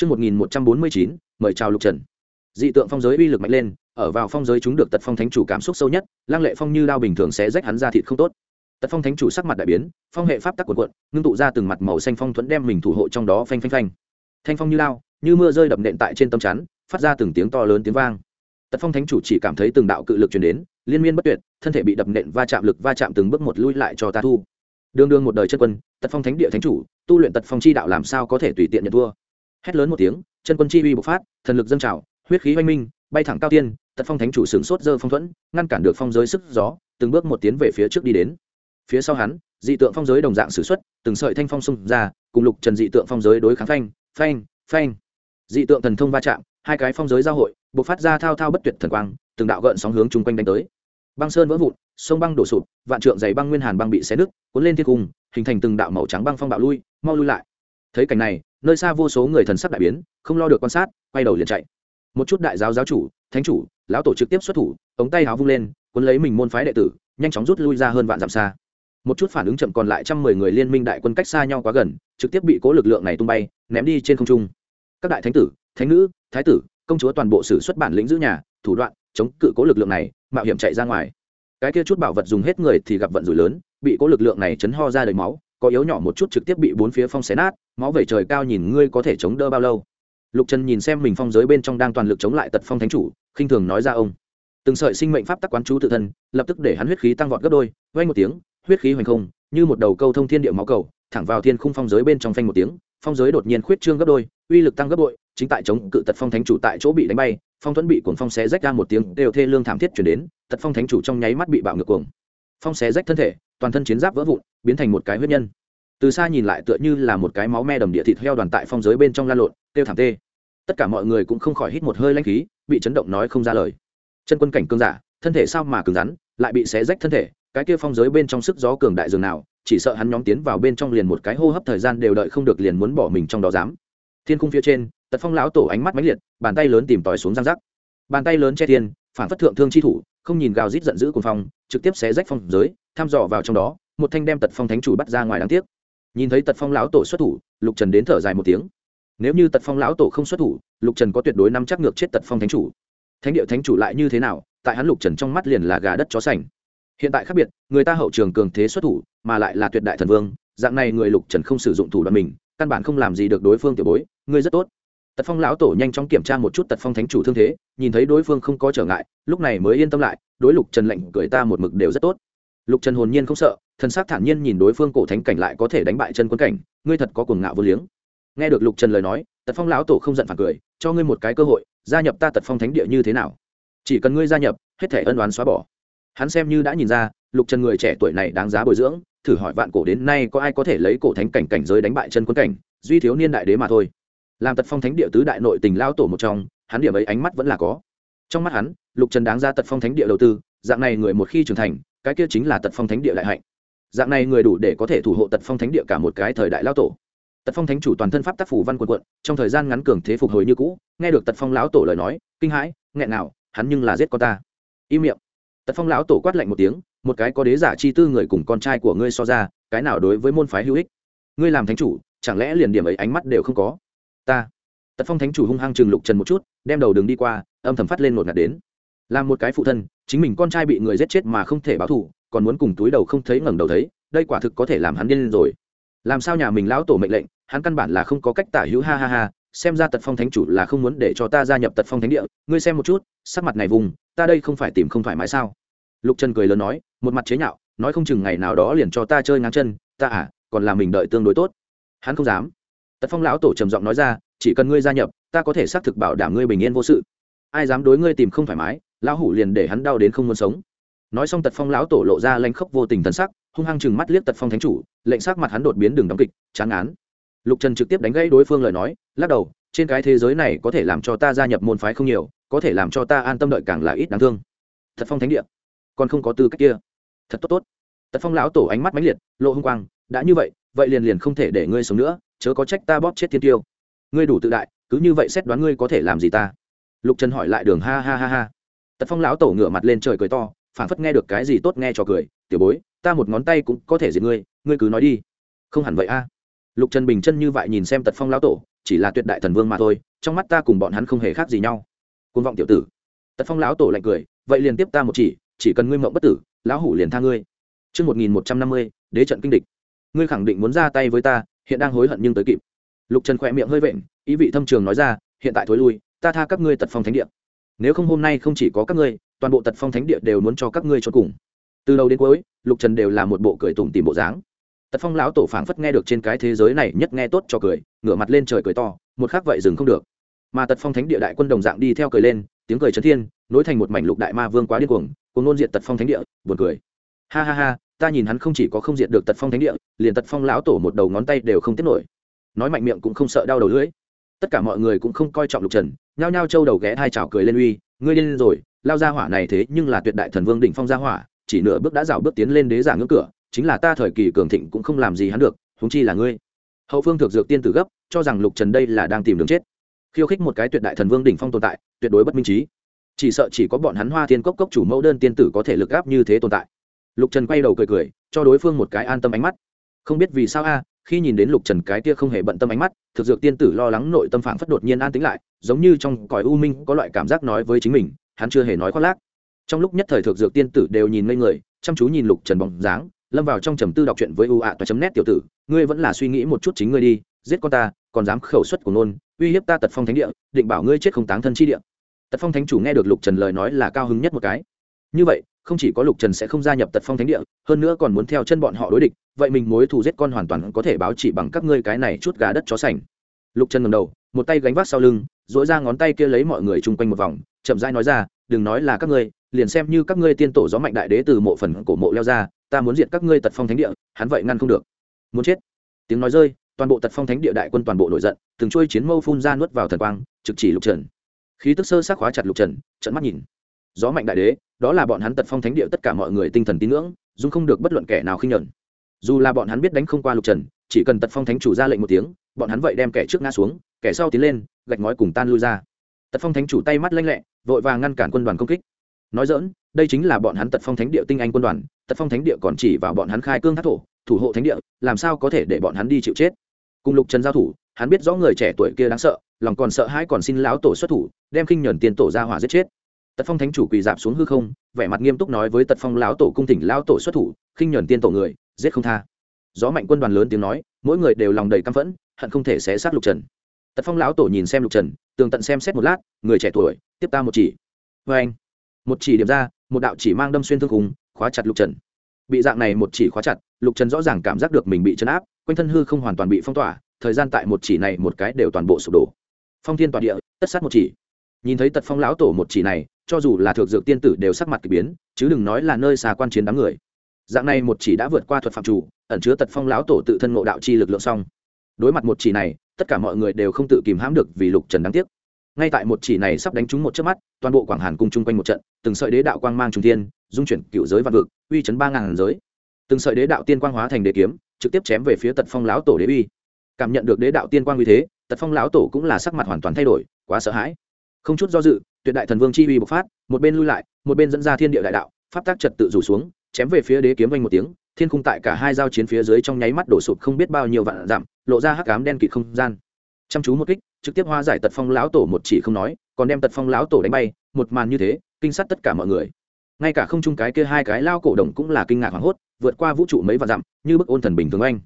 Trước 1149, mời chào Lục Trần. Dị tượng phong giới uy lực mạnh lên, ở vào phong giới chúng được tật phong thánh chủ cảm xúc sâu nhất, lang lệ phong như đao bình thường sẽ rách hắn ra thịt không tốt. Tật phong thánh chủ sắc mặt đại biến, phong hệ pháp tắc cuộn cuộn, ngưng tụ ra từng mặt màu xanh phong thuẫn đem mình thủ hộ trong đó phanh phanh phanh. Thanh phong như lao, như mưa rơi đập nện tại trên tâm chắn, phát ra từng tiếng to lớn tiếng vang. Tật phong thánh chủ chỉ cảm thấy từng đạo cự lực truyền đến, liên miên bất tuyệt, thân thể bị đập nện va chạm lực va chạm từng bước một lui lại cho ta thu. Đường đường một đời chân quân, Tật phong thánh địa thánh chủ, tu luyện Tật phong chi đạo làm sao có thể tùy tiện nhận thua. Hét lớn một tiếng, chân quân chi uy bộc phát thần lực dâng trào huyết khí oanh minh bay thẳng cao tiên tật phong thánh chủ sửng sốt dơ phong thuẫn ngăn cản được phong giới sức gió từng bước một tiến về phía trước đi đến. Phía sau hắn dị tượng phong giới đồng dạng s ử x u ấ t từng sợi thanh phong xung ra cùng lục trần dị tượng phong giới đối kháng phanh phanh phanh. Dị tượng thần thông va chạm hai cái phong giới giao hội b ộ c phát ra thao thao bất tuyệt thần quang từng đạo gợn sóng hướng chung quanh đánh tới. Băng sơn vỡ vụn sông băng đổ sụp vạn trượng dày băng nguyên hàn băng bị xé nứt cuốn lên thiên cung hình thành từng đạo màu trắng băng phong bạo lui mau lui lại. Thấy cảnh này nơi xa vô số người thần sắc đại biến, không lo được quan sát, quay đầu liền chạy. Một chút đại giáo giáo chủ, thánh chủ, lão tổ trực tiếp xuất thủ, ống tay áo vung lên, cuốn lấy mình môn phái đệ tử, nhanh chóng rút lui ra hơn vạn dặm xa. Một chút phản ứng chậm còn lại trăm mười người liên minh đại quân cách xa nhau quá gần, trực tiếp bị cố lực lượng này tung bay, ném đi trên không trung. Các đại thánh tử, thánh nữ, thái tử, công chúa toàn bộ sử xuất bản lĩnh giữ nhà, thủ đoạn, chống cự cố lực lượng này, mạo hiểm chạy ra ngoài. Cái kia chút bảo vật dùng hết người thì gặp vận rủi lớn, bị cố lực lượng này chấn ho ra đầy máu có yếu nhỏ một chút trực tiếp bị bốn phía phong xé nát, máu vẩy trời cao nhìn ngươi có thể chống đỡ bao lâu. Lục trần nhìn xem mình phong giới bên trong đang toàn lực chống lại tật phong thánh chủ, khinh thường nói ra ông. Từng sợi sinh mệnh pháp tắc quán chú tự thân, lập tức để hắn huyết khí tăng vọt gấp đôi vay một tiếng, huyết khí hoành không, như một đầu câu thông thiên địa máu cầu, thẳng vào thiên khung phong giới bên trong phanh một tiếng, phong giới đột nhiên khuyết trương gấp đôi, uy lực tăng gấp bội, chính tại chống cự tật phong thánh chủ tại chỗ bị đánh bay, phong thuẫn bị cuồng phong xé rách ra một tiếng đều thê lương thảm thiết chuyển đến, tật phong thánh chủ trong nháy mắt bị bạo ngược cuồng. Phong xé rách thân thể toàn thân chiến giáp vỡ vụn, biến thành một cái huyết nhân. Từ xa nhìn lại tựa như là một cái máu me đầm địa thịt heo đoàn tại phong giới bên trong lan lộn tiêu thảm tê. Tất cả mọi người cũng không khỏi hít một hơi lanh khí, bị chấn động nói không ra lời. Chân quân cảnh cương giả, thân thể sao mà cứng rắn, lại bị xé rách thân thể, cái kia phong giới bên trong sức gió cường đại dường nào, chỉ sợ hắn nhóm tiến vào bên trong liền một cái hô hấp thời gian đều đợi không được liền muốn bỏ mình trong đó dám. Thiên cung phía trên, tật phong lão tổ ánh mắt mãnh liệt, bàn tay lớn tìm tòi xuống giang rắc. Bàn tay lớn che thiên phản phất thượng thương chi thủ, không nhìn gào rít giận dữ cuồng phong, trực tiếp xé rách phong giới, thăm dò vào trong đó, một thanh đem tật phong thánh chủ bắt ra ngoài đáng tiếc. Nhìn thấy tật phong lão tổ xuất thủ, lục trần đến thở dài một tiếng. Nếu như tật phong lão tổ không xuất thủ, lục trần có tuyệt đối nắm chắc ngược chết tật phong thánh chủ. Thánh điệu thánh chủ lại như thế nào, tại hắn lục trần trong mắt liền là gà đất chó sành. Hiện tại khác biệt, người ta hậu trường cường thế xuất thủ, mà lại là tuyệt đại thần vương, dạng này người lục trần không sử dụng thủ đoạn mình, căn bản không làm gì được đối phương tiểu bối, ngươi rất tốt tật phong lão tổ nhanh chóng kiểm tra một chút tật phong thánh chủ thương thế, nhìn thấy đối phương không có trở ngại, lúc này mới yên tâm lại, đối lục trần lệnh cười ta một mực đều rất tốt. Lục trần hồn nhiên không sợ, thần s á c thản nhiên nhìn đối phương cổ thánh cảnh lại có thể đánh bại chân quân cảnh, ngươi thật có cuồng ngạo vô liếng. Nghe được lục trần lời nói, tật phong lão tổ không giận phản cười, cho ngươi một cái cơ hội, gia nhập ta tật phong thánh địa như thế nào? Chỉ cần ngươi gia nhập, hết thể ân đoán xóa bỏ. Hắn xem như đã nhìn ra, lục trần người trẻ tuổi này đáng giá bồi dưỡng, thử hỏi vạn cổ đến nay có ai có thể lấy cổ thánh cảnh cảnh giới đánh bại chân quân cảnh, duy thiếu niên đại đế mà thôi làm tật phong thánh địa tứ đại nội tình lao tổ một trong, hắn điểm ấy ánh mắt vẫn là có. Trong mắt hắn, lục trần đáng ra tật phong thánh địa đầu tư, dạng này người một khi trưởng thành, cái kia chính là tật phong thánh địa đại hạnh. Dạng này người đủ để có thể thủ hộ tật phong thánh địa cả một cái thời đại lao tổ. Tật phong thánh chủ toàn thân pháp tác phủ văn quần quận, trong thời gian ngắn cường thế phục hồi như cũ, nghe được tật phong lão tổ lời nói, kinh hãi, nghẹn nào hắn nhưng là giết con ta. Im miệng. Tật phong lão tổ quát lạnh một tiếng, một cái có đế giả chi tư người cùng con trai của ngươi so ra, cái nào đối với môn phái hữu ích? Ngươi làm thánh chủ, chẳng lẽ liền điểm ấy ánh mắt đều không có? Ta. Tật phong thánh chủ hung hăng chừng lục trần một chút, đem đầu đường đi qua, âm thầm phát lên một ngạt đến. Làm một cái phụ thân, chính mình con trai bị người giết chết mà không thể báo thù, còn muốn cùng túi đầu không thấy ngẩng đầu thấy, đây quả thực có thể làm hắn điên rồi. Làm sao nhà mình lão tổ mệnh lệnh, hắn căn bản là không có cách tả hữu, ha ha ha, xem ra tật phong thánh chủ là không muốn để cho ta gia nhập tật phong thánh địa, ngươi xem một chút, sắc mặt này vùng, ta đây không phải tìm không thoải mái sao? Lục trần cười lớn nói, một mặt chế nhạo, nói không chừng ngày nào đó liền cho ta chơi ngang chân, ta à còn là mình đợi tương đối tốt. Hắn không dám tật phong lão tổ trầm giọng nói ra, chỉ cần ngươi gia nhập, ta có thể xác thực bảo đảm ngươi bình yên vô sự. Ai dám đối ngươi tìm không thoải mái, lão hủ liền để hắn đau đến không muốn sống. Nói xong tật phong lão tổ lộ ra lanh khốc vô tình thân sắc, hung hăng chừng mắt liếc tật phong thánh chủ, lệnh sắc mặt hắn đột biến đường đóng kịch, chán án lục trần trực tiếp đánh gãy đối phương lời nói, lắc đầu, trên cái thế giới này có thể làm cho ta gia nhập môn phái không nhiều, có thể làm cho ta an tâm đợi càng là ít đáng thương. Thật phong thánh địa. Còn không có tư cách kia. Thật tốt tốt. Tật phong lão tổ ánh mắt mãnh liệt, lộ hung quang, đã như vậy vậy liền liền không thể để ngươi sống nữa chớ có trách ta bóp chết thiên tiêu. Ngươi đủ tự đại cứ như vậy xét đoán ngươi có thể làm gì ta? Lục trần hỏi lại đường ha ha ha ha. Tật phong lão tổ ngửa mặt lên trời cười to phản phất nghe được cái gì tốt nghe cho cười tiểu bối ta một ngón tay cũng có thể diệt ngươi ngươi cứ nói đi. Không hẳn vậy a. Lục trần bình chân như vậy nhìn xem tật phong lão tổ chỉ là tuyệt đại thần vương mà thôi trong mắt ta cùng bọn hắn không hề khác gì nhau. Côn vọng tiểu tử. Tật phong lão tổ lạnh cười vậy liền tiếp ta một chỉ chỉ cần ngươi mộng bất tử lão hủ liền tha ngươi. Trước 1150, đế trận kinh địch. Ngươi khẳng định muốn ra tay với ta, hiện đang hối hận nhưng tới kịp. Lục Trần khỏe miệng hơi vện, ý vị thâm trường nói ra, hiện tại thối lui, ta tha các ngươi tật phong thánh địa. Nếu không hôm nay không chỉ có các ngươi, toàn bộ tật phong thánh địa đều muốn cho các ngươi cho cùng. Từ đầu đến cuối, Lục Trần đều là một bộ cười tủm tìm bộ dáng. Tật phong lão tổ phảng phất nghe được trên cái thế giới này nhất nghe tốt cho cười, ngửa mặt lên trời cười to, một khắc vậy dừng không được. Mà tật phong thánh địa đại quân đồng dạng đi theo cười lên, tiếng cười chấn thiên, nối thành một mảnh lục đại ma vương quá điên cuồng, cùng nôn diện tật phong thánh địa, buồn cười. Ha ha ha, ta nhìn hắn không chỉ có không diệt được tật phong thánh địa, liền tật phong lão tổ một đầu ngón tay đều không tiết nổi. Nói mạnh miệng cũng không sợ đau đầu lưỡi. Tất cả mọi người cũng không coi trọng lục trần, nhao nhao trâu đầu ghé hai chảo cười lên uy, ngươi điên rồi, lao ra hỏa này thế nhưng là tuyệt đại thần vương đỉnh phong ra hỏa, chỉ nửa bước đã rào bước tiến lên đế giả ngưỡng cửa, chính là ta thời kỳ cường thịnh cũng không làm gì hắn được húng chi là ngươi. Hậu phương thực dược tiên tử gấp, cho rằng lục trần đây là đang tìm đường chết. Khiêu khích một cái tuyệt đại thần vương đỉnh phong tồn tại, tuyệt đối bất minh trí. Chỉ sợ chỉ có bọn hắn hoa thiên cốc cốc chủ mẫu đơn tiên tử có thể lực gáp như thế tồn tại lục trần quay đầu cười cười, cho đối phương một cái an tâm ánh mắt. Không biết vì sao a, khi nhìn đến lục trần cái kia không hề bận tâm ánh mắt, thực dược tiên tử lo lắng nội tâm phản phất đột nhiên an tính lại, giống như trong cõi u minh có loại cảm giác nói với chính mình, hắn chưa hề nói khoác lác. Trong lúc nhất thời thực dược tiên tử đều nhìn ngây người, chăm chú nhìn lục trần bóng dáng, lâm vào trong trầm tư đọc chuyện với u ạ toa chấm nét tiểu tử, ngươi vẫn là suy nghĩ một chút chính ngươi đi, giết con ta, còn dám khẩu suất của nôn, uy hiếp ta tật phong thánh địa, định bảo ngươi chết không táng thân chi địa. Tật phong thánh chủ nghe được lục trần lời nói là cao hứng nhất một cái. Như vậy không chỉ có lục trần sẽ không gia nhập tật phong thánh địa, hơn nữa còn muốn theo chân bọn họ đối địch, vậy mình mối thù giết con hoàn toàn có thể báo chỉ bằng các ngươi cái này chút gà đất chó sành. Lục trần ngầm đầu, một tay gánh vác sau lưng dỗi ra ngón tay kia lấy mọi người chung quanh một vòng, chậm rãi nói ra, đừng nói là các ngươi, liền xem như các ngươi tiên tổ gió mạnh đại đế từ mộ phần cổ mộ leo ra, ta muốn diệt các ngươi tật phong thánh địa, hắn vậy ngăn không được. Muốn chết? Tiếng nói rơi, toàn bộ tật phong thánh địa đại quân toàn bộ nổi giận, từng trôi chiến mâu phun ra nuốt vào thần quang, trực chỉ lục trần. Khí tức sơ sắc khóa chặt lục trần trận mắt nhìn gió mạnh đại đế, đó là bọn hắn tật phong thánh địa tất cả mọi người tinh thần tín ngưỡng dung không được bất luận kẻ nào khinh nhẫn. Dù là bọn hắn biết đánh không qua lục trần, chỉ cần tật phong thánh chủ ra lệnh một tiếng, bọn hắn vậy đem kẻ trước ngã xuống, kẻ sau tiến lên, gạch ngói cùng tan lui ra. Tật phong thánh chủ tay mắt lanh lẹ, vội vàng ngăn cản quân đoàn công kích. Nói dỡn đây chính là bọn hắn tật phong thánh địa tinh anh quân đoàn, tật phong thánh địa còn chỉ vào bọn hắn khai cương thác thổ, thủ hộ thánh địa, làm sao có thể để bọn hắn đi chịu chết? Cùng lục trần giao thủ, hắn biết rõ người trẻ tuổi kia đáng sợ, lòng còn sợ hãi còn xin lão tổ xuất thủ, đem khinh nhẫn tiền tổ ra hỏa giết chết tật phong thánh chủ quỳ dạp xuống hư không, vẻ mặt nghiêm túc nói với tật phong lão tổ cung thỉnh lão tổ xuất thủ, khinh nhuần tiên tổ người, giết không tha. Gió mạnh quân đoàn lớn tiếng nói, mỗi người đều lòng đầy căm phẫn, hận không thể xé xác lục trần. Tật phong lão tổ nhìn xem lục trần, tường tận xem xét một lát, người trẻ tuổi, tiếp ta một chỉ. Vê anh. Một chỉ điểm ra, một đạo chỉ mang đâm xuyên thương khùng khóa chặt lục trần. Bị dạng này một chỉ khóa chặt, lục trần rõ ràng cảm giác được mình bị chấn áp, quanh thân hư không hoàn toàn bị phong tỏa, thời gian tại một chỉ này một cái đều toàn bộ sụp đổ. Phong thiên toàn địa, tất sát một chỉ. Nhìn thấy tật phong lão tổ một chỉ này cho dù là thượng dược tiên tử đều sắc mặt kỳ biến, chứ đừng nói là nơi xa quan chiến đám người. Dạng này một chỉ đã vượt qua thuật phạm chủ, ẩn chứa tật phong lão tổ tự thân ngộ đạo chi lực lượng xong. Đối mặt một chỉ này, tất cả mọi người đều không tự kìm hãm được vì lục trần đáng tiếc. Ngay tại một chỉ này sắp đánh trúng một chớp mắt, toàn bộ quảng hàn cung chung quanh một trận, từng sợi đế đạo quang mang trung thiên, dung chuyển cựu giới vạn vực, uy chấn ba ngàn giới. Từng sợi đế đạo tiên quang hóa thành đế kiếm, trực tiếp chém về phía tật phong lão tổ đế uy. Cảm nhận được đế đạo tiên quang uy thế, tật phong lão tổ cũng là sắc mặt hoàn toàn thay đổi, quá sợ hãi không chút do dự, tuyệt đại thần vương chi uy bộc phát, một bên lui lại, một bên dẫn ra thiên địa đại đạo, pháp tác trật tự rủ xuống, chém về phía đế kiếm vang một tiếng, thiên khung tại cả hai giao chiến phía dưới trong nháy mắt đổ sụp không biết bao nhiêu vạn dặm, lộ ra hắc ám đen kịt không gian. Chăm chú một kích, trực tiếp hóa giải tật phong lão tổ một chỉ không nói, còn đem tật phong lão tổ đánh bay, một màn như thế, kinh sát tất cả mọi người. Ngay cả không chung cái kia hai cái lao cổ đồng cũng là kinh ngạc hoảng hốt, vượt qua vũ trụ mấy vạn dặm, như bức ôn thần bình thường anh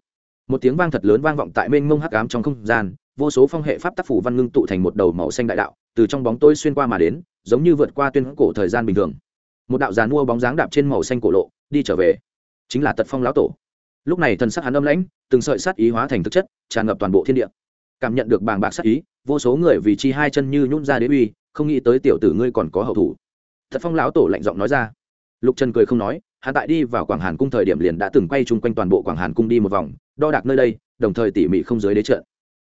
một tiếng vang thật lớn vang vọng tại mênh mông hắc ám trong không gian vô số phong hệ pháp tác phủ văn ngưng tụ thành một đầu màu xanh đại đạo, từ trong bóng tôi xuyên qua mà đến, giống như vượt qua tuyên cổ thời gian bình thường. Một đạo giàn mua bóng dáng đạp trên màu xanh cổ lộ, đi trở về. Chính là tật phong lão tổ. Lúc này thần sắc hắn âm lãnh, từng sợi sát ý hóa thành thực chất, tràn ngập toàn bộ thiên địa. Cảm nhận được bàng bạc sát ý, vô số người vì chi hai chân như nhún ra đế uy, không nghĩ tới tiểu tử ngươi còn có hậu thủ. Thật phong lão tổ lạnh giọng nói ra. Lục trần cười không nói hạ tại đi vào quảng hàn cung thời điểm liền đã từng quay chung quanh toàn bộ quảng hàn cung đi một vòng, đo đạc nơi đây, đồng thời tỉ mỉ không giới đế trận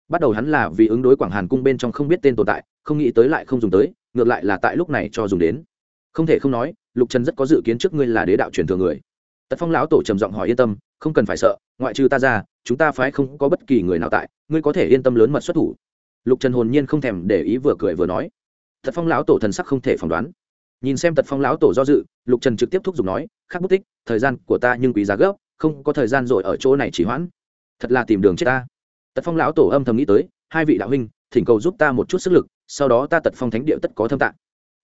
bắt đầu hắn là vì ứng đối quảng hàn cung bên trong không biết tên tồn tại, không nghĩ tới lại không dùng tới, ngược lại là tại lúc này cho dùng đến. Không thể không nói, lục trần rất có dự kiến trước ngươi là đế đạo truyền thừa người. Tật phong lão tổ trầm giọng hỏi yên tâm, không cần phải sợ, ngoại trừ ta ra, chúng ta phái không có bất kỳ người nào tại, ngươi có thể yên tâm lớn mật xuất thủ. Lục trần hồn nhiên không thèm để ý vừa cười vừa nói. Tật phong lão tổ thần sắc không thể phỏng đoán. Nhìn xem tật phong lão tổ do dự, lục trần trực tiếp thúc giục nói, khắc bút tích, thời gian của ta nhưng quý giá gấp, không có thời gian rồi ở chỗ này chỉ hoãn. Thật là tìm đường chết ta tật phong lão tổ âm thầm nghĩ tới, hai vị đạo huynh, thỉnh cầu giúp ta một chút sức lực, sau đó ta tật phong thánh địa tất có thâm tạng.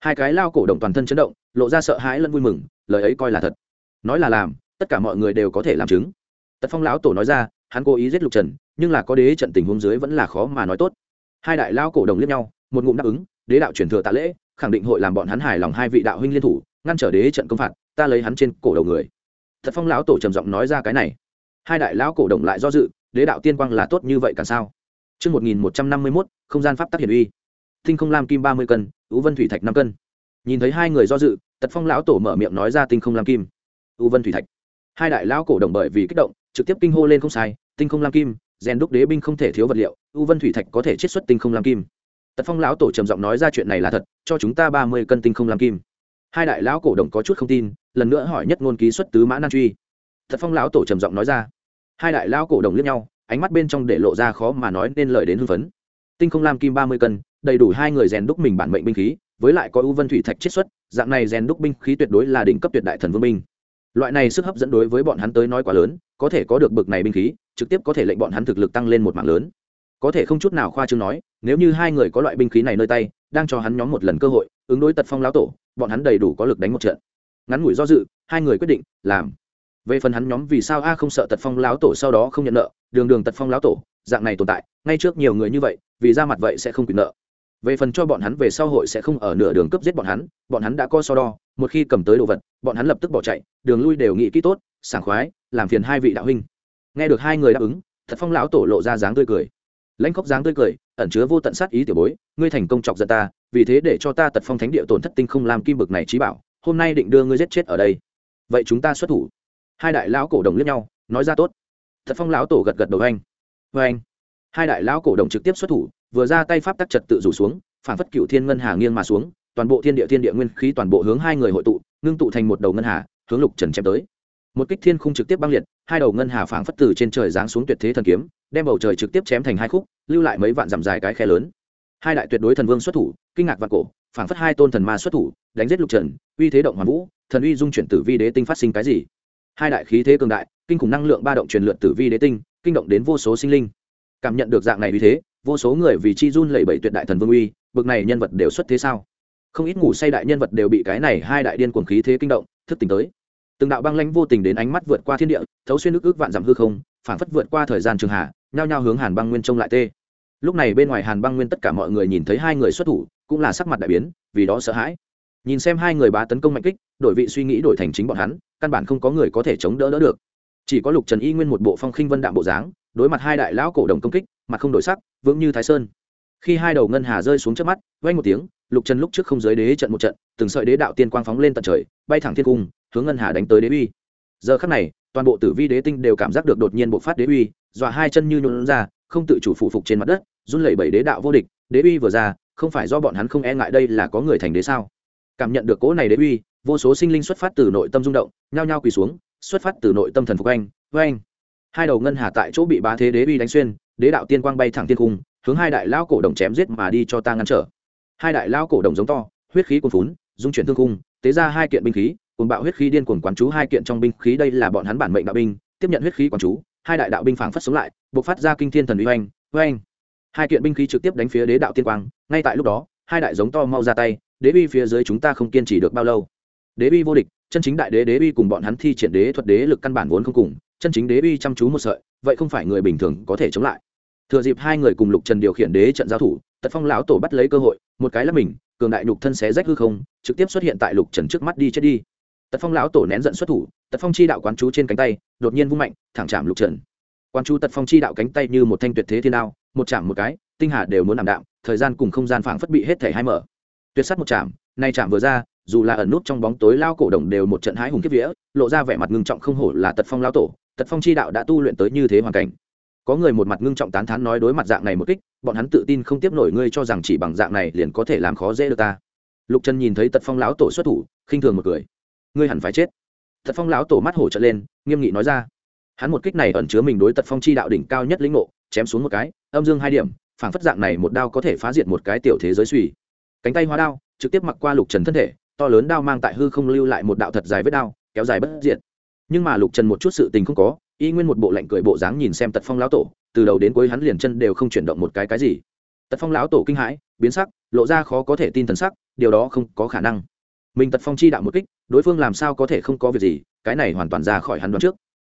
Hai cái lao cổ động toàn thân chấn động, lộ ra sợ hãi lẫn vui mừng, lời ấy coi là thật. Nói là làm, tất cả mọi người đều có thể làm chứng. Tật phong lão tổ nói ra, hắn cố ý giết lục trần, nhưng là có đế trận tình huống dưới vẫn là khó mà nói tốt. Hai đại lao cổ đồng liếc nhau, một ngụm đáp ứng, đế đạo truyền thừa tạ lễ, khẳng định hội làm bọn hắn hài lòng hai vị đạo huynh liên thủ, ngăn trở đế trận công phạt, ta lấy hắn trên cổ đầu người. Thật phong lão tổ trầm giọng nói ra cái này. Hai đại lão cổ động lại do dự đế đạo tiên quang là tốt như vậy cả sao Trước 1151, không gian pháp tắc hiển uy. Tinh không lam kim 30 cân, Ú Vân thủy thạch 5 cân. Nhìn thấy hai người do dự, Tật Phong lão tổ mở miệng nói ra tinh không lam kim, Ú Vân thủy thạch. Hai đại lão cổ động bởi vì kích động, trực tiếp kinh hô lên không sai, tinh không lam kim, rèn đúc đế binh không thể thiếu vật liệu, Ú Vân thủy thạch có thể chiết xuất tinh không lam kim. Tật Phong lão tổ trầm giọng nói ra chuyện này là thật, cho chúng ta 30 cân tinh không lam kim. Hai đại lão cổ động có chút không tin, lần nữa hỏi nhất ngôn ký xuất tứ mã nan truy. Tật Phong lão tổ trầm giọng nói ra. Hai đại lão cổ đồng liếc nhau, ánh mắt bên trong để lộ ra khó mà nói nên lời đến hưng phấn. Tinh không lam kim ba mươi cân đầy đủ hai người rèn đúc mình bản mệnh binh khí với lại có ưu vân thủy thạch chiết xuất dạng này rèn đúc binh khí tuyệt đối là đỉnh cấp tuyệt đại thần vương binh. Loại này sức hấp dẫn đối với bọn hắn tới nói quá lớn có thể có được bực này binh khí trực tiếp có thể lệnh bọn hắn thực lực tăng lên một mạng lớn. Có thể không chút nào khoa trương nói nếu như hai người có loại binh khí này nơi tay đang cho hắn nhóm một lần cơ hội ứng đối tật phong lão tổ bọn hắn đầy đủ có lực đánh một trận. Ngắn ngủi do dự hai người quyết định làm về phần hắn nhóm vì sao a không sợ tật phong lão tổ sau đó không nhận nợ, đường đường tật phong lão tổ, dạng này tồn tại, ngay trước nhiều người như vậy, vì ra mặt vậy sẽ không quyền nợ. Về phần cho bọn hắn về sau hội sẽ không ở nửa đường cướp giết bọn hắn bọn hắn đã co so đo, một khi cầm tới đồ vật, bọn hắn lập tức bỏ chạy, đường lui đều nghĩ kỹ tốt, sảng khoái, làm phiền hai vị đạo huynh. Nghe được hai người đáp ứng thật phong lão tổ lộ ra dáng tươi cười. Lãnh khóc dáng tươi cười, ẩn chứa vô tận sát ý tiểu bối, ngươi thành công chọc giận ta, vì thế để cho ta tật phong thánh địa tổn thất tinh không làm kim bực này trí bảo, hôm nay định đưa ngươi giết chết ở đây. Vậy chúng ta xuất thủ hai đại lão cổ đồng liếc nhau, nói ra tốt. Thật phong lão tổ gật gật đầu anh vê anh hai đại lão cổ đồng trực tiếp xuất thủ, vừa ra tay pháp tắc trật tự rủ xuống, phản phất cựu thiên ngân hà nghiêng mà xuống, toàn bộ thiên địa thiên địa nguyên khí toàn bộ hướng hai người hội tụ, ngưng tụ thành một đầu ngân hà, hướng lục trần chém tới. Một kích thiên khung trực tiếp băng liệt, hai đầu ngân hà phảng phất từ trên trời giáng xuống tuyệt thế thần kiếm, đem bầu trời trực tiếp chém thành hai khúc, lưu lại mấy vạn dặm dài cái khe lớn. Hai đại tuyệt đối thần vương xuất thủ, kinh ngạc vạn cổ, phảng phất hai tôn thần ma xuất thủ, đánh giết lục trần, uy thế động hoàn vũ, thần uy dung chuyển tử vi đế tinh phát sinh cái gì? Hai đại khí thế cường đại, kinh khủng năng lượng ba động truyền lượn tử vi đế tinh, kinh động đến vô số sinh linh. Cảm nhận được dạng này vì thế, vô số người vì chi run lẩy bẩy tuyệt đại thần vương uy, bực này nhân vật đều xuất thế sao? Không ít ngủ say đại nhân vật đều bị cái này hai đại điên cuồng khí thế kinh động, thức tỉnh tới. Từng đạo băng lãnh vô tình đến ánh mắt vượt qua thiên địa, thấu xuyên nước ước vạn dặm hư không phản phất vượt qua thời gian trường hạ, nhao nhao hướng hàn băng nguyên trông lại tê. Lúc này bên ngoài hàn băng nguyên tất cả mọi người nhìn thấy hai người xuất thủ, cũng là sắc mặt đại biến, vì đó sợ hãi. Nhìn xem hai người bá tấn công mạnh kích, đổi vị suy nghĩ đổi thành chính bọn hắn căn bản không có người có thể chống đỡ đỡ được. Chỉ có lục trần y nguyên một bộ phong khinh vân đạm bộ dáng, đối mặt hai đại lão cổ đồng công kích, mặt không đổi sắc, vững như thái sơn. Khi hai đầu ngân hà rơi xuống trước mắt vay một tiếng, lục trần lúc trước không giới đế trận một trận, từng sợi đế đạo tiên quang phóng lên tận trời, bay thẳng thiên cung, hướng ngân hà đánh tới đế uy. Giờ khắc này, toàn bộ tử vi đế tinh đều cảm giác được đột nhiên bộc phát đế uy, dọa hai chân như nhuộn ra, không tự chủ phụ phục trên mặt đất, run lẩy bẩy đế đạo vô địch. Đế uy vừa ra, không phải do bọn hắn không e ngại đây là có người thành đế sao? Cảm nhận được cỗ này đế uy vô số sinh linh xuất phát từ nội tâm rung động, nhao nhao quỳ xuống, xuất phát từ nội tâm thần phục anh với anh hai đầu ngân hà tại chỗ bị bá thế đế uy đánh xuyên, đế đạo tiên quang bay thẳng thiên cung, hướng hai đại lao cổ đồng chém giết mà đi cho ta ngăn trở. Hai đại lao cổ đồng giống to, huyết khí cuồn phún dung chuyển thương cung, tế ra hai kiện binh khí cùng bạo huyết khí điên cuồng quán chú hai kiện trong binh khí đây là bọn hắn bản mệnh đạo binh, tiếp nhận huyết khí quán chú, hai đại đạo binh phảng phất sống lại buộc phát ra kinh thiên thần uy oanh oanh hai kiện binh khí trực tiếp đánh phía đế đạo tiên quang, ngay tại lúc đó, hai đại giống to mau ra tay, đế uy phía dưới chúng ta không kiên trì được bao lâu đế uy vô địch, chân chính đại đế đế uy cùng bọn hắn thi triển đế thuật đế lực căn bản vốn không cùng, chân chính đế uy chăm chú một sợi, vậy không phải người bình thường có thể chống lại. Thừa dịp hai người cùng lục trần điều khiển đế trận giao thủ, tật phong lão tổ bắt lấy cơ hội, một cái là mình, cường đại nhục thân xé rách hư không, trực tiếp xuất hiện tại lục trần trước mắt đi chết đi. Tật phong lão tổ nén giận xuất thủ, tật phong chi đạo quán chú trên cánh tay, đột nhiên vung mạnh, thẳng chạm lục trần. Quán chú tật phong chi đạo cánh tay như một thanh tuyệt thế thiên đao, một chạm một cái, tinh hà đều muốn làm đạm, thời gian cùng không gian phảng phất bị hết thể hai mở. Tuyệt sắt một chạm, nay chạm vừa ra dù là ẩn nút trong bóng tối lao cổ đồng đều một trận hái hùng kiếp vía, lộ ra vẻ mặt ngưng trọng không hổ là tật phong lao tổ, tật phong chi đạo đã tu luyện tới như thế hoàn cảnh. Có người một mặt ngưng trọng tán thán nói đối mặt dạng này một kích, bọn hắn tự tin không tiếp nổi ngươi cho rằng chỉ bằng dạng này liền có thể làm khó dễ được ta. Lục trần nhìn thấy tật phong lão tổ xuất thủ, khinh thường một cười. Ngươi hẳn phải chết. Tật phong lão tổ mắt hổ trở lên, nghiêm nghị nói ra. Hắn một kích này ẩn chứa mình đối tật phong chi đạo đỉnh cao nhất lĩnh ngộ, chém xuống một cái, âm dương hai điểm, phảng phất dạng này một đao có thể phá diệt một cái tiểu thế giới suy. Cánh tay hóa đao, trực tiếp mặc qua lục trần thân thể to lớn đao mang tại hư không lưu lại một đạo thật dài vết đao, kéo dài bất diệt. Nhưng mà lục trần một chút sự tình không có, y nguyên một bộ lạnh cười bộ dáng nhìn xem tật phong lão tổ, từ đầu đến cuối hắn liền chân đều không chuyển động một cái cái gì. Tật phong lão tổ kinh hãi, biến sắc, lộ ra khó có thể tin thần sắc, điều đó không có khả năng. Mình tật phong chi đạo một kích, đối phương làm sao có thể không có việc gì, cái này hoàn toàn ra khỏi hắn đoán trước.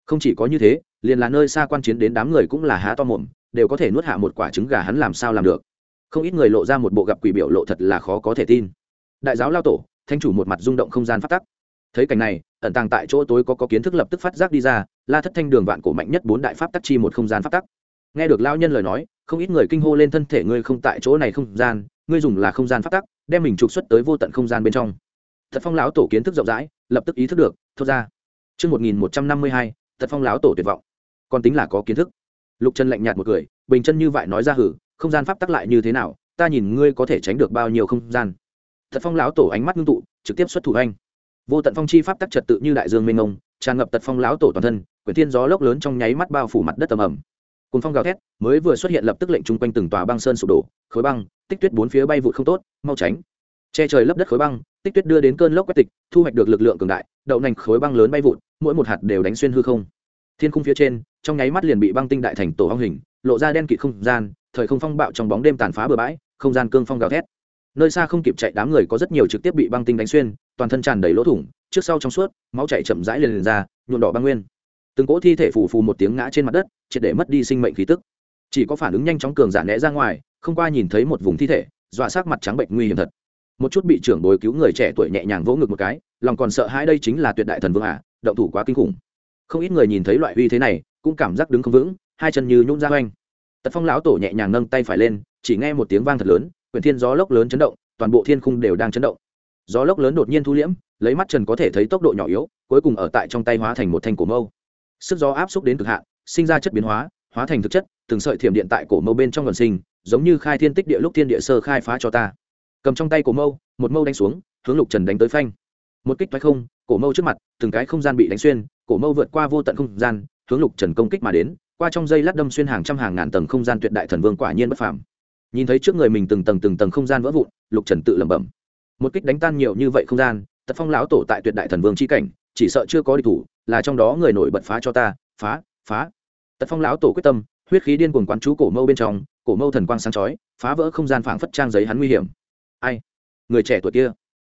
Không chỉ có như thế, liền là nơi xa quan chiến đến đám người cũng là há to mồm, đều có thể nuốt hạ một quả trứng gà hắn làm sao làm được. Không ít người lộ ra một bộ gặp quỷ biểu lộ thật là khó có thể tin. Đại giáo lao tổ thanh chủ một mặt rung động không gian phát tắc thấy cảnh này ẩn tàng tại chỗ tối có có kiến thức lập tức phát giác đi ra la thất thanh đường vạn cổ mạnh nhất bốn đại pháp tắc chi một không gian pháp tắc nghe được lao nhân lời nói không ít người kinh hô lên thân thể ngươi không tại chỗ này không gian ngươi dùng là không gian pháp tắc đem mình trục xuất tới vô tận không gian bên trong thật phong lão tổ kiến thức rộng rãi lập tức ý thức được thốt ra Trước 1152, thật phong lão tổ tuyệt vọng. Còn tính là có kiến thức. Lục Trần lạnh nhạt một cười, bình chân như vậy nói ra hử, không gian pháp tắc lại như thế nào, ta nhìn ngươi có thể tránh được bao nhiêu không gian. Thật phong lão tổ ánh mắt ngưng tụ, trực tiếp xuất thủ anh. Vô tận phong chi pháp tắc trật tự như đại dương mênh mông, tràn ngập tật phong lão tổ toàn thân, quyển thiên gió lốc lớn trong nháy mắt bao phủ mặt đất tầm ẩm. Cùng phong gào thét, mới vừa xuất hiện lập tức lệnh chung quanh từng tòa băng sơn sụp đổ, khối băng, tích tuyết bốn phía bay vụt không tốt, mau tránh che trời lấp đất khối băng tích tuyết đưa đến cơn lốc quét tịch thu hoạch được lực lượng cường đại đậu nành khối băng lớn bay vụt mỗi một hạt đều đánh xuyên hư không thiên khung phía trên trong nháy mắt liền bị băng tinh đại thành tổ hong hình lộ ra đen kịt không gian thời không phong bạo trong bóng đêm tàn phá bừa bãi không gian cương phong gào thét nơi xa không kịp chạy đám người có rất nhiều trực tiếp bị băng tinh đánh xuyên, toàn thân tràn đầy lỗ thủng, trước sau trong suốt, máu chạy chậm rãi liền liền ra nhuộn đỏ băng nguyên. Từng cỗ thi thể phù phù một tiếng ngã trên mặt đất, triệt để mất đi sinh mệnh khí tức. Chỉ có phản ứng nhanh chóng cường giả né ra ngoài, không qua nhìn thấy một vùng thi thể, dọa sát mặt trắng bệnh nguy hiểm thật. Một chút bị trưởng bồi cứu người trẻ tuổi nhẹ nhàng vỗ ngực một cái, lòng còn sợ hãi đây chính là tuyệt đại thần vương à động thủ quá kinh khủng. Không ít người nhìn thấy loại uy thế này, cũng cảm giác đứng không vững, hai chân như nhún ra oanh tật phong lão tổ nhẹ nhàng nâng tay phải lên, chỉ nghe một tiếng vang thật lớn quyển thiên gió lốc lớn chấn động, toàn bộ thiên khung đều đang chấn động. Gió lốc lớn đột nhiên thu liễm, lấy mắt trần có thể thấy tốc độ nhỏ yếu, cuối cùng ở tại trong tay hóa thành một thanh cổ mâu. Sức gió áp xúc đến cực hạn, sinh ra chất biến hóa hóa thành thực chất, từng sợi thiểm điện tại cổ mâu bên trong gần sinh, giống như khai thiên tích địa lúc thiên địa sơ khai phá cho ta. Cầm trong tay cổ mâu, một mâu đánh xuống, hướng lục trần đánh tới phanh. Một kích thoái không, cổ mâu trước mặt, từng cái không gian bị đánh xuyên, cổ mâu vượt qua vô tận không gian, hướng lục trần công kích mà đến, qua trong dây lát đâm xuyên hàng trăm hàng ngàn tầng không gian tuyệt đại thần vương quả nhiên bất phàm nhìn thấy trước người mình từng tầng từng tầng không gian vỡ vụn, lục trần tự lẩm bẩm. Một kích đánh tan nhiều như vậy không gian, tật phong lão tổ tại tuyệt đại thần vương c h i cảnh, chỉ sợ chưa có địch thủ, là trong đó người nổi bật phá cho ta, phá phá. Tật phong lão tổ quyết tâm, huyết khí điên cuồng quán chú cổ mâu bên trong, cổ mâu thần quang sáng chói, phá vỡ không gian phảng phất trang giấy hắn nguy hiểm. Ai? Người trẻ tuổi kia.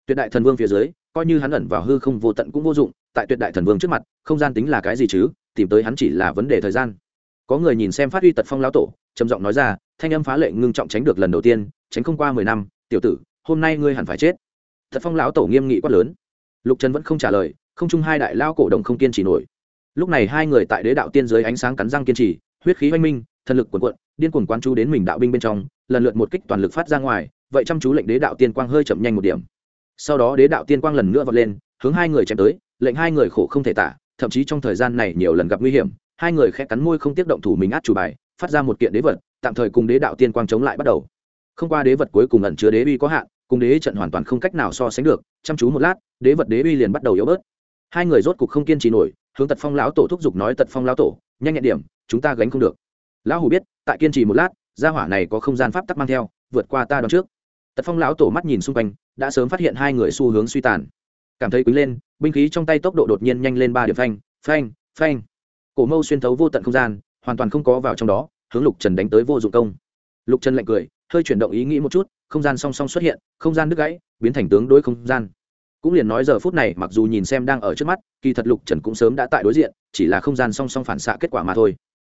Tuyệt đại thần vương phía dưới, coi như hắn ẩn vào hư không vô tận cũng vô dụng, tại tuyệt đại thần vương trước mặt, không gian tính là cái gì chứ? Tìm tới hắn chỉ là vấn đề thời gian. Có người nhìn xem phát huy tật phong lão tổ trầm giọng nói ra, thanh âm phá lệ ngưng trọng tránh được lần đầu tiên, tránh không qua mười năm, tiểu tử, hôm nay ngươi hẳn phải chết. Thật phong lão tổ nghiêm nghị quát lớn. Lục trần vẫn không trả lời, không chung hai đại lao cổ đồng không kiên trì nổi. Lúc này hai người tại đế đạo tiên giới ánh sáng cắn răng kiên trì, huyết khí oanh minh, thần lực quần quận điên cuồng quán chú đến mình đạo binh bên trong, lần lượt một kích toàn lực phát ra ngoài, vậy chăm chú lệnh đế đạo tiên quang hơi chậm nhanh một điểm. Sau đó đế đạo tiên quang lần nữa vọt lên, hướng hai người chém tới, lệnh hai người khổ không thể tả, thậm chí trong thời gian này nhiều lần gặp nguy hiểm, hai người khẽ cắn môi không tiếp động thủ mình át chủ bài phát ra một kiện đế vật, tạm thời cùng đế đạo tiên quang chống lại bắt đầu. Không qua đế vật cuối cùng ẩn chứa đế uy có hạn, cùng đế trận hoàn toàn không cách nào so sánh được, chăm chú một lát, đế vật đế uy liền bắt đầu yếu bớt. Hai người rốt cục không kiên trì nổi, hướng tật phong lão tổ thúc giục nói, tật phong lão tổ, nhanh nhẹn điểm, chúng ta gánh không được. Lão hủ biết, tại kiên trì một lát, gia hỏa này có không gian pháp tắc mang theo, vượt qua ta đón trước. Tật phong lão tổ mắt nhìn xung quanh, đã sớm phát hiện hai người xu hướng suy tàn. Cảm thấy quý lên, binh khí trong tay tốc độ đột nhiên nhanh lên ba điểm phanh phanh phanh. Cổ mâu xuyên thấu vô tận không gian hoàn toàn không có vào trong đó, hướng lục trần đánh tới vô dụng công. Lục trần lạnh cười, hơi chuyển động ý nghĩ một chút, không gian song song xuất hiện, không gian đứt gãy, biến thành tướng đối không gian. Cũng liền nói giờ phút này, mặc dù nhìn xem đang ở trước mắt, kỳ thật lục trần cũng sớm đã tại đối diện, chỉ là không gian song song phản xạ kết quả mà thôi.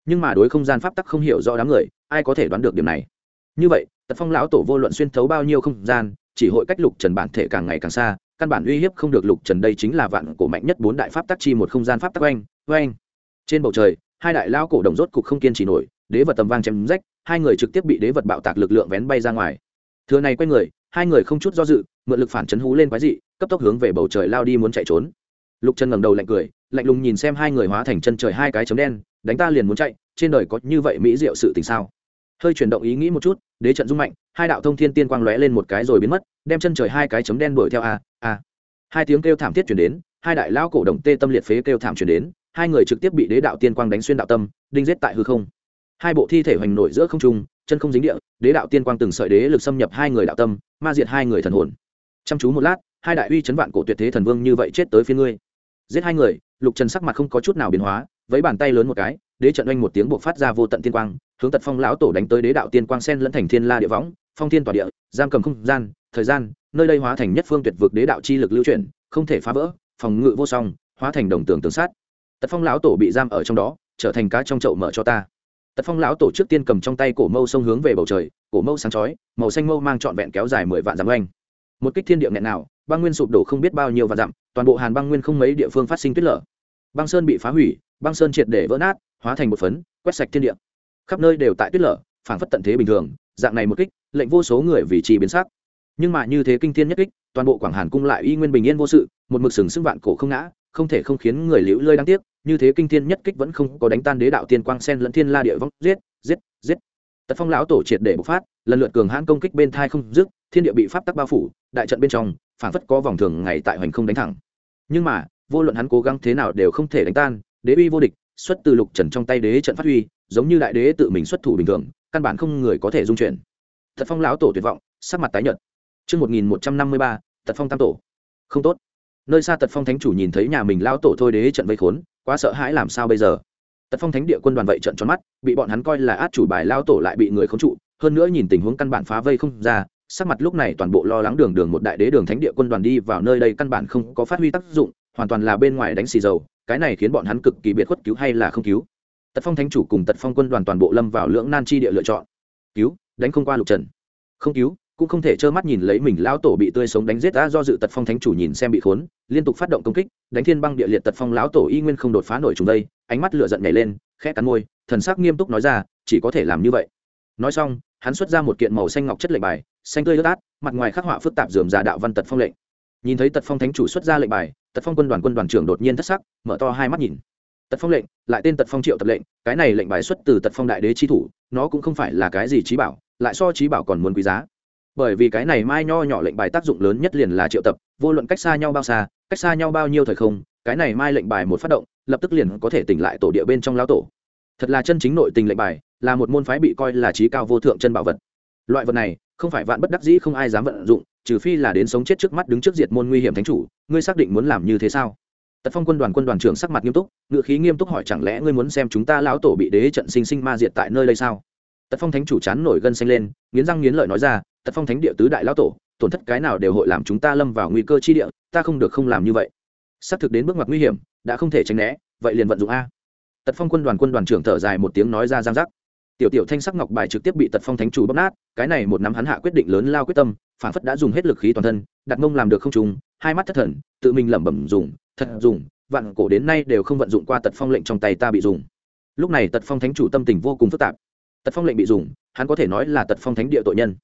Nhưng mà đối không gian pháp tắc không hiểu rõ đám người, ai có thể đoán được điểm này? Như vậy, tật phong lão tổ vô luận xuyên thấu bao nhiêu không gian, chỉ hội cách lục trần bản thể càng ngày càng xa, căn bản uy hiếp không được lục trần đây chính là vạn cổ mạnh nhất bốn đại pháp tắc chi một không gian pháp tắc oanh oanh. Trên bầu trời hai đại lao cổ đồng rốt cục không kiên trì nổi, đế vật tầm vang chém rách, hai người trực tiếp bị đế vật bạo tạc lực lượng vén bay ra ngoài. Thừa này quay người, hai người không chút do dự, mượn lực phản chấn hú lên quái dị, cấp tốc hướng về bầu trời lao đi muốn chạy trốn. Lục chân ngẩng đầu lạnh cười, lạnh lùng nhìn xem hai người hóa thành chân trời hai cái chấm đen, đánh ta liền muốn chạy, trên đời có như vậy mỹ diệu sự tình sao? Hơi chuyển động ý nghĩ một chút, đế trận rung mạnh, hai đạo thông thiên tiên quang lóe lên một cái rồi biến mất, đem chân trời hai cái chấm đen đuổi theo a a. Hai tiếng kêu thảm thiết chuyển đến, hai đại lão cổ động tê tâm liệt phế kêu thảm chuyển đến hai người trực tiếp bị đế đạo tiên quang đánh xuyên đạo tâm, đinh giết tại hư không. Hai bộ thi thể hoành nổi giữa không trung, chân không dính địa, đế đạo tiên quang từng sợi đế lực xâm nhập hai người đạo tâm, ma diệt hai người thần hồn. Chăm chú một lát, hai đại uy chấn vạn cổ tuyệt thế thần vương như vậy chết tới phía ngươi. Giết hai người, lục trần sắc mặt không có chút nào biến hóa với bàn tay lớn một cái, đế trận oanh một tiếng buộc phát ra vô tận tiên quang, hướng tật phong lão tổ đánh tới đế đạo tiên quang sen lẫn thành thiên la địa võng, phong thiên tỏa địa, giam cầm không gian, thời gian, nơi đây hóa thành nhất phương tuyệt vực đế đạo chi lực lưu chuyển, không thể phá vỡ, phòng ngự vô song, hóa thành đồng tường tường sát tật phong lão tổ bị giam ở trong đó, trở thành cá trong chậu mở cho ta. Tật phong lão tổ trước tiên cầm trong tay cổ mâu sông hướng về bầu trời, cổ mâu sáng chói, màu xanh mâu mang trọn vẹn kéo dài mười vạn dặm oanh. Một kích thiên địa nghẹn nào, băng nguyên sụp đổ không biết bao nhiêu vạn dặm, toàn bộ hàn băng nguyên không mấy địa phương phát sinh tuyết lở. Băng sơn bị phá hủy, băng sơn triệt để vỡ nát, hóa thành một phấn, quét sạch thiên địa. Khắp nơi đều tại tuyết lở, phảng phất tận thế bình thường, dạng này một kích, lệnh vô số người vì trì biến sắc. Nhưng mà như thế kinh thiên nhất kích, toàn bộ quảng hàn cung lại y nguyên bình yên vô sự, một mực sừng sững vạn cổ không ngã không thể không khiến người liễu lơi đáng tiếc như thế kinh thiên nhất kích vẫn không có đánh tan đế đạo tiên quang sen lẫn thiên la địa vong. Giết giết giết. Tật phong lão tổ triệt để bộc phát lần lượt cường hãn công kích bên thai không dứt thiên địa bị pháp tắc bao phủ đại trận bên trong phảng phất có vòng thường ngày tại hoành không đánh thẳng. Nhưng mà vô luận hắn cố gắng thế nào đều không thể đánh tan đế uy vô địch xuất từ lục trần trong tay đế trận phát huy giống như đại đế tự mình xuất thủ bình thường căn bản không người có thể dung chuyển. Tật phong lão tổ tuyệt vọng sắc mặt tái nhợt. Trước 1153, tật phong tam tổ. Không tốt. Nơi xa tật phong thánh chủ nhìn thấy nhà mình lao tổ thôi đế trận vây khốn, quá sợ hãi làm sao bây giờ. Tật phong thánh địa quân đoàn vậy trận tròn mắt, bị bọn hắn coi là át chủ bài lao tổ lại bị người khống trụ, hơn nữa nhìn tình huống căn bản phá vây không ra, sắc mặt lúc này toàn bộ lo lắng đường đường một đại đế đường thánh địa quân đoàn đi vào nơi đây căn bản không có phát huy tác dụng, hoàn toàn là bên ngoài đánh xì dầu, cái này khiến bọn hắn cực kỳ biệt khuất cứu hay là không cứu. Tật phong thánh chủ cùng Tật phong quân đoàn toàn bộ lâm vào lưỡng nan chi địa lựa chọn. Cứu, đánh không qua lục trần. Không cứu, cũng không thể trơ mắt nhìn lấy mình lão tổ bị tươi sống đánh giết đã do dự tật phong thánh chủ nhìn xem bị khốn, liên tục phát động công kích, đánh thiên băng địa liệt tật phong lão tổ y nguyên không đột phá nổi chúng đây, ánh mắt lửa giận nhảy lên, khẽ cắn môi, thần sắc nghiêm túc nói ra, chỉ có thể làm như vậy. Nói xong, hắn xuất ra một kiện màu xanh ngọc chất lệnh bài, xanh tươi ướt át, mặt ngoài khắc họa phức tạp dườm già đạo văn tật phong lệnh. Nhìn thấy tật phong thánh chủ xuất ra lệnh bài, tật phong quân đoàn quân đoàn trưởng đột nhiên thất sắc, mở to hai mắt nhìn. Tật phong lệnh, lại tên tật phong triệu tập lệnh, cái này lệnh bài xuất từ tật phong đại đế chi thủ, nó cũng không phải là cái gì trí bảo, lại so trí bảo còn muốn quý giá bởi vì cái này mai nho nhỏ lệnh bài tác dụng lớn nhất liền là triệu tập, vô luận cách xa nhau bao xa, cách xa nhau bao nhiêu thời không, cái này mai lệnh bài một phát động, lập tức liền có thể tỉnh lại tổ địa bên trong lão tổ. Thật là chân chính nội tình lệnh bài, là một môn phái bị coi là trí cao vô thượng chân bảo vật. Loại vật này, không phải vạn bất đắc dĩ không ai dám vận dụng, trừ phi là đến sống chết trước mắt đứng trước diệt môn nguy hiểm thánh chủ, ngươi xác định muốn làm như thế sao? Tật phong quân đoàn quân đoàn trưởng sắc mặt nghiêm túc, ngựa khí nghiêm túc hỏi chẳng lẽ ngươi muốn xem chúng ta lão tổ bị đế trận sinh sinh ma diệt tại nơi đây sao? Tật phong thánh chủ chán nổi gân xanh lên, nghiến răng nghiến lợi nói ra tật phong thánh địa tứ đại lão tổ, tổn thất cái nào đều hội làm chúng ta lâm vào nguy cơ chi địa, ta không được không làm như vậy. Xác thực đến bước ngoặt nguy hiểm, đã không thể tránh né, vậy liền vận dụng a. Tật phong quân đoàn quân đoàn trưởng thở dài một tiếng nói ra giang giác tiểu tiểu thanh sắc ngọc bài trực tiếp bị tật phong thánh chủ bóp nát, cái này một năm hắn hạ quyết định lớn lao quyết tâm, phản phất đã dùng hết lực khí toàn thân, đặt mông làm được không trùng, hai mắt thất thần, tự mình lẩm bẩm dùng, thật dùng, vạn cổ đến nay đều không vận dụng qua tật phong lệnh trong tay ta bị dùng. Lúc này tật phong thánh chủ tâm tình vô cùng phức tạp. Tật phong lệnh bị dùng, hắn có thể nói là tật phong thánh địa tội nhân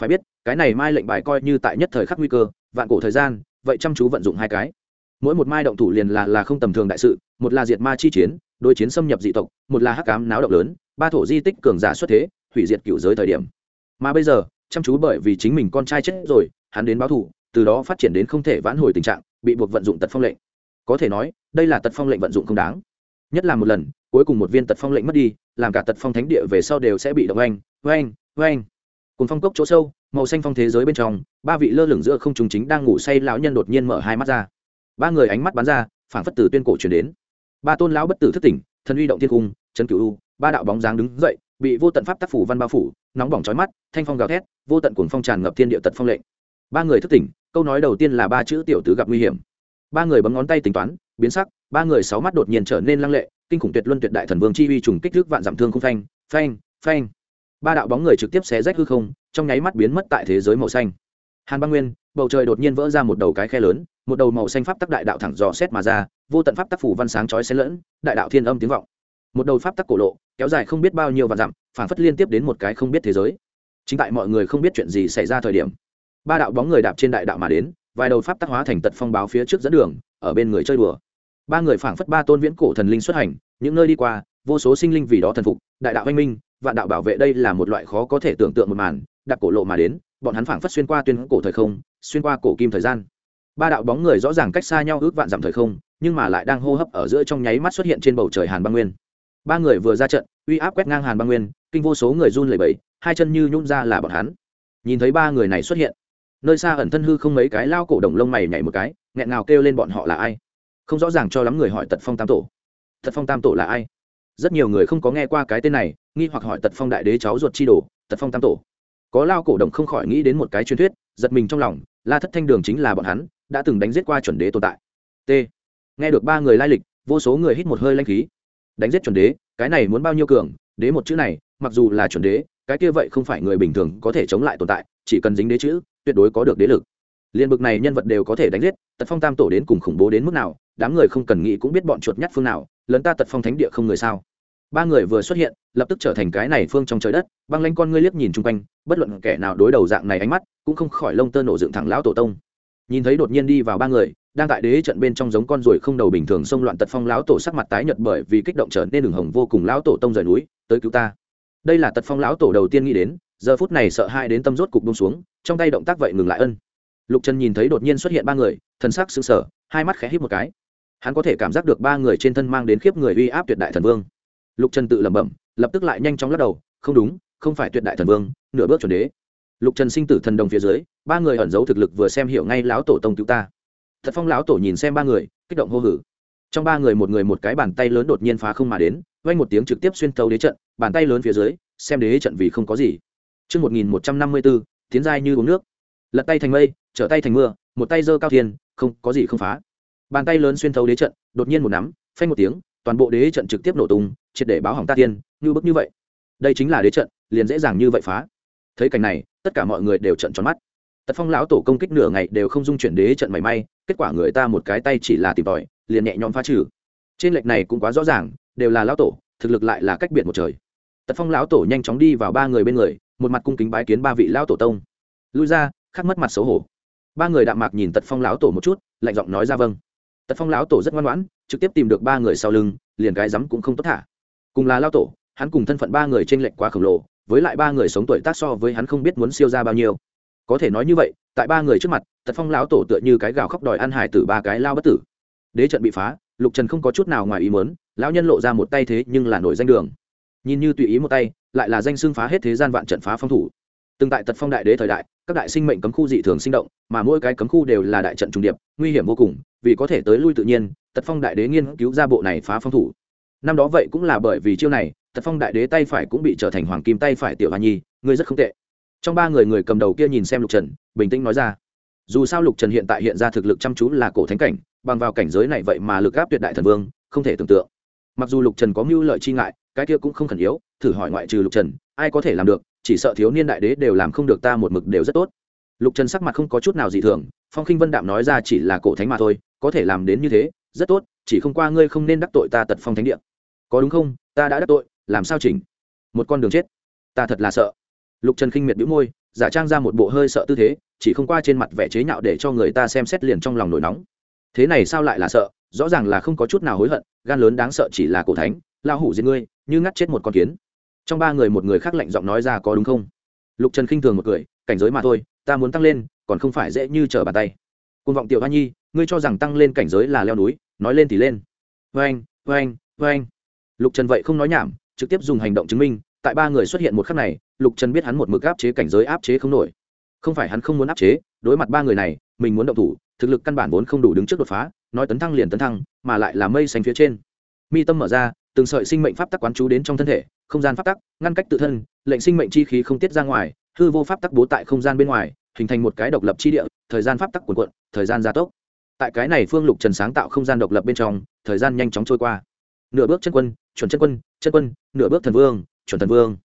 phải biết cái này mai lệnh bài coi như tại nhất thời khắc nguy cơ vạn cổ thời gian vậy chăm chú vận dụng hai cái. Mỗi một mai động thủ liền là là không tầm thường đại sự một là diệt ma chi chiến đối chiến xâm nhập dị tộc một là hắc cám náo động lớn ba thổ di tích cường giả xuất thế hủy diệt cựu giới thời điểm. Mà bây giờ chăm chú bởi vì chính mình con trai chết rồi hắn đến báo thủ, từ đó phát triển đến không thể vãn hồi tình trạng bị buộc vận dụng tật phong lệnh. Có thể nói đây là tật phong lệnh vận dụng không đáng. Nhất là một lần cuối cùng một viên tật phong lệnh mất đi làm cả tật phong thánh địa về sau đều sẽ bị động oanh oanh oanh cùng phong cốc chỗ sâu, màu xanh phong thế giới bên trong, ba vị lơ lửng giữa không trùng chính đang ngủ say lão nhân đột nhiên mở hai mắt ra. Ba người ánh mắt bắn ra, phảng phất từ tuyên cổ chuyển đến. Ba tôn lão bất tử thất tỉnh, thần uy động thiên cung trấn cửu u, ba đạo bóng dáng đứng dậy, bị vô tận pháp tác phủ văn bao phủ, nóng bỏng trói mắt, thanh phong gào thét, vô tận cuồng phong tràn ngập thiên địa tật phong lệnh. Ba người thức tỉnh, câu nói đầu tiên là ba chữ tiểu tứ gặp nguy hiểm. Ba người bấm ngón tay tính toán, biến sắc, ba người sáu mắt đột nhiên trở nên lăng lệ, kinh khủng tuyệt luân tuyệt đại thần vương chi uy trùng kích thước vạn giảm thương không phanh phanh phanh ba đạo bóng người trực tiếp xé rách hư không, trong nháy mắt biến mất tại thế giới màu xanh. Hàn băng nguyên, bầu trời đột nhiên vỡ ra một đầu cái khe lớn, một đầu màu xanh pháp tắc đại đạo thẳng dò xét mà ra, vô tận pháp tắc phủ văn sáng chói xen lẫn, đại đạo thiên âm tiếng vọng. Một đầu pháp tắc cổ lộ, kéo dài không biết bao nhiêu vạn dặm phản phất liên tiếp đến một cái không biết thế giới. Chính tại mọi người không biết chuyện gì xảy ra thời điểm, ba đạo bóng người đạp trên đại đạo mà đến, vài đầu pháp tắc hóa thành tật phong báo phía trước dẫn đường, ở bên người chơi đùa. Ba người phảng phất ba tôn viễn cổ thần linh xuất hành, những nơi đi qua, vô số sinh linh vì đó thần phục, đại đạo anh minh vạn đạo bảo vệ đây là một loại khó có thể tưởng tượng một màn, đạp cổ lộ mà đến, bọn hắn phảng phất xuyên qua tuyên cổ thời không, xuyên qua cổ kim thời gian. Ba đạo bóng người rõ ràng cách xa nhau ước vạn dặm thời không, nhưng mà lại đang hô hấp ở giữa trong nháy mắt xuất hiện trên bầu trời hàn băng nguyên. Ba người vừa ra trận, uy áp quét ngang hàn băng nguyên, kinh vô số người run lẩy bẩy, hai chân như nhún ra là bọn hắn. Nhìn thấy ba người này xuất hiện, nơi xa ẩn thân hư không mấy cái lao cổ đồng lông mày nhảy một cái, nghẹn ngào kêu lên bọn họ là ai? Không rõ ràng cho lắm người hỏi tật phong tam tổ. Tật phong tam tổ là ai? Rất nhiều người không có nghe qua cái tên này, nghi hoặc hỏi tật phong đại đế cháu ruột chi đồ, tật phong tam tổ. Có lao cổ động không khỏi nghĩ đến một cái truyền thuyết, giật mình trong lòng, la thất thanh đường chính là bọn hắn, đã từng đánh giết qua chuẩn đế tồn tại. T. Nghe được ba người lai lịch, vô số người hít một hơi lanh khí. Đánh giết chuẩn đế, cái này muốn bao nhiêu cường, đế một chữ này, mặc dù là chuẩn đế, cái kia vậy không phải người bình thường có thể chống lại tồn tại, chỉ cần dính đế chữ, tuyệt đối có được đế lực liên bực này nhân vật đều có thể đánh giết, tật phong tam tổ đến cùng khủng bố đến mức nào, đám người không cần nghĩ cũng biết bọn chuột nhắt phương nào lấn ta tật phong thánh địa không người sao? Ba người vừa xuất hiện, lập tức trở thành cái này phương trong trời đất, băng lanh con ngươi liếc nhìn chung quanh, bất luận kẻ nào đối đầu dạng này ánh mắt, cũng không khỏi lông tơ nổ dựng thẳng lão tổ tông. Nhìn thấy đột nhiên đi vào ba người, đang tại đế trận bên trong giống con ruồi không đầu bình thường xông loạn tật phong lão tổ sắc mặt tái nhợt bởi vì kích động trở nên đường hồng vô cùng lão tổ tông rời núi, tới cứu ta. Đây là tật phong lão tổ đầu tiên nghĩ đến, giờ phút này sợ hai đến tâm rốt cục bông xuống, trong tay động tác vậy ngừng lại ân lục trần nhìn thấy đột nhiên xuất hiện ba người thần sắc sững sờ hai mắt khẽ hít một cái. Hắn có thể cảm giác được ba người trên thân mang đến khiếp người uy áp tuyệt đại thần vương. Lục trần tự lẩm bẩm lập tức lại nhanh chóng lắc đầu không đúng không phải tuyệt đại thần vương nửa bước chuẩn đế. Lục trần sinh tử thần đồng phía dưới ba người ẩn giấu thực lực vừa xem hiểu ngay lão tổ tông cứu ta. Thật phong lão tổ nhìn xem ba người kích động hô hử. Trong ba người một người một cái bàn tay lớn đột nhiên phá không mà đến vang một tiếng trực tiếp xuyên thấu đế trận bàn tay lớn phía dưới xem đế trận vì không có gì. Trước 1154, tiến giai như uống nước. Lật tay thành mây, trở tay thành mưa, một tay giơ cao thiên, không có gì không phá. Bàn tay lớn xuyên thấu đế trận, đột nhiên một nắm, phanh một tiếng, toàn bộ đế trận trực tiếp nổ tung, triệt để báo hỏng ta tiên, như bức như vậy. Đây chính là đế trận, liền dễ dàng như vậy phá. Thấy cảnh này, tất cả mọi người đều trợn tròn mắt. Tật Phong lão tổ công kích nửa ngày đều không dung chuyển đế trận mảy may, kết quả người ta một cái tay chỉ là tìm tòi, liền nhẹ nhõm phá trừ. Trên lệch này cũng quá rõ ràng, đều là lão tổ, thực lực lại là cách biệt một trời tật phong lão tổ nhanh chóng đi vào ba người bên người một mặt cung kính bái kiến ba vị lão tổ tông lui ra khắc mất mặt xấu hổ ba người đạm mạc nhìn tật phong lão tổ một chút, lạnh giọng nói ra vâng. Tật phong lão tổ rất ngoan ngoãn, trực tiếp tìm được ba người sau lưng, liền cái rắm cũng không tốt thả. Cùng là lão tổ, hắn cùng thân phận ba người trên lệnh quá khổng lồ, với lại ba người sống tuổi tác so với hắn không biết muốn siêu ra bao nhiêu. Có thể nói như vậy, tại ba người trước mặt, tật phong lão tổ tựa như cái gào khóc đòi ăn hải tử ba cái lao bất tử. Đế trận bị phá, lục trần không có chút nào ngoài ý muốn, lão nhân lộ ra một tay thế nhưng là nổi danh đường. Nhìn như tùy ý một tay, lại là danh xưng phá hết thế gian vạn trận phá phong thủ. Từng tại tật phong đại đế thời đại các đại sinh mệnh cấm khu dị thường sinh động, mà mỗi cái cấm khu đều là đại trận trùng điệp, nguy hiểm vô cùng, vì có thể tới lui tự nhiên, tật phong đại đế nghiên cứu ra bộ này phá phong thủ. Năm đó vậy cũng là bởi vì chiêu này, tật phong đại đế tay phải cũng bị trở thành hoàng kim tay phải tiểu hoa nhi, ngươi rất không tệ. Trong ba người người cầm đầu kia nhìn xem lục trần, bình tĩnh nói ra. Dù sao lục trần hiện tại hiện ra thực lực chăm chú là cổ thánh cảnh, bằng vào cảnh giới này vậy mà lực áp tuyệt đại thần vương, không thể tưởng tượng. Mặc dù lục trần có mưu lợi chi ngại, cái kia cũng không khẩn yếu, thử hỏi ngoại trừ lục trần, ai có thể làm được chỉ sợ thiếu niên đại đế đều làm không được ta một mực đều rất tốt. Lục trần sắc mặt không có chút nào dị thường, phong khinh vân đạm nói ra chỉ là cổ thánh mà thôi, có thể làm đến như thế, rất tốt, chỉ không qua ngươi không nên đắc tội ta tật phong thánh địa. Có đúng không? Ta đã đắc tội, làm sao chỉnh? Một con đường chết. Ta thật là sợ. Lục trần khinh miệt bĩu môi, giả trang ra một bộ hơi sợ tư thế, chỉ không qua trên mặt vẻ chế nhạo để cho người ta xem xét liền trong lòng nổi nóng. Thế này sao lại là sợ? Rõ ràng là không có chút nào hối hận, gan lớn đáng sợ chỉ là cổ thánh lao hủ giết ngươi, như ngắt chết một con kiến trong ba người một người khác lạnh giọng nói ra có đúng không? Lục trần khinh thường một cười, cảnh giới mà thôi, ta muốn tăng lên, còn không phải dễ như trở bàn tay. Côn vọng tiểu hoa nhi, ngươi cho rằng tăng lên cảnh giới là leo núi, nói lên thì lên. Vê anh vê anh vê anh lục trần vậy không nói nhảm, trực tiếp dùng hành động chứng minh, tại ba người xuất hiện một khắc này, lục trần biết hắn một mực áp chế cảnh giới áp chế không nổi. Không phải hắn không muốn áp chế, đối mặt ba người này, mình muốn động thủ, thực lực căn bản vốn không đủ đứng trước đột phá, nói tấn thăng liền tấn thăng, mà lại là mây xanh phía trên. Mi tâm mở ra, từng sợi sinh mệnh pháp tắc quán chú đến trong thân thể không gian pháp tắc, ngăn cách tự thân, lệnh sinh mệnh chi khí không tiết ra ngoài, hư vô pháp tắc bố tại không gian bên ngoài, hình thành một cái độc lập chi địa, thời gian pháp tắc cuộn cuộn, thời gian gia tốc. Tại cái này phương lục trần sáng tạo không gian độc lập bên trong, thời gian nhanh chóng trôi qua. Nửa bước chân quân, chuẩn chân quân chân quân, nửa bước thần vương, chuẩn thần vương.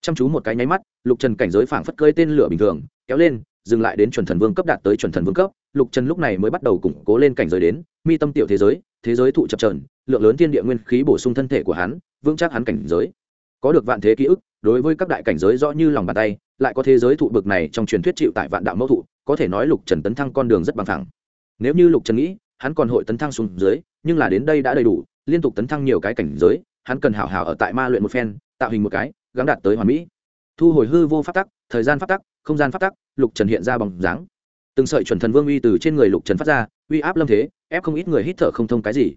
Chăm chú một cái nháy mắt, lục trần cảnh giới phảng phất cơi tên lửa bình thường, kéo lên, dừng lại đến chuẩn thần vương cấp đạt tới chuẩn thần vương cấp, lục trần lúc này mới bắt đầu củng cố lên cảnh giới đến, mi tâm tiểu thế giới thế giới thụ chập trờn, lượng lớn thiên địa nguyên khí bổ sung thân thể của hắn, vững chắc hắn cảnh giới có được vạn thế ký ức, đối với các đại cảnh giới rõ như lòng bàn tay, lại có thế giới thụ bực này trong truyền thuyết chịu tại vạn đạo mẫu thụ, có thể nói lục trần tấn thăng con đường rất bằng thẳng. Nếu như lục trần nghĩ, hắn còn hội tấn thăng xuống dưới, nhưng là đến đây đã đầy đủ, liên tục tấn thăng nhiều cái cảnh giới, hắn cần hảo hảo ở tại ma luyện một phen, tạo hình một cái gắn đạt tới hoàn mỹ. Thu hồi hư vô phát tắc, thời gian phát tắc, không gian phát tắc, lục trần hiện ra bằng dáng. Từng sợi chuẩn thần vương uy từ trên người lục trần phát ra, uy áp lâm thế, ép không ít người hít thở không thông cái gì.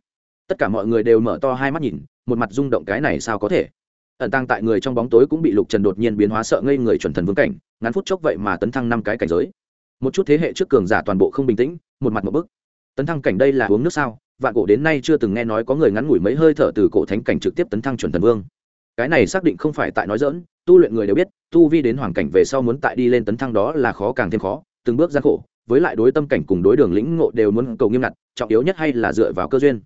Tất cả mọi người đều mở to hai mắt nhìn, một mặt rung động cái này sao có thể? Ẩn tăng tại người trong bóng tối cũng bị lục trần đột nhiên biến hóa sợ ngây người chuẩn thần vương cảnh, ngắn phút chốc vậy mà tấn thăng năm cái cảnh giới. Một chút thế hệ trước cường giả toàn bộ không bình tĩnh, một mặt một bức. Tấn thăng cảnh đây là uống nước sao? Vạn cổ đến nay chưa từng nghe nói có người ngắn ngủi mấy hơi thở từ cổ thánh cảnh trực tiếp tấn thăng chuẩn thần vương. Cái này xác định không phải tại nói dỡn tu luyện người đều biết, tu vi đến hoàn cảnh về sau muốn tại đi lên tấn thăng đó là khó càng thêm khó, từng bước gian khổ, với lại đối tâm cảnh cùng đối đường lĩnh ngộ đều muốn cầu nghiêm ngặt, trọng yếu nhất hay là dựa vào cơ duyên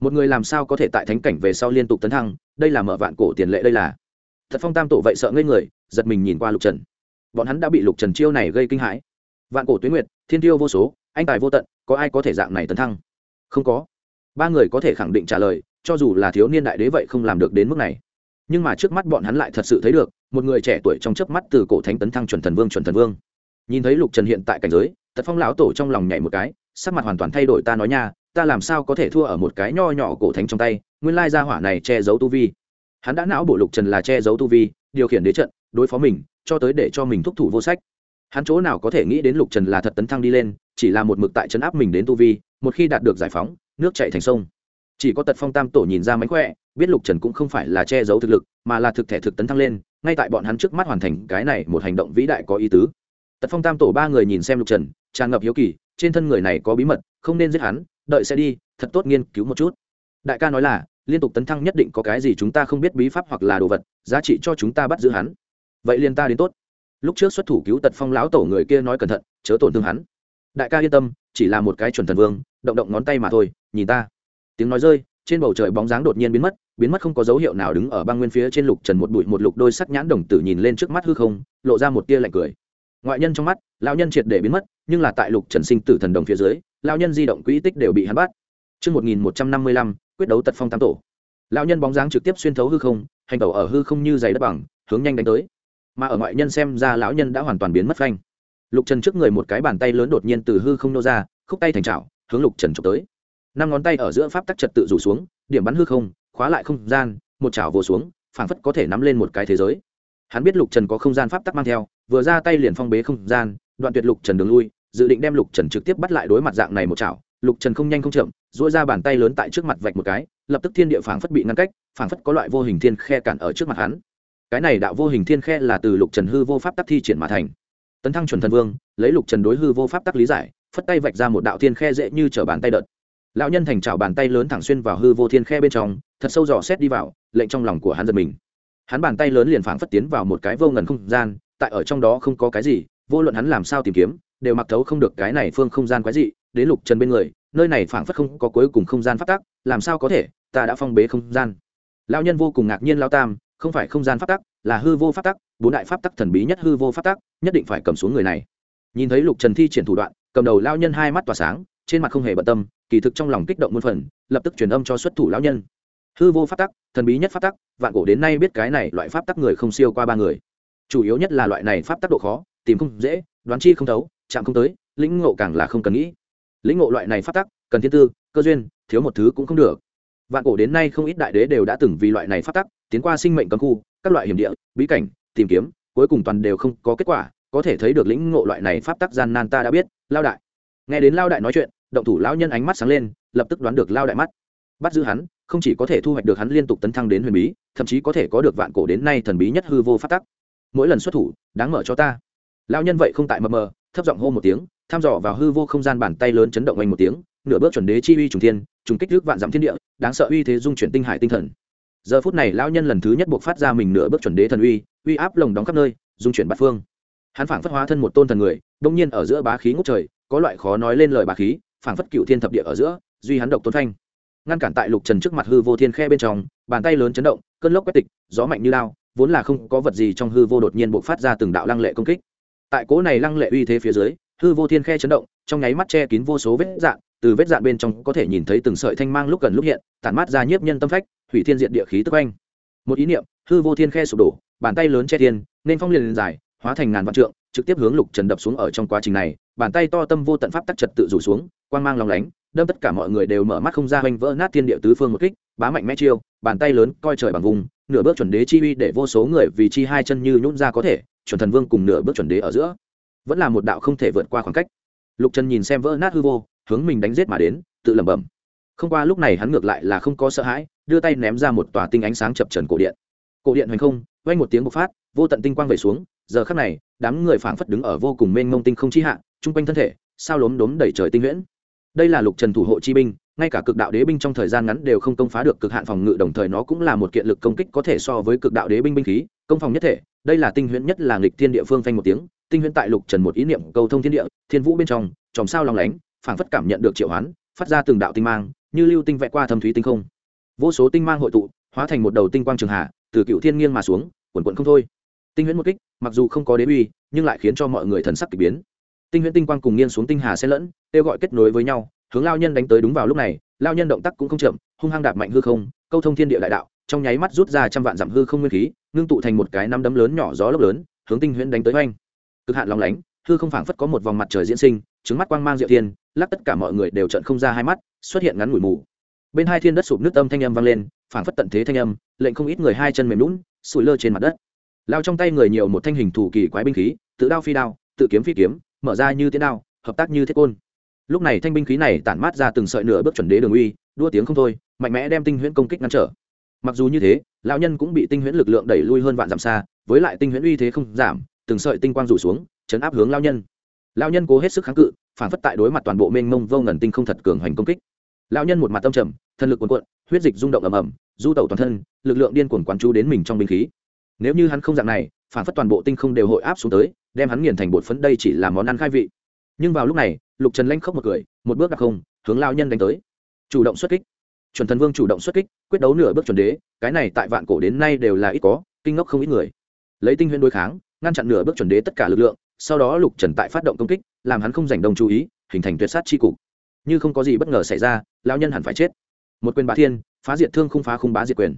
một người làm sao có thể tại thánh cảnh về sau liên tục tấn thăng, đây là mở vạn cổ tiền lệ đây là. Thật phong tam tổ vậy sợ ngây người, giật mình nhìn qua lục trần. Bọn hắn đã bị lục trần chiêu này gây kinh hãi. Vạn cổ tuyến nguyệt, thiên tiêu vô số, anh tài vô tận, có ai có thể dạng này tấn thăng? Không có. Ba người có thể khẳng định trả lời, cho dù là thiếu niên đại đế vậy không làm được đến mức này. Nhưng mà trước mắt bọn hắn lại thật sự thấy được, một người trẻ tuổi trong chớp mắt từ cổ thánh tấn thăng chuẩn thần vương, chuẩn thần vương. Nhìn thấy lục trần hiện tại cảnh giới tật phong lão tổ trong lòng nhảy một cái, sắc mặt hoàn toàn thay đổi, ta nói nha ta làm sao có thể thua ở một cái nho nhỏ cổ thánh trong tay, nguyên lai gia hỏa này che giấu tu vi. Hắn đã não bộ lục trần là che giấu tu vi, điều khiển đế trận, đối phó mình, cho tới để cho mình thúc thủ vô sách. Hắn chỗ nào có thể nghĩ đến lục trần là thật tấn thăng đi lên, chỉ là một mực tại trấn áp mình đến tu vi, một khi đạt được giải phóng, nước chạy thành sông. Chỉ có tật phong tam tổ nhìn ra mánh khỏe, biết lục trần cũng không phải là che giấu thực lực, mà là thực thể thực tấn thăng lên, ngay tại bọn hắn trước mắt hoàn thành cái này một hành động vĩ đại có ý tứ. Tật phong tam tổ ba người nhìn xem lục trần, tràn ngập hiếu kỳ, trên thân người này có bí mật, không nên giết hắn đợi sẽ đi, thật tốt nghiên cứu một chút. Đại ca nói là, liên tục tấn thăng nhất định có cái gì chúng ta không biết bí pháp hoặc là đồ vật, giá trị cho chúng ta bắt giữ hắn. Vậy liền ta đến tốt. Lúc trước xuất thủ cứu tật phong lão tổ người kia nói cẩn thận, chớ tổn thương hắn. Đại ca yên tâm, chỉ là một cái chuẩn thần vương, động động ngón tay mà thôi, nhìn ta. Tiếng nói rơi, trên bầu trời bóng dáng đột nhiên biến mất biến mất không có dấu hiệu nào đứng ở băng nguyên phía trên lục trần một bụi một lục đôi sắc nhãn đồng tử nhìn lên trước mắt hư không, lộ ra một tia lạnh cười. Ngoại nhân trong mắt, lão nhân triệt để biến mất, nhưng là tại lục trần sinh tử thần đồng phía dưới lão nhân di động quỹ tích đều bị hắn bắt Trước 1155, quyết đấu tật phong tám tổ. Lão nhân bóng dáng trực tiếp xuyên thấu hư không, hành tẩu ở hư không như giày đất bằng, hướng nhanh đánh tới. Mà ở ngoại nhân xem ra lão nhân đã hoàn toàn biến mất phanh. Lục Trần trước người một cái bàn tay lớn đột nhiên từ hư không nô ra, khúc tay thành trảo, hướng Lục Trần chụp tới. Năm ngón tay ở giữa pháp tắc trật tự rủ xuống, điểm bắn hư không, khóa lại không gian, một chảo vồ xuống, phảng phất có thể nắm lên một cái thế giới. Hắn biết Lục Trần có không gian pháp tắc mang theo, vừa ra tay liền phong bế không gian, đoạn tuyệt Lục Trần đường lui, dự định đem Lục Trần trực tiếp bắt lại đối mặt dạng này một chảo, lục trần không nhanh không chậm dỗi ra bàn tay lớn tại trước mặt vạch một cái lập tức thiên địa phảng phất bị ngăn cách phảng phất có loại vô hình thiên khe cản ở trước mặt hắn. Cái này đạo vô hình thiên khe là từ lục trần hư vô pháp tắc thi triển mà thành. Tấn thăng chuẩn thần vương lấy lục trần đối hư vô pháp tắc lý giải phất tay vạch ra một đạo thiên khe dễ như t bàn tay đợt. Lão nhân thành trào bàn tay lớn thẳng xuyên vào hư vô thiên khe bên trong thật sâu dò xét đi vào lệnh trong lòng của hắn giật mình. Hắn bàn tay lớn liền phảng phất tiến vào một cái vô ngần không gian tại ở trong đó không có cái gì vô luận hắn làm sao tìm kiếm đều mặc thấu không được cái này phương không gian quái dị, đến lục trần bên người, nơi này phảng phất không có cuối cùng không gian phát tắc, làm sao có thể, ta đã phong bế không gian. Lao nhân vô cùng ngạc nhiên lao tam, không phải không gian phát tắc, là hư vô phát tắc, bốn đại pháp tắc thần bí nhất hư vô phát tắc, nhất định phải cầm xuống người này. Nhìn thấy lục trần thi triển thủ đoạn, cầm đầu lao nhân hai mắt tỏa sáng, trên mặt không hề bận tâm, kỳ thực trong lòng kích động muôn phần, lập tức truyền âm cho xuất thủ lão nhân. Hư vô pháp tắc, thần bí nhất pháp tắc, vạn cổ đến nay biết cái này loại pháp tắc người không siêu qua ba người. Chủ yếu nhất là loại này pháp tắc độ khó, tìm không dễ, đoán chi không thấu chạm không tới, lĩnh ngộ càng là không cần nghĩ. Lĩnh ngộ loại này phát tắc, cần thiên tư, cơ duyên, thiếu một thứ cũng không được. Vạn cổ đến nay không ít đại đế đều đã từng vì loại này phát tắc, tiến qua sinh mệnh cấm khu, các loại hiểm địa, bí cảnh, tìm kiếm, cuối cùng toàn đều không có kết quả. Có thể thấy được lĩnh ngộ loại này pháp tắc gian nan ta đã biết, lao đại. Nghe đến lao đại nói chuyện, động thủ lão nhân ánh mắt sáng lên, lập tức đoán được lao đại mắt. Bắt giữ hắn, không chỉ có thể thu hoạch được hắn liên tục tấn thăng đến huyền bí, thậm chí có thể có được vạn cổ đến nay thần bí nhất hư vô phát tắc. Mỗi lần xuất thủ, đáng mở cho ta. Lao nhân vậy không tại mờ mờ thấp giọng hô một tiếng, tham dò vào hư vô không gian bàn tay lớn chấn động oanh một tiếng, nửa bước chuẩn đế chi uy trùng thiên, trùng kích trước vạn dặm thiên địa, đáng sợ uy thế dung chuyển tinh hải tinh thần. Giờ phút này lão nhân lần thứ nhất buộc phát ra mình nửa bước chuẩn đế thần uy uy áp lồng đóng khắp nơi, dung chuyển bát phương. Hắn phảng phất hóa thân một tôn thần người đông nhiên ở giữa bá khí ngút trời, có loại khó nói lên lời bá khí, phảng phất cựu thiên thập địa ở giữa, duy hắn độc tôn thanh ngăn cản tại lục trần trước mặt hư vô thiên khe bên trong, bàn tay lớn chấn động, cơn lốc quét tịch, gió mạnh như lao, vốn là không có vật gì trong hư vô đột nhiên buộc phát ra từng đạo lăng lệ công kích tại cố này lăng lệ uy thế phía dưới, hư vô thiên khe chấn động, trong nháy mắt che kín vô số vết dạn từ vết dạn bên trong có thể nhìn thấy từng sợi thanh mang lúc gần lúc hiện, tản mát ra nhiếp nhân tâm phách, hủy thiên diện địa khí tức anh một ý niệm, hư vô thiên khe sụp đổ, bàn tay lớn che thiên, nên phong liền dài hóa thành ngàn vạn trượng, trực tiếp hướng lục trần đập xuống ở trong quá trình này, bàn tay to tâm vô tận pháp tắc trật tự rủ xuống, quang mang lòng lánh, đâm tất cả mọi người đều mở mắt không ra hoành vỡ nát thiên địa tứ phương một kích, bá mạnh mẽ chiêu, bàn tay lớn coi trời bằng vùng, nửa bước chuẩn đế chi uy để vô số người vì chi hai chân như nhún ra có thể chuẩn thần vương cùng nửa bước chuẩn đế ở giữa. Vẫn là một đạo không thể vượt qua khoảng cách. Lục trần nhìn xem vỡ nát hư vô, hướng mình đánh giết mà đến, tự lẩm bẩm. Không qua lúc này hắn ngược lại là không có sợ hãi, đưa tay ném ra một tòa tinh ánh sáng chập trần cổ điện. Cổ điện hoành không quanh một tiếng bộc phát, vô tận tinh quang về xuống, giờ khắc này, đám người phảng phất đứng ở vô cùng mênh mông tinh không chi hạ, chung quanh thân thể, sao lốm đốm đẩy trời tinh huyễn. Đây là lục trần thủ hộ chi binh ngay cả cực đạo đế binh trong thời gian ngắn đều không công phá được cực hạn phòng ngự, đồng thời nó cũng là một kiện lực công kích có thể so với cực đạo đế binh binh khí, công phòng nhất thể. Đây là tinh huyễn nhất là nghịch thiên địa phương phanh một tiếng, tinh huyễn tại lục trần một ý niệm, cầu thông thiên địa, thiên vũ bên trong, chòm sao lòng lánh, phảng phất cảm nhận được triệu hoán, phát ra từng đạo tinh mang, như lưu tinh vẽ qua thâm thúy tinh không. Vô số tinh mang hội tụ, hóa thành một đầu tinh quang trường hạ, từ cựu thiên nghiêng mà xuống, quần quận không thôi. Tinh huyễn một kích, mặc dù không có đế uy, nhưng lại khiến cho mọi người thần sắc k ỳ biến. Tinh huyễn tinh quang cùng nghiêng xuống tinh hà xen lẫn, kêu gọi kết nối với nhau hướng lao nhân đánh tới đúng vào lúc này, lao nhân động tác cũng không chậm, hung hăng đạp mạnh hư không, câu thông thiên địa đại đạo, trong nháy mắt rút ra trăm vạn dặm hư không nguyên khí, ngưng tụ thành một cái năm đấm lớn nhỏ gió lốc lớn, hướng tinh huyễn đánh tới oanh. Cực hạn lòng lánh, hư không phảng phất có một vòng mặt trời diễn sinh trứng mắt quang mang diệu thiên, lắc tất cả mọi người đều trận không ra hai mắt, xuất hiện ngắn ngủi mù. Bên hai thiên đất sụp nước âm thanh âm vang lên, phảng phất tận thế thanh âm, lệnh không ít người hai chân mềm lún sủi lơ trên mặt đất. Lao trong tay người nhiều một thanh hình thủ kỳ quái binh khí, tự đao phi đao, tự kiếm phi kiếm, mở ra như tiến đao, hợp tác như thiết côn lúc này thanh binh khí này tản mát ra từng sợi nửa bước chuẩn đế đường uy, đua tiếng không thôi, mạnh mẽ đem tinh huyễn công kích ngăn trở. Mặc dù như thế, lão nhân cũng bị tinh huyễn lực lượng đẩy lui hơn vạn dặm xa, với lại tinh huyễn uy thế không giảm, từng sợi tinh quang rủ xuống, chấn áp hướng lão nhân. Lão nhân cố hết sức kháng cự, phản phất tại đối mặt toàn bộ mênh mông vô ngần tinh không thật cường hoành công kích. Lão nhân một mặt tâm trầm, thân lực cuồn cuộn, huyết dịch rung động ầm ầm, du tẩu toàn thân, lực lượng điên cuồng quán chú đến mình trong binh khí. Nếu như hắn không dạng này, phản phất toàn bộ tinh không đều hội áp xuống tới, đem hắn nghiền thành bột phấn, đây chỉ là món ăn khai vị nhưng vào lúc này, lục trần lanh khóc một cười, một bước đặc không, hướng lao nhân đánh tới. Chủ động xuất kích. Chuẩn thần vương chủ động xuất kích, quyết đấu nửa bước chuẩn đế, cái này tại vạn cổ đến nay đều là ít có, kinh ngốc không ít người. Lấy tinh huyễn đối kháng, ngăn chặn nửa bước chuẩn đế tất cả lực lượng, sau đó lục trần tại phát động công kích, làm hắn không giành đồng chú ý, hình thành tuyệt sát c h i cục. Như không có gì bất ngờ xảy ra lao nhân hẳn phải chết. Một quyền bá thiên, phá diệt thương không phá không bá diệt quyền.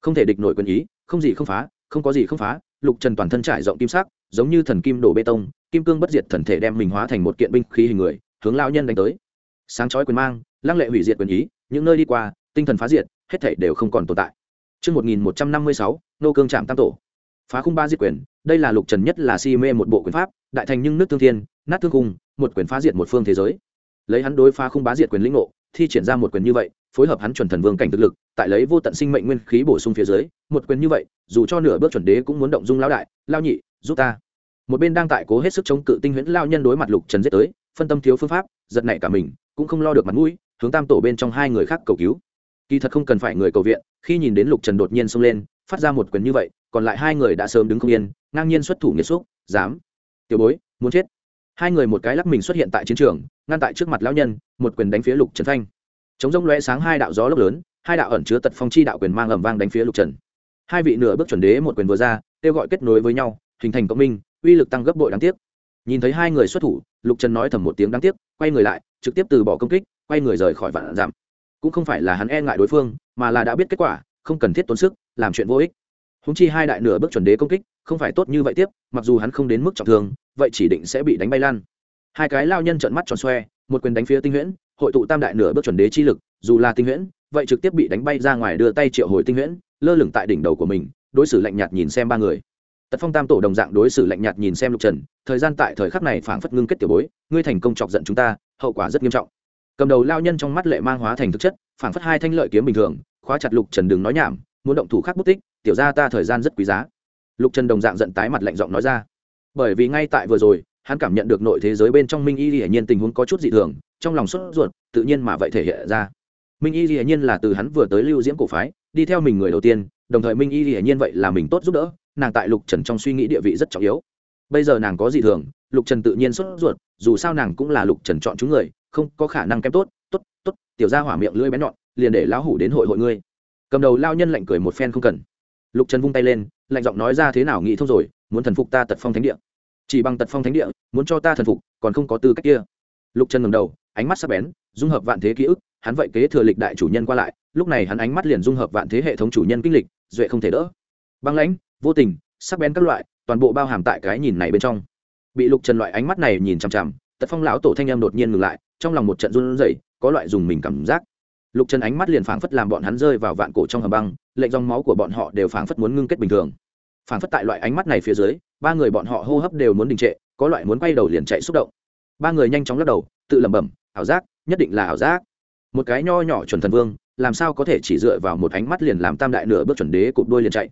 Không thể địch nổi quyền ý, không gì không phá, không có gì không phá lục trần toàn thân trải rộng kim sắc giống như thần kim đổ bê tông kim cương bất diệt thần thể đem mình hóa thành một kiện binh khí hình người hướng lao nhân đánh tới sáng chói quyền mang lăng lệ hủy diệt quyền ý những nơi đi qua tinh thần phá diệt hết thể đều không còn tồn tại Trước 1156, nô cương chạm tam tổ. Phá khung ba diệt quyền, đây là lục trần nhất là si mê một bộ quyền pháp, đại thành nhưng nước thương thiên, nát thương cung, một quyền phá diệt một phương thế giới. Lấy hắn đối phá khung bá diệt quyền lĩnh ngộ, thi triển ra một quyền như vậy, phối hợp hắn chuẩn thần vương cảnh thực lực, tại lấy vô tận sinh mệnh nguyên khí bổ sung phía dưới, một quyền như vậy, dù cho nửa bước chuẩn đế cũng muốn động dung lão đại, lao nhị, giúp ta. Một bên đang tại cố hết sức chống cự tinh huyễn lao nhân đối mặt lục trần giết tới, phân tâm thiếu phương pháp, giật nảy cả mình, cũng không lo được mặt mũi, hướng tam tổ bên trong hai người khác cầu cứu. Kỳ thật không cần phải người cầu viện khi nhìn đến lục trần đột nhiên xông lên phát ra một quyền như vậy còn lại hai người đã sớm đứng không yên ngang nhiên xuất thủ nghiệt xúc dám. Tiểu bối muốn chết. Hai người một cái lắc mình xuất hiện tại chiến trường ngăn tại trước mặt lão nhân một quyền đánh phía lục trần thanh chống rông lóe sáng hai đạo gió lốc lớn, hai đạo ẩn chứa tật phong chi đạo quyền mang ẩm vang đánh phía lục trần. Hai vị nửa bước chuẩn đế một quyền vừa ra, kêu gọi kết nối với nhau, hình thành cộng minh, uy lực tăng gấp bội đáng tiếc. Nhìn thấy hai người xuất thủ, lục trần nói thầm một tiếng đáng tiếc, quay người lại, trực tiếp từ bỏ công kích, quay người rời khỏi vạn giảm. Cũng không phải là hắn e ngại đối phương, mà là đã biết kết quả, không cần thiết tốn sức, làm chuyện vô ích. Húng chi hai đại nửa bước chuẩn đế công kích, không phải tốt như vậy tiếp, mặc dù hắn không đến mức trọng thương, vậy chỉ định sẽ bị đánh bay lan. Hai cái lao nhân trợn mắt tròn xoe, một quyền đánh phía tinh huyễn hội tụ tam đại nửa bước chuẩn đế chi lực, dù là tinh huyễn, vậy trực tiếp bị đánh bay ra ngoài đưa tay triệu hồi tinh huyễn, lơ lửng tại đỉnh đầu của mình, đối xử lạnh nhạt nhìn xem ba người. Tật phong tam tổ đồng dạng đối xử lạnh nhạt nhìn xem lục trần, thời gian tại thời khắc này phảng phất ngưng kết tiểu bối, ngươi thành công chọc giận chúng ta, hậu quả rất nghiêm trọng. Cầm đầu lao nhân trong mắt lệ mang hóa thành thực chất, phảng phất hai thanh lợi kiếm bình thường, khóa chặt lục trần đừng nói nhảm, muốn động thủ khác bút tích, tiểu ra ta thời gian rất quý giá. Lục trần đồng dạng giận tái mặt lạnh giọng nói ra. Bởi vì ngay tại vừa rồi, hắn cảm nhận được nội thế giới bên trong minh y hiển nhiên tình huống có chút dị thường trong lòng sốt ruột, tự nhiên mà vậy thể hiện ra. Minh y hiển nhiên là từ hắn vừa tới lưu diễm cổ phái, đi theo mình người đầu tiên, đồng thời minh y hiển nhiên vậy là mình tốt giúp đỡ, nàng tại lục trần trong suy nghĩ địa vị rất trọng yếu. Bây giờ nàng có dị thường, lục trần tự nhiên sốt ruột, dù sao nàng cũng là lục trần chọn chúng người, không có khả năng kém tốt tốt tốt, tiểu ra hỏa miệng lưỡi bén nhọn, liền để lão hủ đến hội hội ngươi. Cầm đầu lao nhân lạnh cười một phen không cần. Lục trần vung tay lên, lạnh giọng nói ra thế nào nghĩ thông rồi, muốn thần phục ta tật phong thánh địa. Chỉ bằng tật phong thánh địa, muốn cho ta thần phục, còn không có tư cách kia. Lục trần ngầm đầu ánh mắt sắc bén, dung hợp vạn thế ký ức, hắn vậy kế thừa lịch đại chủ nhân qua lại, lúc này hắn ánh mắt liền dung hợp vạn thế hệ thống chủ nhân kinh lịch, duệ không thể đỡ. Băng lãnh, vô tình, sắc bén các loại, toàn bộ bao hàm tại cái nhìn này bên trong. Bị lục trần loại ánh mắt này nhìn chằm chằm, tật phong lão tổ thanh em đột nhiên ngừng lại, trong lòng một trận run rẩy, có loại dùng mình cảm giác. Lục trần ánh mắt liền phảng phất làm bọn hắn rơi vào vạn cổ trong hầm băng, lệnh dòng máu của bọn họ đều phảng phất muốn ngưng kết bình thường. Phảng phất tại loại ánh mắt này phía dưới, ba người bọn họ hô hấp đều muốn đình trệ, có loại muốn quay đầu liền chạy xúc động. Ba người nhanh chóng lắc đầu, tự lẩm bẩm ảo giác, nhất định là ảo giác. Một cái nho nhỏ chuẩn thần vương, làm sao có thể chỉ dựa vào một ánh mắt liền làm tam đại nửa bước chuẩn đế cụp đuôi liền chạy?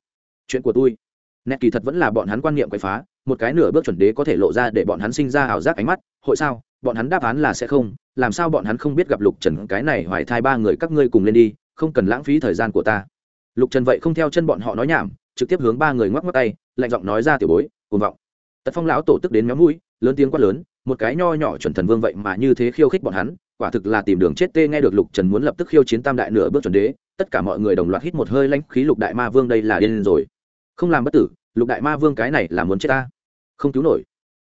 Chuyện của tôi. Nét kỳ thật vẫn là bọn hắn quan niệm quậy phá, một cái nửa bước chuẩn đế có thể lộ ra để bọn hắn sinh ra ảo giác ánh mắt, hội sao? Bọn hắn đáp án là sẽ không, làm sao bọn hắn không biết gặp lục trần cái này hoài thai ba người các ngươi cùng lên đi, không cần lãng phí thời gian của ta. Lục trần vậy không theo chân bọn họ nói nhảm, trực tiếp hướng ba người ngoắc ngoắc tay, lạnh giọng nói ra tiểu bối, cuồng vọng. Tật phong lão tổ tức đến nhóm mũi lớn tiếng quát lớn, một cái nho nhỏ chuẩn thần vương vậy mà như thế khiêu khích bọn hắn, quả thực là tìm đường chết tê nghe được lục trần muốn lập tức khiêu chiến tam đại nửa bước chuẩn đế, tất cả mọi người đồng loạt hít một hơi lãnh khí lục đại ma vương đây là điên rồi. Không làm bất tử, lục đại ma vương cái này là muốn chết ta. Không cứu nổi.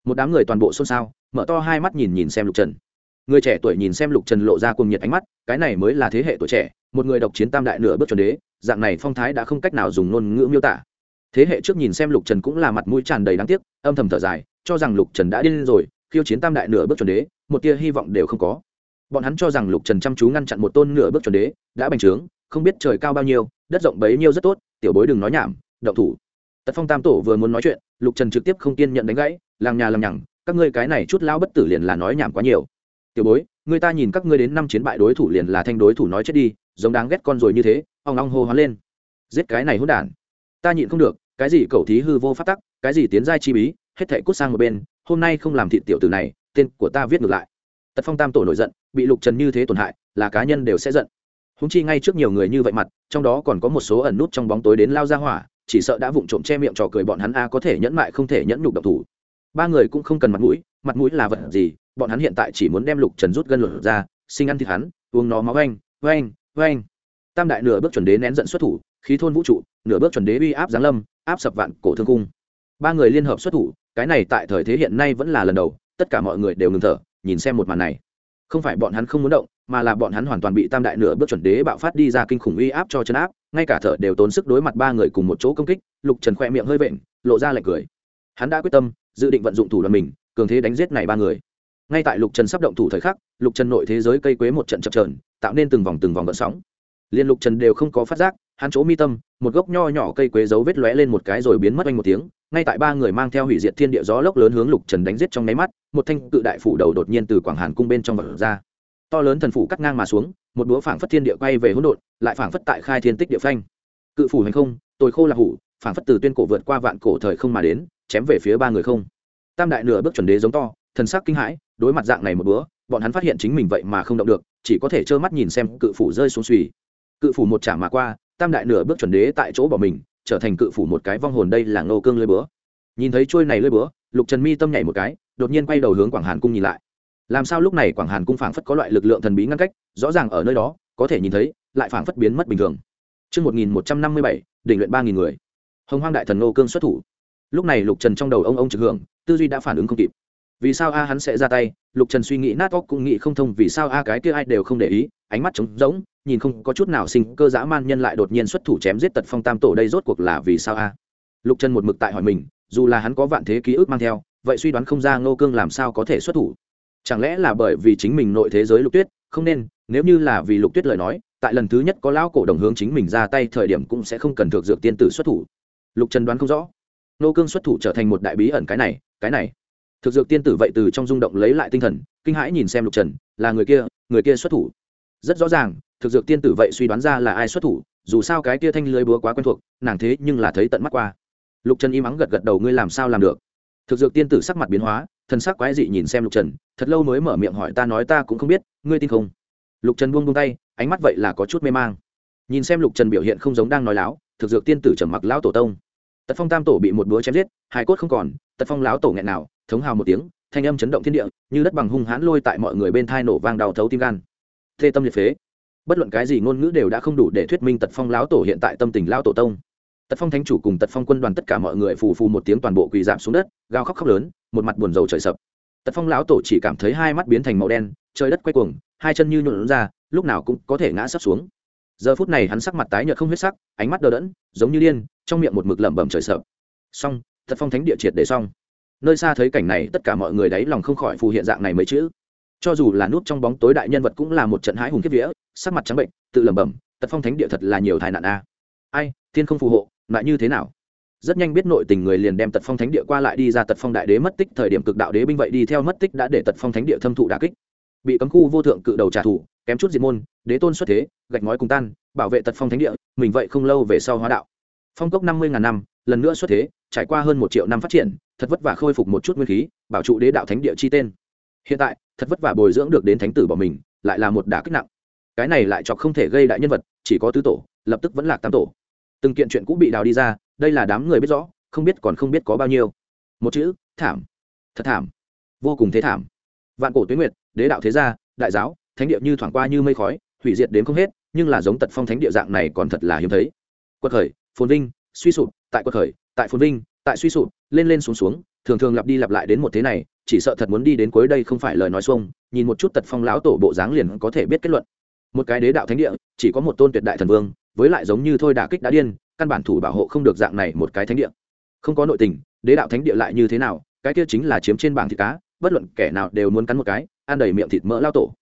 Một đám người toàn bộ xôn xao, mở to hai mắt nhìn nhìn xem lục trần. Người trẻ tuổi nhìn xem lục trần lộ ra cùng nhiệt ánh mắt, cái này mới là thế hệ tuổi trẻ, một người độc chiến tam đại nửa bước chuẩn đế, dạng này phong thái đã không cách nào dùng ngôn ngữ miêu tả. Thế hệ trước nhìn xem lục trần cũng là mặt mũi tràn đầy đáng tiếc, âm thầm thở dài cho rằng lục trần đã điên rồi, khiêu chiến tam đại nửa bước chuẩn đế, một tia hy vọng đều không có. Bọn hắn cho rằng lục trần chăm chú ngăn chặn một tôn nửa bước chuẩn đế, đã bành trướng, không biết trời cao bao nhiêu, đất rộng bấy nhiêu rất tốt, tiểu bối đừng nói nhảm, động thủ. Tật phong tam tổ vừa muốn nói chuyện, lục trần trực tiếp không kiên nhận đánh gãy làng nhà làm nhằng, các ngươi cái này chút lao bất tử liền là nói nhảm quá nhiều. Tiểu bối, người ta nhìn các ngươi đến năm chiến bại đối thủ liền là thanh đối thủ nói chết đi, giống đáng ghét con rồi như thế, ong long hô hoán lên. Giết cái này hốt đản. Ta nhịn không được cái gì cầu thí hư vô phát tắc, cái gì tiến giai chi bí, hết thảy cút sang một bên, hôm nay không làm thị tiểu tử này, tên của ta viết ngược lại. Tật phong tam tổ nổi giận, bị lục trần như thế tổn hại, là cá nhân đều sẽ giận. Húng chi ngay trước nhiều người như vậy mặt, trong đó còn có một số ẩn nút trong bóng tối đến lao ra hỏa, chỉ sợ đã vụng trộm che miệng trò cười bọn hắn a có thể nhẫn mại không thể nhẫn nhục độc thủ. Ba người cũng không cần mặt mũi mặt mũi là vật gì, bọn hắn hiện tại chỉ muốn đem lục trần rút gân lột ra, sinh ăn thịt hắn, uống nó máu oanh oanh oanh. Tam đại nửa bước chuẩn đế nén giận xuất thủ khí thôn vũ trụ, nửa bước chuẩn đế uy áp giáng lâm, áp sập vạn cổ thương cung. Ba người liên hợp xuất thủ, cái này tại thời thế hiện nay vẫn là lần đầu, tất cả mọi người đều ngừng thở, nhìn xem một màn này. Không phải bọn hắn không muốn động, mà là bọn hắn hoàn toàn bị tam đại nửa bước chuẩn đế bạo phát đi ra kinh khủng uy áp cho chân áp, ngay cả thở đều tốn sức đối mặt ba người cùng một chỗ công kích, lục trần khoe miệng hơi vện, lộ ra lạnh cười. Hắn đã quyết tâm, dự định vận dụng thủ đoàn mình, cường thế đánh giết này ba người. Ngay tại lục trần sắp động thủ thời khắc, lục trần nội thế giới cây quế một trận chập trờn tạo nên từng vòng từng vòng gợn sóng. Liên lục trần đều không có phát giác hắn chỗ mi tâm, một gốc nho nhỏ cây quế dấu vết lóe lên một cái rồi biến mất anh một tiếng, ngay tại ba người mang theo hủy diệt thiên địa gió lốc lớn hướng lục trần đánh giết trong nháy mắt, một thanh cự đại phủ đầu đột nhiên từ quảng hàn cung bên trong vật ra. To lớn thần phủ cắt ngang mà xuống, một búa phảng phất thiên địa quay về hỗn độn, lại phảng phất tại khai thiên tích địa phanh. Cự phủ hành không, tồi khô là hủ, phảng phất từ tuyên cổ vượt qua vạn cổ thời không mà đến, chém về phía ba người không. Tam đại nửa bước chuẩn đế giống to, thần sắc kinh hãi, đối mặt dạng này một búa, bọn hắn phát hiện chính mình vậy mà không động được, chỉ có thể trơ mắt nhìn xem cự phủ rơi xuống suy cự phủ một trả mà qua tam đại nửa bước chuẩn đế tại chỗ bỏ mình trở thành cự phủ một cái vong hồn đây là ngô cương lưới búa nhìn thấy trôi này lưới búa lục trần mi tâm nhảy một cái đột nhiên quay đầu hướng quảng hàn cung nhìn lại làm sao lúc này quảng hàn cung phảng phất có loại lực lượng thần bí ngăn cách rõ ràng ở nơi đó có thể nhìn thấy lại phảng phất biến mất bình thường Trước 1157, đỉnh luyện 3.000 người. Hồng hoang đại thần Ngô Cương xuất thủ. Lúc này Lục Trần trong đầu ông ông trực hưởng, tư duy đã phản ứng không kịp. Vì sao a hắn sẽ ra tay? Lục Trần suy nghĩ nát óc cũng nghĩ không thông vì sao a cái kia ai đều không để ý, ánh mắt trống rỗng, nhìn không có chút nào sinh cơ dã man nhân lại đột nhiên xuất thủ chém giết tật phong tam tổ đây rốt cuộc là vì sao a? Lục Trần một mực tại hỏi mình, dù là hắn có vạn thế ký ức mang theo, vậy suy đoán không ra Ngô Cương làm sao có thể xuất thủ? Chẳng lẽ là bởi vì chính mình nội thế giới lục tuyết? Không nên nếu như là vì lục tuyết lời nói tại lần thứ nhất có lão cổ đồng hướng chính mình ra tay thời điểm cũng sẽ không cần thực dược tiên tử xuất thủ. Lục trần đoán không rõ. Ngô cương xuất thủ trở thành một đại bí ẩn cái này cái này. Thực dược tiên tử vậy từ trong rung động lấy lại tinh thần kinh hãi nhìn xem lục trần là người kia người kia xuất thủ rất rõ ràng, thực dược tiên tử vậy suy đoán ra là ai xuất thủ, dù sao cái kia thanh lưới búa quá quen thuộc, nàng thế nhưng là thấy tận mắt qua. Lục trần im ắng gật gật đầu, ngươi làm sao làm được? Thực dược tiên tử sắc mặt biến hóa, thần sắc quái dị nhìn xem lục trần, thật lâu mới mở miệng hỏi, ta nói ta cũng không biết, ngươi tin không? Lục trần buông buông tay, ánh mắt vậy là có chút mê mang. Nhìn xem lục trần biểu hiện không giống đang nói láo, thực dược tiên tử trầm mặc lão tổ tông. Tật phong tam tổ bị một búa chém giết hai cốt không còn, tật phong lão tổ nghẹn nào thống hào một tiếng, thanh âm chấn động thiên địa, như đất bằng hung hãn lôi tại mọi người bên thai nổ vang đào thấu tim gan thê tâm liệt phế. Bất luận cái gì ngôn ngữ đều đã không đủ để thuyết minh tật phong lão tổ hiện tại tâm tình lão tổ tông. Tật phong thánh chủ cùng tật phong quân đoàn tất cả mọi người phù phù một tiếng toàn bộ quỳ giảm xuống đất, gào khóc khóc lớn, một mặt buồn rầu trời sập. Tật phong lão tổ chỉ cảm thấy hai mắt biến thành màu đen, trời đất quay cuồng, hai chân như nhuộn ra, lúc nào cũng có thể ngã sấp xuống. Giờ phút này hắn sắc mặt tái nhợt không huyết sắc, ánh mắt đờ đẫn, giống như điên, trong miệng một mực lẩm bẩm trời sập. Xong, tật phong thánh địa triệt để xong. Nơi xa thấy cảnh này, tất cả mọi người đáy lòng không khỏi phù hiện dạng này mấy chữ cho dù là nút trong bóng tối đại nhân vật cũng là một trận hãi hùng kiếp vía, sắc mặt trắng bệnh, tự lẩm bẩm, tật phong thánh địa thật là nhiều tai nạn a. Ai, thiên không phù hộ, lại như thế nào? Rất nhanh biết nội tình người liền đem tật phong thánh địa qua lại đi ra, tật phong đại đế mất tích, thời điểm cực đạo đế binh vậy đi theo mất tích đã để tật phong thánh địa thâm thụ đà kích. Bị cấm khu vô thượng cự đầu trả thù, kém chút diệt môn, đế tôn xuất thế, gạch ngói cùng tan, bảo vệ tật phong thánh địa, mình vậy không lâu về sau hóa đạo. Phong cốc năm mươi ngàn năm, lần nữa xuất thế, trải qua hơn một triệu năm phát triển, thật vất vả khôi phục một chút nguyên khí, bảo trụ đế đạo thánh địa chi tên hiện tại, thật vất vả bồi dưỡng được đến thánh tử bỏ mình, lại là một đả kích nặng. Cái này lại chọc không thể gây đại nhân vật, chỉ có tứ tổ, lập tức vẫn là tam tổ. Từng kiện chuyện cũ bị đào đi ra, đây là đám người biết rõ, không biết còn không biết có bao nhiêu. Một chữ, thảm. Thật thảm. Vô cùng thế thảm. Vạn cổ tuyến nguyệt, đế đạo thế gia, đại giáo, thánh địa như thoảng qua như mây khói, hủy diệt đến không hết, nhưng là giống tật phong thánh địa dạng này còn thật là hiếm thấy. Quật khởi, phồn vinh, suy sụp, tại quật khởi, tại phồn vinh, tại suy sụp, lên lên xuống xuống, thường thường lặp đi lặp lại đến một thế này chỉ sợ thật muốn đi đến cuối đây không phải lời nói xuông, nhìn một chút tật phong lão tổ bộ dáng liền có thể biết kết luận. Một cái đế đạo thánh địa, chỉ có một tôn tuyệt đại thần vương, với lại giống như thôi đả kích đã điên, căn bản thủ bảo hộ không được dạng này một cái thánh địa. Không có nội tình, đế đạo thánh địa lại như thế nào, cái kia chính là chiếm trên bảng thịt cá, bất luận kẻ nào đều muốn cắn một cái, ăn đầy miệng thịt mỡ lao tổ.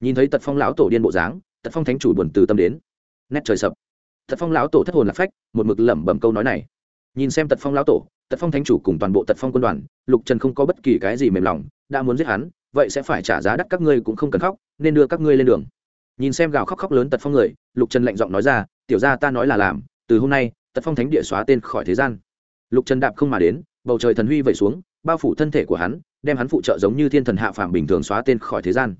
Nhìn thấy tật phong lão tổ điên bộ dáng, tật phong thánh chủ buồn từ tâm đến. Nét trời sập. Tật phong lão tổ thất hồn lạc phách, một mực lẩm bẩm câu nói này. Nhìn xem tật phong lão tổ tật phong thánh chủ cùng toàn bộ tật phong quân đoàn, lục trần không có bất kỳ cái gì mềm lòng, đã muốn giết hắn, vậy sẽ phải trả giá đắt các ngươi cũng không cần khóc, nên đưa các ngươi lên đường. Nhìn xem gào khóc khóc lớn tật phong người, lục trần lạnh giọng nói ra, tiểu ra ta nói là làm, từ hôm nay, tật phong thánh địa xóa tên khỏi thế gian. Lục trần đạp không mà đến, bầu trời thần huy vẩy xuống, bao phủ thân thể của hắn, đem hắn phụ trợ giống như thiên thần hạ phàm bình thường xóa tên khỏi thế gian.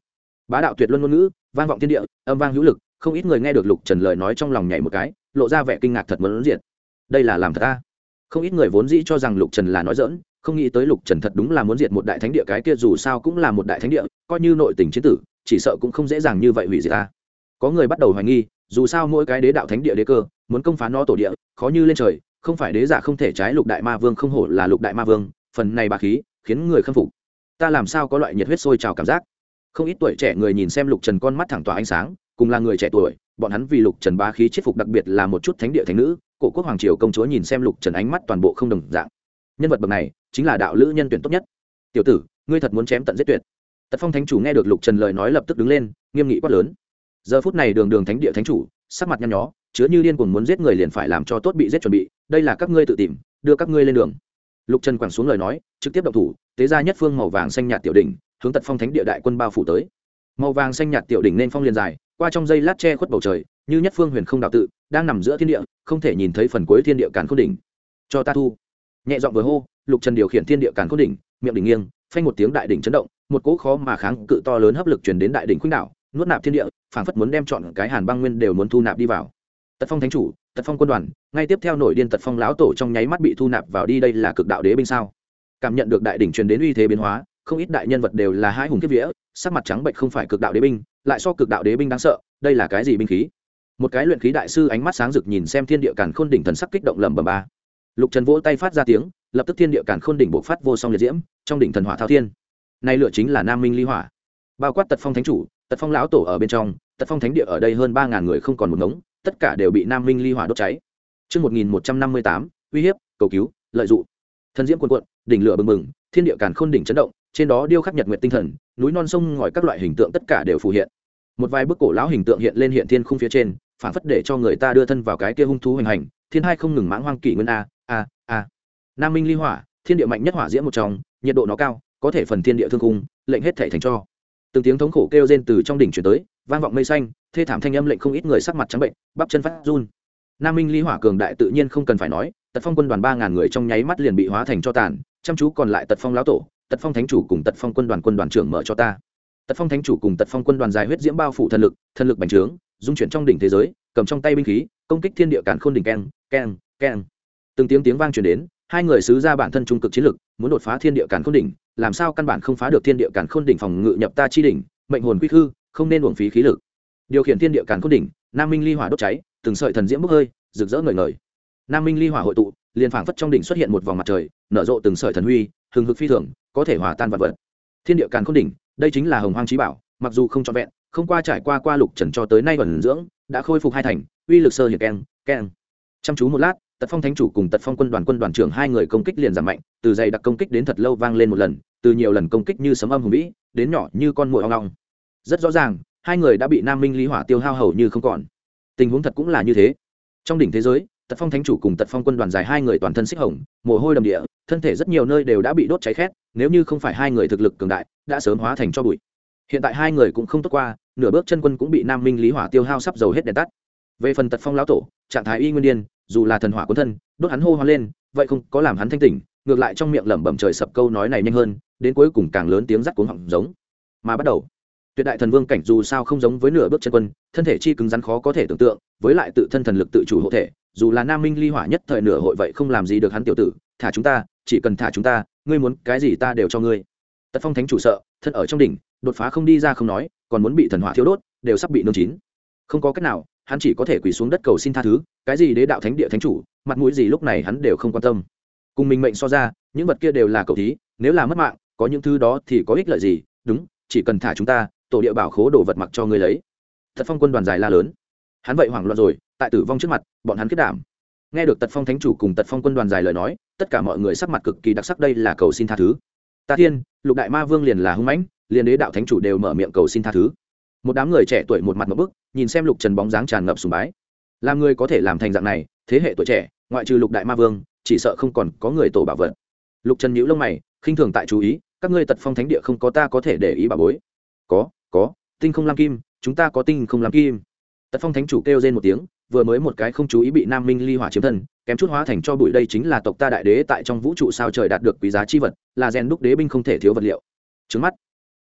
Bá đạo tuyệt luân ngôn ngữ, vang vọng thiên địa, âm vang hữu lực, không ít người nghe được lục trần lời nói trong lòng nhảy một cái, lộ ra vẻ kinh ngạc thật muốn diệt đây là làm thật ta không ít người vốn dĩ cho rằng lục trần là nói dỡn không nghĩ tới lục trần thật đúng là muốn diệt một đại thánh địa cái kia, dù sao cũng là một đại thánh địa, coi như nội tình chiến tử, chỉ sợ cũng không dễ dàng như vậy hủy diệt ta. Có người bắt đầu hoài nghi, dù sao mỗi cái đế đạo thánh địa đế cơ, muốn công phá nó tổ địa, khó như lên trời, không phải đế giả không thể trái lục đại ma vương không hổ là lục đại ma vương, phần này bà khí, khiến người khâm phục. Ta làm sao có loại nhiệt huyết sôi trào cảm giác? Không ít tuổi trẻ người nhìn xem lục trần con mắt thẳng tỏa ánh sáng, cùng là người trẻ tuổi, bọn hắn vì lục trần bá khí chết phục đặc biệt là một chút thánh địa thánh nữ cổ quốc hoàng triều công chúa nhìn xem lục trần ánh mắt toàn bộ không đồng dạng. Nhân vật bậc này chính là đạo lữ nhân tuyển tốt nhất. Tiểu tử, ngươi thật muốn chém tận giết tuyệt. Tật phong thánh chủ nghe được lục trần lời nói lập tức đứng lên, nghiêm nghị quát lớn. Giờ phút này đường đường thánh địa thánh chủ, sắc mặt nhăn nhó, chứa như điên cuồng muốn giết người liền phải làm cho tốt bị giết chuẩn bị, đây là các ngươi tự tìm, đưa các ngươi lên đường. Lục trần quẳng xuống lời nói, trực tiếp động thủ, tế ra nhất phương màu vàng xanh nhạt tiểu đỉnh, hướng tật phong thánh địa đại quân bao phủ tới. Màu vàng xanh nhạt tiểu đỉnh nên phong liền dài, qua trong dây lát che khuất bầu trời như nhất phương huyền không đạo tự, đang nằm giữa thiên địa, không thể nhìn thấy phần cuối thiên địa càn khôn đỉnh. Cho ta thu. Nhẹ giọng vừa hô, lục trần điều khiển thiên địa càn khôn đỉnh, miệng đỉnh nghiêng, phanh một tiếng đại đỉnh chấn động, một cỗ khó mà kháng cự to lớn hấp lực truyền đến đại đỉnh khuynh đảo, nuốt nạp thiên địa, phảng phất muốn đem chọn cái hàn băng nguyên đều muốn thu nạp đi vào. Tật phong thánh chủ, tật phong quân đoàn, ngay tiếp theo nổi điên tật phong lão tổ trong nháy mắt bị thu nạp vào đi, đây là cực đạo đế binh sao? Cảm nhận được đại đỉnh truyền đến uy thế biến hóa, không ít đại nhân vật đều là hai hùng kiếp vía, sắc mặt trắng bệnh không phải cực đạo đế binh, lại so cực đạo đế binh đáng sợ, đây là cái gì binh khí? Một cái luyện khí đại sư ánh mắt sáng rực nhìn xem thiên địa càn khôn đỉnh thần sắc kích động lầm bầm ba lục trần vỗ tay phát ra tiếng lập tức thiên địa càn khôn đỉnh bộc phát vô song liệt diễm trong đỉnh thần hỏa thao thiên nay lựa chính là nam minh ly hỏa bao quát tật phong thánh chủ tật phong lão tổ ở bên trong tật phong thánh địa ở đây hơn ba ngàn người không còn một ngống tất cả đều bị nam minh ly hỏa đốt cháy Trước 1158, uy hiếp, cầu cứu, lợi dụng. Thần diễm cuồn cuộn, đỉnh lửa bừng bừng, thiên địa càn khôn đỉnh chấn động, trên đó điêu khắc nhật nguyệt tinh thần, núi non sông ngòi các loại hình tượng tất cả đều phù hiện. Một vài bức cổ lão hình tượng hiện lên hiện thiên khung phía trên, phản phất để cho người ta đưa thân vào cái kia hung thú hoành hành, thiên hai không ngừng mãng hoang kỷ nguyên a, a, a. Nam Minh ly hỏa, thiên địa mạnh nhất hỏa diễm một trong, nhiệt độ nó cao, có thể phần thiên địa thương cung lệnh hết thể thành cho. Từng tiếng thống khổ kêu rên từ trong đỉnh truyền tới, vang vọng mây xanh, thê thảm thanh âm lệnh không ít người sắc mặt trắng bệnh, bắp chân phát run. Nam Minh ly hỏa cường đại tự nhiên không cần phải nói, Tật Phong quân đoàn ba ngàn người trong nháy mắt liền bị hóa thành cho tàn, chăm chú còn lại Tật Phong lão tổ, Tật Phong thánh chủ cùng Tật Phong quân đoàn quân đoàn trưởng mở cho ta. Tật Phong thánh chủ cùng Tật Phong quân đoàn dài huyết diễm bao phủ thần lực, thần lực bành trướng, dung chuyển trong đỉnh thế giới, cầm trong tay binh khí, công kích thiên địa cản khôn đỉnh keng, keng, keng. Từng tiếng tiếng vang truyền đến, hai người sứ ra bản thân trung cực chiến lực, muốn đột phá thiên địa cản khôn đỉnh, làm sao căn bản không phá được thiên địa cản khôn đỉnh phòng ngự nhập ta chi đỉnh, mệnh hồn quy hư, không nên uổng phí khí lực. Điều khiển thiên địa cản khôn đỉnh, Nam Minh ly hỏa đốt cháy, từng sợi thần diễm bốc hơi, rực rỡ ngời ngời. Nam Minh ly hỏa hội tụ, liền phảng phất trong đỉnh xuất hiện một vòng mặt trời, nở rộ từng sợi thần huy, hừng hực phi thường, có thể hòa tan vật vật. Thiên địa càn khôn đỉnh, đây chính là Hồng Hoang trí bảo, mặc dù không trọn vẹn, không qua trải qua qua lục trần cho tới nay vẫn dưỡng, đã khôi phục hai thành, uy lực sơ hiển keng, keng. Chăm chú một lát, Tật Phong Thánh chủ cùng Tật Phong Quân đoàn quân đoàn trưởng hai người công kích liền giảm mạnh, từ dày đặc công kích đến thật lâu vang lên một lần, từ nhiều lần công kích như sấm âm hùng vĩ, đến nhỏ như con muỗi ong ong. Rất rõ ràng, hai người đã bị Nam Minh Lý Hỏa tiêu hao hầu như không còn. Tình huống thật cũng là như thế. Trong đỉnh thế giới, Tật Phong Thánh chủ cùng Tật Phong Quân đoàn dài hai người toàn thân xích hồng, mồ hôi đầm địa, thân thể rất nhiều nơi đều đã bị đốt cháy khét, nếu như không phải hai người thực lực cường đại, đã sớm hóa thành cho bụi. Hiện tại hai người cũng không tốt qua, nửa bước chân quân cũng bị Nam Minh Lý Hỏa tiêu hao sắp dầu hết đèn tắt. Về phần Tật Phong lão tổ, trạng thái y nguyên điên, dù là thần hỏa quân thân, đốt hắn hô hoa lên, vậy không có làm hắn thanh tỉnh, ngược lại trong miệng lẩm bẩm trời sập câu nói này nhanh hơn, đến cuối cùng càng lớn tiếng rắc cuống họng giống. mà bắt đầu tuyệt đại thần vương cảnh dù sao không giống với nửa bước chân quân thân thể chi cứng rắn khó có thể tưởng tượng với lại tự thân thần lực tự chủ hộ thể dù là nam minh ly hỏa nhất thời nửa hội vậy không làm gì được hắn tiểu tử thả chúng ta chỉ cần thả chúng ta ngươi muốn cái gì ta đều cho ngươi tật phong thánh chủ sợ thân ở trong đỉnh đột phá không đi ra không nói còn muốn bị thần hỏa thiếu đốt, đều sắp bị nương chín. Không có cách nào, hắn chỉ có thể quỳ xuống đất cầu xin tha thứ, cái gì đế đạo thánh địa thánh chủ, mặt mũi gì lúc này hắn đều không quan tâm. Cùng mình mệnh so ra, những vật kia đều là cầu thí, nếu là mất mạng, có những thứ đó thì có ích lợi gì, đúng, chỉ cần thả chúng ta, tổ địa bảo khố đồ vật mặc cho ngươi lấy. Thật phong quân đoàn dài la lớn. Hắn vậy hoảng loạn rồi, tại tử vong trước mặt, bọn hắn kết đảm nghe được tật phong thánh chủ cùng tật phong quân đoàn dài lời nói, tất cả mọi người sắc mặt cực kỳ đặc sắc, đây là cầu xin tha thứ. Ta thiên, lục đại ma vương liền là hưng mãnh liền đế đạo thánh chủ đều mở miệng cầu xin tha thứ. Một đám người trẻ tuổi một mặt một bức, nhìn xem lục trần bóng dáng tràn ngập sùng bái. Làm người có thể làm thành dạng này, thế hệ tuổi trẻ, ngoại trừ lục đại ma vương, chỉ sợ không còn có người tổ bảo vật. Lục trần nhữ lông mày, khinh thường tại chú ý, các ngươi tật phong thánh địa không có ta có thể để ý bà bối. Có có, tinh không lam kim, chúng ta có tinh không lam kim. Tật phong thánh chủ kêu trên một tiếng, vừa mới một cái không chú ý bị nam minh ly hỏa chiếm thân, kém chút hóa thành cho bụi đây chính là tộc ta đại đế tại trong vũ trụ sao trời đạt được quý giá chi vật, là rèn đúc đế binh không thể thiếu vật liệu. Trứng mắt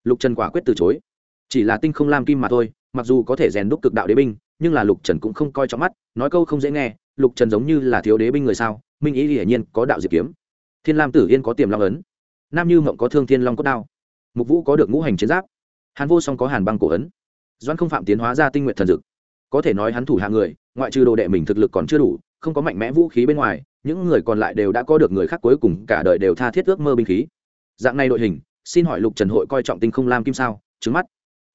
lục trần quả quyết từ chối. Chỉ là tinh không lam kim mà thôi, mặc dù có thể rèn đúc cực đạo đế binh, nhưng là lục trần cũng không coi trọng mắt, nói câu không dễ nghe, lục trần giống như là thiếu đế binh người sao, minh ý hiển nhiên có đạo diệp kiếm. Thiên lam tử yên có tiềm long ấn, nam như mộng có thương thiên long cốt đao, mục vũ có được ngũ hành chiến giáp, hàn vô song có hàn băng cổ ấn. Doan không phạm tiến hóa ra tinh nguyện thần dực có thể nói hắn thủ hạ người, ngoại trừ đồ đệ mình thực lực còn chưa đủ, không có mạnh mẽ vũ khí bên ngoài, những người còn lại đều đã có được người khác cuối cùng cả đời đều tha thiết ước mơ binh khí. Dạng này đội hình xin hỏi lục trần hội coi trọng tinh không lam kim sao? Trứng mắt.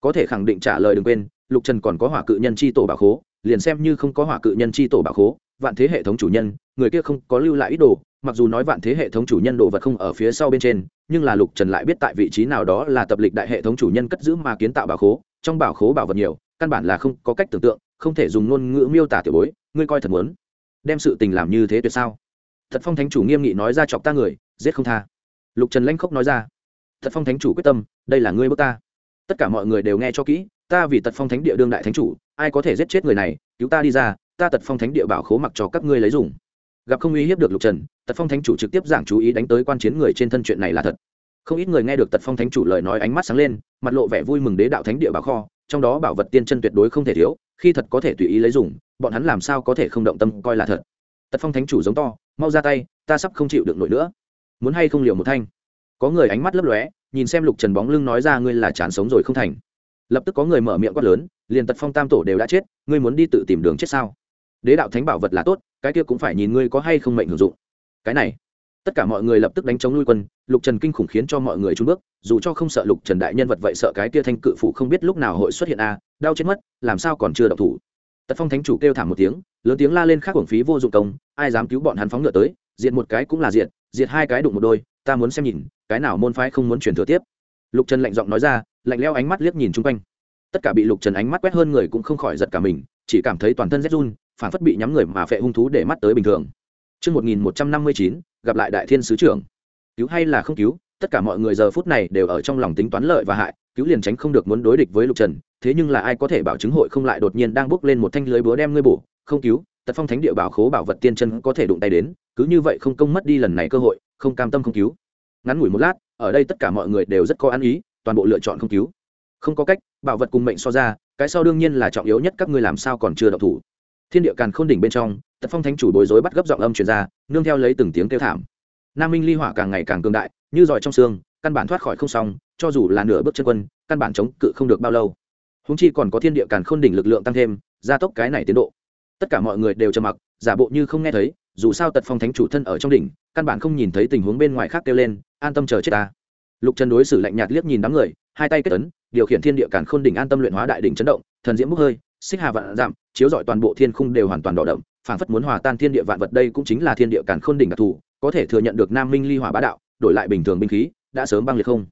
Có thể khẳng định trả lời đừng quên, lục trần còn có hỏa cự nhân chi tổ bảo khố, liền xem như không có hỏa cự nhân chi tổ bảo khố, vạn thế hệ thống chủ nhân, người kia không có lưu lại ít đồ, mặc dù nói vạn thế hệ thống chủ nhân đồ vật không ở phía sau bên trên, nhưng là lục trần lại biết tại vị trí nào đó là tập lịch đại hệ thống chủ nhân cất giữ mà kiến tạo bảo khố, trong bảo khố bảo vật nhiều, căn bản là không có cách tưởng tượng, không thể dùng ngôn ngữ miêu tả tiểu bối, ngươi coi thật muốn đem sự tình làm như thế tuyệt sao? Thật phong thánh chủ nghiêm nghị nói ra chọc ta người, giết không tha. Lục trần lanh khốc nói ra thật phong thánh chủ quyết tâm, đây là ngươi bước ta. Tất cả mọi người đều nghe cho kỹ, ta vì tật phong thánh địa đương đại thánh chủ, ai có thể giết chết người này, cứu ta đi ra, ta tật phong thánh địa bảo khố mặc cho các ngươi lấy dùng. Gặp không uy hiếp được lục trần tật phong thánh chủ trực tiếp giảng chú ý đánh tới quan chiến người trên thân chuyện này là thật. Không ít người nghe được tật phong thánh chủ lời nói ánh mắt sáng lên, mặt lộ vẻ vui mừng đế đạo thánh địa bảo kho, trong đó bảo vật tiên chân tuyệt đối không thể thiếu, khi thật có thể tùy ý lấy dùng, bọn hắn làm sao có thể không động tâm coi là thật. Tật phong thánh chủ giống to, mau ra tay, ta sắp không chịu được nổi nữa. Muốn hay không liều một thanh có người ánh mắt lấp lóe nhìn xem lục trần bóng lưng nói ra ngươi là chán sống rồi không thành. Lập tức có người mở miệng quát lớn liền tật phong tam tổ đều đã chết ngươi muốn đi tự tìm đường chết sao? Đế đạo thánh bảo vật là tốt cái kia cũng phải nhìn ngươi có hay không mệnh hưởng dụng. Cái này tất cả mọi người lập tức đánh chống lui quân lục trần kinh khủng khiến cho mọi người trung bước dù cho không sợ lục trần đại nhân vật vậy sợ cái kia thanh cự phụ không biết lúc nào hội xuất hiện a à, đau chết mất làm sao còn chưa độc thủ. Tật phong thánh chủ kêu thảm một tiếng lớn tiếng la lên khác hưởng phí vô dụng công ai dám cứu bọn hắn phóng ngựa tới diệt một cái cũng là diệt diệt hai cái đụng một đôi ta muốn xem nhìn cái nào môn phái không muốn truyền thừa tiếp. Lục trần lạnh giọng nói ra lạnh leo ánh mắt liếc nhìn chung quanh. Tất cả bị lục trần ánh mắt quét hơn người cũng không khỏi giật cả mình chỉ cảm thấy toàn thân rét run phản phất bị nhắm người mà phệ hung thú để mắt tới bình thường. Trước 1159, gặp lại đại thiên sứ trưởng. Cứu hay là không cứu, tất cả mọi người giờ phút này đều ở trong lòng tính toán lợi và hại, cứu liền tránh không được muốn đối địch với lục trần, thế nhưng là ai có thể bảo chứng hội không lại đột nhiên đang bước lên một thanh lưới búa đem ngươi bổ, không cứu, tật phong thánh địa bảo khố bảo vật tiên chân có thể đụng tay đến, cứ như vậy không công mất đi lần này cơ hội, không cam tâm không cứu. Ngắn ngủi một lát, ở đây tất cả mọi người đều rất có ăn ý, toàn bộ lựa chọn không cứu. Không có cách, bảo vật cùng mệnh so ra, cái sau đương nhiên là trọng yếu nhất các ngươi làm sao còn chưa động thủ thiên địa càn khôn đỉnh bên trong tật phong thánh chủ bối rối bắt gấp giọng âm truyền ra nương theo lấy từng tiếng kêu thảm nam minh ly hỏa càng ngày càng cường đại như giỏi trong xương căn bản thoát khỏi không xong cho dù là nửa bước chân quân căn bản chống cự không được bao lâu húng chi còn có thiên địa càn khôn đỉnh lực lượng tăng thêm gia tốc cái này tiến độ tất cả mọi người đều trầm mặc giả bộ như không nghe thấy dù sao tật phong thánh chủ thân ở trong đỉnh, căn bản không nhìn thấy tình huống bên ngoài khác kêu lên, an tâm chờ chết ta. Lục trần đối xử lạnh nhạt liếc nhìn đám người, hai tay kết tấn điều khiển thiên địa cản khôn đỉnh an tâm luyện hóa đại đỉnh chấn động, thần diễm bốc hơi, xích hà vạn dặm chiếu dọi toàn bộ thiên khung đều hoàn toàn đỏ đậm, phảng phất muốn hòa tan thiên địa vạn vật đây cũng chính là thiên địa cản khôn đỉnh đặc thù, có thể thừa nhận được nam minh ly hỏa bá đạo, đổi lại bình thường binh khí, đã sớm băng liệt không.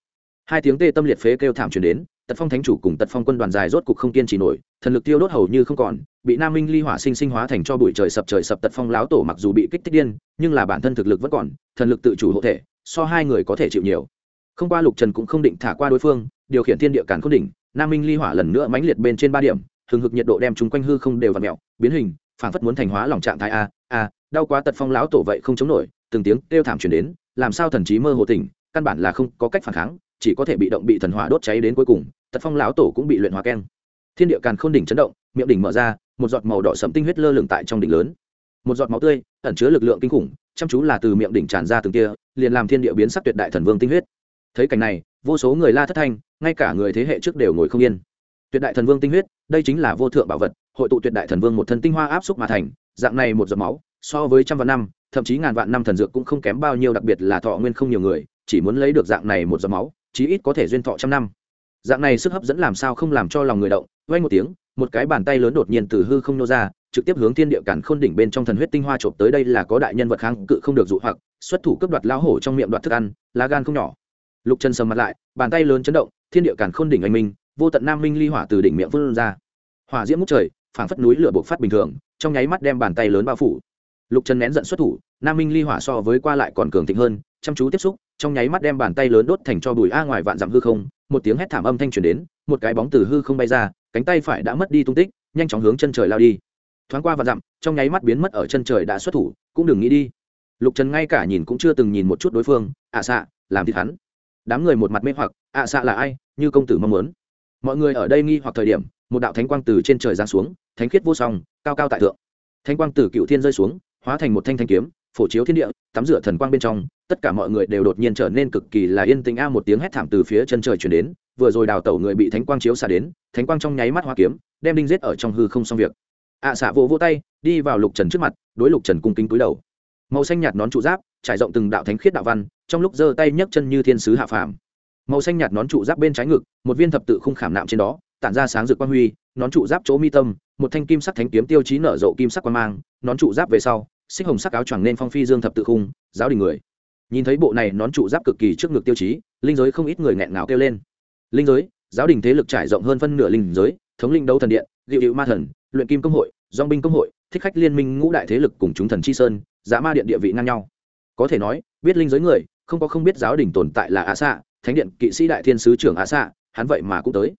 Hai tiếng tê tâm liệt phế kêu thảm truyền đến tật phong thánh chủ cùng tật phong quân đoàn dài rốt cục không kiên trì nổi, thần lực tiêu đốt hầu như không còn, bị nam minh ly hỏa sinh sinh hóa thành cho bụi trời sập trời sập tật phong láo tổ mặc dù bị kích thích điên, nhưng là bản thân thực lực vẫn còn, thần lực tự chủ hộ thể, so hai người có thể chịu nhiều. Không qua lục trần cũng không định thả qua đối phương, điều khiển thiên địa càn không đỉnh, nam minh ly hỏa lần nữa mãnh liệt bên trên ba điểm, hừng hực nhiệt độ đem chúng quanh hư không đều và mẹo biến hình phản phất muốn thành hóa lòng trạng thái a a, đau quá tật phong láo tổ vậy không chống nổi, từng tiếng kêu thảm chuyển đến, làm sao thần trí mơ hồ tỉnh, căn bản là không có cách phản kháng, chỉ có thể bị động bị thần hỏa đốt cháy đến cuối cùng tật phong lão tổ cũng bị luyện hóa keng. Thiên địa càn khôn đỉnh chấn động, miệng đỉnh mở ra, một giọt màu đỏ sẫm tinh huyết lơ lửng tại trong đỉnh lớn. Một giọt máu tươi, ẩn chứa lực lượng kinh khủng, chăm chú là từ miệng đỉnh tràn ra từng kia liền làm thiên địa biến sắc tuyệt đại thần vương tinh huyết. Thấy cảnh này, vô số người la thất thanh, ngay cả người thế hệ trước đều ngồi không yên. Tuyệt đại thần vương tinh huyết, đây chính là vô thượng bảo vật, hội tụ tuyệt đại thần vương một thân tinh hoa áp xúc mà thành, dạng này một giọt máu, so với trăm vạn năm, thậm chí ngàn vạn năm thần dược cũng không kém bao nhiêu, đặc biệt là thọ nguyên không nhiều người, chỉ muốn lấy được dạng này một giọt máu, chí ít có thể duyên thọ trăm năm dạng này sức hấp dẫn làm sao không làm cho lòng người động vay một tiếng, một cái bàn tay lớn đột nhiên từ hư không nô ra, trực tiếp hướng thiên địa cản khôn đỉnh bên trong thần huyết tinh hoa trộm tới đây là có đại nhân vật kháng cự không được dụ hoặc, xuất thủ cướp đoạt lao hổ trong miệng đoạt thức ăn, lá gan không nhỏ. Lục chân sầm mặt lại, bàn tay lớn chấn động, thiên địa cản khôn đỉnh anh minh, vô tận nam minh ly hỏa từ đỉnh miệng vươn ra. Hỏa diễm ngút trời, phảng phất núi lửa bộc phát bình thường, trong nháy mắt đem bàn tay lớn bao phủ. Lục chân nén giận xuất thủ, nam minh ly hỏa so với qua lại còn cường thịnh hơn, chăm chú tiếp xúc, trong nháy mắt đem bàn tay lớn đốt thành cho bùi a ngoài vạn dặm hư không một tiếng hét thảm âm thanh truyền đến, một cái bóng từ hư không bay ra, cánh tay phải đã mất đi tung tích, nhanh chóng hướng chân trời lao đi. Thoáng qua và dặm, trong nháy mắt biến mất ở chân trời đã xuất thủ, cũng đừng nghĩ đi. Lục trần ngay cả nhìn cũng chưa từng nhìn một chút đối phương, ạ à xạ, làm thịt hắn. Đám người một mặt mê hoặc, ạ à xạ là ai, như công tử mong muốn? Mọi người ở đây nghi hoặc thời điểm, một đạo thánh quang từ trên trời giáng xuống, thánh khiết vô song, cao cao tại thượng. Thánh quang từ cựu thiên rơi xuống, hóa thành một thanh thanh kiếm phổ chiếu thiên địa tắm rửa thần quang bên trong tất cả mọi người đều đột nhiên trở nên cực kỳ là yên tĩnh. A một tiếng hét thảm từ phía chân trời chuyển đến vừa rồi đào tẩu người bị thánh quang chiếu xả đến thánh quang trong nháy mắt hoa kiếm đem đinh giết ở trong hư không xong việc. Ạ à, xạ vỗ vỗ tay đi vào lục trần trước mặt đối lục trần cung kính túi đầu. Màu xanh nhạt nón trụ giáp trải rộng từng đạo thánh khiết đạo văn trong lúc giơ tay nhấc chân như thiên sứ hạ phàm. Màu xanh nhạt nón trụ giáp bên trái ngực một viên thập tự khung khảm nạm trên đó tản ra sáng rực quang huy nón trụ giáp chỗ mi tâm một thanh kim sắc thánh kiếm tiêu chí nở rộ kim sắc quang mang nón trụ giáp về sau xích hồng sắc áo choàng nên phong phi dương thập tự khung, giáo đình người. Nhìn thấy bộ này nón trụ giáp cực kỳ trước ngực tiêu chí, linh giới không ít người nghẹn ngào kêu lên. Linh giới, giáo đình thế lực trải rộng hơn phân nửa linh giới, thống linh đấu thần điện, diệu hiệu ma thần, luyện kim công hội dong binh công hội, thích khách liên minh ngũ đại thế lực cùng chúng thần chi sơn giá ma điện địa vị ngang nhau. Có thể nói, biết linh giới người, không có không biết giáo đình tồn tại là ạ xạ, thánh điện kỵ sĩ đại thiên sứ trưởng ạ xạ, hắn vậy mà cũng tới.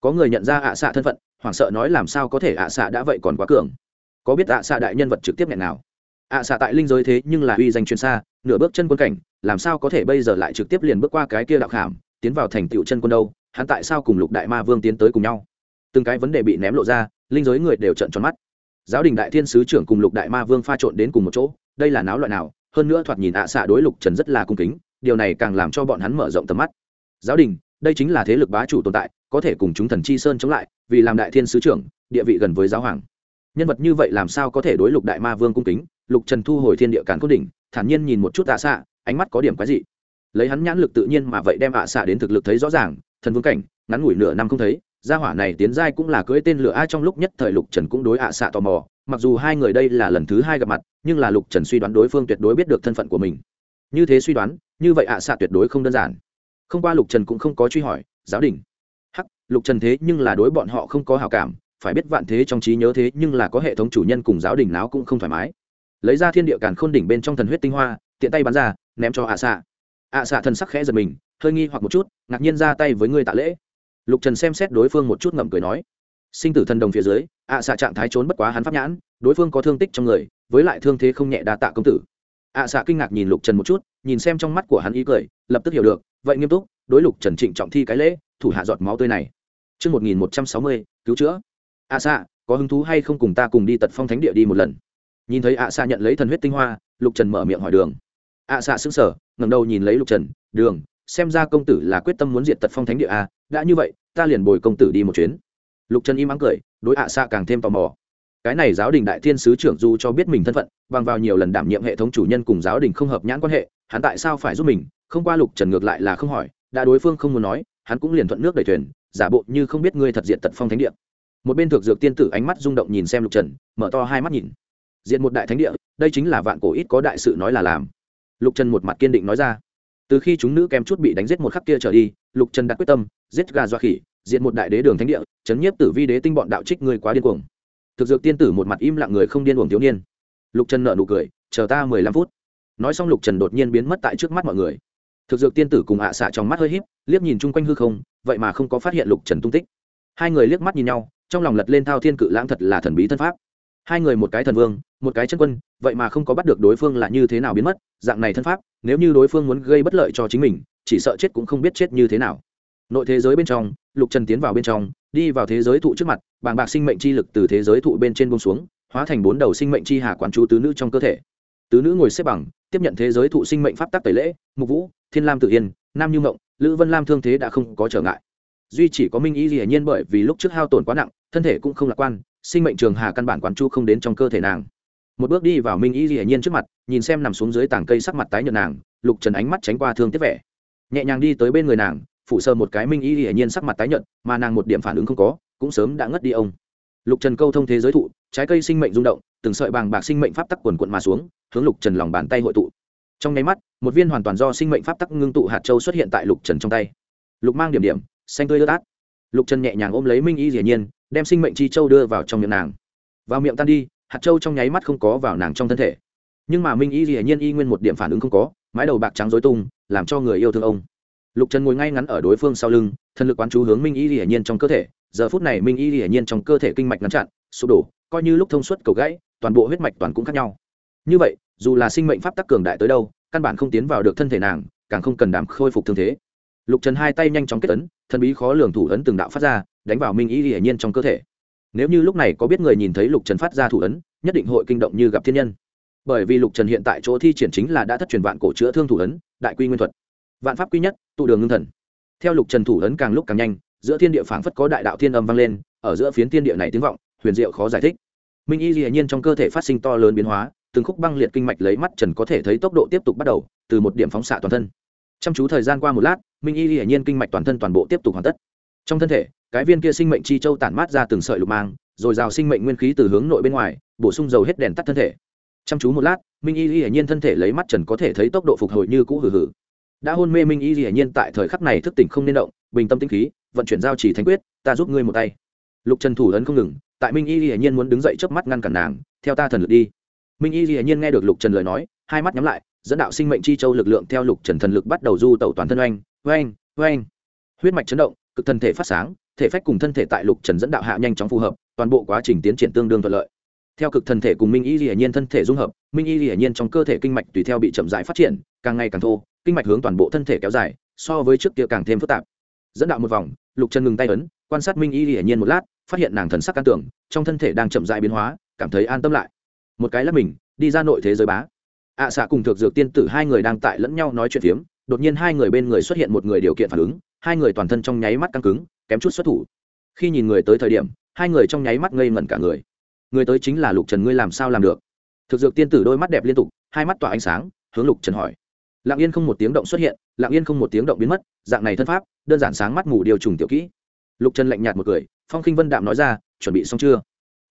Có người nhận ra ạ xạ thân phận, hoảng sợ nói làm sao có thể ạ xạ đã vậy còn quá cường. Có biết ạ xạ đại nhân vật trực tiếp nghẹn nào ạ xạ tại linh giới thế nhưng là uy danh truyền xa, nửa bước chân quân cảnh, làm sao có thể bây giờ lại trực tiếp liền bước qua cái kia đạo khảm, tiến vào thành tựu chân quân đâu, hắn tại sao cùng lục đại ma vương tiến tới cùng nhau? Từng cái vấn đề bị ném lộ ra, linh giới người đều trận tròn mắt. Giáo đình đại thiên sứ trưởng cùng lục đại ma vương pha trộn đến cùng một chỗ, đây là náo loại nào? Hơn nữa thoạt nhìn ạ xạ đối lục trần rất là cung kính, điều này càng làm cho bọn hắn mở rộng tầm mắt. Giáo đình, đây chính là thế lực bá chủ tồn tại, có thể cùng chúng thần chi sơn chống lại, vì làm đại thiên sứ trưởng, địa vị gần với giáo hoàng. Nhân vật như vậy làm sao có thể đối lục đại ma vương cung kính? Lục trần thu hồi thiên địa càn cốt đỉnh, thản nhiên nhìn một chút ạ xạ, ánh mắt có điểm quái dị. Lấy hắn nhãn lực tự nhiên mà vậy đem ạ xạ đến thực lực thấy rõ ràng, thần vương cảnh, ngắn ngủi nửa năm không thấy, gia hỏa này tiến giai cũng là cưỡi tên lửa ai trong lúc nhất thời lục trần cũng đối ạ xạ tò mò, mặc dù hai người đây là lần thứ hai gặp mặt, nhưng là lục trần suy đoán đối phương tuyệt đối biết được thân phận của mình. Như thế suy đoán, như vậy ạ xạ tuyệt đối không đơn giản. Không qua lục trần cũng không có truy hỏi, giáo đình. Hắc, lục trần thế nhưng là đối bọn họ không có hào cảm, phải biết vạn thế trong trí nhớ thế nhưng là có hệ thống chủ nhân cùng giáo đình nào cũng không thoải mái lấy ra thiên địa càn khôn đỉnh bên trong thần huyết tinh hoa tiện tay bắn ra ném cho ạ xạ. ạ xạ thần sắc khẽ giật mình hơi nghi hoặc một chút ngạc nhiên ra tay với người tạ lễ. Lục trần xem xét đối phương một chút ngậm cười nói sinh tử thần đồng phía dưới ạ xạ trạng thái trốn bất quá hắn pháp nhãn đối phương có thương tích trong người với lại thương thế không nhẹ đa tạ công tử. ạ xạ kinh ngạc nhìn lục trần một chút nhìn xem trong mắt của hắn ý cười lập tức hiểu được vậy nghiêm túc đối lục trần trịnh trọng thi cái lễ thủ hạ giọt máu tươi này. Trước 1160, cứu chữa. ạ xạ có hứng thú hay không cùng ta cùng đi tật phong thánh địa đi một lần? Nhìn thấy ạ xạ nhận lấy thần huyết tinh hoa lục trần mở miệng hỏi đường. ạ xạ xứng sở ngầm đầu nhìn lấy lục trần đường xem ra công tử là quyết tâm muốn diệt tật phong thánh địa a à, đã như vậy ta liền bồi công tử đi một chuyến. Lục trần im ắng cười đối ạ xạ càng thêm tò mò. Cái này giáo đình đại thiên sứ trưởng du cho biết mình thân phận bằng vào nhiều lần đảm nhiệm hệ thống chủ nhân cùng giáo đình không hợp nhãn quan hệ hắn tại sao phải giúp mình? Không qua lục trần ngược lại là không hỏi đã đối phương không muốn nói hắn cũng liền thuận nước đầy thuyền giả bộ như không biết ngươi thật diện tật phong thánh địa. Một bên thực dược tiên tử ánh mắt rung động nhìn xem lục trần mở to hai mắt nhìn diện một đại thánh địa, đây chính là vạn cổ ít có đại sự nói là làm. Lục trần một mặt kiên định nói ra. Từ khi chúng nữ kém chút bị đánh giết một khắc kia trở đi, lục trần đặt quyết tâm, giết gà doa khỉ diện một đại đế đường thánh địa, chấn nhiếp tử vi đế tinh bọn đạo trích người quá điên cuồng. Thực dược tiên tử một mặt im lặng người không điên cuồng thiếu niên. Lục trần nợ nụ cười, chờ ta mười lăm phút. Nói xong lục trần đột nhiên biến mất tại trước mắt mọi người. Thực dược tiên tử cùng ạ xạ trong mắt hơi h í p liếc nhìn chung quanh hư không, vậy mà không có phát hiện lục trần tung tích. Hai người liếc mắt nhìn nhau, trong lòng lật lên thao thiên cự lãng thật là thần bí thân pháp hai người một cái thần vương, một cái chân quân, vậy mà không có bắt được đối phương là như thế nào biến mất, dạng này thân pháp, nếu như đối phương muốn gây bất lợi cho chính mình, chỉ sợ chết cũng không biết chết như thế nào. Nội thế giới bên trong, lục trần tiến vào bên trong, đi vào thế giới thụ trước mặt, bàng bạc sinh mệnh chi lực từ thế giới thụ bên trên bông xuống, hóa thành bốn đầu sinh mệnh chi hà quán chú tứ nữ trong cơ thể. Tứ nữ ngồi xếp bằng, tiếp nhận thế giới thụ sinh mệnh pháp tắc tẩy lễ, mục vũ, thiên lam tự yên, nam như mộng, lữ vân lam thương thế đã không có trở ngại. Duy chỉ có minh y hiển nhiên bởi vì lúc trước hao tổn quá nặng, thân thể cũng không lạc quan sinh mệnh trường hà căn bản quán chu không đến trong cơ thể nàng. Một bước đi vào minh y dĩ nhiên trước mặt, nhìn xem nằm xuống dưới tảng cây sắc mặt tái nhợt nàng, lục trần ánh mắt tránh qua thương tiếc vẻ. Nhẹ nhàng đi tới bên người nàng phụ sơ một cái minh y dĩ nhiên sắc mặt tái nhợt, mà nàng một điểm phản ứng không có, cũng sớm đã ngất đi ông. Lục trần câu thông thế giới thụ, trái cây sinh mệnh rung động, từng sợi bàng bạc sinh mệnh pháp tắc quần quận mà xuống, hướng lục trần lòng bàn tay hội tụ. Trong nháy mắt, một viên hoàn toàn do sinh mệnh pháp tắc ngưng tụ hạt châu xuất hiện tại lục trần trong tay. Lục mang điểm điểm, xanh tươi ướt át. Lục trần nhẹ nhàng ôm lấy minh y dĩ nhiên đem sinh mệnh chi châu đưa vào trong miệng nàng. Vào miệng tan đi, hạt châu trong nháy mắt không có vào nàng trong thân thể. Nhưng mà minh y dĩ nhiên y nguyên một điểm phản ứng không có, mái đầu bạc trắng dối tung, làm cho người yêu thương ông. Lục trần ngồi ngay ngắn ở đối phương sau lưng, thần lực quán chú hướng minh y dĩ nhiên trong cơ thể. Giờ phút này minh y dĩ nhiên trong cơ thể kinh mạch ngắn chặn, sụp đổ, coi như lúc thông suốt cầu gãy, toàn bộ huyết mạch toàn cũng khác nhau. Như vậy, dù là sinh mệnh pháp tắc cường đại tới đâu, căn bản không tiến vào được thân thể nàng, càng không cần đảm khôi phục thương thế lục trần hai tay nhanh chóng kết ấn, thần bí khó lường thủ ấn từng đạo phát ra, đánh vào minh ý hiển nhiên trong cơ thể. Nếu như lúc này có biết người nhìn thấy lục trần phát ra thủ ấn, nhất định hội kinh động như gặp thiên nhân. Bởi vì lục trần hiện tại chỗ thi triển chính là đã thất truyền vạn cổ chữa thương thủ ấn, đại quy nguyên thuật. Vạn pháp quy nhất, tụ đường ngưng thần. Theo lục trần thủ ấn càng lúc càng nhanh, giữa thiên địa phảng phất có đại đạo thiên âm vang lên, ở giữa phiến thiên địa này tiếng vọng, huyền diệu khó giải thích. Minh y hiển nhiên trong cơ thể phát sinh to lớn biến hóa, từng khúc băng liệt kinh mạch lấy mắt trần có thể thấy tốc độ tiếp tục bắt đầu, từ một điểm phóng xạ toàn thân chăm chú thời gian qua một lát, minh y hiển nhiên kinh mạch toàn thân toàn bộ tiếp tục hoàn tất. Trong thân thể, cái viên kia sinh mệnh chi châu tản mát ra từng sợi lục mang, rồi rào sinh mệnh nguyên khí từ hướng nội bên ngoài, bổ sung dầu hết đèn tắt thân thể. Chăm chú một lát, minh y hiển nhiên thân thể lấy mắt trần có thể thấy tốc độ phục hồi như cũ hử hử đã hôn mê minh y hiển nhiên tại thời khắc này thức tỉnh không nên động, bình tâm tĩnh khí, vận chuyển giao chỉ thánh quyết, ta giúp ngươi một tay. Lục trần thủ ấn không ngừng, tại minh y hiển nhiên muốn đứng dậy chớp mắt ngăn cản nàng, theo ta thần lực đi. Minh y hiển nhiên nghe được lục trần lời nói, hai mắt nhắm lại dẫn đạo sinh mệnh chi châu lực lượng theo lục trần thần lực bắt đầu du tẩu toàn thân oanh oanh oanh. Huyết mạch chấn động, cực thân thể phát sáng, thể phách cùng thân thể tại lục trần dẫn đạo hạ nhanh chóng phù hợp, toàn bộ quá trình tiến triển tương đương thuận lợi. Theo cực thần thể cùng minh y hiển nhiên thân thể dung hợp, minh y hiển nhiên trong cơ thể kinh mạch tùy theo bị chậm rãi phát triển, càng ngày càng thô, kinh mạch hướng toàn bộ thân thể kéo dài, so với trước kia càng thêm phức tạp. Dẫn đạo một vòng, lục trần ngừng tay ấn, quan sát minh y hiển nhiên một lát, phát hiện nàng thần sắc can tưởng, trong thân thể đang chậm rãi biến hóa, cảm thấy an tâm lại. Một cái là mình, đi ra nội thế giới bá ạ à, xạ cùng thực dược tiên tử hai người đang tại lẫn nhau nói chuyện phiếm đột nhiên hai người bên người xuất hiện một người điều kiện phản ứng hai người toàn thân trong nháy mắt căng cứng kém chút xuất thủ. Khi nhìn người tới thời điểm hai người trong nháy mắt ngây ngẩn cả người. Người tới chính là lục trần ngươi làm sao làm được? Thực dược tiên tử đôi mắt đẹp liên tục hai mắt tỏa ánh sáng hướng lục trần hỏi. Lặng yên không một tiếng động xuất hiện lặng yên không một tiếng động biến mất dạng này thân pháp đơn giản sáng mắt ngủ điều trùng tiểu kỹ. Lục trần lạnh nhạt một cười phong khinh vân đạm nói ra chuẩn bị xong chưa?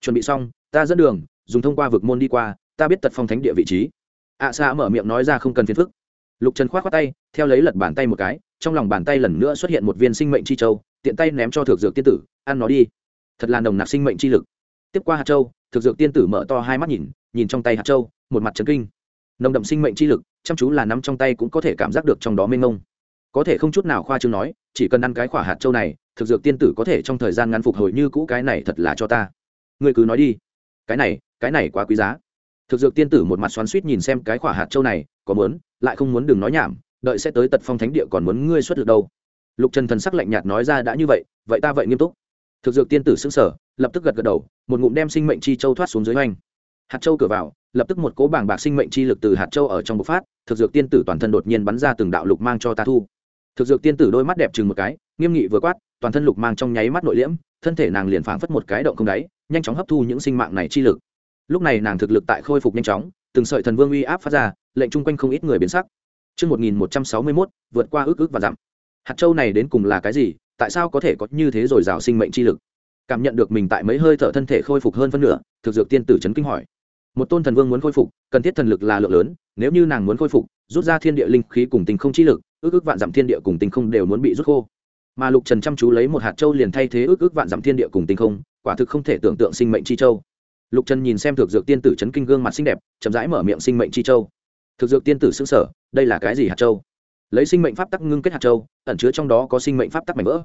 Chuẩn bị xong ta dẫn đường dùng thông qua vực môn đi qua ta biết tật phong thánh địa vị trí ạ à mở miệng nói ra không cần phiền phức. Lục trần k h o á t k tay, theo lấy lật bàn tay một cái, trong lòng bàn tay lần nữa xuất hiện một viên sinh mệnh chi châu, tiện tay ném cho thực dược tiên tử, ăn nó đi. Thật là nồng nặc sinh mệnh chi lực. Tiếp qua hạt châu thực dược tiên tử mở to hai mắt nhìn nhìn trong tay hạt châu, một mặt trấn kinh. Nồng đậm sinh mệnh chi lực, chăm chú là nắm trong tay cũng có thể cảm giác được trong đó mênh mông. Có thể không chút nào khoa chương nói, chỉ cần ăn cái quả hạt châu này thực dược tiên tử có thể trong thời gian ngắn phục hồi như cũ cái này thật là cho ta. Ngươi cứ nói đi. Cái này cái này quá quý giá thực dược tiên tử một mặt xoắn suýt nhìn xem cái khỏa hạt châu này, có muốn, lại không muốn đừng nói nhảm, đợi sẽ tới tật phong thánh địa còn muốn ngươi xuất lực đâu. Lục trần thần sắc lạnh nhạt nói ra đã như vậy vậy ta vậy nghiêm túc. Thực dược tiên tử xứng sở lập tức gật gật đầu, một ngụm đem sinh mệnh chi châu thoát xuống dưới hoành hạt châu cửa vào, lập tức một cố bảng bạc sinh mệnh chi lực từ hạt châu ở trong bộc phát, thực dược tiên tử toàn thân đột nhiên bắn ra từng đạo lục mang cho ta thu. Thực dược tiên tử đôi mắt đẹp chừng một cái, nghiêm nghị vừa quát, toàn thân lục mang trong nháy mắt nội liễm, thân thể nàng liền phảng phất một cái động không đáy, nhanh chóng hấp thu những sinh mạng này chi lực lúc này nàng thực lực tại khôi phục nhanh chóng từng sợi thần vương uy áp phát ra lệnh chung quanh không ít người biến sắc Trước 1161, vượt qua ước ước và dặm. Hạt châu này đến cùng là cái gì? Tại sao có thể có như thế rồi rào sinh mệnh chi lực? Cảm nhận được mình tại mấy hơi thở thân thể khôi phục hơn phân nửa, thực dược tiên tử chấn kinh hỏi. Một tôn thần vương muốn khôi phục, cần thiết thần lực là lượng lớn, nếu như nàng muốn khôi phục, rút ra thiên địa linh khí cùng tình không chi lực, ước ước vạn dặm thiên địa cùng tình không đều muốn bị rút khô. Mà Lục Trần chăm chú lấy một hạt châu liền thay thế ước ước vạn dặm thiên địa cùng tình không, quả thực không thể tưởng tượng sinh mệnh chi châu lục trần nhìn xem thực dược tiên tử chấn kinh gương mặt xinh đẹp, chậm rãi mở miệng sinh mệnh chi châu. Thực dược tiên tử xứng sở đây là cái gì hạt châu? Lấy sinh mệnh pháp tắc ngưng kết hạt châu, ẩn chứa trong đó có sinh mệnh pháp tắc mảnh vỡ.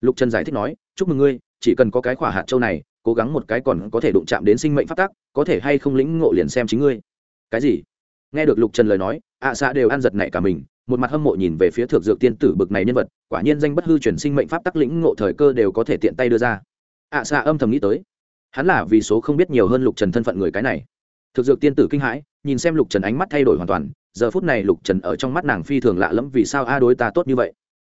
Lục trần giải thích nói, chúc mừng ngươi, chỉ cần có cái khỏa hạt châu này, cố gắng một cái còn có thể đụng chạm đến sinh mệnh pháp tắc, có thể hay không lĩnh ngộ liền xem chính ngươi. Cái gì? Nghe được lục trần lời nói, ạ à xã đều ăn giật nảy cả mình, một mặt hâm mộ nhìn về phía thượng dược tiên tử bực này nhân vật, quả nhiên danh bất hư chuyển sinh mệnh pháp tắc lĩnh ngộ thời cơ đều có thể tiện tay đưa ra. ạ xạ âm thầm nghĩ tới hắn là vì số không biết nhiều hơn lục trần thân phận người cái này. Thực dược tiên tử kinh hãi, nhìn xem lục trần ánh mắt thay đổi hoàn toàn, giờ phút này lục trần ở trong mắt nàng phi thường lạ lẫm vì sao a đối ta tốt như vậy.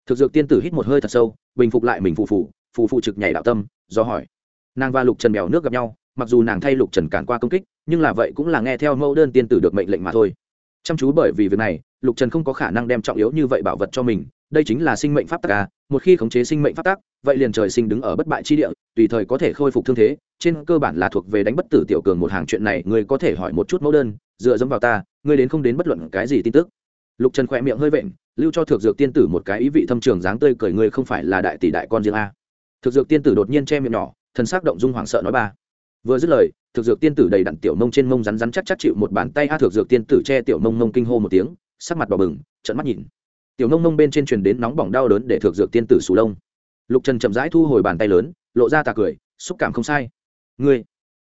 Thực dược tiên tử hít một hơi thật sâu, bình phục lại mình phù phù phù phù trực nhảy đạo tâm, do hỏi. Nàng và lục trần bèo nước gặp nhau, mặc dù nàng thay lục trần cản qua công kích, nhưng là vậy cũng là nghe theo mẫu đơn tiên tử được mệnh lệnh mà thôi. Chăm chú bởi vì việc này, lục trần không có khả năng đem trọng yếu như vậy bảo vật cho mình, đây chính là sinh mệnh pháp tắc à một khi khống chế sinh mệnh pháp tác vậy liền trời sinh đứng ở bất bại chi địa, tùy thời có thể khôi phục thương thế, trên cơ bản là thuộc về đánh bất tử tiểu cường một hàng chuyện này, ngươi có thể hỏi một chút mẫu đơn, dựa dẫm vào ta, ngươi đến không đến bất luận cái gì tin tức. Lục trần khỏe miệng hơi vện, lưu cho thượng dược tiên tử một cái ý vị thâm trường dáng tươi cười, ngươi không phải là đại tỷ đại con riêng a. Thực dược tiên tử đột nhiên che miệng nhỏ, thần s ắ c động dung hoảng sợ nói ba. Vừa dứt lời thực dược tiên tử đầy đặn tiểu mông trên mông rắn rắn chắc chắc chịu một bàn tay, a thực dược tiên tử che tiểu mông mông kinh hô một tiếng, sắc mặt bỏ bừng trận mắt nhìn tiểu nông nông bên trên truyền đến nóng bỏng đau đớn để thược dược tiên tử sù lông. Lục trần chậm rãi thu hồi bàn tay lớn, lộ ra tà cười, xúc cảm không sai. Ngươi.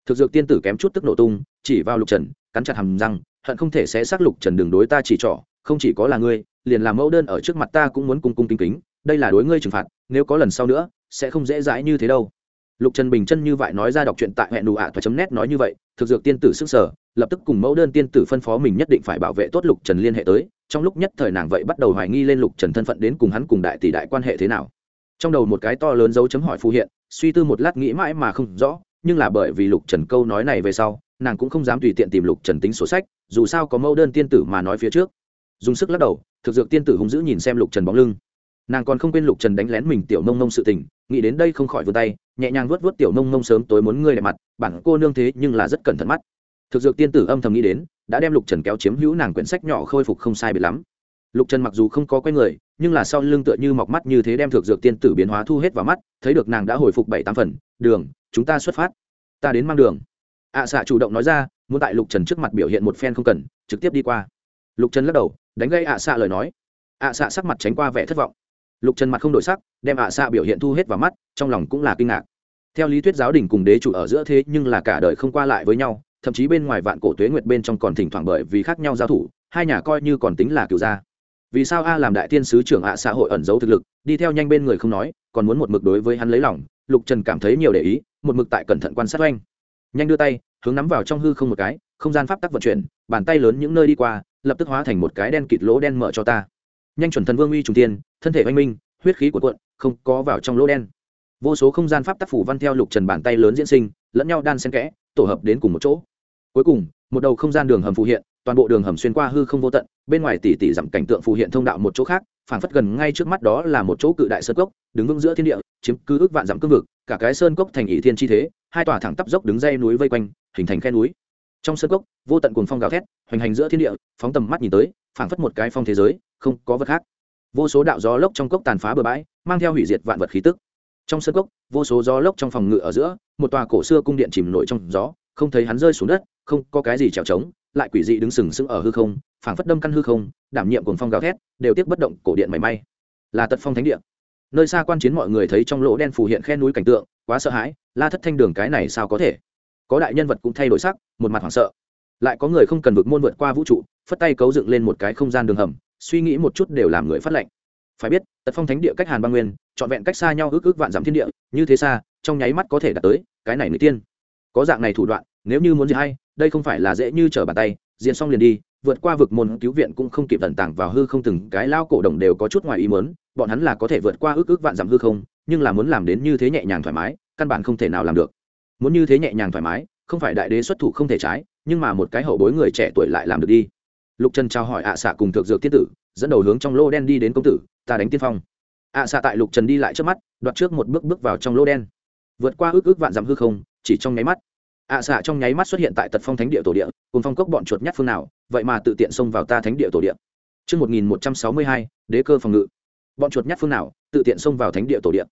Thực dược tiên tử kém chút tức nổ tung, chỉ vào lục trần, cắn chặt hầm răng, hận không thể sẽ xác lục trần đường đối ta chỉ trỏ, không chỉ có là ngươi, liền làm mẫu đơn ở trước mặt ta cũng muốn cung cung kính kính, đây là đối ngươi trừng phạt, nếu có lần sau nữa, sẽ không dễ dãi như thế đâu lục trần bình chân như vậy nói ra đọc truyện tại hẹn đủ ạ và chấm nét nói như vậy, thực dược tiên tử sức sở, lập tức cùng mẫu đơn tiên tử phân phó mình nhất định phải bảo vệ tốt lục trần liên hệ tới. Trong lúc nhất thời nàng vậy bắt đầu hoài nghi lên lục trần thân phận đến cùng hắn cùng đại tỷ đại quan hệ thế nào. Trong đầu một cái to lớn dấu chấm hỏi phù hiện, suy tư một lát nghĩ mãi mà không rõ, nhưng là bởi vì lục trần câu nói này về sau, nàng cũng không dám tùy tiện tìm lục trần tính sổ sách, dù sao có mẫu đơn tiên tử mà nói phía trước. Dùng sức lắc đầu, thực dược tiên tử hung dữ nhìn xem lục trần bóng lưng. Nàng còn không quên lục trần đánh lén mình tiểu mông mông sự tình, nghĩ đến đây không khỏi vươn tay nhẹ nhàng vuốt vuốt tiểu mông mông sớm tối muốn ngươi đẹp mặt bản cô nương thế nhưng là rất cẩn thận mắt. Thực dược tiên tử âm thầm nghĩ đến đã đem lục trần kéo chiếm hữu nàng quyển sách nhỏ khôi phục không sai biệt lắm. Lục trần mặc dù không có quen người nhưng là sau lưng tựa như mọc mắt như thế đem thực dược tiên tử biến hóa thu hết vào mắt thấy được nàng đã hồi phục bảy tám phần đường chúng ta xuất phát. Ta đến mang đường. Ạ à, xạ chủ động nói ra muốn tại lục trần trước mặt biểu hiện một phen không cần trực tiếp đi qua. Lục trần lắc đầu đánh gây ạ à xạ lời nói. Ạ à xạ sắc mặt tránh qua vẻ thất vọng lục trần mặt không đổi sắc, đem ạ xạ biểu hiện thu hết vào mắt, trong lòng cũng là kinh ngạc. Theo lý thuyết giáo đình cùng đế chủ ở giữa thế nhưng là cả đời không qua lại với nhau, thậm chí bên ngoài vạn cổ tuế nguyệt bên trong còn thỉnh thoảng bởi vì khác nhau giao thủ, hai nhà coi như còn tính là cựu gia. Vì sao a làm đại tiên sứ trưởng ạ xã hội ẩn giấu thực lực, đi theo nhanh bên người không nói, còn muốn một mực đối với hắn lấy lòng, lục trần cảm thấy nhiều để ý, một mực tại cẩn thận quan sát oanh. Nhanh đưa tay, hướng nắm vào trong hư không một cái, không gian pháp tắc vận chuyển, bàn tay lớn những nơi đi qua, lập tức hóa thành một cái đen kịt lỗ đen mở cho ta. Nhanh chuẩn thần vương uy trùng tiên thân thể oanh minh huyết khí của quận, không có vào trong lỗ đen. Vô số không gian pháp tác phủ văn theo lục trần bàn tay lớn diễn sinh lẫn nhau đan xen kẽ tổ hợp đến cùng một chỗ. Cuối cùng một đầu không gian đường hầm phù hiện toàn bộ đường hầm xuyên qua hư không vô tận bên ngoài tỷ tỷ dặm cảnh tượng phù hiện thông đạo một chỗ khác phảng phất gần ngay trước mắt đó là một chỗ cự đại sơn cốc đứng vững giữa thiên địa chiếm cứ ước vạn dặm cương vực cả cái sơn cốc thành ỷ thiên chi thế hai tòa thẳng tắp dốc đứng dây núi vây quanh hình thành khe núi. Trong sơn cốc vô tận cuồng phong gào thét hoành hành giữa thiên địa phóng tầm mắt nhìn tới phảng phất một cái phong thế giới không có vật khác vô số đạo gió lốc trong cốc tàn phá bừa bãi, mang theo hủy diệt vạn vật khí tức. Trong sân cốc, vô số gió lốc trong phòng ngự ở giữa, một tòa cổ xưa cung điện chìm nổi trong gió, không thấy hắn rơi xuống đất, không có cái gì trèo trống, lại quỷ dị đứng sừng sững ở hư không, phảng phất đâm căn hư không, đảm nhiệm cuồng phong gào thét, đều tiếc bất động cổ điện mảy may. Là tật phong thánh địa. Nơi xa quan chiến mọi người thấy trong lỗ đen phù hiện khe núi cảnh tượng, quá sợ hãi, la thất thanh đường cái này sao có thể? Có đại nhân vật cũng thay đổi sắc, một mặt hoảng sợ. Lại có người không cần vượt môn vượt qua vũ trụ, phất tay cấu dựng lên một cái không gian đường hầm suy nghĩ một chút đều làm người phát lệnh. Phải biết, tật phong thánh địa cách hàn băng nguyên, trọn vẹn cách xa nhau ước ước vạn dặm thiên địa, như thế xa, trong nháy mắt có thể đạt tới cái này người tiên. Có dạng này thủ đoạn, nếu như muốn gì hay, đây không phải là dễ như trở bàn tay diện xong liền đi, vượt qua vực môn cứu viện cũng không kịp tận tảng vào hư không từng cái lao cổ đồng đều có chút ngoài ý muốn, bọn hắn là có thể vượt qua ước ước vạn dặm hư không, nhưng là muốn làm đến như thế nhẹ nhàng thoải mái, căn bản không thể nào làm được. Muốn như thế nhẹ nhàng thoải mái, không phải đại đế xuất thủ không thể trái, nhưng mà một cái hậu bối người trẻ tuổi lại làm được đi lục trần trao hỏi ạ à xạ cùng thượng dược tiên tử dẫn đầu hướng trong lô đen đi đến công tử ta đánh tiên phong ạ à xạ tại lục trần đi lại trước mắt đoạt trước một bước bước vào trong lô đen vượt qua ước ước vạn dặm hư không chỉ trong nháy mắt ạ à xạ trong nháy mắt xuất hiện tại tật phong thánh địa tổ địa cùng phong cốc bọn chuột nhát phương nào vậy mà tự tiện xông vào ta thánh địa tổ địa Trước 1162, đế cơ phòng ngự. Bọn chuột nhát phương nào, tự tiện xông vào thánh địa tổ địa.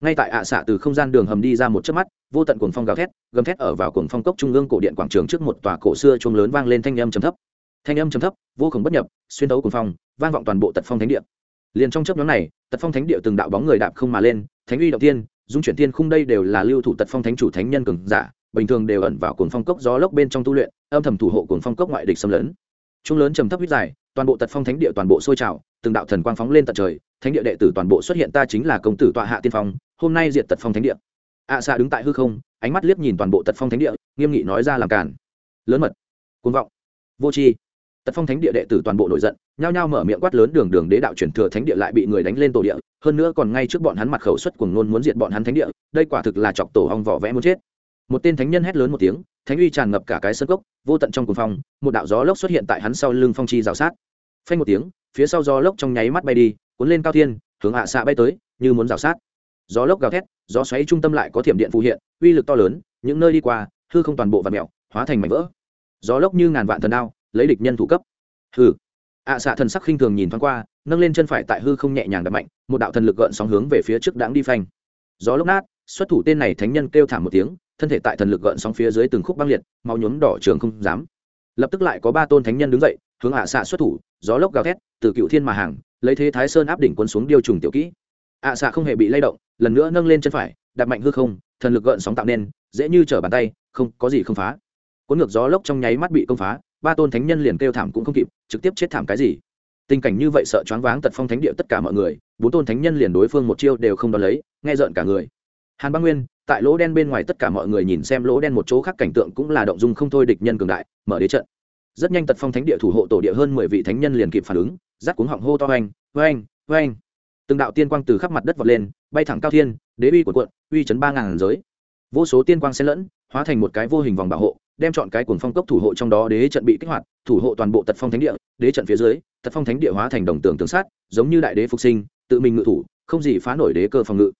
Ngay tại ạ xạ từ không gian đường hầm đi ra một chớp mắt, vô tận cuồng phong gào thét, gầm thét ở vào cuồng phong cốc trung ương cổ điện quảng trường trước một tòa cổ xưa chuông lớn vang lên thanh âm trầm thấp. Thanh âm trầm thấp, vô cùng bất nhập, xuyên thấu cuồng phong, vang vọng toàn bộ tật phong thánh địa. Liền trong chớp nhóm này tật phong thánh địa từng đạo bóng người đạp không mà lên thánh uy động tiên dung chuyển tiên khung đây đều là lưu thủ tật phong thánh chủ thánh nhân cường giả bình thường đều ẩn vào cuồng phong cốc gió lốc bên trong tu luyện âm thầm thủ hộ cuồng phong cốc ngoại địch xâm lấn. Trung lớn trầm thấp huyết dài toàn bộ tật phong thánh địa toàn bộ sôi trào từng đạo thần quang phóng lên tận trời thánh địa đệ tử toàn bộ xuất hiện ta chính là công tử tọa hạ tiên phong hôm nay diệt tật phong thánh địa. Ạ xạ đứng tại hư không ánh mắt liếc nhìn toàn bộ tật phong thánh địa nghiêm nghị nói ra làm cản lớn mật côn vọng vô tri tật phong thánh địa đệ tử toàn bộ nổi giận, nhao nhao mở miệng quát lớn đường đường đế đạo truyền thừa thánh địa lại bị người đánh lên tổ địa, hơn nữa còn ngay trước bọn hắn mặt khẩu xuất cuồng nôn muốn diệt bọn hắn thánh địa, đây quả thực là chọc tổ hong vỏ vẽ muốn chết. Một tên thánh nhân hét lớn một tiếng, thánh uy tràn ngập cả cái sân gốc vô tận trong cuồng phong, một đạo gió lốc xuất hiện tại hắn sau lưng phong chi rào sát. Phanh một tiếng, phía sau gió lốc trong nháy mắt bay đi, cuốn lên cao thiên, hướng hạ xạ bay tới, như muốn rào sát. Gió lốc gào thét, gió xoáy trung tâm lại có thiểm điện phù hiện, uy lực to lớn, những nơi đi qua, hư không toàn bộ và mẹo hóa thành mảnh vỡ. Gió lốc như ngàn vạn thần đao lấy địch nhân thủ cấp. Hư ạ xạ thần sắc khinh thường nhìn thoáng qua, nâng lên chân phải tại hư không nhẹ nhàng đập mạnh, một đạo thần lực gợn sóng hướng về phía trước đáng đi phanh. Gió lốc nát, xuất thủ tên này thánh nhân kêu thảm một tiếng, thân thể tại thần lực gợn sóng phía dưới từng khúc băng liệt mau nhuốm đỏ trường không dám. Lập tức lại có ba tôn thánh nhân đứng dậy, hướng ạ xạ xuất thủ, gió lốc gào thét, từ cựu thiên mà hàng, lấy thế thái sơn áp đỉnh quân xuống điêu trùng tiểu kỹ. Ạ xạ không hề bị lay động, lần nữa nâng lên chân phải, đạp mạnh hư không, thần lực gợn sóng tạo nên, dễ như trở bàn tay, không có gì không phá. Cuốn ngược gió lốc trong nháy mắt bị công phá ba tôn thánh nhân liền kêu thảm cũng không kịp, trực tiếp chết thảm cái gì? Tình cảnh như vậy sợ choáng váng tật phong thánh địa tất cả mọi người, bốn tôn thánh nhân liền đối phương một chiêu đều không đón lấy, nghe rợn cả người. Hàn băng nguyên, tại lỗ đen bên ngoài tất cả mọi người nhìn xem lỗ đen một chỗ khác cảnh tượng cũng là động dung không thôi địch nhân cường đại, mở đế trận. Rất nhanh tật phong thánh địa thủ hộ tổ địa hơn mười vị thánh nhân liền kịp phản ứng rát cuống họng hô to oanh oanh oanh. Từng đạo tiên quang từ khắp mặt đất vọt lên, bay thẳng cao thiên, đế uy của quận uy chấn ba ngàn giới. Vô số tiên quang xen lẫn, hóa thành một cái vô hình vòng bảo hộ đem chọn cái cuồng phong cốc thủ hộ trong đó đế trận bị kích hoạt, thủ hộ toàn bộ tật phong thánh địa, đế trận phía dưới, tật phong thánh địa hóa thành đồng tường tường sát giống như đại đế phục sinh, tự mình ngự thủ, không gì phá nổi đế cơ phòng ngự.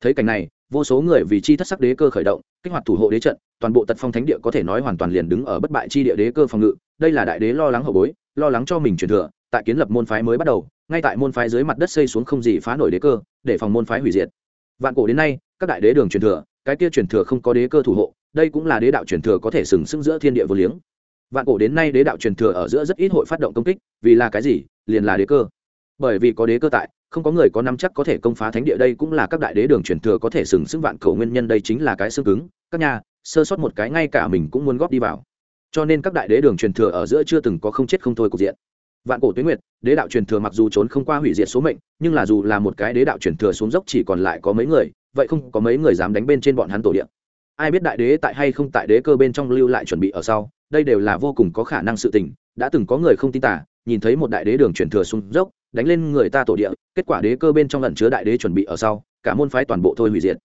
Thấy cảnh này, vô số người vì chi thất sắc đế cơ khởi động, kích hoạt thủ hộ đế trận, toàn bộ tật phong thánh địa có thể nói hoàn toàn liền đứng ở bất bại chi địa đế cơ phòng ngự. Đây là đại đế lo lắng hậu bối, lo lắng cho mình truyền thừa, tại kiến lập môn phái mới bắt đầu, ngay tại môn phái dưới mặt đất xây xuống không gì phá nổi đế cơ, để phòng môn phái hủy diệt. Vạn cổ đến nay, các đại đế đường truyền thừa, cái kia truyền thừa không có đế cơ thủ hộ đây cũng là đế đạo truyền thừa có thể sừng sững giữa thiên địa vô liếng. Vạn cổ đến nay đế đạo truyền thừa ở giữa rất ít hội phát động công kích, vì là cái gì? Liền là đế cơ. Bởi vì có đế cơ tại, không có người có nắm chắc có thể công phá thánh địa đây cũng là các đại đế đường truyền thừa có thể sừng sững vạn cổ nguyên nhân đây chính là cái xương cứng, các nhà, sơ sót một cái ngay cả mình cũng muốn góp đi vào. Cho nên các đại đế đường truyền thừa ở giữa chưa từng có không chết không thôi cục diện. Vạn cổ tuyến nguyệt, đế đạo truyền thừa mặc dù trốn không qua hủy diệt số mệnh, nhưng là dù là một cái đế đạo truyền thừa xuống dốc chỉ còn lại có mấy người, vậy không có mấy người dám đánh bên trên bọn hắn tổ điện ai biết đại đế tại hay không tại đế cơ bên trong lưu lại chuẩn bị ở sau, đây đều là vô cùng có khả năng sự tình, đã từng có người không tin tả, nhìn thấy một đại đế đường truyền thừa xuống dốc, đánh lên người ta tổ địa, kết quả đế cơ bên trong lần chứa đại đế chuẩn bị ở sau, cả môn phái toàn bộ thôi hủy diệt.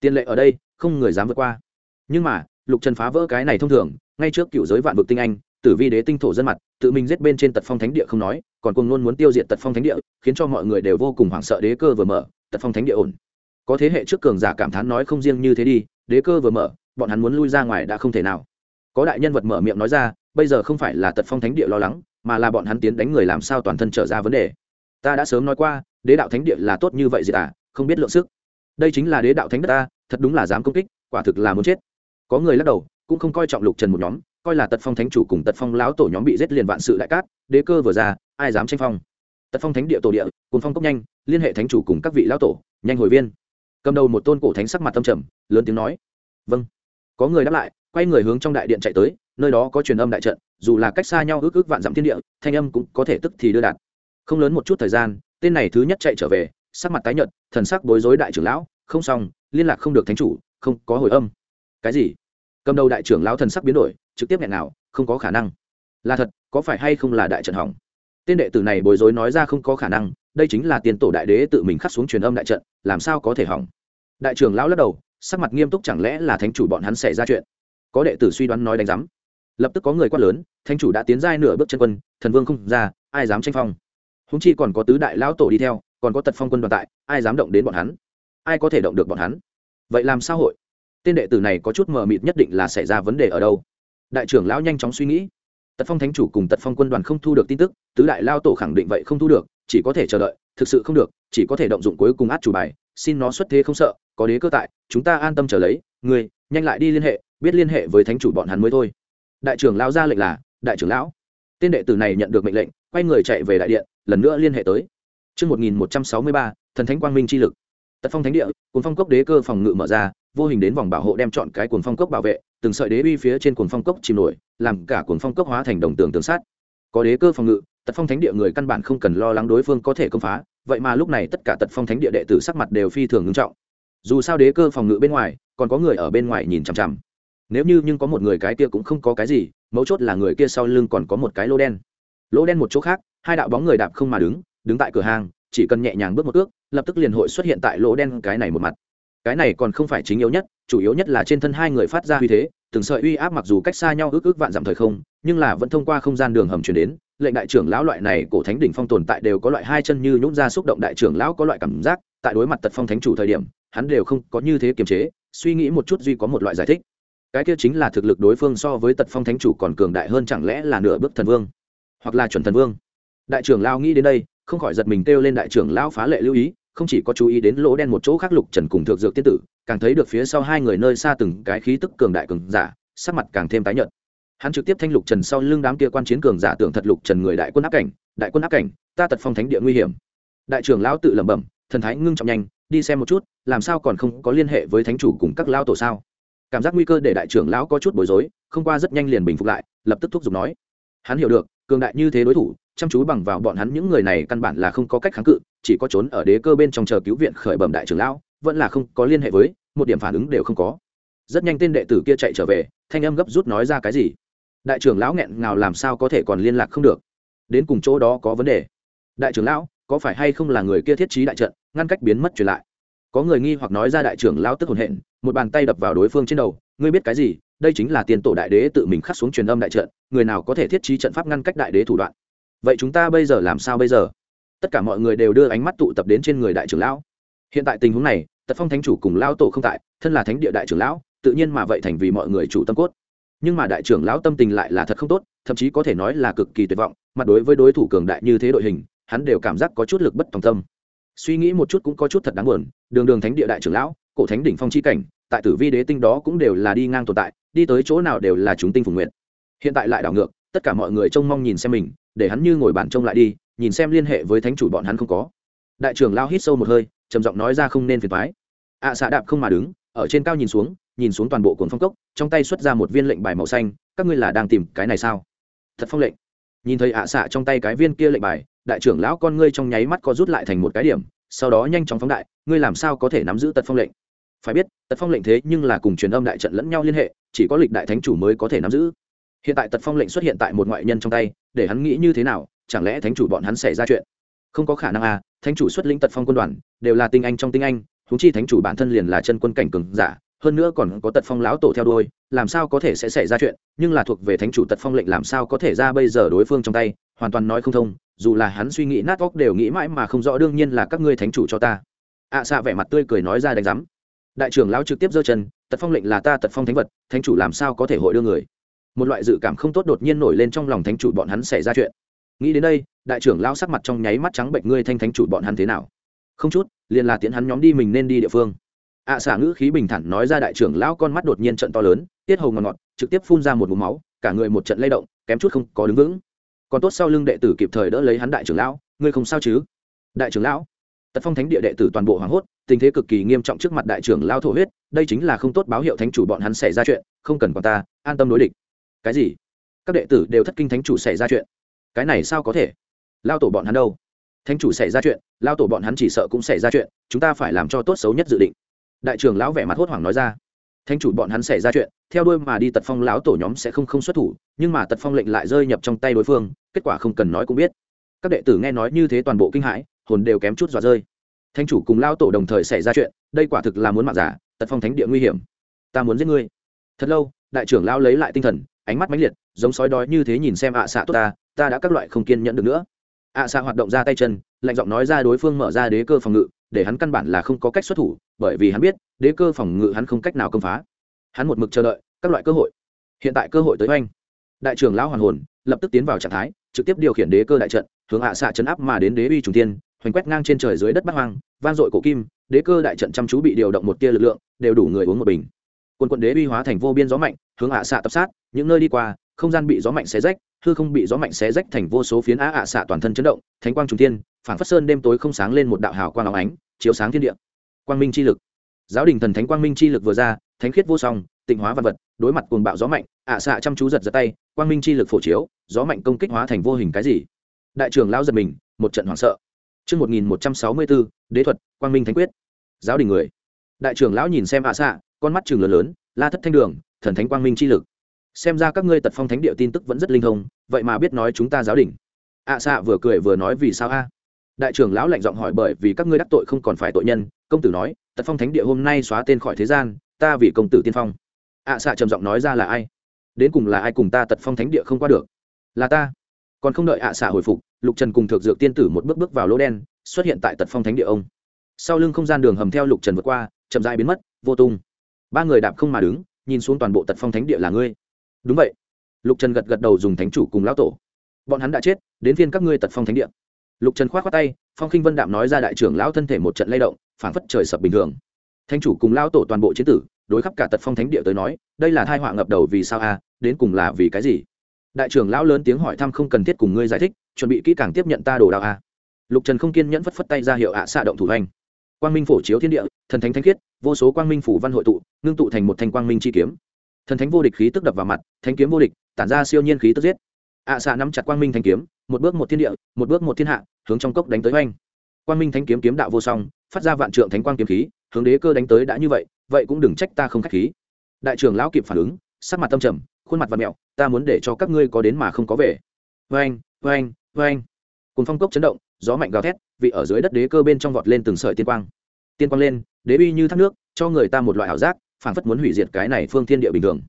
Tiên lệ ở đây, không người dám vượt qua. Nhưng mà, lục trần phá vỡ cái này thông thường, ngay trước cựu giới vạn vực tinh anh, tử vi đế tinh thổ dân mặt, tự mình giết bên trên tật phong thánh địa không nói, còn cùng luôn muốn tiêu diệt tật phong thánh địa, khiến cho mọi người đều vô cùng hoảng sợ đế cơ vừa mở, tật phong thánh địa ổn. Có thế hệ trước cường giả cảm thán nói không riêng như thế đi đế cơ vừa mở, bọn hắn muốn lui ra ngoài đã không thể nào. Có đại nhân vật mở miệng nói ra, bây giờ không phải là tật phong thánh địa lo lắng, mà là bọn hắn tiến đánh người làm sao toàn thân trở ra vấn đề. Ta đã sớm nói qua, đế đạo thánh địa là tốt như vậy gì à không biết lượng sức. Đây chính là đế đạo thánh đất ta, thật đúng là dám công kích, quả thực là muốn chết. Có người lắc đầu, cũng không coi trọng lục trần một nhóm, coi là tật phong thánh chủ cùng tật phong lão tổ nhóm bị giết liền vạn sự đại cát, đế cơ vừa ra, ai dám tranh phong? Tật phong thánh địa tổ địa cùng phong cốc nhanh, liên hệ thánh chủ cùng các vị lão tổ, nhanh hồi viên cầm đầu một tôn cổ thánh sắc mặt tâm trầm, lớn tiếng nói vâng. Có người đáp lại, quay người hướng trong đại điện chạy tới, nơi đó có truyền âm đại trận, dù là cách xa nhau ước ước vạn dặm thiên địa, thanh âm cũng có thể tức thì đưa đạt. Không lớn một chút thời gian, tên này thứ nhất chạy trở về, sắc mặt tái nhợt, thần sắc bối rối đại trưởng lão, không xong, liên lạc không được thánh chủ, không có hồi âm. Cái gì? Cầm đầu đại trưởng lão thần sắc biến đổi, trực tiếp nghẹn nào không có khả năng. Là thật, có phải hay không là đại trận hỏng? Tên đệ tử này bối rối nói ra không có khả năng đây chính là tiền tổ đại đế tự mình khắc xuống truyền âm đại trận, làm sao có thể hỏng? Đại trưởng lão lắc đầu, sắc mặt nghiêm túc chẳng lẽ là thánh chủ bọn hắn xảy ra chuyện? Có đệ tử suy đoán nói đánh giám. Lập tức có người quát lớn, thánh chủ đã tiến giai nửa bước chân quân, thần vương không ra, ai dám tranh phong? Húng chi còn có tứ đại lão tổ đi theo, còn có tật phong quân đoàn tại, ai dám động đến bọn hắn? Ai có thể động được bọn hắn? Vậy làm sao hội? Tên đệ tử này có chút mờ mịt nhất định là xảy ra vấn đề ở đâu? Đại trưởng lão nhanh chóng suy nghĩ. Tật phong thánh chủ cùng tật phong quân đoàn không thu được tin tức, tứ đại lao tổ khẳng định vậy không thu được chỉ có thể chờ đợi thực sự không được chỉ có thể động dụng cuối cùng át chủ bài xin nó xuất thế không sợ có đế cơ tại chúng ta an tâm chờ lấy người nhanh lại đi liên hệ biết liên hệ với thánh chủ bọn hắn mới thôi đại trưởng lão ra lệnh là đại trưởng lão tên đệ tử này nhận được mệnh lệnh quay người chạy về đại điện lần nữa liên hệ tới Trước 1163, thần thánh quang minh chi lực. Tật phong thánh địa, cuồng phong cốc đế cơ phòng ngự mở ra, vô hình đến vòng bảo hộ đem chọn cái cuồng phong cốc bảo vệ, từng sợi đế uy phía trên cuồng phong cốc chìm nổi, làm cả cuồng phong cốc hóa thành đồng tường tường sát. Có đế cơ phòng ngự, tật phong thánh địa người căn bản không cần lo lắng đối phương có thể công phá, vậy mà lúc này tất cả tật phong thánh địa đệ tử sắc mặt đều phi thường ngưng trọng. Dù sao đế cơ phòng ngự bên ngoài, còn có người ở bên ngoài nhìn chằm chằm. Nếu như nhưng có một người cái kia cũng không có cái gì, mấu chốt là người kia sau lưng còn có một cái lỗ đen. Lỗ đen một chỗ khác, hai đạo bóng người đạp không mà đứng đứng tại cửa hàng, chỉ cần nhẹ nhàng bước một ước lập tức liền hội xuất hiện tại lỗ đen cái này một mặt. Cái này còn không phải chính yếu nhất, chủ yếu nhất là trên thân hai người phát ra uy thế, từng sợi uy áp mặc dù cách xa nhau ước ước vạn dặm thời không, nhưng là vẫn thông qua không gian đường hầm chuyển đến lệnh đại trưởng lão loại này cổ thánh đỉnh phong tồn tại đều có loại hai chân như nhũng ra xúc động đại trưởng lão có loại cảm giác, tại đối mặt tật phong thánh chủ thời điểm, hắn đều không có như thế kiềm chế, suy nghĩ một chút duy có một loại giải thích. Cái kia chính là thực lực đối phương so với tật phong thánh chủ còn cường đại hơn chẳng lẽ là nửa bước thần vương, hoặc là chuẩn thần vương? Đại trưởng lão nghĩ đến đây, không khỏi giật mình kêu lên đại trưởng lão phá lệ lưu ý, không chỉ có chú ý đến lỗ đen một chỗ khác lục trần cùng thượng dược tiên tử, càng thấy được phía sau hai người nơi xa từng cái khí tức cường đại cường giả, sắc mặt càng thêm tái nhợt hắn trực tiếp thanh lục trần sau lưng đám kia quan chiến cường giả tưởng thật lục trần người đại quân áp cảnh, đại quân áp cảnh, ta tật phong thánh địa nguy hiểm. Đại trưởng lão tự lẩm bẩm, thần thái ngưng trọng nhanh, đi xem một chút, làm sao còn không có liên hệ với thánh chủ cùng các lao tổ sao? Cảm giác nguy cơ để đại trưởng lão có chút bối rối, không qua rất nhanh liền bình phục lại, lập tức thúc giục nói. Hắn hiểu được, cường đại như thế đối thủ, chăm chú bằng vào bọn hắn những người này căn bản là không có cách kháng cự, chỉ có trốn ở đế cơ bên trong chờ cứu viện khởi bẩm đại trưởng lão, vẫn là không có liên hệ với, một điểm phản ứng đều không có. Rất nhanh tên đệ tử kia chạy trở về, thanh âm gấp rút nói ra cái gì? Đại trưởng lão nghẹn ngào làm sao có thể còn liên lạc không được? Đến cùng chỗ đó có vấn đề? Đại trưởng lão, có phải hay không là người kia thiết trí đại trận, ngăn cách biến mất truyền lại? Có người nghi hoặc nói ra đại trưởng lão tức hồn hện, một bàn tay đập vào đối phương trên đầu, ngươi biết cái gì? Đây chính là tiền tổ đại đế tự mình khắc xuống truyền âm đại trận, người nào có thể thiết trí trận pháp ngăn cách đại đế thủ đoạn? Vậy chúng ta bây giờ làm sao bây giờ? Tất cả mọi người đều đưa ánh mắt tụ tập đến trên người đại trưởng lão. Hiện tại tình huống này, tật phong thánh chủ cùng lao tổ không tại, thân là thánh địa đại trưởng lão, tự nhiên mà vậy thành vì mọi người chủ tâm cốt nhưng mà đại trưởng lão tâm tình lại là thật không tốt thậm chí có thể nói là cực kỳ tuyệt vọng mặt đối với đối thủ cường đại như thế đội hình hắn đều cảm giác có chút lực bất tòng tâm. Suy nghĩ một chút cũng có chút thật đáng buồn đường đường thánh địa đại trưởng lão cổ thánh đỉnh phong chi cảnh tại tử vi đế tinh đó cũng đều là đi ngang tồn tại đi tới chỗ nào đều là chúng tinh phùng nguyện hiện tại lại đảo ngược tất cả mọi người trông mong nhìn xem mình để hắn như ngồi bàn trông lại đi nhìn xem liên hệ với thánh chủ bọn hắn không có. Đại trưởng lao hít sâu một hơi trầm giọng nói ra không nên phiền thoái ạ à, xạ đạp không mà đứng ở trên cao nhìn xuống nhìn xuống toàn bộ cuốn phong cốc, trong tay xuất ra một viên lệnh bài màu xanh, các ngươi là đang tìm cái này sao? Thật phong lệnh. Nhìn thấy ạ à xạ trong tay cái viên kia lệnh bài, đại trưởng lão con ngươi trong nháy mắt có rút lại thành một cái điểm, sau đó nhanh chóng phóng đại, ngươi làm sao có thể nắm giữ tật phong lệnh? Phải biết, tật phong lệnh thế nhưng là cùng truyền âm đại trận lẫn nhau liên hệ, chỉ có lịch đại thánh chủ mới có thể nắm giữ. Hiện tại tật phong lệnh xuất hiện tại một ngoại nhân trong tay, để hắn nghĩ như thế nào, chẳng lẽ thánh chủ bọn hắn xảy ra chuyện? Không có khả năng à thánh chủ xuất lĩnh tật phong quân đoàn, đều là tinh anh trong tinh anh thú chi thánh chủ bản thân liền là chân quân cảnh cường giả hơn nữa còn có tật phong lão tổ theo đuôi làm sao có thể sẽ xảy ra chuyện nhưng là thuộc về thánh chủ tật phong lệnh làm sao có thể ra bây giờ đối phương trong tay hoàn toàn nói không thông dù là hắn suy nghĩ nát óc đều nghĩ mãi mà không rõ đương nhiên là các ngươi thánh chủ cho ta. Ạ à, xạ vẻ mặt tươi cười nói ra đánh giám. Đại trưởng lão trực tiếp giơ chân tật phong lệnh là ta tật phong thánh vật thánh chủ làm sao có thể hội đưa người? Một loại dự cảm không tốt đột nhiên nổi lên trong lòng thánh chủ bọn hắn xảy ra chuyện. Nghĩ đến đây đại trưởng lão sắc mặt trong nháy mắt trắng bệnh ngươi thanh thánh chủ bọn hắn thế nào? Không chút liền là tiễn hắn nhóm đi mình nên đi địa phương ạ à, xả ngữ khí bình thản nói ra đại trưởng lão con mắt đột nhiên trận to lớn tiết hầu ngọt ngọt trực tiếp phun ra một mũ máu cả người một trận lay động kém chút không có đứng vững. Còn tốt sau lưng đệ tử kịp thời đỡ lấy hắn đại trưởng lão ngươi không sao chứ? Đại trưởng lão tật phong thánh địa đệ tử toàn bộ hoảng hốt tình thế cực kỳ nghiêm trọng trước mặt đại trưởng lao thổ huyết đây chính là không tốt báo hiệu thánh chủ bọn hắn xảy ra chuyện không cần còn ta an tâm đối địch. Cái gì? Các đệ tử đều thất kinh thánh chủ xảy ra chuyện. Cái này sao có thể? Lao tổ bọn hắn đâu? Thánh chủ xảy ra chuyện lao tổ bọn hắn chỉ sợ cũng xảy ra chuyện chúng ta phải làm cho tốt xấu nhất dự định đại trưởng lão vẻ mặt hốt hoảng nói ra. Thánh chủ bọn hắn xảy ra chuyện, theo đuôi mà đi tật phong lão tổ nhóm sẽ không không xuất thủ, nhưng mà tật phong lệnh lại rơi nhập trong tay đối phương, kết quả không cần nói cũng biết. Các đệ tử nghe nói như thế toàn bộ kinh hãi, hồn đều kém chút dọa rơi. Thánh chủ cùng lao tổ đồng thời xảy ra chuyện, đây quả thực là muốn mạng giả, tật phong thánh địa nguy hiểm. Ta muốn giết ngươi. Thật lâu, đại trưởng lao lấy lại tinh thần, ánh mắt mãnh liệt, giống sói đói như thế nhìn xem ạ xạ tốt ta ta đã các loại không kiên nhẫn được nữa. ạ xạ hoạt động ra tay chân, lạnh giọng nói ra đối phương mở ra đế cơ phòng ngự để hắn căn bản là không có cách xuất thủ, bởi vì hắn biết, đế cơ phòng ngự hắn không cách nào công phá. Hắn một mực chờ đợi các loại cơ hội. Hiện tại cơ hội tới oanh. Đại trưởng lão hoàn hồn, lập tức tiến vào trạng thái, trực tiếp điều khiển đế cơ đại trận, hướng hạ xạ chấn áp mà đến đế uy trùng tiên hoành quét ngang trên trời dưới đất bắc hoang, vang dội cổ kim, đế cơ đại trận chăm chú bị điều động một tia lực lượng, đều đủ người uống một bình. Quân quận đế uy hóa thành vô biên gió mạnh, hướng hạ xạ tập sát, những nơi đi qua không gian bị gió mạnh xé rách hư không bị gió mạnh xé rách thành vô số phiến á hạ xạ toàn thân chấn động thánh quang trung tiên phản phất sơn đêm tối không sáng lên một đạo hào quang áo ánh chiếu sáng thiên địa quang minh chi lực giáo đình thần thánh quang minh chi lực vừa ra thánh khiết vô song tịnh hóa vật vật đối mặt cuồng bạo gió mạnh ạ xạ chăm chú giật giật tay quang minh chi lực phổ chiếu gió mạnh công kích hóa thành vô hình cái gì đại trưởng lão giật mình một trận hoảng sợ Trước 1164, đế thuật, quang minh thánh quyết. Giáo đình người. Đại trưởng lão nhìn xem ạ xạ, con mắt trừng lớn lớn, la thất thanh đường, thần thánh quang minh chi lực. Xem ra các ngươi tật phong thánh địa tin tức vẫn rất linh thông, vậy mà biết nói chúng ta giáo đình. ạ xạ vừa cười vừa nói vì sao a? Đại trưởng lão lạnh giọng hỏi bởi vì các ngươi đắc tội không còn phải tội nhân, công tử nói, tật phong thánh địa hôm nay xóa tên khỏi thế gian, ta vì công tử tiên phong. ạ xạ trầm giọng nói ra là ai? Đến cùng là ai cùng ta tật phong thánh địa không qua được? Là ta còn không đợi ạ xạ hồi phục lục trần cùng thực dược tiên tử một bước bước vào lỗ đen xuất hiện tại tật phong thánh địa ông sau lưng không gian đường hầm theo lục trần vượt qua chậm dại biến mất vô tung ba người đạp không mà đứng nhìn xuống toàn bộ tật phong thánh địa là ngươi đúng vậy. Lục trần gật gật đầu dùng thánh chủ cùng lão tổ. Bọn hắn đã chết, đến phiên các ngươi tật phong thánh địa. Lục trần k h o á t khoác tay, phong khinh vân đạm nói ra đại trưởng lão thân thể một trận lay động, phảng phất trời sập bình thường. Thánh chủ cùng lão tổ toàn bộ chiến tử, đối khắp cả tật phong thánh địa tới nói, đây là thai họa ngập đầu vì sao a, đến cùng là vì cái gì? Đại trưởng lão lớn tiếng hỏi thăm không cần thiết cùng ngươi giải thích, chuẩn bị kỹ càng tiếp nhận ta đồ đạo a. Lục trần không kiên nhẫn phất phất tay ra hiệu ạ xạ động thủ hành quang minh phổ chiếu thiên địa, thần thánh thánh khiết, vô số quang minh phủ văn hội tụ, ngưng tụ thành một thanh quang minh chi kiếm thần thánh vô địch khí tức đập vào mặt, thánh kiếm vô địch, tản ra siêu nhiên khí tức giết. Ạ xạ nắm chặt quang minh thanh kiếm, một bước một thiên địa, một bước một thiên hạ, hướng trong cốc đánh tới oanh. Quang minh thanh kiếm kiếm đạo vô song, phát ra vạn trượng thánh quang kiếm khí, hướng đế cơ đánh tới đã như vậy vậy cũng đừng trách ta không khách khí. Đại trưởng lão kịp phản ứng, sắc mặt tâm trầm, khuôn mặt và mẹo, ta muốn để cho các ngươi có đến mà không có về. Oanh oanh oanh. Cùng phong cốc chấn động, gió mạnh gào thét, vị ở dưới đất đế cơ bên trong vọt lên từng sợi tiên quang. Tiên quang lên, đế uy như thác nước, cho người ta một loại ảo giác phảng phất muốn hủy diệt cái này phương thiên địa bình thường.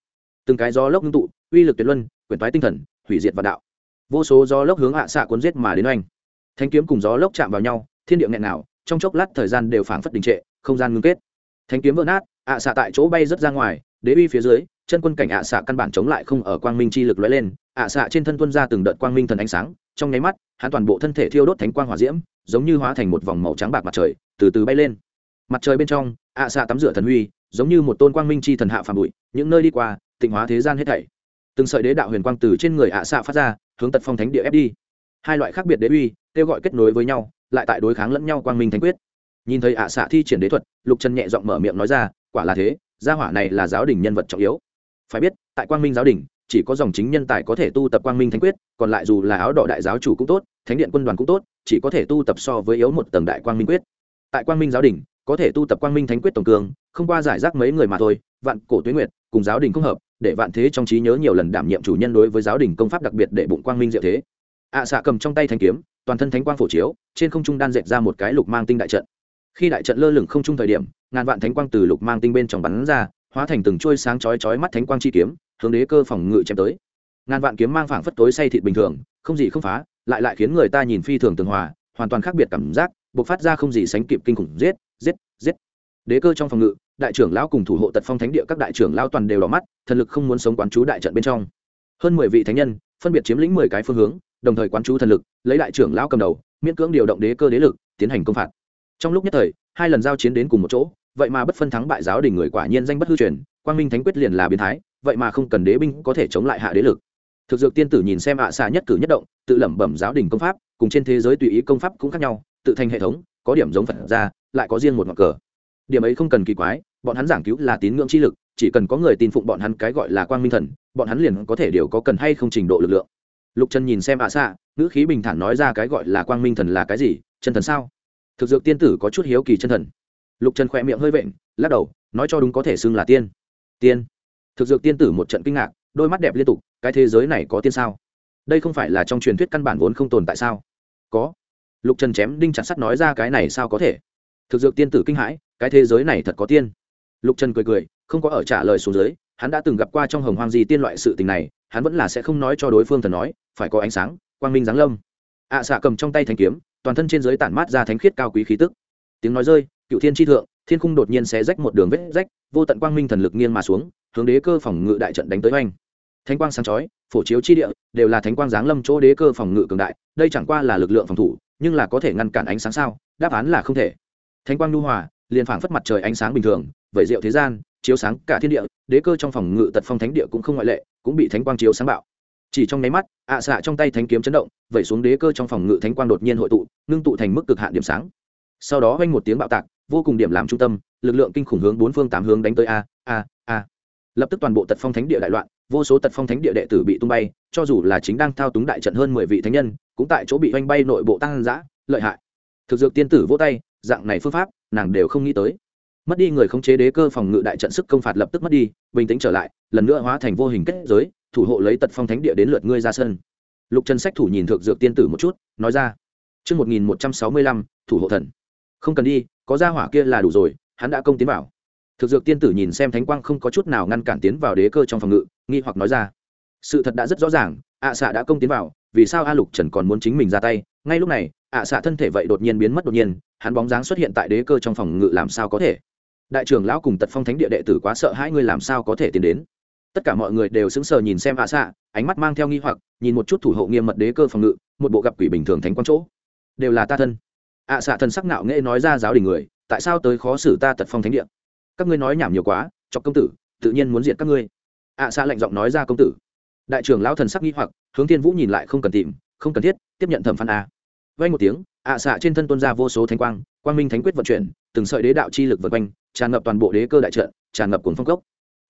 Từng cái gió lốc ngưng tụ, uy lực tuyệt luân quyển toái tinh thần, hủy diệt vạn đạo. Vô số gió lốc hướng hạ xạ cuốn giết mà đến oanh. Thanh kiếm cùng gió lốc chạm vào nhau, thiên địa nghẹn nào trong chốc lát thời gian đều phảng phất đình trệ, không gian ngưng kết. Thanh kiếm vỡ nát, ạ xạ tại chỗ bay rất ra ngoài, đế uy phía dưới, chân quân cảnh ạ xạ căn bản chống lại không ở quang minh chi lực lóe lên, ạ xạ trên thân tuân ra từng đợt quang minh thần ánh sáng, trong nháy mắt, hắn toàn bộ thân thể thiêu đốt thánh quang hỏa diễm, giống như hóa thành một vòng màu trắng bạc mặt trời, từ từ bay lên. Mặt trời bên trong, ạ xạ tắm rửa thần huy giống như một tôn quang minh chi thần hạ phàm bụi, những nơi đi qua, tịnh hóa thế gian hết thảy. Từng sợi đế đạo huyền quang từ trên người ạ xạ phát ra, hướng tật phong thánh địa ép đi. Hai loại khác biệt đế uy, kêu gọi kết nối với nhau, lại tại đối kháng lẫn nhau quang minh thánh quyết. Nhìn thấy ạ xạ thi triển đế thuật, lục trần nhẹ giọng mở miệng nói ra, quả là thế, gia hỏa này là giáo đình nhân vật trọng yếu. Phải biết, tại quang minh giáo đình, chỉ có dòng chính nhân tài có thể tu tập quang minh thánh quyết, còn lại dù là áo đỏ đại giáo chủ cũng tốt, thánh điện quân đoàn cũng tốt, chỉ có thể tu tập so với yếu một tầng đại quang minh quyết. Tại quang minh giáo đình, có thể tu tập quang minh thánh quyết tổng cường không qua giải rác mấy người mà thôi vạn cổ tuyến nguyệt cùng giáo đình không hợp để vạn thế trong trí nhớ nhiều lần đảm nhiệm chủ nhân đối với giáo đình công pháp đặc biệt để bụng quang minh diệu thế. Ạ à, xạ cầm trong tay thanh kiếm toàn thân thánh quang phổ chiếu trên không trung đan dệt ra một cái lục mang tinh đại trận. Khi đại trận lơ lửng không trung thời điểm ngàn vạn thánh quang từ lục mang tinh bên trong bắn ra hóa thành từng chuôi sáng chói chói mắt thánh quang chi kiếm hướng đế cơ phòng ngự chém tới. Ngàn vạn kiếm mang phảng phất tối say thịt bình thường không gì không phá lại lại khiến người ta nhìn phi thường tường hòa hoàn toàn khác biệt cảm giác bộc phát ra không gì sánh kịp kinh khủng giết giết giết đế cơ trong phòng ngự, đại trưởng lão cùng thủ hộ tật phong thánh địa các đại trưởng lão toàn đều đỏ mắt, thần lực không muốn sống quán chú đại trận bên trong. Hơn mười vị thánh nhân phân biệt chiếm lĩnh mười cái phương hướng, đồng thời quán chú thần lực, lấy đại trưởng lão cầm đầu, miễn cưỡng điều động đế cơ đế lực, tiến hành công phạt. Trong lúc nhất thời, hai lần giao chiến đến cùng một chỗ, vậy mà bất phân thắng bại giáo đình người quả nhiên danh bất hư truyền, quang minh thánh quyết liền là biến thái, vậy mà không cần đế binh có thể chống lại hạ đế lực. Thực dược tiên tử nhìn xem ạ xạ nhất cử nhất động, tự lẩm bẩm giáo đình công pháp, cùng trên thế giới tùy ý công pháp cũng khác nhau, tự thành hệ thống, có điểm giống phật ra, lại có riêng một ngọn cờ điểm ấy không cần kỳ quái, bọn hắn giảng cứu là tín ngưỡng chi lực, chỉ cần có người tin phụng bọn hắn cái gọi là quang minh thần, bọn hắn liền có thể điều có cần hay không trình độ lực lượng. Lục trần nhìn xem ạ xạ, ngữ khí bình thản nói ra cái gọi là quang minh thần là cái gì, chân thần sao? Thực dược tiên tử có chút hiếu kỳ chân thần. Lục trần khỏe miệng hơi vện, lắc đầu, nói cho đúng có thể xưng là tiên. Tiên. Thực dược tiên tử một trận kinh ngạc, đôi mắt đẹp liên tục, cái thế giới này có tiên sao? Đây không phải là trong truyền thuyết căn bản vốn không tồn tại sao? Có. Lục trần chém đinh chặt sắt nói ra cái này sao có thể? Thực dược tiên tử kinh hãi cái thế giới này thật có tiên. Lục trần cười cười không có ở trả lời xuống dưới hắn đã từng gặp qua trong hồng hoang gì tiên loại sự tình này hắn vẫn là sẽ không nói cho đối phương thần nói phải có ánh sáng quang minh giáng lâm. Ạ à, xạ cầm trong tay thanh kiếm toàn thân trên giới tản mát ra thánh khiết cao quý khí tức. Tiếng nói rơi cựu thiên tri thượng thiên khung đột nhiên xé rách một đường vết rách vô tận quang minh thần lực nghiêng mà xuống hướng đế cơ phòng ngự đại trận đánh tới oanh. Thánh quang sáng chói phổ chiếu chi địa đều là thánh quang giáng lâm chỗ đế cơ phòng ngự cường đại đây chẳng qua là lực lượng phòng thủ nhưng là có thể ngăn cản ánh sáng sao đáp án là không thể. Thánh quang nhu hòa liền phảng phất mặt trời ánh sáng bình thường vậy diệu thế gian, chiếu sáng cả thiên địa, đế cơ trong phòng ngự tật phong thánh địa cũng không ngoại lệ, cũng bị thánh quang chiếu sáng bạo. Chỉ trong nháy mắt, ạ à xạ trong tay thánh kiếm chấn động, vẩy xuống đế cơ trong phòng ngự thánh quang đột nhiên hội tụ, ngưng tụ thành mức cực hạn điểm sáng. Sau đó vang một tiếng bạo tạc, vô cùng điểm làm trung tâm, lực lượng kinh khủng hướng bốn phương tám hướng đánh tới a a a. Lập tức toàn bộ tật phong thánh địa đại loạn, vô số tật phong thánh địa đệ tử bị tung bay, cho dù là chính đang thao túng đại trận hơn mười vị thánh nhân, cũng tại chỗ bị oanh bay nội bộ tăng giã lợi hại. Thực dược tiên tử vỗ tay dạng này phương pháp nàng đều không nghĩ tới mất đi người khống chế đế cơ phòng ngự đại trận sức công phạt lập tức mất đi bình tĩnh trở lại lần nữa hóa thành vô hình kết giới thủ hộ lấy tật phong thánh địa đến lượt ngươi ra sân lục trần sách thủ nhìn thượng dược tiên tử một chút nói ra Trước 1165, thủ hộ thần. Không cần đi, có gia hỏa kia là đủ rồi, hắn đã công tiến vào. Thực dược tiên tử nhìn xem thánh quang không có chút nào ngăn cản tiến vào đế cơ trong phòng ngự, nghi hoặc nói ra. Sự thật đã rất rõ ràng, ạ xạ đã công tiến vào, vì sao A Lục Trần còn muốn chính mình ra tay? Ngay lúc này, ạ xạ thân thể vậy đột nhiên biến mất đột nhiên, hắn bóng dáng xuất hiện tại đế cơ trong phòng ngự làm sao có thể? Đại trưởng lão cùng Tật Phong Thánh địa đệ tử quá sợ hãi ngươi làm sao có thể tiến đến? Tất cả mọi người đều sững sờ nhìn xem ạ xạ, ánh mắt mang theo nghi hoặc, nhìn một chút thủ hộ nghiêm mật đế cơ phòng ngự, một bộ gặp quỷ bình thường thánh quang chỗ. Đều là ta thân. Ạ à, xạ thần sắc nạo nghễ nói ra giáo đình người tại sao tới khó xử ta tật phong thánh địa? Các ngươi nói nhảm nhiều quá cho công tử tự nhiên muốn diệt các ngươi. Ạ à, xạ lạnh giọng nói ra công tử. Đại trưởng lão thần sắc nghi hoặc hướng thiên vũ nhìn lại không cần tìm không cần thiết tiếp nhận thẩm phán a. Vay một tiếng ạ à, xạ trên thân tuân ra vô số thánh quang quang minh thánh quyết vận chuyển từng sợi đế đạo chi lực vượt quanh tràn ngập toàn bộ đế cơ đại trận tràn ngập cuồng phong cốc.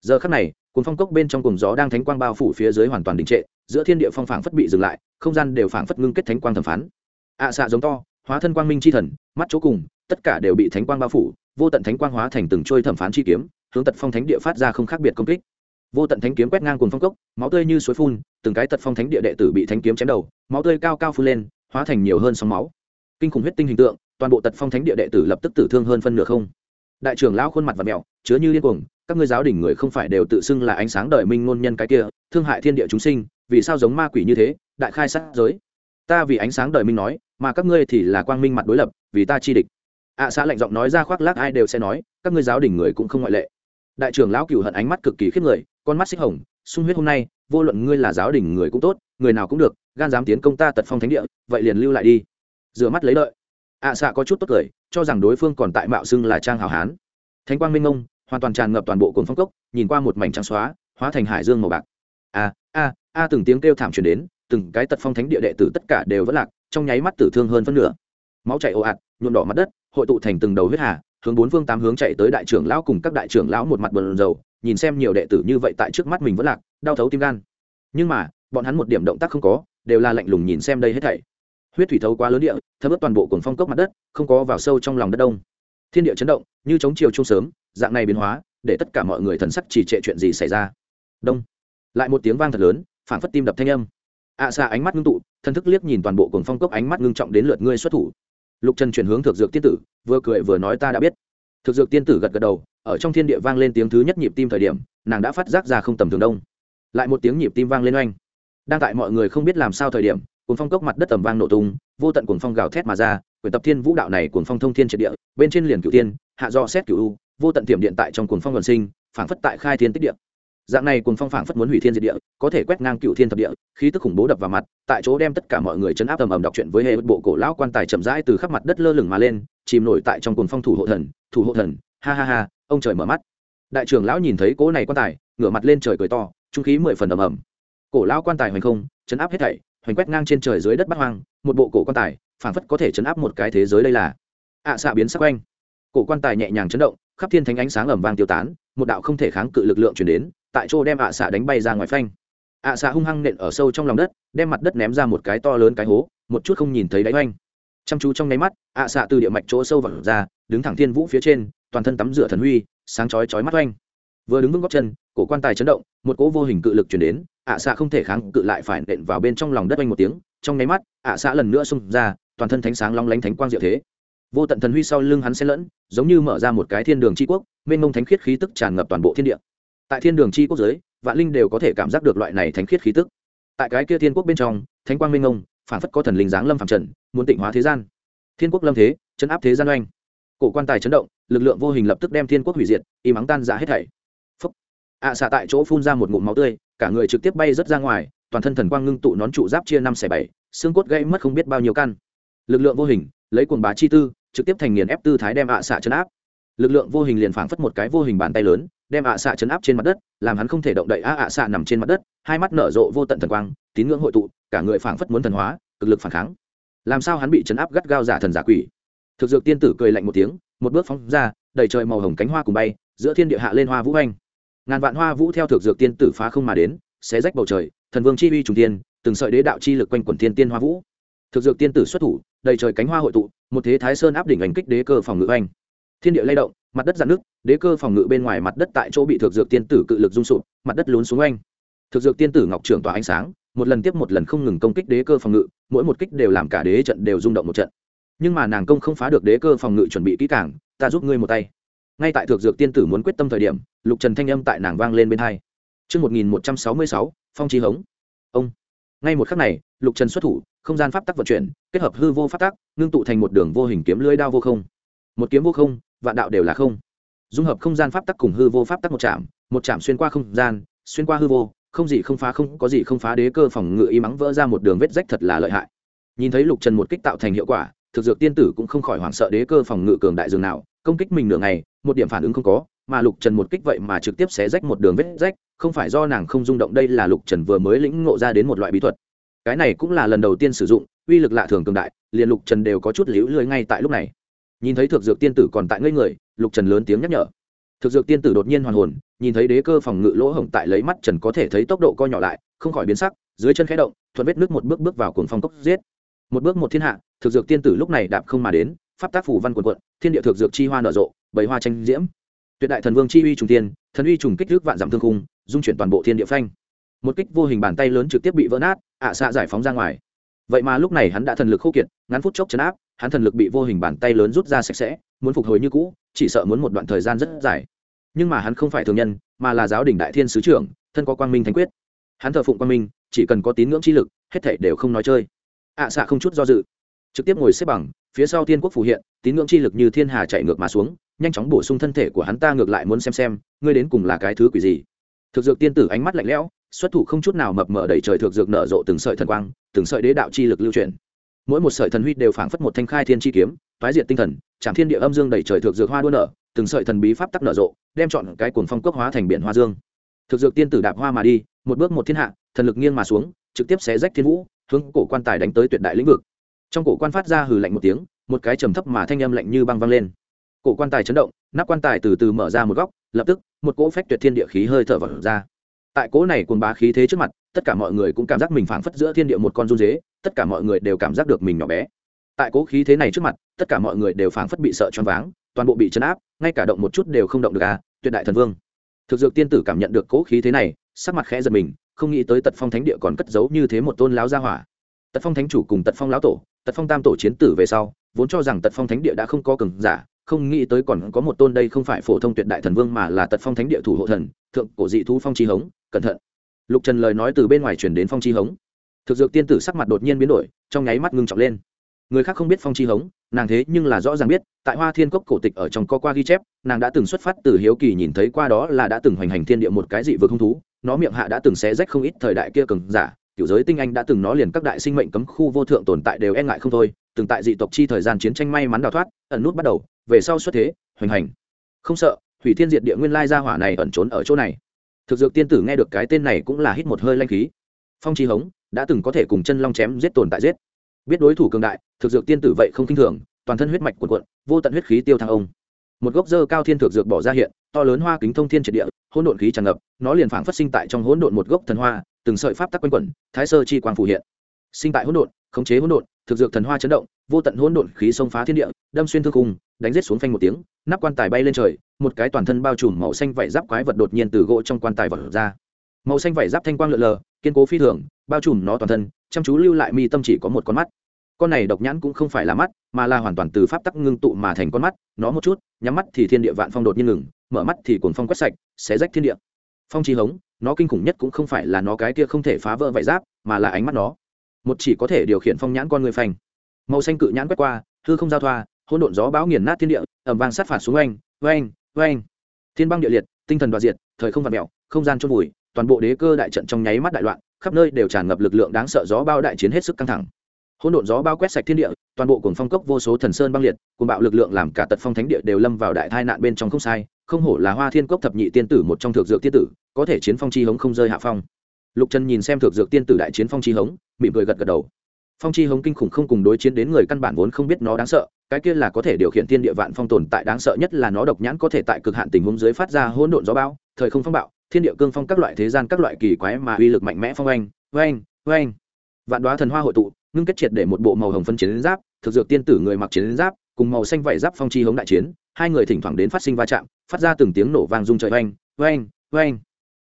Giờ khắc này cuồng phong cốc bên trong cùng gió đang thánh quang bao phủ phía dưới hoàn toàn đình trệ giữa thiên địa phong phảng phất bị dừng lại không gian đều phảng phất ngưng kết thánh quang thẩm phán. Ạ xạ giống to hóa thân quang minh c h i thần mắt chỗ cùng tất cả đều bị thánh quang bao phủ vô tận thánh quang hóa thành từng trôi thẩm phán chi kiếm hướng tật phong thánh địa phát ra không khác biệt công kích. Vô tận thánh kiếm quét ngang cùng phong cốc máu tươi như suối phun từng cái tật phong thánh địa đệ tử bị thánh kiếm chém đầu máu tươi cao cao phun lên hóa thành nhiều hơn sóng máu kinh khủng huyết tinh hình tượng toàn bộ tật phong thánh địa đệ tử lập tức tử thương hơn phân nửa không. Đại trưởng lão khuôn mặt và mẹo chứa như liên cuồng các ngươi giáo đỉnh người không phải đều tự xưng là ánh sáng đời minh ngôn nhân cái kia thương hại thiên địa chúng sinh vì sao giống ma quỷ như thế đại khai sát giới? Ta vì ánh sáng đời minh nói mà các ngươi thì là quang minh mặt đối lập vì ta chi địch. Ạ à, xã lạnh giọng nói ra khoác lác ai đều sẽ nói các ngươi giáo đỉnh người cũng không ngoại lệ. Đại trưởng lão cửu hận ánh mắt cực kỳ khiếp người con mắt xích hồng sung huyết hôm nay vô luận ngươi là giáo đỉnh người cũng tốt người nào cũng được gan dám tiến công ta tật phong thánh địa vậy liền lưu lại đi rửa mắt lấy lợi ạ à, xạ có chút tốt cười cho rằng đối phương còn tại mạo xưng là trang hảo hán. Thánh quang minh ngông hoàn toàn tràn ngập toàn bộ cồn phong cốc nhìn qua một mảnh trắng xóa hóa thành hải dương màu bạc. A a a từng tiếng kêu thảm truyền đến từng cái tật phong thánh địa đệ tử tất cả đều vẫn lạc trong nháy mắt tử thương hơn phân nửa. Máu chảy ồ ạt nhuộm đỏ mặt đất hội tụ thành từng đầu huyết hà hướng bốn phương tám hướng chạy tới đại trưởng lão cùng các đại trưởng lão một mặt bờn dầu nhìn xem nhiều đệ tử như vậy tại trước mắt mình vẫn lạc đau thấu tim gan. Nhưng mà bọn hắn một điểm động tác không có đều là lạnh lùng nhìn xem đây hết thảy huyết thủy thấu quá lớn địa, thấm ướt toàn bộ cồn phong cốc mặt đất, không có vào sâu trong lòng đất đông. Thiên địa chấn động, như chống chiều chung sớm, dạng này biến hóa, để tất cả mọi người thần sắc chỉ trệ chuyện gì xảy ra. Đông. Lại một tiếng vang thật lớn, phảng phất tim đập thanh âm. Ạ à xa ánh mắt ngưng tụ, thân thức liếc nhìn toàn bộ cồn phong cốc ánh mắt ngưng trọng đến lượt ngươi xuất thủ. Lục trần chuyển hướng thực dược tiên tử, vừa cười vừa nói ta đã biết. Thực dược tiên tử gật gật đầu, ở trong thiên địa vang lên tiếng thứ nhất nhịp tim thời điểm, nàng đã phát giác ra không tầm thường đông. Lại một tiếng nhịp tim vang lên oanh. Đang tại mọi người không biết làm sao thời điểm cuồng phong cốc mặt đất tầm vang nổ tung, vô tận cuồng phong gào thét mà ra, quyển tập thiên vũ đạo này cuồng phong thông thiên triệt địa, bên trên liền cửu tiên hạ do xét cửu u, vô tận tiềm điện tại trong cuồng phong vận sinh, phảng phất tại khai thiên tích địa. Dạng này cuồng phong phảng phất muốn hủy thiên diệt địa, có thể quét ngang cựu thiên thập địa, khí tức khủng bố đập vào mặt, tại chỗ đem tất cả mọi người chấn áp tầm ầm đọc chuyện với hệ bộ cổ lão quan tài chậm rãi từ khắp mặt đất lơ lửng mà lên, chìm nổi tại trong cuồng phong thủ hộ thần, thủ hộ thần, ha ha ha, ông trời mở mắt. Đại trưởng lão nhìn thấy cỗ này quan tài, ngửa mặt lên trời cười to, trung khí mười phần ầm ầm. Cổ lão quan tài hoành không, chấn áp hết thảy hoành quét ngang trên trời dưới đất bắt hoang một bộ cổ quan tài phảng phất có thể chấn áp một cái thế giới đây là. Ạ à, xạ biến sắc quanh. Cổ quan tài nhẹ nhàng chấn động khắp thiên thánh ánh sáng ẩm vang tiêu tán một đạo không thể kháng cự lực lượng chuyển đến tại chỗ đem ạ à xạ đánh bay ra ngoài phanh. Ạ à xạ hung hăng nện ở sâu trong lòng đất đem mặt đất ném ra một cái to lớn cái hố một chút không nhìn thấy đáy oanh chăm chú trong nháy mắt ạ xạ từ địa mạch chỗ sâu vẳng ra đứng thẳng thiên vũ phía trên toàn thân tắm rửa thần huy sáng chói chói mắt oanh vừa đứng vững góc chân, cổ quan tài chấn động, một cỗ vô hình cự lực chuyển đến, ạ xạ không thể kháng cự lại phải nện vào bên trong lòng đất oanh một tiếng, trong nháy mắt, ạ xạ lần nữa xung ra, toàn thân thánh sáng long lánh thánh quang diệu thế. Vô tận thần huy sau lưng hắn xen lẫn, giống như mở ra một cái thiên đường c quốc, mênh mông thánh khiết khí tức tràn ngập toàn bộ thiên địa. Tại thiên đường chi quốc giới, vạn linh đều có thể cảm giác được loại này thánh khiết khí tức. Tại cái kia thiên quốc bên trong, thánh quang minh ông phản phất có thần linh giáng lâm phản trần, muốn tịnh hóa thế gian. Thiên quốc lâm thế, chấn áp thế gian oanh. Cổ quan tài chấn động, lực lượng vô hình lập tức đem thiên quốc hủy diệt, y mắng tan giả hết thảy ạ à, xạ tại chỗ phun ra một ngụm máu tươi cả người trực tiếp bay rớt ra ngoài toàn thân thần quang ngưng tụ nón trụ giáp chia năm xẻ bảy xương cốt gây mất không biết bao nhiêu căn. Lực lượng vô hình lấy cuồng bá chi tư trực tiếp thành nghiền ép tư thái đem ạ à xạ chấn áp. Lực lượng vô hình liền phảng phất một cái vô hình bàn tay lớn đem ạ xạ chấn áp trên mặt đất làm hắn không thể động đậy Á ạ xạ nằm trên mặt đất hai mắt nở rộ vô tận thần quang tín ngưỡng hội tụ cả người phảng phất muốn thần hóa cực lực phản kháng. Làm sao hắn bị chấn áp gắt gao giả thần giả quỷ? Thực dược tiên tử cười lạnh một tiếng một bước phóng ra đầy trời màu hồng cánh hoa cùng bay giữa thiên địa hạ lên hoa vũ anh ngàn vạn hoa vũ theo thực dược tiên tử phá không mà đến, xé rách bầu trời, thần vương chi uy trùng tiên từng sợi đế đạo chi lực quanh quẩn thiên tiên hoa vũ. Thực dược tiên tử xuất thủ, đầy trời cánh hoa hội tụ, một thế thái sơn áp đỉnh ảnh kích đế cơ phòng ngự anh thiên địa lay động, mặt đất dạn nước đế cơ phòng ngự bên ngoài mặt đất tại chỗ bị thực dược tiên tử cự lực rung sụp, mặt đất lún xuống anh thực dược tiên tử ngọc trưởng tỏa ánh sáng, một lần tiếp một lần không ngừng công kích đế cơ phòng ngự, mỗi một kích đều làm cả đế trận đều rung động một trận. Nhưng mà nàng công không phá được đế cơ phòng ngự chuẩn bị kỹ càng, ta giúp ngươi một tay ngay tại thượng dược tiên tử muốn quyết tâm thời điểm lục trần thanh âm tại nàng vang lên bên hai Trước 1166, phong trí hống. Ông. Ngay một khắc này, lục trần xuất thủ, không gian pháp tắc vận chuyển, kết hợp hư vô pháp tắc, ngưng tụ thành một đường vô hình kiếm lưỡi đao vô không. Một kiếm vô không, vạn đạo đều là không. Dung hợp không gian pháp tắc cùng hư vô pháp tắc một chạm, một chạm xuyên qua không gian, xuyên qua hư vô, không gì không phá không có gì không phá đế cơ phòng ngự y mắng vỡ ra một đường vết rách thật là lợi hại. Nhìn thấy lục trần một kích tạo thành hiệu quả, thực dược tiên tử cũng không khỏi hoảng sợ đế cơ phòng ngự cường đại dường nào, công kích mình nửa ngày, một điểm phản ứng không có, mà lục trần một kích vậy mà trực tiếp xé rách một đường vết rách không phải do nàng không rung động đây là lục trần vừa mới lĩnh ngộ ra đến một loại bí thuật. Cái này cũng là lần đầu tiên sử dụng uy lực lạ thường cường đại liền lục trần đều có chút liễu lưới ngay tại lúc này. Nhìn thấy thực dược tiên tử còn tại ngây người lục trần lớn tiếng nhắc nhở. Thực dược tiên tử đột nhiên hoàn hồn nhìn thấy đế cơ phòng ngự lỗ hổng tại lấy mắt trần có thể thấy tốc độ co nhỏ lại không khỏi biến sắc dưới chân khẽ động thuận vết nước một bước bước vào cuồng phong cốc giết một bước một thiên hạ, thực dược tiên tử lúc này đạp không mà đến, pháp tác phủ văn quần quận, thiên địa thực dược chi hoa nở rộ, bầy hoa tranh diễm. Tuyệt đại thần vương chi uy trùng tiên, thần uy trùng kích thước vạn giảm thương khung, dung chuyển toàn bộ thiên địa phanh. Một kích vô hình bàn tay lớn trực tiếp bị vỡ nát, ạ à xạ giải phóng ra ngoài. Vậy mà lúc này hắn đã thần lực khô kiệt, ngắn phút chốc chấn áp, hắn thần lực bị vô hình bàn tay lớn rút ra sạch sẽ, muốn phục hồi như cũ, chỉ sợ muốn một đoạn thời gian rất dài. Nhưng mà hắn không phải thường nhân, mà là giáo đình đại thiên sứ trưởng, thân có quang minh thánh quyết. Hắn thờ phụng quang minh, chỉ cần có tín ngưỡng chi lực, hết thảy đều không nói chơi ạ à xạ không chút do dự. Trực tiếp ngồi xếp bằng, phía sau thiên quốc phù hiện, tín ngưỡng chi lực như thiên hà chạy ngược mà xuống, nhanh chóng bổ sung thân thể của hắn ta ngược lại muốn xem xem, ngươi đến cùng là cái thứ quỷ gì. Thực dược tiên tử ánh mắt lạnh lẽo, xuất thủ không chút nào mập mờ đẩy trời thực dược nở rộ từng sợi thần quang, từng sợi đế đạo chi lực lưu truyền mỗi một sợi thần huy đều phảng phất một thanh khai thiên chi kiếm, toái diệt tinh thần, chạm thiên địa âm dương đẩy trời thực dược hoa đua nở, từng sợi thần bí pháp tắc nở rộ, đem chọn cái cuồng phong cốc hóa thành biển hoa dương. Thực dược tiên tử đạp hoa mà đi, một bước một thiên hạ, thần lực nghiêng mà xuống, trực tiếp xé rách thiên vũ hướng cổ quan tài đánh tới tuyệt đại lĩnh vực. Trong cổ quan phát ra hừ lạnh một tiếng, một cái trầm thấp mà thanh âm lạnh như băng vang lên. Cổ quan tài chấn động, nắp quan tài từ từ mở ra một góc, lập tức, một cỗ phách tuyệt thiên địa khí hơi thở vào ra. Tại cỗ này cồn bá khí thế trước mặt, tất cả mọi người cũng cảm giác mình phảng phất giữa thiên địa một con run dế, tất cả mọi người đều cảm giác được mình nhỏ bé. Tại cỗ khí thế này trước mặt, tất cả mọi người đều phảng phất bị sợ choáng váng, toàn bộ bị chấn áp, ngay cả động một chút đều không động được à tuyệt đại thần vương. Thực dược tiên tử cảm nhận được cỗ khí thế này, sắc mặt khẽ giật mình không nghĩ tới tật phong thánh địa còn cất giấu như thế một tôn Lão gia hỏa. Tật phong thánh chủ cùng tật phong lão tổ, tật phong tam tổ chiến tử về sau, vốn cho rằng tật phong thánh địa đã không có cường giả, không nghĩ tới còn có một tôn đây không phải phổ thông tuyệt đại thần vương mà là tật phong thánh địa thủ hộ thần, thượng cổ dị thú phong chi hống, cẩn thận. Lục trần lời nói từ bên ngoài chuyển đến phong chi hống. Thực dược tiên tử sắc mặt đột nhiên biến đổi, trong nháy mắt ngưng trọng lên. Người khác không biết phong chi hống, nàng thế nhưng là rõ ràng biết, tại hoa thiên cốc cổ tịch ở trong có qua ghi chép, nàng đã từng xuất phát từ hiếu kỳ nhìn thấy qua đó là đã từng hoành hành thiên địa một cái dị vực hung thú nó miệng hạ đã từng xé rách không ít thời đại kia cường giả, kiểu giới tinh anh đã từng nó liền các đại sinh mệnh cấm khu vô thượng tồn tại đều e ngại không thôi, từng tại dị tộc chi thời gian chiến tranh may mắn đào thoát, ẩn nút bắt đầu, về sau xuất thế, hoành hành. Không sợ hủy thiên diệt địa nguyên lai gia hỏa này ẩn trốn ở chỗ này. Thực dược tiên tử nghe được cái tên này cũng là hít một hơi lanh khí. Phong trí hống đã từng có thể cùng chân long chém giết tồn tại giết. Biết đối thủ cường đại, thực dược tiên tử vậy không k i n h thường, toàn thân huyết mạch cuộn quận vô tận huyết khí tiêu thang ông. Một gốc dơ cao thiên thực dược bỏ ra hiện, to lớn hoa kính thông thiên triệt địa hỗn độn khí tràn ngập nó liền phảng phát sinh tại trong hỗn độn một gốc thần hoa từng sợi pháp tắc quanh quẩn thái sơ chi quang phù hiện. Sinh tại hỗn độn khống chế hỗn độn thực dược thần hoa chấn động vô tận hỗn độn khí xông phá thiên địa đâm xuyên thương không, đánh rết xuống phanh một tiếng nắp quan tài bay lên trời một cái toàn thân bao trùm màu xanh vảy giáp quái vật đột nhiên từ gỗ trong quan tài vật ra. Màu xanh vảy giáp thanh quang lượn lờ kiên cố phi thường bao trùm nó toàn thân chăm chú lưu lại mi tâm chỉ có một con mắt. Con này độc nhãn cũng không phải là mắt mà là hoàn toàn từ pháp tắc ngưng tụ mà thành con mắt nó một chút nhắm mắt thì thiên địa vạn phong đột nhiên ngừng mở mắt thì cuồng phong quét sạch xé rách thiên địa. Phong chi hống nó kinh khủng nhất cũng không phải là nó cái kia không thể phá vỡ vảy giáp mà là ánh mắt nó. Một chỉ có thể điều khiển phong nhãn con người phành. màu xanh cự nhãn quét qua hư không giao thoa hỗn độn gió bão nghiền nát thiên địa ẩm vang sát phạt xuống oanh oanh oanh. Thiên băng địa liệt tinh thần đoạt diệt thời không vặn mèo, không gian chôn vùi toàn bộ đế cơ đại trận trong nháy mắt đại loạn khắp nơi đều tràn ngập lực lượng đáng sợ gió bao đại chiến hết sức căng thẳng hỗn độn gió bao quét sạch thiên địa, toàn bộ cuồng phong cốc vô số thần sơn băng liệt cùng bạo lực lượng làm cả tật phong thánh địa đều lâm vào đại tai nạn bên trong không sai, không hổ là hoa thiên cốc thập nhị tiên tử một trong thượng dược tiên tử, có thể chiến phong chi hống không rơi hạ phong. Lục trần nhìn xem thượng dược tiên tử đại chiến phong chi hống, mỉm cười gật gật đầu. Phong chi hống kinh khủng không cùng đối chiến đến người căn bản vốn không biết nó đáng sợ, cái kia là có thể điều khiển thiên địa vạn phong tồn tại đáng sợ nhất là nó độc nhãn có thể tại cực hạn tình huống dưới phát ra hỗn độn gió bão thời không phong bạo, thiên địa cương phong các loại thế gian các loại kỳ quái mà uy lực mạnh mẽ phong oanh oanh oanh. Vạn đoá thần hoa hội tụ ngưng kết triệt để một bộ màu hồng phân chiến giáp, thực dược tiên tử người mặc chiến giáp, cùng màu xanh vảy giáp phong chi hống đại chiến, hai người thỉnh thoảng đến phát sinh va chạm, phát ra từng tiếng nổ vang rung trời oanh oanh oanh.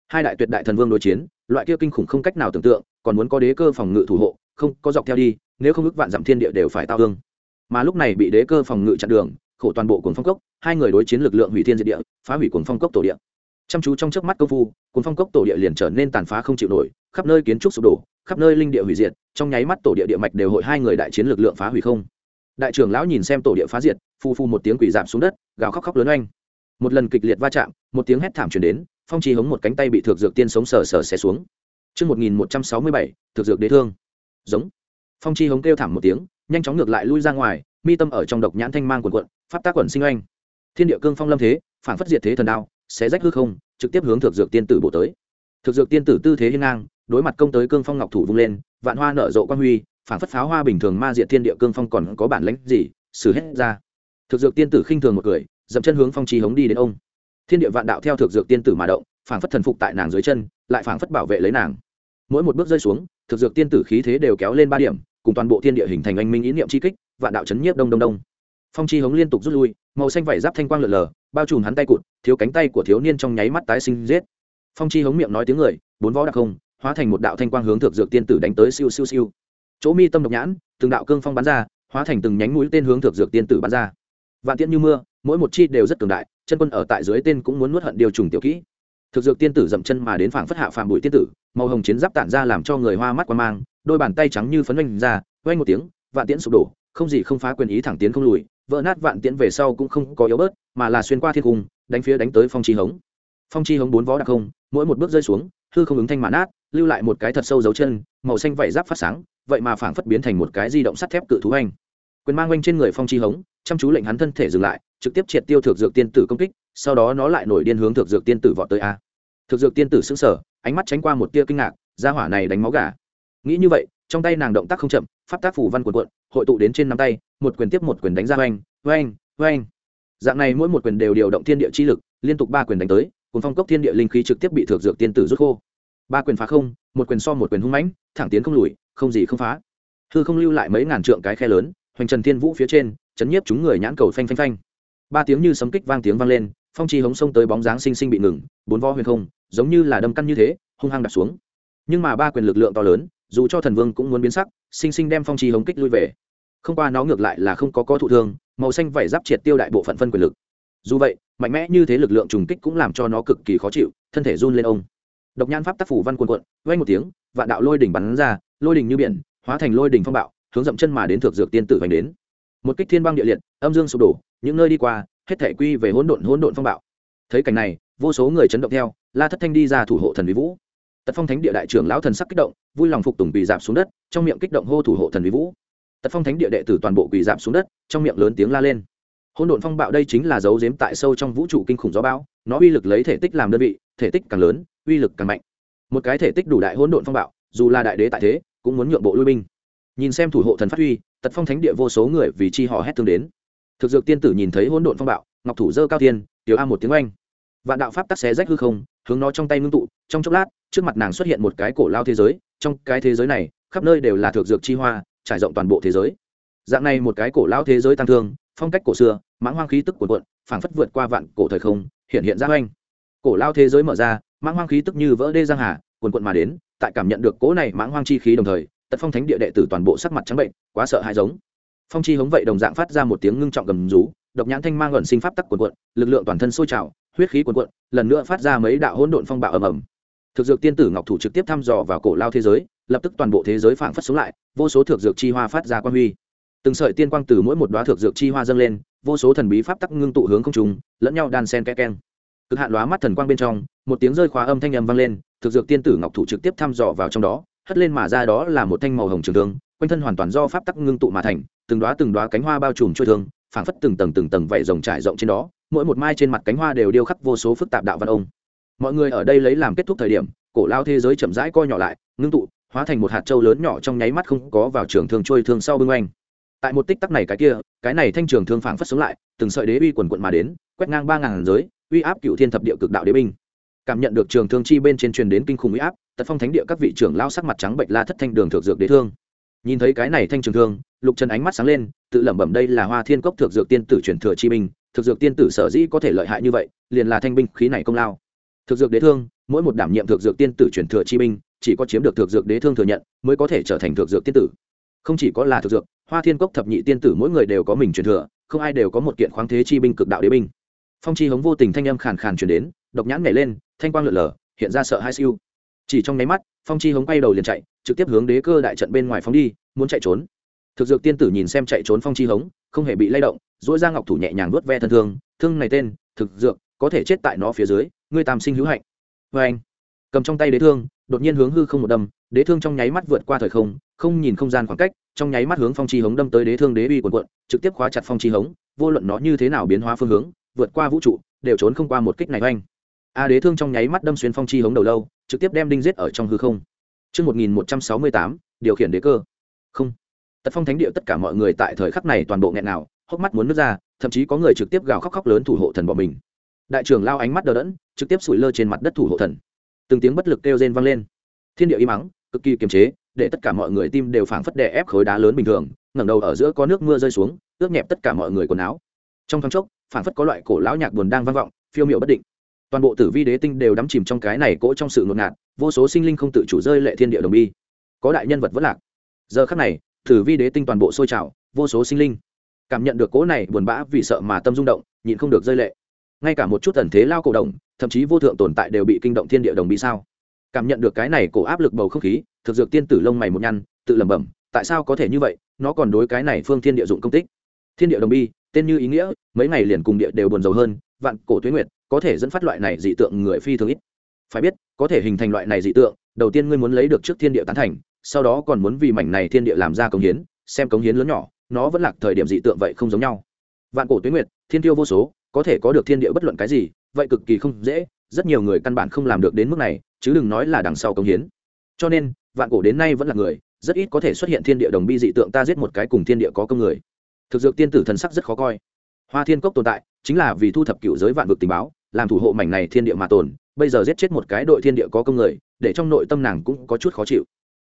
Hai đại tuyệt đại thần vương đối chiến, loại kia kinh khủng không cách nào tưởng tượng, còn muốn có đế cơ phòng ngự thủ hộ, không, có dọc theo đi, nếu không ước vạn dặm thiên địa đều phải tao hương. Mà lúc này bị đế cơ phòng ngự chặn đường, khổ toàn bộ cuồng phong cốc, hai người đối chiến lực lượng hủy thiên diệt địa, phá hủy cuồng phong cốc tổ địa. Chăm chú trong trước mắt công phu, cuồng phong cốc tổ địa liền trở nên tàn phá không chịu nổi, khắp nơi kiến trúc sụp đổ, khắp nơi linh địa hủy diệt trong nháy mắt tổ địa địa mạch đều hội hai người đại chiến lực lượng phá hủy không đại trưởng lão nhìn xem tổ địa phá diệt phu phu một tiếng quỷ giảm xuống đất gào khóc khóc lớn oanh một lần kịch liệt va chạm một tiếng hét thảm truyền đến phong trì hống một cánh tay bị thực dược tiên sống sờ sờ xé xuống Trước 1167, thực dược đế thương. Giống. Phong chi hống kêu thảm một tiếng, nhanh chóng ngược lại lui ra ngoài, mi tâm ở trong độc nhãn thanh mang quần quận, pháp tác quẩn sinh oanh. Thiên địa cương phong lâm thế, phản phất diệt thế thần đao, xé rách hư không, trực tiếp hướng thực dược tiên tử bổ tới. Thực dược tiên tử tư thế hiên ngang, đối mặt công tới cương phong ngọc thủ vung lên, vạn hoa nở rộ quang huy, phản phất pháo hoa bình thường ma diệt thiên địa cương phong còn có bản lãnh gì, xử hết ra. Thực dược tiên tử khinh thường một cười, dậm chân hướng phong chi hống đi đến ông. Thiên địa vạn đạo theo thực dược tiên tử mà động, phản phất thần phục tại nàng dưới chân, lại phản phất bảo vệ lấy nàng mỗi một bước rơi xuống thực dược tiên tử khí thế đều kéo lên ba điểm cùng toàn bộ thiên địa hình thành anh minh ý niệm chi kích vạn đạo chấn nhiếp đông đông đông phong chi hống liên tục rút lui màu xanh vải giáp thanh quang lượn lờ bao trùm hắn tay cụt thiếu cánh tay của thiếu niên trong nháy mắt tái sinh giết phong chi hống miệng nói tiếng người bốn võ đặc không hóa thành một đạo thanh quang hướng thượng dược tiên tử đánh tới siêu siêu siêu. Chỗ mi tâm độc nhãn, từng đạo cương phong bắn ra, hóa thành từng nhánh mũi tên hướng thượng dược tiên tử bắn ra. Vạn tiễn như mưa, mỗi một chi đều rất cường đại, chân quân ở tại dưới tên cũng muốn nuốt hận điều trùng tiểu kỹ. Thực dược tiên tử dậm chân mà đến phảng phất hạ phàm bụi tiên tử, màu hồng chiến giáp tản ra làm cho người hoa mắt quan mang, đôi bàn tay trắng như phấn oanh ra, oanh một tiếng, vạn tiễn sụp đổ, không gì không phá quyền ý thẳng tiến không lùi, vỡ nát vạn tiễn về sau cũng không có yếu bớt, mà là xuyên qua thiên cung, đánh phía đánh tới phong chi hống. Phong chi hống bốn vó đặc không, mỗi một bước rơi xuống, hư không ứng thanh mãn nát lưu lại một cái thật sâu dấu chân, màu xanh vẩy giáp phát sáng, vậy mà phảng phất biến thành một cái di động sắt thép cự thú anh quyền mang quanh trên người phong chi hống, chăm chú lệnh hắn thân thể dừng lại, trực tiếp triệt tiêu thực dược tiên tử công kích, sau đó nó lại nổi điên hướng thực dược tiên tử vọt tới a. Thực dược tiên tử xứng sở ánh mắt tránh qua một tia kinh ngạc ra hỏa này đánh máu gà. Nghĩ như vậy, trong tay nàng động tác không chậm, pháp tác phủ văn cuộn cuộn, hội tụ đến trên nắm tay, một quyền tiếp một quyền đánh ra oanh oanh oanh. Dạng này mỗi một quyền đều điều động thiên địa chi lực, liên tục ba quyền đánh tới cùng phong cốc thiên địa linh khí trực tiếp bị thực dược tiên tử rút khô ba quyền phá không, một quyền so một quyền hung mãnh, thẳng tiến không lùi, không gì không phá. Hư không lưu lại mấy ngàn trượng cái khe lớn, hoành trần thiên vũ phía trên, chấn nhiếp chúng người nhãn cầu phanh phanh phanh. Ba tiếng như sấm kích vang tiếng vang lên, phong chi hống sông tới bóng dáng sinh sinh bị ngừng, bốn vo huyền không, giống như là đâm căn như thế, hung hăng đặt xuống. Nhưng mà ba quyền lực lượng to lớn, dù cho thần vương cũng muốn biến sắc, sinh sinh đem phong chi hống kích lui về. Không qua nó ngược lại là không có có thụ thương, màu xanh vảy giáp triệt tiêu đại bộ phận phân quyền lực. Dù vậy, mạnh mẽ như thế lực lượng trùng kích cũng làm cho nó cực kỳ khó chịu, thân thể run lên ông độc nhãn pháp tác phủ văn quần quận vây một tiếng, vạn đạo lôi đỉnh bắn ra, lôi đỉnh như biển, hóa thành lôi đỉnh phong bạo, hướng dậm chân mà đến thượng dược tiên tử hoành đến. Một kích thiên băng địa liệt, âm dương sụp đổ, những nơi đi qua, hết thể quy về hỗn độn hỗn độn phong bạo. Thấy cảnh này, vô số người chấn động theo, la thất thanh đi ra thủ hộ thần vi vũ. Tật phong thánh địa đại trưởng lão thần sắc kích động, vui lòng phục tùng quỳ dạp xuống đất, trong miệng kích động hô thủ hộ thần vi vũ. Tật phong thánh địa đệ tử toàn bộ quỳ dạp xuống đất, trong miệng lớn tiếng la lên. Hỗn độn phong bạo đây chính là dấu giếm tại sâu trong vũ trụ kinh khủng gió bão, nó uy lực lấy thể tích làm đơn vị thể tích càng lớn, uy lực càng mạnh. Một cái thể tích đủ đại hỗn độn phong bạo, dù là đại đế tại thế, cũng muốn nhượng bộ lui binh. Nhìn xem thủ hộ thần phát huy, tật phong thánh địa vô số người vì chi họ hét thương đến. Thực dược tiên tử nhìn thấy hỗn độn phong bạo, ngọc thủ dơ cao tiên tiểu a một tiếng oanh. Vạn đạo pháp tắc xé rách hư không, hướng nó trong tay ngưng tụ, trong chốc lát, trước mặt nàng xuất hiện một cái cổ lao thế giới, trong cái thế giới này, khắp nơi đều là thực dược chi hoa, trải rộng toàn bộ thế giới. Dạng này một cái cổ lao thế giới tăng thương, phong cách cổ xưa, mãng hoang khí tức của quận phảng phất vượt qua vạn cổ thời không, hiện hiện ra oanh cổ lao thế giới mở ra, mãng hoang khí tức như vỡ đê giang hà quần quận mà đến, tại cảm nhận được cố này mãng hoang chi khí đồng thời, tật phong thánh địa đệ tử toàn bộ sắc mặt trắng bệnh, quá sợ hãi giống. Phong chi hống vậy đồng dạng phát ra một tiếng ngưng trọng gầm rú, độc nhãn thanh mang gần sinh pháp tắc quần quận lực lượng toàn thân sôi trào, huyết khí quần quận lần nữa phát ra mấy đạo hỗn độn phong bạo ầm ầm. Thực dược tiên tử ngọc thủ trực tiếp thăm dò vào cổ lao thế giới, lập tức toàn bộ thế giới phảng phất xuống lại, vô số thực dược chi hoa phát ra quan huy. Từng sợi tiên quang từ mỗi một đoá thực dược chi hoa dâng lên, vô số thần bí pháp tắc ngưng tụ hướng không trùng lẫn nhau đan sen kẽ keng cực hạn lóa mắt thần quang bên trong, một tiếng rơi khóa âm thanh âm vang lên, thực dược tiên tử ngọc thủ trực tiếp thăm dò vào trong đó, hất lên mà ra đó là một thanh màu hồng trường thương, quanh thân hoàn toàn do pháp tắc ngưng tụ mà thành, từng đoá từng đoá cánh hoa bao trùm trôi thương, phảng phất từng tầng từng tầng vảy rồng trải rộng trên đó, mỗi một mai trên mặt cánh hoa đều điêu khắc vô số phức tạp đạo văn ông. Mọi người ở đây lấy làm kết thúc thời điểm, cổ lao thế giới chậm rãi co nhỏ lại, ngưng tụ, hóa thành một hạt trâu lớn nhỏ trong nháy mắt không có vào trường thương trôi thương sau bưng oanh. Tại một tích tắc này cái kia, cái này thanh trường thương phảng phất sống lại, từng sợi đế uy quần quận mà đến, quét ngang ba ngàn giới uy áp cựu thiên thập địa cực đạo đế binh. Cảm nhận được trường thương chi bên trên truyền đến kinh khủng uy áp, tật phong thánh địa các vị trưởng lao sắc mặt trắng bệnh la thất thanh đường thượng dược đế thương. Nhìn thấy cái này thanh trường thương, lục trần ánh mắt sáng lên, tự lẩm bẩm đây là hoa thiên cốc thượng dược tiên tử truyền thừa chi binh thực dược tiên tử sở dĩ có thể lợi hại như vậy, liền là thanh binh khí này công lao. Thực dược đế thương, mỗi một đảm nhiệm thực dược tiên tử truyền thừa chi binh, chỉ có chiếm được thực dược đế thương thừa nhận, mới có thể trở thành thực dược tiên tử. Không chỉ có là thực dược, hoa thiên cốc thập nhị tiên tử mỗi người đều có mình truyền thừa, không ai đều có một kiện khoáng thế chi binh cực đạo đế binh phong chi hống vô tình thanh âm khàn khàn truyền đến, độc nhãn nhảy lên, thanh quang lượn lờ, hiện ra sợ hai siêu. Chỉ trong nháy mắt, phong chi hống quay đầu liền chạy, trực tiếp hướng đế cơ đại trận bên ngoài phóng đi, muốn chạy trốn. Thực dược tiên tử nhìn xem chạy trốn phong chi hống, không hề bị lay động dỗi ra ngọc thủ nhẹ nhàng vuốt ve thân thương thương này tên, thực dược, có thể chết tại nó phía dưới, ngươi tam sinh hữu hạnh. Vê anh, cầm trong tay đế thương, đột nhiên hướng hư không một đâm, đế thương trong nháy mắt vượt qua thời không không nhìn không gian khoảng cách, trong nháy mắt hướng phong chi hống đâm tới đế thương đế uy quần quận trực tiếp khóa chặt phong chi hống, vô luận nó như thế nào biến hóa phương hướng vượt qua vũ trụ đều trốn không qua một kích này oanh a đế thương trong nháy mắt đâm xuyên phong chi hống đầu lâu trực tiếp đem đinh giết ở trong hư không Trước 1168, điều khiển đế cơ. Không. Tật phong thánh địa tất cả mọi người tại thời khắc này toàn bộ nghẹn nào, hốc mắt muốn nước ra, thậm chí có người trực tiếp gào khóc khóc lớn thủ hộ thần bọn mình. Đại trưởng lao ánh mắt đờ đẫn, trực tiếp sủi lơ trên mặt đất thủ hộ thần. Từng tiếng bất lực kêu rên vang lên. Thiên địa im mắng, cực kỳ kiềm chế, để tất cả mọi người tim đều phảng phất đè ép khối đá lớn bình thường, ngẩng đầu ở giữa có nước mưa rơi xuống, ướt nhẹp tất cả mọi người quần áo. Trong thoáng chốc, phản phất có loại cổ lão nhạc buồn đang vang vọng, phiêu miệu bất định. Toàn bộ tử vi đế tinh đều đắm chìm trong cái này cỗ trong sự ngột ngạt vô số sinh linh không tự chủ rơi lệ thiên địa đồng bi. Có đại nhân vật vất lạc. Giờ khắc này tử vi đế tinh toàn bộ sôi trào vô số sinh linh cảm nhận được cỗ này buồn bã vì sợ mà tâm rung động nhịn không được rơi lệ. Ngay cả một chút tần thế lao cổ đồng thậm chí vô thượng tồn tại đều bị kinh động thiên địa đồng bị sao? Cảm nhận được cái này cổ áp lực bầu không khí thực dược tiên tử lông mày một nhăn tự lẩm bẩm tại sao có thể như vậy nó còn đối cái này phương thiên địa dụng công tích. Thiên địa đồng bi tên như ý nghĩa mấy ngày liền cùng địa đều buồn rầu hơn, vạn cổ tuyến nguyệt có thể dẫn phát loại này dị tượng người phi thường ít. Phải biết, có thể hình thành loại này dị tượng, đầu tiên ngươi muốn lấy được trước thiên địa tán thành, sau đó còn muốn vì mảnh này thiên địa làm ra công hiến, xem công hiến lớn nhỏ, nó vẫn là thời điểm dị tượng vậy không giống nhau. Vạn cổ tuyến nguyệt, thiên tiêu vô số, có thể có được thiên địa bất luận cái gì, vậy cực kỳ không dễ, rất nhiều người căn bản không làm được đến mức này, chứ đừng nói là đằng sau công hiến. Cho nên, vạn cổ đến nay vẫn là người, rất ít có thể xuất hiện thiên địa đồng bi dị tượng ta giết một cái cùng thiên địa có công người. Thực dược tiên tử thần sắc rất khó coi hoa thiên cốc tồn tại, chính là vì thu thập cựu giới vạn vực tình báo, làm thủ hộ mảnh này thiên địa mà tồn, bây giờ giết chết một cái đội thiên địa có công người, để trong nội tâm nàng cũng có chút khó chịu.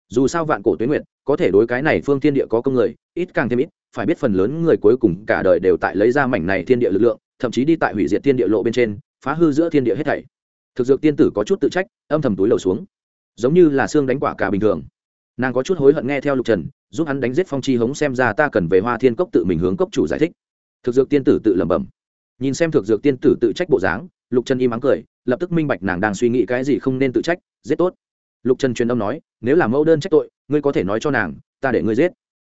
Dù sao vạn cổ tuyến nguyện có thể đối cái này phương thiên địa có công người, ít càng thêm ít, phải biết phần lớn người cuối cùng cả đời đều tại lấy ra mảnh này thiên địa lực lượng, thậm chí đi tại hủy diệt thiên địa lộ bên trên, phá hư giữa thiên địa hết thảy. Thực dược tiên tử có chút tự trách, âm thầm túi lầu xuống. Giống như là xương đánh quả cả bình thường. Nàng có chút hối hận nghe theo lục trần, giúp hắn đánh giết phong chi hống xem ra ta cần về hoa thiên cốc tự mình hướng cốc chủ giải thích thực dược tiên tử tự lẩm bẩm. Nhìn xem thực dược tiên tử tự trách bộ dáng, lục trần im ắng cười, lập tức minh bạch nàng đang suy nghĩ cái gì không nên tự trách, giết tốt. Lục trần truyền âm nói, nếu là mẫu đơn trách tội, ngươi có thể nói cho nàng, ta để ngươi giết.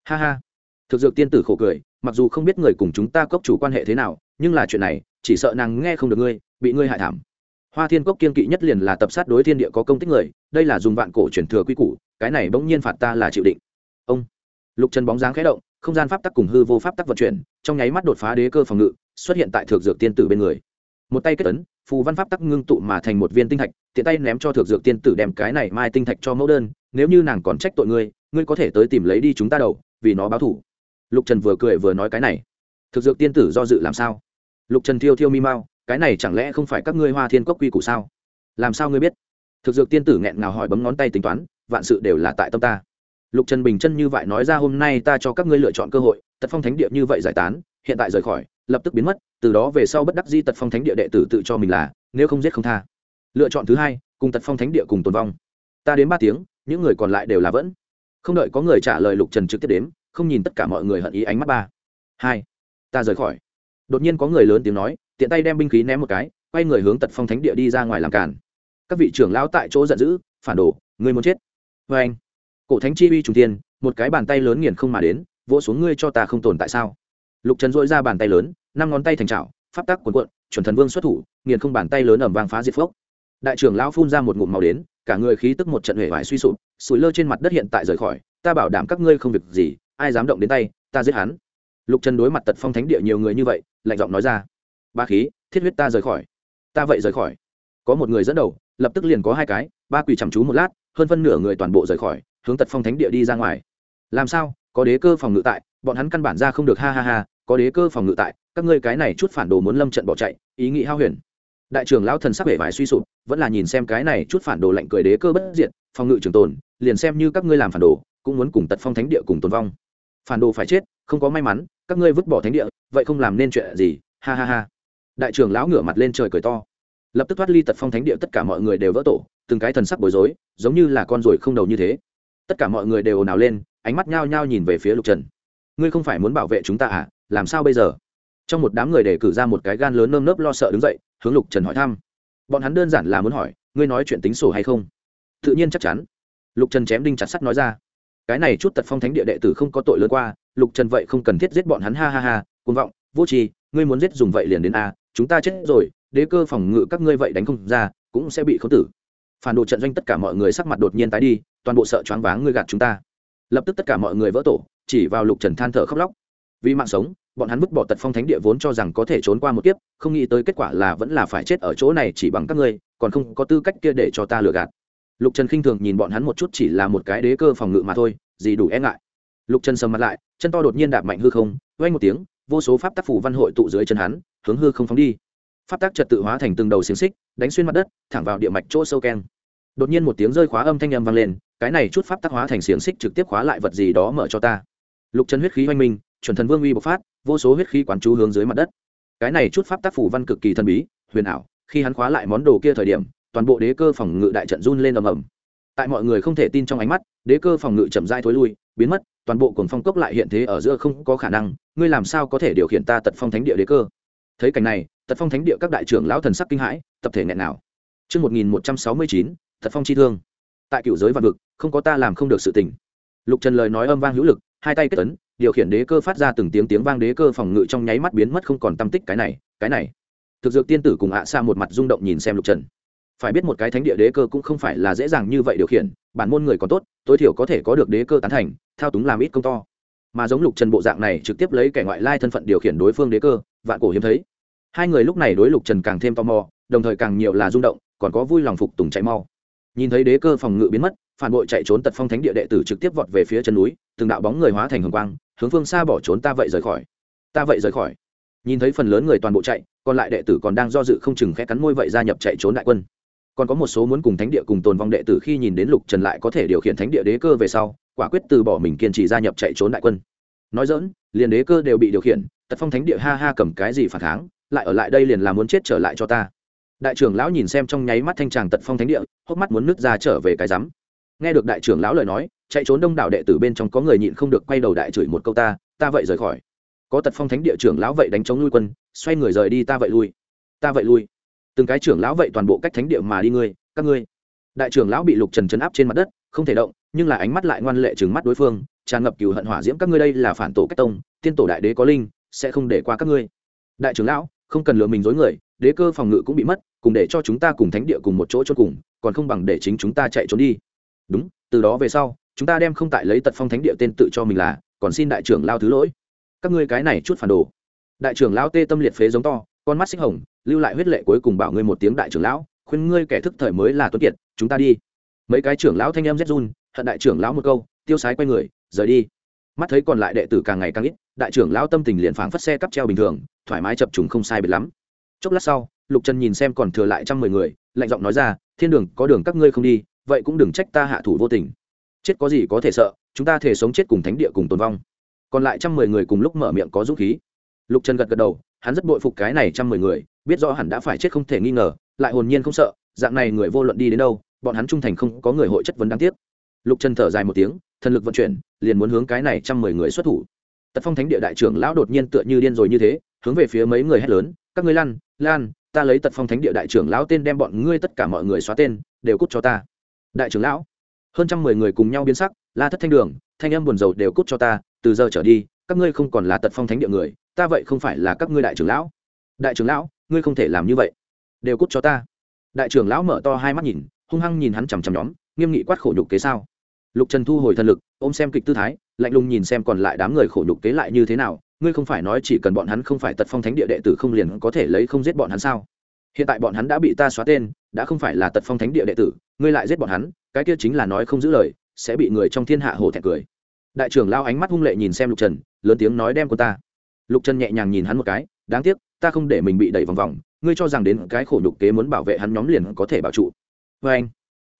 Ha ha. Thực dược tiên tử khổ cười, mặc dù không biết người cùng chúng ta cốc chủ quan hệ thế nào, nhưng là chuyện này, chỉ sợ nàng nghe không được ngươi, bị ngươi hại thảm. Hoa thiên cốc kiên kỵ nhất liền là tập sát đối thiên địa có công tích người, đây là dùng vạn cổ truyền thừa quy củ, cái này bỗng nhiên phạt ta là chịu định. Ông. Lục trần bóng dáng khẽ động không gian pháp tắc cùng hư vô pháp tắc vận chuyển, trong nháy mắt đột phá đế cơ phòng ngự, xuất hiện tại thượng dược tiên tử bên người. Một tay kết ấn, phù văn pháp tắc ngưng tụ mà thành một viên tinh thạch, tiện tay ném cho thượng dược tiên tử đem cái này mai tinh thạch cho mẫu đơn, nếu như nàng còn trách tội ngươi ngươi có thể tới tìm lấy đi chúng ta đầu, vì nó báo thủ. Lục trần vừa cười vừa nói cái này. Thực dược tiên tử do dự làm sao? Lục trần thiêu thiêu mi mau, cái này chẳng lẽ không phải các ngươi hoa thiên cốc quy củ sao? Làm sao ngươi biết? Thực dược tiên tử nghẹn ngào hỏi bấm ngón tay tính toán, vạn sự đều là tại tâm ta lục trần bình chân như vậy nói ra hôm nay ta cho các ngươi lựa chọn cơ hội, tật phong thánh địa như vậy giải tán, hiện tại rời khỏi, lập tức biến mất, từ đó về sau bất đắc di tật phong thánh địa đệ tử tự cho mình là, nếu không giết không tha. Lựa chọn thứ hai, cùng tật phong thánh địa cùng tồn vong. Ta đến ba tiếng, những người còn lại đều là vẫn. Không đợi có người trả lời lục trần trực tiếp đến, không nhìn tất cả mọi người hận ý ánh mắt ba. Hai, ta rời khỏi. Đột nhiên có người lớn tiếng nói, tiện tay đem binh khí ném một cái, quay người hướng tật phong thánh địa đi ra ngoài làm cản các vị trưởng lão tại chỗ giận dữ, phản đồ, người muốn chết. Vê anh cổ thánh chi uy trùng tiên một cái bàn tay lớn nghiền không mà đến, vỗ xuống ngươi cho ta không tồn tại sao? Lục trần dội ra bàn tay lớn, năm ngón tay thành trào pháp tắc quần quận chuẩn thần vương xuất thủ, nghiền không bàn tay lớn ẩm vang phá diệt phốc. Đại trưởng lão phun ra một ngụm màu đến, cả người khí tức một trận huệ vải suy sụp, sủi lơ trên mặt đất hiện tại rời khỏi, ta bảo đảm các ngươi không việc gì, ai dám động đến tay, ta giết hắn. Lục trần đối mặt tật phong thánh địa nhiều người như vậy, lạnh giọng nói ra, ba khí, thiết huyết ta rời khỏi. Ta vậy rời khỏi. Có một người dẫn đầu, lập tức liền có hai cái, ba quỳ chăm chú một lát, hơn phân nửa người toàn bộ rời khỏi hướng tật phong thánh địa đi ra ngoài. Làm sao? Có đế cơ phòng ngự tại, bọn hắn căn bản ra không được, ha ha ha, có đế cơ phòng ngự tại, các ngươi cái này chút phản đồ muốn lâm trận bỏ chạy, ý nghĩ hao huyền. Đại trưởng lão thần sắc vẻ vải suy sụp, vẫn là nhìn xem cái này chút phản đồ lạnh cười đế cơ bất diện phòng ngự trường tồn, liền xem như các ngươi làm phản đồ, cũng muốn cùng tật phong thánh địa cùng tồn vong. Phản đồ phải chết, không có may mắn, các ngươi vứt bỏ thánh địa, vậy không làm nên chuyện gì, ha ha ha. Đại trưởng lão ngửa mặt lên trời cười to. Lập tức thoát ly tật phong thánh địa tất cả mọi người đều vỡ tổ, từng cái thần sắc bối rối, giống như là con ruồi không đầu như thế tất cả mọi người đều ồn ào lên, ánh mắt nhao nhao nhìn về phía lục trần. Ngươi không phải muốn bảo vệ chúng ta à? Làm sao bây giờ? Trong một đám người để cử ra một cái gan lớn nơm nớp lo sợ đứng dậy, hướng lục trần hỏi thăm. Bọn hắn đơn giản là muốn hỏi, ngươi nói chuyện tính sổ hay không? Tự nhiên chắc chắn. Lục trần chém đinh chặt sắt nói ra. Cái này chút tật phong thánh địa đệ tử không có tội lớn qua, lục trần vậy không cần thiết giết bọn hắn, ha ha ha côn vọng, vô tri, ngươi muốn giết dùng vậy liền đến a, chúng ta chết rồi, đế cơ phòng ngự các ngươi vậy đánh không ra, cũng sẽ bị khấu tử phản đồ trận doanh tất cả mọi người sắc mặt đột nhiên tái đi, toàn bộ sợ choáng váng, ngươi gạt chúng ta. Lập tức tất cả mọi người vỡ tổ, chỉ vào lục trần than thở khóc lóc. Vì mạng sống, bọn hắn vứt bỏ tật phong thánh địa vốn cho rằng có thể trốn qua một kiếp, không nghĩ tới kết quả là vẫn là phải chết ở chỗ này chỉ bằng các ngươi, còn không có tư cách kia để cho ta lừa gạt. Lục trần khinh thường nhìn bọn hắn một chút chỉ là một cái đế cơ phòng ngự mà thôi, gì đủ e ngại. Lục trần sầm mặt lại, chân to đột nhiên đạp mạnh hư không vay một tiếng, vô số pháp tác phủ văn hội tụ dưới chân hắn, hướng hư không phóng đi. Pháp tác trật tự hóa thành từng đầu xiềng xích, đánh xuyên mặt đất, thẳng vào địa mạch chỗ sâu keng đột nhiên một tiếng rơi khóa âm thanh âm vang lên cái này chút pháp tác hóa thành xiềng xích trực tiếp khóa lại vật gì đó mở cho ta. Lục trần huyết khí oanh minh chuẩn thần vương uy bộc phát vô số huyết khí quán chú hướng dưới mặt đất. Cái này chút pháp tác phủ văn cực kỳ thần bí huyền ảo khi hắn khóa lại món đồ kia thời điểm toàn bộ đế cơ phòng ngự đại trận run lên ầm ầm. Tại mọi người không thể tin trong ánh mắt đế cơ phòng ngự chậm dai thối lui biến mất toàn bộ cuồng phong cốc lại hiện thế ở giữa không có khả năng ngươi làm sao có thể điều khiển ta tật phong thánh địa đế cơ? Thấy cảnh này tật phong thánh địa các đại trưởng lão thần sắc kinh hãi tập thể nghẹn nào. Trước 1169, tật phong chi thương. Tại cựu giới vạn vực, không có ta làm không được sự tình. Lục Trần lời nói âm vang hữu lực, hai tay kết tấn điều khiển đế cơ phát ra từng tiếng tiếng vang đế cơ phòng ngự trong nháy mắt biến mất không còn tâm tích cái này, cái này. Thực dược tiên tử cùng ạ xa một mặt rung động nhìn xem Lục Trần. Phải biết một cái thánh địa đế cơ cũng không phải là dễ dàng như vậy điều khiển, bản môn người còn tốt, tối thiểu có thể có được đế cơ tán thành, thao túng làm ít công to. Mà giống Lục Trần bộ dạng này trực tiếp lấy kẻ ngoại lai thân phận điều khiển đối phương đế cơ, vạn cổ hiếm thấy hai người lúc này đối lục trần càng thêm tò mò đồng thời càng nhiều là rung động còn có vui lòng phục tùng chạy mau nhìn thấy đế cơ phòng ngự biến mất, phản bội chạy trốn tật phong thánh địa đệ tử trực tiếp vọt về phía chân núi, từng đạo bóng người hóa thành hồng quang, hướng phương xa bỏ trốn ta vậy rời khỏi. Ta vậy rời khỏi. Nhìn thấy phần lớn người toàn bộ chạy, còn lại đệ tử còn đang do dự không chừng khẽ cắn môi vậy gia nhập chạy trốn đại quân. Còn có một số muốn cùng thánh địa cùng tồn vong đệ tử khi nhìn đến lục trần lại có thể điều khiển thánh địa đế cơ về sau, quả quyết từ bỏ mình kiên trì gia nhập chạy trốn đại quân. Nói dỡn liền đế cơ đều bị điều khiển, tật phong thánh địa ha ha cầm cái gì phản kháng, lại ở lại đây liền là muốn chết trở lại cho ta đại trưởng lão nhìn xem trong nháy mắt thanh tràng tật phong thánh địa, hốc mắt muốn nứt ra trở về cái rắm. Nghe được đại trưởng lão lời nói, chạy trốn đông đảo đệ tử bên trong có người nhịn không được quay đầu đại chửi một câu ta ta vậy rời khỏi. Có tật phong thánh địa trưởng lão vậy đánh chống lui quân, xoay người rời đi ta vậy lui. Ta vậy lui. Từng cái trưởng lão vậy toàn bộ cách thánh địa mà đi ngươi, các ngươi. Đại trưởng lão bị lục trần chấn áp trên mặt đất, không thể động, nhưng là ánh mắt lại ngoan lệ trừng mắt đối phương, tràn ngập cừu hận hỏa diễm các ngươi đây là phản tổ cách tông, tiên tổ đại đế có linh, sẽ không để qua các ngươi. Đại trưởng lão, không cần lừa mình dối người đế cơ phòng ngự cũng bị mất, cùng để cho chúng ta cùng thánh địa cùng một chỗ cho cùng, còn không bằng để chính chúng ta chạy trốn đi. Đúng, từ đó về sau, chúng ta đem không tại lấy tật phong thánh địa tên tự cho mình là, còn xin đại trưởng lao thứ lỗi. Các ngươi cái này chút phản đồ. Đại trưởng lao tê tâm liệt phế giống to, con mắt xích hồng, lưu lại huyết lệ cuối cùng bảo ngươi một tiếng đại trưởng lão, khuyên ngươi kẻ thức thời mới là tuấn kiệt, chúng ta đi. Mấy cái trưởng lão thanh em rét run, hận đại trưởng lão một câu, tiêu sái quay người, rời đi. Mắt thấy còn lại đệ tử càng ngày càng ít, đại trưởng lão tâm tình liền phảng phất xe cắp treo bình thường, thoải mái chập trùng không sai biệt lắm chốc lát sau, lục trần nhìn xem còn thừa lại trăm mười người, lạnh giọng nói ra, thiên đường, có đường các ngươi không đi, vậy cũng đừng trách ta hạ thủ vô tình. Chết có gì có thể sợ, chúng ta thể sống chết cùng thánh địa cùng tồn vong. Còn lại trăm mười người cùng lúc mở miệng có dũng khí. Lục trần gật gật đầu, hắn rất bội phục cái này trăm mười người, biết rõ hẳn đã phải chết không thể nghi ngờ, lại hồn nhiên không sợ, dạng này người vô luận đi đến đâu, bọn hắn trung thành không có người hội chất vấn đáng tiếc. Lục trần thở dài một tiếng, thần lực vận chuyển, liền muốn hướng cái này trăm mười người xuất thủ. Tật phong thánh địa đại trưởng lão đột nhiên tựa như điên rồi như thế hướng về phía mấy người hét lớn, các ngươi lan lan, ta lấy tật phong thánh địa đại trưởng lão tên đem bọn ngươi tất cả mọi người xóa tên, đều cút cho ta. Đại trưởng lão, hơn trăm mười người cùng nhau biến sắc, la thất thanh đường, thanh âm buồn rầu đều cút cho ta, từ giờ trở đi, các ngươi không còn là tật phong thánh địa người, ta vậy không phải là các ngươi đại trưởng lão. Đại trưởng lão, ngươi không thể làm như vậy. Đều cút cho ta. Đại trưởng lão mở to hai mắt nhìn, hung hăng nhìn hắn chằm chằm nhóm, nghiêm nghị quát khổ nhục kế sao? Lục trần thu hồi thần lực, ôm xem kịch tư thái, lạnh lùng nhìn xem còn lại đám người khổ nhục kế lại như thế nào ngươi không phải nói chỉ cần bọn hắn không phải tật phong thánh địa đệ tử không liền có thể lấy không giết bọn hắn sao? Hiện tại bọn hắn đã bị ta xóa tên, đã không phải là tật phong thánh địa đệ tử, ngươi lại giết bọn hắn, cái kia chính là nói không giữ lời, sẽ bị người trong thiên hạ hồ thẹn cười. Đại trưởng lao ánh mắt hung lệ nhìn xem lục trần, lớn tiếng nói đem của ta. Lục trần nhẹ nhàng nhìn hắn một cái, đáng tiếc, ta không để mình bị đẩy vòng vòng, ngươi cho rằng đến cái khổ nhục kế muốn bảo vệ hắn nhóm liền có thể bảo trụ. Vê anh,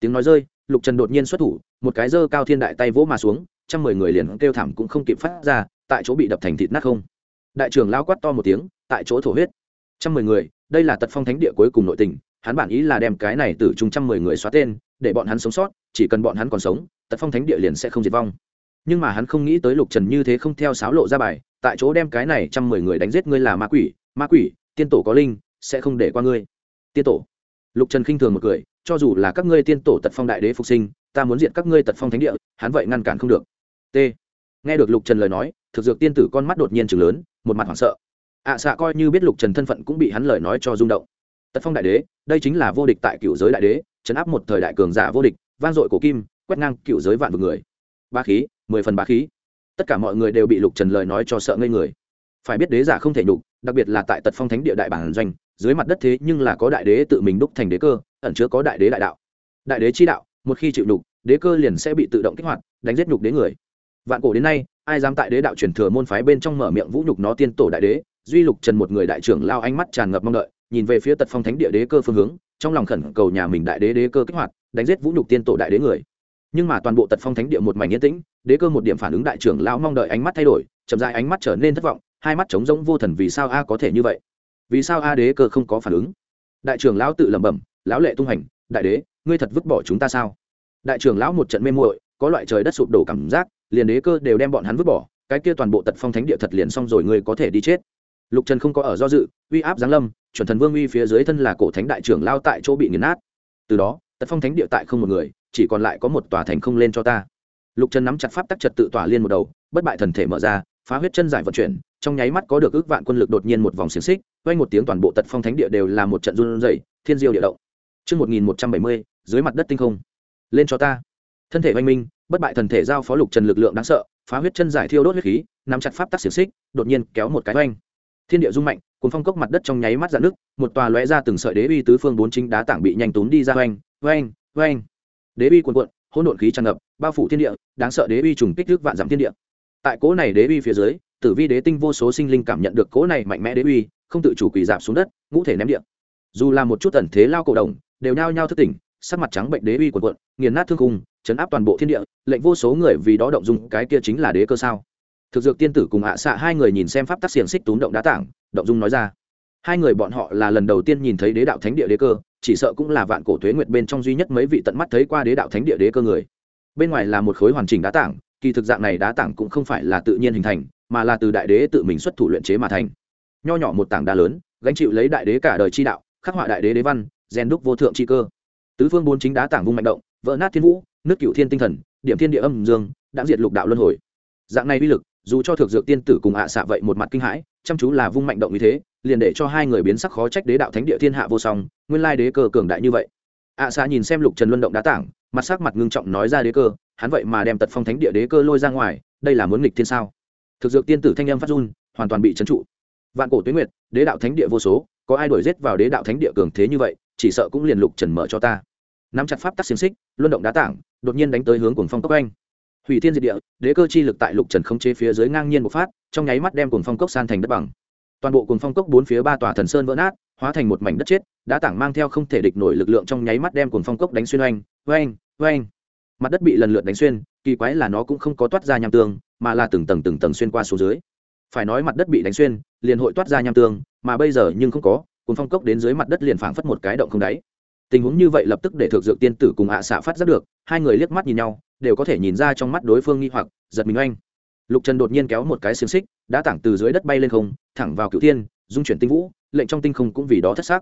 tiếng nói rơi, lục trần đột nhiên xuất thủ, một cái dơ cao thiên đại tay vỗ mà xuống, trăm mười người liền kêu thảm cũng không kịp phát ra tại chỗ bị đập thành thịt nát không? Đại trưởng lao quát to một tiếng, tại chỗ thổ huyết. Trăm mười người, đây là tật phong thánh địa cuối cùng nội tình, hắn bản ý là đem cái này từ chung trăm mười người xóa tên, để bọn hắn sống sót, chỉ cần bọn hắn còn sống, tật phong thánh địa liền sẽ không diệt vong. Nhưng mà hắn không nghĩ tới lục trần như thế không theo sáo lộ ra bài, tại chỗ đem cái này trăm mười người đánh giết ngươi là ma quỷ ma quỷ, tiên tổ có linh, sẽ không để qua ngươi. Tiên tổ. Lục trần khinh thường một cười, cho dù là các ngươi tiên tổ tật phong đại đế phục sinh, ta muốn diện các ngươi tật phong thánh địa, hắn vậy ngăn cản không được. T. Nghe được lục trần lời nói thực dược tiên tử con mắt đột nhiên chừng lớn một mặt hoảng sợ. Ạ à, xạ coi như biết lục trần thân phận cũng bị hắn lời nói cho rung động. Tật phong đại đế đây chính là vô địch tại cựu giới đại đế chấn áp một thời đại cường giả vô địch van dội cổ kim quét ngang cựu giới vạn vực người. Ba khí mười phần ba khí. Tất cả mọi người đều bị lục trần lời nói cho sợ ngây người. Phải biết đế giả không thể nhục đặc biệt là tại tật phong thánh địa đại bản doanh dưới mặt đất thế nhưng là có đại đế tự mình đúc thành đế cơ ẩn chứa có đại đế đại đạo. Đại đế chi đạo một khi chịu nhục đế cơ liền sẽ bị tự động kích hoạt đánh giết nhục đế người vạn cổ đến nay, ai dám tại đế đạo truyền thừa môn phái bên trong mở miệng vũ nhục nó tiên tổ đại đế? Duy lục trần một người đại trưởng lao ánh mắt tràn ngập mong đợi, nhìn về phía tật phong thánh địa đế cơ phương hướng, trong lòng khẩn cầu nhà mình đại đế đế cơ kích hoạt, đánh giết vũ nhục tiên tổ đại đế người. Nhưng mà toàn bộ tật phong thánh địa một mảnh yên tĩnh, đế cơ một điểm phản ứng đại trưởng lão mong đợi ánh mắt thay đổi, chậm dài ánh mắt trở nên thất vọng, hai mắt trống rỗng vô thần vì sao a có thể như vậy? Vì sao a đế cơ không có phản ứng? Đại trưởng lão tự lẩm bẩm, lão lệ tung hành, đại đế, ngươi thật vứt bỏ chúng ta sao? Đại trưởng lão một trận mê muội, có loại trời đất sụp đổ cảm giác liền đế cơ đều đem bọn hắn vứt bỏ cái kia toàn bộ tật phong thánh địa thật liền xong rồi ngươi có thể đi chết lục trần không có ở do dự uy áp giáng lâm chuẩn thần vương uy phía dưới thân là cổ thánh đại trưởng lao tại chỗ bị nghiền nát từ đó tật phong thánh địa tại không một người chỉ còn lại có một tòa thành không lên cho ta lục trần nắm chặt pháp tắc trật tự tỏa liên một đầu bất bại thần thể mở ra phá huyết chân giải vận chuyển trong nháy mắt có được ước vạn quân lực đột nhiên một vòng xiềng xích quay một tiếng toàn bộ tật phong thánh địa đều là một trận run rẩy thiên diêu địa động Trước 1170, dưới mặt đất tinh không. Lên cho ta. Thân thể oanh minh, bất bại thần thể giao phó lục trần lực lượng đáng sợ, phá huyết chân giải thiêu đốt huyết khí, nắm chặt pháp tắc xiềng xích, đột nhiên kéo một cái oanh. Thiên địa rung mạnh, cuốn phong cốc mặt đất trong nháy mắt dạn nước, một tòa lóe ra từng sợi đế uy tứ phương bốn chính đá tảng bị nhanh tốn đi ra oanh, oanh, oanh. Đế uy cuồn cuộn, hỗn độn khí tràn ngập, bao phủ thiên địa, đáng sợ đế uy trùng kích thước vạn giảm thiên địa. Tại cỗ này đế uy phía dưới, tử vi đế tinh vô số sinh linh cảm nhận được cỗ này mạnh mẽ đế uy không tự chủ quỳ giảm xuống đất ngũ thể ném điện dù là một chút tẩn thế lao cổ đồng đều nhao nhao thức tỉnh sắc mặt trắng bệnh đế uy cuộn cuộn nghiền nát thương khung chấn áp toàn bộ thiên địa, lệnh vô số người vì đó động dung, cái kia chính là đế cơ sao? Thực dược tiên tử cùng hạ xạ hai người nhìn xem pháp tắc xiềng xích túm động đá tảng, động dung nói ra. Hai người bọn họ là lần đầu tiên nhìn thấy đế đạo thánh địa đế cơ, chỉ sợ cũng là vạn cổ thuế nguyệt bên trong duy nhất mấy vị tận mắt thấy qua đế đạo thánh địa đế cơ người. Bên ngoài là một khối hoàn chỉnh đá tảng, kỳ thực dạng này đá tảng cũng không phải là tự nhiên hình thành, mà là từ đại đế tự mình xuất thủ luyện chế mà thành. Nho nhỏ một tảng đá lớn, gánh chịu lấy đại đế cả đời chi đạo, khắc họa đại đế đế văn, rèn đúc vô thượng chi cơ. Tứ phương bốn chính đá tảng vung mạnh động, vỡ nát thiên vũ nước cựu thiên tinh thần, điểm thiên địa âm dương đã diệt lục đạo luân hồi. Dạng này uy lực, dù cho thực dược tiên tử cùng hạ xạ vậy một mặt kinh hãi, chăm chú là vung mạnh động như thế, liền để cho hai người biến sắc khó trách đế đạo thánh địa thiên hạ vô song, nguyên lai đế cơ cường đại như vậy. ạ xạ nhìn xem lục trần luân động đá tảng, mặt sắc mặt ngưng trọng nói ra đế cơ, hắn vậy mà đem tật phong thánh địa đế cơ lôi ra ngoài, đây là muốn nghịch thiên sao? Thực dược tiên tử thanh âm phát run, hoàn toàn bị trấn trụ. Vạn cổ tuyến nguyệt, đế đạo thánh địa vô số, có ai đổi giết vào đế đạo thánh địa cường thế như vậy, chỉ sợ cũng liền lục trần mở cho ta nắm chặt pháp tắc xiềng xích, luân động đá tảng, đột nhiên đánh tới hướng cuồng phong cốc anh. Hủy thiên diệt địa, đế cơ chi lực tại lục trần không chế phía dưới ngang nhiên một phát, trong nháy mắt đem cuồng phong cốc san thành đất bằng. Toàn bộ cuồng phong cốc bốn phía ba tòa thần sơn vỡ nát, hóa thành một mảnh đất chết, đá tảng mang theo không thể địch nổi lực lượng trong nháy mắt đem cuồng phong cốc đánh xuyên oanh oanh oanh. Mặt đất bị lần lượt đánh xuyên, kỳ quái là nó cũng không có toát ra nham tương, mà là từng tầng từng tầng xuyên qua xuống dưới. Phải nói mặt đất bị đánh xuyên, liền hội toát ra nham tương, mà bây giờ nhưng không có, cuồng phong cốc đến dưới mặt đất liền phảng phất một cái động không đáy tình huống như vậy lập tức để thực dược tiên tử cùng ạ xạ phát giác được, hai người liếc mắt nhìn nhau, đều có thể nhìn ra trong mắt đối phương nghi hoặc, giật mình oanh. Lục trần đột nhiên kéo một cái xiềng xích đã tảng từ dưới đất bay lên không, thẳng vào cựu thiên, dung chuyển tinh vũ, lệnh trong tinh không cũng vì đó thất xác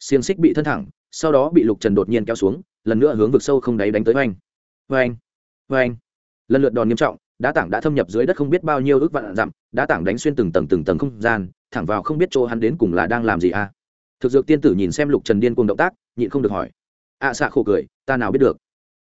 xiềng xích bị thân thẳng, sau đó bị lục trần đột nhiên kéo xuống, lần nữa hướng vực sâu không đáy đánh tới oanh. Oanh oanh. Lần lượt đòn nghiêm trọng, đá tảng đã thâm nhập dưới đất không biết bao nhiêu ước vạn dặm, đá tảng đánh xuyên từng tầng từng tầng không gian, thẳng vào không biết chỗ hắn đến cùng là đang làm gì à thực dược tiên tử nhìn xem lục trần điên cùng động tác nhịn không được hỏi. Ạ à, xạ khổ cười ta nào biết được?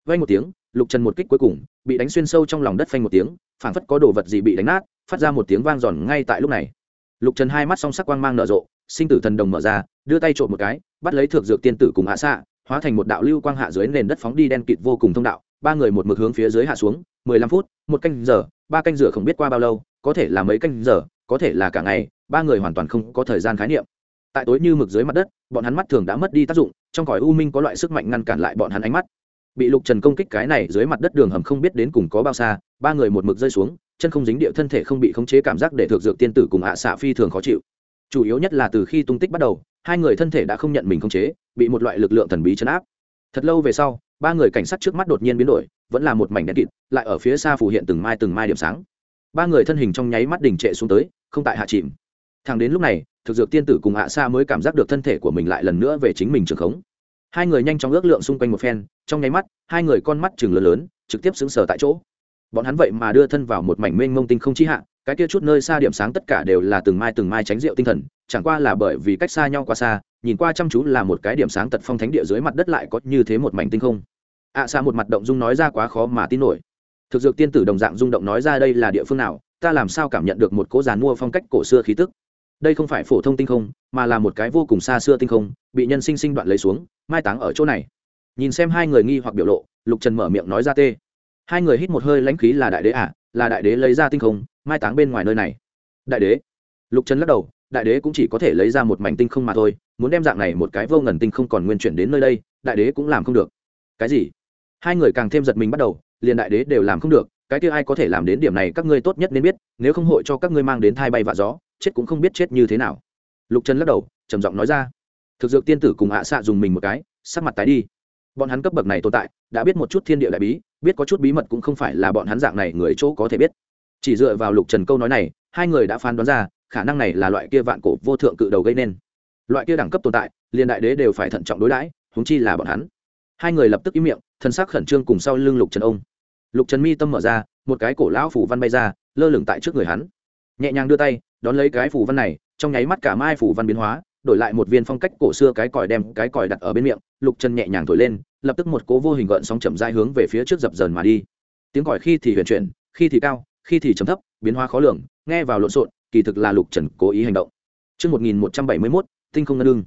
Vay một tiếng lục trần một kích cuối cùng bị đánh xuyên sâu trong lòng đất phanh một tiếng phảng phất có đồ vật gì bị đánh nát phát ra một tiếng vang giòn ngay tại lúc này. Lục trần hai mắt song sắc quang mang nở rộ sinh tử thần đồng mở ra đưa tay trộm một cái bắt lấy thượng dược tiên tử cùng hạ xạ hóa thành một đạo lưu quang hạ dưới nền đất phóng đi đen kịt vô cùng thông đạo ba người một mực hướng phía dưới hạ xuống mười lăm phút một canh giờ ba canh giờ không biết qua bao lâu có thể là mấy canh giờ có thể là cả ngày ba người hoàn toàn không có thời gian khái niệm tại tối như mực dưới mặt đất, bọn hắn mắt thường đã mất đi tác dụng, trong cõi u minh có loại sức mạnh ngăn cản lại bọn hắn ánh mắt. Bị lục trần công kích cái này dưới mặt đất đường hầm không biết đến cùng có bao xa, ba người một mực rơi xuống, chân không dính địa thân thể không bị khống chế cảm giác để thực dược tiên tử cùng hạ xạ phi thường khó chịu. Chủ yếu nhất là từ khi tung tích bắt đầu, hai người thân thể đã không nhận mình khống chế, bị một loại lực lượng thần bí chấn áp. Thật lâu về sau, ba người cảnh sát trước mắt đột nhiên biến đổi, vẫn là một mảnh đen kịt, lại ở phía xa phủ hiện từng mai từng mai điểm sáng. Ba người thân hình trong nháy mắt đỉnh trệ xuống tới, không tại hạ chìm. Thằng đến lúc này thực dược tiên tử cùng ạ xa mới cảm giác được thân thể của mình lại lần nữa về chính mình trường khống. Hai người nhanh chóng ước lượng xung quanh một phen, trong nháy mắt, hai người con mắt chừng lớn lớn, trực tiếp xứng sở tại chỗ. Bọn hắn vậy mà đưa thân vào một mảnh mênh mông tinh không chi hạ, cái kia chút nơi xa điểm sáng tất cả đều là từng mai từng mai tránh rượu tinh thần, chẳng qua là bởi vì cách xa nhau quá xa, nhìn qua chăm chú là một cái điểm sáng tật phong thánh địa dưới mặt đất lại có như thế một mảnh tinh không. ạ xa một mặt động dung nói ra quá khó mà tin nổi. Thực dược tiên tử đồng dạng rung động nói ra đây là địa phương nào, ta làm sao cảm nhận được một cỗ giàn mua phong cách cổ xưa khí tức đây không phải phổ thông tinh không, mà là một cái vô cùng xa xưa tinh không, bị nhân sinh sinh đoạn lấy xuống, mai táng ở chỗ này. Nhìn xem hai người nghi hoặc biểu lộ, lục trần mở miệng nói ra tê. Hai người hít một hơi lãnh khí là đại đế à là đại đế lấy ra tinh không, mai táng bên ngoài nơi này. Đại đế. Lục trần lắc đầu, đại đế cũng chỉ có thể lấy ra một mảnh tinh không mà thôi, muốn đem dạng này một cái vô ngần tinh không còn nguyên chuyển đến nơi đây, đại đế cũng làm không được. Cái gì? Hai người càng thêm giật mình bắt đầu, liền đại đế đều làm không được cái kia ai có thể làm đến điểm này các ngươi tốt nhất nên biết, nếu không hội cho các ngươi mang đến thai bay vạ gió, chết cũng không biết chết như thế nào. Lục trần lắc đầu, trầm giọng nói ra. Thực dược tiên tử cùng hạ xạ dùng mình một cái, sắc mặt tái đi. Bọn hắn cấp bậc này tồn tại, đã biết một chút thiên địa đại bí, biết có chút bí mật cũng không phải là bọn hắn dạng này người chỗ có thể biết. Chỉ dựa vào lục trần câu nói này, hai người đã phán đoán ra, khả năng này là loại kia vạn cổ vô thượng cự đầu gây nên. Loại kia đẳng cấp tồn tại, liền đại đế đều phải thận trọng đối đãi húng chi là bọn hắn. Hai người lập tức im miệng thân xác khẩn trương cùng sau lưng lục trần ông lục trần mi tâm mở ra một cái cổ lão phủ văn bay ra lơ lửng tại trước người hắn. Nhẹ nhàng đưa tay đón lấy cái phủ văn này trong nháy mắt cả mai phủ văn biến hóa đổi lại một viên phong cách cổ xưa cái còi đem cái còi đặt ở bên miệng lục trần nhẹ nhàng thổi lên lập tức một cố vô hình gợn sóng chậm dai hướng về phía trước dập dờn mà đi. Tiếng còi khi thì huyền chuyển khi thì cao khi thì chấm thấp biến hóa khó lường nghe vào lộn xộn kỳ thực là lục trần cố ý hành động. Trước 1171, tinh không ngân đương.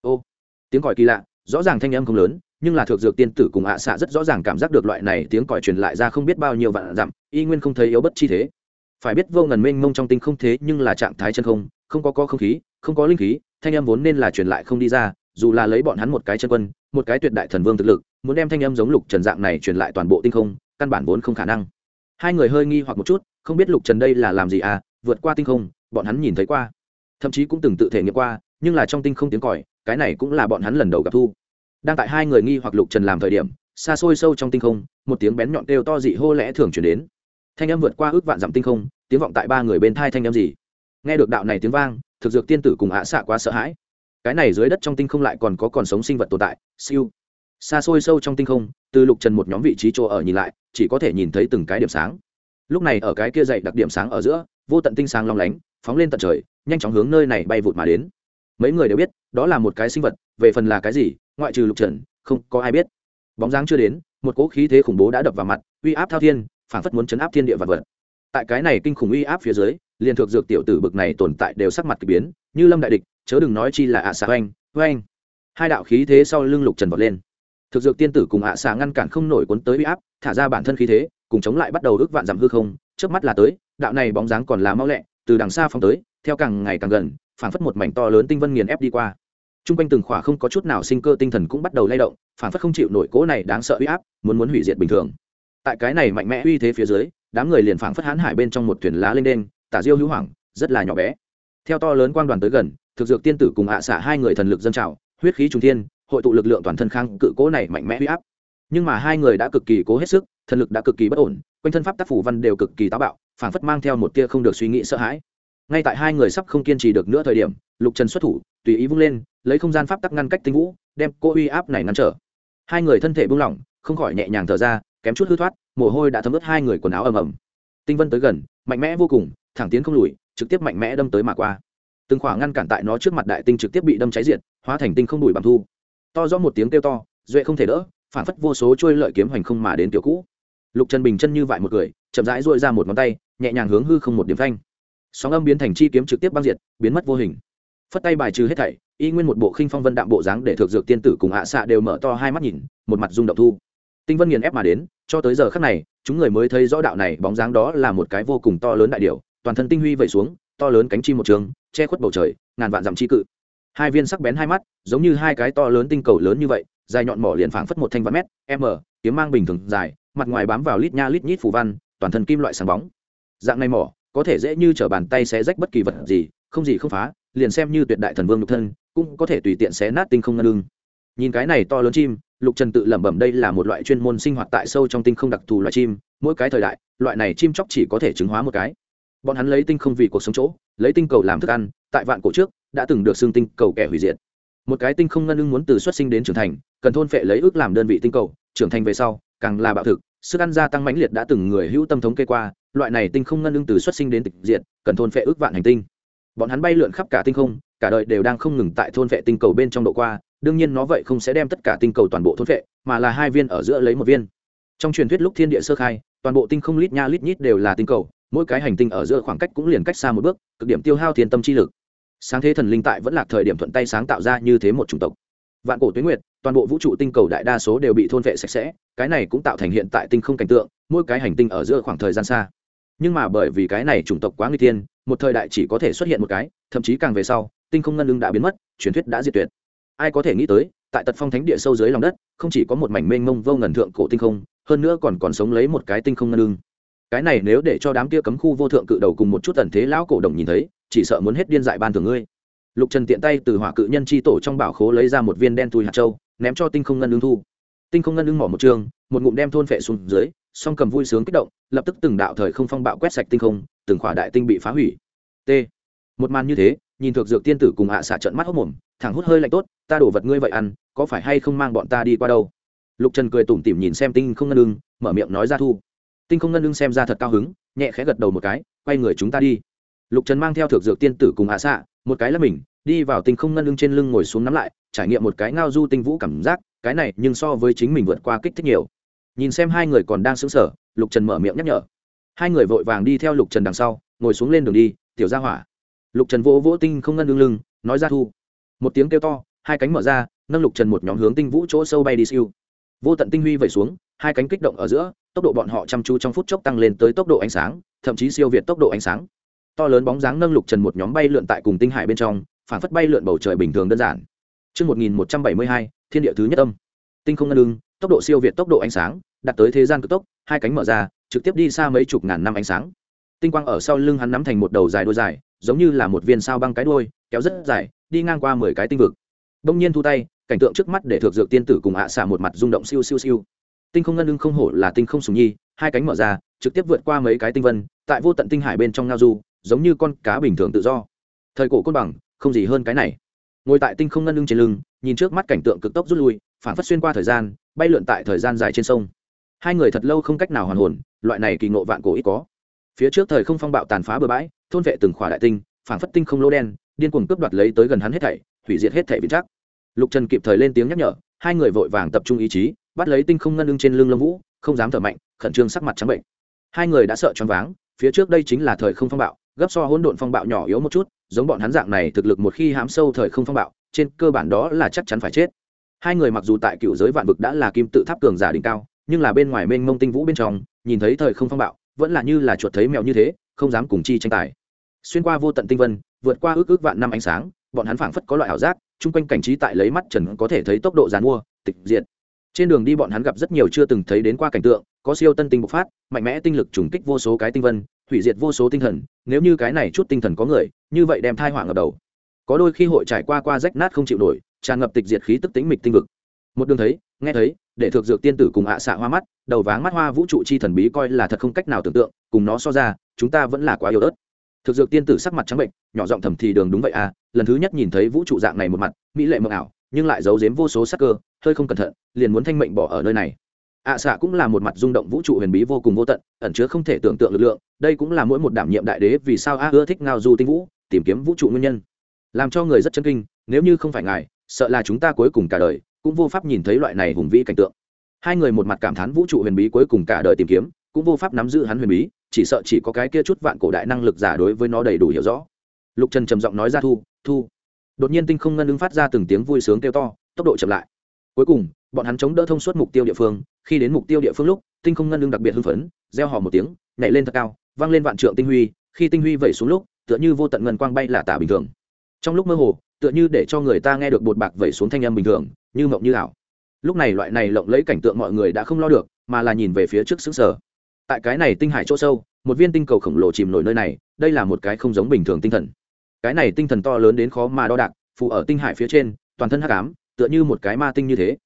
Ô, tiếng còi kỳ lạ, rõ ràng thanh âm không lớn, nhưng là thượng dược tiên tử cùng ạ xạ rất rõ ràng cảm giác được loại này tiếng còi truyền lại ra không biết bao nhiêu vạn dặm, y nguyên không thấy yếu bất chi thế. Phải biết vô ngần mênh mông trong tinh không thế nhưng là trạng thái chân không, không có có không khí, không có linh khí, thanh âm vốn nên là truyền lại không đi ra, dù là lấy bọn hắn một cái chân quân, một cái tuyệt đại thần vương thực lực, muốn đem thanh âm giống lục trần dạng này truyền lại toàn bộ tinh không, căn bản vốn không khả năng. Hai người hơi nghi hoặc một chút, không biết lục trần đây là làm gì à, vượt qua tinh không, bọn hắn nhìn thấy qua, thậm chí cũng từng tự thể nghiệm qua, nhưng là trong tinh không tiếng còi, cái này cũng là bọn hắn lần đầu gặp thu. Đang tại hai người nghi hoặc lục trần làm thời điểm, xa xôi sâu trong tinh không, một tiếng bén nhọn kêu to dị hô lẽ thường chuyển đến. Thanh âm vượt qua ước vạn dặm tinh không, tiếng vọng tại ba người bên thai thanh âm gì? Nghe được đạo này tiếng vang, thực dược tiên tử cùng ạ xạ quá sợ hãi cái này dưới đất trong tinh không lại còn có còn sống sinh vật tồn tại siêu xa xôi sâu trong tinh không từ lục trần một nhóm vị trí chỗ ở nhìn lại chỉ có thể nhìn thấy từng cái điểm sáng lúc này ở cái kia dậy đặc điểm sáng ở giữa vô tận tinh sáng long lánh phóng lên tận trời nhanh chóng hướng nơi này bay vụt mà đến mấy người đều biết đó là một cái sinh vật về phần là cái gì ngoại trừ lục trần, không có ai biết. Bóng dáng chưa đến, một cỗ khí thế khủng bố đã đập vào mặt, uy áp thao thiên phản phất muốn chấn áp thiên địa vật vật. Tại cái này kinh khủng uy áp phía dưới, liền thuộc dược tiểu tử bực này tồn tại đều sắc mặt kỳ biến, như lâm đại địch, chớ đừng nói chi là ạ xạ oanh oanh. Hai đạo khí thế sau lưng lục trần vọt lên. Thực dược tiên tử cùng ạ xạ ngăn cản không nổi cuốn tới uy áp, thả ra bản thân khí thế, cùng chống lại bắt đầu ước vạn dặm hư không trước mắt là tới, đạo này bóng dáng còn là mau lẹ, từ đằng xa phong tới, theo càng ngày càng gần, phảng phất một mảnh to lớn tinh vân nghiền ép đi qua t r u n g quanh từng khỏa không có chút nào sinh cơ tinh thần cũng bắt đầu lay động phảng phất không chịu nổi cỗ này đáng sợ uy áp, muốn muốn hủy diệt bình thường. Tại cái này mạnh mẽ uy thế phía dưới, đám người liền phảng phất hãn hải bên trong một thuyền lá lên đen, tả diêu hữu hoảng, rất là nhỏ bé. Theo to lớn quang đoàn tới gần, thực dược tiên tử cùng hạ xả hai người thần lực dân trào, huyết khí trung thiên, hội tụ lực lượng toàn thân khang cự cố này mạnh mẽ huy áp. Nhưng mà hai người đã cực kỳ cố hết sức, thần lực đã cực kỳ bất ổn, quanh thân pháp tác phủ văn đều cực kỳ táo bạo, phảng phất mang theo một tia không được suy nghĩ sợ hãi ngay tại hai người sắp không kiên trì được nữa thời điểm, lục trần xuất thủ, tùy ý vung lên, lấy không gian pháp tắc ngăn cách tinh vũ, đem cô uy áp này ngăn trở. Hai người thân thể buông lỏng, không khỏi nhẹ nhàng thở ra, kém chút hư thoát, mồ hôi đã thấm ướt hai người quần áo ầm ầm. Tinh vân tới gần, mạnh mẽ vô cùng, thẳng tiến không lùi, trực tiếp mạnh mẽ đâm tới mà qua. Từng khoảng ngăn cản tại nó trước mặt đại tinh trực tiếp bị đâm cháy diệt, hóa thành tinh không đùi bằng thu. To rõ một tiếng kêu to, duệ không thể đỡ, phản phất vô số trôi lợi kiếm hoành không mà đến tiểu cũ. Lục trần bình chân như vại một người, chậm rãi dội ra một ngón tay, nhẹ nhàng hướng hư không một điểm thanh sóng âm biến thành chi kiếm trực tiếp băng diệt, biến mất vô hình. Phất tay bài trừ hết thảy, y nguyên một bộ khinh phong vân đạm bộ dáng để thực dược tiên tử cùng hạ xạ đều mở to hai mắt nhìn, một mặt rung động thu. Tinh vân nghiền ép mà đến, cho tới giờ khắc này, chúng người mới thấy rõ đạo này bóng dáng đó là một cái vô cùng to lớn đại điều toàn thân tinh huy vẩy xuống, to lớn cánh chim một trường, che khuất bầu trời, ngàn vạn dặm chi cự. Hai viên sắc bén hai mắt, giống như hai cái to lớn tinh cầu lớn như vậy, dài nhọn mỏ liền phảng phất một thanh vạn mét m kiếm mang bình thường dài, mặt ngoài bám vào lít nha lít nhít phù văn, toàn thân kim loại sáng bóng. Dạng này mỏ có thể dễ như t bàn tay xé rách bất kỳ vật gì, không gì không phá, liền xem như tuyệt đại thần vương nhục thân, cũng có thể tùy tiện xé nát tinh không ngân lưng nhìn cái này to lớn chim, lục trần tự lẩm bẩm đây là một loại chuyên môn sinh hoạt tại sâu trong tinh không đặc thù loại chim, mỗi cái thời đại, loại này chim chóc chỉ có thể chứng hóa một cái. Bọn hắn lấy tinh không vì cuộc sống chỗ, lấy tinh cầu làm thức ăn, tại vạn cổ trước, đã từng được xưng tinh cầu kẻ hủy diệt. Một cái tinh không ngân lưng muốn từ xuất sinh đến trưởng thành, cần thôn phệ lấy ước làm đơn vị tinh cầu, trưởng thành về sau, càng là bạo thực sức ăn gia tăng mãnh liệt đã từng người hữu tâm thống kê qua, loại này tinh không ngân ưng từ xuất sinh đến tịch diệt, cần thôn phệ ước vạn hành tinh. Bọn hắn bay lượn khắp cả tinh không, cả đời đều đang không ngừng tại thôn phệ tinh cầu bên trong độ qua, đương nhiên nó vậy không sẽ đem tất cả tinh cầu toàn bộ thôn phệ, mà là hai viên ở giữa lấy một viên. Trong truyền thuyết lúc thiên địa sơ khai, toàn bộ tinh không lít nha lít nhít đều là tinh cầu, mỗi cái hành tinh ở giữa khoảng cách cũng liền cách xa một bước, cực điểm tiêu hao thiên tâm chi lực. Sáng thế thần linh tại vẫn là thời điểm thuận tay sáng tạo ra như thế một chủng tộc. Vạn cổ tuyến nguyệt toàn bộ vũ trụ tinh cầu đại đa số đều bị thôn vệ sạch sẽ, cái này cũng tạo thành hiện tại tinh không cảnh tượng, mỗi cái hành tinh ở giữa khoảng thời gian xa. Nhưng mà bởi vì cái này chủng tộc quá nguy tiên, một thời đại chỉ có thể xuất hiện một cái, thậm chí càng về sau, tinh không ngân lưng đã biến mất, truyền thuyết đã diệt tuyệt. Ai có thể nghĩ tới, tại tật phong thánh địa sâu dưới lòng đất, không chỉ có một mảnh mênh mông vô ngần thượng cổ tinh không, hơn nữa còn còn sống lấy một cái tinh không ngân lưng. Cái này nếu để cho đám kia cấm khu vô thượng cự đầu cùng một chút tần thế lão cổ đồng nhìn thấy, chỉ sợ muốn hết điên dại ban thường ngươi. Lục trần tiện tay từ hỏa cự nhân chi tổ trong bảo khố lấy ra một viên đen thui hạt châu ném cho tinh không ngân lương thu. Tinh không ngân lương mỏ một trường, một ngụm đem thôn phệ xuống dưới, song cầm vui sướng kích động, lập tức từng đạo thời không phong bạo quét sạch tinh không, từng khỏa đại tinh bị phá hủy. T. Một màn như thế, nhìn thuộc dược tiên tử cùng hạ xạ trận mắt hốc mồm, thẳng hút hơi lạnh tốt, ta đổ vật ngươi vậy ăn, có phải hay không mang bọn ta đi qua đâu? Lục trần cười tủm tỉm nhìn xem tinh không ngân lương mở miệng nói ra thu. Tinh không ngân lương xem ra thật cao hứng, nhẹ khẽ gật đầu một cái, quay người chúng ta đi. Lục trần mang theo thực dược tiên tử cùng hạ xạ, một cái là mình, đi vào tinh không ngân lưng trên lưng ngồi xuống nắm lại trải nghiệm một cái ngao du tinh vũ cảm giác, cái này nhưng so với chính mình vượt qua kích thích nhiều. Nhìn xem hai người còn đang xứng sở lục trần mở miệng nhắc nhở. Hai người vội vàng đi theo lục trần đằng sau, ngồi xuống lên đường đi, tiểu ra hỏa. Lục trần vỗ vỗ tinh không ngân lưng lưng, nói ra thu. Một tiếng kêu to, hai cánh mở ra, nâng lục trần một nhóm hướng tinh vũ chỗ sâu bay đi siêu. Vô tận tinh huy vẩy xuống, hai cánh kích động ở giữa, tốc độ bọn họ chăm chú trong phút chốc tăng lên tới tốc độ ánh sáng, thậm chí siêu việt tốc độ ánh sáng. To lớn bóng dáng nâng lục trần một nhóm bay lượn tại cùng tinh hải bên trong, phản phất bay lượn bầu trời bình thường đơn giản. Trước 1172, thiên địa thứ nhất âm. Tinh không ngân lưng, tốc độ siêu việt tốc độ ánh sáng, đạt tới thế gian cực tốc, hai cánh mở ra, trực tiếp đi xa mấy chục ngàn năm ánh sáng. Tinh quang ở sau lưng hắn nắm thành một đầu dài đuôi dài, giống như là một viên sao băng cái đuôi, kéo rất dài, đi ngang qua mười cái tinh vực. Đông nhiên thu tay, cảnh tượng trước mắt để thuộc dược tiên tử cùng hạ xạ một mặt rung động siêu siêu siêu. Tinh không ngân lưng không hổ là tinh không sùng nhi, hai cánh mở ra, trực tiếp vượt qua mấy cái tinh vân, tại vô tận tinh hải bên trong ngao du, giống như con cá bình thường tự do. Thời cổ côn bằng, không gì hơn cái này ngồi tại tinh không ngân lưng trên lưng, nhìn trước mắt cảnh tượng cực tốc rút lui phản phất xuyên qua thời gian, bay lượn tại thời gian dài trên sông. Hai người thật lâu không cách nào hoàn hồn, loại này kỳ ngộ vạn cổ ít có. Phía trước thời không phong bạo tàn phá bừa bãi, thôn vệ từng khỏa đại tinh phản phất tinh không lô đen, điên cuồng cướp đoạt lấy tới gần hắn hết thảy, hủy diệt hết thảy vững chắc lục trần kịp thời lên tiếng nhắc nhở, hai người vội vàng tập trung ý chí, bắt lấy tinh không ngân lưng trên lưng lâm vũ, không dám thở mạnh, khẩn trương sắc mặt trắng bệnh. Hai người đã sợ choáng váng, phía trước đây chính là thời không phong bạo, gấp so hỗn độn phong bạo nhỏ yếu một chút giống bọn hắn dạng này thực lực một khi hãm sâu thời không phong bạo, trên cơ bản đó là chắc chắn phải chết. Hai người mặc dù tại cựu giới vạn vực đã là kim tự tháp cường giả đỉnh cao, nhưng là bên ngoài mênh mông tinh vũ bên trong, nhìn thấy thời không phong bạo, vẫn là như là chuột thấy mèo như thế, không dám cùng chi tranh tài. Xuyên qua vô tận tinh vân, vượt qua ước ước vạn năm ánh sáng, bọn hắn phảng phất có loại ảo giác, chung quanh cảnh trí tại lấy mắt trần có thể thấy tốc độ giàn mua, tịch diệt. Trên đường đi bọn hắn gặp rất nhiều chưa từng thấy đến qua cảnh tượng, có siêu tân tinh bộc phát, mạnh mẽ tinh lực trùng kích vô số cái tinh vân hủy diệt vô số tinh thần, nếu như cái này chút tinh thần có người, như vậy đem thai họa ngập đầu. Có đôi khi hội trải qua qua rách nát không chịu nổi, tràn ngập tịch diệt khí tức tính mịch tinh vực. Một đường thấy, nghe thấy, để thực dược tiên tử cùng hạ xạ hoa mắt, đầu váng mắt hoa vũ trụ chi thần bí coi là thật không cách nào tưởng tượng, cùng nó so ra, chúng ta vẫn là quá yếu ớt. Thực dược tiên tử sắc mặt trắng bệnh, nhỏ giọng thầm thì đường đúng vậy à lần thứ nhất nhìn thấy vũ trụ dạng này một mặt, mỹ lệ mộng ảo, nhưng lại giấu giếm vô số sắc cơ, hơi không cẩn thận, liền muốn thanh mệnh bỏ ở nơi này ạ à, xạ cũng là một mặt rung động vũ trụ huyền bí vô cùng vô tận ẩn chứa không thể tưởng tượng lực lượng đây cũng là mỗi một đảm nhiệm đại đế vì sao a ưa thích ngao du tinh vũ tìm kiếm vũ trụ nguyên nhân. Làm cho người rất chân kinh nếu như không phải ngài sợ là chúng ta cuối cùng cả đời cũng vô pháp nhìn thấy loại này hùng vĩ cảnh tượng. Hai người một mặt cảm thán vũ trụ huyền bí cuối cùng cả đời tìm kiếm cũng vô pháp nắm giữ hắn huyền bí chỉ sợ chỉ có cái kia chút vạn cổ đại năng lực giả đối với nó đầy đủ hiểu rõ. Lục trần trầm giọng nói ra thu thu. Đột nhiên tinh không ngân ứng phát ra từng tiếng vui sướng kêu to tốc độ chậm lại. Cuối cùng bọn hắn chống đỡ thông suốt mục tiêu địa phương, khi đến mục tiêu địa phương lúc, tinh không ngân lương đặc biệt hưng phấn gieo hò một tiếng, nhảy lên thật cao, vang lên vạn trượng tinh huy, khi tinh huy vẩy xuống lúc, tựa như vô tận ngân quang bay là tả bình thường. Trong lúc mơ hồ, tựa như để cho người ta nghe được bột bạc vẩy xuống thanh âm bình thường, như mộng như ảo. Lúc này loại này lộng lấy cảnh tượng mọi người đã không lo được, mà là nhìn về phía trước xứng sở. Tại cái này tinh hải chỗ sâu, một viên tinh cầu khổng lồ chìm nổi nơi này, đây là một cái không giống bình thường tinh thần. Cái này tinh thần to lớn đến khó mà đo đạc phụ ở tinh hải phía trên, toàn thân hắc ám, tựa như một cái ma tinh như thế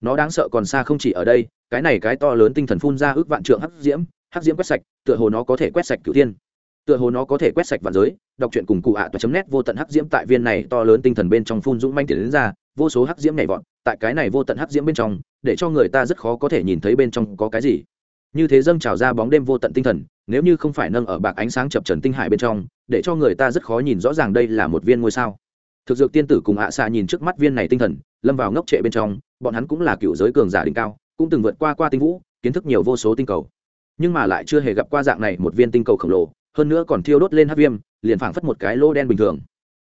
nó đáng sợ còn xa không chỉ ở đây, cái này cái to lớn tinh thần phun ra ước vạn trượng hắc diễm hắc diễm quét sạch, tựa hồ nó có thể quét sạch cửu thiên. Tựa hồ nó có thể quét sạch vạn giới, đọc truyện cùng cụ ạ toa chấm nét vô tận hắc diễm tại viên này to lớn tinh thần bên trong phun dũng manh tiền đến ra, vô số hắc diễm nhảy vọt, tại cái này vô tận hắc diễm bên trong, để cho người ta rất khó có thể nhìn thấy bên trong có cái gì. Như thế dâng trào ra bóng đêm vô tận tinh thần, nếu như không phải nâng ở bạc ánh sáng chập trần tinh hải bên trong, để cho người ta rất khó nhìn rõ ràng đây là một viên ngôi sao. Thực dược tiên tử cùng ạ xạ nhìn trước mắt viên này tinh thần, lâm vào ngốc trệ bên trong bọn hắn cũng là cựu giới cường giả đỉnh cao, cũng từng vượt qua qua tinh vũ, kiến thức nhiều vô số tinh cầu. Nhưng mà lại chưa hề gặp qua dạng này một viên tinh cầu khổng lồ, hơn nữa còn thiêu đốt lên hát viêm, liền phảng phất một cái lô đen bình thường.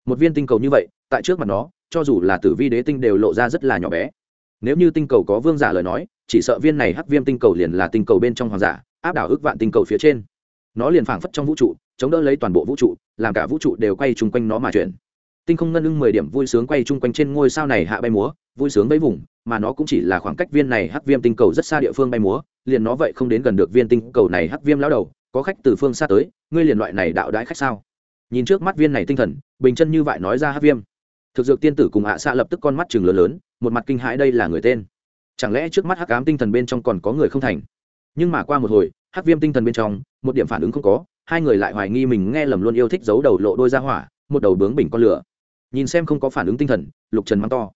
Một viên tinh cầu như vậy, tại trước mặt nó, cho dù là tử vi đế tinh đều lộ ra rất là nhỏ bé. Nếu như tinh cầu có vương giả lời nói, chỉ sợ viên này hắc viêm tinh cầu liền là tinh cầu bên trong hoàng giả, áp đảo ước vạn tinh cầu phía trên. Nó liền phảng phất trong vũ trụ, chống đỡ lấy toàn bộ vũ trụ, làm cả vũ trụ đều quay chung quanh nó mà chuyển tinh không ngân ưng mười điểm vui sướng quay chung quanh trên ngôi sao này hạ bay múa, vui sướng với vùng, mà nó cũng chỉ là khoảng cách viên này hắc viêm tinh cầu rất xa địa phương bay múa, liền nó vậy không đến gần được viên tinh cầu này hắc viêm lão đầu, có khách từ phương xa tới, ngươi liền loại này đạo đãi khách sao? Nhìn trước mắt viên này tinh thần, bình chân như vậy nói ra hắc viêm. Thực dược tiên tử cùng ạ xạ lập tức con mắt chừng lớn lớn, một mặt kinh hãi đây là người tên. Chẳng lẽ trước mắt hắc ám tinh thần bên trong còn có người không thành? Nhưng mà qua một hồi, hắc viêm tinh thần bên trong, một điểm phản ứng không có, hai người lại hoài nghi mình nghe lầm luôn yêu thích giấu đầu lộ đôi ra hỏa, một đầu bướng bình con lửa nhìn xem không có phản ứng tinh thần, lục trần mắng to.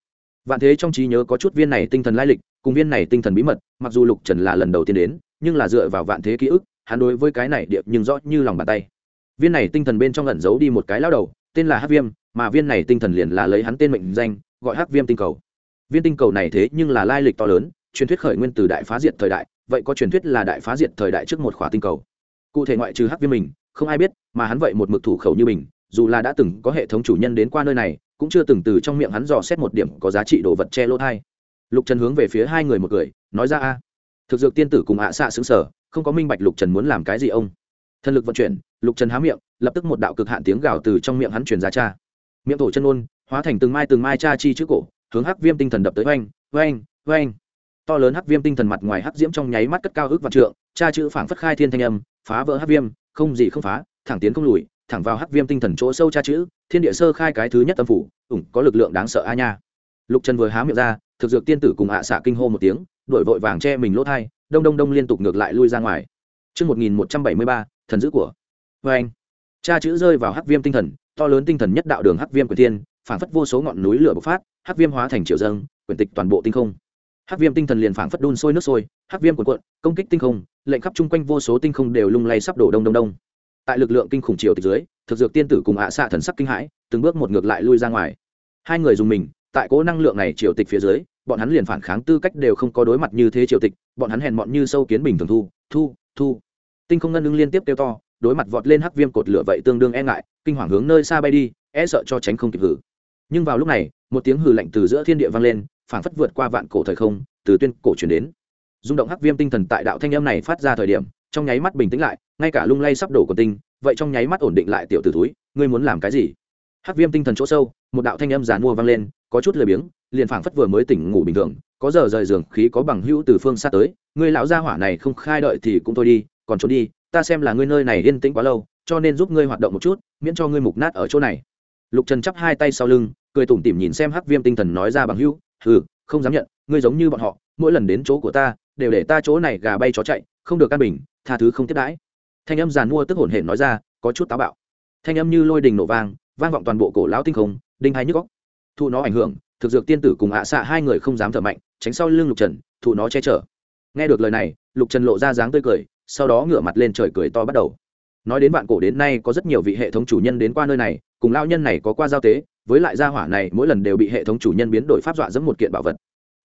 Vạn thế trong trí nhớ có chút viên này tinh thần lai lịch, cùng viên này tinh thần bí mật, mặc dù lục trần là lần đầu tiên đến, nhưng là dựa vào vạn thế ký ức, hắn đối với cái này điệp nhưng rõ như lòng bàn tay. Viên này tinh thần bên trong ẩn giấu đi một cái lao đầu, tên là hắc viêm, mà viên này tinh thần liền là lấy hắn tên mệnh danh, gọi hắc viêm tinh cầu. Viên tinh cầu này thế nhưng là lai lịch to lớn, truyền thuyết khởi nguyên từ đại phá diệt thời đại, vậy có truyền thuyết là đại phá diệt thời đại trước một khỏa tinh cầu. Cụ thể ngoại trừ hắc viêm mình, không ai biết, mà hắn vậy một mực thủ khẩu như mình dù là đã từng có hệ thống chủ nhân đến qua nơi này, cũng chưa từng từ trong miệng hắn dò xét một điểm có giá trị đồ vật che lỗ thai. Lục trần hướng về phía hai người một cười, nói ra, a, thực dược tiên tử cùng ạ xạ xứng sở, không có minh bạch lục trần muốn làm cái gì ông. Thân lực vận chuyển, lục trần há miệng, lập tức một đạo cực hạn tiếng gào từ trong miệng hắn truyền ra cha. Miệng thổ chân ôn, hóa thành từng mai từng mai cha chi trước cổ, hướng hắc viêm tinh thần đập tới, oanh oanh oanh. To lớn hắc viêm tinh thần mặt ngoài hắc diễm trong nháy mắt cất cao ước vạn trượng, cha chữ phảng phất khai thiên thanh âm, phá vỡ hắc viêm, không gì không phá, thẳng tiến không lùi thẳng vào hắc viêm tinh thần chỗ sâu tra chữ thiên địa sơ khai cái thứ nhất tâm phủ ủng có lực lượng đáng sợ a nha lục trần vừa há miệng ra thực dược tiên tử cùng ạ xạ kinh hô một tiếng đổi vội vàng che mình lỗ thai đông đông đông liên tục ngược lại lui ra ngoài Trước 1173, thần dữ của. Và anh. Cha chữ rơi vào hắc viêm tinh thần, to lớn tinh thần nhất đạo đường hắc viêm của tiên, phảng phất vô số ngọn núi lửa bộc phát, hắc viêm hóa thành triều dâng, quyển tịch toàn bộ tinh không. Hắc viêm tinh thần liền phảng phất đun sôi nước sôi, hắc viêm cuộn cuộn, công kích tinh không, lệnh khắp chung quanh vô số tinh không đều lung lay sắp đổ đông đông đông. Tại lực lượng kinh khủng triều tịch dưới, thực dược tiên tử cùng ạ xạ thần sắc kinh hãi, từng bước một ngược lại lui ra ngoài. Hai người dùng mình, tại cố năng lượng này triều tịch phía dưới, bọn hắn liền phản kháng tư cách đều không có đối mặt như thế triều tịch bọn hắn hèn mọn như sâu kiến bình thường thu thu thu. Tinh không ngân ưng liên tiếp kêu to đối mặt vọt lên hắc viêm cột lửa vậy tương đương e ngại kinh hoàng hướng nơi xa bay đi e sợ cho tránh không kịp hử. Nhưng vào lúc này một tiếng hử lạnh từ giữa thiên địa vang lên phảng phất vượt qua vạn cổ thời không từ tuyên cổ chuyển đến. Rung động hắc viêm tinh thần tại đạo thanh âm này phát ra thời điểm trong nháy mắt bình tĩnh lại ngay cả lung lay sắp đổ của tinh, vậy trong nháy mắt ổn định lại tiểu tử túi ngươi muốn làm cái gì? Hắc viêm tinh thần chỗ sâu, một đạo thanh âm giàn mua vang lên, có chút lười biếng, liền phảng phất vừa mới tỉnh ngủ bình thường, có giờ rời giường khí có bằng hữu từ phương xa tới, ngươi lão gia hỏa này không khai đợi thì cũng thôi đi, còn trốn đi, ta xem là ngươi nơi này yên tĩnh quá lâu, cho nên giúp ngươi hoạt động một chút, miễn cho ngươi mục nát ở chỗ này. Lục trần chắp hai tay sau lưng, cười tủm tỉm nhìn xem hắc viêm tinh thần nói ra bằng hữu ừ không dám nhận, ngươi giống như bọn họ, mỗi lần đến chỗ của ta, đều để ta chỗ này gà bay chó chạy, không được căn bình, tha thứ không tiếp đãi thanh âm giàn mua tức hổn hển nói ra, có chút táo bạo. Thanh âm như lôi đình nổ vang vang vọng toàn bộ cổ lão tinh không, đinh hai nhức góc thụ nó ảnh hưởng, thực dược tiên tử cùng ạ xạ hai người không dám thở mạnh, tránh sau lưng lục trần, thụ nó che chở. Nghe được lời này, lục trần lộ ra dáng tươi cười, sau đó ngửa mặt lên trời cười to bắt đầu. Nói đến vạn cổ đến nay có rất nhiều vị hệ thống chủ nhân đến qua nơi này, cùng lao nhân này có qua giao tế, với lại gia hỏa này mỗi lần đều bị hệ thống chủ nhân biến đổi pháp dọa dẫm một kiện bảo vật.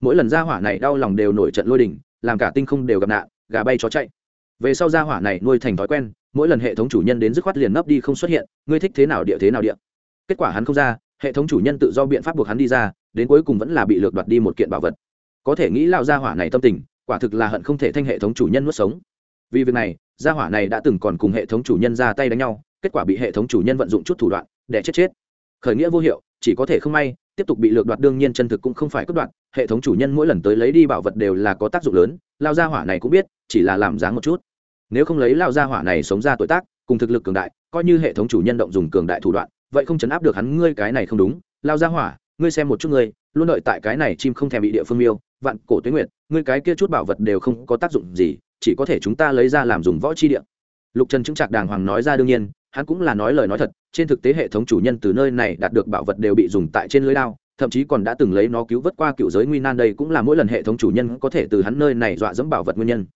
Mỗi lần gia hỏa này đau lòng đều nổi trận lôi đình, làm cả tinh không đều gặp nạn, gà bay chó chạy về sau gia hỏa này nuôi thành thói quen, mỗi lần hệ thống chủ nhân đến dứt khoát liền nấp đi không xuất hiện, ngươi thích thế nào địa thế nào địa. Kết quả hắn không ra, hệ thống chủ nhân tự do biện pháp buộc hắn đi ra, đến cuối cùng vẫn là bị lược đoạt đi một kiện bảo vật. Có thể nghĩ lao gia hỏa này tâm tình, quả thực là hận không thể thanh hệ thống chủ nhân nuốt sống. Vì việc này, gia hỏa này đã từng còn cùng hệ thống chủ nhân ra tay đánh nhau, kết quả bị hệ thống chủ nhân vận dụng chút thủ đoạn, để chết chết. Khởi nghĩa vô hiệu, chỉ có thể không may, tiếp tục bị lược đoạt đương nhiên chân thực cũng không phải cướp đoạt, hệ thống chủ nhân mỗi lần tới lấy đi bảo vật đều là có tác dụng lớn lao gia hỏa này cũng biết, chỉ là làm dáng một chút nếu không lấy lao gia hỏa này sống ra tuổi tác, cùng thực lực cường đại, coi như hệ thống chủ nhân động dùng cường đại thủ đoạn, vậy không chấn áp được hắn ngươi cái này không đúng. Lao gia hỏa, ngươi xem một chút ngươi, luôn đợi tại cái này chim không thèm bị địa phương miêu, vạn cổ tuyến nguyệt, ngươi cái kia chút bảo vật đều không có tác dụng gì, chỉ có thể chúng ta lấy ra làm dùng võ chi địa. Lục trần chứng trạc đàng hoàng nói ra đương nhiên, hắn cũng là nói lời nói thật, trên thực tế hệ thống chủ nhân từ nơi này đạt được bảo vật đều bị dùng tại trên lưới đao, thậm chí còn đã từng lấy nó cứu vớt qua cựu giới nguy nan đây cũng là mỗi lần hệ thống chủ nhân có thể từ hắn nơi này dọa dẫm bảo vật nguyên nhân.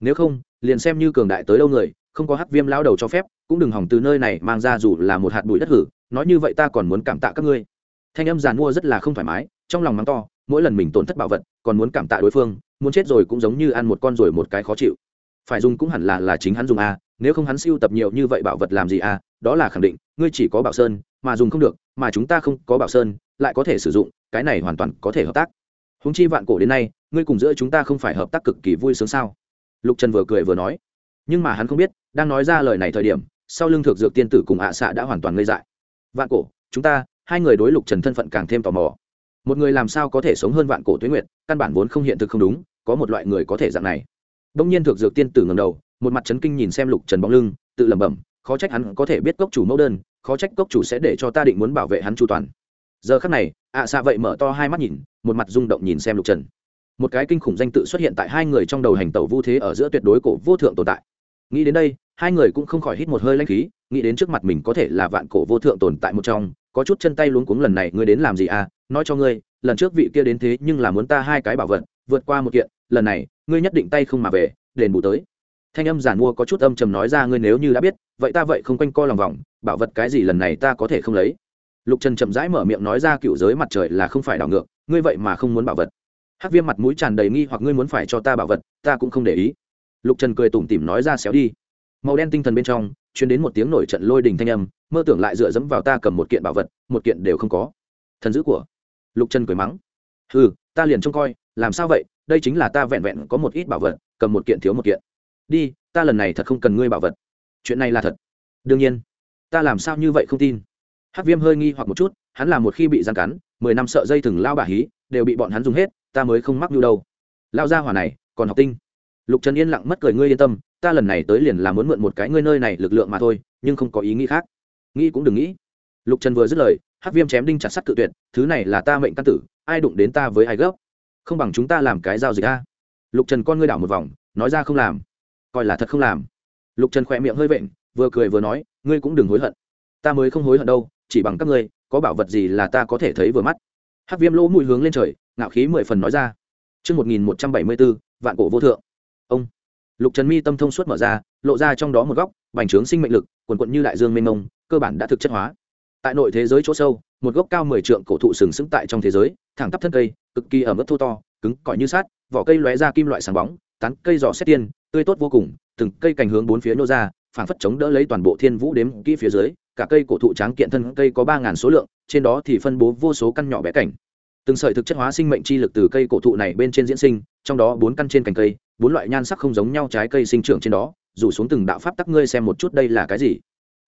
Nếu không liền xem như cường đại tới đâu người, không có hắc viêm lao đầu cho phép, cũng đừng hỏng từ nơi này mang ra dù là một hạt bụi đất hử, nói như vậy ta còn muốn cảm tạ các ngươi. Thanh âm giàn mua rất là không thoải mái, trong lòng mắng to, mỗi lần mình tổn thất bảo vật, còn muốn cảm tạ đối phương, muốn chết rồi cũng giống như ăn một con rồi một cái khó chịu. Phải dùng cũng hẳn là là chính hắn dùng a nếu không hắn siêu tập nhiều như vậy bảo vật làm gì a đó là khẳng định, ngươi chỉ có bảo sơn, mà dùng không được, mà chúng ta không có bảo sơn, lại có thể sử dụng, cái này hoàn toàn có thể hợp tác. Húng chi vạn cổ đến nay, ngươi cùng giữa chúng ta không phải hợp tác cực kỳ vui sướng sao? Lục trần vừa cười vừa nói, nhưng mà hắn không biết, đang nói ra lời này thời điểm, sau lưng thực dược tiên tử cùng ạ à xạ đã hoàn toàn ngây dại. Vạn cổ, chúng ta, hai người đối lục trần thân phận càng thêm tò mò. Một người làm sao có thể sống hơn vạn cổ tuyến nguyệt, căn bản vốn không hiện thực không đúng, có một loại người có thể dạng này. Đông nhiên thực dược tiên tử ngầm đầu, một mặt trấn kinh nhìn xem lục trần bóng lưng, tự lẩm bẩm, khó trách hắn có thể biết cốc chủ mẫu đơn, khó trách cốc chủ sẽ để cho ta định muốn bảo vệ hắn chu toàn. Giờ khắc này, ạ à xạ vậy mở to hai mắt nhìn, một mặt rung động nhìn xem lục trần một cái kinh khủng danh tự xuất hiện tại hai người trong đầu hành tẩu vu thế ở giữa tuyệt đối cổ vô thượng tồn tại. Nghĩ đến đây, hai người cũng không khỏi hít một hơi lanh khí, nghĩ đến trước mặt mình có thể là vạn cổ vô thượng tồn tại một trong, có chút chân tay luống cuống lần này ngươi đến làm gì à? Nói cho ngươi, lần trước vị kia đến thế nhưng là muốn ta hai cái bảo vật, vượt qua một kiện, lần này, ngươi nhất định tay không mà về, đền bù tới. Thanh âm giản mua có chút âm trầm nói ra ngươi nếu như đã biết, vậy ta vậy không quanh co lòng vòng, bảo vật cái gì lần này ta có thể không lấy. Lục trần chậm rãi mở miệng nói ra cựu giới mặt trời là không phải đảo ngược, ngươi vậy mà không muốn bảo vật hắc viêm mặt mũi tràn đầy nghi hoặc, ngươi muốn phải cho ta bảo vật, ta cũng không để ý. Lục trần cười tủm tỉm nói ra, xéo đi. Màu đen tinh thần bên trong chuyến đến một tiếng nổi trận lôi đình thanh âm, mơ tưởng lại dựa dẫm vào ta cầm một kiện bảo vật, một kiện đều không có. Thần dữ của lục trần cười mắng ừ ta liền trông coi, làm sao vậy? Đây chính là ta vẹn vẹn có một ít bảo vật, cầm một kiện thiếu một kiện. Đi, ta lần này thật không cần ngươi bảo vật. Chuyện này là thật. Đương nhiên. Ta làm sao như vậy không tin? Hắc viêm hơi nghi hoặc một chút, hắn là một khi bị gian cắn, mười năm sợ dây thừng lao bà hí, đều bị bọn hắn dùng hết ta mới không mắc nhu đâu. Lao gia hỏa này, còn học tinh. Lục trần yên lặng mất cười, ngươi yên tâm, ta lần này tới liền là muốn mượn một cái ngươi nơi này lực lượng mà thôi, nhưng không có ý nghĩ khác. Nghĩ cũng đừng nghĩ. Lục trần vừa dứt lời, hắc viêm chém đinh chặt sắt cự tuyệt, thứ này là ta mệnh căn tử, ai đụng đến ta với ai gấp? Không bằng chúng ta làm cái giao dịch a. Lục trần con ngươi đảo một vòng, nói ra không làm. Coi là thật không làm. Lục trần khỏe miệng hơi vện, vừa cười vừa nói, ngươi cũng đừng hối hận. Ta mới không hối hận đâu, chỉ bằng các ngươi, có bảo vật gì là ta có thể thấy vừa mắt hắc viêm lỗ mũi hướng lên trời ngạo khí mười phần nói ra Trước 1174, vạn cổ vô thượng. Ông. Lục Trần Mi tâm thông suốt mở ra, lộ ra trong đó một góc, bành trướng sinh mệnh lực, quần quần như đại dương mênh mông, cơ bản đã thực chất hóa. Tại nội thế giới chỗ sâu, một gốc cao mười trượng cổ thụ sừng sững tại trong thế giới, thẳng tắp thân cây, cực kỳ ẩm ướt thô to, cứng cỏi như sắt, vỏ cây lóe ra kim loại sáng bóng, tán cây giỏ xét tiên, tươi tốt vô cùng, từng cây cành hướng bốn phía nô ra, phảng phất chống đỡ lấy toàn bộ thiên vũ đếm kỹ phía dưới, cả cây cổ thụ tráng kiện thân cây có ba ngàn số lượng, trên đó thì phân bố vô số căn nhỏ bé cảnh. Từng sợi thực chất hóa sinh mệnh chi lực từ cây cổ thụ này bên trên diễn sinh trong đó bốn căn trên cành cây bốn loại nhan sắc không giống nhau trái cây sinh trưởng trên đó rủ xuống từng đạo pháp tắc ngươi xem một chút đây là cái gì.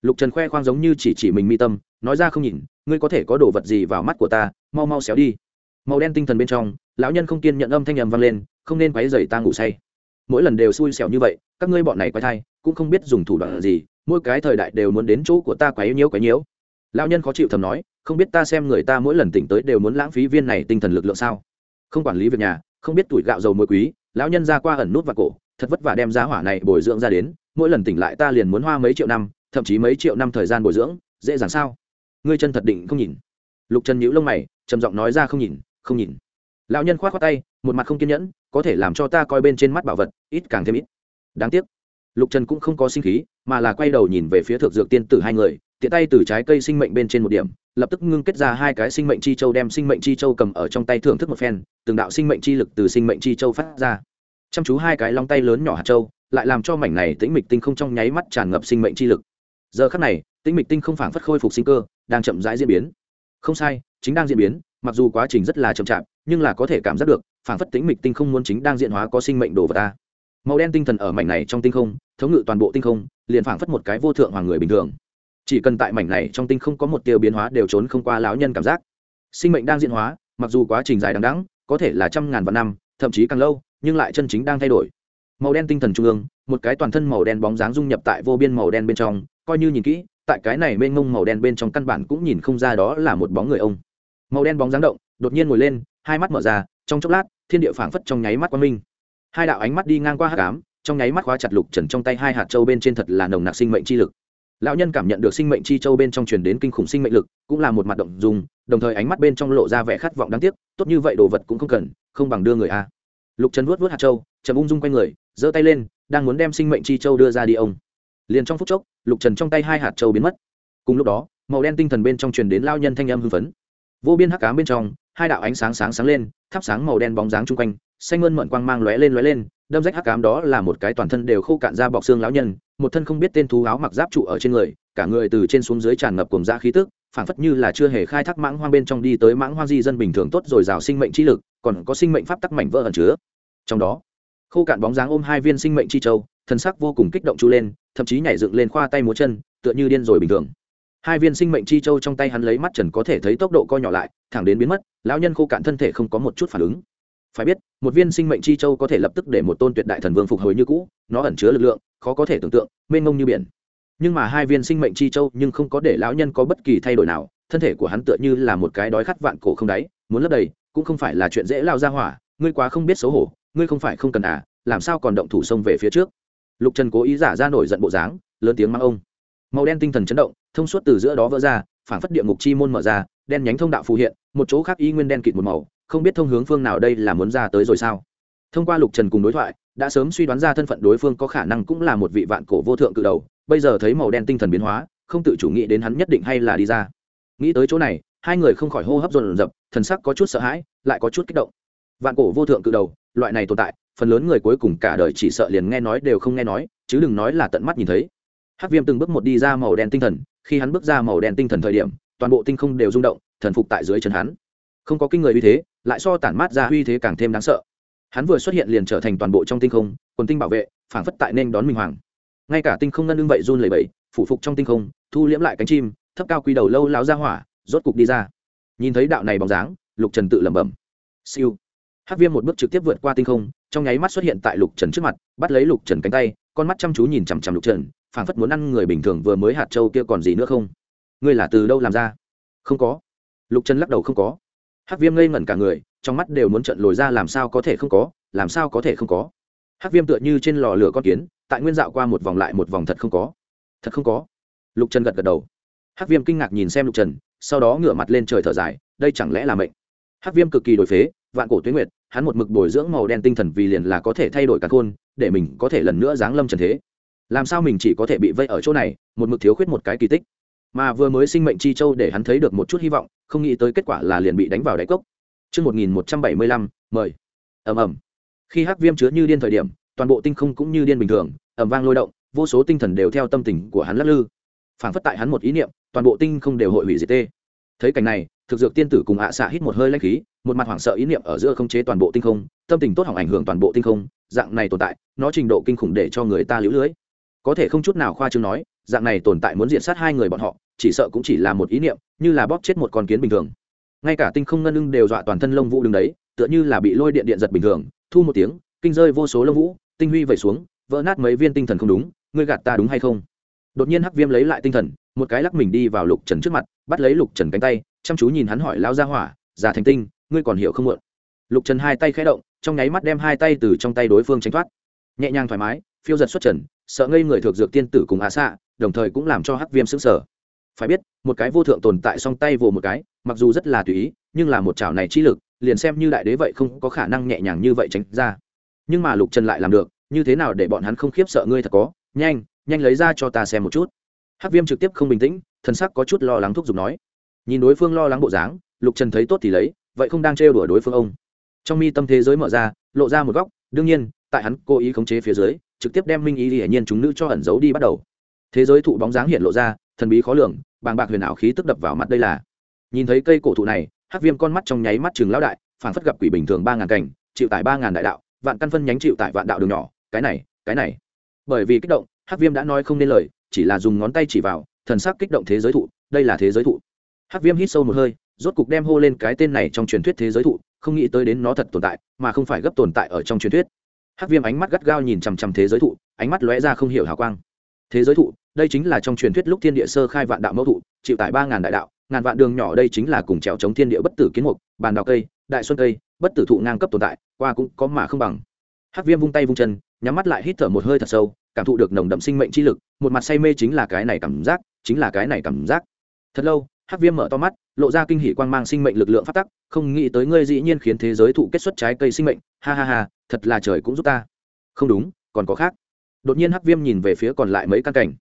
Lục trần khoe khoang giống như chỉ chỉ mình mi tâm nói ra không nhìn ngươi có thể có đồ vật gì vào mắt của ta mau mau xéo đi. Màu đen tinh thần bên trong lão nhân không kiên nhận âm thanh ầm vang lên không nên quấy dày ta ngủ say. Mỗi lần đều xui xẻo như vậy các ngươi bọn này quay thai cũng không biết dùng thủ đoạn gì mỗi cái thời đại đều muốn đến chỗ của ta quấy nhiễu quấy nhiễu. Lão nhân khó chịu thầm nói, không biết ta xem người ta mỗi lần tỉnh tới đều muốn lãng phí viên này tinh thần lực lượng sao? Không quản lý việc nhà, không biết tuổi gạo dầu muối quý, lão nhân ra qua ẩn nút và cổ, thật vất vả đem giá hỏa này bồi dưỡng ra đến, mỗi lần tỉnh lại ta liền muốn hoa mấy triệu năm, thậm chí mấy triệu năm thời gian bồi dưỡng, dễ dàng sao? Ngươi chân thật định không nhìn. Lục trần nhíu lông mày, trầm giọng nói ra không nhìn không nhìn. Lão nhân khoát khoát tay, một mặt không kiên nhẫn, có thể làm cho ta coi bên trên mắt bảo vật, ít càng thêm ít. Đáng tiếc. Lục trần cũng không có sinh khí mà là quay đầu nhìn về phía thượng dược tiên tử hai người, tiện tay từ trái cây sinh mệnh bên trên một điểm, lập tức ngưng kết ra hai cái sinh mệnh chi châu đem sinh mệnh chi châu cầm ở trong tay thưởng thức một phen, từng đạo sinh mệnh chi lực từ sinh mệnh chi châu phát ra. Chăm chú hai cái long tay lớn nhỏ hạt châu, lại làm cho mảnh này tĩnh mịch tinh không trong nháy mắt tràn ngập sinh mệnh chi lực. Giờ khắc này, tĩnh mịch tinh không phảng phất khôi phục sinh cơ, đang chậm rãi diễn biến. Không sai, chính đang diễn biến, mặc dù quá trình rất là chậm chạp, nhưng là có thể cảm giác được, phảng phất tĩnh mịch tinh không muốn chính đang diễn hóa có sinh mệnh đồ vật ta. Màu đen tinh thần ở mảnh này trong tinh không, thống ngự toàn bộ tinh không liền phảng phất một cái vô thượng hoàng người bình thường. Chỉ cần tại mảnh này trong tinh không có một tiêu biến hóa đều trốn không qua lão nhân cảm giác. Sinh mệnh đang diễn hóa, mặc dù quá trình dài đằng đẵng, có thể là trăm ngàn vạn năm, thậm chí càng lâu, nhưng lại chân chính đang thay đổi. Màu đen tinh thần trung ương, một cái toàn thân màu đen bóng dáng dung nhập tại vô biên màu đen bên trong, coi như nhìn kỹ, tại cái này mênh mông màu đen bên trong căn bản cũng nhìn không ra đó là một bóng người ông. Màu đen bóng dáng động, đột nhiên ngồi lên, hai mắt mở ra, trong chốc lát, thiên địa phảng phất trong nháy mắt quang minh. Hai đạo ánh mắt đi ngang qua hắc ám trong nháy mắt khóa chặt lục trần trong tay hai hạt châu bên trên thật là nồng nặc sinh mệnh chi lực. Lão nhân cảm nhận được sinh mệnh chi châu bên trong truyền đến kinh khủng sinh mệnh lực, cũng là một mặt động dùng đồng thời ánh mắt bên trong lộ ra vẻ khát vọng đáng tiếc, tốt như vậy đồ vật cũng không cần, không bằng đưa người a. Lục trần vuốt vuốt hạt châu, chậm ung dung quanh người, giơ tay lên, đang muốn đem sinh mệnh chi châu đưa ra đi ông. Liền trong phút chốc, lục trần trong tay hai hạt châu biến mất. Cùng lúc đó, màu đen tinh thần bên trong truyền đến lao nhân thanh âm hưng phấn. Vô biên hắc cám bên trong, hai đạo ánh sáng sáng sáng lên, thắp sáng màu đen bóng dáng chung quanh, xanh ngân mận quang mang lóe lên lóe lên đâm rách hắc cám đó là một cái toàn thân đều khô cạn ra bọc xương lão nhân, một thân không biết tên thú áo mặc giáp trụ ở trên người, cả người từ trên xuống dưới tràn ngập cùng da khí tức, phảng phất như là chưa hề khai thác mãng hoang bên trong đi tới mãng hoang di dân bình thường tốt rồi rào sinh mệnh chi lực, còn có sinh mệnh pháp tắc mảnh vỡ ẩn chứa. Trong đó, khô cạn bóng dáng ôm hai viên sinh mệnh chi châu, thân sắc vô cùng kích động chu lên, thậm chí nhảy dựng lên khoa tay múa chân, tựa như điên rồi bình thường. Hai viên sinh mệnh chi châu trong tay hắn lấy mắt trần có thể thấy tốc độ co nhỏ lại, thẳng đến biến mất, lão nhân khô cạn thân thể không có một chút phản ứng phải biết, một viên sinh mệnh chi châu có thể lập tức để một tôn tuyệt đại thần vương phục hồi như cũ, nó ẩn chứa lực lượng, khó có thể tưởng tượng, mênh mông như biển. Nhưng mà hai viên sinh mệnh chi châu nhưng không có để lão nhân có bất kỳ thay đổi nào, thân thể của hắn tựa như là một cái đói khát vạn cổ không đáy, muốn lấp đầy, cũng không phải là chuyện dễ lao ra hỏa, ngươi quá không biết xấu hổ, ngươi không phải không cần à làm sao còn động thủ xông về phía trước? Lục trần cố ý giả ra nổi giận bộ dáng, lớn tiếng mang ông. Màu đen tinh thần chấn động, thông suốt từ giữa đó vỡ ra phản phất địa ngục chi môn mở ra, đen nhánh thông đạo phù hiện, một chỗ khác y nguyên đen kịt một màu không biết thông hướng phương nào đây là muốn ra tới rồi sao. Thông qua lục trần cùng đối thoại, đã sớm suy đoán ra thân phận đối phương có khả năng cũng là một vị vạn cổ vô thượng cự đầu, bây giờ thấy màu đen tinh thần biến hóa, không tự chủ nghĩ đến hắn nhất định hay là đi ra. Nghĩ tới chỗ này, hai người không khỏi hô hấp dồn dập, thần sắc có chút sợ hãi, lại có chút kích động. Vạn cổ vô thượng cự đầu, loại này tồn tại, phần lớn người cuối cùng cả đời chỉ sợ liền nghe nói đều không nghe nói, chứ đừng nói là tận mắt nhìn thấy. Hắc viêm từng bước một đi ra màu đen tinh thần, khi hắn bước ra màu đen tinh thần thời điểm, toàn bộ tinh không đều rung động, thần phục tại dưới chân hắn. Không có kinh người uy thế lại so tản mát ra uy thế càng thêm đáng sợ. Hắn vừa xuất hiện liền trở thành toàn bộ trong tinh không, quần tinh bảo vệ, phảng phất tại nên đón minh hoàng. Ngay cả tinh không ngân lưng vậy run lẩy bẩy, phủ phục trong tinh không, thu liễm lại cánh chim, thấp cao quy đầu lâu láo ra hỏa, rốt cục đi ra. Nhìn thấy đạo này bóng dáng, lục trần tự lẩm bẩm. Siêu. Hắc viêm một bước trực tiếp vượt qua tinh không, trong nháy mắt xuất hiện tại lục trần trước mặt, bắt lấy lục trần cánh tay, con mắt chăm chú nhìn chằm chằm lục trần, phảng phất muốn ăn người bình thường vừa mới hạt châu kia còn gì nữa không? Ngươi là từ đâu làm ra? Không có. Lục trần lắc đầu không có hắc viêm ngây ngẩn cả người, trong mắt đều muốn trận lồi ra làm sao có thể không có, làm sao có thể không có. Hắc viêm tựa như trên lò lửa con kiến, tại nguyên dạo qua một vòng lại một vòng thật không có. Thật không có. Lục trần gật gật đầu. Hắc viêm kinh ngạc nhìn xem lục trần, sau đó ngửa mặt lên trời thở dài, đây chẳng lẽ là mệnh? Hắc viêm cực kỳ đổi phế, vạn cổ tuyến nguyệt, hắn một mực bồi dưỡng màu đen tinh thần vì liền là có thể thay đổi cả khôn, để mình có thể lần nữa giáng lâm trần thế. Làm sao mình chỉ có thể bị vây ở chỗ này, một mực thiếu khuyết một cái kỳ tích? Mà vừa mới sinh mệnh chi châu để hắn thấy được một chút hy vọng không nghĩ tới kết quả là liền bị đánh vào đáy cốc. Trước 1175, mời. ầm ầm. Khi hắc viêm chứa như điên thời điểm toàn bộ tinh không cũng như điên bình thường ầm vang lôi động vô số tinh thần đều theo tâm tình của hắn lắc lư. Phảng phất tại hắn một ý niệm toàn bộ tinh không đều hội hủy diệt tê. Thấy cảnh này thực dược tiên tử cùng ạ xạ hít một hơi lãnh khí một mặt hoảng sợ ý niệm ở giữa không chế toàn bộ tinh không tâm tình tốt hỏng ảnh hưởng toàn bộ tinh không dạng này tồn tại nó trình độ kinh khủng để cho người ta lũ lưới. Có thể không chút nào khoa trương nói dạng này tồn tại muốn diện sát hai người bọn họ chỉ sợ cũng chỉ là một ý niệm, như là bóp chết một con kiến bình thường. Ngay cả tinh không ngân ưng đều dọa toàn thân lông vũ đứng đấy, tựa như là bị lôi điện điện giật bình thường, thu một tiếng, kinh rơi vô số lông vũ, tinh huy vẩy xuống, vỡ nát mấy viên tinh thần không đúng, ngươi gạt ta đúng hay không? Đột nhiên hắc viêm lấy lại tinh thần, một cái lắc mình đi vào lục trần trước mặt, bắt lấy lục trần cánh tay, chăm chú nhìn hắn hỏi lao ra hỏa, già thành tinh, ngươi còn hiểu không mượn lục trần hai tay khẽ động, trong nháy mắt đem hai tay từ trong tay đối phương tránh thoát. Nhẹ nhàng thoải mái, phiêu giật xuất trần, sợ ngây người thuộc dược tiên tử cùng á xạ đồng thời cũng làm cho hắc viêm sững sờ phải biết, một cái vô thượng tồn tại song tay vồ một cái, mặc dù rất là tùy ý, nhưng là một chảo này chi lực, liền xem như đại đế vậy không có khả năng nhẹ nhàng như vậy tránh ra. Nhưng mà lục trần lại làm được, như thế nào để bọn hắn không khiếp sợ ngươi thật có? Nhanh nhanh lấy ra cho ta xem một chút. Hắc viêm trực tiếp không bình tĩnh thân sắc có chút lo lắng thúc giục nói. Nhìn đối phương lo lắng bộ dáng, lục trần thấy tốt thì lấy, vậy không đang trêu đùa đối phương ông. Trong mi tâm thế giới mở ra, lộ ra một góc, đương nhiên, tại hắn cố ý khống chế phía dưới, trực tiếp đem minh ý hiển nhiên chúng nữ cho ẩn giấu đi bắt đầu. Thế giới thụ bóng dáng hiện lộ ra thần bí khó lường, bàng bạc huyền ảo khí tức đập vào mặt đây là. Nhìn thấy cây cổ thụ này, hắc viêm con mắt trong nháy mắt chừng lão đại phản phất gặp quỷ bình thường ba ngàn cảnh, chịu tải ba ngàn đại đạo, vạn căn phân nhánh chịu tải vạn đạo đường nhỏ, cái này cái này. Bởi vì kích động, hắc viêm đã nói không nên lời, chỉ là dùng ngón tay chỉ vào, thần sắc kích động thế giới thụ, đây là thế giới thụ. Hắc viêm hít sâu một hơi, rốt cục đem hô lên cái tên này trong truyền thuyết thế giới thụ, không nghĩ tới đến nó thật tồn tại, mà không phải gấp tồn tại ở trong truyền thuyết. Hắc viêm ánh mắt gắt gao nhìn chằm chằm thế giới thụ, ánh mắt lóe ra không hiểu hào quang. Thế giới thụ đây chính là trong truyền thuyết lúc thiên địa sơ khai vạn đạo mẫu thụ, chịu tại ba ngàn đại đạo, ngàn vạn đường nhỏ đây chính là cùng trèo chống thiên địa bất tử kiến mục, bàn đào cây, đại xuân cây, bất tử thụ ngang cấp tồn tại, qua cũng có mà không bằng. Hắc viêm vung tay vung chân, nhắm mắt lại hít thở một hơi thật sâu, cảm thụ được nồng đậm sinh mệnh chi lực, một mặt say mê chính là cái này cảm giác, chính là cái này cảm giác. Thật lâu, hắc viêm mở to mắt, lộ ra kinh hỉ g mang sinh mệnh lực lượng phát tắc, không nghĩ tới ngươi dĩ nhiên khiến thế giới thụ kết xuất trái cây sinh mệnh, ha ha ha, thật là trời cũng giúp ta. Không đúng, còn có khác. Đột nhiên hắc viêm nhìn về phía còn lại mấy căn cảnh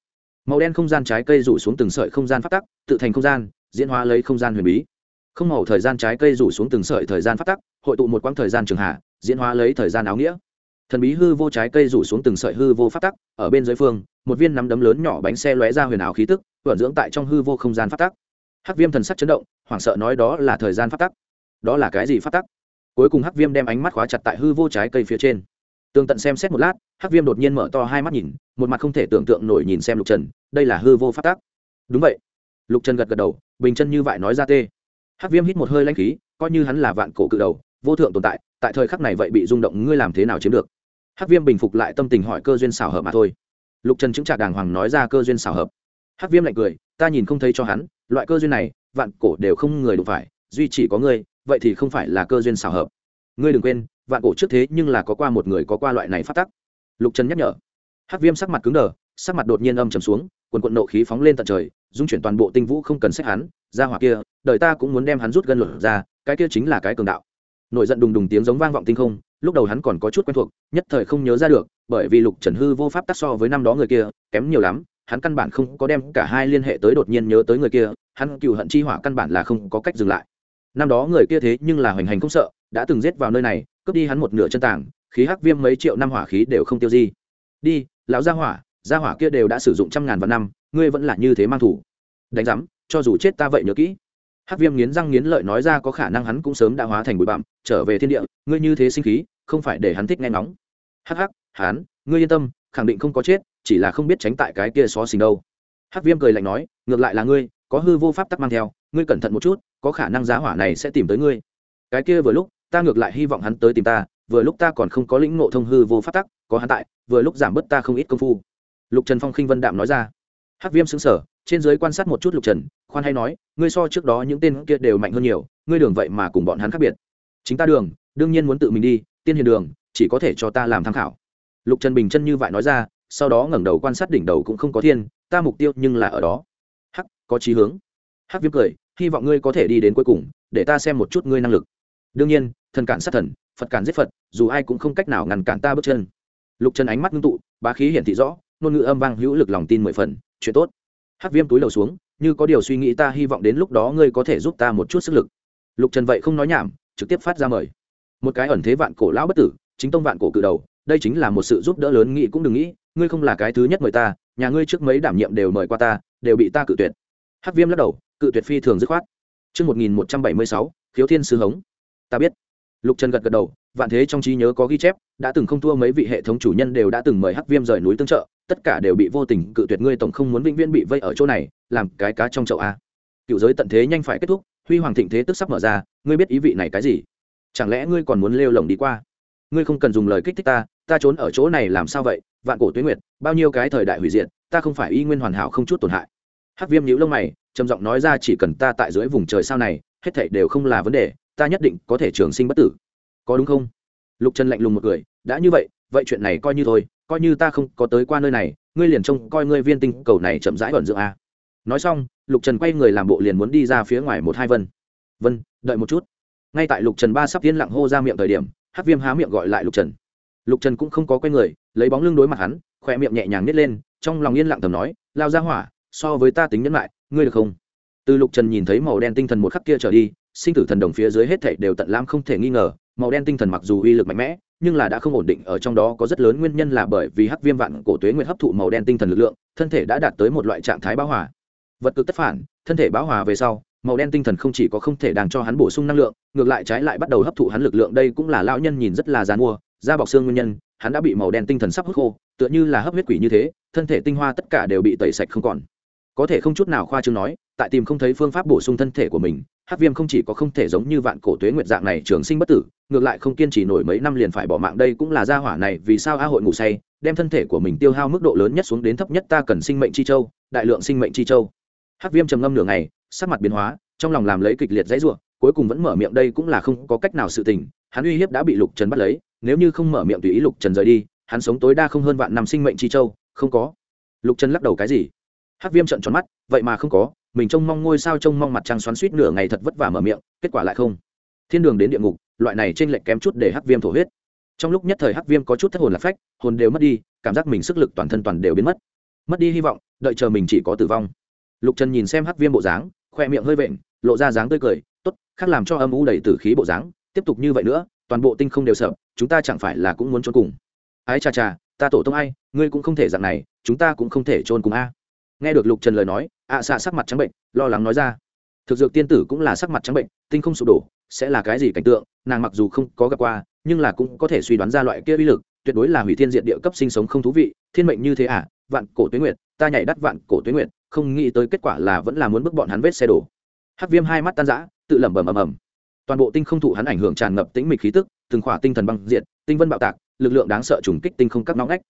màu đen không gian trái cây rủ xuống từng sợi không gian phát tắc, tự thành không gian, diễn hóa lấy không gian huyền bí. Không màu thời gian trái cây rủ xuống từng sợi thời gian phát tắc, hội tụ một quãng thời gian trường hạ, diễn hóa lấy thời gian áo nghĩa. Thần bí hư vô trái cây rủ xuống từng sợi hư vô phát tắc, ở bên dưới phương, một viên nắm đấm lớn nhỏ bánh xe lóe ra huyền ảo khí tức vận dưỡng tại trong hư vô không gian phát tắc. Hắc viêm thần sắc chấn động, hoảng sợ nói đó là thời gian phát tắc. Đó là cái gì phát tắc? Cuối cùng hắc viêm đem ánh mắt khóa chặt tại hư vô trái cây phía trên tường tận xem xét một lát, hắc viêm đột nhiên mở to hai mắt nhìn, một mặt không thể tưởng tượng nổi nhìn xem lục trần, đây là hư vô phát tác. đúng vậy. Lục trần gật gật đầu, bình chân như vại nói ra tê. Hắc viêm hít một hơi lanh khí, coi như hắn là vạn cổ cự đầu, vô thượng tồn tại tại thời khắc này vậy bị rung động, ngươi làm thế nào chiếm được? Hắc viêm bình phục lại tâm tình hỏi cơ duyên xảo hợp mà thôi. Lục trần chứng trả đàng hoàng nói ra cơ duyên xảo hợp. Hắc viêm lạnh cười, ta nhìn không thấy cho hắn, loại cơ duyên này, vạn cổ đều không người đụng phải, duy chỉ có ngươi, vậy thì không phải là cơ duyên xảo hợp. Ngươi đừng quên vạn cổ trước thế nhưng là có qua một người có qua loại này phát tắc. Lục trần nhắc nhở. Hắc viêm sắc mặt cứng đờ, sắc mặt đột nhiên âm trầm xuống, quần quận nộ khí phóng lên tận trời, dung chuyển toàn bộ tinh vũ không cần xét hắn, ra hỏa kia, đời ta cũng muốn đem hắn rút gân lửa ra, cái kia chính là cái cường đạo. Nổi giận đùng đùng tiếng giống vang vọng tinh không, lúc đầu hắn còn có chút quen thuộc, nhất thời không nhớ ra được, bởi vì lục trần hư vô pháp tắc so với năm đó người kia, kém nhiều lắm, hắn căn bản không có đem cả hai liên hệ tới đột nhiên nhớ tới người kia, hắn cựu hận chi hỏa căn bản là không có cách dừng lại. Năm đó người kia thế nhưng là hoành hành không sợ đã từng giết vào nơi này, cướp đi hắn một nửa chân tảng, khí hắc viêm mấy triệu năm hỏa khí đều không tiêu di. Đi, lão gia hỏa gia hỏa kia đều đã sử dụng trăm ngàn vạn năm, ngươi vẫn là như thế mang thủ. Đánh giám, cho dù chết ta vậy nhớ kỹ. Hắc viêm nghiến răng nghiến lợi nói ra có khả năng hắn cũng sớm đã hóa thành bụi bặm, trở về thiên địa, ngươi như thế sinh khí, không phải để hắn thích nghe ngóng. Hắc hắc, hắn, ngươi yên tâm, khẳng định không có chết, chỉ là không biết tránh tại cái kia xó xình đâu. Hắc viêm cười lạnh nói, ngược lại là ngươi, có hư vô pháp tắc mang theo, ngươi cẩn thận một chút, có khả năng giá hỏa này sẽ tìm tới ngươi. Cái kia vừa lúc ta ngược lại hy vọng hắn tới tìm ta, vừa lúc ta còn không có lĩnh ngộ thông hư vô phát tắc, có hắn tại, vừa lúc giảm bớt ta không ít công phu. Lục trần phong khinh vân đạm nói ra. Hắc viêm xứng sở trên giới quan sát một chút lục trần, khoan hay nói, ngươi so trước đó những tên kia đều mạnh hơn nhiều, ngươi đường vậy mà cùng bọn hắn khác biệt. Chính ta đường, đương nhiên muốn tự mình đi, tiên hiền đường, chỉ có thể cho ta làm tham khảo. Lục trần bình chân như vậy nói ra, sau đó ngẩng đầu quan sát đỉnh đầu cũng không có thiên, ta mục tiêu nhưng là ở đó. Hắc, có chí hướng. Hắc viêm cười, hy vọng ngươi có thể đi đến cuối cùng, để ta xem một chút ngươi năng lực đương nhiên thần cản sát thần phật cản giết phật dù ai cũng không cách nào ngăn cản ta bước chân. Lục trần ánh mắt ngưng tụ bá khí hiển thị rõ ngôn ngữ âm vang hữu lực lòng tin mười phần chuyện tốt. Hắc viêm túi đầu xuống như có điều suy nghĩ ta hy vọng đến lúc đó ngươi có thể giúp ta một chút sức lực. Lục trần vậy không nói nhảm trực tiếp phát ra mời. Một cái ẩn thế vạn cổ lão bất tử chính tông vạn cổ cự đầu đây chính là một sự giúp đỡ lớn nghĩ cũng đừng nghĩ ngươi không là cái thứ nhất mời ta nhà ngươi trước mấy đảm nhiệm đều mời qua ta đều bị ta cự tuyệt. Hắc viêm lắc đầu cự tuyệt phi thường dứt khoát. Trước 1176, khiếu thiên sư hống. Ta biết. Lục Trần gật gật đầu, vạn thế trong trí nhớ có ghi chép, đã từng không thua mấy vị hệ thống chủ nhân đều đã từng mời Hắc Viêm rời núi tương trợ, tất cả đều bị vô tình cự tuyệt ngươi tổng không muốn vĩnh viễn bị vây ở chỗ này, làm cái cá trong chậu a. Cựu giới tận thế nhanh phải kết thúc, huy hoàng thịnh thế tức sắp mở ra, ngươi biết ý vị này cái gì? Chẳng lẽ ngươi còn muốn lêu lồng đi qua? Ngươi không cần dùng lời kích thích ta, ta trốn ở chỗ này làm sao vậy? Vạn cổ tuyến nguyệt, bao nhiêu cái thời đại hủy diệt, ta không phải y nguyên hoàn hảo không chút tổn hại. Hắc Viêm nhíu lông mày, trầm giọng nói ra chỉ cần ta tại dưới vùng trời sao này, hết thảy đều không là vấn đề, ta nhất định có thể trường sinh bất tử. Có đúng không? Lục Trần lạnh lùng một cười, đã như vậy, vậy chuyện này coi như thôi, coi như ta không có tới qua nơi này, ngươi liền trông coi ngươi viên tinh cầu này chậm rãi vận dưỡng a. Nói xong, Lục Trần quay người làm bộ liền muốn đi ra phía ngoài một hai vân. Vân, đợi một chút. Ngay tại Lục Trần ba sắp tiến lặng hô ra miệng thời điểm, hát Viêm há miệng gọi lại Lục Trần. Lục Trần cũng không có quay người, lấy bóng lưng đối mặt hắn, khỏe miệng nhẹ nhàng nít lên, trong lòng yên lặng thầm nói, lao ra hỏa, so với ta tính nhẫn lại, ngươi được không từ lục trần nhìn thấy màu đen tinh thần một khắc kia trở đi sinh tử thần đồng phía dưới hết thảy đều tận lam không thể nghi ngờ, màu đen tinh thần mặc dù uy lực mạnh mẽ, nhưng là đã không ổn định ở trong đó có rất lớn nguyên nhân là bởi vì hắc viêm vạn cổ tuế nguyệt hấp thụ màu đen tinh thần lực lượng, thân thể đã đạt tới một loại trạng thái bão hòa. Vật cực tất phản, thân thể bão hòa về sau, màu đen tinh thần không chỉ có không thể đang cho hắn bổ sung năng lượng, ngược lại trái lại bắt đầu hấp thụ hắn lực lượng đây cũng là lão nhân nhìn rất là giàn mua da bọc xương nguyên nhân, hắn đã bị màu đen tinh thần sắp hút khô, tựa như là hấp huyết quỷ như thế, thân thể tinh hoa tất cả đều bị tẩy sạch không còn. Có thể không chút nào khoa trương nói, tại tìm không thấy phương pháp bổ sung thân thể của mình hắc viêm không chỉ có không thể giống như vạn cổ tuế nguyệt dạng này trường sinh bất tử, ngược lại không kiên trì nổi mấy năm liền phải bỏ mạng đây cũng là gia hỏa này vì sao a hội ngủ say, đem thân thể của mình tiêu hao mức độ lớn nhất xuống đến thấp nhất ta cần sinh mệnh chi châu, đại lượng sinh mệnh chi châu. Hắc viêm trầm ngâm nửa ngày, sắc mặt biến hóa, trong lòng làm lấy kịch liệt dãy ruộng cuối cùng vẫn mở miệng đây cũng là không có cách nào sự tình, hắn uy hiếp đã bị lục trần bắt lấy, nếu như không mở miệng tùy ý lục trần rời đi, hắn sống tối đa không hơn vạn năm sinh mệnh chi châu, không có. Lục trần lắc đầu cái gì? Hắc viêm trận tròn mắt, vậy mà không có mình trông mong ngôi sao trông mong mặt trăng xoắn suýt nửa ngày thật vất vả mở miệng, kết quả lại không. Thiên đường đến địa ngục, loại này trên lệnh kém chút để hắc viêm thổ huyết. Trong lúc nhất thời hắc viêm có chút thất hồn lạc phách, hồn đều mất đi, cảm giác mình sức lực toàn thân toàn đều biến mất. Mất đi hy vọng, đợi chờ mình chỉ có tử vong. Lục trần nhìn xem hắc viêm bộ dáng, khoe miệng hơi vện, lộ ra dáng tươi cười, tốt, khác làm cho âm u đầy tử khí bộ dáng, tiếp tục như vậy nữa, toàn bộ tinh không đều sợ, chúng ta chẳng phải là cũng muốn trốn cùng. Ái cha cha ta tổ tông ai, ngươi cũng không thể dạng này, chúng ta cũng không thể trôn cùng a nghe được lục trần lời nói, ạ xạ sắc mặt trắng bệnh, lo lắng nói ra. Thực dược tiên tử cũng là sắc mặt trắng bệnh, tinh không sụp đổ, sẽ là cái gì cảnh tượng, nàng mặc dù không có gặp qua, nhưng là cũng có thể suy đoán ra loại kia uy lực, tuyệt đối là hủy thiên diện địa cấp sinh sống không thú vị, thiên mệnh như thế à vạn cổ tuyến nguyệt, ta nhảy đắt vạn cổ tuyến nguyệt, không nghĩ tới kết quả là vẫn là muốn bước bọn hắn vết xe đổ. Hắc viêm hai mắt tan rã, tự lẩm bẩm ầm ầm. Toàn bộ tinh không thụ hắn ảnh hưởng tràn ngập tĩnh mịch khí tức, từng khỏa tinh thần băng diện tinh vân bạo tạc, lực lượng đáng sợ trùng kích tinh không các nóng ngách.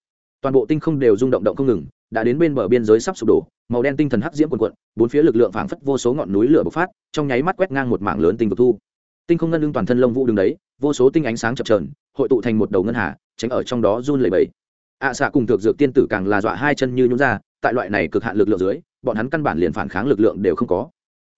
Toàn bộ tinh không đều rung động động không ngừng đã đến bên bờ biên giới sắp sụp đổ màu đen tinh thần hắc diễm quần quận bốn phía lực lượng phảng phất vô số ngọn núi lửa bộc phát trong nháy mắt quét ngang một mảng lớn tinh vực thu. Tinh không ngân lưng toàn thân lông vũ đứng đấy vô số tinh ánh sáng chập trờn hội tụ thành một đầu ngân hà tránh ở trong đó run lẩy bẩy. Ạ à, xạ cùng thực dược tiên tử càng là dọa hai chân như nhún ra tại loại này cực hạn lực lượng dưới bọn hắn căn bản liền phản kháng lực lượng đều không có.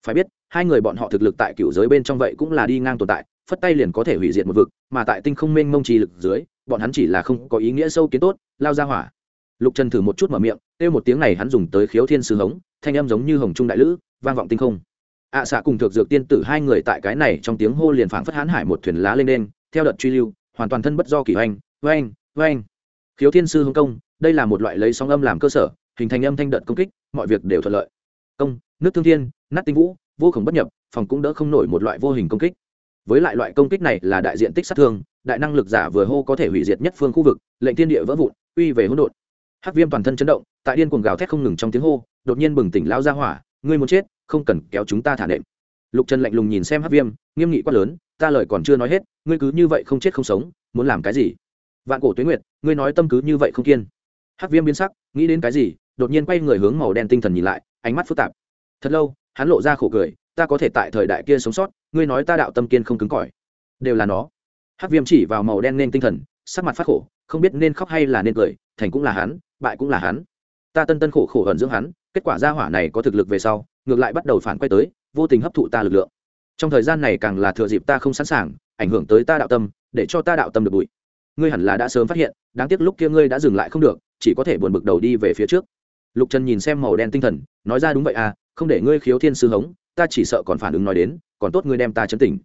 Phải biết hai người bọn họ thực lực tại cựu giới bên trong vậy cũng là đi ngang tồn tại phất tay liền có thể hủy diệt một vực mà tại tinh không mênh mông trì lực dưới bọn hắn chỉ là không có ý nghĩa sâu kiến tốt lao ra hỏa lục trần thử một chút mở miệng kêu một tiếng này hắn dùng tới khiếu thiên sư hống thanh âm giống như hồng trung đại lữ vang vọng tinh không. Ạ à, xạ cùng thực dược tiên tử hai người tại cái này trong tiếng hô liền phảng phất hãn hải một thuyền lá lên đen theo đợt truy lưu hoàn toàn thân bất do kỳ oanh oanh oanh. Khiếu thiên sư hống công đây là một loại lấy sóng âm làm cơ sở hình thành âm thanh đợt công kích mọi việc đều thuận lợi. Công nước thương thiên nát tinh vũ vô khổng bất nhập phòng cũng đỡ không nổi một loại vô hình công kích. Với lại loại công kích này là đại diện tích sát thương đại năng lực giả vừa hô có thể hủy diệt nhất phương khu vực lệnh thiên địa vỡ vụn uy về hỗn độn hắc viêm toàn thân chấn động, tại điên cuồng gào thét không ngừng trong tiếng hô, đột nhiên bừng tỉnh lao ra hỏa, ngươi muốn chết, không cần kéo chúng ta thả nệm lục trần lạnh lùng nhìn xem hắc viêm, nghiêm nghị quát lớn, ta lời còn chưa nói hết, ngươi cứ như vậy không chết không sống, muốn làm cái gì? Vạn cổ tuyến nguyệt, ngươi nói tâm cứ như vậy không kiên. Hắc viêm biến sắc, nghĩ đến cái gì, đột nhiên quay người hướng màu đen tinh thần nhìn lại, ánh mắt phức tạp. Thật lâu, hắn lộ ra khổ cười, ta có thể tại thời đại kia sống sót, ngươi nói ta đạo tâm kiên không cứng cỏi. Đều là nó. Hắc viêm chỉ vào màu đen nên tinh thần, sắc mặt phát khổ, không biết nên khóc hay là nên cười, thành cũng là hắn bại cũng là hắn. Ta tân tân khổ khổ hận dưỡng hắn, kết quả gia hỏa này có thực lực về sau, ngược lại bắt đầu phản quay tới, vô tình hấp thụ ta lực lượng. Trong thời gian này càng là thừa dịp ta không sẵn sàng, ảnh hưởng tới ta đạo tâm, để cho ta đạo tâm được bụi. Ngươi hẳn là đã sớm phát hiện, đáng tiếc lúc kia ngươi đã dừng lại không được, chỉ có thể buồn bực đầu đi về phía trước. Lục trần nhìn xem màu đen tinh thần, nói ra đúng vậy à không để ngươi khiếu thiên sư hống, ta chỉ sợ còn phản ứng nói đến, còn tốt ngươi đem ta chấn tỉnh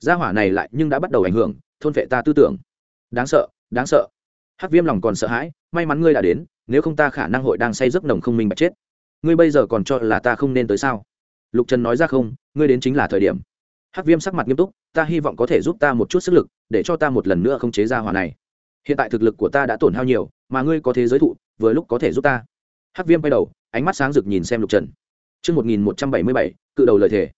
gia hỏa này lại nhưng đã bắt đầu ảnh hưởng, thôn vệ ta tư tưởng. Đáng sợ đáng sợ. Hắc viêm lòng còn sợ hãi, may mắn ngươi đã đến nếu không ta khả năng hội đang say giấc nồng không minh bạch chết ngươi bây giờ còn cho là ta không nên tới sao lục trần nói ra không ngươi đến chính là thời điểm hắc viêm sắc mặt nghiêm túc ta hy vọng có thể giúp ta một chút sức lực để cho ta một lần nữa không chế ra hỏa này hiện tại thực lực của ta đã tổn hao nhiều mà ngươi có thế giới thụ vừa lúc có thể giúp ta hắc viêm quay đầu ánh mắt sáng rực nhìn xem lục trần Trước 1177, cự đầu lời thề.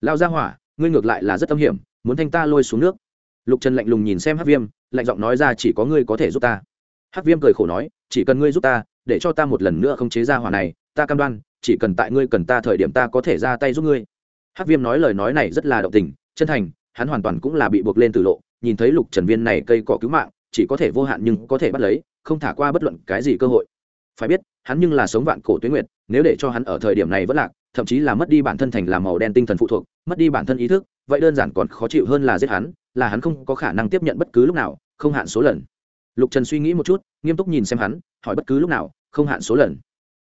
Lao ra hỏa, ngươi ngược lại là rất tâm hiểm, muốn thanh ta lôi xuống nước. Lục Trần lạnh lùng nhìn xem Hắc Viêm, lạnh giọng nói ra chỉ có ngươi có thể giúp ta. Hắc Viêm cười khổ nói, chỉ cần ngươi giúp ta, để cho ta một lần nữa không chế ra hỏa này, ta cam đoan, chỉ cần tại ngươi cần ta thời điểm ta có thể ra tay giúp ngươi. Hắc Viêm nói lời nói này rất là động tình, chân thành, hắn hoàn toàn cũng là bị buộc lên từ lộ, nhìn thấy Lục Trần Viên này cây cỏ cứu mạng, chỉ có thể vô hạn nhưng có thể bắt lấy, không thả qua bất luận cái gì cơ hội. Phải biết, hắn nhưng là sống vạn cổ tuyết nguyệt, nếu để cho hắn ở thời điểm này vẫn lạc, thậm chí là mất đi bản thân thành là màu đen tinh thần phụ thuộc, mất đi bản thân ý thức, vậy đơn giản còn khó chịu hơn là giết hắn, là hắn không có khả năng tiếp nhận bất cứ lúc nào, không hạn số lần. Lục Trần suy nghĩ một chút, nghiêm túc nhìn xem hắn, hỏi bất cứ lúc nào, không hạn số lần.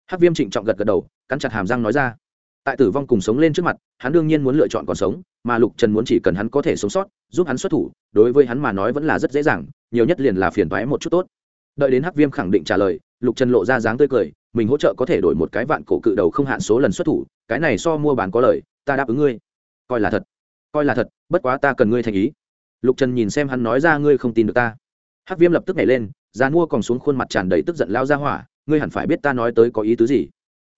Hắc Viêm trịnh trọng gật gật đầu, cắn chặt hàm răng nói ra. Tại tử vong cùng sống lên trước mặt, hắn đương nhiên muốn lựa chọn còn sống, mà Lục Trần muốn chỉ cần hắn có thể sống sót, giúp hắn xuất thủ, đối với hắn mà nói vẫn là rất dễ dàng, nhiều nhất liền là phiền toái một chút tốt. Đợi đến Hắc Viêm khẳng định trả lời, Lục Trần lộ ra dáng tươi cười, mình hỗ trợ có thể đổi một cái vạn cổ cự đầu không hạn số lần xuất thủ cái này so mua bán có lời ta đáp ứng ngươi coi là thật coi là thật bất quá ta cần ngươi thành ý lục trần nhìn xem hắn nói ra ngươi không tin được ta hắc viêm lập tức nhảy lên ra mua còn xuống khuôn mặt tràn đầy tức giận lao ra hỏa, ngươi hẳn phải biết ta nói tới có ý tứ gì.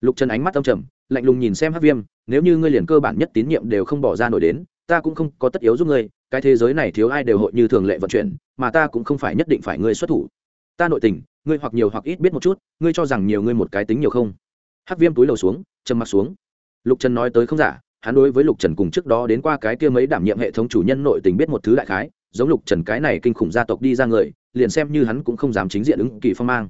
Lục trần ánh mắt âm trầm, lạnh lùng nhìn xem hắc viêm, nếu như ngươi liền cơ bản nhất tín nhiệm đều không bỏ ra nổi đến, ta cũng không có tất yếu giúp ngươi, cái thế giới này thiếu ai đều hội như thường lệ vận chuyển, mà ta cũng không phải nhất định phải ngươi xuất thủ. Ta nội tình, ngươi hoặc nhiều hoặc ít biết một chút, ngươi cho rằng nhiều ngươi một cái tính nhiều không? Hắc viêm túi lầu xuống, trầm mặt xuống. Lục trần nói tới không giả, hắn đối với lục trần cùng trước đó đến qua cái kia mấy đảm nhiệm hệ thống chủ nhân nội tình biết một thứ đại khái, giống lục trần cái này kinh khủng gia tộc đi ra người liền xem như hắn cũng không dám chính diện ứng kỳ phong mang.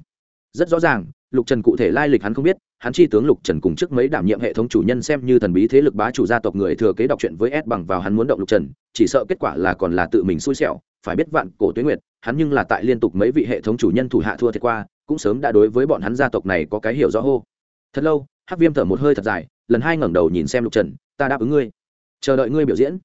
Rất rõ ràng, lục trần cụ thể lai lịch hắn không biết, hắn chi tướng lục trần cùng trước mấy đảm nhiệm hệ thống chủ nhân xem như thần bí thế lực bá chủ gia tộc người thừa kế đọc chuyện với s bằng vào hắn muốn động lục trần, chỉ sợ kết quả là còn là tự mình xui xẻo, phải biết vạn cổ tuế nguyệt, hắn nhưng là tại liên tục mấy vị hệ thống chủ nhân thủ hạ thua thiệt qua, cũng sớm đã đối với bọn hắn gia tộc này có cái hiểu rõ hô. Thật lâu, hắc viêm thở một hơi thật dài, lần hai ngẩng đầu nhìn xem lục trần, ta đáp ứng ngươi, chờ đợi ngươi biểu diễn.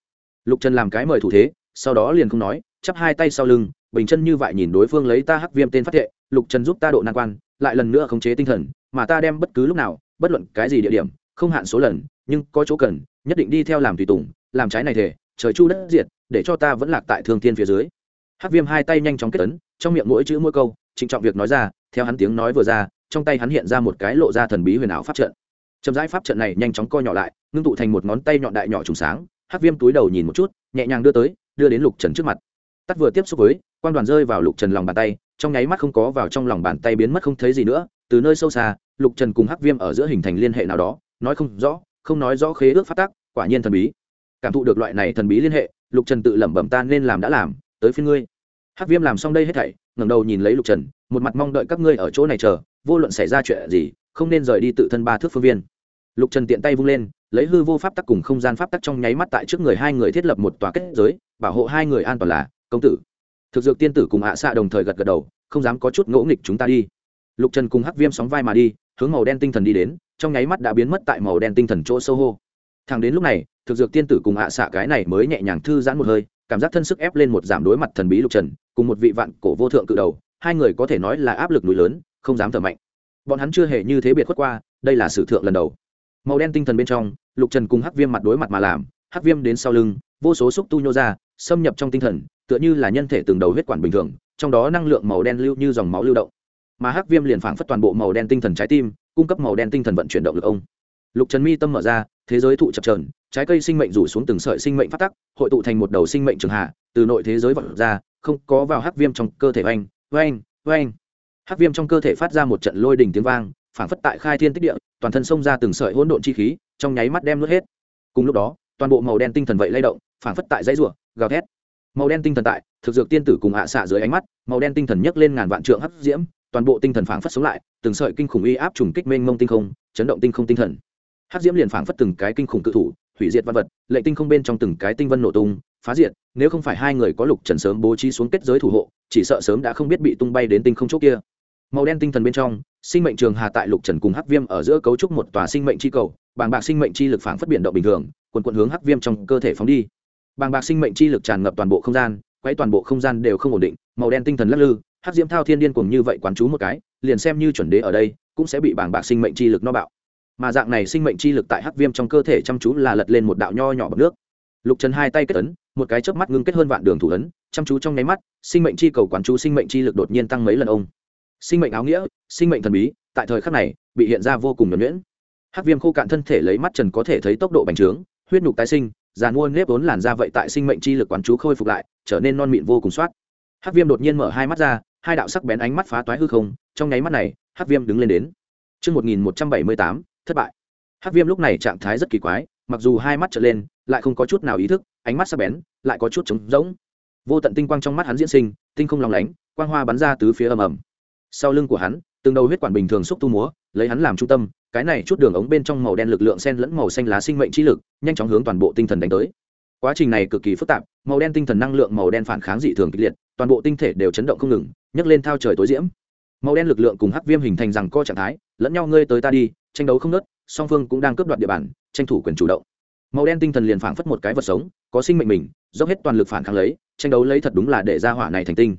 Lục trần làm cái mời thủ thế, sau đó liền không nói, chắp hai tay sau lưng bình chân như vậy nhìn đối phương lấy ta hắc viêm tên phát thệ lục trần giúp ta độ nan quan lại lần nữa khống chế tinh thần mà ta đem bất cứ lúc nào bất luận cái gì địa điểm không hạn số lần nhưng có chỗ cần nhất định đi theo làm tùy tùng làm trái này thể trời chu đất diệt để cho ta vẫn lạc tại thương thiên phía dưới. Hắc viêm hai tay nhanh chóng kết tấn, trong miệng mỗi chữ mỗi câu trịnh trọng việc nói ra theo hắn tiếng nói vừa ra trong tay hắn hiện ra một cái lộ ra thần bí huyền ảo pháp trận. Chậm rãi pháp trận này nhanh chóng co nhỏ lại ngưng tụ thành một ngón tay nhọn đại nhỏ trùng sáng hắc viêm túi đầu nhìn một chút nhẹ nhàng đưa tới đưa đến lục trần trước mặt. Tắt vừa tiếp xúc với quan đoàn rơi vào lục trần lòng bàn tay, trong nháy mắt không có vào trong lòng bàn tay biến mất không thấy gì nữa, từ nơi sâu xa, lục trần cùng hắc viêm ở giữa hình thành liên hệ nào đó, nói không rõ, không nói rõ khế ước phát tác quả nhiên thần bí. Cảm thụ được loại này thần bí liên hệ, lục trần tự lẩm bẩm ta nên làm đã làm, tới phía ngươi. Hắc viêm làm xong đây hết thảy, ngẩng đầu nhìn lấy lục trần, một mặt mong đợi các ngươi ở chỗ này chờ, vô luận xảy ra chuyện gì, không nên rời đi tự thân ba thước phương viên. Lục trần tiện tay vung lên, lấy hư vô pháp tắc cùng không gian pháp tắc trong nháy mắt tại trước người hai người thiết lập một tòa kết giới, bảo hộ hai người an toàn là công tử thực dược tiên tử cùng ạ xạ đồng thời gật gật đầu, không dám có chút ngỗ nghịch chúng ta đi. Lục trần cùng hắc viêm sóng vai mà đi, hướng màu đen tinh thần đi đến, trong nháy mắt đã biến mất tại màu đen tinh thần chỗ sâu hô. Thằng đến lúc này, thực dược tiên tử cùng ạ xạ cái này mới nhẹ nhàng thư giãn một hơi, cảm giác thân sức ép lên một giảm đối mặt thần bí lục trần, cùng một vị vạn cổ vô thượng cự đầu, hai người có thể nói là áp lực núi lớn, không dám thở mạnh. Bọn hắn chưa hề như thế biệt khuất qua, đây là sử thượng lần đầu. Màu đen tinh thần bên trong, lục trần cùng hắc viêm mặt đối mặt mà làm, hắc viêm đến sau lưng, vô số xúc tu nhô ra, xâm nhập trong tinh thần tựa như là nhân thể từng đầu huyết quản bình thường, trong đó năng lượng màu đen lưu như dòng máu lưu động. Mà hắc viêm liền phảng phất toàn bộ màu đen tinh thần trái tim, cung cấp màu đen tinh thần vận chuyển động lực ông. Lục trần mi tâm mở ra, thế giới thụ chập trờn trái cây sinh mệnh rủ xuống từng sợi sinh mệnh phát tắc, hội tụ thành một đầu sinh mệnh trường hạ, từ nội thế giới vận ra, không có vào hắc viêm trong cơ thể oanh oanh oanh. Hắc viêm trong cơ thể phát ra một trận lôi đình tiếng vang, phảng phất tại khai thiên tích địa, toàn thân xông ra từng sợi hỗn độn chi khí, trong nháy mắt đem nuốt hết. Cùng lúc đó, toàn bộ màu đen tinh thần vậy lay động, phảng phất tại dãy rủa, gào thét màu đen tinh thần tại, thực dược tiên tử cùng hạ xạ dưới ánh mắt, màu đen tinh thần nhấc lên ngàn vạn trượng hấp diễm, toàn bộ tinh thần phảng phất sống lại, từng sợi kinh khủng uy áp trùng kích mênh mông tinh không, chấn động tinh không tinh thần. Hấp diễm liền phảng phất từng cái kinh khủng cự thủ, hủy diệt văn vật, lệ tinh không bên trong từng cái tinh vân nổ tung, phá diệt, nếu không phải hai người có lục trần sớm bố trí xuống kết giới thủ hộ, chỉ sợ sớm đã không biết bị tung bay đến tinh không chỗ kia. Màu đen tinh thần bên trong, sinh mệnh trường hà tại lục trần cùng hắc viêm ở giữa cấu trúc một tòa sinh mệnh chi cầu, bàng bạc sinh mệnh chi lực phảng phất biển động bình thường, quần quận hướng hắc viêm trong cơ thể phóng đi bàng bạc sinh mệnh chi lực tràn ngập toàn bộ không gian quay toàn bộ không gian đều không ổn định, màu đen tinh thần lắc lư, hắc diễm thao thiên điên cùng như vậy quán chú một cái, liền xem như chuẩn đế ở đây, cũng sẽ bị bàng bạc sinh mệnh chi lực no bạo. Mà dạng này sinh mệnh chi lực tại hắc viêm trong cơ thể chăm chú là lật lên một đạo nho nhỏ bọc nước. Lục trần hai tay kết ấn, một cái chớp mắt ngưng kết hơn vạn đường thủ ấn, chăm chú trong nháy mắt, sinh mệnh chi cầu quán chú sinh mệnh chi lực đột nhiên tăng mấy lần ông. Sinh mệnh áo nghĩa, sinh mệnh thần bí, tại thời khắc này, bị hiện ra vô cùng nhuẩn nhuyễn. Hắc viêm khô cạn thân thể lấy mắt trần có thể thấy tốc độ bành trướng, huyết nhục tái sinh giàn mua nếp vốn làn ra vậy tại sinh mệnh chi lực quán chú khôi phục lại trở nên non mịn vô cùng soát hắc viêm đột nhiên mở hai mắt ra hai đạo sắc bén ánh mắt phá toái hư không trong nháy mắt này hắc viêm đứng lên đến Trước 1178, thất bại. Hắc viêm lúc này trạng thái rất kỳ quái, mặc dù hai mắt trở lên, lại không có chút nào ý thức, ánh mắt sắc bén, lại có chút trống rỗng. Vô tận tinh quang trong mắt hắn diễn sinh, tinh không long lánh, quang hoa bắn ra tứ phía ầm ầm. Sau lưng của hắn, từng đầu huyết quản bình thường xúc tu múa, lấy hắn làm trung tâm, cái này chút đường ống bên trong màu đen lực lượng xen lẫn màu xanh lá sinh mệnh chi lực, nhanh chóng hướng toàn bộ tinh thần đánh tới. Quá trình này cực kỳ phức tạp, màu đen tinh thần năng lượng màu đen phản kháng dị thường kịch liệt, toàn bộ tinh thể đều chấn động không ngừng, nhấc lên thao trời tối diễm. Màu đen lực lượng cùng hắc viêm hình thành rằng co trạng thái, lẫn nhau ngươi tới ta đi, tranh đấu không ngớt, song phương cũng đang cướp đoạt địa bàn, tranh thủ quyền chủ động. Màu đen tinh thần liền phảng phất một cái vật sống, có sinh mệnh mình, dốc hết toàn lực phản kháng lấy, tranh đấu lấy thật đúng là để ra hỏa này thành tinh.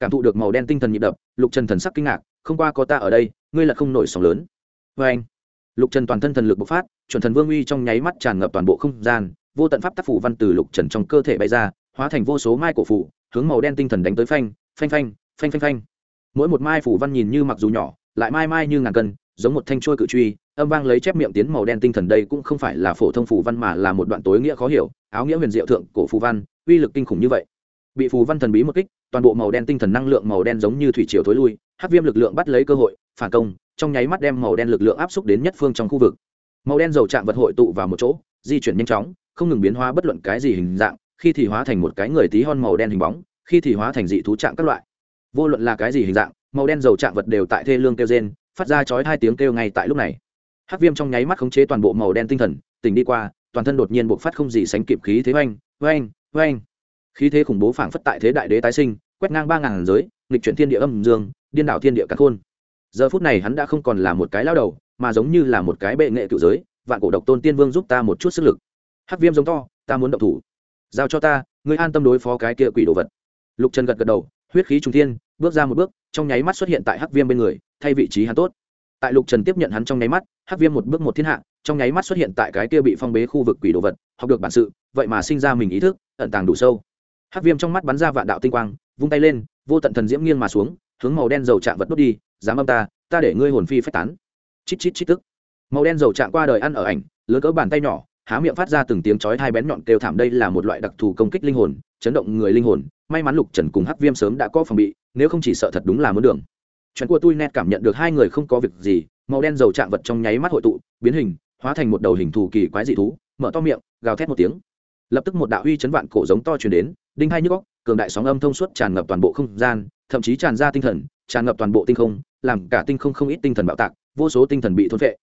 Cảm thụ được màu đen tinh thần nhịp đập, Lục Trần thần sắc kinh ngạc, không qua có ta ở đây, ngươi là không nổi sóng lớn. Và anh, Lục Trần toàn thân thần lực bộc phát, chuẩn thần vương uy trong nháy mắt tràn ngập toàn bộ không gian, vô tận pháp tác phủ văn từ Lục Trần trong cơ thể bay ra, hóa thành vô số mai cổ phủ, hướng màu đen tinh thần đánh tới phanh, phanh phanh, phanh phanh phanh. Mỗi một mai phủ văn nhìn như mặc dù nhỏ, lại mai mai như ngàn cân, giống một thanh trôi cự truy âm vang lấy chép miệng tiến màu đen tinh thần đây cũng không phải là phổ thông phủ văn mà là một đoạn tối nghĩa khó hiểu áo nghĩa huyền diệu thượng cổ phù văn uy lực kinh khủng như vậy bị phù văn thần bí một kích toàn bộ màu đen tinh thần năng lượng màu đen giống như thủy triều thối lui hắc viêm lực lượng bắt lấy cơ hội phản công trong nháy mắt đem màu đen lực lượng áp xúc đến nhất phương trong khu vực. Màu đen dầu chạm vật hội tụ vào một chỗ, di chuyển nhanh chóng, không ngừng biến hóa bất luận cái gì hình dạng, khi thì hóa thành một cái người tí hon màu đen hình bóng, khi thì hóa thành dị thú trạng các loại. Vô luận là cái gì hình dạng, màu đen dầu chạm vật đều tại thê lương kêu gen phát ra chói hai tiếng kêu ngay tại lúc này. Hắc viêm trong nháy mắt khống chế toàn bộ màu đen tinh thần, tỉnh đi qua, toàn thân đột nhiên bộc phát không gì sánh kịp khí thế oanh oanh oanh. Khí thế khủng bố phảng phất tại thế đại đế tái sinh, quét ngang ba ngàn giới, nghịch chuyển thiên địa âm dương, điên đảo thiên địa cắn khôn giờ phút này hắn đã không còn là một cái lao đầu, mà giống như là một cái bệ nghệ cựu giới, vạn cổ độc tôn tiên vương giúp ta một chút sức lực. Hắc viêm giống to, ta muốn động thủ. Giao cho ta, ngươi an tâm đối phó cái kia quỷ đồ vật. Lục trần gật gật đầu, huyết khí trung thiên, bước ra một bước, trong nháy mắt xuất hiện tại hắc viêm bên người, thay vị trí hắn tốt. Tại lục trần tiếp nhận hắn trong nháy mắt, hắc viêm một bước một thiên hạ, trong nháy mắt xuất hiện tại cái kia bị phong bế khu vực quỷ đồ vật, học được bản sự, vậy mà sinh ra mình ý thức, ẩn tàng đủ sâu. Hắc viêm trong mắt bắn ra vạn đạo tinh quang, vung tay lên, vô tận thần diễm nghiêng mà xuống, hướng màu đen dầu chạm vật đốt đi dám âm ta ta để ngươi hồn phi phách tán. Chít chít chít tức. Màu đen dầu chạm qua đời ăn ở ảnh, lớn cỡ bàn tay nhỏ, há miệng phát ra từng tiếng chói hai bén nhọn kêu thảm đây là một loại đặc thù công kích linh hồn, chấn động người linh hồn. May mắn lục trần cùng hắc viêm sớm đã có phòng bị, nếu không chỉ sợ thật đúng là muốn đường. Chuyện của tôi nét cảm nhận được hai người không có việc gì, màu đen dầu chạm vật trong nháy mắt hội tụ, biến hình, hóa thành một đầu hình thù kỳ quái dị thú, mở to miệng, gào thét một tiếng. Lập tức một đạo uy chấn vạn cổ giống to truyền đến, đinh hai nhức góc cường đại sóng âm thông suốt tràn ngập toàn bộ không gian, thậm chí tràn ra tinh thần tràn ngập toàn bộ tinh không, làm cả tinh không không ít tinh thần bạo tạc, vô số tinh thần bị thôn phệ.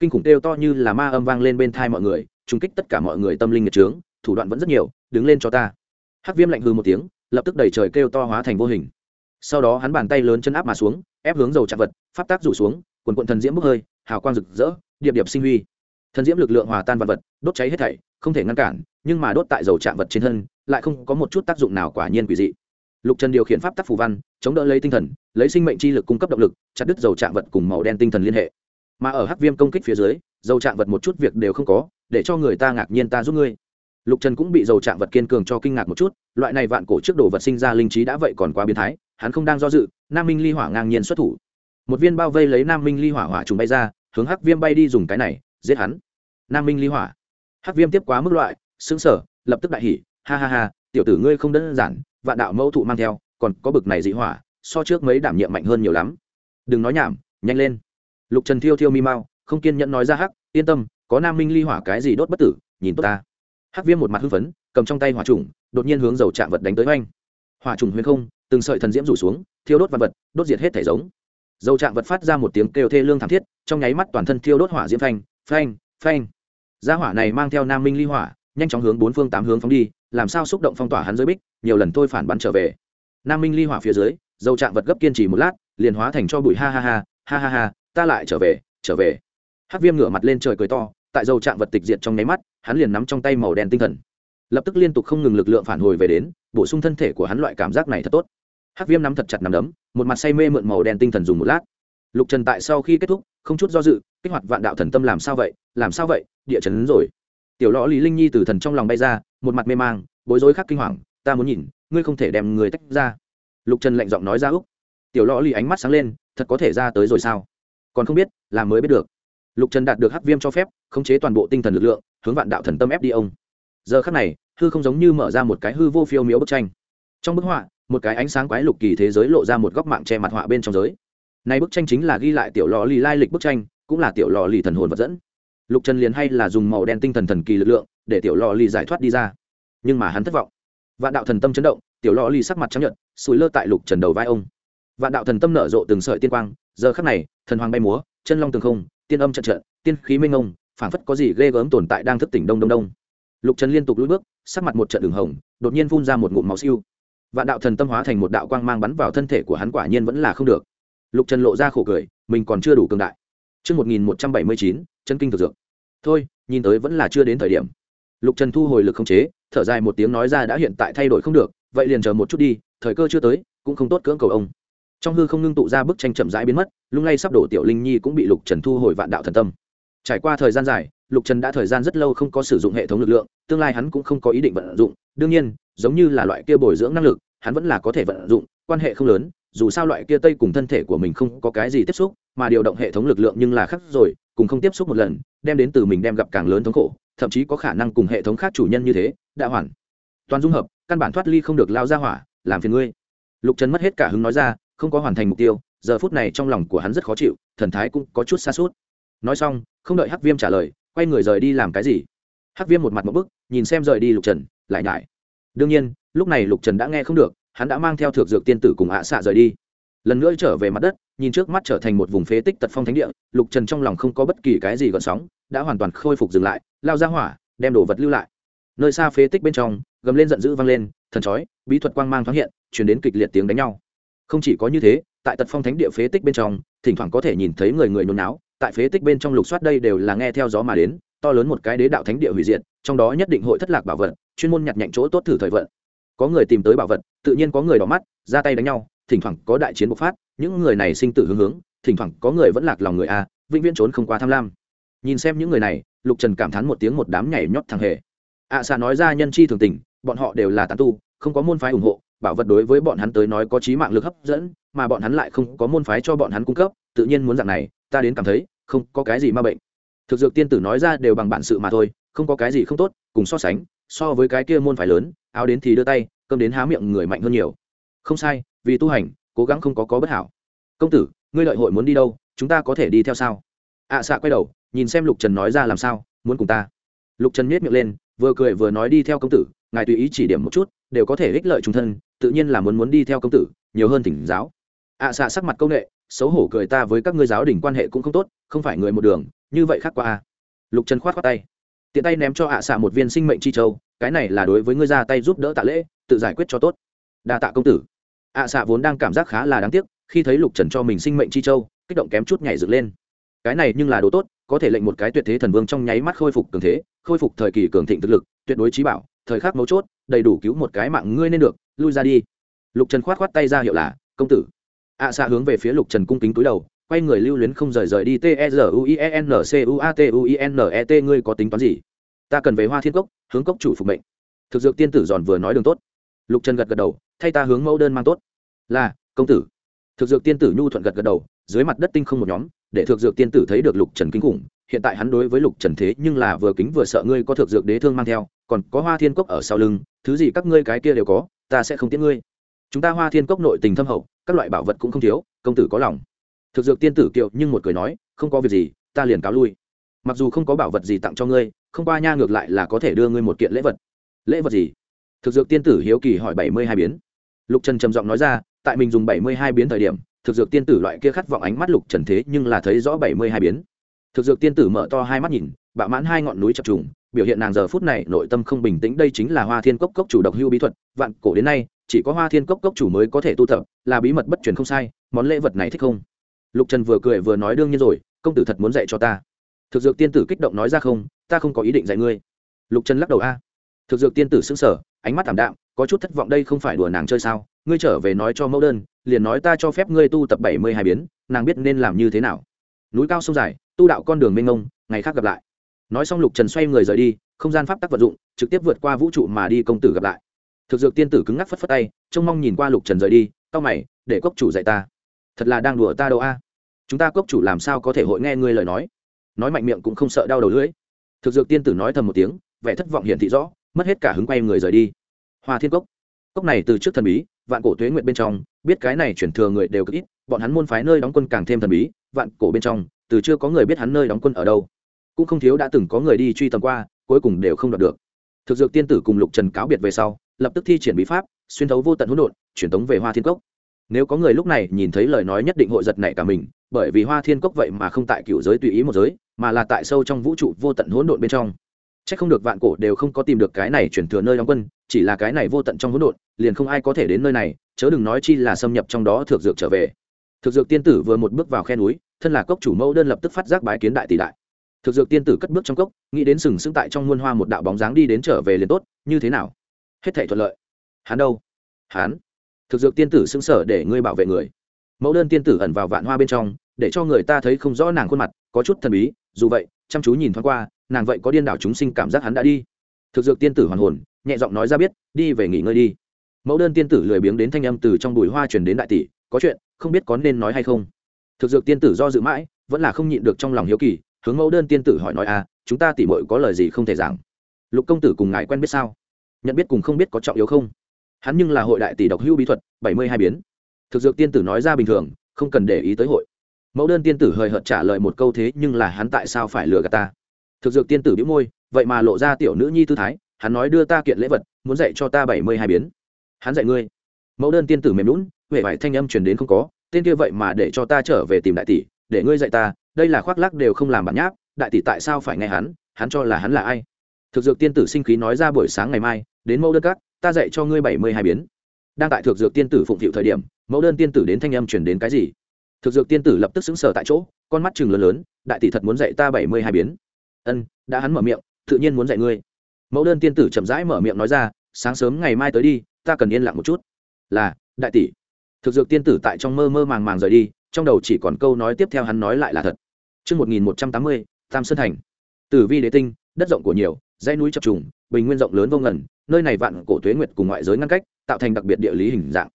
Kinh khủng kêu to như là ma âm vang lên bên thai mọi người trung kích tất cả mọi người tâm linh nghiệt trướng, thủ đoạn vẫn rất nhiều, đứng lên cho ta. Hắc viêm lạnh hư một tiếng, lập tức đẩy trời kêu to hóa thành vô hình. Sau đó hắn bàn tay lớn chân áp mà xuống, ép hướng dầu chạm vật, pháp tác rủ xuống, quần quận thần diễm bốc hơi, hào quang rực rỡ, điệp điệp sinh huy. Thần diễm lực lượng hòa tan vật vật, đốt cháy hết thảy, không thể ngăn cản, nhưng mà đốt tại dầu chạm vật trên thân, lại không có một chút tác dụng nào quả nhiên quỷ dị lục trần điều khiển pháp tắc phù văn, chống đỡ lấy tinh thần, lấy sinh mệnh chi lực cung cấp động lực, chặt đứt dầu trạng vật cùng màu đen tinh thần liên hệ. Mà ở hắc viêm công kích phía dưới, dầu trạng vật một chút việc đều không có, để cho người ta ngạc nhiên ta giúp ngươi. Lục trần cũng bị dầu trạng vật kiên cường cho kinh ngạc một chút, loại này vạn cổ trước đồ vật sinh ra linh trí đã vậy còn quá biến thái, hắn không đang do dự, nam minh ly hỏa ngang nhiên xuất thủ. Một viên bao vây lấy nam minh ly hỏa hỏa trùng bay ra, hướng hắc viêm bay đi dùng cái này, giết hắn. Nam minh ly hỏa. Hắc viêm tiếp quá mức loại xứng sở lập tức đại hỉ, ha ha ha, tiểu tử ngươi không đơn giản vạn đạo mẫu thụ mang theo, còn có bực này dị hỏa, so trước mấy đảm nhiệm mạnh hơn nhiều lắm. Đừng nói nhảm, nhanh lên. Lục trần thiêu thiêu mi mau, không kiên nhẫn nói ra hắc, yên tâm, có nam minh ly hỏa cái gì đốt bất tử, nhìn tốt ta. Hắc viêm một mặt hưng phấn, cầm trong tay hỏa trùng, đột nhiên hướng dầu chạm vật đánh tới oanh. Hỏa trùng huyền không, từng sợi thần diễm rủ xuống, thiêu đốt vật vật, đốt diệt hết thể giống. Dầu chạm vật phát ra một tiếng kêu thê lương thảm thiết, trong nháy mắt toàn thân thiêu đốt hỏa diễm phanh phanh phanh. Gia hỏa này mang theo nam minh ly hỏa, nhanh chóng hướng bốn phương tám hướng phóng đi làm sao xúc động phong tỏa hắn dưới bích, nhiều lần thôi phản bắn trở về. Nam minh ly hỏa phía dưới, dầu chạm vật gấp kiên trì một lát, liền hóa thành cho bụi, ha ha ha ha ha ha, ta lại trở về trở về. Hắc viêm ngửa mặt lên trời cười to, tại dầu chạm vật tịch diệt trong nháy mắt, hắn liền nắm trong tay màu đen tinh thần. Lập tức liên tục không ngừng lực lượng phản hồi về đến, bổ sung thân thể của hắn loại cảm giác này thật tốt. Hắc viêm nắm thật chặt nắm đấm, một mặt say mê mượn màu đen tinh thần dùng một lát. Lục trần tại sau khi kết thúc, không chút do dự, kích hoạt vạn đạo thần tâm làm sao vậy, làm sao vậy, địa chấn rồi. Tiểu lõ lý linh nhi từ thần trong lòng bay ra một mặt mê mang, bối rối khắc kinh hoàng, ta muốn nhìn, ngươi không thể đem người tách ra. Lục trần lạnh giọng nói ra, úc, tiểu lõ Lì ánh mắt sáng lên, thật có thể ra tới rồi sao? Còn không biết làm mới biết được. Lục trần đạt được hắc viêm cho phép, khống chế toàn bộ tinh thần lực lượng, hướng vạn đạo thần tâm ép đi ông. Giờ khắc này, hư không giống như mở ra một cái hư vô phiêu miếu bức tranh. Trong bức họa, một cái ánh sáng quái lục kỳ thế giới lộ ra một góc mạng che mặt họa bên trong giới. Này bức tranh chính là ghi lại tiểu lò lì lai lịch bức tranh, cũng là tiểu lò lì thần hồn vật dẫn. Lục trần liền hay là dùng màu đen tinh thần thần kỳ lực lượng để tiểu lò lì giải thoát đi ra. Nhưng mà hắn thất vọng. Vạn đạo thần tâm chấn động tiểu lò lì sắc mặt chấp nhận sùi lơ tại lục trần đầu vai ông. Vạn đạo thần tâm nở rộ từng sợi tiên quang giờ khắc này thần hoàng bay múa chân long tường không tiên âm trận trận tiên khí minh ông phảng phất có gì ghê gớm tồn tại đang thức tỉnh đông đông đông. Lục trần liên tục lùi bước sắc mặt một trận đường hồng đột nhiên phun ra một ngụm máu siêu. Vạn đạo thần tâm hóa thành một đạo quang mang bắn vào thân thể của hắn quả nhiên vẫn là không được. Lục trần lộ ra khổ cười mình còn chưa đủ cường đại. Trước 1179, chân kinh thực dược. Thôi, nhìn tới vẫn là chưa đến thời điểm. Lục Trần thu hồi lực không chế, thở dài một tiếng nói ra đã hiện tại thay đổi không được, vậy liền chờ một chút đi, thời cơ chưa tới, cũng không tốt cưỡng cầu ông. Trong hư không ngưng tụ ra bức tranh chậm rãi biến mất, lung lay sắp đổ tiểu linh nhi cũng bị Lục Trần thu hồi vạn đạo thần tâm. Trải qua thời gian dài, Lục Trần đã thời gian rất lâu không có sử dụng hệ thống lực lượng, tương lai hắn cũng không có ý định vận dụng, đương nhiên, giống như là loại kia bồi dưỡng năng lực, hắn vẫn là có thể vận dụng, quan hệ không lớn, dù sao loại kia tây cùng thân thể của mình không có cái gì tiếp xúc, mà điều động hệ thống lực lượng nhưng là khác rồi cùng không tiếp xúc một lần đem đến từ mình đem gặp càng lớn thống khổ thậm chí có khả năng cùng hệ thống khác chủ nhân như thế, đã hoàn. Toàn dung hợp, căn bản thoát ly không được lao ra hỏa, làm phiền ngươi. Lục trần mất hết cả hứng nói ra, không có hoàn thành mục tiêu, giờ phút này trong lòng của hắn rất khó chịu, thần thái cũng có chút xa suốt nói xong, không đợi hắc viêm trả lời, quay người rời đi làm cái gì? Hắc viêm một mặt một bức, nhìn xem rời đi lục trần, lại nhải. Đương nhiên, lúc này lục trần đã nghe không được, hắn đã mang theo thược dược tiên tử cùng ạ xạ rời đi. Lần nữa trở về mặt đất, nhìn trước mắt trở thành một vùng phế tích tật phong thánh địa, lục trần trong lòng không có bất kỳ cái gì gợn sóng, đã hoàn toàn khôi phục dừng lại lao ra hỏa, đem đồ vật lưu lại. Nơi xa phế tích bên trong, gầm lên giận dữ vang lên, thần chói, bí thuật quang mang thoáng hiện chuyển đến kịch liệt tiếng đánh nhau. Không chỉ có như thế, tại tật phong thánh địa phế tích bên trong, thỉnh thoảng có thể nhìn thấy người người nôn náo, tại phế tích bên trong lục soát đây đều là nghe theo gió mà đến, to lớn một cái đế đạo thánh địa hủy diệt, trong đó nhất định hội thất lạc bảo vật, chuyên môn nhặt nhạnh chỗ tốt thử thời vận. Có người tìm tới bảo vật, tự nhiên có người đỏ mắt, ra tay đánh nhau, thỉnh thoảng có đại chiến bộc phát, những người này sinh tử hướng hướng, thỉnh thoảng có người vẫn lạc lòng người a, vĩnh viễn trốn không qua tham lam. Nhìn xem những người này lục trần cảm thán một tiếng một đám nhảy nhót thằng hề. Ạ à, xạ nói ra nhân chi thường tình bọn họ đều là tán tu không có môn phái ủng hộ bảo vật đối với bọn hắn tới nói có trí mạng lực hấp dẫn mà bọn hắn lại không có môn phái cho bọn hắn cung cấp tự nhiên muốn dạng này ta đến cảm thấy không có cái gì ma bệnh. Thực dược tiên tử nói ra đều bằng bản sự mà thôi không có cái gì không tốt cùng so sánh so với cái kia môn phái lớn áo đến thì đưa tay cơm đến há miệng người mạnh hơn nhiều. Không sai vì tu hành cố gắng không có có bất hảo. Công tử ngươi lợi hội muốn đi đâu chúng ta có thể đi theo sao? Ạ à, xạ quay đầu nhìn xem lục trần nói ra làm sao muốn cùng ta. Lục trần nhét miệng lên vừa cười vừa nói đi theo công tử ngài tùy ý chỉ điểm một chút đều có thể ích lợi trung thân tự nhiên là muốn muốn đi theo công tử nhiều hơn thỉnh giáo. Ạ à, xạ sắc mặt công nghệ xấu hổ cười ta với các ngươi giáo đình quan hệ cũng không tốt không phải người một đường như vậy khác qua a à. lục trần khoát khoát tay. Tiện tay ném cho ạ à xạ một viên sinh mệnh chi châu cái này là đối với ngươi ra tay giúp đỡ tạ lễ tự giải quyết cho tốt. Đa tạ công tử. ạ à xạ vốn đang cảm giác khá là đáng tiếc khi thấy lục trần cho mình sinh mệnh chi châu kích động kém chút nhảy dựng lên. Cái này nhưng là đồ tốt có thể lệnh một cái tuyệt thế thần vương trong nháy mắt khôi phục cường thế, khôi phục thời kỳ cường thịnh thực lực, tuyệt đối trí bảo, thời khắc mấu chốt, đầy đủ cứu một cái mạng ngươi nên được, lui ra đi. Lục trần khoát khoát tay ra hiệu là, công tử. Ạ à xạ hướng về phía lục trần cung kính túi đầu, quay người lưu luyến không rời rời đi t e r u i e n c u a t u i n e t, ngươi có tính toán gì? Ta cần về hoa thiên cốc, hướng cốc chủ phục mệnh. Thực dược tiên tử giòn vừa nói đường tốt. Lục trần gật gật đầu, thay ta hướng mẫu đơn mang tốt. Là, công tử. Thực dược tiên tử nhu thuận gật gật đầu, dưới mặt đất tinh không một nhóm để thực dược tiên tử thấy được lục trần kinh khủng, hiện tại hắn đối với lục trần thế nhưng là vừa kính vừa sợ ngươi có thực dược đế thương mang theo, còn có hoa thiên cốc ở sau lưng, thứ gì các ngươi cái kia đều có, ta sẽ không tiễn ngươi. Chúng ta hoa thiên cốc nội tình thâm hậu, các loại bảo vật cũng không thiếu, công tử có lòng. Thực dược tiên tử kiệu nhưng một cười nói, không có việc gì, ta liền cáo lui. Mặc dù không có bảo vật gì tặng cho ngươi, không qua nha ngược lại là có thể đưa ngươi một kiện lễ vật. Lễ vật gì? Thực dược tiên tử hiếu kỳ hỏi bảy mươi hai biến. Lục trần trầm giọng nói ra, tại mình dùng bảy mươi hai biến thời điểm thực dược tiên tử loại kia khát vọng ánh mắt lục trần thế nhưng là thấy rõ bảy mươi hai biến. Thực dược tiên tử mở to hai mắt nhìn bạo mãn hai ngọn núi chập trùng, biểu hiện nàng giờ phút này nội tâm không bình tĩnh, đây chính là hoa thiên cốc cốc chủ độc hưu bí thuật, vạn cổ đến nay, chỉ có hoa thiên cốc cốc chủ mới có thể tu tập, là bí mật bất truyền không sai, món lễ vật này thích không? Lục trần vừa cười vừa nói đương nhiên rồi, công tử thật muốn dạy cho ta. Thực dược tiên tử kích động nói ra không, ta không có ý định dạy ngươi. Lục trần lắc đầu, a. Thực dược tiên tử xứng sở ánh mắt thảm đạm, có chút thất vọng đây không phải đùa nàng chơi sao? Ngươi trở về nói cho mẫu đơn liền nói ta cho phép ngươi tu tập bảy mươi hai biến, nàng biết nên làm như thế nào. Núi cao sông dài, tu đạo con đường mênh mông, ngày khác gặp lại. Nói xong lục trần xoay người rời đi, không gian pháp tắc vận dụng, trực tiếp vượt qua vũ trụ mà đi công tử gặp lại. Thực dược tiên tử cứng ngắc phất phất tay, trông mong nhìn qua lục trần rời đi, cau mày, để cốc chủ dạy ta. Thật là đang đùa ta đâu a. Chúng ta cốc chủ làm sao có thể hội nghe ngươi lời nói? Nói mạnh miệng cũng không sợ đau đầu lưỡi. Thực dược tiên tử nói thầm một tiếng, vẻ thất vọng hiện thị rõ, mất hết cả hứng quay người rời đi. Hoa thiên cốc. Cốc này từ trước thần bí vạn cổ tuế nguyện bên trong, biết cái này chuyển thừa người đều cực ít, bọn hắn môn phái nơi đóng quân càng thêm thần bí, vạn cổ bên trong, từ chưa có người biết hắn nơi đóng quân ở đâu. Cũng không thiếu đã từng có người đi truy tầm qua, cuối cùng đều không đoạt được. Thực dược tiên tử cùng lục trần cáo biệt về sau, lập tức thi triển bí pháp, xuyên thấu vô tận hỗn độn truyền tống về hoa thiên cốc. Nếu có người lúc này nhìn thấy lời nói nhất định hội giật nảy cả mình, bởi vì hoa thiên cốc vậy mà không tại cựu giới tùy ý một giới, mà là tại sâu trong vũ trụ vô tận hỗn độn bên trong. C h ắ c không được vạn cổ đều không có tìm được cái này chuyển thừa nơi đóng quân chỉ là cái này vô tận trong hỗn độn, liền không ai có thể đến nơi này, chớ đừng nói chi là xâm nhập trong đó thực dược trở về. Thực dược tiên tử vừa một bước vào khe núi, thân là cốc chủ mẫu đơn lập tức phát giác bái kiến đại tỷ đại. Thực dược tiên tử cất bước trong cốc, nghĩ đến sừng sững tại trong muôn hoa một đạo bóng dáng đi đến trở về liền tốt, như thế nào? Hết thể thuận lợi. Hắn đâu? Hắn. Thực dược tiên tử xưng sở để ngươi bảo vệ người. Mẫu đơn tiên tử ẩn vào vạn hoa bên trong, để cho người ta thấy không rõ nàng khuôn mặt, có chút thần bí, dù vậy, chăm chú nhìn thoáng qua, nàng vậy có điên đảo chúng sinh cảm giác hắn đã đi. Thực dược tiên tử hoàn hồn nhẹ giọng nói ra biết, đi về nghỉ ngơi đi. Mẫu đơn tiên tử lười biếng đến thanh âm từ trong bụi hoa chuyển đến đại tỷ, có chuyện, không biết có nên nói hay không. Thực dược tiên tử do dự mãi, vẫn là không nhịn được trong lòng hiếu kỳ, hướng mẫu đơn tiên tử hỏi nói à chúng ta tỉ mội có lời gì không thể giảng? Lục công tử cùng ngài quen biết sao? Nhận biết cùng không biết có trọng yếu không? Hắn nhưng là hội đại tỷ độc hưu bí thuật, bảy mươi hai biến. Thực dược tiên tử nói ra bình thường, không cần để ý tới hội. Mẫu đơn tiên tử hời hợt trả lời một câu thế nhưng là hắn tại sao phải lừa gạt ta? Thực dược tiên tử đĩu môi, vậy mà lộ ra tiểu nữ nhi tư thái hắn nói đưa ta kiện lễ vật, muốn dạy cho ta bảy mươi hai biến. Hắn dạy ngươi. Mẫu đơn tiên tử mềm lún huệ vải thanh âm truyền đến không có, tên kia vậy mà để cho ta trở về tìm đại tỷ, để ngươi dạy ta, đây là khoác lắc đều không làm bản nháp, đại tỷ tại sao phải nghe hắn hắn cho là hắn là ai? Thực dược tiên tử sinh khí nói ra buổi sáng ngày mai, đến mẫu đơn các, ta dạy cho ngươi bảy mươi hai biến. Đang tại thực dược tiên tử phụng thiệu thời điểm, mẫu đơn tiên tử đến thanh âm chuyển đến cái gì? Thực dược tiên tử lập tức xứng sờ tại chỗ, con mắt chừng lớn lớn, đại tỷ thật muốn dạy ta bảy mươi hai biến. Ân, đã hắn mở miệng, tự nhiên muốn dạy ngươi mẫu đơn tiên tử chậm rãi mở miệng nói ra sáng sớm ngày mai tới đi ta cần yên lặng một chút là đại tỷ thực dược tiên tử tại trong mơ mơ màng màng rời đi trong đầu chỉ còn câu nói tiếp theo hắn nói lại là thật Trước 1180, Tam Sơn Thành. Tử vi đế tinh, đất rộng của nhiều, dãy núi chập trùng, bình nguyên rộng lớn vô ngần, nơi này vạn cổ tuế nguyệt cùng ngoại giới ngăn cách, tạo thành đặc biệt địa lý hình dạng.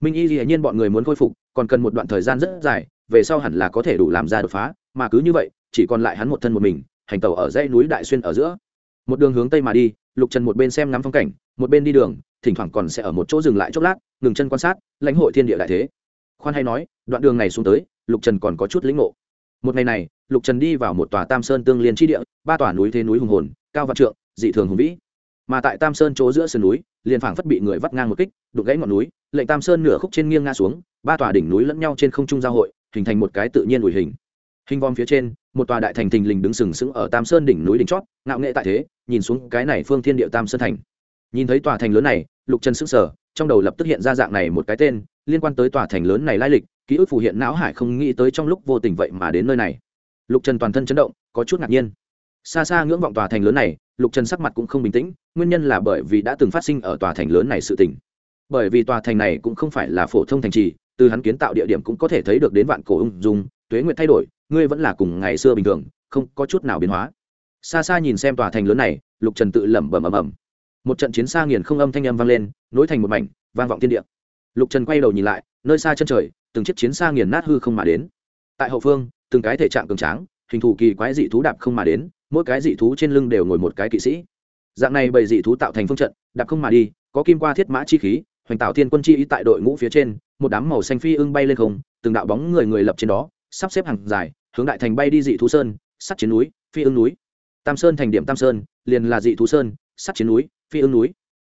Minh Y Lệ nhiên bọn người muốn khôi phục, còn cần một đoạn thời gian rất dài, về sau hẳn là có thể đủ làm ra đột phá, mà cứ như vậy, chỉ còn lại hắn một thân một mình, hành tẩu ở dãy núi đại xuyên ở giữa. Một đường hướng tây mà đi, Lục Trần một bên xem ngắm phong cảnh, một bên đi đường, thỉnh thoảng còn sẽ ở một chỗ dừng lại chốc lát, ngừng chân quan sát, lãnh hội thiên địa đại thế. Khoan hay nói, đoạn đường này xuống tới, Lục Trần còn có chút lĩnh ngộ. Một ngày này, Lục Trần đi vào một tòa Tam Sơn tương liên chi địa, ba tòa núi thế núi hùng hồn, cao vạn trượng, dị thường hùng vĩ. Mà tại Tam Sơn chỗ giữa sườn núi, liền phảng phất bị người vắt ngang một kích, đục gãy ngọn núi, lệnh Tam Sơn nửa khúc trên nghiêng ngã xuống, ba tòa đỉnh núi lẫn nhau trên không trung giao hội, hình thành một cái tự nhiên ủi hình. Hình vòm phía trên, một tòa đại thành thình lình đứng sừng sững ở Tam Sơn đỉnh núi đỉnh chót, ngạo nghệ tại thế, nhìn xuống cái này phương thiên địa Tam Sơn thành. Nhìn thấy tòa thành lớn này, Lục Trần sững sờ, trong đầu lập tức hiện ra dạng này một cái tên, liên quan tới tòa thành lớn này lai lịch, ký ức phù hiện não hải không nghĩ tới trong lúc vô tình vậy mà đến nơi này. Lục Trần toàn thân chấn động, có chút ngạc nhiên. Xa xa ngưỡng vọng tòa thành lớn này, Lục Trần sắc mặt cũng không bình tĩnh, nguyên nhân là bởi vì đã từng phát sinh ở tòa thành lớn này sự tình. Bởi vì tòa thành này cũng không phải là phổ thông thành trì, từ hắn kiến tạo địa điểm cũng có thể thấy được đến vạn cổ ung dung, tuế nguyện thay đổi, ngươi vẫn là cùng ngày xưa bình thường, không có chút nào biến hóa. Xa xa nhìn xem tòa thành lớn này, Lục Trần tự lẩm bẩm ầm ầm. Một trận chiến xa nghiền không âm thanh âm vang lên, nối thành một mảnh, vang vọng thiên địa. Lục Trần quay đầu nhìn lại, nơi xa chân trời, từng chiếc chiến xa nghiền nát hư không mà đến. Tại hậu phương, từng cái thể trạng cường tráng, hình thù kỳ quái dị thú đạp không mà đến, mỗi cái dị thú trên lưng đều ngồi một cái kỵ sĩ. Dạng này bầy dị thú tạo thành phương trận, đạp không mà đi, có kim qua thiết mã chi khí, hoành tạo thiên quân chi ý tại đội ngũ phía trên, một đám màu xanh phi ưng bay lên không, từng đạo bóng người người lập trên đó, sắp xếp hàng dài, hướng đại thành bay đi dị thú sơn, sắt chiến núi, phi ưng núi. Tam Sơn thành điểm Tam Sơn, liền là dị thú sơn, sắt chiến núi, phi ưng núi.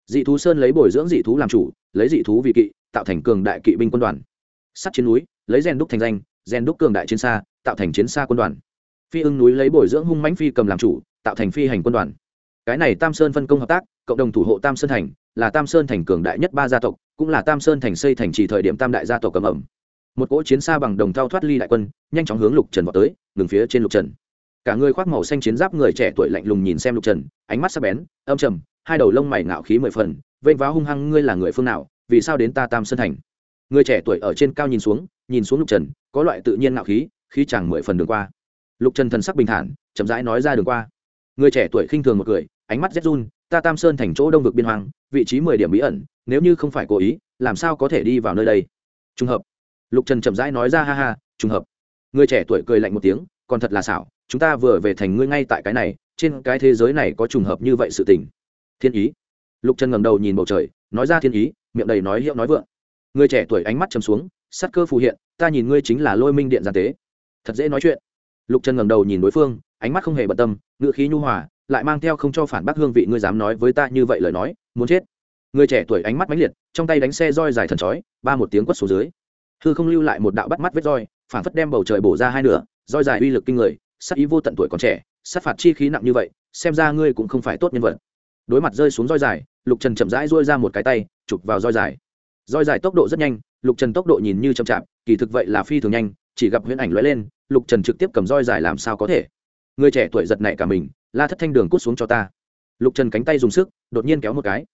Dị thú sơn lấy bồi dưỡng dị thú làm chủ, lấy dị thú vị kỵ, tạo thành cường đại kỵ binh quân đoàn. Sắt chiến núi, lấy rèn đúc thành danh, rèn đúc cường đại chiến xa, tạo thành chiến xa quân đoàn. Phi ưng núi lấy bồi dưỡng hung mãnh phi cầm làm chủ, tạo thành phi hành quân đoàn. Cái này Tam Sơn phân công hợp tác, cộng đồng thủ hộ Tam Sơn thành, là Tam Sơn thành cường đại nhất ba gia tộc, cũng là Tam Sơn thành xây thành trì thời điểm tam đại gia tộc cầm ẩm. Một cỗ chiến xa bằng đồng thao thoát ly đại quân, nhanh chóng hướng Lục Trần vọt tới, ngừng phía trên Lục Trần. Cả người khoác màu xanh chiến giáp người trẻ tuổi lạnh lùng nhìn xem Lục Trần, ánh mắt sắc bén, âm trầm, hai đầu lông mày ngạo khí mười phần, vênh váo hung hăng ngươi là người phương nào, vì sao đến ta Tam Sơn thành? Người trẻ tuổi ở trên cao nhìn xuống, nhìn xuống Lục Trần, có loại tự nhiên ngạo khí, khí chẳng mười phần đường qua. Lục Trần thần sắc bình thản, chậm rãi nói ra đường qua. Người trẻ tuổi khinh thường một cười, ánh mắt rét run, ta Tam Sơn thành chỗ đông vực biên hoang, vị trí mười điểm bí ẩn, nếu như không phải cố ý, làm sao có thể đi vào nơi đây? Trùng hợp. Lục Trần chậm rãi nói ra ha ha, trùng hợp. Người trẻ tuổi cười lạnh một tiếng, còn thật là xảo, chúng ta vừa về thành ngươi ngay tại cái này, trên cái thế giới này có trùng hợp như vậy sự tình. Thiên ý. Lục Trần ngẩng đầu nhìn bầu trời, nói ra thiên ý, miệng đầy nói hiệu nói vượng. Người trẻ tuổi ánh mắt trầm xuống, sát cơ phù hiện, ta nhìn ngươi chính là Lôi Minh điện gian tế. Thật dễ nói chuyện. Lục Trần ngẩng đầu nhìn đối phương, ánh mắt không hề bận tâm, ngựa khí nhu hòa, lại mang theo không cho phản bác hương vị ngươi dám nói với ta như vậy lời nói, muốn chết. Người trẻ tuổi ánh mắt mãnh liệt, trong tay đánh xe roi dài thần chói, ba một tiếng quất xuống dưới. Hư không lưu lại một đạo bắt mắt vết roi, phản phất đem bầu trời bổ ra hai nửa, roi dài uy lực kinh người, sát ý vô tận tuổi còn trẻ, sát phạt chi khí nặng như vậy, xem ra ngươi cũng không phải tốt nhân vật. Đối mặt rơi xuống roi dài, Lục Trần chậm rãi duỗi ra một cái tay, chụp vào roi dài. Roi dài tốc độ rất nhanh, Lục Trần tốc độ nhìn như chậm chạp, kỳ thực vậy là phi thường nhanh, chỉ gặp huyễn ảnh lóe lên, Lục Trần trực tiếp cầm roi dài làm sao có thể. Người trẻ tuổi giật nảy cả mình, la thất thanh đường cút xuống cho ta. Lục Trần cánh tay dùng sức, đột nhiên kéo một cái.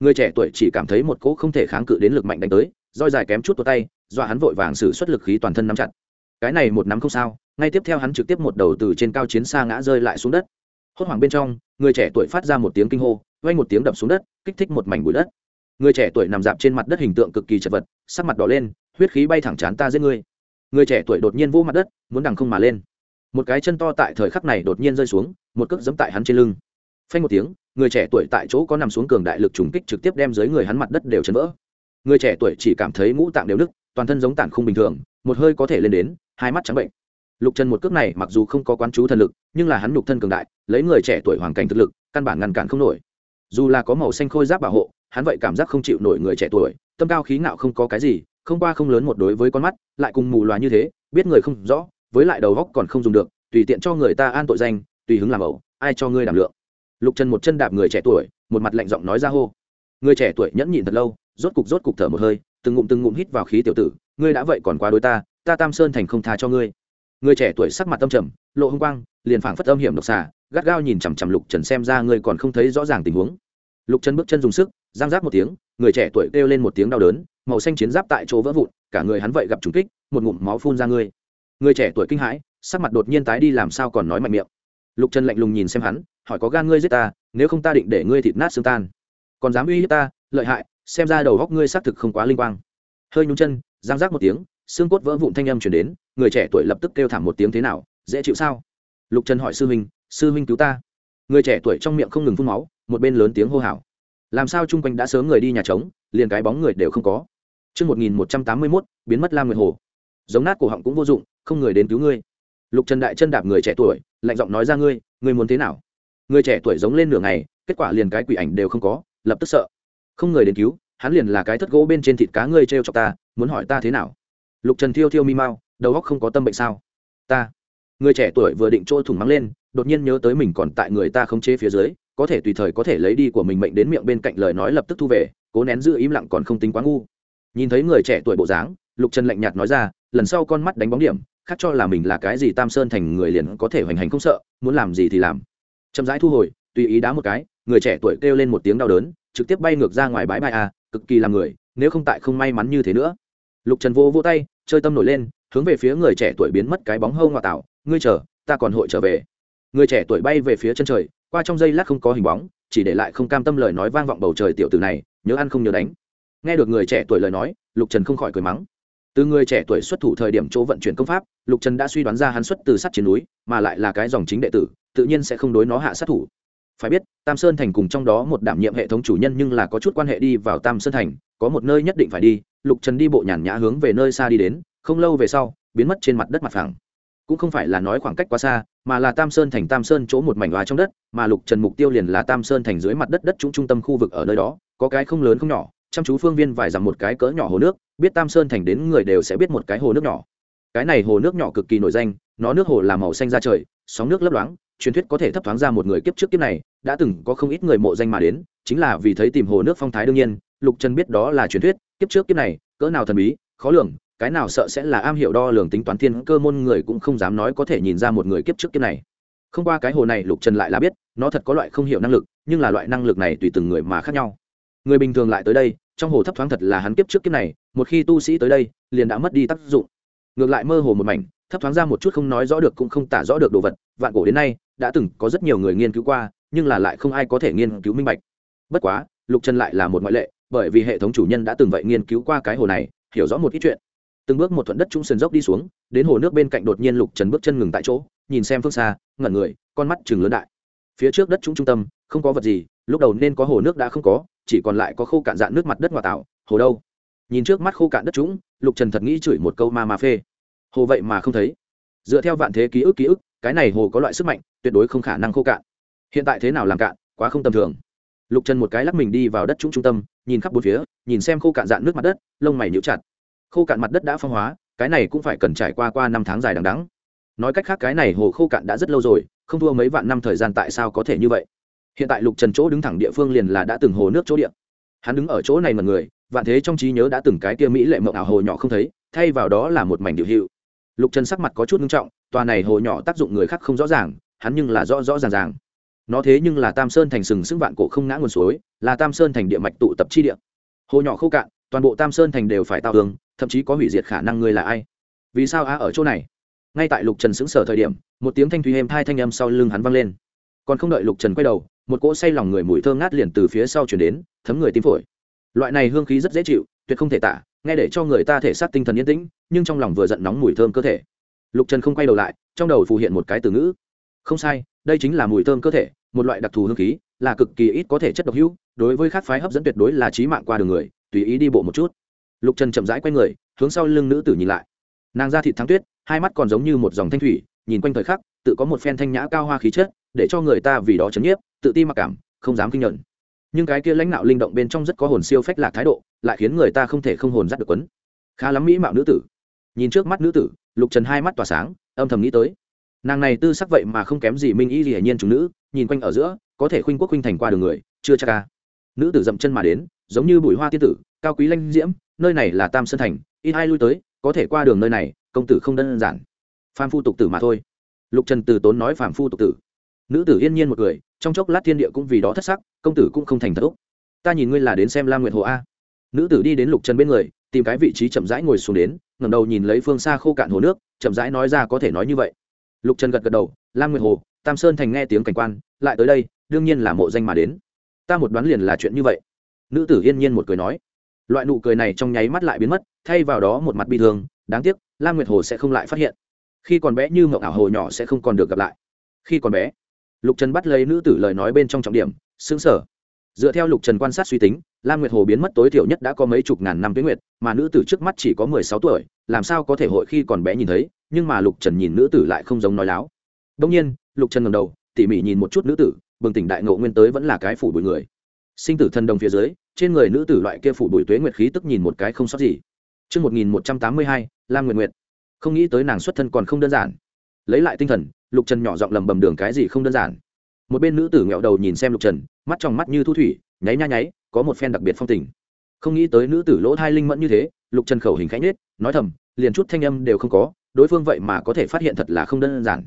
Người trẻ tuổi chỉ cảm thấy một cỗ không thể kháng cự đến lực mạnh đánh tới, roi dài kém chút tuột tay, dọa hắn vội vàng sử xuất lực khí toàn thân nắm chặt. Cái này một nắm không sao, ngay tiếp theo hắn trực tiếp một đầu từ trên cao chiến xa ngã rơi lại xuống đất. Hốt hoảng bên trong, người trẻ tuổi phát ra một tiếng kinh hô, vang một tiếng đập xuống đất, kích thích một mảnh bụi đất. Người trẻ tuổi nằm dạp trên mặt đất hình tượng cực kỳ chật vật, sắc mặt đỏ lên, huyết khí bay thẳng chán ta giết ngươi. người trẻ tuổi đột nhiên vô mặt đất muốn đằng không mà lên một cái chân to tại thời khắc này đột nhiên rơi xuống một cước giẫm tại hắn trên lưng phanh một tiếng người trẻ tuổi tại chỗ có nằm xuống cường đại lực trùng kích trực tiếp đem dưới người hắn mặt đất đều chấn vỡ người trẻ tuổi chỉ cảm thấy ngũ tạng đều nứt toàn thân giống tản không bình thường, một hơi có thể lên đến, hai mắt trắng bệnh. Lục trần một cước này mặc dù không có quán chú thần lực, nhưng là hắn lục thân cường đại, lấy người trẻ tuổi hoàn cảnh thực lực, căn bản ngăn cản không nổi. Dù là có màu xanh khôi giáp bảo hộ, hắn vậy cảm giác không chịu nổi người trẻ tuổi, tâm cao khí ngạo không có cái gì, không qua không lớn một đối với con mắt, lại cùng mù loà như thế, biết người không rõ, với lại đầu góc còn không dùng được, tùy tiện cho người ta an tội danh, tùy hứng làm ẩu, ai cho ngươi đảm lượng? Lục trần một chân đạp người trẻ tuổi, một mặt lạnh giọng nói ra hô. Người trẻ tuổi nhẫn nhịn thật lâu, rốt cục rốt cục thở một hơi từng ngụm từng ngụm hít vào khí tiểu tử, ngươi đã vậy còn quá đối ta ta tam sơn thành không tha cho ngươi. Người trẻ tuổi sắc mặt tâm trầm, lộ hung quang, liền phảng phất âm hiểm độc xà, gắt gao nhìn chằm chằm lục trần xem ra ngươi còn không thấy rõ ràng tình huống. Lục trần bước chân dùng sức giang giáp một tiếng, người trẻ tuổi kêu lên một tiếng đau đớn, màu xanh chiến giáp tại chỗ vỡ vụn, cả người hắn vậy gặp trùng kích, một ngụm máu phun ra ngươi. Người trẻ tuổi kinh hãi, sắc mặt đột nhiên tái đi làm sao còn nói mạnh miệng. Lục trần lạnh lùng nhìn xem hắn, hỏi có gan ngươi giết ta, nếu không ta định để ngươi thịt nát xương tan. Còn dám uy hiếp ta, lợi hại xem ra đầu góc ngươi xác thực không quá linh quang hơi nhúng chân giang giác một tiếng xương cốt vỡ vụn thanh âm chuyển đến người trẻ tuổi lập tức kêu thảm một tiếng thế nào dễ chịu sao lục trần hỏi sư huynh sư huynh cứu ta người trẻ tuổi trong miệng không ngừng phun máu một bên lớn tiếng hô hào làm sao chung quanh đã sớm người đi nhà trống liền cái bóng người đều không có Trước 1181, biến mất Lam Nguyệt Hồ. Giống nát cổ họng cũng vô dụng, không người đến cứu ngươi. Lục Trần Đại chân đạp người trẻ tuổi, lạnh giọng nói ra ngươi, ngươi muốn thế nào? Người trẻ tuổi giống lên nửa ngày, kết quả liền cái quỷ ảnh đều không có, lập tức sợ. Không người đến cứu, hắn liền là cái thất gỗ bên trên thịt cá ngươi trêu chọc ta, muốn hỏi ta thế nào? Lục Trần thiêu thiêu mi mau, đầu óc không có tâm bệnh sao? Ta. Người trẻ tuổi vừa định trôi thủng mắng lên, đột nhiên nhớ tới mình còn tại người ta không chế phía dưới, có thể tùy thời có thể lấy đi của mình mệnh đến miệng bên cạnh lời nói lập tức thu về cố nén giữ im lặng còn không tính quá ngu nhìn thấy người trẻ tuổi bộ dáng lục trần lạnh nhạt nói ra lần sau con mắt đánh bóng điểm khác cho là mình là cái gì tam sơn thành người liền có thể hoành hành không sợ muốn làm gì thì làm chậm rãi thu hồi tùy ý đá một cái người trẻ tuổi kêu lên một tiếng đau đớn trực tiếp bay ngược ra ngoài bãi bài à cực kỳ làm người, nếu không tại không may mắn như thế nữa. Lục trần vô vô tay, chơi tâm nổi lên, hướng về phía người trẻ tuổi biến mất cái bóng hâu ngoại tạo, ngươi chờ, ta còn hội trở về. Người trẻ tuổi bay về phía chân trời, qua trong giây lát không có hình bóng, chỉ để lại không cam tâm lời nói vang vọng bầu trời tiểu tử này, nhớ ăn không nhớ đánh. Nghe được người trẻ tuổi lời nói, lục trần không khỏi cười mắng. Từ người trẻ tuổi xuất thủ thời điểm chỗ vận chuyển công pháp, lục trần đã suy đoán ra hắn xuất từ sắt chiến núi, mà lại là cái dòng chính đệ tử, tự nhiên sẽ không đối nó hạ sát thủ phải biết, tam sơn thành cùng trong đó một đảm nhiệm hệ thống chủ nhân nhưng là có chút quan hệ đi vào tam sơn thành, có một nơi nhất định phải đi. Lục trần đi bộ nhàn nhã hướng về nơi xa đi đến, không lâu về sau, biến mất trên mặt đất mặt phẳng. Cũng không phải là nói khoảng cách quá xa, mà là tam sơn thành, tam sơn chỗ một mảnh hóa trong đất, mà lục trần mục tiêu liền là tam sơn thành dưới mặt đất đất trung trung tâm khu vực ở nơi đó, có cái không lớn không nhỏ, chăm chú phương viên vài dặm một cái cỡ nhỏ hồ nước, biết tam sơn thành đến người đều sẽ biết một cái hồ nước nhỏ. Cái này hồ nước nhỏ cực kỳ nổi danh, nó nước hồ là màu xanh ra trời, sóng nước lấp loáng truyền thuyết có thể thấp thoáng ra một người kiếp trước kiếp này, đã từng có không ít người mộ danh mà đến, chính là vì thấy tìm hồ nước phong thái đương nhiên, lục trần biết đó là truyền thuyết, kiếp trước kiếp này, cỡ nào thần bí, khó lường, cái nào sợ sẽ là am hiểu đo lường tính toán thiên cơ môn người cũng không dám nói có thể nhìn ra một người kiếp trước kiếp này. Không qua cái hồ này lục trần lại là biết, nó thật có loại không hiểu năng lực, nhưng là loại năng lực này tùy từng người mà khác nhau. Người bình thường lại tới đây, trong hồ thấp thoáng thật là hắn kiếp trước kiếp này, một khi tu sĩ tới đây, liền đã mất đi tác dụng. Ngược lại mơ hồ một mảnh, thấp thoáng ra một chút không nói rõ được cũng không tả rõ được đồ vật, vạn cổ đến nay đã từng có rất nhiều người nghiên cứu qua, nhưng là lại không ai có thể nghiên cứu minh bạch. Bất quá, lục trần lại là một ngoại lệ, bởi vì hệ thống chủ nhân đã từng vậy nghiên cứu qua cái hồ này, hiểu rõ một ít chuyện. Từng bước một thuận đất trung sườn dốc đi xuống, đến hồ nước bên cạnh đột nhiên lục trần bước chân ngừng tại chỗ, nhìn xem phương xa, ngẩn người, con mắt chừng lớn đại. Phía trước đất trung trung tâm, không có vật gì, lúc đầu nên có hồ nước đã không có, chỉ còn lại có khô cạn dạn nước mặt đất ngoại tạo, hồ đâu? Nhìn trước mắt khô cạn đất trũng, lục trần thật nghĩ chửi một câu ma ma phê. Hồ vậy mà không thấy. Dựa theo vạn thế ký ức ký ức cái này hồ có loại sức mạnh, tuyệt đối không khả năng khô cạn. Hiện tại thế nào làm cạn, quá không tầm thường. Lục trần một cái lắc mình đi vào đất trũng trung tâm, nhìn khắp bốn phía, nhìn xem khô cạn dạn nước mặt đất, lông mày nhíu chặt. Khô cạn mặt đất đã phong hóa, cái này cũng phải cần trải qua qua năm tháng dài đằng đắng nói cách khác cái này hồ khô cạn đã rất lâu rồi, không thua mấy vạn năm thời gian tại sao có thể như vậy? Hiện tại lục trần chỗ đứng thẳng địa phương liền là đã từng hồ nước chỗ địa. Hắn đứng ở chỗ này mật người, vạn thế trong trí nhớ đã từng cái kia mỹ lệ mộng ảo hồ nhỏ không thấy, thay vào đó là một mảnh điệu hiệu. Lục trần sắc mặt có chút nghiêm trọng tòa này hồ nhỏ tác dụng người khác không rõ ràng, hắn nhưng là rõ rõ ràng ràng. Nó thế nhưng là tam sơn thành sừng sững vạn cổ không ngã nguồn suối, là tam sơn thành địa mạch tụ tập chi địa. Hồ nhỏ khô cạn, toàn bộ tam sơn thành đều phải tạo hướng thậm chí có hủy diệt khả năng ngươi là ai. Vì sao a ở chỗ này? Ngay tại lục trần xứng sở thời điểm, một tiếng thanh thúy êm hai thanh âm sau lưng hắn vang lên. Còn không đợi lục trần quay đầu, một cỗ say lòng người mùi thơm ngát liền từ phía sau chuyển đến, thấm người tim phổi. Loại này hương khí rất dễ chịu, tuyệt không thể tả, nghe để cho người ta thể xác tinh thần yên tĩnh, nhưng trong lòng vừa giận nóng mùi thơm cơ thể lục trần không quay đầu lại, trong đầu phù hiện một cái từ ngữ. Không sai, đây chính là mùi thơm cơ thể, một loại đặc thù hương khí, là cực kỳ ít có thể chất độc hữu, đối với các phái hấp dẫn tuyệt đối là trí mạng qua đường người, tùy ý đi bộ một chút. Lục trần chậm rãi q u a y người, hướng sau lưng nữ tử nhìn lại. Nàng ra thịt thắng tuyết, hai mắt còn giống như một dòng thanh thủy, nhìn quanh thời khắc, tự có một phen thanh nhã cao hoa khí chất, để cho người ta vì đó chấn nhiếp, tự ti mặc cảm, không dám kinh nhận nhưng cái kia lãnh đạo linh động bên trong rất có hồn siêu phách lạc thái độ, lại khiến người ta không thể không hồn dắt được quấn. Khá lắm mỹ mạo nữ tử. Nhìn trước mắt nữ tử lục trần hai mắt tỏa sáng, âm thầm nghĩ tới. Nàng này tư sắc vậy mà không kém gì minh y gì hạnh nhiên chúng nữ, nhìn quanh ở giữa, có thể khuynh quốc khuynh thành qua đường người, chưa chắc ca nữ tử dậm chân mà đến, giống như bụi hoa tiên tử, cao quý lanh diễm, nơi này là tam sơn thành, ít ai lui tới, có thể qua đường nơi này, công tử không đơn giản. Phàm phu tục tử mà thôi. Lục trần từ tốn nói phàm phu tục tử. Nữ tử yên nhiên một người trong chốc lát thiên địa cũng vì đó thất sắc, công tử cũng không thành thật úc. Ta nhìn ngươi là đến xem lam nguyệt hồ a. Nữ tử đi đến lục trần bên người, tìm cái vị trí chậm rãi ngồi xuống đến ngẩng đầu nhìn lấy phương xa khô cạn hồ nước, chậm rãi nói ra có thể nói như vậy. Lục trần gật gật đầu, lam nguyệt hồ, tam sơn thành nghe tiếng cảnh quan, lại tới đây, đương nhiên là mộ danh mà đến. Ta một đoán liền là chuyện như vậy. Nữ tử yên nhiên một cười nói. Loại nụ cười này trong nháy mắt lại biến mất, thay vào đó một mặt bi thương, đáng tiếc, lam nguyệt hồ sẽ không lại phát hiện. Khi còn bé như mộng ảo hồ nhỏ sẽ không còn được gặp lại. Khi còn bé, lục trần bắt lấy nữ tử lời nói bên trong trọng điểm xứng sở dựa theo lục trần quan sát suy tính, lam nguyệt hồ biến mất tối thiểu nhất đã có mấy chục ngàn năm tuyến nguyệt, mà nữ tử trước mắt chỉ có mười sáu tuổi làm sao có thể hội khi còn bé nhìn thấy nhưng mà lục trần nhìn nữ tử lại không giống nói láo đông nhiên lục trần ngầm đầu tỉ mỉ nhìn một chút nữ tử bừng tỉnh đại ngộ nguyên tới vẫn là cái phủ bụi người sinh tử thân đồng phía dưới trên người nữ tử loại kia phủ bụi tuế nguyệt khí tức nhìn một cái không sót gì Trước 1182, Lam Nguyệt Nguyệt. Không nghĩ tới nàng xuất thân còn không đơn giản. Lấy lại tinh thần, Lục Trần nhỏ giọng lầm bầm đường cái gì không đơn giản. Một bên nữ tử ngẹo đầu nhìn xem Lục Trần, mắt trong mắt như thu thủy, nháy nha nháy, có một phen đặc biệt phong tình. Không nghĩ tới nữ tử lỗ thai linh mẫn như thế, Lục Trần khẩu hình khẽ nhếch, nói thầm, liền chút thanh âm đều không có, đối phương vậy mà có thể phát hiện thật là không đơn giản.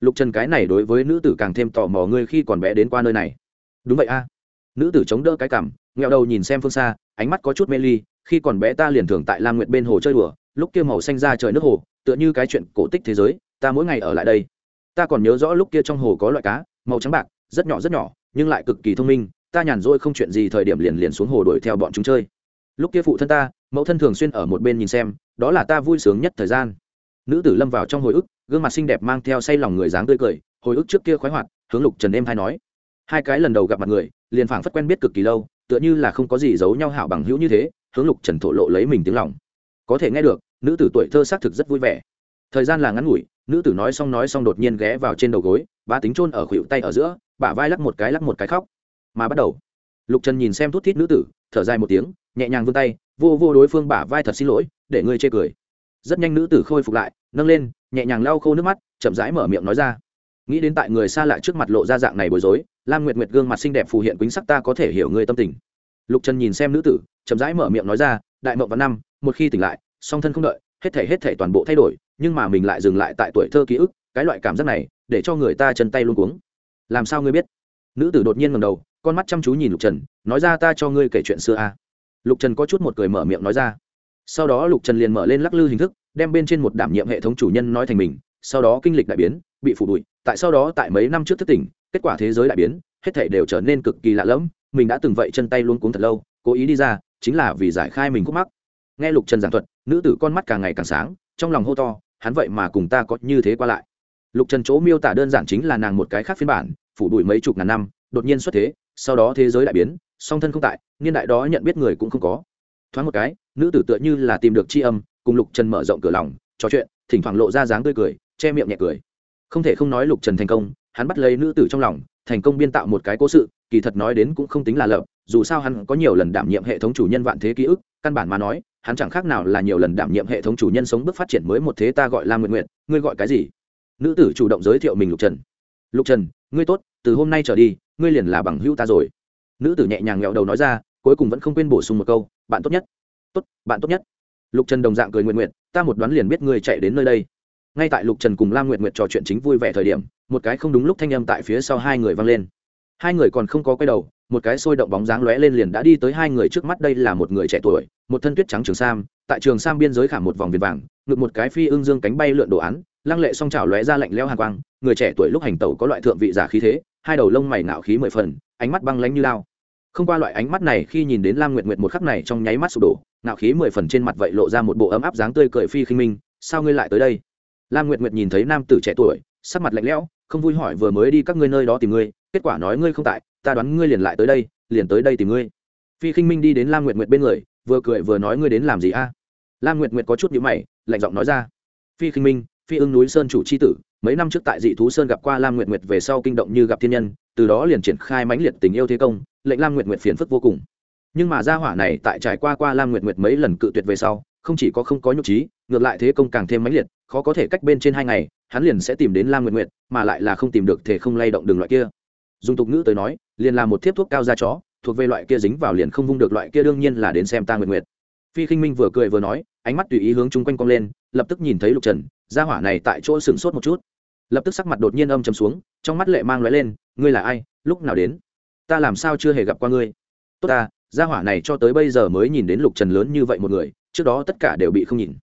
Lục trần cái này đối với nữ tử càng thêm tò mò ngươi khi còn bé đến qua nơi này. Đúng vậy a. Nữ tử chống đỡ cái cảm nghẹo đầu nhìn xem phương xa ánh mắt có chút mê ly khi còn bé ta liền thường tại lam nguyệt bên hồ chơi đùa lúc kia màu xanh ra trời nước hồ tựa như cái chuyện cổ tích thế giới ta mỗi ngày ở lại đây. Ta còn nhớ rõ lúc kia trong hồ có loại cá màu trắng bạc rất nhỏ rất nhỏ nhưng lại cực kỳ thông minh ta nhàn rỗi không chuyện gì, thời điểm liền liền xuống hồ đuổi theo bọn chúng chơi. Lúc kia phụ thân ta, mẫu thân thường xuyên ở một bên nhìn xem, đó là ta vui sướng nhất thời gian. Nữ tử lâm vào trong hồi ức, gương mặt xinh đẹp mang theo say lòng người dáng tươi cười, hồi ức trước kia khoái hoạt, hướng lục trần em hay nói. Hai cái lần đầu gặp mặt người, liền phảng phất quen biết cực kỳ lâu, tựa như là không có gì giấu nhau hảo bằng hữu như thế, hướng lục trần thổ lộ lấy mình tiếng lòng. Có thể nghe được, nữ tử tuổi thơ xác thực rất vui vẻ. Thời gian là ngắn ngủi, nữ tử nói xong nói xong đột nhiên ghé vào trên đầu gối ba tính chôn ở khuỷu tay ở giữa, bả vai lắc một cái lắc một cái khóc mà bắt đầu. Lục trần nhìn xem thút thít nữ tử, thở dài một tiếng, nhẹ nhàng vươn tay, vô vô đối phương bả vai thật xin lỗi, để ngươi chê cười. Rất nhanh nữ tử khôi phục lại, nâng lên, nhẹ nhàng lau khô nước mắt, chậm rãi mở miệng nói ra. Nghĩ đến tại người xa lạ trước mặt lộ ra dạng này bối rối, lam nguyệt nguyệt gương mặt xinh đẹp phù hiện quýnh sắc ta có thể hiểu ngươi tâm tình. Lục trần nhìn xem nữ tử, chậm rãi mở miệng nói ra, đại mộng vào năm, một khi tỉnh lại, song thân không đợi, hết thể hết thể toàn bộ thay đổi, nhưng mà mình lại dừng lại tại tuổi thơ ký ức, cái loại cảm giác này, để cho người ta chân tay luôn cuống. Làm sao ngươi biết? Nữ tử đột nhiên ngầm đầu con mắt chăm chú nhìn lục trần, nói ra ta cho ngươi kể chuyện xưa a à. lục trần có chút một cười mở miệng nói ra. Sau đó lục trần liền mở lên lắc lư hình thức, đem bên trên một đảm nhiệm hệ thống chủ nhân nói thành mình. Sau đó kinh lịch đại biến, bị phủ bụi. Tại sau đó tại mấy năm trước thất tỉnh, kết quả thế giới đại biến, hết thể đều trở nên cực kỳ lạ lẫm. Mình đã từng vậy chân tay luôn cuống thật lâu, cố ý đi ra, chính là vì giải khai mình khúc mắc. Nghe lục trần giảng thuật, nữ tử con mắt càng ngày càng sáng, trong lòng hô to, hắn vậy mà cùng ta có như thế qua lại. Lục trần chỗ miêu tả đơn giản chính là nàng một cái khác phiên bản, phủ đuổi mấy chục ngàn năm, đột nhiên xuất thế sau đó thế giới đại biến, song thân không tại, niên đại đó nhận biết người cũng không có. Thoáng một cái, nữ tử tựa như là tìm được c h i âm, cùng lục trần mở rộng cửa lòng, trò chuyện, thỉnh thoảng lộ ra dáng tươi cười, che miệng nhẹ cười. Không thể không nói lục trần thành công, hắn bắt lấy nữ tử trong lòng, thành công biên tạo một cái cố sự, kỳ thật nói đến cũng không tính là lợp, dù sao hắn có nhiều lần đảm nhiệm hệ thống chủ nhân vạn thế ký ức, căn bản mà nói, hắn chẳng khác nào là nhiều lần đảm nhiệm hệ thống chủ nhân sống bước phát triển mới một thế ta gọi là nguyện nguyện ngươi gọi cái gì? Nữ tử chủ động giới thiệu mình lục trần. Lục trần, ngươi tốt, từ hôm nay trở đi ngươi liền là bằng hữu ta rồi. Nữ tử nhẹ nhàng nghẹo đầu nói ra, cuối cùng vẫn không quên bổ sung một câu, bạn tốt nhất. Tốt, bạn tốt nhất. Lục trần đồng dạng cười nguyện nguyện, ta một đoán liền biết ngươi chạy đến nơi đây. Ngay tại lục trần cùng lam nguyện nguyện trò chuyện chính vui vẻ thời điểm, một cái không đúng lúc thanh âm tại phía sau hai người vang lên. Hai người còn không có quay đầu, một cái sôi động bóng dáng lóe lên liền đã đi tới hai người trước mắt, đây là một người trẻ tuổi, một thân tuyết trắng trường sam, tại trường sam biên giới khảm một vòng viền vàng, ngực một cái phi ưng dương cánh bay lượn đồ án, lăng lệ song trào lóe ra lạnh leo hàng quang, người trẻ tuổi lúc hành tẩu có loại thượng vị giả khí thế hai đầu lông mày nạo khí mười phần, ánh mắt băng lánh như lao không qua loại ánh mắt này khi nhìn đến lam nguyệt nguyệt một khắc này trong nháy mắt sụp đổ, ngạo khí mười phần trên mặt vậy lộ ra một bộ ấm áp dáng tươi cười phi khinh minh, sao ngươi lại tới đây? Lam nguyệt nguyệt nhìn thấy nam tử trẻ tuổi, sắc mặt lạnh lẽo, không vui hỏi vừa mới đi các ngươi nơi đó tìm ngươi, kết quả nói ngươi không tại, ta đoán ngươi liền lại tới đây, liền tới đây tìm ngươi. Phi khinh minh đi đến lam nguyệt nguyệt bên người, vừa cười vừa nói, ngươi đến làm gì a? Lam nguyệt nguyệt có chút nhữ mày, lạnh giọng nói ra, phi khinh minh, phi ưng núi sơn chủ c h i tử mấy năm trước tại dị thú sơn gặp qua lam nguyệt nguyệt về sau kinh động như gặp thiên nhân, từ đó liền triển khai mãnh liệt tình yêu thế công, lệnh lam nguyệt nguyệt phiền phức vô cùng. Nhưng mà gia hỏa này tại trải qua qua lam nguyệt nguyệt mấy lần cự tuyệt về sau, không chỉ có không có nhục trí, ngược lại thế công càng thêm mãnh liệt, khó có thể cách bên trên hai ngày, hắn liền sẽ tìm đến lam nguyệt nguyệt, mà lại là không tìm được thể không lay động đường loại kia. Dùng tục ngữ tới nói, liền là một thiếp thuốc cao da chó, thuộc về loại kia dính vào liền không vung được loại kia đương nhiên là đến xem ta nguyệt nguyệt. Phi khinh minh vừa cười vừa nói, ánh mắt tùy ý hướng chung quanh cong lên, lập tức nhìn thấy lục trần, gia hỏa này tại chỗ sửng sốt một chút lập tức sắc mặt đột nhiên âm chầm xuống, trong mắt lệ mang lóe lên, ngươi là ai? Lúc nào đến? Ta làm sao chưa hề gặp qua ngươi? Tốt ta, gia hỏa này cho tới bây giờ mới nhìn đến lục trần lớn như vậy một người, trước đó tất cả đều bị không nhìn.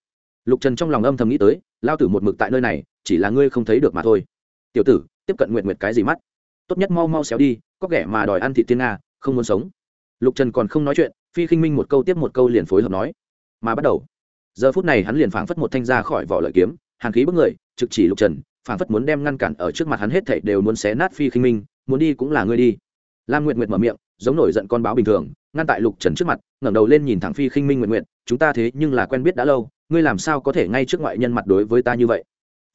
Lục trần trong lòng âm thầm nghĩ tới, lao tử một mực tại nơi này, chỉ là ngươi không thấy được mà thôi. Tiểu tử, tiếp cận nguyện nguyệt cái gì mắt? Tốt nhất mau mau xéo đi, có kẻ mà đòi ăn thị tiên nga, không muốn sống. Lục trần còn không nói chuyện, phi khinh minh một câu tiếp một câu liền phối hợp nói. Mà bắt đầu, giờ phút này hắn liền phảng phất một thanh ra khỏi vỏ lợi kiếm, hàn khí bức người, trực chỉ lục trần phản phất muốn đem ngăn cản ở trước mặt hắn hết thảy đều muốn xé nát phi khinh minh, muốn đi cũng là ngươi đi. Lam nguyệt nguyệt mở miệng, giống nổi giận con báo bình thường, ngăn tại lục trần trước mặt, ngẩng đầu lên nhìn thẳng phi khinh minh nguyện nguyện chúng ta thế nhưng là quen biết đã lâu, ngươi làm sao có thể ngay trước ngoại nhân mặt đối với ta như vậy?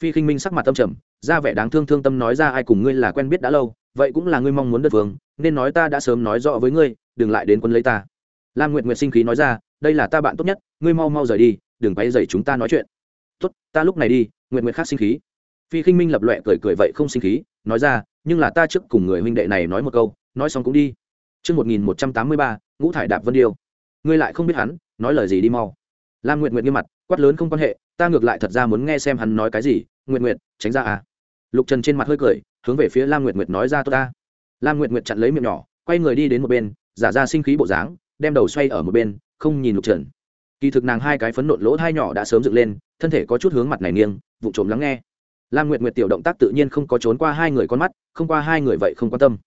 Phi khinh minh sắc mặt tâm trầm, ra vẻ đáng thương thương tâm nói ra, ai cùng ngươi là quen biết đã lâu, vậy cũng là ngươi mong muốn đất vương, nên nói ta đã sớm nói rõ với ngươi, đừng lại đến quân lấy ta. Lam nguyện nguyện sinh khí nói ra, đây là ta bạn tốt nhất, ngươi mau mau rời đi, đừng quay dậy chúng ta nói chuyện. Tốt, ta lúc này đi. Nguyện nguyện khác sinh khí phi khinh minh lập loẹ cười cười vậy không sinh khí nói ra nhưng là ta trước cùng người huynh đệ này nói một câu nói xong cũng đi Trước 1183, ngũ thải đạp vân điêu. Ngươi lại không biết hắn, nói lời gì đi mau. Lam Nguyệt Nguyệt nghiêm mặt, quát lớn không quan hệ, ta ngược lại thật ra muốn nghe xem hắn nói cái gì, Nguyệt Nguyệt, tránh ra à. Lục Trần trên mặt hơi cười, hướng về phía Lam Nguyệt Nguyệt nói ra tốt ta. Lam Nguyệt Nguyệt chặn lấy miệng nhỏ, quay người đi đến một bên, giả ra sinh khí bộ dáng, đem đầu xoay ở một bên, không nhìn Lục Trần. Kỳ thực nàng hai cái phấn nộn lỗ thai nhỏ đã sớm dựng lên, thân thể có chút hướng mặt này nghiêng, vụ trộm lắng nghe. Lam Nguyệt Nguyệt tiểu động tác tự nhiên không có trốn qua hai người con mắt, không qua hai người vậy không quan tâm.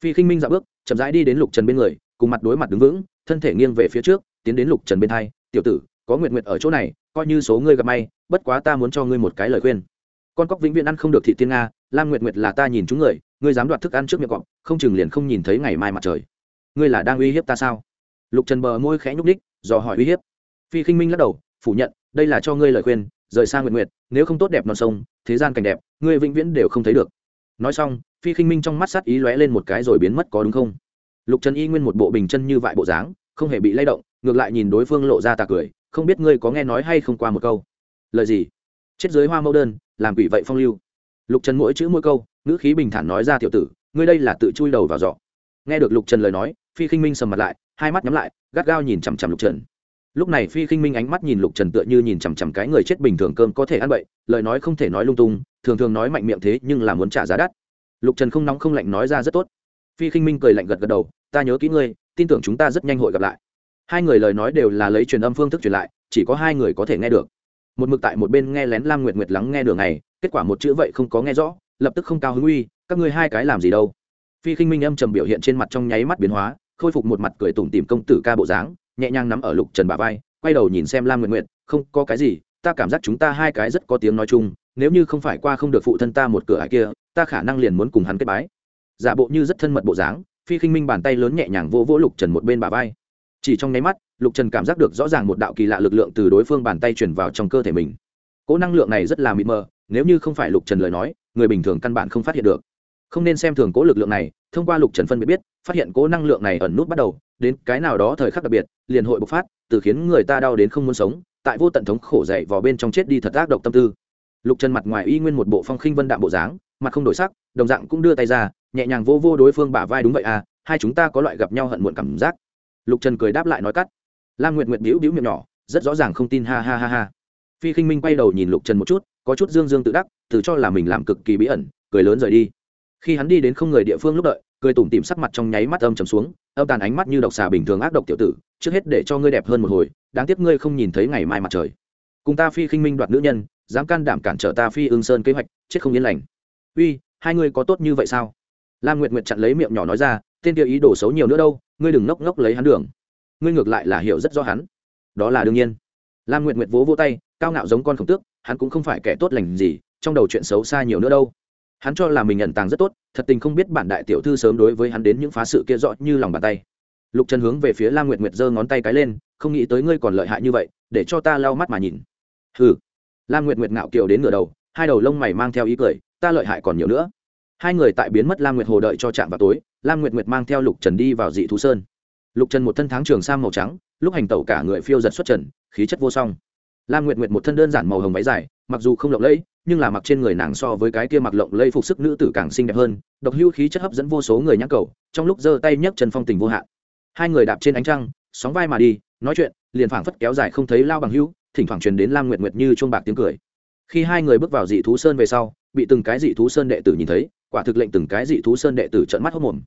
Phi Khinh Minh dạo bước, chậm rãi đi đến Lục Trần bên người, cùng mặt đối mặt đứng vững thân thể nghiêng về phía trước tiến đến lục trần bên hai tiểu tử có Nguyệt Nguyệt ở chỗ này coi như số ngươi gặp may bất quá ta muốn cho ngươi một cái lời khuyên. Con cóc vĩnh viễn ăn không được thị tiên nga lam nguyệt nguyệt là ta nhìn chúng người ngươi dám đoạt thức ăn trước miệng cọp không chừng liền không nhìn thấy ngày mai mặt trời. Ngươi là đang uy hiếp ta sao? Lục trần bờ môi khẽ nhúc ních dò hỏi uy hiếp. Phi khinh minh lắc đầu phủ nhận đây là cho ngươi lời khuyên rời xa nguyệt nguyệt nếu không tốt đẹp non sông, thế gian cảnh đẹp, ngươi vĩnh viễn đều không thấy được. Nói xong, phi khinh minh trong mắt sát ý lóe lên một cái rồi biến mất có đúng không? Lục trần y nguyên một bộ bình chân như vại bộ dáng, không hề bị lay động, ngược lại nhìn đối phương lộ ra tà cười, không biết ngươi có nghe nói hay không qua một câu. Lời gì? Chết dưới hoa mẫu đơn, làm quỷ vậy phong lưu. Lục trần mỗi chữ mỗi câu, ngữ khí bình thản nói ra tiểu tử, ngươi đây là tự chui đầu vào giỏ. Nghe được lục trần lời nói, phi khinh minh sầm mặt lại, hai mắt nhắm lại, gắt gao nhìn chằm chằm lục trần lúc này phi khinh minh ánh mắt nhìn lục trần tựa như nhìn chằm chằm cái người chết bình thường cơm có thể ăn bậy, lời nói không thể nói lung tung, thường thường nói mạnh miệng thế nhưng là muốn trả giá đắt. Lục trần không nóng không lạnh nói ra rất tốt. Phi khinh minh cười lạnh gật gật đầu, ta nhớ kỹ ngươi, tin tưởng chúng ta rất nhanh hội gặp lại. Hai người lời nói đều là lấy truyền âm phương thức truyền lại, chỉ có hai người có thể nghe được. Một mực tại một bên nghe lén lam nguyệt nguyệt lắng nghe đường này, kết quả một chữ vậy không có nghe rõ, lập tức không cao hứng uy, các ngươi hai cái làm gì đâu? Phi khinh minh âm trầm biểu hiện trên mặt trong nháy mắt biến hóa, khôi phục một mặt cười tủm tìm công tử ca bộ dáng nhẹ nhàng nắm ở lục trần bà vai, quay đầu nhìn xem lam nguyệt nguyệt, không, có cái gì, ta cảm giác chúng ta hai cái rất có tiếng nói chung, nếu như không phải qua không được phụ thân ta một cửa ải kia, ta khả năng liền muốn cùng hắn kết bái. Giả bộ như rất thân mật bộ dáng, phi khinh minh bàn tay lớn nhẹ nhàng vỗ vỗ lục trần một bên bà vai. Chỉ trong nháy mắt, lục trần cảm giác được rõ ràng một đạo kỳ lạ lực lượng từ đối phương bàn tay chuyển vào trong cơ thể mình. Cỗ năng lượng này rất là mịt mờ, nếu như không phải lục trần lời nói, người bình thường căn bản không phát hiện được. Không nên xem thường cỗ lực lượng này, thông qua lục trần phân biệt biết phát hiện cỗ năng lượng này ẩn nút bắt đầu, đến cái nào đó thời khắc đặc biệt, liền hội bộc phát, từ khiến người ta đau đến không muốn sống, tại vô tận thống khổ dậy vào bên trong chết đi thật ác độc tâm tư. Lục trần mặt ngoài y nguyên một bộ phong khinh vân đạm bộ dáng, mặt không đổi sắc, đồng dạng cũng đưa tay ra, nhẹ nhàng vô vô đối phương bả vai đúng vậy à hai chúng ta có loại gặp nhau hận muộn cảm giác. Lục trần cười đáp lại nói cắt. Lam nguyệt nguyệt bĩu bĩu miệng nhỏ, rất rõ ràng không tin, ha ha ha ha. Phi khinh minh quay đầu nhìn lục trần một chút, có chút dương dương tự đắc tự cho là mình làm cực kỳ bí ẩn, cười lớn rời đi. Khi hắn đi đến không người địa phương lúc đợi cười tủm tỉm sắc mặt trong nháy mắt âm trầm xuống, âm tàn ánh mắt như độc xà bình thường ác độc tiểu tử, trước hết để cho ngươi đẹp hơn một hồi, đáng tiếc ngươi không nhìn thấy ngày mai mặt trời. Cùng ta phi khinh minh đoạt nữ nhân, dám can đảm cản trở ta phi ương sơn kế hoạch, chết không yên lành. Uy, hai ngươi có tốt như vậy sao? Lam nguyệt nguyệt chặn lấy miệng nhỏ nói ra, tên kia ý đồ xấu nhiều nữa đâu, ngươi đừng ngốc ngốc lấy hắn đường. Ngươi ngược lại là hiểu rất rõ hắn. Đó là đương nhiên. Lam nguyệt nguyệt vỗ vỗ tay, cao ngạo giống con khổng tước, hắn cũng không phải kẻ tốt lành gì, trong đầu chuyện xấu xa nhiều nữa đâu hắn cho là mình nhận tàng rất tốt, thật tình không biết bản đại tiểu thư sớm đối với hắn đến những phá sự kia rõ như lòng bàn tay. Lục trần hướng về phía lam nguyệt nguyệt giơ ngón tay cái lên, không nghĩ tới ngươi còn lợi hại như vậy, để cho ta lau mắt mà nhìn. Hừ. Lam nguyệt nguyệt ngạo kiều đến ngửa đầu, hai đầu lông mày mang theo ý cười, ta lợi hại còn nhiều nữa. Hai người tại biến mất lam nguyệt hồ đợi cho chạm vào tối lam nguyệt nguyệt mang theo lục trần đi vào dị thú sơn. Lục trần một thân tháng trường sang màu trắng, lúc hành tẩu cả người phiêu giật xuất trần, khí chất vô song. Lam nguyệt nguyệt một thân đơn giản màu hồng váy dài, mặc dù không lộng lẫy nhưng là mặc trên người nàng so với cái kia mặc lộng lây phục sức nữ tử càng xinh đẹp hơn, độc hưu khí chất hấp dẫn vô số người nhãn cầu, trong lúc giơ tay nhấc chân phong tình vô hạn. Hai người đạp trên ánh trăng, sóng vai mà đi, nói chuyện, liền phảng phất kéo dài không thấy lao bằng hữu, thỉnh thoảng truyền đến lam nguyệt nguyệt như chuông bạc tiếng cười. Khi hai người bước vào dị thú sơn về sau, bị từng cái dị thú sơn đệ tử nhìn thấy, quả thực lệnh từng cái dị thú sơn đệ tử trợn mắt hốc mồm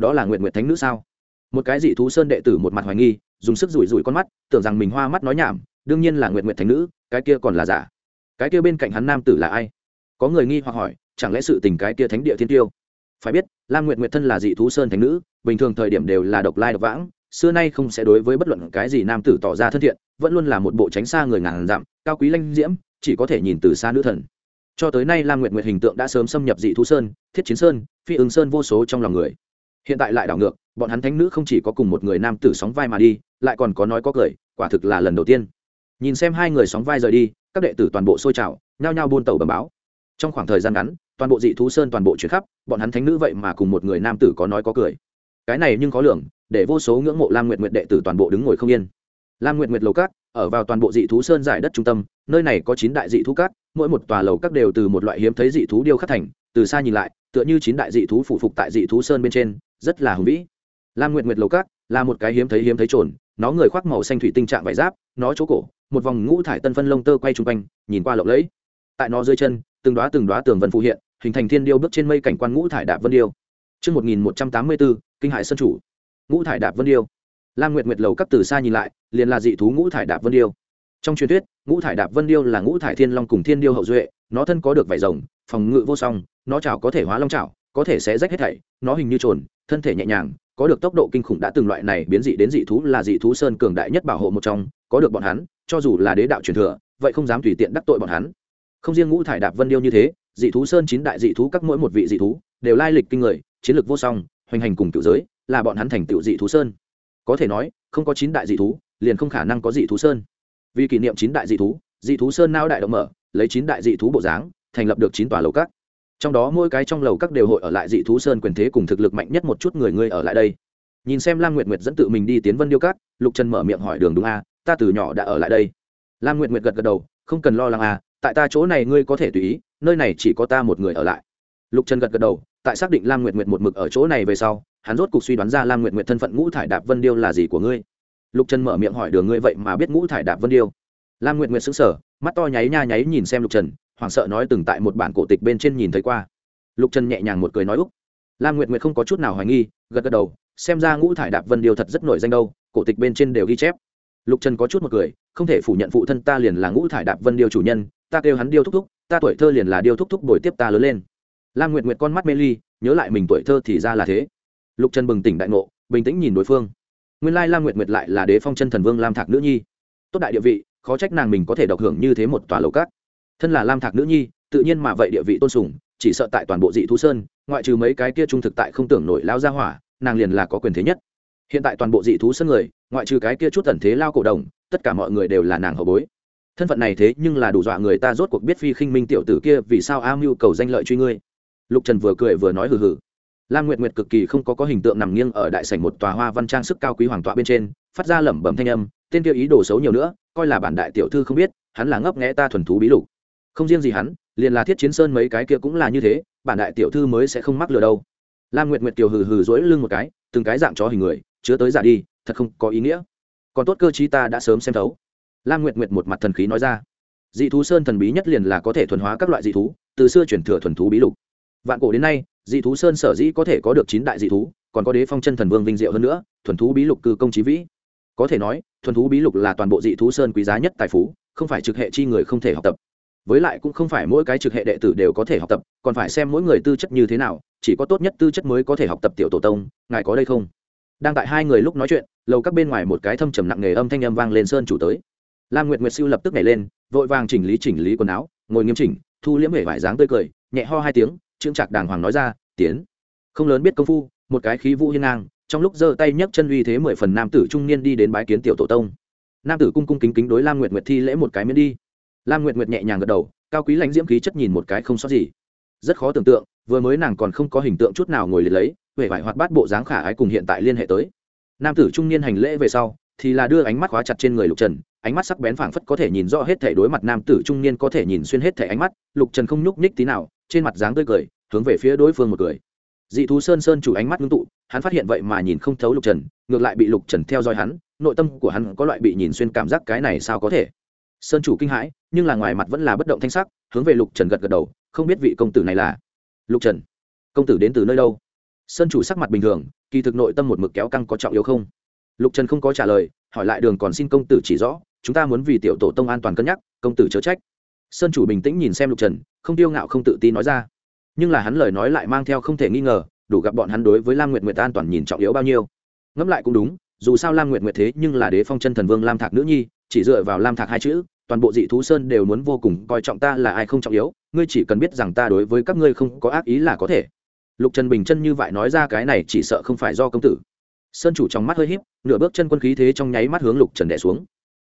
đó là nguyệt nguyệt thánh nữ sao? Một cái dị thú sơn đệ tử một mặt hoài nghi, dùng sức rủi rủi con mắt, tưởng rằng mình hoa mắt nói nhảm, đương nhiên là nguyệt nguyệt thánh nữ, cái kia còn là giả cái kia bên cạnh hắn nam tử là ai? Có người nghi hoặc hỏi, chẳng lẽ sự tình cái kia thánh địa thiên tiêu? Phải biết, lam nguyệt nguyệt thân là dị thú sơn thánh nữ, bình thường thời điểm đều là độc lai độc vãng, xưa nay không sẽ đối với bất luận cái gì nam tử tỏ ra thân thiện, vẫn luôn là một bộ tránh xa người ngàn dặm, cao quý lanh diễm, chỉ có thể nhìn từ xa nữ thần. Cho tới nay lam nguyệt nguyệt hình tượng đã sớm xâm nhập dị thú sơn, thiết chiến sơn, phi ứng sơn vô số trong lòng người. Hiện tại lại đảo ngược, bọn hắn thánh nữ không chỉ có cùng một người nam tử sóng vai mà đi, lại còn có nói có cười, quả thực là lần đầu tiên. Nhìn xem hai người sóng vai rời đi các đệ tử toàn bộ sôi trào, nhao nhao buôn tàu bầm báo. Trong khoảng thời gian ngắn, toàn bộ dị thú sơn toàn bộ chuyển khắp, bọn hắn thánh nữ vậy mà cùng một người nam tử có nói có cười. Cái này nhưng có lượng để vô số ngưỡng mộ lam nguyệt nguyệt đệ tử toàn bộ đứng ngồi không yên. Lam nguyệt nguyệt lầu cát ở vào toàn bộ dị thú sơn giải đất trung tâm, nơi này có chín đại dị thú cát mỗi một tòa lầu các đều từ một loại hiếm thấy dị thú điêu khắc thành, từ xa nhìn lại, tựa như chín đại dị thú phụ phục tại dị thú sơn bên trên, rất là hùng vĩ. Lam nguyệt nguyệt lầu cát là một cái hiếm thấy hiếm thấy trồn nó người khoác màu xanh thủy tinh trạng vải giáp nó chỗ cổ một vòng ngũ thải tân phân lông tơ quay chung quanh nhìn qua lộng lẫy tại nó dưới chân từng đoá từng đoá tường vân phù hiện hình thành thiên điêu bước trên mây cảnh quan ngũ thải đạp vân điêu Trước 1184, kinh hải sân chủ. Ngũ thải đạp vân điêu. Lam Nguyệt Nguyệt lầu các từ xa nhìn lại, liền là dị thú ngũ thải đạp vân điêu. Trong truyền thuyết, ngũ thải đạp vân điêu là ngũ thải thiên long cùng thiên điêu hậu duệ, nó thân có được vảy rồng, phòng ngự vô song, nó chảo có thể hóa long chảo, có thể sẽ rách hết thảy, nó hình như trồn, thân thể nhẹ nhàng, có được tốc độ kinh khủng đã từng loại này biến dị đến dị thú là dị thú sơn cường đại nhất bảo hộ một trong, có được bọn hắn, cho dù là đế đạo truyền thừa, vậy không dám tùy tiện đắc tội bọn hắn. Không riêng ngũ thải đạp vân điêu như thế, dị thú sơn chín đại dị thú các mỗi một vị dị thú đều lai lịch kinh người chiến lược vô song hoành hành cùng cựu giới là bọn hắn thành tựu dị thú sơn. Có thể nói không có chín đại dị thú liền không khả năng có dị thú sơn. Vì kỷ niệm chín đại dị thú dị thú sơn nao đại động mở lấy chín đại dị thú bộ dáng thành lập được chín tòa lầu các trong đó mỗi cái trong lầu các đều hội ở lại dị thú sơn quyền thế cùng thực lực mạnh nhất một chút người ngươi ở lại đây. Nhìn xem lam nguyệt nguyệt dẫn tự mình đi tiến vân điêu cát lục trần mở miệng hỏi đường đúng a, ta từ nhỏ đã ở lại đây. Lam nguyệt nguyệt gật gật đầu, không cần lo lắng a, tại ta chỗ này ngươi có thể tùy ý, nơi này chỉ có ta một người ở lại. Lục trần gật gật đầu, tại xác định lam nguyệt nguyệt một mực ở chỗ này về sau, hắn rốt cuộc suy đoán ra lam nguyệt nguyệt thân phận ngũ thải đạp vân điêu là gì của ngươi. Lục trần mở miệng hỏi đường ngươi vậy mà biết ngũ thải đạp vân điêu. Lam nguyệt nguyệt xứng sở mắt to nháy nha nháy nhìn xem lục trần hoảng sợ nói từng tại một bản cổ tịch bên trên nhìn thấy qua. Lục trần nhẹ nhàng một cười nói úc. Lam nguyệt nguyệt không có chút nào hoài nghi, gật gật đầu, xem ra ngũ thải đạp vân điêu thật rất nổi danh đâu, cổ tịch bên trên đều ghi chép. Lục trần có chút một cười, không thể phủ nhận phụ thân ta liền là ngũ thải đạp vân điêu chủ nhân, ta kêu hắn điêu thúc thúc, ta tuổi thơ liền là điêu thúc thúc bồi tiếp ta lớn lên. Lam nguyệt nguyệt con mắt mê ly, nhớ lại mình tuổi thơ thì ra là thế. Lục trần bừng tỉnh đại ngộ, bình tĩnh nhìn đối phương. Nguyên lai lam nguyệt nguyệt lại là đế phong chân thần vương lam thạc nữ nhi. Tốt đại địa vị, khó trách nàng mình có thể độc hưởng như thế một tòa lầu cát thân là lam thạc nữ nhi, tự nhiên mà vậy địa vị tôn sùng, chỉ sợ tại toàn bộ dị thú sơn, ngoại trừ mấy cái kia trung thực tại không tưởng nổi lao ra hỏa, nàng liền là có quyền thế nhất. Hiện tại toàn bộ dị thú sơn người, ngoại trừ cái kia chút tần thế lao cổ đồng, tất cả mọi người đều là nàng hậu bối. Thân phận này thế nhưng là đủ dọa người ta rốt cuộc biết phi khinh minh tiểu tử kia vì sao a mưu cầu danh lợi truy ngươi. Lục trần vừa cười vừa nói hừ hừ. Lam nguyệt nguyệt cực kỳ không có có hình tượng nằm nghiêng ở đại sảnh một tòa hoa văn trang sức cao quý hoàng tọa bên trên, phát ra lẩm bẩm thanh âm, tên kia ý đồ xấu nhiều nữa, coi là bản đại tiểu thư không biết, hắn là ngấp nghẽ ta thuần thú bí lục không riêng gì hắn, liền là thiết chiến sơn mấy cái kia cũng là như thế, bản đại tiểu thư mới sẽ không mắc lừa đâu. Lam nguyệt nguyệt tiểu hừ hừ dỗi lưng một cái, từng cái dạng chó hình người, chứa tới giả đi, thật không có ý nghĩa. Còn tốt cơ chí ta đã sớm xem thấu. Lam nguyệt nguyệt một mặt thần khí nói ra. Dị thú sơn thần bí nhất liền là có thể thuần hóa các loại dị thú, từ xưa chuyển thừa thuần thú bí lục. Vạn cổ đến nay, dị thú sơn sở dĩ có thể có được chín đại dị thú, còn có đế phong chân thần vương vinh diệu hơn nữa, thuần thú bí lục cư công trí vĩ. Có thể nói, thuần thú bí lục là toàn bộ dị thú sơn quý giá nhất tài phú, không phải trực hệ chi người không thể học tập với lại cũng không phải mỗi cái trực hệ đệ tử đều có thể học tập, còn phải xem mỗi người tư chất như thế nào, chỉ có tốt nhất tư chất mới có thể học tập tiểu tổ tông, ngài có đây không? Đang tại hai người lúc nói chuyện, lầu các bên ngoài một cái thâm trầm nặng nề âm thanh âm vang lên sơn chủ tới. Lam nguyệt nguyệt siêu lập tức nhảy lên, vội vàng chỉnh lý chỉnh lý quần áo, ngồi nghiêm chỉnh, thu liễm hệ vải dáng tươi cười, nhẹ ho hai tiếng trương trạc đàng hoàng nói ra, tiến. Không lớn biết công phu, một cái khí vũ hiên ngang, trong lúc giơ tay nhấc chân uy thế mười phần nam tử trung niên đi đến bái kiến tiểu tổ tông. Nam tử cung cung kính kính đối lam nguyệt nguyệt thi lễ một cái miễn đi lam nguyệt nguyệt nhẹ nhàng gật đầu, cao quý lãnh diễm khí chất nhìn một cái không sót gì. Rất khó tưởng tượng, vừa mới nàng còn không có hình tượng chút nào ngồi liệt lấy huệ vải hoạt bát bộ dáng khả ái cùng hiện tại liên hệ tới. Nam tử trung niên hành lễ về sau, thì là đưa ánh mắt khóa chặt trên người lục trần, ánh mắt sắc bén phảng phất có thể nhìn rõ hết thể đối mặt nam tử trung niên có thể nhìn xuyên hết thể ánh mắt, lục trần không nhúc nhích tí nào, trên mặt dáng tươi cười, hướng về phía đối phương một cười. Dị thú sơn sơn chủ ánh mắt ngưng tụ, hắn phát hiện vậy mà nhìn không thấu lục trần, ngược lại bị lục trần theo dõi hắn, nội tâm của hắn có loại bị nhìn xuyên cảm giác cái này sao có thể sơn chủ kinh hãi, nhưng là ngoài mặt vẫn là bất động thanh sắc, hướng về lục trần gật gật đầu, không biết vị công tử này là? Lục trần, công tử đến từ nơi đâu? Sơn chủ sắc mặt bình thường, kỳ thực nội tâm một mực kéo căng có trọng yếu không? Lục trần không có trả lời, hỏi lại đường còn xin công tử chỉ rõ, chúng ta muốn vì tiểu tổ tông an toàn cân nhắc, công tử chớ trách. Sơn chủ bình tĩnh nhìn xem lục trần, không tiêu ngạo không tự tin nói ra. Nhưng là hắn lời nói lại mang theo không thể nghi ngờ, đủ gặp bọn hắn đối với lam nguyệt nguyệt an toàn nhìn trọng yếu bao nhiêu. Ngẫm lại cũng đúng, dù sao lam nguyệt nguyệt thế nhưng là đế phong chân thần vương lam thạc nữ nhi chỉ dựa vào lam thạc hai chữ, toàn bộ dị thú sơn đều muốn vô cùng coi trọng ta là ai không trọng yếu, ngươi chỉ cần biết rằng ta đối với các ngươi không có ác ý là có thể. Lục trần bình chân như vậy nói ra cái này chỉ sợ không phải do công tử. Sơn chủ trong mắt hơi híp, nửa bước chân quân khí thế trong nháy mắt hướng lục trần đẻ xuống.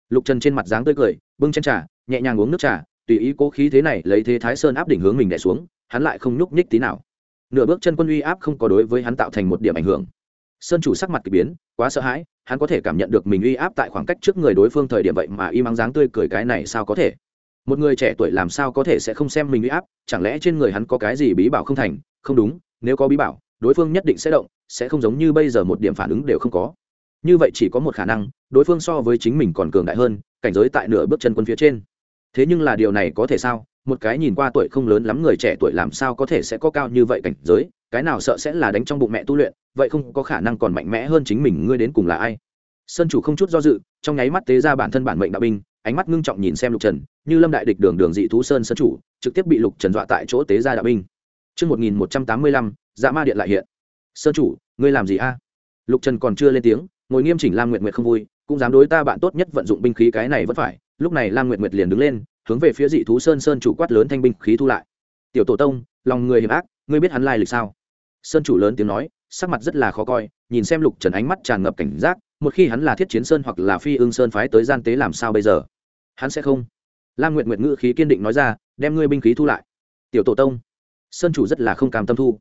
Lục trần trên mặt dáng tươi cười, bưng chân trà, nhẹ nhàng uống nước trà, tùy ý cố khí thế này lấy thế thái sơn áp đỉnh hướng mình đẻ xuống, hắn lại không nhúc nhích tí nào. Nửa bước chân quân uy áp không có đối với hắn tạo thành một điểm ảnh hưởng sơn chủ sắc mặt k ỳ biến, quá sợ hãi, hắn có thể cảm nhận được mình uy áp tại khoảng cách trước người đối phương thời điểm vậy mà y mắng dáng tươi cười cái này sao có thể? Một người trẻ tuổi làm sao có thể sẽ không xem mình uy áp, chẳng lẽ trên người hắn có cái gì bí bảo không thành? Không đúng, nếu có bí bảo, đối phương nhất định sẽ động, sẽ không giống như bây giờ một điểm phản ứng đều không có. Như vậy chỉ có một khả năng, đối phương so với chính mình còn cường đại hơn, cảnh giới tại nửa bước chân quân phía trên. Thế nhưng là điều này có thể sao? Một cái nhìn qua tuổi không lớn lắm người trẻ tuổi làm sao có thể sẽ có cao như vậy cảnh giới? Cái nào sợ sẽ là đánh trong bụng mẹ tu luyện vậy không có khả năng còn mạnh mẽ hơn chính mình ngươi đến cùng là ai sơn chủ không chút do dự trong nháy mắt tế ra bản thân bản mệnh đạo binh ánh mắt ngưng trọng nhìn xem lục trần như lâm đại địch đường đường dị thú sơn sơn chủ trực tiếp bị lục trần dọa tại chỗ tế ra đạo binh Trước 1185, dạ ma điện lại hiện. Sơn chủ, ngươi làm gì a? Lục Trần còn chưa lên tiếng, ngồi nghiêm chỉnh Lam Nguyệt Nguyệt không vui, cũng dám đối ta bạn tốt nhất vận dụng binh khí cái này vẫn phải. Lúc này Lam Nguyệt Nguyệt liền đứng lên, hướng về phía dị thú sơn sơn chủ quát lớn thanh binh khí thu lại. Tiểu tổ tông, lòng người hiểm ác, ngươi biết hắn lai lịch sao? Sơn chủ lớn tiếng nói, sắc mặt rất là khó coi, nhìn xem Lục Trần ánh mắt tràn ngập cảnh giác, một khi hắn là Thiết Chiến Sơn hoặc là Phi ương Sơn phái tới gian tế làm sao bây giờ? Hắn sẽ không. Lam Nguyệt Nguyệt ngữ khí kiên định nói ra, đem ngươi binh khí thu lại. Tiểu tổ tông, sơn chủ rất là không cam tâm thu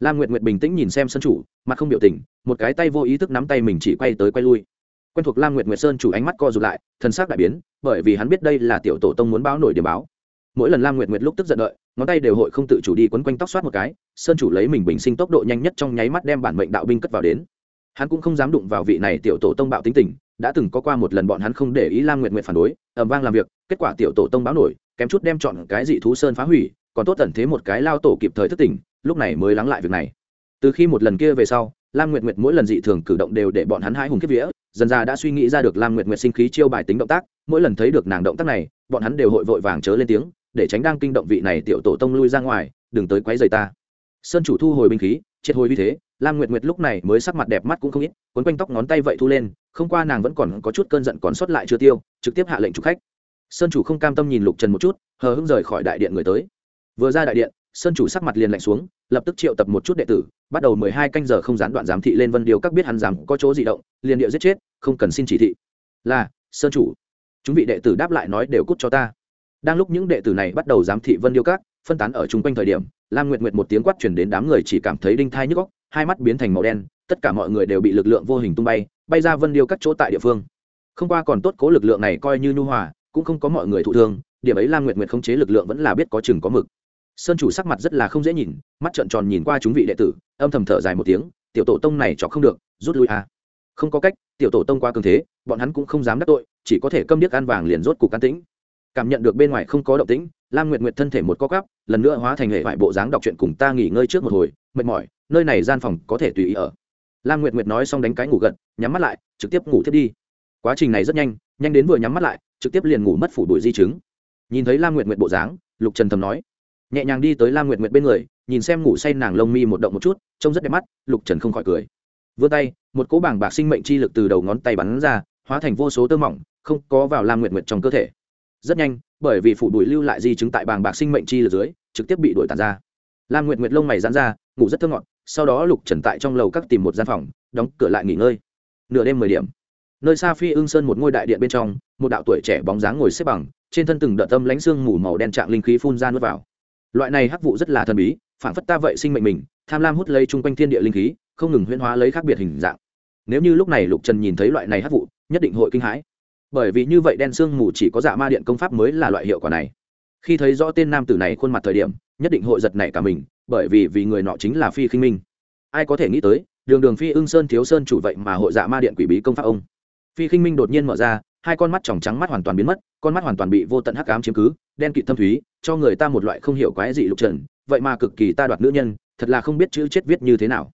lam nguyệt nguyệt bình tĩnh nhìn xem sơn chủ mặt không biểu tình một cái tay vô ý thức nắm tay mình chỉ quay tới quay lui quen thuộc lam nguyệt nguyệt sơn chủ ánh mắt co rụt lại thân xác đại biến bởi vì hắn biết đây là tiểu tổ tông muốn báo nổi điểm báo mỗi lần lam nguyệt nguyệt lúc tức giận đợi, ngón tay đều hội không tự chủ đi quấn quanh tóc xoát một cái, sơn chủ lấy mình bình sinh tốc độ nhanh nhất trong nháy mắt đem bản mệnh đạo binh cất vào đến. Hắn cũng không dám đụng vào vị này tiểu tổ tông bạo tính tình, đã từng có qua một lần bọn hắn không để ý lam nguyệt nguyệt phản đối ẩm vang làm việc, kết quả tiểu tổ tông báo nổi, kém chút đem chọn cái dị thú sơn phá hủy, còn tốt tận thế một cái lao tổ kịp thời thức tỉnh, lúc này mới lắng lại việc này. Từ khi một lần kia về sau, lam nguyệt nguyệt mỗi lần dị thường cử động đều để bọn hắn hai hùng kiếp vía, dần ra đã suy nghĩ ra được lam nguyệt nguyệt sinh khí chiêu bài tính động tác, mỗi lần thấy được nàng động tác này, bọn hắn đều hội vội vàng chớ lên tiếng để tránh đang kinh động vị này tiểu tổ tông lui ra ngoài, đừng tới quấy rầy ta. Sơn chủ thu hồi binh khí, triệt hồi như thế, lam nguyệt nguyệt lúc này mới sắc mặt đẹp mắt cũng không ít quấn quanh tóc ngón tay vậy thu lên, không qua nàng vẫn còn có chút cơn giận còn sót lại chưa tiêu, trực tiếp hạ lệnh chủ khách. Sơn chủ không cam tâm nhìn lục trần một chút, hờ hững rời khỏi đại điện người tới. Vừa ra đại điện, sơn chủ sắc mặt liền lạnh xuống, lập tức triệu tập một chút đệ tử, bắt đầu mười hai canh giờ không gián đoạn giám thị lên vân điều các biết hắn rằng có chỗ di động, liền điệu giết chết, không cần xin chỉ thị. Là, sơn chủ, chúng vị đệ tử đáp lại nói đều cút cho ta đang lúc những đệ tử này bắt đầu giám thị vân điêu các, phân tán ở chung quanh thời điểm, lam nguyệt nguyệt một tiếng quát chuyển đến đám người chỉ cảm thấy đinh thai nhức góc hai mắt biến thành màu đen, tất cả mọi người đều bị lực lượng vô hình tung bay bay ra vân điêu các chỗ tại địa phương. Không qua còn tốt cố lực lượng này coi như nhu hòa, cũng không có mọi người thụ thương, điểm ấy lam nguyệt nguyệt khống chế lực lượng vẫn là biết có chừng có mực. Sơn chủ sắc mặt rất là không dễ nhìn, mắt trợn tròn nhìn qua chúng vị đệ tử, âm thầm thở dài một tiếng, tiểu tổ tông này chọc không được, rút lui à. không có cách, tiểu tổ tông qua cường thế, bọn hắn cũng không dám đắc tội, chỉ có thể câm điếc ăn vàng liền rốt cục can tĩnh cảm nhận được bên ngoài không có động tĩnh, lam nguyệt nguyệt thân thể một co cắp lần nữa hóa thành hệ vải bộ dáng đọc truyện cùng ta nghỉ ngơi trước một hồi, mệt mỏi, nơi này gian phòng có thể tùy ý ở. Lam nguyệt nguyệt nói xong đánh cái ngủ gật, nhắm mắt lại, trực tiếp ngủ thiết đi. Quá trình này rất nhanh nhanh đến vừa nhắm mắt lại, trực tiếp liền ngủ mất phủ đuổi di chứng. Nhìn thấy lam nguyệt nguyệt bộ dáng, lục trần thầm nói, nhẹ nhàng đi tới lam nguyệt nguyệt bên người, nhìn xem ngủ say nàng lông mi một động một chút, trông rất đẹp mắt, lục trần không khỏi cười. Vươn tay, một cỗ bảng bạc sinh mệnh chi lực từ đầu ngón tay bắn ra, hóa thành vô số tơ mỏng, không có vào lam nguyệt nguyệt trong cơ thể rất nhanh, bởi vì phủ đuổi lưu lại di chứng tại bàng bạc sinh mệnh chi lực dưới, trực tiếp bị đuổi tàn ra. Lam nguyệt nguyệt lông mày dán ra, ngủ rất thơ ngọt, sau đó lục trần tại trong lầu các tìm một gian phòng, đóng cửa lại nghỉ ngơi. Nửa đêm mười điểm. Nơi xa phi ương sơn một ngôi đại điện bên trong, một đạo tuổi trẻ bóng dáng ngồi xếp bằng, trên thân từng đợt tâm lãnh xương mù màu đen trạng linh khí phun ra nuốt vào. Loại này hắc vụ rất là thần bí, phản phất ta vậy sinh mệnh mình, tham lam hút lấy chung quanh thiên địa linh khí, không ngừng huyễn hóa lấy khác biệt hình dạng. Nếu như lúc này lục trần nhìn thấy loại này hắc vụ, nhất định hội kinh hãi bởi vì như vậy đen xương mù chỉ có dạ ma điện công pháp mới là loại hiệu quả này. Khi thấy rõ tên nam tử này khuôn mặt thời điểm, nhất định hội giật nảy cả mình, bởi vì vì người nọ chính là phi khinh minh. Ai có thể nghĩ tới, đường đường phi ưng sơn thiếu sơn chủ vậy mà hội dạ ma điện quỷ bí công pháp ông. Phi khinh minh đột nhiên mở ra, hai con mắt tròng trắng mắt hoàn toàn biến mất, con mắt hoàn toàn bị vô tận hắc ám chiếm cứ, đen kịt thâm thúy, cho người ta một loại không hiểu quái dị lục trần, vậy mà cực kỳ ta đoạt nữ nhân, thật là không biết chữ chết viết như thế nào.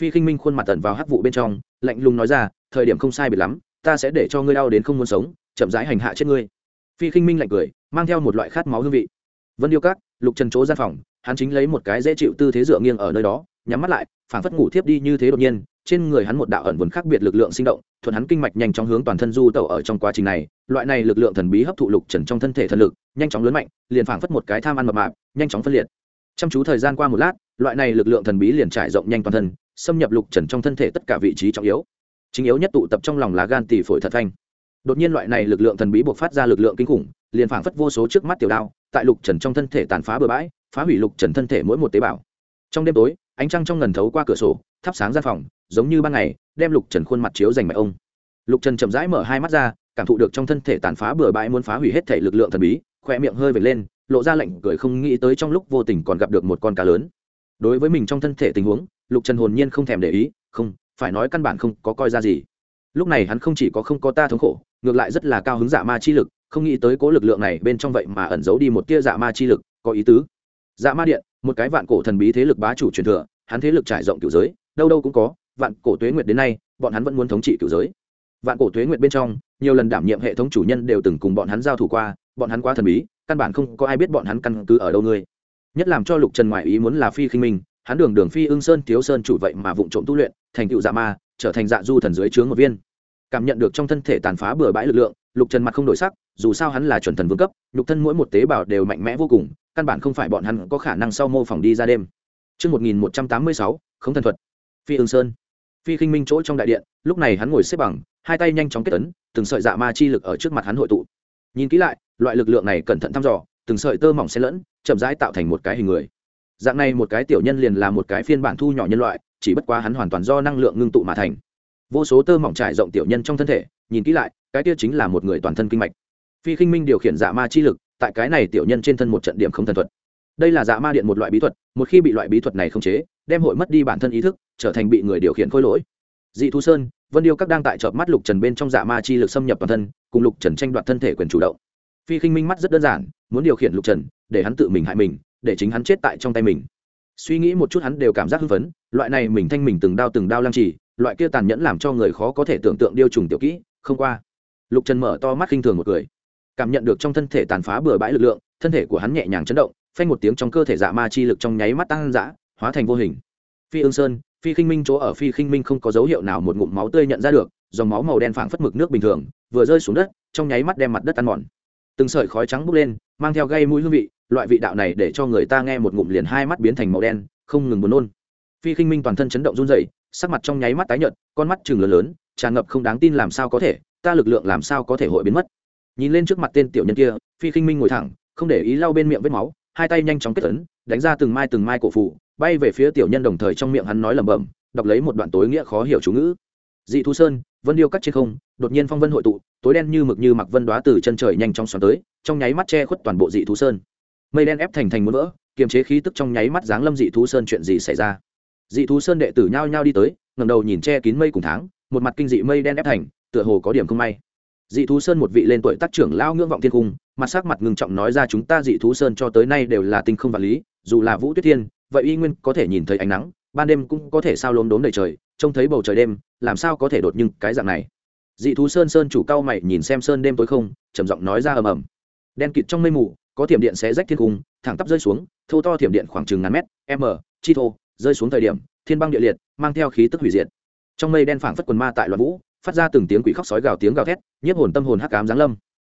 Phi khinh minh khuôn mặt tẩn vào hắc vụ bên trong, lạnh lùng nói ra, thời điểm không sai biệt lắm ta sẽ để cho ngươi đau đến không muốn sống, chậm rãi hành hạ chết ngươi. Phi khinh minh lạnh cười, mang theo một loại khát máu hương vị. Vân điêu các, lục trần chỗ gian phòng, hắn chính lấy một cái dễ chịu tư thế dựa nghiêng ở nơi đó, nhắm mắt lại, phảng phất ngủ thiếp đi như thế đột nhiên, trên người hắn một đạo ẩn vốn khác biệt lực lượng sinh động thuận hắn kinh mạch nhanh chóng hướng toàn thân du tẩu ở trong quá trình này, loại này lực lượng thần bí hấp thụ lục trần trong thân thể thần lực, nhanh chóng lớn mạnh, liền phảng phất một cái tham ăn mập mạp, nhanh chóng phân liệt. Chăm chú thời gian qua một lát, loại này lực lượng thần bí liền trải rộng nhanh toàn thân, xâm nhập lục trần trong thân thể tất cả vị trí trọng yếu chính yếu nhất tụ tập trong lòng lá gan tỷ phổi thật thanh. Đột nhiên loại này lực lượng thần bí buộc phát ra lực lượng kinh khủng, liền phảng phất vô số trước mắt tiểu đao, tại lục trần trong thân thể tàn phá bừa bãi, phá hủy lục trần thân thể mỗi một tế bào. Trong đêm tối, ánh trăng trong ngần thấu qua cửa sổ, thắp sáng gian phòng, giống như ban ngày, đem lục trần khuôn mặt chiếu dành mạch ông. Lục trần chậm rãi mở hai mắt ra, cảm thụ được trong thân thể tàn phá bừa bãi muốn phá hủy hết thể lực lượng thần bí khoe miệng hơi vệt lên, lộ ra lệnh cười không nghĩ tới trong lúc vô tình còn gặp được một con cá lớn. Đối với mình trong thân thể tình huống, lục trần hồn nhiên không thèm để ý, không phải nói căn bản không có coi ra gì. Lúc này hắn không chỉ có không có ta thống khổ, ngược lại rất là cao hứng dạ ma chi lực, không nghĩ tới cố lực lượng này bên trong vậy mà ẩn giấu đi một tia dạ ma chi lực, có ý tứ. Dạ ma điện, một cái vạn cổ thần bí thế lực bá chủ truyền thừa, hắn thế lực trải rộng cựu giới, đâu đâu cũng có, vạn cổ tuế nguyệt đến nay, bọn hắn vẫn muốn thống trị cựu giới. Vạn cổ tuế nguyệt bên trong, nhiều lần đảm nhiệm hệ thống chủ nhân đều từng cùng bọn hắn giao thủ qua, bọn hắn quá thần bí, căn bản không có ai biết bọn hắn căn cứ ở đâu ngươi. Nhất làm cho lục trần ngoại ý muốn là phi khinh minh hắn đường đường phi ưng sơn thiếu sơn chủ vậy mà vụng trộm tu luyện thành tựu dạ ma trở thành dạ du thần dưới chướng một viên cảm nhận được trong thân thể tàn phá bừa bãi lực lượng lục trần mặt không đổi sắc dù sao hắn là chuẩn thần vương cấp lục thân mỗi một tế bào đều mạnh mẽ vô cùng căn bản không phải bọn hắn có khả năng sau mô phỏng đi ra đêm Trước 1186, không thần thuật. Phi ương sơn. Phi khinh minh chỗ trong đại điện, lúc này hắn ngồi xếp bằng, hai tay nhanh chóng kết ấn, từng sợi dạ ma chi lực ở trước mặt hắn hội tụ. Nhìn kỹ lại, loại lực lượng này cẩn thận thăm dò, từng sợi tơ mỏng xen lẫn, chậm rãi tạo thành một cái hình người. Dạng này một cái tiểu nhân liền là một cái phiên bản thu nhỏ nhân loại, chỉ bất quá hắn hoàn toàn do năng lượng ngưng tụ mà thành. Vô số tơ mỏng trải rộng tiểu nhân trong thân thể nhìn kỹ lại cái kia chính là một người toàn thân kinh mạch. Phi khinh minh điều khiển dạ ma chi lực tại cái này tiểu nhân trên thân một trận điểm không thần thuật. Đây là dạ ma điện một loại bí thuật một khi bị loại bí thuật này không chế đem hội mất đi bản thân ý thức trở thành bị người điều khiển khôi lỗi. Dị thu sơn vân điêu các đang tại chợp mắt lục trần bên trong dạ ma chi lực xâm nhập toàn thân cùng lục trần tranh đoạt thân thể quyền chủ động. Phi khinh minh mắt rất đơn giản muốn điều khiển lục trần để hắn tự mình hại mình để chính hắn chết tại trong tay mình. Suy nghĩ một chút hắn đều cảm giác hưng phấn, loại này mình thanh mình từng đao từng đao lăng trì, loại kia tàn nhẫn làm cho người khó có thể tưởng tượng điêu trùng tiểu kỹ, không qua. Lục trần mở to mắt khinh thường một cười. Cảm nhận được trong thân thể tàn phá bừa bãi lực lượng, thân thể của hắn nhẹ nhàng chấn động, phanh một tiếng trong cơ thể dạ ma chi lực trong nháy mắt tăng dã, hóa thành vô hình. Phi ương sơn, phi khinh minh chỗ ở phi khinh minh không có dấu hiệu nào một ngụm máu tươi nhận ra được, dòng máu màu đen phảng phất mực nước bình thường, vừa rơi xuống đất, trong nháy mắt đem mặt đất ăn mòn. Từng sợi khói trắng bốc lên, mang theo gây mũi hương vị loại vị đạo này để cho người ta nghe một ngụm liền hai mắt biến thành màu đen không ngừng buồn nôn. Phi khinh minh toàn thân chấn động run rẩy sắc mặt trong nháy mắt tái nhợt con mắt chừng lớn lớn tràn ngập không đáng tin làm sao có thể ta lực lượng làm sao có thể hội biến mất. Nhìn lên trước mặt tên tiểu nhân kia phi khinh minh ngồi thẳng không để ý lau bên miệng vết máu hai tay nhanh chóng kết ấn đánh ra từng mai từng mai cổ phủ, bay về phía tiểu nhân đồng thời trong miệng hắn nói lẩm bẩm đọc lấy một đoạn tối nghĩa khó hiểu chú ngữ. Dị thu sơn vân điêu cắt trên không đột nhiên phong vân hội tụ tối đen như mực như mặc vân đoá từ chân trời nhanh chóng xoắn tới trong nháy mắt che khuất toàn bộ dị thú sơn mây đen ép thành thành muốn vỡ, kiềm chế khí tức trong nháy mắt dáng lâm dị thú sơn chuyện gì xảy ra. Dị thú sơn đệ tử nhao nhao đi tới ngầm đầu nhìn che kín mây cùng tháng, một mặt kinh dị mây đen ép thành, tựa hồ có điểm không may. Dị thú sơn một vị lên tuổi tác trưởng lao ngưỡng vọng thiên cung, mặt sắc mặt ngừng trọng nói ra chúng ta dị thú sơn cho tới nay đều là tinh không vật lý, dù là vũ tuyết thiên, vậy y nguyên có thể nhìn thấy ánh nắng, ban đêm cũng có thể sao lốm đốm đầy trời, trông thấy bầu trời đêm, làm sao có thể đột nhưng cái dạng này. Dị thú sơn sơn chủ cao mày nhìn xem sơn đêm tối không, trầm giọng nói ra ầm ầm. Đen kịt trong mây mù có thiểm điện xé rách thiên cung, thẳng tắp rơi xuống, thô to thiểm điện khoảng chừng ngàn mét, m, chi thô, rơi xuống thời điểm, thiên băng địa liệt, mang theo khí tức hủy diệt. Trong mây đen phảng phất quần ma tại loạn vũ, phát ra từng tiếng quỷ khóc sói gào tiếng gào thét, nhiếp hồn tâm hồn hắc cám giáng lâm.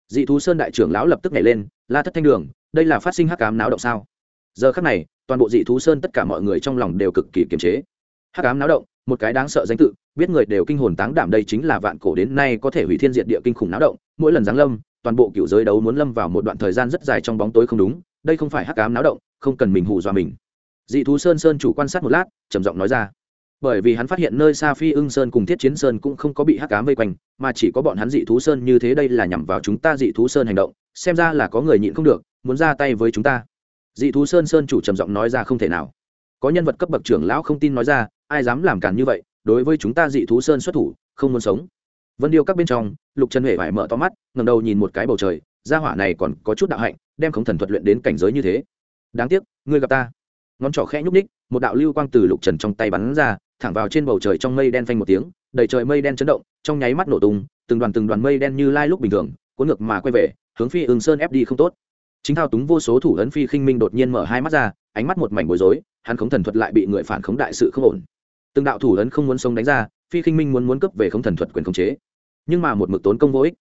Dị thú sơn đại trưởng lão lập tức nhảy lên, la thất thanh đường, đây là phát sinh hắc cám náo động sao? Giờ khắc này, toàn bộ dị thú sơn tất cả mọi người trong lòng đều cực kỳ kiềm chế. Hắc cám náo động, một cái đáng sợ danh tự, biết người đều kinh hồn táng đảm đây chính là vạn cổ đến nay có thể hủy thiên diệt địa kinh khủng náo động, mỗi lần giáng lâm toàn bộ cựu giới đấu muốn lâm vào một đoạn thời gian rất dài trong bóng tối không đúng, đây không phải hắc cám náo động, không cần mình hù dọa mình. Dị thú sơn sơn chủ quan sát một lát, trầm giọng nói ra. Bởi vì hắn phát hiện nơi xa phi ưng sơn cùng thiết chiến sơn cũng không có bị hắc cám vây quanh, mà chỉ có bọn hắn dị thú sơn như thế đây là nhằm vào chúng ta dị thú sơn hành động, xem ra là có người nhịn không được, muốn ra tay với chúng ta. Dị thú sơn sơn chủ trầm giọng nói ra không thể nào. Có nhân vật cấp bậc trưởng lão không tin nói ra, ai dám làm cản như vậy, đối với chúng ta dị thú sơn xuất thủ, không muốn sống. Vân điêu các bên trong, lục trần huệ phải mở to mắt ngầm đầu nhìn một cái bầu trời, gia hỏa này còn có chút đạo hạnh, đem khống thần thuật luyện đến cảnh giới như thế. Đáng tiếc, ngươi gặp ta. Ngón trỏ khẽ nhúc ních một đạo lưu quang từ lục trần trong tay bắn ra, thẳng vào trên bầu trời trong mây đen phanh một tiếng, đầy trời mây đen chấn động, trong nháy mắt nổ tung, từng đoàn từng đoàn mây đen như lai lúc bình thường, cuốn ngược mà quay về, hướng phi ưng sơn ép đi không tốt. Chính thao túng vô số thủ ấn phi khinh minh đột nhiên mở hai mắt ra, ánh mắt một mảnh bối rối, hắn khống thần thuật lại bị người phản khống đại sự không ổn. Từng đạo thủ ấn không muốn sống đánh ra, phi khinh minh muốn muốn cấp về khống thần thuật quyền khống chế. Nhưng mà một mực tốn công vô ích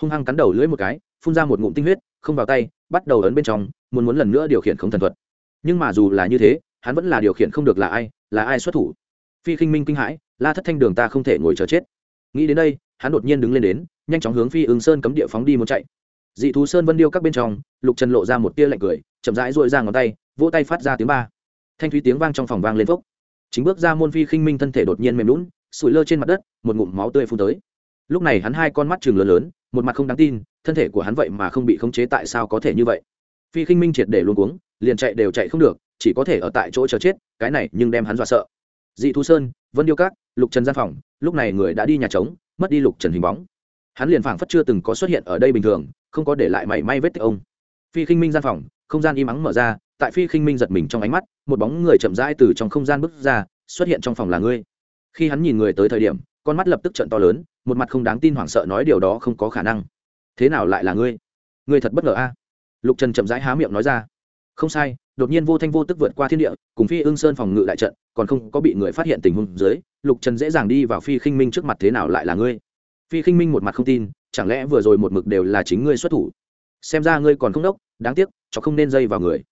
hung hăng cắn đầu lưỡi một cái, phun ra một ngụm tinh huyết, không vào tay, bắt đầu ấn bên trong, muốn muốn lần nữa điều khiển không thần thuật. Nhưng mà dù là như thế, hắn vẫn là điều khiển không được là ai là ai xuất thủ. Phi khinh minh kinh hãi, la thất thanh đường ta không thể ngồi chờ chết. Nghĩ đến đây, hắn đột nhiên đứng lên đến, nhanh chóng hướng phi ứng sơn cấm địa phóng đi muốn chạy. Dị thú sơn vân điêu các bên trong, lục trần lộ ra một tia lạnh cười, chậm rãi dội ra ngón tay, vỗ tay phát ra tiếng ba. Thanh thúy tiếng vang trong phòng vang lên phốc. Chính bước ra môn phi khinh minh thân thể đột nhiên mềm lún sụi lơ trên mặt đất, một ngụm máu tươi phun tới. Lúc này hắn hai con mắt chừng lớn lớn một mặt không đáng tin, thân thể của hắn vậy mà không bị khống chế tại sao có thể như vậy? Phi khinh minh triệt để luôn cuống, liền chạy đều chạy không được, chỉ có thể ở tại chỗ chờ chết, cái này nhưng đem hắn dọa sợ. Dị thú sơn, vân điêu các, lục trần gian phòng, lúc này người đã đi nhà trống, mất đi lục trần hình bóng. Hắn liền phảng phất chưa từng có xuất hiện ở đây bình thường, không có để lại mảy may vết tích ông. Phi khinh minh gian phòng, không gian im ắng mở ra, tại phi khinh minh giật mình trong ánh mắt, một bóng người chậm rãi từ trong không gian bước ra, xuất hiện trong phòng là ngươi. Khi hắn nhìn người tới thời điểm con mắt lập tức trận to lớn, một mặt không đáng tin hoảng sợ nói điều đó không có khả năng. Thế nào lại là ngươi? Ngươi thật bất ngờ a? Lục trần chậm rãi há miệng nói ra. Không sai, đột nhiên vô thanh vô tức vượt qua thiên địa, cùng phi ương sơn phòng ngự đại trận, còn không có bị người phát hiện tình huống dưới, lục trần dễ dàng đi vào phi khinh minh trước mặt thế nào lại là ngươi? Phi khinh minh một mặt không tin, chẳng lẽ vừa rồi một mực đều là chính ngươi xuất thủ? Xem ra ngươi còn không đốc, đáng tiếc, cho không nên dây vào người.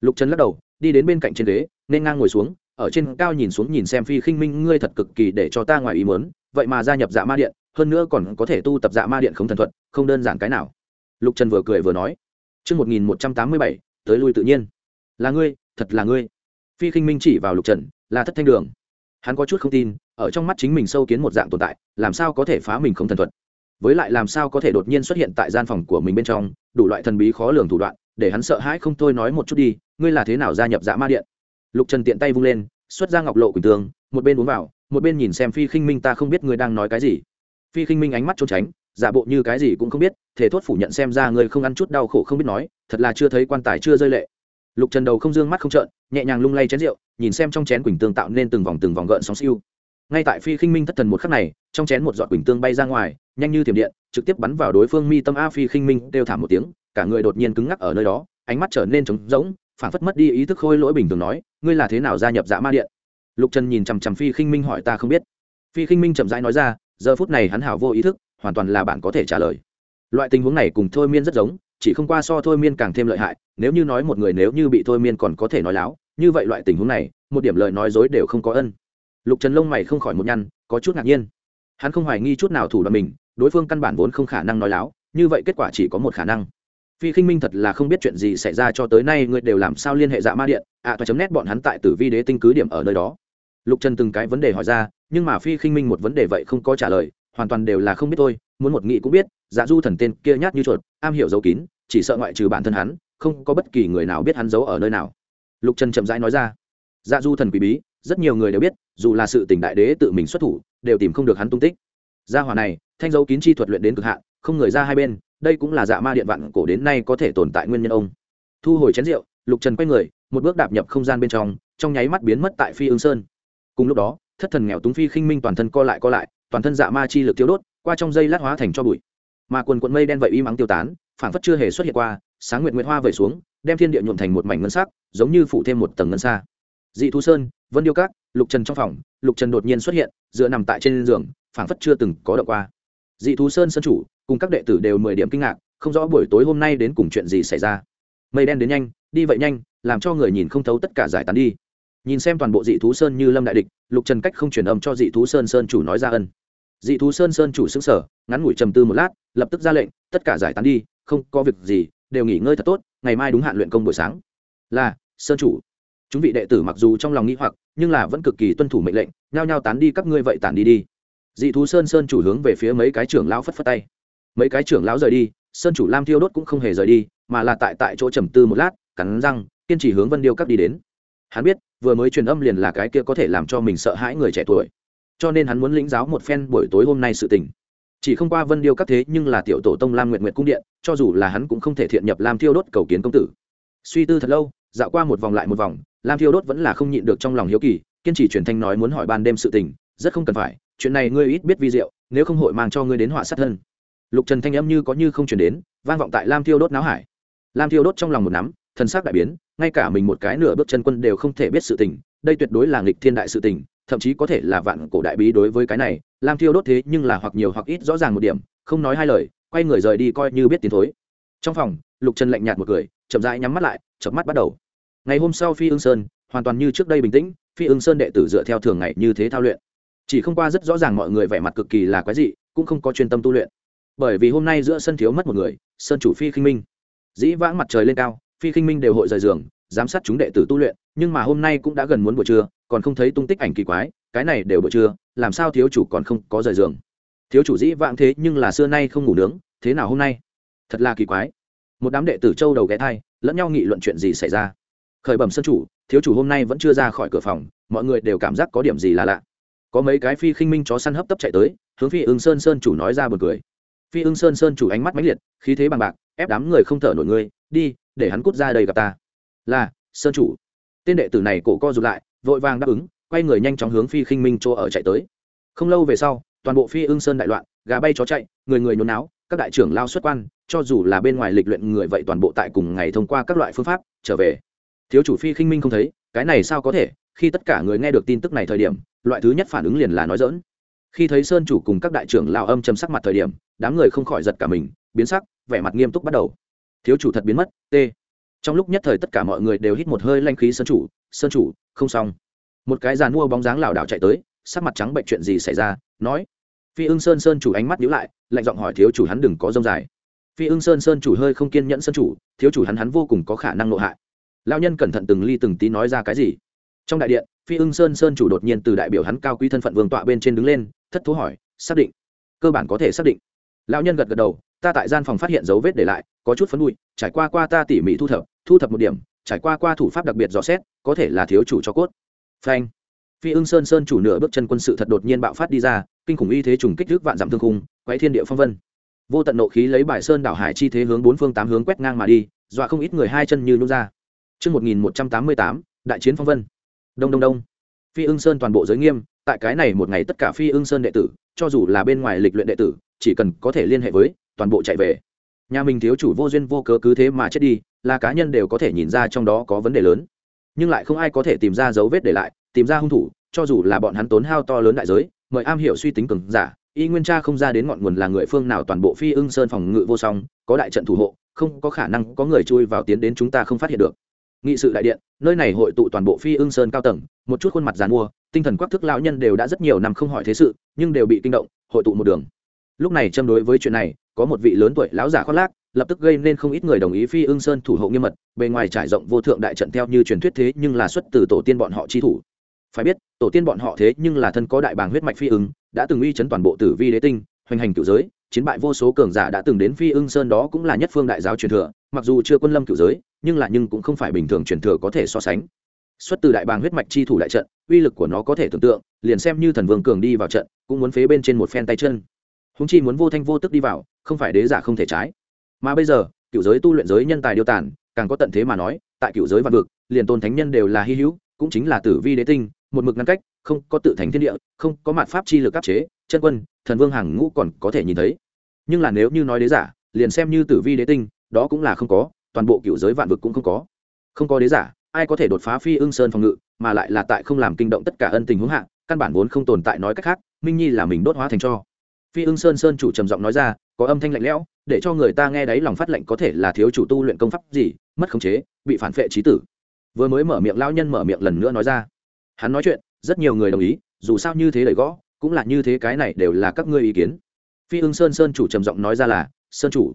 Lục trần lắc đầu, đi đến bên cạnh trên ghế, nên ngang ngồi xuống, ở trên cao nhìn xuống nhìn xem phi khinh minh ngươi thật cực kỳ để cho ta ngoài ý muốn vậy mà gia nhập dạ ma điện hơn nữa còn có thể tu tập dạ ma điện không thần thuật không đơn giản cái nào lục trần vừa cười vừa nói Trước 1187, tới lui tự nhiên. Là ngươi, thật là ngươi. Phi Khinh Minh chỉ vào Lục Trần, là thất thanh đường. Hắn có chút không tin, ở trong mắt chính mình sâu kiến một dạng tồn tại, làm sao có thể phá mình không thần thuật? Với lại làm sao có thể đột nhiên xuất hiện tại gian phòng của mình bên trong, đủ loại thần bí khó lường thủ đoạn, để hắn sợ hãi không thôi nói một chút đi, ngươi là thế nào gia nhập Dạ Ma Điện? Lục Trần tiện tay vung lên, xuất ra ngọc lộ quỳnh tường, một bên uống vào, một bên nhìn xem Phi Khinh Minh ta không biết ngươi đang nói cái gì. Phi Khinh Minh ánh mắt trốn tránh, giả bộ như cái gì cũng không biết thể thốt phủ nhận xem ra ngươi không ăn chút đau khổ không biết nói thật là chưa thấy quan tài chưa rơi lệ. Lục trần đầu không dương mắt không trợn nhẹ nhàng lung lay chén rượu nhìn xem trong chén quỳnh tương tạo nên từng vòng từng vòng gợn sóng siêu. Ngay tại phi khinh minh thất thần một khắc này trong chén một giọt quỳnh tương bay ra ngoài nhanh như thiểm điện trực tiếp bắn vào đối phương mi tâm a phi khinh minh kêu thảm một tiếng cả người đột nhiên cứng ngắc ở nơi đó ánh mắt trở nên trống rỗng phản phất mất đi ý thức khôi lỗi bình thường nói ngươi là thế nào gia nhập dạ ma điện? Lục trần nhìn chằm chằm phi khinh minh hỏi ta không biết. Phi khinh minh chậm rãi nói ra giờ phút này hắn hảo vô ý thức hoàn toàn là bạn có thể trả lời. Loại tình huống này cùng thôi miên rất giống chỉ không qua so thôi miên càng thêm lợi hại nếu như nói một người nếu như bị thôi miên còn có thể nói láo như vậy loại tình huống này một điểm lời nói dối đều không có ân. Lục trần lông mày không khỏi một nhăn có chút ngạc nhiên. Hắn không hoài nghi chút nào thủ đoạn mình đối phương căn bản vốn không khả năng nói láo như vậy kết quả chỉ có một khả năng. Phi khinh minh thật là không biết chuyện gì xảy ra cho tới nay ngươi đều làm sao liên hệ dạ ma điện? Ạ à, toa chấm nét bọn hắn tại tử vi đế tinh cứ điểm ở nơi đó lục trần từng cái vấn đề hỏi ra, nhưng mà phi khinh minh một vấn đề vậy không có trả lời, hoàn toàn đều là không biết thôi, muốn một nghị cũng biết dạ du thần tên kia nhát như chuột, am hiểu giấu kín, chỉ sợ ngoại trừ bản thân hắn, không có bất kỳ người nào biết hắn giấu ở nơi nào. Lục trần chậm rãi nói ra dạ du thần quý bí, rất nhiều người đều biết, dù là sự tỉnh đại đế tự mình xuất thủ, đều tìm không được hắn tung tích. Gia hỏa này, thanh dấu kín chi thuật luyện đến cực hạn, không người ra hai bên, đây cũng là dạ ma điện vạn cổ đến nay có thể tồn tại nguyên nhân ông. Thu hồi chén rượu, lục trần quay người, một bước đạp nhập không gian bên trong trong nháy mắt biến mất tại phi ương sơn cùng lúc đó, thất thần nghèo túng phi khinh minh toàn thân co lại co lại, toàn thân dạ ma chi lực tiêu đốt, qua trong dây lát hóa thành cho bụi. Mà quần quận mây đen vậy y mắng tiêu tán phản phất chưa hề xuất hiện qua, sáng nguyện nguyện hoa vẩy xuống, đem thiên địa nhuộm thành một mảnh ngân sắc, giống như phủ thêm một tầng ngân xa. Dị thú sơn, vân điêu cát lục trần trong phòng, lục trần đột nhiên xuất hiện, dựa nằm tại trên giường, phảng phất chưa từng có động qua. Dị thú sơn sơn chủ, cùng các đệ tử đều mười điểm kinh ngạc, không rõ buổi tối hôm nay đến cùng chuyện gì xảy ra. Mây đen đến nhanh, đi vậy nhanh, làm cho người nhìn không thấu tất cả giải tán đi nhìn xem toàn bộ dị thú sơn như lâm đại địch, lục trần cách không truyền âm cho dị thú sơn sơn chủ nói ra ân. Dị thú sơn sơn chủ xứng sở ngắn ngủi trầm tư một lát, lập tức ra lệnh, tất cả giải tán đi, không có việc gì, đều nghỉ ngơi thật tốt, ngày mai đúng hạn luyện công buổi sáng. Là, sơn chủ. Chúng vị đệ tử mặc dù trong lòng nghĩ hoặc, nhưng là vẫn cực kỳ tuân thủ mệnh lệnh, nhao nhao tán đi các ngươi vậy tản đi đi. Dị thú sơn sơn chủ hướng về phía mấy cái trưởng lão phất phất tay. Mấy cái trưởng lão rời đi, sơn chủ lam thiêu đốt cũng không hề rời đi, mà là tại tại chỗ trầm tư một lát, cắn răng, kiên trì hướng vân điêu các đi đến. Hắn biết vừa mới truyền âm liền là cái kia có thể làm cho mình sợ hãi người trẻ tuổi. Cho nên hắn muốn lĩnh giáo một phen buổi tối hôm nay sự tình. Chỉ không qua vân điêu các thế nhưng là tiểu tổ tông lam nguyện nguyện cung điện, cho dù là hắn cũng không thể thiện nhập lam thiêu đốt cầu kiến công tử. Suy tư thật lâu, dạo qua một vòng lại một vòng, lam thiêu đốt vẫn là không nhịn được trong lòng hiếu kỳ, kiên trì truyền thanh nói muốn hỏi ban đêm sự tình, rất không cần phải, chuyện này ngươi ít biết vi diệu, nếu không hội mang cho ngươi đến họa sát thân. Lục trần thanh âm như có như không chuyển đến, vang vọng tại lam thiêu đốt náo hải. Lam thiêu đốt trong lòng một nắm thần sắc đại biến, ngay cả mình một cái nửa bước chân quân đều không thể biết sự tình, đây tuyệt đối là nghịch thiên đại sự tình, thậm chí có thể là vạn cổ đại bí đối với cái này, lam thiêu đốt thế nhưng là hoặc nhiều hoặc ít rõ ràng một điểm, không nói hai lời, quay người rời đi coi như biết tiến thối. Trong phòng, lục trần lạnh nhạt một cười, chậm rãi nhắm mắt lại, chớp mắt bắt đầu. Ngày hôm sau phi ương sơn, hoàn toàn như trước đây bình tĩnh, phi ương sơn đệ tử dựa theo thường ngày như thế thao luyện. Chỉ không qua rất rõ ràng mọi người vẻ mặt cực kỳ là quái dị, cũng không có chuyên tâm tu luyện. Bởi vì hôm nay giữa sân thiếu mất một người sơn chủ phi khinh minh. Dĩ vãng mặt trời lên cao phi khinh minh đều hội rời giường, giám sát chúng đệ tử tu luyện, nhưng mà hôm nay cũng đã gần muốn buổi trưa, còn không thấy tung tích ảnh kỳ quái, cái này đều buổi trưa, làm sao thiếu chủ còn không có rời giường? Thiếu chủ dĩ vãng thế nhưng là xưa nay không ngủ nướng, thế nào hôm nay? Thật là kỳ quái. Một đám đệ tử châu đầu ghé thai, lẫn nhau nghị luận chuyện gì xảy ra? Khởi bẩm sân chủ, thiếu chủ hôm nay vẫn chưa ra khỏi cửa phòng, mọi người đều cảm giác có điểm gì là lạ. Có mấy cái phi khinh minh chó săn hấp tấp chạy tới, hướng phi ưng sơn sơn chủ nói ra buồn cười. Phi ưng sơn sơn chủ ánh mắt mãnh liệt, khí thế bằng bạc, ép đám người không thở nổi ngươi đi để hắn cút ra đây gặp ta. Là, sơn chủ. Tên đệ tử này cổ co rụt lại, vội vàng đáp ứng, quay người nhanh chóng hướng phi khinh minh chỗ ở chạy tới. Không lâu về sau, toàn bộ phi ưng sơn đại loạn, gà bay chó chạy, người người nhốn náo, các đại trưởng lao xuất quan, cho dù là bên ngoài lịch luyện người vậy toàn bộ tại cùng ngày thông qua các loại phương pháp, trở về. Thiếu chủ phi khinh minh không thấy, cái này sao có thể, khi tất cả người nghe được tin tức này thời điểm, loại thứ nhất phản ứng liền là nói dỡn khi thấy sơn chủ cùng các đại trưởng lao âm châm sắc mặt thời điểm, đám người không khỏi giật cả mình, biến sắc, vẻ mặt nghiêm túc bắt đầu thiếu chủ thật biến mất t trong lúc nhất thời tất cả mọi người đều hít một hơi lanh khí sơn chủ sơn chủ, không xong. Một cái giàn mua bóng dáng lảo đảo chạy tới, sắc mặt trắng bệnh chuyện gì xảy ra, nói. Phi ưng sơn sơn chủ ánh mắt nhíu lại, lạnh giọng hỏi thiếu chủ hắn đừng có rông dài. Phi ưng sơn sơn chủ hơi không kiên nhẫn sơn chủ, thiếu chủ hắn hắn vô cùng có khả năng nội hại. Lao nhân cẩn thận từng ly từng tí nói ra cái gì? Trong đại điện, phi ưng sơn sơn chủ đột nhiên từ đại biểu hắn cao quý thân phận vương tọa bên trên đứng lên, thất thú hỏi, xác định. Cơ bản có thể xác định. Lão nhân gật gật đầu ta tại gian phòng phát hiện dấu vết để lại có chút phấn bụi trải qua qua ta tỉ mỉ thu thập thu thập một điểm trải qua qua thủ pháp đặc biệt dò xét có thể là thiếu chủ cho cốt phanh phi ưng sơn sơn chủ nửa bước chân quân sự thật đột nhiên bạo phát đi ra kinh khủng y thế trùng kích thước vạn dặm thương khung quái thiên địa phong vân vô tận nộ khí lấy bài sơn đảo hải chi thế hướng bốn phương tám hướng quét ngang mà đi dọa không ít người hai chân như nút ra Trước 1188, đại chiến phong vân. Đông đông đông. Phi ưng sơn toàn bộ giới nghiêm, tại cái này một ngày tất cả phi ưng sơn đệ tử, cho dù là bên ngoài lịch luyện đệ tử, chỉ cần có thể liên hệ với, toàn bộ chạy về. Nhà mình thiếu chủ vô duyên vô cớ cứ thế mà chết đi, là cá nhân đều có thể nhìn ra trong đó có vấn đề lớn. Nhưng lại không ai có thể tìm ra dấu vết để lại, tìm ra hung thủ, cho dù là bọn hắn tốn hao to lớn đại giới, mời am hiểu suy tính cường giả, y nguyên cha không ra đến ngọn nguồn là người phương nào toàn bộ phi ưng sơn phòng ngự vô song, có đại trận thủ hộ, không có khả năng có người chui vào tiến đến chúng ta không phát hiện được nghị sự đại điện nơi này hội tụ toàn bộ phi ưng sơn cao tầng một chút khuôn mặt dàn mua tinh thần quắc thức lão nhân đều đã rất nhiều năm không hỏi thế sự nhưng đều bị kinh động hội tụ một đường lúc này châm đối với chuyện này có một vị lớn tuổi lão giả khoác lác, lập tức gây nên không ít người đồng ý phi ưng sơn thủ hộ nghiêm mật, bề ngoài trải rộng vô thượng đại trận theo như truyền thuyết thế nhưng là xuất từ tổ tiên bọn họ chi thủ. Phải biết, tổ tiên bọn họ thế nhưng là thân có đại bàng huyết mạch phi ưng, đã từng uy chấn toàn bộ tử vi đế tinh, hoành hành cựu giới, chiến bại vô số cường giả đã từng đến phi ưng sơn đó cũng là nhất phương đại giáo truyền thừa, mặc dù chưa quân lâm cựu giới, nhưng là nhưng cũng không phải bình thường truyền thừa có thể so sánh. Xuất từ đại bàng huyết mạch chi thủ đại trận, uy lực của nó có thể tưởng tượng, liền xem như thần vương cường đi vào trận, cũng muốn phế bên trên một phen tay chân húng chi muốn vô thanh vô tức đi vào, không phải đế giả không thể trái. Mà bây giờ, cựu giới tu luyện giới nhân tài điêu tản càng có tận thế mà nói, tại cựu giới văn vực, liền tôn thánh nhân đều là hy hữu, cũng chính là tử vi đế tinh, một mực ngăn cách, không có tự thành thiên địa, không có mặt pháp chi lực áp chế, chân quân, thần vương hàng ngũ còn có thể nhìn thấy. Nhưng là nếu như nói đế giả, liền xem như tử vi đế tinh, đó cũng là không có, toàn bộ cựu giới vạn vực cũng không có. Không có đế giả, ai có thể đột phá phi ưng sơn phòng ngự, mà lại là tại không làm kinh động tất cả ân tình huống hạ, căn bản vốn không tồn tại nói cách khác, minh nhi là mình đốt hóa thành cho phi ưng sơn sơn chủ trầm giọng nói ra, có âm thanh lạnh lẽo, để cho người ta nghe đáy lòng phát lệnh có thể là thiếu chủ tu luyện công pháp gì, mất khống chế, bị phản phệ trí tử. Vừa mới mở miệng lao nhân mở miệng lần nữa nói ra. Hắn nói chuyện, rất nhiều người đồng ý, dù sao như thế lời gõ, cũng là như thế cái này đều là các ngươi ý kiến. Phi ưng sơn sơn chủ trầm giọng nói ra là, sơn chủ.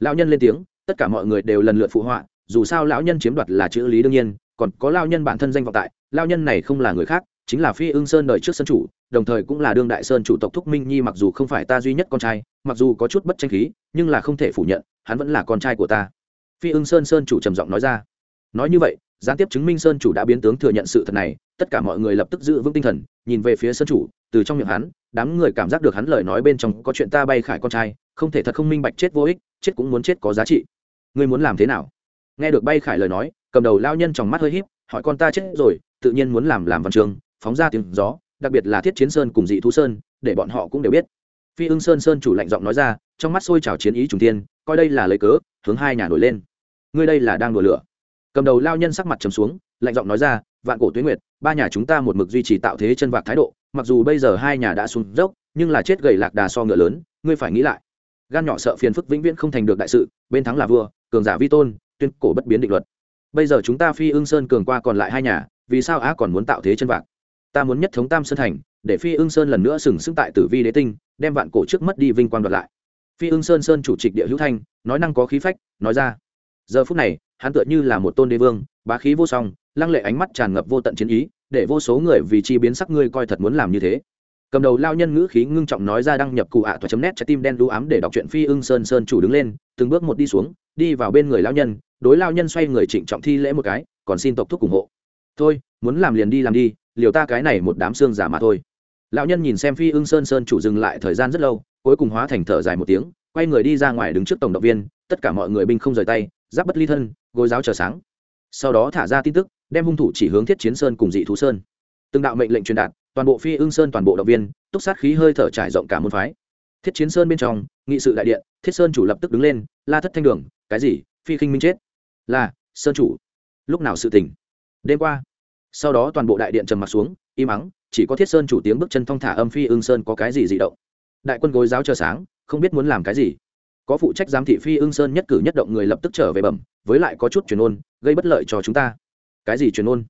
Lão nhân lên tiếng, tất cả mọi người đều lần lượt phụ họa, dù sao lão nhân chiếm đoạt là chữ lý đương nhiên, còn có lao nhân bản thân danh vọng tại lao nhân này không là người khác chính là phi ưng sơn đời trước sơn chủ, đồng thời cũng là đương đại sơn chủ tộc thúc minh nhi mặc dù không phải ta duy nhất con trai, mặc dù có chút bất tranh khí, nhưng là không thể phủ nhận, hắn vẫn là con trai của ta. Phi ưng sơn sơn chủ trầm giọng nói ra. Nói như vậy, gián tiếp chứng minh sơn chủ đã biến tướng thừa nhận sự thật này, tất cả mọi người lập tức giữ vững tinh thần, nhìn về phía sơn chủ, từ trong miệng hắn, đám người cảm giác được hắn lời nói bên trong có chuyện ta bay khải con trai, không thể thật không minh bạch chết vô ích, chết cũng muốn chết có giá trị. Ngươi muốn làm thế nào? Nghe được bay khải lời nói, cầm đầu lao nhân trong mắt hơi híp, hỏi con ta chết rồi, tự nhiên muốn làm làm văn trường phóng ra tiếng gió, đặc biệt là thiết chiến sơn cùng dị thú sơn, để bọn họ cũng đều biết. Phi ưng sơn sơn chủ lạnh giọng nói ra, trong mắt sôi trào chiến ý trùng tiên coi đây là lấy cớ, hướng hai nhà nổi lên. Ngươi đây là đang đùa lửa. Cầm đầu lao nhân sắc mặt trầm xuống, lạnh giọng nói ra, vạn cổ tuyến nguyệt, ba nhà chúng ta một mực duy trì tạo thế chân vạc thái độ, mặc dù bây giờ hai nhà đã xuống dốc, nhưng là chết gầy lạc đà so ngựa lớn, ngươi phải nghĩ lại. Gan nhỏ sợ phiền phức vĩnh viễn không thành được đại sự, bên thắng là vua, cường giả vi tôn, tuyên cổ bất biến định luật. Bây giờ chúng ta phi ưng sơn cường qua còn lại hai nhà, vì sao á còn muốn tạo thế chân vạc? Ta muốn nhất thống tam sơn thành, để phi ưng sơn lần nữa sừng sững tại tử vi đế tinh, đem vạn cổ trước mất đi vinh quang đoạt lại. Phi ưng sơn sơn chủ trịch địa hữu thanh, nói năng có khí phách, nói ra. Giờ phút này, hắn tựa như là một tôn đế vương, bá khí vô song, lăng lệ ánh mắt tràn ngập vô tận chiến ý, để vô số người vì chi biến sắc ngươi coi thật muốn làm như thế. Cầm đầu lao nhân ngữ khí ngưng trọng nói ra đăng nhập cụ ạ toa chấm nét trái tim đen đu ám để đọc truyện phi ưng sơn sơn chủ đứng lên, từng bước một đi xuống, đi vào bên người lao nhân, đối lao nhân xoay người trịnh trọng thi lễ một cái, còn xin tộc thúc ủng hộ. Thôi, muốn làm liền đi làm đi liều ta cái này một đám xương giả mà thôi. Lão nhân nhìn xem phi ưng sơn sơn chủ dừng lại thời gian rất lâu, cuối cùng hóa thành thở dài một tiếng, quay người đi ra ngoài đứng trước tổng động viên, tất cả mọi người binh không rời tay, giáp bất ly thân, gối giáo chờ sáng. Sau đó thả ra tin tức, đem hung thủ chỉ hướng thiết chiến sơn cùng dị thú sơn. Từng đạo mệnh lệnh truyền đạt, toàn bộ phi ưng sơn toàn bộ động viên, túc sát khí hơi thở trải rộng cả môn phái. Thiết chiến sơn bên trong, nghị sự đại điện, thiết sơn chủ lập tức đứng lên, la thất thanh đường, cái gì? Phi khinh minh chết? Là, sơn chủ. Lúc nào sự tỉnh? Đêm qua sau đó toàn bộ đại điện trầm m ặ t xuống, im ắng, chỉ có thiết sơn chủ tiếng bước chân thong thả âm phi ưng sơn có cái gì dị động. Đại quân gối giáo chờ sáng, không biết muốn làm cái gì. Có phụ trách giám thị phi ưng sơn nhất cử nhất động người lập tức trở về bẩm, với lại có chút truyền ôn, gây bất lợi cho chúng ta. Cái gì truyền ôn?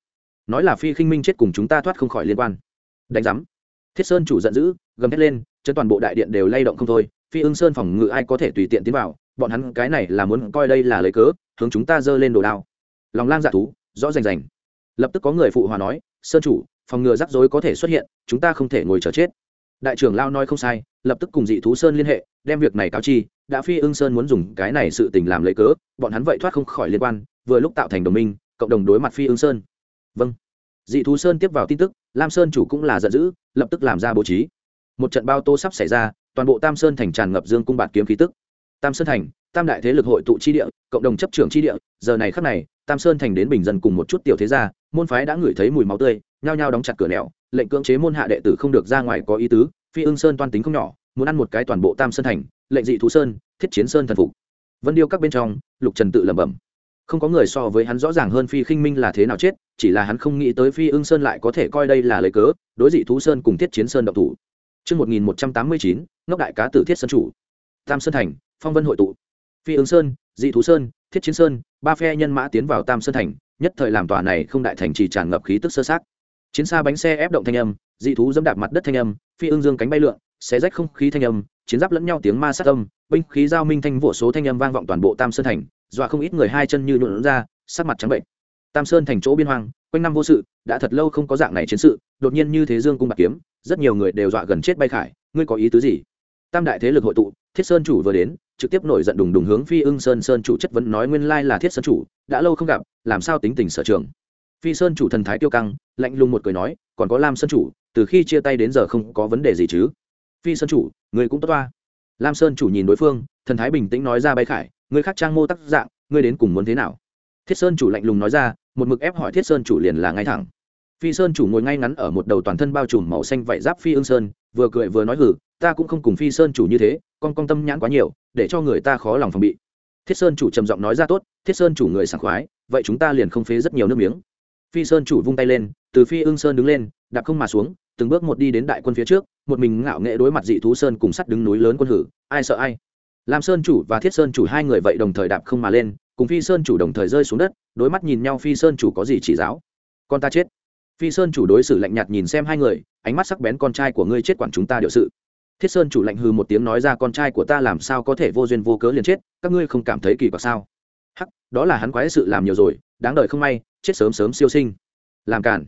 Nói là phi khinh minh chết cùng chúng ta thoát không khỏi liên quan. Đánh giám. Thiết sơn chủ giận dữ, gầm hét lên chân toàn bộ đại điện đều lay động không thôi, phi ưng sơn phòng ngự ai có thể tùy tiện tiến vào, bọn hắn cái này là muốn coi đây là lấy cớ, hướng chúng ta giơ lên đồ đao. Lòng lang dạ thú, rõ rành rành lập tức có người phụ hòa nói, sơn chủ, phòng ngừa rắc rối có thể xuất hiện, chúng ta không thể ngồi chờ chết. Đại trưởng lao nói không sai, lập tức cùng dị thú sơn liên hệ, đem việc này cáo chi, đã phi ưng sơn muốn dùng cái này sự tình làm lấy cớ, bọn hắn vậy thoát không khỏi liên quan, vừa lúc tạo thành đồng minh, cộng đồng đối mặt phi ưng sơn. Vâng. Dị thú sơn tiếp vào tin tức, lam sơn chủ cũng là giận dữ, lập tức làm ra bố trí. Một trận bao tô sắp xảy ra, toàn bộ tam sơn thành tràn ngập dương cung bạt kiếm khí tức. Tam sơn thành tam đại thế lực hội tụ chi địa cộng đồng chấp trưởng chi địa giờ này khắc này tam sơn thành đến bình dân cùng một chút tiểu thế gia môn phái đã ngửi thấy mùi máu tươi nhao nhao đóng chặt cửa nẻo lệnh cưỡng chế môn hạ đệ tử không được ra ngoài có ý tứ phi ưng sơn toan tính không nhỏ muốn ăn một cái toàn bộ tam sơn thành lệnh dị thú sơn thiết chiến sơn thần phục vân điêu các bên trong lục trần tự lẩm bẩm không có người so với hắn rõ ràng hơn phi khinh minh là thế nào chết chỉ là hắn không nghĩ tới phi ưng sơn lại có thể coi đây là lời cớ đối dị thú sơn cùng thiết chiến sơn động thủ Trước 1189, ngốc đại cá tử thiết sơn chủ. Tam Sơn Thành, phong vân hội tụ. Phi ưng Sơn, dị thú Sơn, thiết chiến Sơn, ba phe nhân mã tiến vào Tam Sơn Thành, nhất thời làm tòa này không đại thành chỉ tràn ngập khí tức sơ sát. Chiến xa bánh xe ép động thanh âm, dị thú dẫm đạp mặt đất thanh âm, phi ưng dương cánh bay lượn, xé rách không khí thanh âm, chiến giáp lẫn nhau tiếng ma sát âm, binh khí giao minh thanh vỗ số thanh âm vang vọng toàn bộ Tam Sơn Thành, dọa không ít người hai chân như nhuộn ra sắc mặt trắng bệnh tam sơn thành chỗ biên hoang quanh năm vô sự đã thật lâu không có dạng này chiến sự đột nhiên như thế dương cung bạc kiếm rất nhiều người đều dọa gần chết bay khải ngươi có ý tứ gì tam đại thế lực hội tụ thiết sơn chủ vừa đến, trực tiếp nổi giận đùng đùng hướng phi ưng sơn sơn chủ chất vấn nói nguyên lai là thiết sơn chủ, đã lâu không gặp, làm sao tính tình sở trường. Phi sơn chủ thần thái tiêu căng, lạnh lùng một cười nói, còn có lam sơn chủ, từ khi chia tay đến giờ không có vấn đề gì chứ. Phi sơn chủ, người cũng tốt toa. Lam sơn chủ nhìn đối phương, thần thái bình tĩnh nói ra bay khải, người khác trang mô tắc dạng, ngươi đến cùng muốn thế nào? Thiết sơn chủ lạnh lùng nói ra, một mực ép hỏi thiết sơn chủ liền là ngay thẳng. Phi sơn chủ ngồi ngay ngắn ở một đầu toàn thân bao trùm màu xanh vảy giáp phi ương sơn, vừa cười vừa nói hử ta cũng không cùng phi sơn chủ như thế con con tâm nhãn quá nhiều, để cho người ta khó lòng phòng bị. Thiết sơn chủ trầm giọng nói ra tốt, thiết sơn chủ người sảng khoái, vậy chúng ta liền không phế rất nhiều nước miếng. Phi sơn chủ vung tay lên, từ phi ương sơn đứng lên, đạp không mà xuống, từng bước một đi đến đại quân phía trước, một mình ngạo nghệ đối mặt dị thú sơn cùng sắt đứng núi lớn quân hử, ai sợ ai. Lam sơn chủ và thiết sơn chủ hai người vậy đồng thời đạp không mà lên, cùng phi sơn chủ đồng thời rơi xuống đất, đối mắt nhìn nhau phi sơn chủ có gì chỉ giáo. Con ta chết. Phi sơn chủ đối xử lạnh nhạt nhìn xem hai người, ánh mắt sắc bén, con trai của ngươi chết quản chúng ta điều sự thiết sơn chủ lạnh hư một tiếng nói ra, con trai của ta làm sao có thể vô duyên vô cớ liền chết? Các ngươi không cảm thấy kỳ quặc sao? Hắc, đó là hắn quái sự làm nhiều rồi, đáng đời không may, chết sớm sớm siêu sinh. Làm cản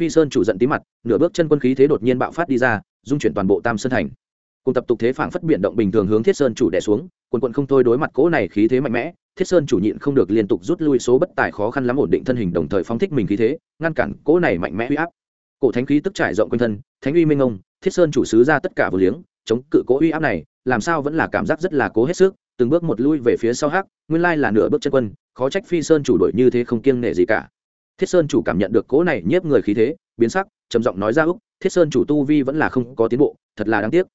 phi sơn chủ giận tí mặt, nửa bước chân quân khí thế đột nhiên bạo phát đi ra, dung chuyển toàn bộ tam sơn thành. Cùng tập tục thế phản phất biện động bình thường hướng thiết sơn chủ đẻ xuống, quần quận không thôi đối mặt cỗ này khí thế mạnh mẽ, thiết sơn chủ nhịn không được liên tục rút lui số bất tài khó khăn lắm ổn định thân hình đồng thời phóng thích mình khí thế, ngăn cản cỗ này mạnh mẽ huy áp. Cổ thánh khí tức trải rộng quanh thân, thánh uy minh ông thiết sơn chủ sứ ra tất cả vừa liếng, chống cự cố uy áp này, làm sao vẫn là cảm giác rất là cố hết sức, từng bước một lui về phía sau hắc, nguyên lai là nửa bước chân quân, khó trách phi sơn chủ đổi như thế không kiêng nể gì cả. Thiết sơn chủ cảm nhận được cố này nhiếp người khí thế, biến sắc, trầm giọng nói ra, úc, thiết sơn chủ tu vi vẫn là không có tiến bộ, thật là đáng tiếc.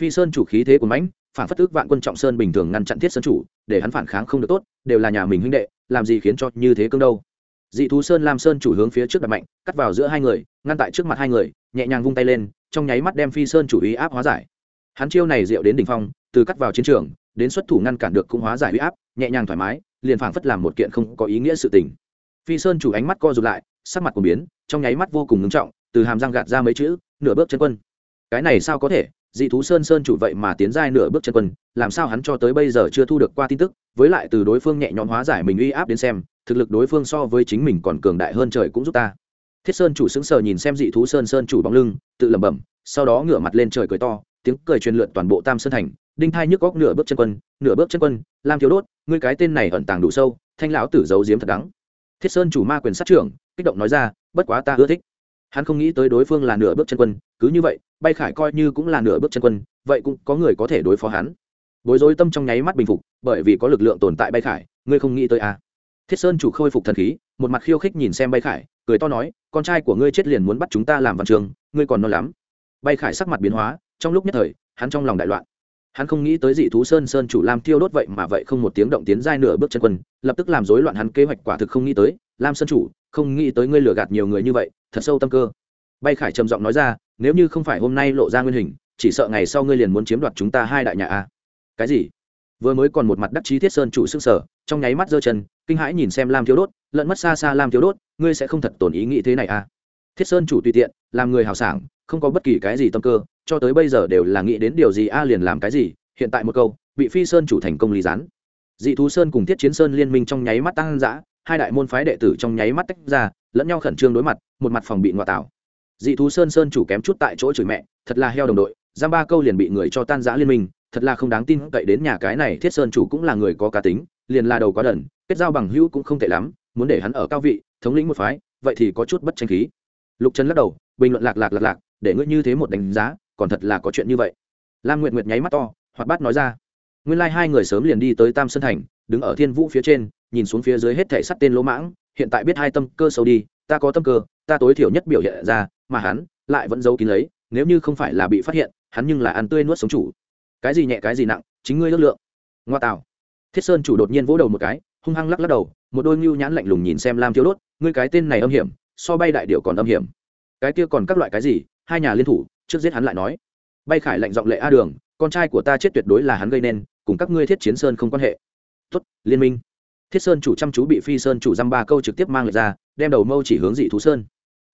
Phi sơn chủ khí thế của mãnh, phản phất ước vạn quân trọng sơn bình thường ngăn chặn thiết sơn chủ, để hắn phản kháng không được tốt, đều là nhà mình huynh đệ, làm gì khiến cho như thế cương đâu. Dị thú sơn lam sơn chủ hướng phía trước đặt mạnh, cắt vào giữa hai người, ngăn tại trước mặt hai người, nhẹ nhàng vung tay lên trong nháy mắt đem phi sơn chủ ý áp hóa giải. Hắn chiêu này diệu đến đỉnh phong, từ cắt vào chiến trường, đến xuất thủ ngăn cản được cũng hóa giải uy áp, nhẹ nhàng thoải mái, liền phảng phất làm một kiện không có ý nghĩa sự tình. Phi sơn chủ ánh mắt co rụt lại, sắc mặt của biến, trong nháy mắt vô cùng ngưng trọng, từ hàm răng gạt ra mấy chữ, nửa bước chân quân. Cái này sao có thể? Dị thú sơn sơn chủ vậy mà tiến giai nửa bước chân quân, làm sao hắn cho tới bây giờ chưa thu được qua tin tức, với lại từ đối phương nhẹ nhõm hóa giải mình uy áp đến xem, thực lực đối phương so với chính mình còn cường đại hơn trời cũng giúp ta thiết sơn chủ sững sờ nhìn xem dị thú sơn sơn chủ bóng lưng, tự lẩm bẩm, sau đó ngửa mặt lên trời cười to, tiếng cười truyền lượn toàn bộ tam sơn thành, đinh thai nhức góc nửa bước chân quân, nửa bước chân quân, lam thiếu đốt, ngươi cái tên này ẩn tàng đủ sâu, thanh lão tử giấu giếm thật đắng. Thiết sơn chủ ma quyền sát trưởng, kích động nói ra, bất quá ta ưa thích. Hắn không nghĩ tới đối phương là nửa bước chân quân, cứ như vậy, bay khải coi như cũng là nửa bước chân quân, vậy cũng có người có thể đối phó hắn. Bối rối tâm trong nháy mắt bình phục, bởi vì có lực lượng tồn tại bay khải, ngươi không nghĩ tới à. thiết sơn chủ khôi phục thần khí, một mặt khiêu khích nhìn xem bay khải cười to nói, con trai của ngươi chết liền muốn bắt chúng ta làm văn trường, ngươi còn non lắm. Bay khải sắc mặt biến hóa, trong lúc nhất thời, hắn trong lòng đại loạn. Hắn không nghĩ tới dị thú sơn sơn chủ lam thiêu đốt vậy mà vậy không một tiếng động tiến giai nửa bước chân quân, lập tức làm rối loạn hắn kế hoạch quả thực không nghĩ tới, lam sơn chủ, không nghĩ tới ngươi lừa gạt nhiều người như vậy, thật sâu tâm cơ. Bay khải trầm giọng nói ra, nếu như không phải hôm nay lộ ra nguyên hình, chỉ sợ ngày sau ngươi liền muốn chiếm đoạt chúng ta hai đại nhà a. Cái gì? Vừa mới còn một mặt đắc chí thiết sơn chủ sức sở trong nháy mắt giơ chân, kinh hãi nhìn xem lam thiếu đốt, lẫn mất xa xa lam thiếu đốt ngươi sẽ không thật tổn ý nghĩ thế này a thiết sơn chủ tùy tiện, làm người hào sảng, không có bất kỳ cái gì tâm cơ, cho tới bây giờ đều là nghĩ đến điều gì, a liền làm cái gì, hiện tại một câu, bị phi sơn chủ thành công lý gián. Dị thú sơn cùng thiết chiến sơn liên minh trong nháy mắt tăng dã, hai đại môn phái đệ tử trong nháy mắt tách ra, lẫn nhau khẩn trương đối mặt, một mặt phòng bị ngoại tảo dị thú sơn sơn chủ kém chút tại chỗ chửi mẹ, thật là heo đồng đội, giam ba câu liền bị người cho tan giã liên minh, thật là không đáng tin cậy đến nhà cái này thiết sơn chủ cũng là người có cá tính, liền là đầu có đần, kết giao bằng hữu cũng không tệ lắm, muốn để hắn ở cao vị thống lĩnh một phái, vậy thì có chút bất tranh khí. Lục trần lắc đầu, bình luận lạc lạc lạc lạc, để ngươi như thế một đánh giá, còn thật là có chuyện như vậy. Lam nguyện nguyệt nháy mắt to, hoạt bát nói ra. Nguyên lai、like、hai người sớm liền đi tới tam sơn thành, đứng ở thiên vũ phía trên, nhìn xuống phía dưới hết thể sắt tên lỗ mãng, hiện tại biết hai tâm cơ sâu đi, ta có tâm cơ, ta tối thiểu nhất biểu hiện ra, mà hắn lại vẫn giấu kín lấy, nếu như không phải là bị phát hiện, hắn nhưng là ăn tươi nuốt sống chủ. Cái gì nhẹ, cái gì nặng, chính ngươi ước lượng. Ngoa tạo. Thiết sơn chủ đột nhiên vỗ đầu một cái, hung hăng lắc lắc đầu, một đôi ngưu nhãn lạnh lùng nhìn xem lam thiếu đốt ngươi cái tên này âm hiểm so bay đại điệu còn âm hiểm. Cái kia còn các loại cái gì? Hai nhà liên thủ trước giết hắn lại nói. Bay khải lạnh giọng lệ a đường con trai của ta chết tuyệt đối là hắn gây nên cùng các ngươi thiết chiến sơn không quan hệ. Tốt liên minh. Thiết sơn chủ chăm chú bị phi sơn chủ dăm ba câu trực tiếp mang lại ra đem đầu mâu chỉ hướng dị thú sơn.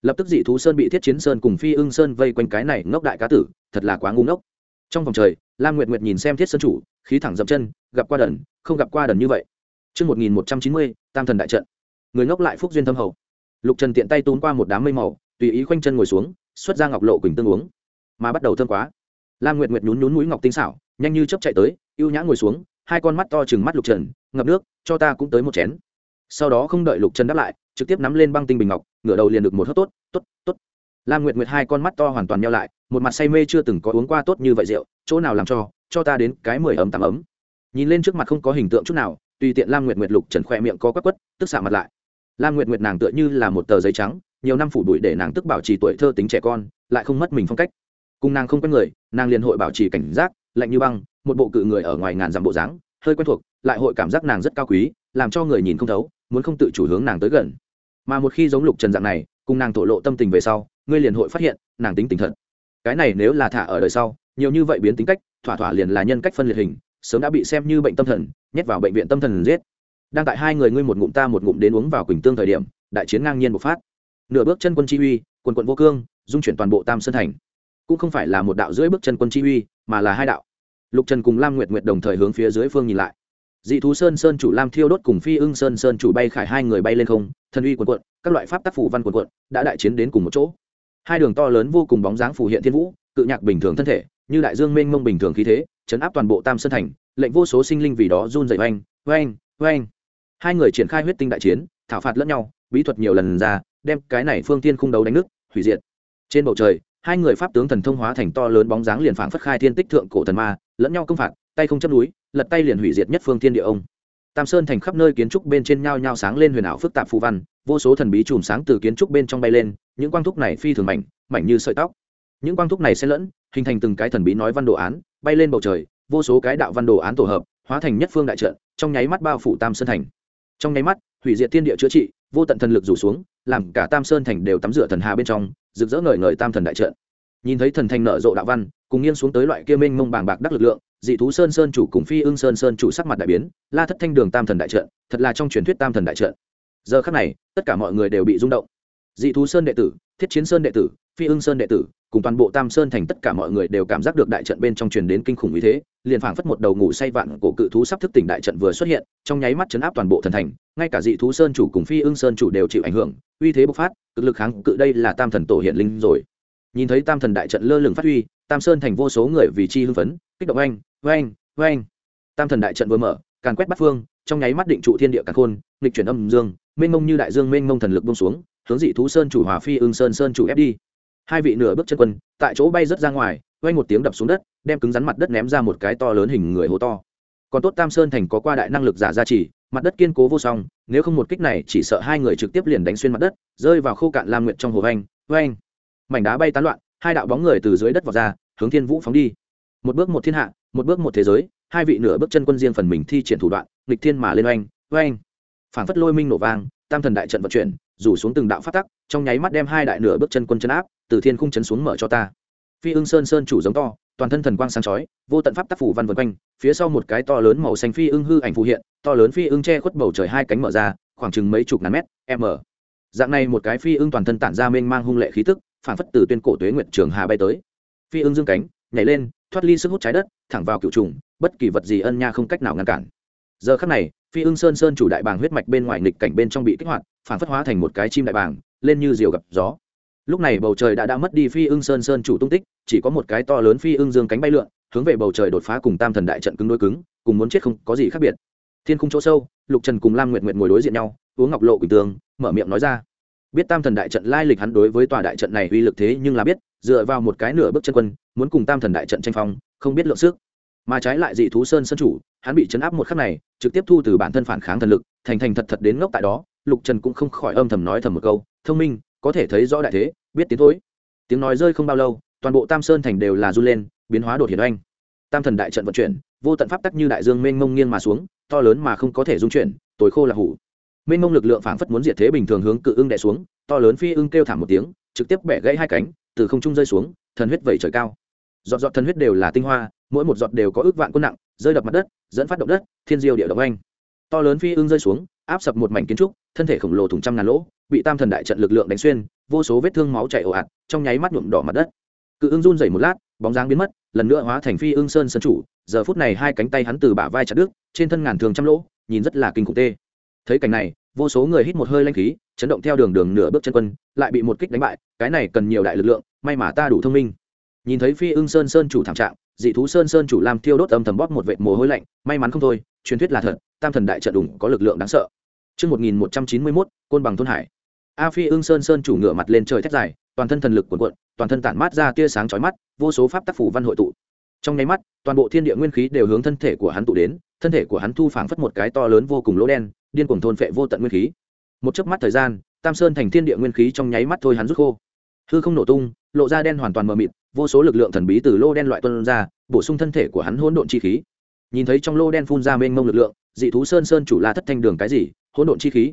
Lập tức dị thú sơn bị thiết chiến sơn cùng phi ưng sơn vây quanh cái này ngốc đại cá tử thật là quá ngu ngốc. Trong vòng trời lam nguyệt nguyệt nhìn xem thiết sơn chủ khí thẳng dậm chân gặp qua đần không gặp qua đần như vậy. Trước 1190, tam thần đại trận. Người ngốc lại phúc duyên thâm hậu. Lục Trần tiện tay tốn qua một đám mây màu, tùy ý khoanh chân ngồi xuống, xuất ra ngọc lộ quỳnh tương uống. Mà bắt đầu thơm quá. Lam Nguyệt Nguyệt nhún nhún mũi ngọc tinh xảo, nhanh như chớp chạy tới, ưu nhã ngồi xuống, hai con mắt to chừng mắt Lục Trần, ngập nước, cho ta cũng tới một chén. Sau đó không đợi Lục Trần đáp lại, trực tiếp nắm lên băng tinh bình ngọc, ngửa đầu liền được một hớp tốt, tốt, tốt. Lam Nguyệt Nguyệt hai con mắt to hoàn toàn nheo lại, một mặt say mê chưa từng có uống qua tốt như vậy rượu, chỗ nào làm cho, cho ta đến cái mười ấm tạm ấm. Nhìn lên trước mặt không có hình tượng chút nào, tùy tiện Lam Nguyệt Nguyệt lục trần khoe miệng có quắc quất, tức xạ mặt lại. Lam Nguyệt Nguyệt nàng tựa như là một tờ giấy trắng, nhiều năm phủ bụi để nàng tức bảo trì tuổi thơ tính trẻ con, lại không mất mình phong cách. Cùng nàng không quen người, nàng liền hội bảo trì cảnh giác, lạnh như băng, một bộ cự người ở ngoài ngàn dặm bộ dáng, hơi quen thuộc, lại hội cảm giác nàng rất cao quý, làm cho người nhìn không thấu, muốn không tự chủ hướng nàng tới gần. Mà một khi giống Lục Trần dạng này, cùng nàng thổ lộ tâm tình về sau, ngươi liền hội phát hiện nàng tính tình thật cái này nếu là thả ở đời sau nhiều như vậy biến tính cách thỏa thỏa liền là nhân cách phân liệt hình sớm đã bị xem như bệnh tâm thần nhét vào bệnh viện tâm thần giết đang tại hai người ngươi một ngụm ta một ngụm đến uống vào quỳnh tương thời điểm, đại chiến ngang nhiên bộc phát. Nửa bước chân quân chi uy, quần quận vô cương, dung chuyển toàn bộ tam sơn thành. Cũng không phải là một đạo dưới bước chân quân chi uy, mà là hai đạo. Lục trần cùng lam nguyệt nguyệt đồng thời hướng phía dưới phương nhìn lại. Dị thú sơn sơn chủ lam thiêu đốt cùng phi ưng sơn sơn chủ bay khải hai người bay lên không, thần uy quần quận, các loại pháp tác phủ văn quần quận, đã đại chiến đến cùng một chỗ. Hai đường to lớn vô cùng bóng dáng phủ hiện thiên vũ, cự nhạc bình thường thân thể, như đại dương mênh mông bình thường khí thế, chấn áp toàn bộ tam sơn thành, lệnh vô số sinh linh vì đó run dậy oanh oanh oanh hai người triển khai huyết tinh đại chiến, thảo phạt lẫn nhau, bí thuật nhiều lần ra, đem cái này phương tiên khung đấu đánh nước, hủy diệt. Trên bầu trời, hai người pháp tướng thần thông hóa thành to lớn bóng dáng liền phảng phất khai thiên tích thượng cổ thần ma, lẫn nhau công phạt, tay không chấp núi, lật tay liền hủy diệt nhất phương thiên địa ông. Tam sơn thành khắp nơi kiến trúc bên trên nhau nhau sáng lên huyền ảo phức tạp phù văn, vô số thần bí chùm sáng từ kiến trúc bên trong bay lên, những quang thúc này phi thường mảnh mảnh như sợi tóc. Những quang thúc này sẽ lẫn, hình thành từng cái thần bí nói văn đồ án, bay lên bầu trời, vô số cái đạo văn đồ án tổ hợp, hóa thành nhất phương đại trận, trong nháy mắt bao phủ tam sơn thành trong nháy mắt, hủy diệt thiên địa chữa trị, vô tận thần lực rủ xuống, làm cả tam sơn thành đều tắm rửa thần hà bên trong, rực rỡ ngời ngời tam thần đại trận. Nhìn thấy thần thành nở rộ đạo văn, cùng nghiêng xuống tới loại kia mênh mông bàng bạc đắc lực lượng, dị thú sơn sơn chủ cùng phi ưng sơn sơn chủ sắc mặt đại biến, la thất thanh đường tam thần đại trận, thật là trong truyền thuyết tam thần đại trận. Giờ khắc này, tất cả mọi người đều bị rung động. Dị thú sơn đệ tử, thiết chiến sơn đệ tử, phi ưng sơn đệ tử cùng toàn bộ tam sơn thành tất cả mọi người đều cảm giác được đại trận bên trong truyền đến kinh khủng như thế liền phảng phất một đầu ngủ say vạn cổ cự thú sắp thức tỉnh đại trận vừa xuất hiện trong nháy mắt chấn áp toàn bộ thần thành ngay cả dị thú sơn chủ cùng phi ưng sơn chủ đều chịu ảnh hưởng uy thế bộc phát cực lực kháng cự đây là tam thần tổ hiện linh rồi. Nhìn thấy tam thần đại trận lơ lửng phát huy tam sơn thành vô số người vì chi hưng phấn kích động anh, oanh oanh. Tam thần đại trận vừa mở càn quét bắt phương trong nháy mắt định trụ thiên địa càn khôn nghịch chuyển âm dương mênh mông như đại dương mênh mông thần lực bông xuống hướng dị thú sơn chủ hòa phi ưng sơn sơn chủ ép đi hai vị nửa bước chân quân, tại chỗ bay rớt ra ngoài, quay một tiếng đập xuống đất, đem cứng rắn mặt đất ném ra một cái to lớn hình người hố to. Còn tốt tam sơn thành có qua đại năng lực giả gia trì, mặt đất kiên cố vô song, nếu không một kích này chỉ sợ hai người trực tiếp liền đánh xuyên mặt đất, rơi vào khô cạn lam nguyện trong hồ vanh vanh mảnh đá bay tán loạn, hai đạo bóng người từ dưới đất vào ra, hướng thiên vũ phóng đi. Một bước một thiên hạ, một bước một thế giới, hai vị nửa bước chân quân riêng phần mình thi triển thủ đoạn, nghịch thiên mà lên oanh oanh phản phất lôi minh nổ vang, tam thần đại trận vận chuyển, rủ xuống từng đạo phát tắc, trong nháy mắt đem hai đại nửa bước chân quân chân áp từ thiên khung chấn xuống mở cho ta. Phi ưng sơn sơn chủ giống to, toàn thân thần quang sáng chói, vô tận pháp tác phủ văn vân quanh, phía sau một cái to lớn màu xanh phi ưng hư ảnh phù hiện, to lớn phi ưng che khuất bầu trời hai cánh mở ra, khoảng chừng mấy chục ngàn mét, m. Dạng này một cái phi ưng toàn thân tản ra mênh mang hung lệ khí tức, phản phất từ tuyên cổ tuế nguyệt trường hà bay tới. Phi ưng dương cánh, nhảy lên, thoát ly sức hút trái đất, thẳng vào cựu trùng, bất kỳ vật gì ân nha không cách nào ngăn cản. Giờ khắc này, phi ưng sơn sơn chủ đại bàng huyết mạch bên ngoài nghịch cảnh bên trong bị kích hoạt, phản phất hóa thành một cái chim đại bàng, lên như diều gặp gió lúc này bầu trời đã đã mất đi phi ưng sơn sơn chủ tung tích, chỉ có một cái to lớn phi ưng dương cánh bay lượn, hướng về bầu trời đột phá cùng tam thần đại trận cứng đối cứng, cùng muốn chết không có gì khác biệt. Thiên khung chỗ sâu, lục trần cùng lam nguyện nguyện ngồi đối diện nhau, uống ngọc lộ quỳnh tường, mở miệng nói ra. Biết tam thần đại trận lai lịch hắn đối với tòa đại trận này uy lực thế nhưng là biết, dựa vào một cái nửa bước chân quân, muốn cùng tam thần đại trận tranh phong, không biết lượng sức. Mà trái lại dị thú sơn sân chủ, hắn bị chấn áp một khắc này, trực tiếp thu từ bản thân phản kháng thần lực, thành thành thật thật đến ngốc tại đó, lục trần cũng không khỏi âm thầm nói thầm một câu, thông minh có thể thấy rõ đại thế, biết tiến thối. Tiếng nói rơi không bao lâu, toàn bộ tam sơn thành đều là run lên, biến hóa đột hiển oanh. Tam thần đại trận vận chuyển, vô tận pháp tắc như đại dương mênh mông nghiêng mà xuống, to lớn mà không có thể dung chuyển tối khô là hủ. Mênh mông lực lượng phảng phất muốn diệt thế bình thường hướng cự ưng đè xuống, to lớn phi ưng kêu thảm một tiếng, trực tiếp bẻ gãy hai cánh, từ không trung rơi xuống, thần huyết vẩy trời cao. Giọt giọt thần huyết đều là tinh hoa, mỗi một giọt đều có ước vạn quân nặng, rơi đập mặt đất, dẫn phát động đất, thiên diêu địa động anh to lớn phi ưng rơi xuống áp sập một mảnh kiến trúc, thân thể khổng lồ thủng trăm ngàn lỗ, bị tam thần đại trận lực lượng đánh xuyên, vô số vết thương máu chảy ồ ạt, trong nháy mắt nhuộm đỏ mặt đất. Cự ưng run rẩy một lát, bóng dáng biến mất, lần nữa hóa thành phi ưng sơn sân chủ, giờ phút này hai cánh tay hắn từ bả vai chặt đứt, trên thân ngàn thường trăm lỗ, nhìn rất là kinh khủng tê. Thấy cảnh này, vô số người hít một hơi lanh khí, chấn động theo đường đường nửa bước chân quân, lại bị một kích đánh bại, cái này cần nhiều đại lực lượng, may mà ta đủ thông minh. Nhìn thấy phi ưng sơn sơn chủ thảm trạng dị thú sơn sơn chủ làm thiêu đốt âm thầm bóp một vệt mồ hôi lạnh may mắn không thôi truyền thuyết là thật tam thần đại trận đủng có lực lượng đáng sợ Trước 1191, côn bằng thôn hải. A Phi ưng sơn sơn chủ ngửa mặt lên trời thét dài, toàn thân thần lực cuộn cuộn, toàn thân tản mát ra tia sáng chói mắt, vô số pháp tác phủ văn hội tụ. Trong nháy mắt, toàn bộ thiên địa nguyên khí đều hướng thân thể của hắn tụ đến, thân thể của hắn thu phảng phất một cái to lớn vô cùng lỗ đen, điên cuồng thôn phệ vô tận nguyên khí. Một chớp mắt thời gian, Tam Sơn thành thiên địa nguyên khí trong nháy mắt thôi hắn rút khô. Hư không nổ tung, lộ ra đen hoàn toàn mờ mịt, vô số lực lượng thần bí từ lô đen loại tuân ra, bổ sung thân thể của hắn hỗn độn chi khí. Nhìn thấy trong lô đen phun ra mênh mông lực lượng, dị thú sơn sơn chủ la thất thanh đường cái gì, hỗn độn chi khí.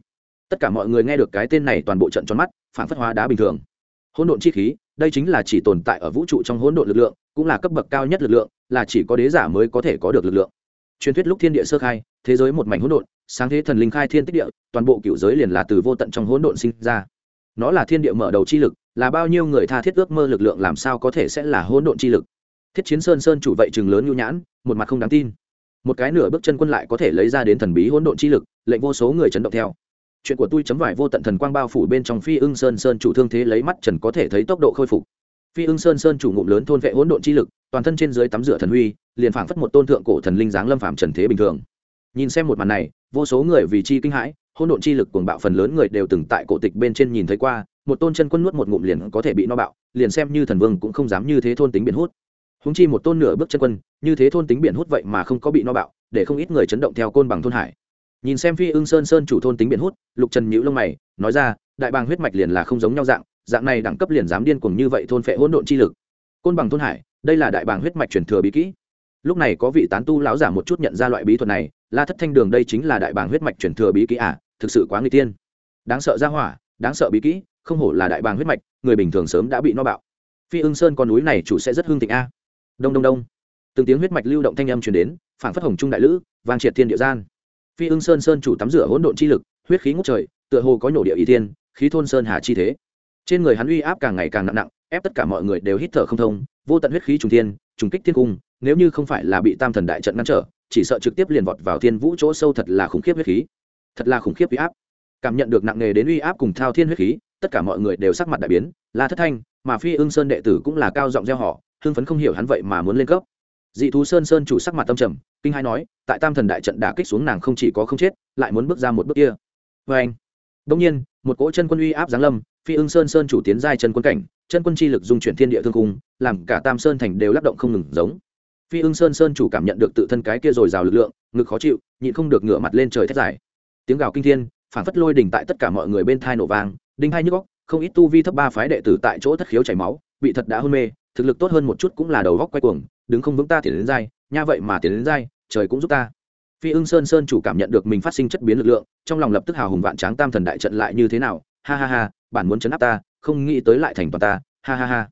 Tất cả mọi người nghe được cái tên này toàn bộ trận tròn mắt, phản phất hóa đá bình thường. Hỗn độn chi khí, đây chính là chỉ tồn tại ở vũ trụ trong hỗn độn lực lượng cũng là cấp bậc cao nhất lực lượng là chỉ có đế giả mới có thể có được lực lượng truyền thuyết lúc thiên địa sơ khai thế giới một mảnh hỗn độn sáng thế thần linh khai thiên tích địa toàn bộ cựu giới liền là từ vô tận trong hỗn độn sinh ra nó là thiên địa mở đầu chi lực, là bao nhiêu người tha thiết ước mơ lực lượng làm sao có thể sẽ là hỗn độn chi lực? Thiết chiến sơn sơn chủ vậy chừng lớn nhu nhãn, một mặt không đáng tin. Một cái nửa bước chân quân lại có thể lấy ra đến thần bí hỗn độn chi lực, lệnh vô số người chấn động theo. Chuyện của tôi chấm vải vô tận thần quang bao phủ bên trong phi ưng sơn sơn chủ thương thế lấy mắt trần có thể thấy tốc độ khôi phục. Phi ưng sơn sơn chủ ngụm lớn thôn vệ hỗn độn chi lực, toàn thân trên dưới tắm rửa thần huy, liền phảng phất một tôn thượng cổ thần linh dáng lâm phạm trần thế bình thường. Nhìn xem một màn này, vô số người vì chi kinh hãi hỗn độn chi lực cuồng bạo phần lớn người đều từng tại cổ tịch bên trên nhìn thấy qua, một tôn chân quân nuốt một ngụm liền có thể bị no bạo, liền xem như thần vương cũng không dám như thế thôn tính biển hút. Húng chi một tôn nửa bước chân quân, như thế thôn tính biển hút vậy mà không có bị no bạo, để không ít người chấn động theo côn bằng thôn hải. Nhìn xem phi ưng sơn sơn chủ thôn tính biển hút, lục trần nhíu lông mày, nói ra, đại bàng huyết mạch liền là không giống nhau dạng dạng này đẳng cấp liền dám điên cuồng như vậy thôn phệ hỗn độn chi lực. Côn bằng thôn hải, đây là đại bàng huyết mạch truyền thừa bí kỹ lúc này có vị tán tu lão giả một chút nhận ra loại bí thuật này, la thất thanh đường đây chính là đại bàng huyết mạch truyền thừa bí kỹ à thực sự quá người tiên. Đáng sợ ra hỏa, đáng sợ bí kỹ, không hổ là đại bàng huyết mạch, người bình thường sớm đã bị no bạo. Phi ưng sơn con núi này chủ sẽ rất hương thịnh a. Đông đông đông. Từng tiếng huyết mạch lưu động thanh âm truyền đến phản phất hồng trung đại lữ, vang triệt thiên địa gian. Phi ưng sơn sơn chủ tắm rửa hỗn độn chi lực, huyết khí ngút trời, tựa hồ có nhổ địa ý thiên, khí thôn sơn hà chi thế. Trên người hắn uy áp càng ngày càng nặng nặng, ép tất cả mọi người đều hít thở không thông, vô tận huyết khí trùng thiên, trùng kích thiên cung nếu như không phải là bị tam thần đại trận ngăn trở, chỉ sợ trực tiếp liền vọt vào thiên vũ chỗ sâu thật là khủng khiếp huyết khí. Thật là khủng khiếp uy áp. Cảm nhận được nặng nề đến uy áp cùng thao thiên huyết khí, tất cả mọi người đều sắc mặt đại biến, la thất thanh, mà phi ưng sơn đệ tử cũng là cao giọng gieo họ, hưng phấn không hiểu hắn vậy mà muốn lên cấp. Dị thú sơn sơn chủ sắc mặt tâm trầm, kinh hai nói, tại tam thần đại trận đả kích xuống nàng không chỉ có không chết, lại muốn bước ra một bước kia. Vê anh. Đông nhiên, một cỗ chân quân uy áp giáng lâm, phi ưng sơn sơn chủ tiến giai chân quân cảnh, chân quân chi lực dung chuyển thiên địa thương cung làm cả tam sơn thành đều lắc động không ngừng giống phi ưng sơn sơn chủ cảm nhận được tự thân cái kia dồi dào lực lượng ngực khó chịu nhịn không được ngửa mặt lên trời thét dài. Tiếng gào kinh thiên phản phất lôi đỉnh tại tất cả mọi người bên thai nổ vàng, đinh hai nhức góc không ít tu vi thấp ba phái đệ tử tại chỗ thất khiếu chảy máu bị thật đã hôn mê thực lực tốt hơn một chút cũng là đầu góc quay cuồng đứng không vững ta tiền đến dai nha vậy mà tiền đến dai trời cũng giúp ta. Phi ưng sơn sơn chủ cảm nhận được mình phát sinh chất biến lực lượng trong lòng lập tức hào hùng vạn tráng tam thần đại trận lại như thế nào ha ha ha bản muốn chấn áp ta không nghĩ tới lại thành toàn ta ha ha ha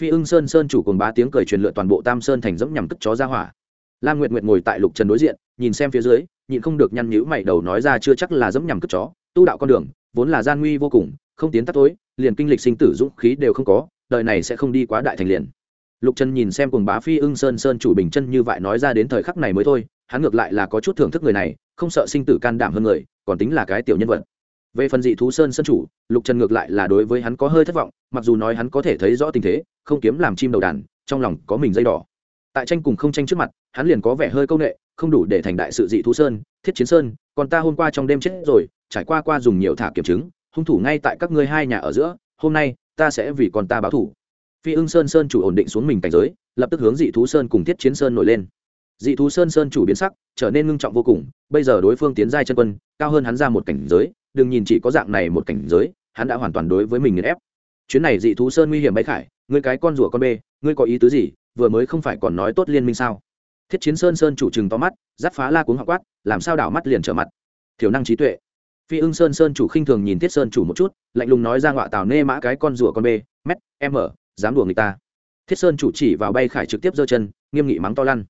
phi ưng sơn sơn chủ cùng bá tiếng cười truyền lượn toàn bộ tam sơn thành dẫm nhằm cất chó ra hỏa. Lam nguyệt nguyệt ngồi tại lục trần đối diện, nhìn xem phía dưới, nhịn không được nhăn nhữ mày đầu nói ra chưa chắc là dẫm nhằm cất chó, tu đạo con đường, vốn là gian nguy vô cùng, không tiến tắt tối, liền kinh lịch sinh tử dũng khí đều không có, đời này sẽ không đi quá đại thành liền. Lục trần nhìn xem cùng bá phi ưng sơn sơn chủ bình chân như vậy nói ra đến thời khắc này mới thôi, hắn ngược lại là có chút thưởng thức người này, không sợ sinh tử can đảm hơn người, còn tính là cái tiểu nhân vật. Về phần dị thú sơn sơn chủ, lục trần ngược lại là đối với hắn có hơi thất vọng mặc dù nói hắn có thể thấy rõ tình thế, không kiếm làm chim đầu đàn, trong lòng có mình dây đỏ. Tại tranh cùng không tranh trước mặt, hắn liền có vẻ hơi c â u n ệ không đủ để thành đại sự dị thú sơn, thiết chiến sơn, còn ta hôm qua trong đêm chết rồi, trải qua qua dùng nhiều thả kiểm chứng, hung thủ ngay tại các ngươi hai nhà ở giữa, hôm nay, ta sẽ vì con ta báo thủ. Phi ưng sơn sơn chủ ổn định xuống mình cảnh giới, lập tức hướng dị thú sơn cùng thiết chiến sơn nổi lên. Dị thú sơn sơn chủ biến sắc, trở nên ngưng trọng vô cùng, bây giờ đối phương tiến giai chân quân, cao hơn hắn ra một cảnh giới, đừng nhìn chỉ có dạng này một cảnh giới, hắn đã hoàn toàn đối với mình nghiền ép chuyến này dị thú sơn nguy hiểm bấy khải, ngươi cái con rùa con bê, ngươi có ý tứ gì, vừa mới không phải còn nói tốt liên minh sao? Thiết chiến sơn sơn chủ trừng to mắt, giáp phá la cuống họ quát, làm sao đảo mắt liền trở mặt? Thiểu năng trí tuệ. Phi ưng sơn sơn chủ khinh thường nhìn thiết sơn chủ một chút, lạnh lùng nói ra ngọa tào nê mã cái con rùa con bê, mét m dám đùa người ta. Thiết sơn chủ chỉ vào bay khải trực tiếp giơ chân, nghiêm nghị mắng to lăn.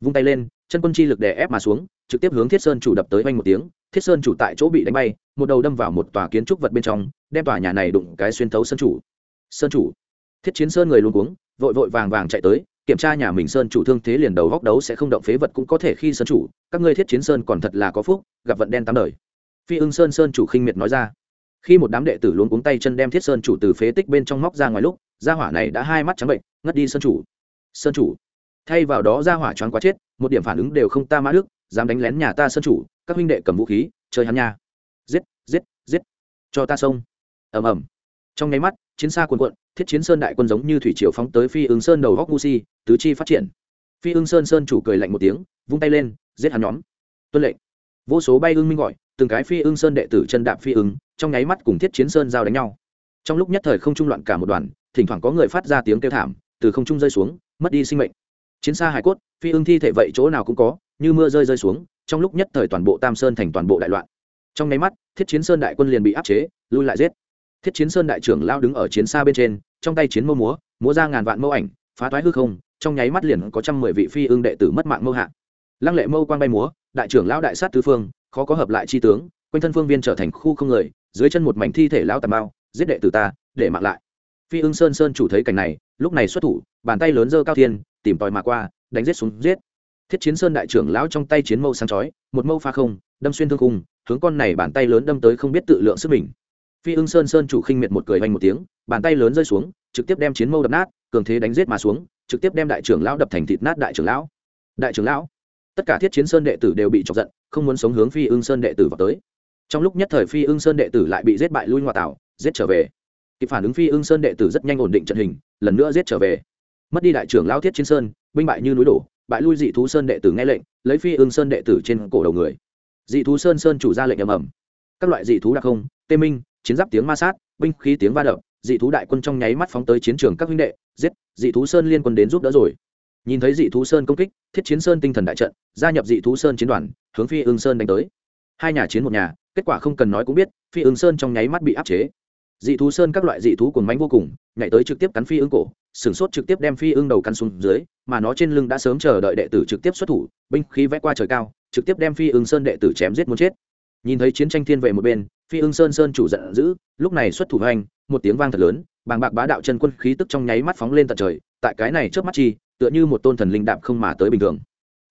Vung tay lên, chân quân chi lực đè ép mà xuống, trực tiếp hướng thiết sơn chủ đập tới oanh một tiếng, thiết sơn chủ tại chỗ bị đánh bay, một đầu đâm vào một tòa kiến trúc vật bên trong đem tòa nhà này đụng cái xuyên thấu sơn chủ. Sơn chủ. Thiết chiến sơn người luôn cuống, vội vội vàng vàng chạy tới, kiểm tra nhà mình sơn chủ thương thế liền đầu góc đấu sẽ không động phế vật cũng có thể khi sơn chủ, các ngươi thiết chiến sơn còn thật là có phúc, gặp vận đen tám đời. Phi ưng sơn sơn chủ khinh miệt nói ra. Khi một đám đệ tử luôn cuống tay chân đem thiết sơn chủ từ phế tích bên trong móc ra ngoài lúc, gia hỏa này đã hai mắt trắng bệnh, ngất đi sơn chủ. Sơn chủ. Thay vào đó gia hỏa choáng quá chết, một điểm phản ứng đều không ta mã đức, dám đánh lén nhà ta sơn chủ, các huynh đệ cầm vũ khí, chơi hắn nha. Giết giết giết. Cho ta xông ầm ầm. Trong nháy mắt, chiến xa cuồn cuộn, thiết chiến sơn đại quân giống như thủy triều phóng tới phi ứng sơn đầu góc gu si, tứ chi phát triển. Phi ưng sơn sơn chủ cười lạnh một tiếng, vung tay lên, giết hắn nhóm. Tuân lệnh. Vô số bay ưng minh gọi, từng cái phi ưng sơn đệ tử chân đạp phi ứng trong nháy mắt cùng thiết chiến sơn giao đánh nhau. Trong lúc nhất thời không trung loạn cả một đoàn, thỉnh thoảng có người phát ra tiếng kêu thảm, từ không trung rơi xuống, mất đi sinh mệnh. Chiến xa hải cốt, phi ưng thi thể vậy chỗ nào cũng có, như mưa rơi rơi xuống, trong lúc nhất thời toàn bộ tam sơn thành toàn bộ đại loạn. Trong nháy mắt, thiết chiến sơn đại quân liền bị áp chế, lui lại giết thiết chiến sơn đại trưởng lao đứng ở chiến xa bên trên, trong tay chiến mâu múa múa ra ngàn vạn mâu ảnh, phá toái hư không, trong nháy mắt liền có trăm mười vị phi ương đệ tử mất mạng mâu hạ. Lăng lệ mâu quang bay múa, đại trưởng lão đại sát tứ phương, khó có hợp lại chi tướng, quanh thân phương viên trở thành khu không người, dưới chân một mảnh thi thể lão tà bao giết đệ tử ta, để mạng lại. Phi ưng sơn sơn chủ thấy cảnh này, lúc này xuất thủ, bàn tay lớn dơ cao thiên, tìm tòi mà qua, đánh giết xuống giết. Thiết chiến sơn đại trưởng lão trong tay chiến mâu sáng chói, một mâu pha không, đâm xuyên thương khung, hướng con này bàn tay lớn đâm tới không biết tự lượng sức mình phi ưng sơn sơn chủ khinh miệt một cười vang một tiếng, bàn tay lớn rơi xuống, trực tiếp đem chiến mâu đập nát, cường thế đánh giết mà xuống, trực tiếp đem đại trưởng lão đập thành thịt nát đại trưởng lão. Đại trưởng lão, tất cả thiết chiến sơn đệ tử đều bị chọc giận, không muốn sống hướng phi ưng sơn đệ tử vào tới. Trong lúc nhất thời phi ưng sơn đệ tử lại bị giết bại lui ngoại tảo, giết trở về. Kịp phản ứng phi ưng sơn đệ tử rất nhanh ổn định trận hình, lần nữa giết trở về. Mất đi đại trưởng lão thiết chiến sơn, binh bại như núi đổ, bại lui dị thú sơn đệ tử nghe lệnh, lấy phi ưng sơn đệ tử trên cổ đầu người. Dị thú sơn sơn chủ ra lệnh ầm ầm. Các loại dị thú đặc không, tê minh chiến giáp tiếng ma sát, binh khí tiếng va đập, dị thú đại quân trong nháy mắt phóng tới chiến trường các huynh đệ, giết, dị thú sơn liên quân đến giúp đỡ rồi. Nhìn thấy dị thú sơn công kích, thiết chiến sơn tinh thần đại trận, gia nhập dị thú sơn chiến đoàn, hướng phi ương sơn đánh tới. Hai nhà chiến một nhà, kết quả không cần nói cũng biết, phi ương sơn trong nháy mắt bị áp chế. Dị thú sơn các loại dị thú cuồng mánh vô cùng, nhảy tới trực tiếp cắn phi ương cổ sửng sốt trực tiếp đem phi ương đầu cắn xuống dưới, mà nó trên lưng đã sớm chờ đợi đệ tử trực tiếp xuất thủ, binh khí vẽ qua trời cao, trực tiếp đem phi ương sơn đệ tử chém giết muốn chết nhìn thấy chiến tranh thiên vệ một bên, phi ưng sơn sơn chủ giận dữ, lúc này xuất thủ hoành, một tiếng vang thật lớn, bàng bạc bá đạo chân quân khí tức trong nháy mắt phóng lên tận trời, tại cái này trước mắt chi, tựa như một tôn thần linh đạm không mà tới bình thường.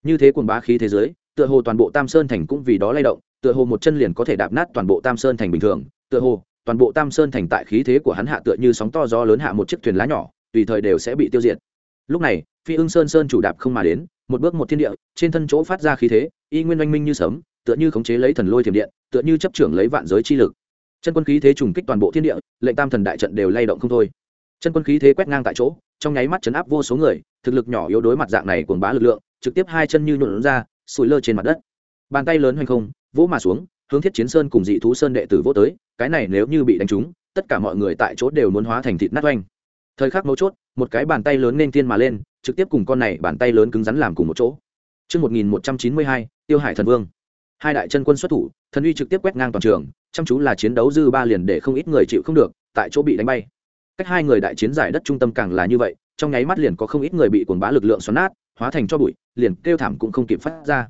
Như thế cuồng bá khí thế giới, tựa hồ toàn bộ tam sơn thành cũng vì đó lay động, tựa hồ một chân liền có thể đạp nát toàn bộ tam sơn thành bình thường, tựa hồ, toàn bộ tam sơn thành tại khí thế của hắn hạ tựa như sóng to gió lớn hạ một chiếc thuyền lá nhỏ, tùy thời đều sẽ bị tiêu diệt. Lúc này, phi ưng sơn sơn chủ đạp không mà đến, một bước một thiên địa, trên thân chỗ phát ra khí thế, y nguyên oanh minh như sấm tựa như khống chế lấy thần lôi thiểm điện tựa như chấp trưởng lấy vạn giới chi lực. Chân quân khí thế trùng kích toàn bộ thiên địa lệnh tam thần đại trận đều lay động không thôi. Chân quân khí thế quét ngang tại chỗ trong nháy mắt chấn áp vô số người thực lực nhỏ yếu đối mặt dạng này cuồng bá lực lượng trực tiếp hai chân như nhuộn ra sủi lơ trên mặt đất. Bàn tay lớn hoành không vỗ mà xuống hướng thiết chiến sơn cùng dị thú sơn đệ tử vỗ tới cái này nếu như bị đánh trúng tất cả mọi người tại chỗ đều muốn hóa thành thịt nát oanh. Thời khắc mấu chốt một cái bàn tay lớn nên tiên mà lên trực tiếp cùng con này bàn tay lớn cứng rắn làm cùng một chỗ. Trước 1192, Tiêu Hải Thần Vương. Hai đại chân quân xuất thủ, thần uy trực tiếp quét ngang toàn trường, chăm chú là chiến đấu dư ba liền để không ít người chịu không được, tại chỗ bị đánh bay. Cách hai người đại chiến giải đất trung tâm càng là như vậy, trong nháy mắt liền có không ít người bị cuồng bá lực lượng xoắn nát, hóa thành cho bụi, liền kêu thảm cũng không kịp phát ra.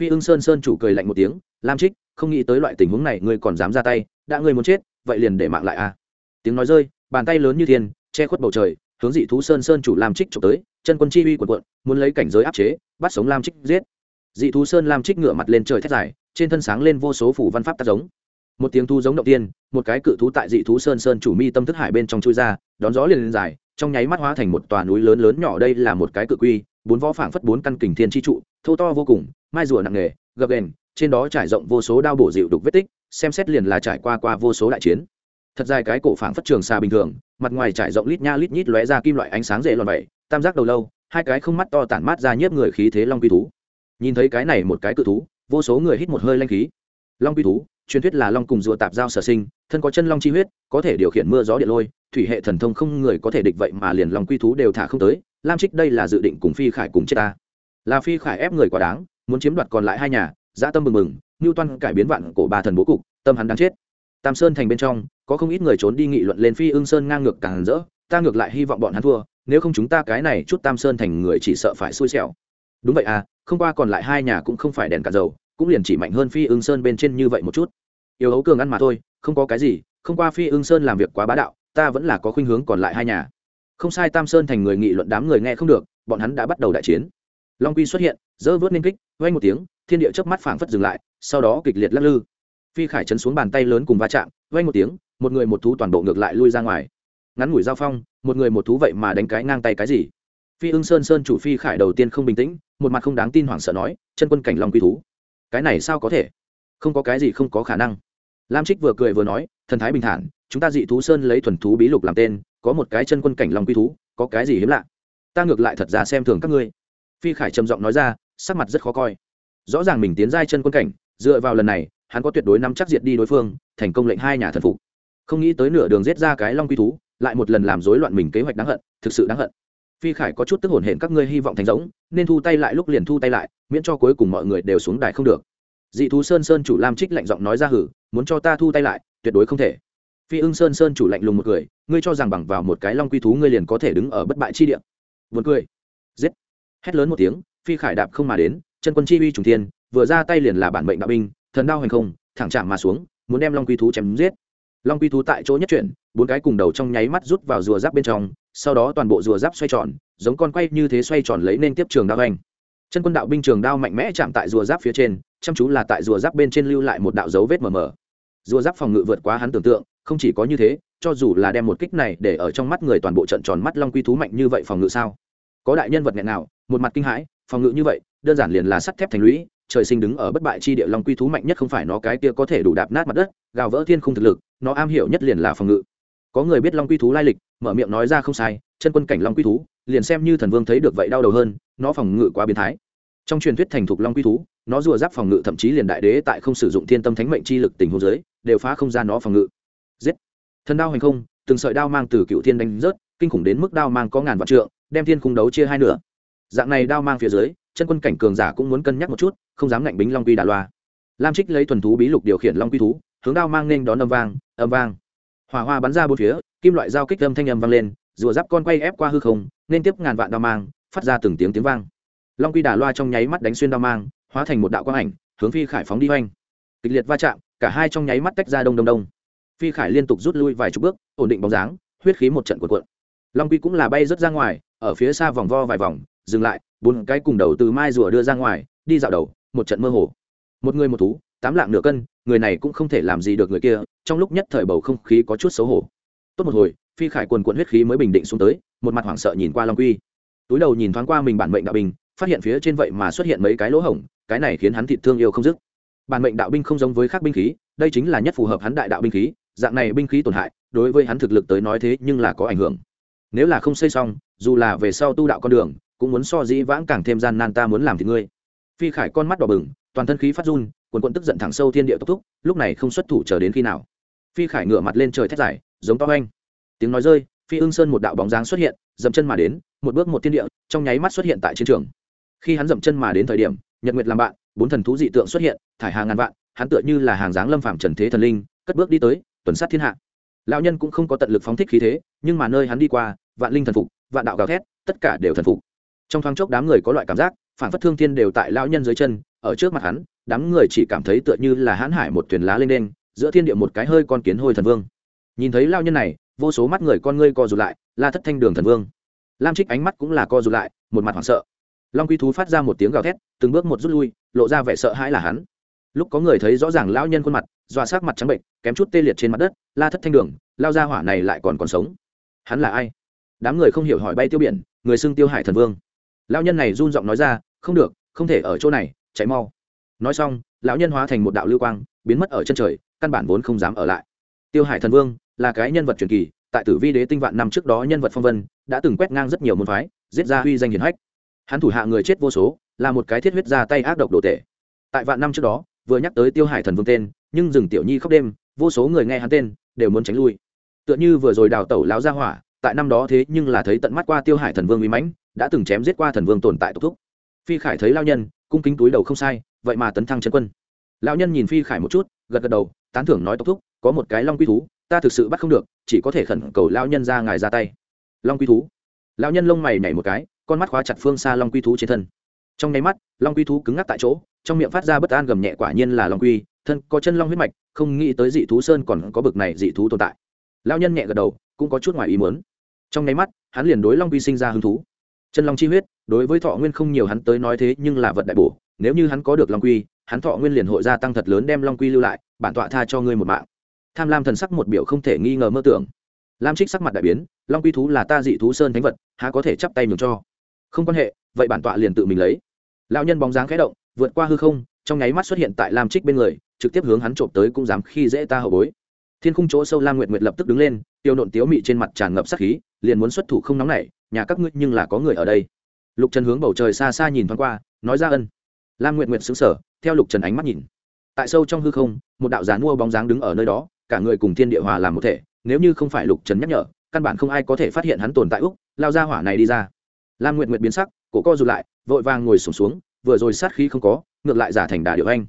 Phi Ưng Sơn Sơn chủ cười lạnh một tiếng, "Lam Trích, không nghĩ tới loại tình huống này ngươi còn dám ra tay, đã ngươi muốn chết, vậy liền để mạng lại a." Tiếng nói rơi, bàn tay lớn như thiên, che khuất bầu trời, hướng dị thú sơn sơn chủ lam trích trộm tới chân quân chi uy quần quận muốn lấy cảnh giới áp chế bắt sống lam trích giết dị thú sơn lam trích ngựa mặt lên trời thét dài, trên thân sáng lên vô số phủ văn pháp tác giống. Một tiếng thu giống động tiên, một cái cự thú tại dị thú sơn sơn chủ mi tâm thức hải bên trong chui ra, đón gió liền lên dài, trong nháy mắt hóa thành một tòa núi lớn lớn nhỏ đây là một cái cự quy, bốn võ phảng phất bốn căn kình thiên chi trụ, thô to vô cùng, mai rùa nặng nề, gập ghềnh, trên đó trải rộng vô số đao bổ dịu đục vết tích, xem xét liền là trải qua qua vô số đại chiến. Thật dài cái cổ phảng phất trường xa bình thường, mặt ngoài trải rộng lít nha lít nhít lóe ra kim loại ánh sáng dễ lòn vậy tam giác đầu lâu, hai cái không mắt to tản mát ra nhiếp người khí thế long quy thú nhìn thấy cái này một cái cự thú, vô số người hít một hơi lanh khí. Long quy thú, truyền thuyết là long cùng rùa tạp giao sở sinh, thân có chân long chi huyết, có thể điều khiển mưa gió điện lôi, thủy hệ thần thông không người có thể địch vậy mà liền long quy thú đều thả không tới. Lam trích đây là dự định cùng phi khải cùng chết ta. Là phi khải ép người quá đáng, muốn chiếm đoạt còn lại hai nhà, dã tâm mừng mừng ngưu toan cải biến vạn cổ ba thần bố cục, tâm hắn đáng chết. Tam sơn thành bên trong, có không ít người trốn đi nghị luận lên phi ương sơn ngang ngược càng rỡ, ta ngược lại hy vọng bọn hắn thua, nếu không chúng ta cái này chút tam sơn thành người chỉ sợ phải xui xẻo. Đúng vậy à không qua còn lại hai nhà cũng không phải đèn cả dầu, cũng liền chỉ mạnh hơn phi ưng sơn bên trên như vậy một chút. Yếu ấu cường ăn mà thôi, không có cái gì, không qua phi ưng sơn làm việc quá bá đạo, ta vẫn là có khuynh hướng còn lại hai nhà. Không sai tam sơn thành người nghị luận đám người nghe không được, bọn hắn đã bắt đầu đại chiến. Long quy xuất hiện dỡ vớt nên kích, vang một tiếng, thiên địa chớp mắt phảng phất dừng lại, sau đó kịch liệt lắc lư. Phi khải chấn xuống bàn tay lớn cùng va chạm, vang một tiếng, một người một thú toàn bộ ngược lại lui ra ngoài. Ngắn ngủi giao phong, một người một thú vậy mà đánh cái ngang tay cái gì? Phi ưng sơn sơn chủ phi khải đầu tiên không bình tĩnh, một mặt không đáng tin hoảng sợ nói, chân quân cảnh long quy thú, cái này sao có thể? Không có cái gì không có khả năng. Lam trích vừa cười vừa nói, thần thái bình thản, chúng ta dị thú sơn lấy thuần thú bí lục làm tên, có một cái chân quân cảnh long quy thú, có cái gì hiếm lạ? Ta ngược lại thật ra xem thường các ngươi. Phi khải trầm giọng nói ra, sắc mặt rất khó coi. Rõ ràng mình tiến giai chân quân cảnh, dựa vào lần này, hắn có tuyệt đối nắm chắc diệt đi đối phương, thành công lệnh hai nhà thần phục. Không nghĩ tới nửa đường giết ra cái long quy thú, lại một lần làm rối loạn mình kế hoạch đáng hận, thực sự đáng hận phi khải có chút tức hồn hển các ngươi hy vọng thành giống, nên thu tay lại lúc liền thu tay lại, miễn cho cuối cùng mọi người đều xuống đài không được. Dị thú sơn sơn chủ lam trích lạnh giọng nói ra hử, muốn cho ta thu tay lại, tuyệt đối không thể. Phi ưng sơn sơn chủ lạnh lùng một cười, ngươi cho rằng bằng vào một cái long quy thú ngươi liền có thể đứng ở bất bại chi địa. Vượt cười. Giết. Hét lớn một tiếng, phi khải đạp không mà đến, chân quân chi uy trùng thiên, vừa ra tay liền là bản mệnh đạo binh, thần đao hành không, thẳng chạm mà xuống, muốn đem long quy thú chém giết. Long quy thú tại chỗ nhất chuyển, bốn cái cùng đầu trong nháy mắt rút vào rùa giáp bên trong sau đó toàn bộ rùa giáp xoay tròn, giống con quay như thế xoay tròn lấy nên tiếp trường đao anh. Chân quân đạo binh trường đao mạnh mẽ chạm tại rùa giáp phía trên, chăm chú là tại rùa giáp bên trên lưu lại một đạo dấu vết mờ mờ. Rùa giáp phòng ngự vượt quá hắn tưởng tượng, không chỉ có như thế, cho dù là đem một kích này để ở trong mắt người toàn bộ trận tròn mắt long quy thú mạnh như vậy phòng ngự sao? Có đại nhân vật nghẹn nào, một mặt kinh hãi, phòng ngự như vậy, đơn giản liền là sắt thép thành lũy, trời sinh đứng ở bất bại chi địa long quy thú mạnh nhất không phải nó cái kia có thể đủ đạp nát mặt đất, gào vỡ thiên không thực lực, nó am hiểu nhất liền là phòng ngự có người biết long quy thú lai lịch, mở miệng nói ra không sai, chân quân cảnh long quy thú, liền xem như thần vương thấy được vậy đau đầu hơn, nó phòng ngự quá biến thái. Trong truyền thuyết thành thục long quy thú, nó rùa giáp phòng ngự thậm chí liền đại đế tại không sử dụng thiên tâm thánh mệnh chi lực tình hồ giới đều phá không ra nó phòng ngự. Giết! Thần đao hành không, từng sợi đao mang từ cựu thiên đánh rớt, kinh khủng đến mức đao mang có ngàn vạn trượng, đem thiên khung đấu chia hai nửa. Dạng này đao mang phía dưới, chân quân cảnh cường giả cũng muốn cân nhắc một chút, không dám ngạnh bính long quy đà loa. Lam trích lấy thuần thú bí lục điều khiển long quy thú, hướng đao mang nên đón âm vang âm vang hỏa hoa bắn ra bốn phía, kim loại dao kích âm thanh âm vang lên, rùa giáp con quay ép qua hư không, nên tiếp ngàn vạn đao mang, phát ra từng tiếng tiếng vang. Long quy đà loa trong nháy mắt đánh xuyên đao mang, hóa thành một đạo quang ảnh, hướng phi khải phóng đi oanh kịch liệt va chạm, cả hai trong nháy mắt tách ra đông đông đông. Phi khải liên tục rút lui vài chục bước, ổn định bóng dáng, huyết khí một trận cuộn cuộn. Long quy cũng là bay rớt ra ngoài, ở phía xa vòng vo vài vòng, dừng lại, bốn cái cùng đầu từ mai rùa đưa ra ngoài, đi dạo đầu, một trận mơ hồ. Một người một thú tám lạng nửa cân, người này cũng không thể làm gì được người kia, trong lúc nhất thời bầu không khí có chút xấu hổ. Tốt một hồi, phi khải quần quận huyết khí mới bình định xuống tới, một mặt hoảng sợ nhìn qua long quy. Túi đầu nhìn thoáng qua mình bản mệnh đạo binh, phát hiện phía trên vậy mà xuất hiện mấy cái lỗ hổng, cái này khiến hắn thịt thương yêu không dứt. Bản mệnh đạo binh không giống với các binh khí, đây chính là nhất phù hợp hắn đại đạo binh khí, dạng này binh khí tổn hại, đối với hắn thực lực tới nói thế nhưng là có ảnh hưởng. Nếu là không xây xong, dù là về sau tu đạo con đường, cũng muốn so dĩ vãng càng thêm gian nan ta muốn làm thì ngươi. Phi khải con mắt đỏ bừng toàn thân khí phát run, quần quận tức giận thẳng sâu thiên địa tốc thúc, lúc này không xuất thủ chờ đến khi nào. Phi khải ngửa mặt lên trời thét dài, giống to oanh tiếng nói rơi, phi ưng sơn một đạo bóng dáng xuất hiện, dậm chân mà đến, một bước một thiên địa, trong nháy mắt xuất hiện tại chiến trường. Khi hắn dậm chân mà đến thời điểm, nhật nguyệt làm bạn, bốn thần thú dị tượng xuất hiện, thải hàng ngàn vạn, hắn tựa như là hàng dáng lâm phạm trần thế thần linh, cất bước đi tới, tuần sát thiên hạ. Lão nhân cũng không có tận lực phóng thích khí thế, nhưng mà nơi hắn đi qua, vạn linh thần phục, vạn đạo gào thét, tất cả đều thần phục. Trong thoáng chốc đám người có loại cảm giác phản phất thương thiên đều tại lão nhân dưới chân, ở trước mặt hắn, đám người chỉ cảm thấy tựa như là hãn hải một thuyền lá lên đen giữa thiên địa một cái hơi con kiến hôi thần vương. Nhìn thấy lao nhân này, vô số mắt người con ngươi co rụt lại, la thất thanh đường thần vương. Lam trích ánh mắt cũng là co rụt lại, một mặt hoảng sợ. Long quy thú phát ra một tiếng gào thét, từng bước một rút lui, lộ ra vẻ sợ hãi là hắn. Lúc có người thấy rõ ràng lão nhân khuôn mặt, dọa sát mặt trắng bệnh, kém chút tê liệt trên mặt đất, la thất thanh đường lao ra hỏa này lại còn còn sống. Hắn là ai? Đám người không hiểu hỏi bay tiêu biển, người xưng tiêu hải thần vương lão nhân này run giọng nói ra, không được, không thể ở chỗ này, chạy mau. Nói xong, lão nhân hóa thành một đạo lưu quang, biến mất ở chân trời, căn bản vốn không dám ở lại. Tiêu hải thần vương là cái nhân vật truyền kỳ, tại tử vi đế tinh vạn năm trước đó nhân vật phong vân, đã từng quét ngang rất nhiều môn phái, giết ra huy danh hiển hách. Hắn thủ hạ người chết vô số, là một cái thiết huyết ra tay ác độc đồ tệ tại vạn năm trước đó, vừa nhắc tới tiêu hải thần vương tên, nhưng rừng tiểu nhi khóc đêm, vô số người nghe hắn tên, đều muốn tránh lui. Tựa như vừa rồi đào tẩu láo ra hỏa, tại năm đó thế nhưng là thấy tận mắt qua tiêu hải thần vương uy mãnh đã từng chém giết qua thần vương tồn tại tộc thúc. Phi khải thấy lao nhân, cung kính túi đầu không sai, vậy mà tấn thăng chân quân. Lão nhân nhìn phi khải một chút, gật gật đầu, tán thưởng nói tộc thúc, có một cái long quy thú, ta thực sự bắt không được, chỉ có thể khẩn cầu lao nhân ra ngài ra tay. Long quy thú. Lão nhân lông mày nhảy một cái, con mắt khóa chặt phương xa long quy thú trên thân. Trong nháy mắt, long quy thú cứng ngắc tại chỗ, trong miệng phát ra bất an gầm nhẹ quả nhiên là long quy, thân có chân long huyết mạch, không nghĩ tới dị thú sơn còn có bực này dị thú tồn tại. Lão nhân nhẹ gật đầu, cũng có chút ngoài ý muốn. Trong nháy mắt, hắn liền đối long quy sinh ra hứng thú chân long chi huyết, đối với thọ nguyên không nhiều hắn tới nói thế nhưng là vật đại bổ, nếu như hắn có được long quy, hắn thọ nguyên liền hội gia tăng thật lớn đem long quy lưu lại, bản tọa tha cho ngươi một mạng. Tham lam thần sắc một biểu không thể nghi ngờ mơ tưởng. Lam trích sắc mặt đại biến, long quy thú là ta dị thú sơn thánh vật, há có thể chắp tay nhường cho? Không quan hệ, vậy bản tọa liền tự mình lấy. Lão nhân bóng dáng khẽ động, vượt qua hư không, trong nháy mắt xuất hiện tại lam trích bên người, trực tiếp hướng hắn trộm tới cũng dám khi dễ ta hậu bối. Thiên khung chỗ sâu lam nguyệt nguyệt lập tức đứng lên, tiêu nộn tiếu mị trên mặt tràn ngập sắc khí, liền muốn xuất thủ không nóng nảy nhà các ngươi nhưng là có người ở đây. Lục trần hướng bầu trời xa xa nhìn thoáng qua nói ra ân. Lam nguyệt nguyệt xứng sở theo lục trần ánh mắt nhìn. Tại sâu trong hư không một đạo gián mua bóng dáng đứng ở nơi đó cả người cùng thiên địa hòa làm một thể nếu như không phải lục trần nhắc nhở căn bản không ai có thể phát hiện hắn tồn tại úc lao ra hỏa này đi ra. Lam nguyệt nguyệt biến sắc cổ co rụt lại vội vàng ngồi sùng xuống, xuống vừa rồi sát khí không có ngược lại giả thành đà điệu anh.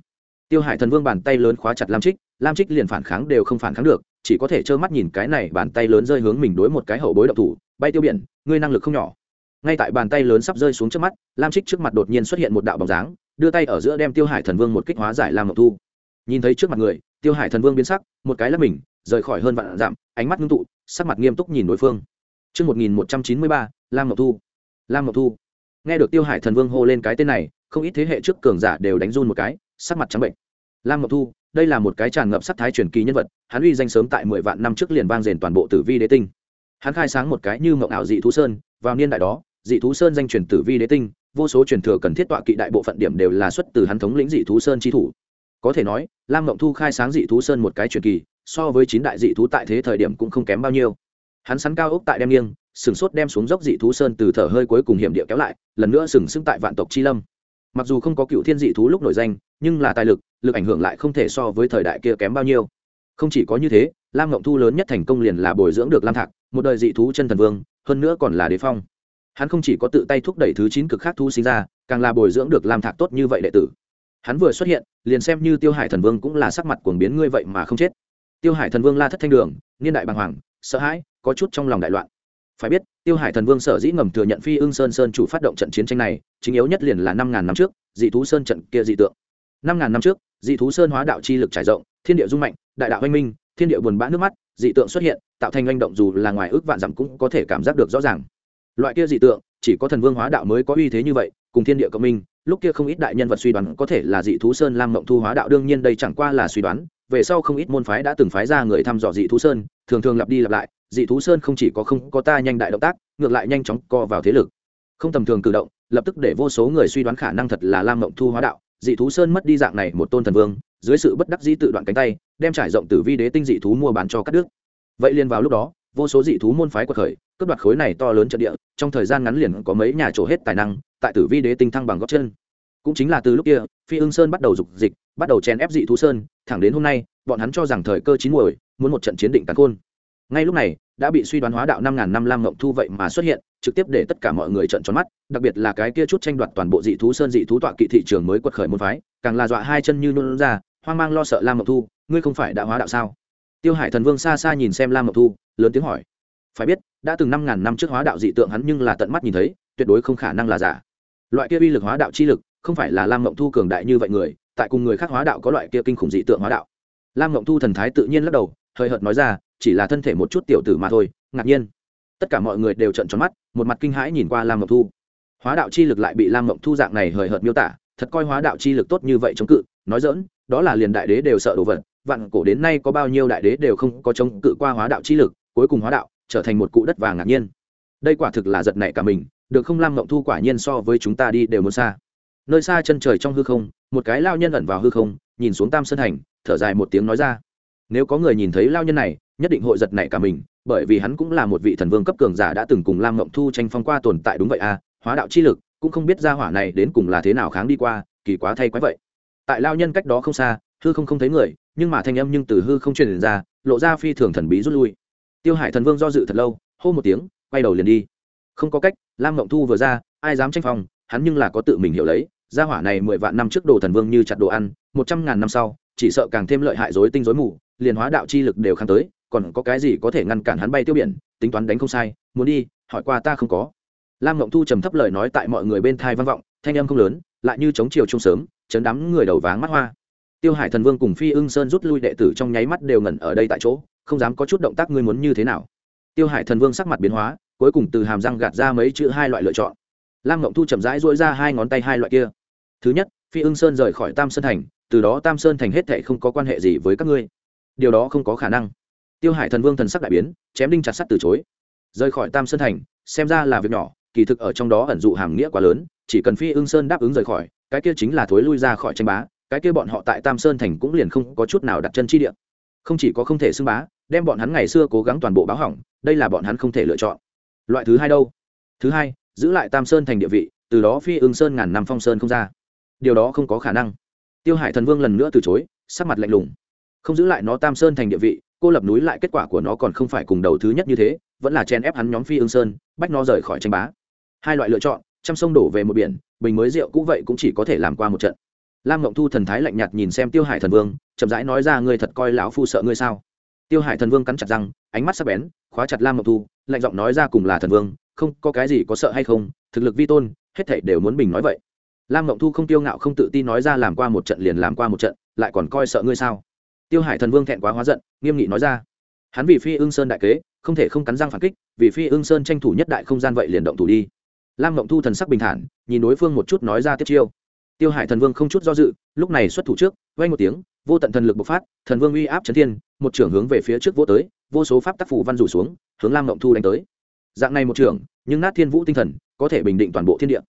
Tiêu hải thần vương bàn tay lớn khóa chặt lam trích lam trích liền phản kháng đều không phản kháng được chỉ có thể trơ mắt nhìn cái này bàn tay lớn rơi hướng mình đối một cái hậu bối độc thủ bay tiêu biển ngươi năng lực không nhỏ ngay tại bàn tay lớn sắp rơi xuống trước mắt lam trích trước mặt đột nhiên xuất hiện một đạo bóng dáng đưa tay ở giữa đem tiêu hải thần vương một kích hóa giải lam ngọc thu nhìn thấy trước mặt người tiêu hải thần vương biến sắc một cái là mình rời khỏi hơn vạn dặm ánh mắt ngưng tụ sắc mặt nghiêm túc nhìn đối phương Trước 1193, Lam Ngọc Thu. Lam Ngọc Thu. Nghe được Tiêu Hải Thần Vương hô lên cái tên này, không ít thế hệ trước cường giả đều đánh run một cái, sắc mặt trắng bệnh. Lam Ngọc Thu, đây là một cái tràn ngập sắc thái truyền kỳ nhân vật, hắn uy danh sớm tại mười vạn năm trước liền vang rền toàn bộ Tử Vi Đế Tinh. Hắn khai sáng một cái như mộng ảo dị thú sơn, vào niên đại đó, dị thú sơn danh truyền Tử Vi Đế Tinh, vô số truyền thừa cần thiết tọa kỵ đại bộ phận điểm đều là xuất từ hắn thống lĩnh dị thú sơn chi thủ. Có thể nói, Lam Ngọc Thu khai sáng dị thú sơn một cái truyền kỳ, so với chín đại dị thú tại thế thời điểm cũng không kém bao nhiêu hắn sắn cao ốc tại đem nghiêng sừng sốt đem xuống dốc dị thú sơn từ thở hơi cuối cùng hiểm địa kéo lại lần nữa sừng sững tại vạn tộc chi lâm mặc dù không có cựu thiên dị thú lúc nổi danh, nhưng là tài lực lực ảnh hưởng lại không thể so với thời đại kia kém bao nhiêu. Không chỉ có như thế, lam ngộng thu lớn nhất thành công liền là bồi dưỡng được lam thạc, một đời dị thú chân thần vương, hơn nữa còn là đế phong. Hắn không chỉ có tự tay thúc đẩy thứ chín cực khác thu sinh ra, càng là bồi dưỡng được lam thạc tốt như vậy đệ tử. Hắn vừa xuất hiện, liền xem như tiêu hải thần vương cũng là sắc mặt cuồng biến ngươi vậy mà không chết. Tiêu hải thần vương la thất thanh đường, niên đại bàng hoàng, sợ hãi, có chút trong lòng đại loạn phải biết, tiêu hải thần vương sở dĩ ngầm thừa nhận phi ưng sơn sơn chủ phát động trận chiến tranh này, chính yếu nhất liền là năm ngàn năm trước, dị thú sơn trận kia dị tượng. Năm ngàn năm trước, dị thú sơn hóa đạo chi lực trải rộng, thiên địa dung mạnh, đại đạo oanh minh, thiên địa buồn bã nước mắt, dị tượng xuất hiện, tạo thành oanh động dù là ngoài ước vạn dặm cũng có thể cảm giác được rõ ràng. Loại kia dị tượng, chỉ có thần vương hóa đạo mới có uy thế như vậy, cùng thiên địa cộng minh, lúc kia không ít đại nhân vật suy đoán có thể là dị thú sơn lam mộng thu hóa đạo, đương nhiên đây chẳng qua là suy đoán, về sau không ít môn phái đã từng phái ra người thăm dò dị thú sơn, thường thường lặp đi lặp lại dị thú sơn không chỉ có không có ta nhanh đại động tác, ngược lại nhanh chóng co vào thế lực. Không tầm thường cử động, lập tức để vô số người suy đoán khả năng thật là lam mộng thu hóa đạo. Dị thú sơn mất đi dạng này một tôn thần vương, dưới sự bất đắc dĩ tự đoạn cánh tay, đem trải rộng tử vi đế tinh dị thú mua bán cho các đức. vậy liền vào lúc đó, vô số dị thú môn phái quật khởi, cướp đoạt khối này to lớn trận địa, trong thời gian ngắn liền có mấy nhà trổ hết tài năng, tại tử vi đế tinh thăng bằng góc chân. Cũng chính là từ lúc kia, phi ưng sơn bắt đầu dục dịch, bắt đầu chèn ép dị thú sơn, thẳng đến hôm nay, bọn hắn cho rằng thời cơ chín muồi, muốn một trận chiến định cắn khôn ngay lúc này, đã bị suy đoán hóa đạo năm ngàn năm lam ngộng thu vậy mà xuất hiện, trực tiếp để tất cả mọi người trận tròn mắt, đặc biệt là cái kia chút tranh đoạt toàn bộ dị thú sơn dị thú tọa kỵ thị trường mới quật khởi môn phái, càng là dọa hai chân như nôn ra, hoang mang lo sợ lam ngộng thu, ngươi không phải đã hóa đạo sao? Tiêu hải thần vương xa xa nhìn xem lam ngộng thu, lớn tiếng hỏi. Phải biết, đã từng năm ngàn năm trước hóa đạo dị tượng hắn nhưng là tận mắt nhìn thấy, tuyệt đối không khả năng là giả. Loại kia uy lực hóa đạo chi lực, không phải là lam ngộng thu cường đại như vậy người, tại cùng người khác hóa đạo có loại kia kinh khủng dị tượng hóa đạo. Lam ngộng thu thần thái tự nhiên lắc đầu, hơi hợt nói ra chỉ là thân thể một chút tiểu tử mà thôi, ngạc nhiên. Tất cả mọi người đều trận tròn mắt, một mặt kinh hãi nhìn qua lam Mộng thu. Hóa đạo chi lực lại bị lam Mộng thu dạng này hời hợt miêu tả, thật coi hóa đạo chi lực tốt như vậy chống cự, nói dỡn đó là liền đại đế đều sợ đồ vật, vạn cổ đến nay có bao nhiêu đại đế đều không có chống cự qua hóa đạo chi lực, cuối cùng hóa đạo trở thành một cụ đất vàng ngạc nhiên. Đây quả thực là giật nảy cả mình, được không lam Mộng thu quả nhiên so với chúng ta đi đều muốn xa. Nơi xa chân trời trong hư không, một cái lao nhân ẩn vào hư không, nhìn xuống tam sơn thành, thở dài một tiếng nói ra. Nếu có người nhìn thấy lao nhân này nhất định hội giật nảy cả mình, bởi vì hắn cũng là một vị thần vương cấp cường giả đã từng cùng lam mộng thu tranh phong qua tồn tại đúng vậy à hóa đạo chi lực, cũng không biết ra hỏa này đến cùng là thế nào kháng đi qua, kỳ quá thay quái vậy. Tại lao nhân cách đó không xa, hư không không thấy người, nhưng mà thanh âm nhưng từ hư không truyền ra, lộ ra phi thường thần bí rút lui. Tiêu hải thần vương do dự thật lâu, hô một tiếng, quay đầu liền đi. Không có cách, lam mộng thu vừa ra, ai dám tranh phong, hắn nhưng là có tự mình hiểu lấy, gia hỏa này mười vạn năm trước đồ thần vương như chặt đồ ăn, một trăm ngàn năm sau, chỉ sợ càng thêm lợi hại dối tinh dối mù, liền hóa đạo chi lực đều kháng tới còn có cái gì có thể ngăn cản hắn bay tiêu biển, tính toán đánh không sai, muốn đi, hỏi qua ta không có. Lam ngộng thu trầm thấp lời nói tại mọi người bên thai vang vọng, thanh âm không lớn, lại như chống chiều chung sớm, chấn đắm người đầu váng mắt hoa. Tiêu hải thần vương cùng phi ưng sơn rút lui đệ tử trong nháy mắt đều ngẩn ở đây tại chỗ, không dám có chút động tác ngươi muốn như thế nào. Tiêu hải thần vương sắc mặt biến hóa, cuối cùng từ hàm răng gạt ra mấy chữ hai loại lựa chọn. Lam ngộng thu chậm rãi dỗi ra hai ngón tay hai loại kia. Thứ nhất, phi ưng sơn rời khỏi tam sơn thành, từ đó tam sơn thành hết thệ không có quan hệ gì với các ngươi. Điều đó không có khả năng tiêu hải thần vương thần sắc đại biến, chém đinh chặt sắt từ chối. Rời khỏi tam sơn thành, xem ra là việc nhỏ, kỳ thực ở trong đó ẩn dụ hàm nghĩa quá lớn, chỉ cần phi ưng sơn đáp ứng rời khỏi, cái kia chính là thối lui ra khỏi tranh bá, cái kia bọn họ tại tam sơn thành cũng liền không có chút nào đặt chân chi địa. Không chỉ có không thể xưng bá, đem bọn hắn ngày xưa cố gắng toàn bộ báo hỏng, đây là bọn hắn không thể lựa chọn. Loại thứ hai đâu? Thứ hai, giữ lại tam sơn thành địa vị, từ đó phi ưng sơn ngàn năm phong sơn không ra. Điều đó không có khả năng. Tiêu hải thần vương lần nữa từ chối, sắc mặt lạnh lùng. Không giữ lại nó tam sơn thành địa vị cô lập núi lại kết quả của nó còn không phải cùng đầu thứ nhất như thế, vẫn là chen ép hắn nhóm phi ương sơn, bách nó rời khỏi tranh bá. Hai loại lựa chọn, trăm sông đổ về một biển, bình mới rượu cũ vậy cũng chỉ có thể làm qua một trận. Lam ngộng thu thần thái lạnh nhạt nhìn xem tiêu hải thần vương, chậm rãi nói ra, ngươi thật coi lão phu sợ ngươi sao? Tiêu hải thần vương cắn chặt răng, ánh mắt sắc bén, khóa chặt lam ngộng thu, lạnh giọng nói ra, cùng là thần vương, không có cái gì có sợ hay không, thực lực vi tôn, hết thảy đều muốn bình nói vậy. Lam ngộng thu không tiêu ngạo không tự tin nói ra, làm qua một trận liền làm qua một trận, lại còn coi sợ ngươi sao? Tiêu hải thần vương thẹn quá hóa giận nghiêm nghị nói ra. Hắn vì phi ưng sơn đại kế không thể không cắn răng phản kích vì phi ưng sơn tranh thủ nhất đại không gian vậy liền động thủ đi. Lam mộng thu thần sắc bình thản nhìn đối phương một chút nói ra tiếp chiêu. Tiêu hải thần vương không chút do dự lúc này xuất thủ trước vay một tiếng vô tận thần lực bộc phát thần vương uy áp chấn thiên một trưởng hướng về phía trước vô tới vô số pháp tác phủ văn rủ xuống hướng lam mộng thu đánh tới. Dạng này một trưởng nhưng nát thiên vũ tinh thần có thể bình định toàn bộ thiên địa.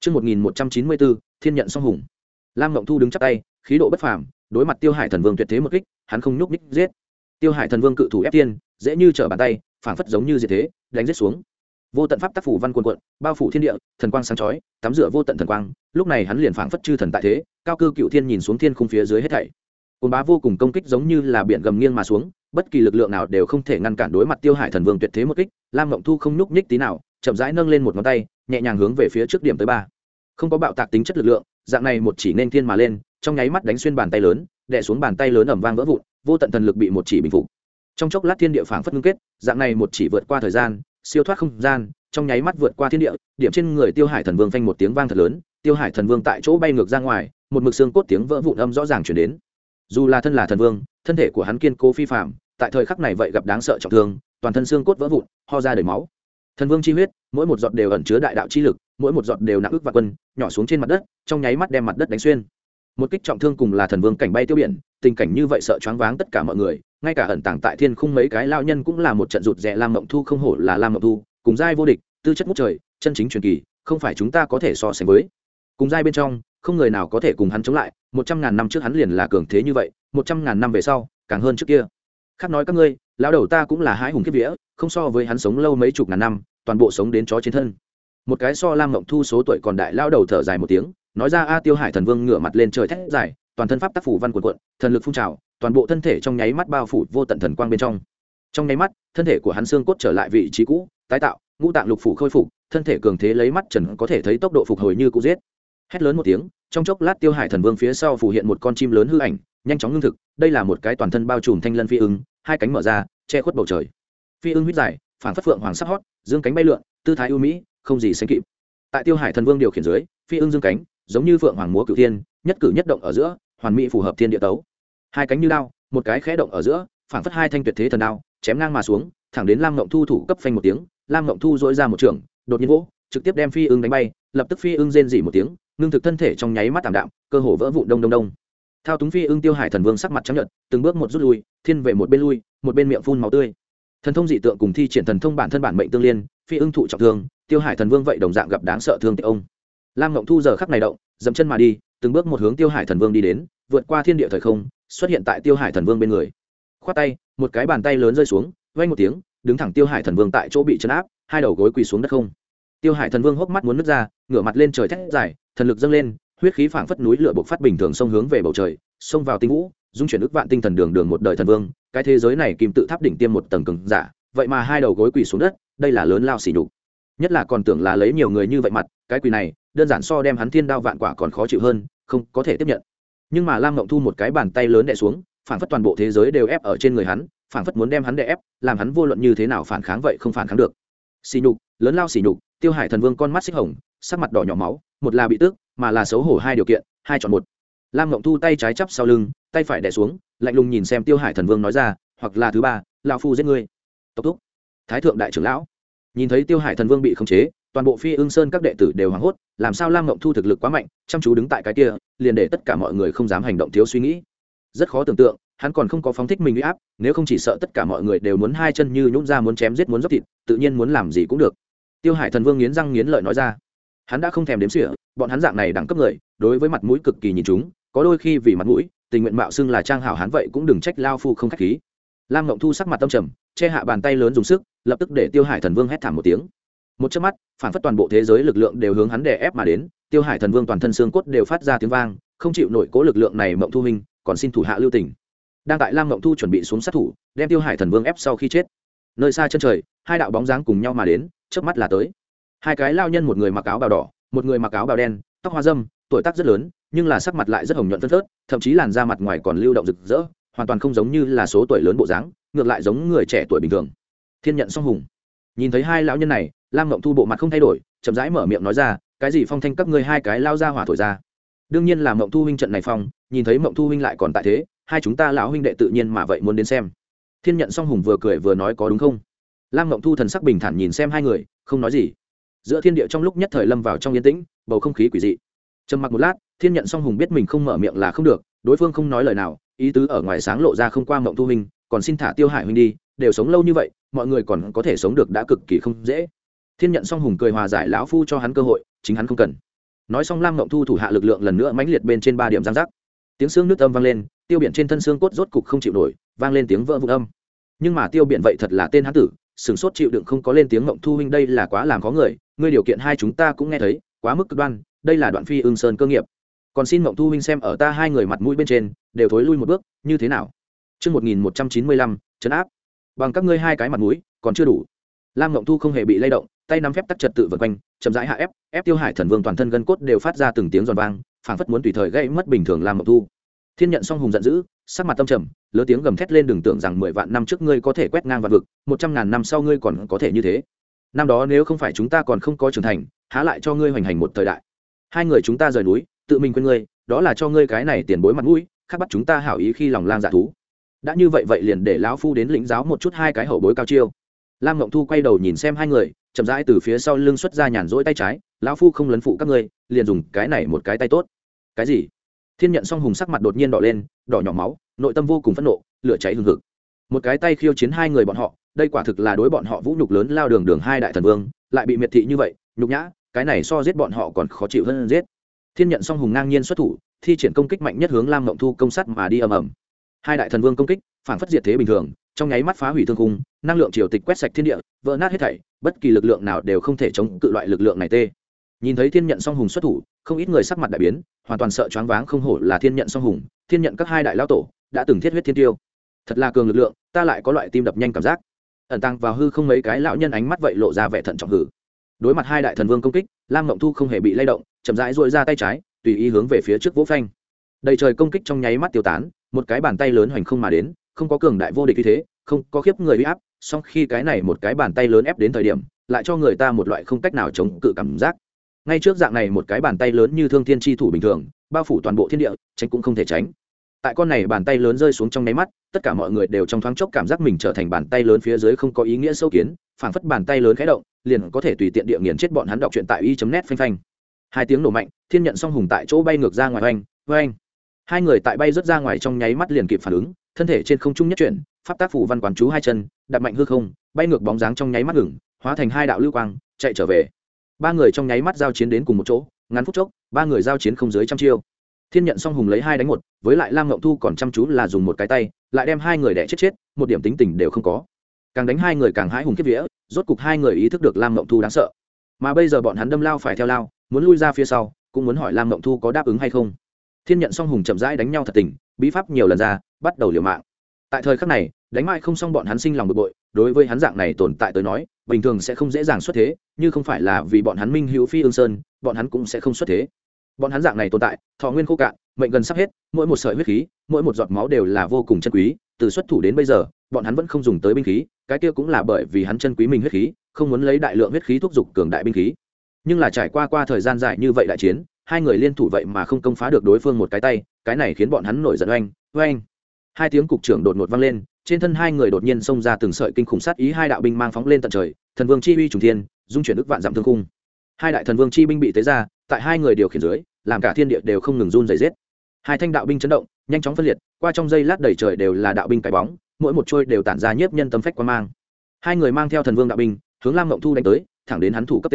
Trước 1194, thiên nhận song hùng. Lam Ngộng Thu đứng chắp tay, khí độ bất phàm, đối mặt Tiêu Hải Thần Vương tuyệt thế một kích, hắn không nhúc ních giết. Tiêu Hải Thần Vương cự thủ ép tiên, dễ như trở bàn tay, phảng phất giống như diệt thế, đánh giết xuống. Vô tận pháp tác phủ văn cuồn cuộn, bao phủ thiên địa, thần quang sáng chói, tắm rửa vô tận thần quang, lúc này hắn liền phảng phất chư thần tại thế, cao cư cựu thiên nhìn xuống thiên khung phía dưới hết thảy. Côn bá vô cùng công kích giống như là biển gầm nghiêng mà xuống, bất kỳ lực lượng nào đều không thể ngăn cản đối mặt Tiêu Hải Thần Vương tuyệt thế một kích, Lam Mộng Thu không nhúc nhích tí nào, chậm rãi nâng lên một ngón tay, nhẹ nhàng hướng về phía trước điểm tới ba không có bạo tạc tính chất lực lượng dạng này một chỉ nên thiên mà lên trong nháy mắt đánh xuyên bàn tay lớn, đè xuống bàn tay lớn ẩm vang vỡ vụn, vô tận thần lực bị một chỉ bình phục. Trong chốc lát thiên địa phảng phất ngưng kết, dạng này một chỉ vượt qua thời gian, siêu thoát không gian, trong nháy mắt vượt qua thiên địa, điểm trên người tiêu hải thần vương phanh một tiếng vang thật lớn, tiêu hải thần vương tại chỗ bay ngược ra ngoài, một mực xương cốt tiếng vỡ vụn âm rõ ràng chuyển đến. Dù là thân là thần vương, thân thể của hắn kiên cố phi phạm tại thời khắc này vậy gặp đáng sợ trọng thương, toàn thân xương cốt vỡ vụn, ho ra đầy máu. Thần vương chi huyết, mỗi một giọt đều ẩn chứa đại đạo chi lực, mỗi một giọt đều nặng ức và quân, nhỏ xuống trên mặt đất, trong nháy mắt đem mặt đất đánh xuyên một kích trọng thương cùng là thần vương cảnh bay tiêu biển, tình cảnh như vậy sợ choáng váng tất cả mọi người, ngay cả ẩn tàng tại thiên khung mấy cái lao nhân cũng là một trận rụt rè lam mộng thu không hổ là lam mộng thu, cùng giai vô địch, tư chất ngút trời, chân chính truyền kỳ, không phải chúng ta có thể so sánh với. Cùng giai bên trong, không người nào có thể cùng hắn chống lại, một trăm ngàn năm trước hắn liền là cường thế như vậy, một trăm ngàn năm về sau, càng hơn trước kia. Khác nói các ngươi, lão đầu ta cũng là hái hùng kiếp vía, không so với hắn sống lâu mấy chục ngàn năm, toàn bộ sống đến chó trên thân. Một cái so lam mộng thu số tuổi còn đại lao đầu thở dài một tiếng nói ra a tiêu hải thần vương ngửa mặt lên trời thét dài, toàn thân pháp tác phủ văn quần quận thần lực phun trào, toàn bộ thân thể trong nháy mắt bao phủ vô tận thần quang bên trong. Trong nháy mắt, thân thể của hắn xương cốt trở lại vị trí cũ, tái tạo, ngũ tạng lục phủ khôi phục, thân thể cường thế lấy mắt trần có thể thấy tốc độ phục hồi như cũ giết. Hét lớn một tiếng, trong chốc lát tiêu hải thần vương phía sau phủ hiện một con chim lớn hư ảnh, nhanh chóng ngưng thực, đây là một cái toàn thân bao trùm thanh lân phi ứng hai cánh mở ra, che khuất bầu trời. Phi ưng huyết dài phản phất phượng hoàng sắc hót, dương cánh bay lượn, tư thái ưu mỹ, không gì sánh kịp. Tại tiêu hải thần vương điều khiển dưới, phi ưng dương cánh giống như phượng hoàng múa cửu thiên, nhất cử nhất động ở giữa, hoàn mỹ phù hợp thiên địa tấu. Hai cánh như đao, một cái khẽ động ở giữa, phảng phất hai thanh tuyệt thế thần đao, chém ngang mà xuống, thẳng đến lam ngộng thu thủ cấp phanh một tiếng, lam ngộng thu dỗi ra một trường, đột nhiên vỗ, trực tiếp đem phi ưng đánh bay, lập tức phi ưng rên dỉ một tiếng, ngưng thực thân thể trong nháy mắt tảm đạm, cơ hồ vỡ vụn đông đông đông. Thao túng phi ưng tiêu hải thần vương sắc mặt chấp nhận từng bước một rút lui, thiên về một bên lui, một bên miệng phun máu tươi. Thần thông dị tượng cùng thi triển thần thông bản thân bản mệnh tương liên, phi ưng thụ trọng thương, tiêu hải thần vương vậy đồng dạng gặp đáng sợ thương tích ông lam ngộng thu giờ khắc này động, dậm chân mà đi, từng bước một hướng tiêu hải thần vương đi đến, vượt qua thiên địa thời không, xuất hiện tại tiêu hải thần vương bên người. Khoát tay, một cái bàn tay lớn rơi xuống vay một tiếng, đứng thẳng tiêu hải thần vương tại chỗ bị chấn áp, hai đầu gối quỳ xuống đất không. Tiêu hải thần vương hốc mắt muốn nứt ra, ngửa mặt lên trời thét dài, thần lực dâng lên, huyết khí phảng phất núi lửa bộc phát bình thường xông hướng về bầu trời, xông vào tinh vũ, dung chuyển ức vạn tinh thần đường đường một đời thần vương, cái thế giới này kim tự tháp đỉnh tiêm một tầng cường giả, vậy mà hai đầu gối quỳ xuống đất, đây là lớn lao xỉ đục nhất là còn tưởng là lấy nhiều người như vậy mặt, cái quỳ này đơn giản so đem hắn thiên đao vạn quả còn khó chịu hơn, không có thể tiếp nhận. Nhưng mà lam ngộng thu một cái bàn tay lớn đè xuống phản phất toàn bộ thế giới đều ép ở trên người hắn phản phất muốn đem hắn đè ép, làm hắn vô luận như thế nào phản kháng vậy không phản kháng được. Xì nhục, lớn lao xì nhục, tiêu hải thần vương con mắt xích hồng, sắc mặt đỏ nhỏ máu, một là bị tước, mà là xấu hổ hai điều kiện, hai chọn một. Lam ngộng thu tay trái chắp sau lưng, tay phải đẻ xuống, lạnh lùng nhìn xem tiêu hải thần vương nói ra, hoặc là thứ ba lao phu giết ngươi. Tốc thúc, thái thượng đại trưởng lão. Nhìn thấy tiêu hải thần vương bị khống chế toàn bộ phi ương sơn các đệ tử đều hoảng hốt, làm sao lam ngộng thu thực lực quá mạnh, chăm chú đứng tại cái kia, liền để tất cả mọi người không dám hành động thiếu suy nghĩ. Rất khó tưởng tượng, hắn còn không có phóng thích mình huy áp, nếu không chỉ sợ tất cả mọi người đều muốn hai chân như nhũng ra muốn chém giết muốn dốc thịt, tự nhiên muốn làm gì cũng được. Tiêu hải thần vương nghiến răng nghiến lợi nói ra. Hắn đã không thèm đếm xỉa, bọn hắn dạng này đẳng cấp người, đối với mặt mũi cực kỳ nhìn chúng, có đôi khi vì mặt mũi, tình nguyện mạo xưng là trang hảo hắn vậy cũng đừng trách lao phu không k h á c h khí. Lam ngộng thu sắc mặt tâm trầm, che hạ bàn tay lớn dùng sức, lập tức để tiêu hải thần vương hét thảm một tiếng một chớp mắt, phản phất toàn bộ thế giới lực lượng đều hướng hắn đè ép mà đến, tiêu hải thần vương toàn thân xương cốt đều phát ra tiếng vang, không chịu nổi cố lực lượng này mộng thu hình, còn xin thủ hạ lưu tỉnh đang tại lam mộng thu chuẩn bị xuống sát thủ, đem tiêu hải thần vương ép sau khi chết. Nơi xa chân trời, hai đạo bóng dáng cùng nhau mà đến trước mắt là tới. Hai cái lao nhân, một người mặc áo bào đỏ, một người mặc áo bào đen, tóc hoa dâm, tuổi tác rất lớn, nhưng là sắc mặt lại rất hồng nhuận phân phớt, thậm chí làn da mặt ngoài còn lưu động rực rỡ, hoàn toàn không giống như là số tuổi lớn bộ dáng, ngược lại giống người trẻ tuổi bình thường. Thiên nhận song hùng. Nhìn thấy hai lão nhân này lam mộng thu bộ mặt không thay đổi, chậm rãi mở miệng nói ra, cái gì phong thanh các ngươi hai cái lao ra hỏa thổi ra? Đương nhiên là mộng thu huynh trận này phong, nhìn thấy mộng thu huynh lại còn tại thế, hai chúng ta lão huynh đệ tự nhiên mà vậy muốn đến xem. Thiên nhận song hùng vừa cười vừa nói có đúng không? Lam mộng thu thần sắc bình thản nhìn xem hai người, không nói gì. Giữa thiên địa trong lúc nhất thời lâm vào trong yên tĩnh, bầu không khí quỷ dị. Trầm mặc một lát, thiên nhận song hùng biết mình không mở miệng là không được, đối phương không nói lời nào, ý tứ ở ngoài sáng lộ ra không qua mộng thu huynh, còn xin thả tiêu hải huynh đi, đều sống lâu như vậy, mọi người còn có thể sống được đã cực kỳ không dễ thiên nhận song hùng cười hòa giải lão phu cho hắn cơ hội chính hắn không cần. Nói xong lam ngộng thu thủ hạ lực lượng lần nữa mãnh liệt bên trên ba điểm giang giác. Tiếng xương nước âm vang lên tiêu biển trên thân xương cốt rốt cục không chịu nổi vang lên tiếng vỡ vụn âm. Nhưng mà tiêu biển vậy thật là tên hán tử sửng sốt chịu đựng không có lên tiếng ngộng thu huynh đây là quá làm khó người ngươi điều kiện hai chúng ta cũng nghe thấy quá mức cực đoan đây là đoạn phi ương sơn cơ nghiệp. Còn xin ngộng thu huynh xem ở ta hai người mặt mũi bên trên đều thối lui một bước như thế nào? Trước 1195, chấn áp. Bằng các ngươi hai cái mặt mũi, còn chưa đủ. Lam Ngộng Thu không hề bị lay động, tay nắm phép tắc trật tự vượt quanh, chậm rãi hạ ép, ép Tiêu Hải Thần Vương toàn thân gân cốt đều phát ra từng tiếng giòn vang, phảng phất muốn tùy thời gây mất bình thường Lam mộc Thu. Thiên nhận song hùng giận dữ, sắc mặt tâm trầm, lớn tiếng gầm thét lên đừng tưởng rằng mười vạn năm trước ngươi có thể quét ngang vạn vực, một trăm ngàn năm sau ngươi còn có thể như thế. Năm đó nếu không phải chúng ta còn không có trưởng thành, há lại cho ngươi hoành hành một thời đại. Hai người chúng ta rời núi, tự mình quên ngươi, đó là cho ngươi cái này tiền bối mặt mũi, khác bắt chúng ta hảo ý khi lòng lang dạ thú đã như vậy vậy liền để lão phu đến lĩnh giáo một chút hai cái hậu bối cao chiêu lam ngộng thu quay đầu nhìn xem hai người chậm rãi từ phía sau lưng xuất ra nhàn rỗi tay trái, lão phu không lấn phụ các ngươi, liền dùng cái này một cái tay tốt. Cái gì? Thiên nhận song hùng sắc mặt đột nhiên đỏ lên, đỏ nhỏ máu, nội tâm vô cùng phẫn nộ, lửa cháy hừng hực. Một cái tay khiêu chiến hai người bọn họ, đây quả thực là đối bọn họ vũ nhục lớn lao đường đường hai đại thần vương, lại bị miệt thị như vậy, nhục nhã, cái này so giết bọn họ còn khó chịu hơn giết. Thiên nhận song hùng ngang nhiên xuất thủ, thi triển công kích mạnh nhất hướng lam ngộng thu công sắt mà đi ầm ầm. Hai đại thần vương công kích, phản phất diệt thế bình thường, trong nháy mắt phá hủy thương cung năng lượng triều tịch quét sạch thiên địa, vỡ nát hết thảy bất kỳ lực lượng nào đều không thể chống cự loại lực lượng này tê. Nhìn thấy thiên nhận song hùng xuất thủ, không ít người sắc mặt đại biến, hoàn toàn sợ choáng váng không hổ là thiên nhận song hùng, thiên nhận các hai đại lao tổ đã từng thiết huyết thiên tiêu. Thật là cường lực lượng, ta lại có loại tim đập nhanh cảm giác. Ẩn tăng vào hư không mấy cái lão nhân ánh mắt vậy lộ ra vẻ thận trọng hử. Đối mặt hai đại thần vương công kích, lam ngộng thu không hề bị lay động, chậm rãi dội ra tay trái, tùy ý hướng về phía trước vỗ phanh. Đầy trời công kích trong nháy mắt tiêu tán, một cái bàn tay lớn hoành không mà đến, không có cường đại vô địch như thế không có khiếp người uy áp, song khi cái này một cái bàn tay lớn ép đến thời điểm, lại cho người ta một loại không cách nào chống cự cảm giác. Ngay trước dạng này một cái bàn tay lớn như thương thiên tri thủ bình thường, bao phủ toàn bộ thiên địa, tránh cũng không thể tránh. Tại con này bàn tay lớn rơi xuống trong nháy mắt, tất cả mọi người đều trong thoáng chốc cảm giác mình trở thành bàn tay lớn phía dưới không có ý nghĩa sâu kiến, phảng phất bàn tay lớn khẽ động, liền có thể tùy tiện địa nghiền chết bọn hắn đọc truyện tại y net phanh phanh. Hai tiếng nổ mạnh, thiên nhận song hùng tại chỗ bay ngược ra ngoài oanh oanh. Hai người tại bay rớt ra ngoài trong nháy mắt liền kịp phản ứng, thân thể trên không trung nhất chuyển pháp tác phủ văn quán chú hai chân đặt mạnh hư không, bay ngược bóng dáng trong nháy mắt ngừng, hóa thành hai đạo lưu quang, chạy trở về. Ba người trong nháy mắt giao chiến đến cùng một chỗ, ngắn phút chốc, ba người giao chiến không dưới trăm chiêu. Thiên nhận song hùng lấy hai đánh một, với lại lam ngộng thu còn chăm chú là dùng một cái tay, lại đem hai người đẻ chết chết, một điểm tính tình đều không có. Càng đánh hai người càng hãi hùng kiếp vía, rốt cục hai người ý thức được lam ngộng thu đáng sợ. Mà bây giờ bọn hắn đâm lao phải theo lao, muốn lui ra phía sau, cũng muốn hỏi lam ngộng thu có đáp ứng hay không. Thiên nhận song hùng chậm rãi đánh nhau thật tình, bí pháp nhiều lần ra, bắt đầu liều mạng tại thời khắc này, đánh mãi không xong bọn hắn sinh lòng bực bội, đối với hắn dạng này tồn tại tới nói, bình thường sẽ không dễ dàng xuất thế, như không phải là vì bọn hắn minh hữu phi ương sơn, bọn hắn cũng sẽ không xuất thế. Bọn hắn dạng này tồn tại, thọ nguyên khô cạn, mệnh gần sắp hết, mỗi một sợi huyết khí, mỗi một giọt máu đều là vô cùng chân quý, từ xuất thủ đến bây giờ, bọn hắn vẫn không dùng tới binh khí, cái kia cũng là bởi vì hắn chân quý mình huyết khí, không muốn lấy đại lượng huyết khí thúc giục cường đại binh khí. Nhưng là trải qua qua thời gian dài như vậy đại chiến, hai người liên thủ vậy mà không công phá được đối phương một cái tay, cái này khiến bọn hắn nổi giận oanh oanh hai tiếng cục trưởng đột ngột vang lên, trên thân hai người đột nhiên xông ra từng sợi kinh khủng sát ý, hai đạo binh mang phóng lên tận trời, thần vương chi uy trùng thiên, dung chuyển đức vạn dặm thương cung hai đại thần vương chi binh bị tế ra, tại hai người điều khiển dưới, làm cả thiên địa đều không ngừng run dày rết. Hai thanh đạo binh chấn động, nhanh chóng phân liệt, qua trong giây lát đầy trời đều là đạo binh cái bóng, mỗi một trôi đều tản ra nhiếp nhân tâm phách quan mang. Hai người mang theo thần vương đạo binh, hướng lam ngộng thu đánh tới, thẳng đến hắn thủ cấp t.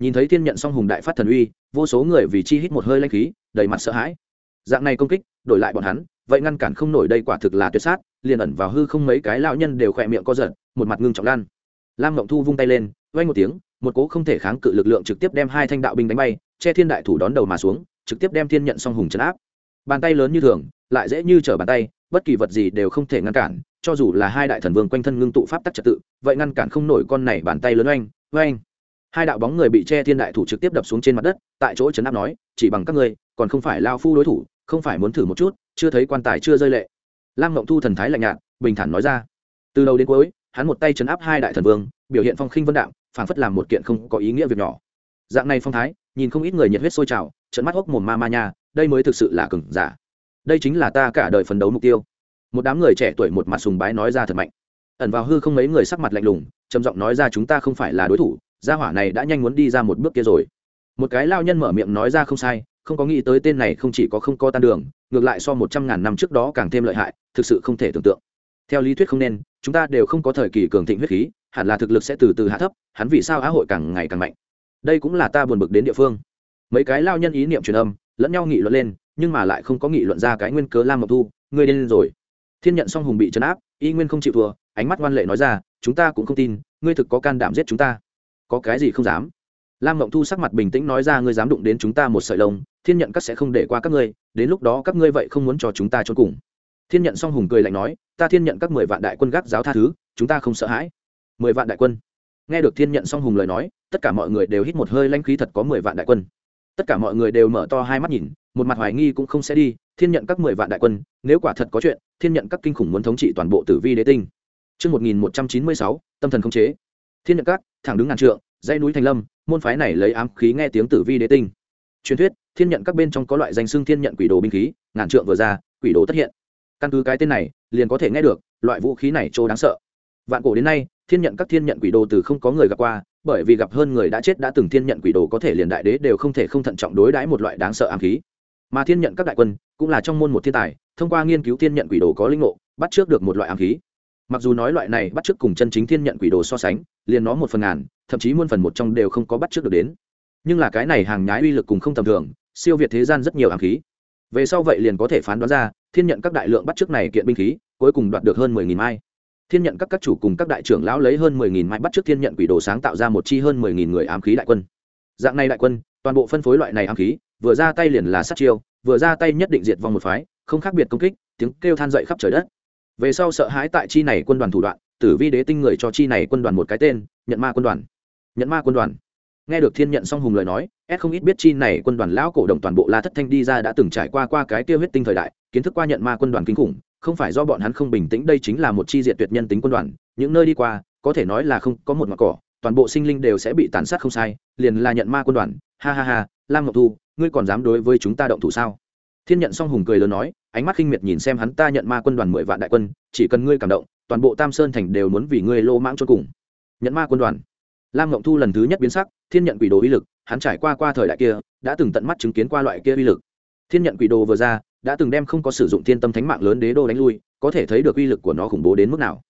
Nhìn thấy thiên nhận song hùng đại phát thần uy, vô số người vì chi hít một hơi lanh khí, đầy mặt sợ hãi. Dạng này công kích, đổi lại bọn hắn vậy ngăn cản không nổi đây quả thực là tuyệt sát, liền ẩn vào hư không mấy cái lão nhân đều khỏe miệng co giật, một mặt ngưng trọng lan. Lam ngộng thu vung tay lên vay một tiếng, một cố không thể kháng cự lực lượng trực tiếp đem hai thanh đạo binh đánh bay, che thiên đại thủ đón đầu mà xuống, trực tiếp đem thiên nhận song hùng chấn áp. Bàn tay lớn như thường, lại dễ như trở bàn tay, bất kỳ vật gì đều không thể ngăn cản, cho dù là hai đại thần vương quanh thân ngưng tụ pháp tắc trật tự, vậy ngăn cản không nổi con này bàn tay lớn oanh oanh. Hai đạo bóng người bị che thiên đại thủ trực tiếp đập xuống trên mặt đất, tại chỗ trấn áp nói, chỉ bằng các ngươi, còn không phải lao phu đối thủ, không phải muốn thử một chút chưa thấy quan tài chưa rơi lệ. Lam mộng thu thần thái lạnh nhạt, bình thản nói ra. Từ đầu đến cuối, hắn một tay chấn áp hai đại thần vương, biểu hiện phong khinh vân đạo phảng phất làm một kiện không có ý nghĩa việc nhỏ. Dạng này phong thái, nhìn không ít người nhiệt huyết sôi trào trận mắt hốc mồm ma ma nha, đây mới thực sự là cừng giả. Đây chính là ta cả đời phấn đấu mục tiêu. Một đám người trẻ tuổi một mặt sùng bái nói ra thật mạnh. Ẩn vào hư không mấy người sắc mặt lạnh lùng, trầm giọng nói ra chúng ta không phải là đối thủ, gia hỏa này đã nhanh muốn đi ra một bước kia rồi. Một cái lao nhân mở miệng nói ra không sai, không có nghĩ tới tên này không chỉ có không có tan đường ngược lại so một trăm ngàn năm trước đó càng thêm lợi hại, thực sự không thể tưởng tượng. Theo lý thuyết không nên, chúng ta đều không có thời kỳ cường thịnh huyết khí, hẳn là thực lực sẽ từ từ hạ thấp, hắn vì sao á hội càng ngày càng mạnh. Đây cũng là ta buồn bực đến địa phương. Mấy cái lao nhân ý niệm truyền âm, lẫn nhau nghị luận lên, nhưng mà lại không có nghị luận ra cái nguyên cớ lam mộc thu, ngươi điên rồi. Thiên nhận song hùng bị chấn áp, y nguyên không chịu thua, ánh mắt ngoan lệ nói ra, chúng ta cũng không tin, ngươi thực có can đảm giết chúng ta. Có cái gì không dám? Lam mộng thu sắc mặt bình tĩnh nói ra ngươi dám đụng đến chúng ta một sợi lông thiên nhận các sẽ không để qua các ngươi đến lúc đó các ngươi vậy không muốn cho chúng ta trốn cùng. Thiên nhận song hùng cười lạnh nói ta thiên nhận các mười vạn đại quân gác giáo tha thứ chúng ta không sợ hãi. Mười vạn đại quân. Nghe được thiên nhận song hùng lời nói tất cả mọi người đều hít một hơi lanh khí thật có mười vạn đại quân. Tất cả mọi người đều mở to hai mắt nhìn một mặt hoài nghi cũng không sẽ đi thiên nhận các mười vạn đại quân nếu quả thật có chuyện thiên nhận các kinh khủng muốn thống trị toàn bộ tử vi đế tinh. Trước 1196, tâm thần không chế. Thiên nhận các, thẳng đứng ngàn trượng, dãy núi thành lâm, môn phái này lấy ám khí nghe tiếng tử vi đế tinh. Truyền thuyết, thiên nhận các bên trong có loại danh xưng thiên nhận quỷ đồ binh khí, ngàn trượng vừa ra, quỷ đồ tất hiện. Căn cứ cái tên này, liền có thể nghe được, loại vũ khí này trô đáng sợ. Vạn cổ đến nay, thiên nhận các thiên nhận quỷ đồ từ không có người gặp qua, bởi vì gặp hơn người đã chết đã từng thiên nhận quỷ đồ có thể liền đại đế đều không thể không thận trọng đối đãi một loại đáng sợ ám khí mà thiên nhận các đại quân cũng là trong môn một thiên tài thông qua nghiên cứu thiên nhận quỷ đồ có linh ngộ bắt trước được một loại ám khí mặc dù nói loại này bắt trước cùng chân chính thiên nhận quỷ đồ so sánh liền nó một phần ngàn thậm chí muôn phần một trong đều không có bắt trước được đến. Nhưng là cái này hàng nhái uy lực cùng không tầm thường, siêu việt thế gian rất nhiều ám khí. Về sau vậy liền có thể phán đoán ra, thiên nhận các đại lượng bắt trước này kiện binh khí, cuối cùng đoạt được hơn mười nghìn mai. Thiên nhận các các chủ cùng các đại trưởng lão lấy hơn mười nghìn mai bắt trước thiên nhận quỷ đồ sáng tạo ra một chi hơn mười nghìn người ám khí đại quân. Dạng này đại quân, toàn bộ phân phối loại này ám khí, vừa ra tay liền là sát chiêu, vừa ra tay nhất định diệt vong một phái, không khác biệt công kích, tiếng kêu than dậy khắp trời đất. Về sau sợ hãi tại chi này quân đoàn thủ đoạn, tử vi đế tinh người cho chi này quân đoàn một cái tên, nhận ma quân đoàn nhận ma quân đoàn. Nghe được thiên nhận song hùng lời nói, s không ít biết chi này quân đoàn lão cổ động toàn bộ la thất thanh đi ra đã từng trải qua qua cái tiêu huyết tinh thời đại, kiến thức qua nhận ma quân đoàn kinh khủng, không phải do bọn hắn không bình tĩnh, đây chính là một chi diệt tuyệt nhân tính quân đoàn, những nơi đi qua, có thể nói là không có một mặt cỏ, toàn bộ sinh linh đều sẽ bị tàn sát không sai, liền là nhận ma quân đoàn. Ha ha ha, lam ngọc thu, ngươi còn dám đối với chúng ta động thủ sao? Thiên nhận song hùng cười lớn nói, ánh mắt khinh miệt nhìn xem hắn, ta nhận ma quân đoàn mười vạn đại quân, chỉ cần ngươi cảm động, toàn bộ tam sơn thành đều muốn vì ngươi lô mãng cho cùng. Nhận ma quân đoàn lam Ngộng thu lần thứ nhất biến sắc, thiên nhận quỷ đồ uy lực, hắn trải qua qua thời đại kia, đã từng tận mắt chứng kiến qua loại kia uy lực. Thiên nhận quỷ đồ vừa ra, đã từng đem không có sử dụng thiên tâm thánh mạng lớn đế đô đánh lui, có thể thấy được uy lực của nó khủng bố đến mức nào.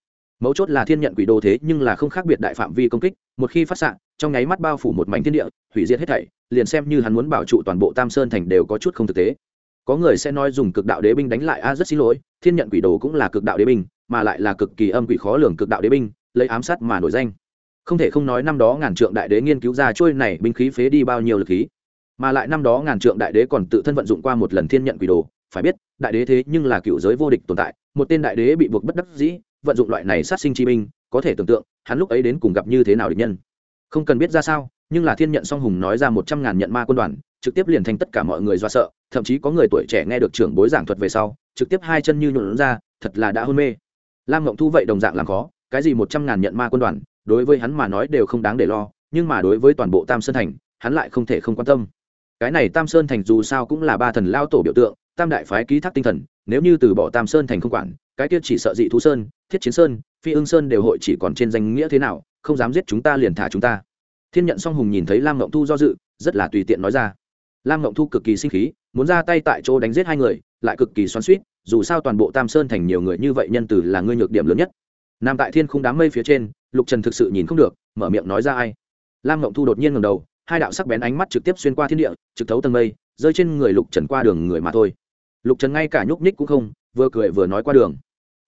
Mấu chốt là thiên nhận quỷ đồ thế nhưng là không khác biệt đại phạm vi công kích, một khi phát s trong nháy mắt bao phủ một mảnh thiên địa, hủy diệt hết thảy, liền xem như hắn muốn bảo trụ toàn bộ tam sơn thành đều có chút không thực tế. Có người sẽ nói dùng cực đạo đế binh đánh lại a rất xin lỗi, thiên nhận quỷ đồ cũng là cực đạo đế binh, mà lại là cực kỳ âm quỷ khó lường cực đạo đế binh, lấy ám sát mà nổi danh không thể không nói năm đó ngàn trượng đại đế nghiên cứu ra trôi này binh khí phế đi bao nhiêu lực khí. Mà lại năm đó ngàn trượng đại đế còn tự thân vận dụng qua một lần thiên nhận quỷ đồ, phải biết, đại đế thế nhưng là cựu giới vô địch tồn tại, một tên đại đế bị buộc bất đắc dĩ, vận dụng loại này sát sinh chi binh, có thể tưởng tượng, hắn lúc ấy đến cùng gặp như thế nào địch nhân. Không cần biết ra sao, nhưng là thiên nhận song hùng nói ra một trăm ngàn nhận ma quân đoàn, trực tiếp liền thành tất cả mọi người do sợ, thậm chí có người tuổi trẻ nghe được trưởng bối giảng thuật về sau, trực tiếp hai chân như nhuộn ra, thật là đã hôn mê. Lam ngộng thu vậy đồng dạng làm khó, cái gì một trăm ngàn nhận ma quân đoàn đối với hắn mà nói đều không đáng để lo, nhưng mà đối với toàn bộ tam sơn thành, hắn lại không thể không quan tâm. Cái này tam sơn thành dù sao cũng là ba thần lao tổ biểu tượng, tam đại phái ký thác tinh thần, nếu như từ bỏ tam sơn thành không quản, cái kia chỉ sợ dị thú sơn, thiết chiến sơn, phi ưng sơn đều hội chỉ còn trên danh nghĩa thế nào, không dám giết chúng ta liền thả chúng ta. Thiên nhận song hùng nhìn thấy lam ngộng thu do dự, rất là tùy tiện nói ra. Lam ngộng thu cực kỳ sinh khí, muốn ra tay tại chỗ đánh giết hai người, lại cực kỳ xoắn suýt dù sao toàn bộ tam sơn thành nhiều người như vậy nhân từ là ngươi nhược điểm lớn nhất. Nằm tại thiên khung đám mây phía trên lục trần thực sự nhìn không được, mở miệng nói ra ai. Lam ngộng thu đột nhiên ngầm đầu, hai đạo sắc bén ánh mắt trực tiếp xuyên qua thiên địa, trực thấu tầng mây, rơi trên người lục trần qua đường người mà thôi. Lục trần ngay cả nhúc nhích cũng không, vừa cười vừa nói qua đường.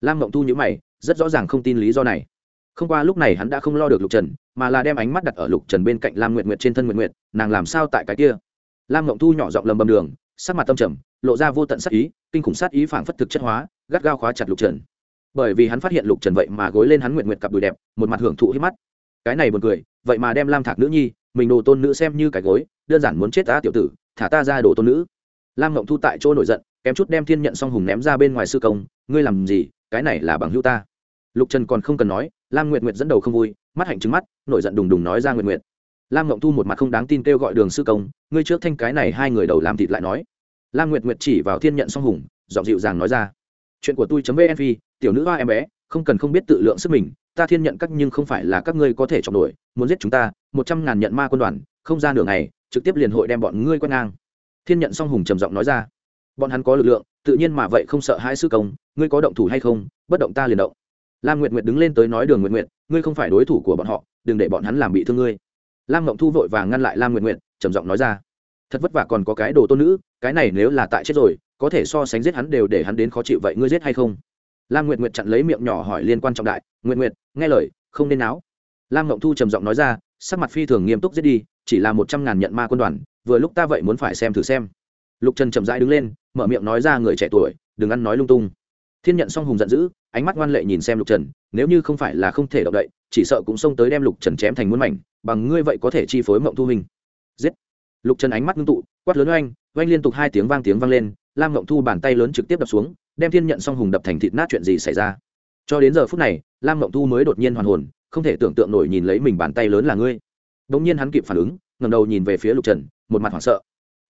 Lam ngộng thu nhữ mày, rất rõ ràng không tin lý do này. Không qua lúc này hắn đã không lo được lục trần, mà là đem ánh mắt đặt ở lục trần bên cạnh lam nguyệt nguyệt trên thân nguyệt nguyệt, nàng làm sao tại cái kia? Lam ngộng thu nhỏ giọng lầm bầm đường, sắc mặt tâm trầm, lộ ra vô tận sát ý, kinh khủng sát ý phảng phất thực chất hóa, gắt gao khóa chặt lục trần bởi vì hắn phát hiện lục trần vậy mà gối lên hắn nguyện nguyện cặp đùi đẹp, một mặt hưởng thụ hít mắt. Cái này buồn cười, vậy mà đem lam thạc nữ nhi, mình đồ tôn nữ xem như cái gối, đơn giản muốn chết ta tiểu tử, thả ta ra đồ tôn nữ. Lam ngộng thu tại chỗ nổi giận, kém chút đem thiên nhận song hùng ném ra bên ngoài sư công, ngươi làm gì, cái này là bằng hữu ta. Lục trần còn không cần nói, lam nguyệt nguyệt dẫn đầu không vui, mắt hạnh trứng mắt, nổi giận đùng đùng nói ra nguyện nguyện lam ngộng thu một mặt không đáng tin kêu gọi đường sư công, ngươi trước thanh cái này hai người đầu làm thịt lại nói. Lam nguyệt nguyệt chỉ vào thiên nhận song hùng, giọng dịu dàng nói ra chuyện của tôi chấm vnv tiểu nữ hoa em bé, không cần không biết tự lượng sức mình, ta thiên nhận các nhưng không phải là các ngươi có thể chọn nổi, muốn giết chúng ta, một trăm ngàn nhận ma quân đoàn, không ra nửa ngày, trực tiếp liền hội đem bọn ngươi quét ngang. Thiên nhận song hùng trầm giọng nói ra. Bọn hắn có lực lượng, tự nhiên mà vậy không sợ hai sư công, ngươi có động thủ hay không, bất động ta liền động. Lam nguyệt nguyệt đứng lên tới nói đường nguyệt nguyệt, ngươi không phải đối thủ của bọn họ, đừng để bọn hắn làm bị thương ngươi. Lam ngộng thu vội và ngăn lại lam nguyệt nguyệt, trầm giọng nói ra. Thật vất vả còn có cái đồ tôn nữ, cái này nếu là tại chết rồi có thể so sánh giết hắn đều để hắn đến khó chịu vậy ngươi giết hay không? Lam nguyệt nguyệt chặn lấy miệng nhỏ hỏi liên quan trọng đại. Nguyệt nguyệt, nghe lời, không nên náo. Lam ngộng thu trầm giọng nói ra, sắc mặt phi thường nghiêm túc giết đi, chỉ là một trăm ngàn nhận ma quân đoàn, vừa lúc ta vậy muốn phải xem thử xem. Lục trần chậm rãi đứng lên, mở miệng nói ra người trẻ tuổi, đừng ăn nói lung tung. Thiên nhận song hùng giận dữ, ánh mắt ngoan lệ nhìn xem lục trần, nếu như không phải là không thể động đậy, chỉ sợ cũng xông tới đem lục trần chém thành muôn mảnh, bằng ngươi vậy có thể chi phối mộng thu hình giết! Lục trần ánh mắt ngưng tụ, quát lớn oanh oanh liên tục hai tiếng vang tiếng vang lên lam mộng thu bàn tay lớn trực tiếp đập xuống đem thiên nhận song hùng đập thành thịt nát chuyện gì xảy ra cho đến giờ phút này lam mộng thu mới đột nhiên hoàn hồn không thể tưởng tượng nổi nhìn lấy mình bàn tay lớn là ngươi đ ỗ n g nhiên hắn kịp phản ứng ngầm đầu nhìn về phía lục trần một mặt hoảng sợ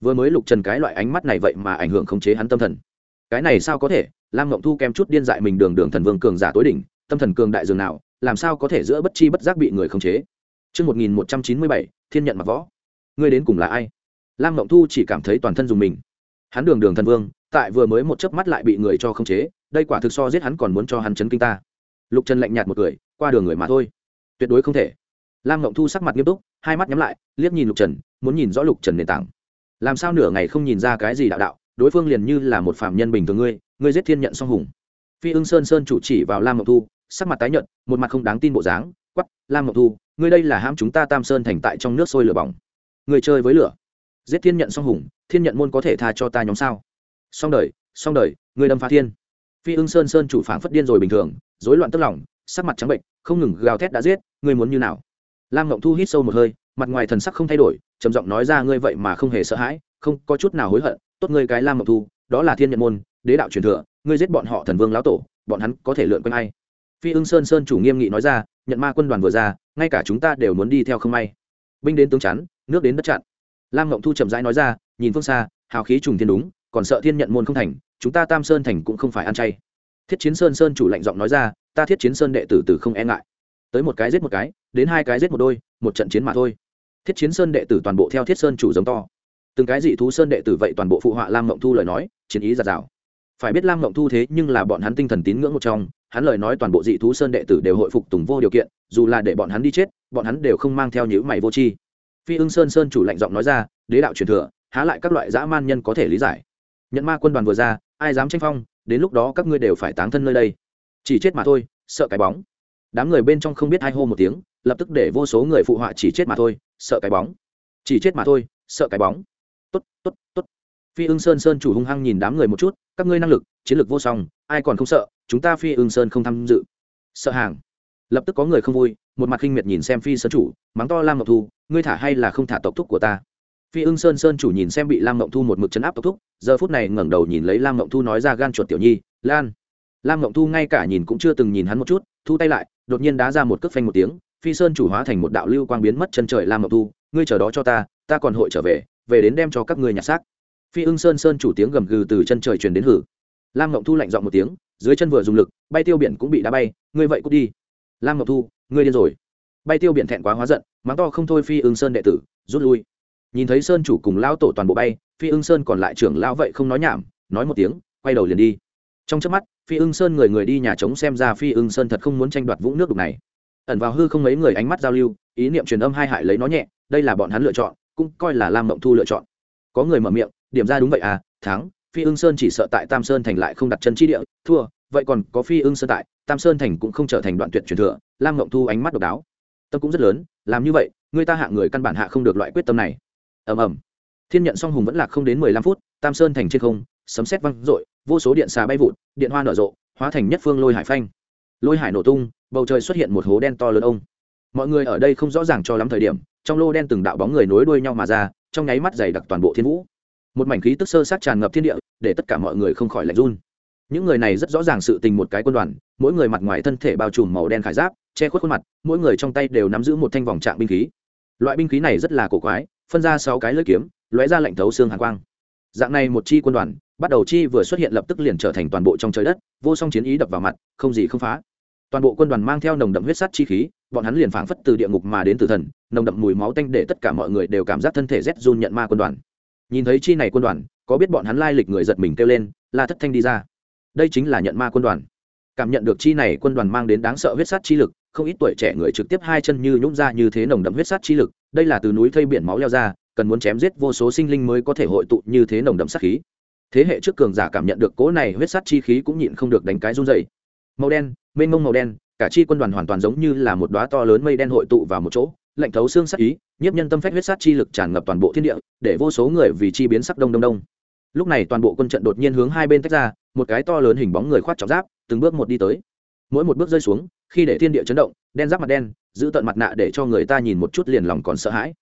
vừa mới lục trần cái loại ánh mắt này vậy mà ảnh hưởng khống chế hắn tâm thần cái này sao có thể lam mộng thu kem chút điên dại mình đường đường thần vương cường giả tối đỉnh tâm thần cường đại dường nào làm sao có thể giữa bất chi bất giác bị người khống chế Trước 1197, thiên nhận mặt võ. Ngươi đến cùng là ai? Lam Mộng Thu chỉ cảm thấy toàn thân dùng mình. Hắn đường đường thần vương, tại vừa mới một chớp mắt lại bị người cho khống chế, đây quả thực so giết hắn còn muốn cho hắn chấn kinh ta. Lục Trần lạnh nhạt một cười, qua đường người mà thôi. Tuyệt đối không thể. Lam ngộng Thu sắc mặt nghiêm túc, hai mắt nhắm lại, liếc nhìn Lục Trần, muốn nhìn rõ Lục Trần nền tảng. Làm sao nửa ngày không nhìn ra cái gì đạo đạo, đối phương liền như là một phạm nhân bình thường ngươi, ngươi giết thiên nhận song hùng. Phi Ưng Sơn Sơn chủ chỉ vào Lam ngộng Thu, sắc mặt tái nhợt, một mặt không đáng tin bộ dáng, quắp Lam ngộng Thu, ngươi đây là ham chúng ta tam sơn thành tại trong nước sôi lửa bỏng ngươi chơi với lửa giết thiên nhận song hùng, thiên nhận môn có thể tha cho ta nhóm sao? Song đời song đời ngươi đâm phá thiên. Phi ưng sơn sơn chủ phảng phất điên rồi bình thường, rối loạn tức lòng, sắc mặt trắng bệnh, không ngừng gào thét đã giết, ngươi muốn như nào? Lam ngộng thu hít sâu một hơi, mặt ngoài thần sắc không thay đổi, trầm giọng nói ra ngươi vậy mà không hề sợ hãi, không có chút nào hối hận, tốt ngươi cái lam ngộng thu, đó là thiên nhận môn, đế đạo truyền thừa, ngươi giết bọn họ thần vương lão tổ, bọn hắn có thể lượn quanh ai? Phi ưng sơn sơn chủ nghiêm nghị nói ra, nhận ma quân đoàn vừa ra, ngay cả chúng ta đều muốn đi theo không may. Binh đến tướng chắn, nước đến đất chặn lam ngộng thu chậm rãi nói ra, nhìn phương xa, hào khí trùng thiên đúng, còn sợ thiên nhận môn không thành, chúng ta tam sơn thành cũng không phải ăn chay. Thiết chiến sơn sơn chủ lạnh giọng nói ra, ta thiết chiến sơn đệ tử tử không e ngại. Tới một cái giết một cái, đến hai cái giết một đôi, một trận chiến mà thôi. Thiết chiến sơn đệ tử toàn bộ theo thiết sơn chủ giống to. Từng cái dị thú sơn đệ tử vậy toàn bộ phụ họa lam ngộng thu lời nói, chiến ý giạt rào. Phải biết lam ngộng thu thế nhưng là bọn hắn tinh thần tín ngưỡng một trong, hắn lời nói toàn bộ dị thú sơn đệ tử đều hội phục tùng vô điều kiện, dù là để bọn hắn đi chết, bọn hắn đều không mang theo những mày vô tri phi ưng sơn sơn chủ lạnh giọng nói ra, đế đạo truyền thừa, há lại các loại dã man nhân có thể lý giải? Nhận ma quân đoàn vừa ra, ai dám tranh phong? Đến lúc đó các ngươi đều phải táng thân nơi đây. Chỉ chết mà thôi, sợ cái bóng. Đám người bên trong không biết ai hô một tiếng, lập tức để vô số người phụ họa chỉ chết mà thôi, sợ cái bóng. Chỉ chết mà thôi, sợ cái bóng. Tốt tốt tốt. Phi ưng sơn sơn chủ hung hăng nhìn đám người một chút, các ngươi năng lực, chiến lược vô song, ai còn không sợ, chúng ta phi ưng sơn không tham dự. Sợ hàng lập tức có người không vui, một mặt khinh miệt nhìn xem phi sơn chủ, mắng to lam ngọc thu, ngươi thả hay là không thả tộc thúc của ta? Phi ưng sơn sơn chủ nhìn xem bị lam ngọc thu một mực chấn áp tộc thúc, giờ phút này ngẩng đầu nhìn lấy lam ngọc thu nói ra gan chuột tiểu nhi, lan. Lam ngọc thu ngay cả nhìn cũng chưa từng nhìn hắn một chút, thu tay lại, đột nhiên đá ra một cước phanh một tiếng, phi sơn chủ hóa thành một đạo lưu quang biến mất chân trời lam ngọc thu, ngươi chờ đó cho ta ta còn hội trở về về đến đem cho các ngươi nhặt xác. Phi ưng sơn sơn chủ tiếng gầm gừ từ chân trời truyền đến hử. Lam ngọc thu lạnh giọng một tiếng, dưới chân vừa dùng lực, bay tiêu biển cũng bị đá bay, ngươi vậy cút đi lam ngọc thu, ngươi điên rồi. Bay tiêu biển thẹn quá hóa giận, mắng to không thôi phi ưng sơn đệ tử, rút lui. Nhìn thấy sơn chủ cùng lao tổ toàn bộ bay, phi ưng sơn còn lại trưởng lão vậy không nói nhảm, nói một tiếng, quay đầu liền đi. Trong trước mắt, phi ưng sơn người người đi nhà trống xem ra phi ưng sơn thật không muốn tranh đoạt vũng nước đục này. Ẩn vào hư không mấy người ánh mắt giao lưu, ý niệm truyền âm hai hại lấy nó nhẹ, đây là bọn hắn lựa chọn, cũng coi là lam mộng thu lựa chọn. Có người mở miệng, điểm ra đúng vậy à thắng, phi ưng sơn chỉ sợ tại tam sơn thành lại không đặt chân chi địa, thua, vậy còn có phi ưng sơn tại tam sơn thành cũng không trở thành đoạn tuyệt truyền thừa, lam ngộng thu ánh mắt độc đáo. Tâm cũng rất lớn, làm như vậy, người ta hạ người căn bản hạ không được loại quyết tâm này. Ầm ầm. Thiên nhận song hùng vẫn lạc không đến mười lăm phút, tam sơn thành trên không, sấm xét văng r vô số điện xà bay vụt, điện hoa nở rộ, hóa thành nhất phương lôi hải phanh. Lôi hải nổ tung, bầu trời xuất hiện một hố đen to lớn ông. Mọi người ở đây không rõ ràng cho lắm thời điểm, trong lô đen từng đạo bóng người nối đuôi nhau mà ra, trong nháy mắt dày đặc toàn bộ thiên vũ. Một mảnh khí tức sơ sát tràn ngập thiên địa, để tất cả mọi người không khỏi lạnh run những người này rất rõ ràng sự tình một cái quân đoàn, mỗi người mặt ngoài thân thể bao trùm màu đen khải giáp, che khuất khuôn mặt, mỗi người trong tay đều nắm giữ một thanh vòng trạng binh khí. Loại binh khí này rất là cổ quái, phân ra sáu cái lưỡi kiếm, lóe ra lạnh thấu xương hàn quang. Dạng này một chi quân đoàn, bắt đầu chi vừa xuất hiện lập tức liền trở thành toàn bộ trong trời đất, vô song chiến ý đập vào mặt, không gì không phá. Toàn bộ quân đoàn mang theo nồng đậm huyết sắt chi khí, bọn hắn liền phảng phất từ địa ngục mà đến từ thần, nồng đậm mùi máu tanh để tất cả mọi người đều cảm giác thân thể rét run nhận ma quân đoàn. Nhìn thấy chi này quân đoàn, có biết bọn hắn lai lịch người giật mình kêu lên, la thất thanh đi ra đây chính là nhận ma quân đoàn. Cảm nhận được chi này quân đoàn mang đến đáng sợ huyết sát chi lực, không ít tuổi trẻ người trực tiếp hai chân như nhũng ra như thế nồng đậm huyết sát chi lực, đây là từ núi thây biển máu leo ra, cần muốn chém giết vô số sinh linh mới có thể hội tụ như thế nồng đậm sát khí. Thế hệ trước cường giả cảm nhận được cỗ này huyết sát chi khí cũng nhịn không được đánh cái run dày màu đen, mênh mông màu đen, cả chi quân đoàn hoàn toàn giống như là một đoá to lớn mây đen hội tụ vào một chỗ, lạnh thấu xương sát ý, nhiếp nhân tâm phách huyết sát chi lực tràn ngập toàn bộ thiên địa, để vô số người vì chi biến sắc đông đông đông. Lúc này toàn bộ quân trận đột nhiên hướng hai bên tách ra một cái to lớn hình bóng người khoác trọng giáp, từng bước một đi tới. Mỗi một bước rơi xuống, khi để thiên địa chấn động, đen giáp mặt đen, giữ tận mặt nạ để cho người ta nhìn một chút liền lòng còn sợ hãi.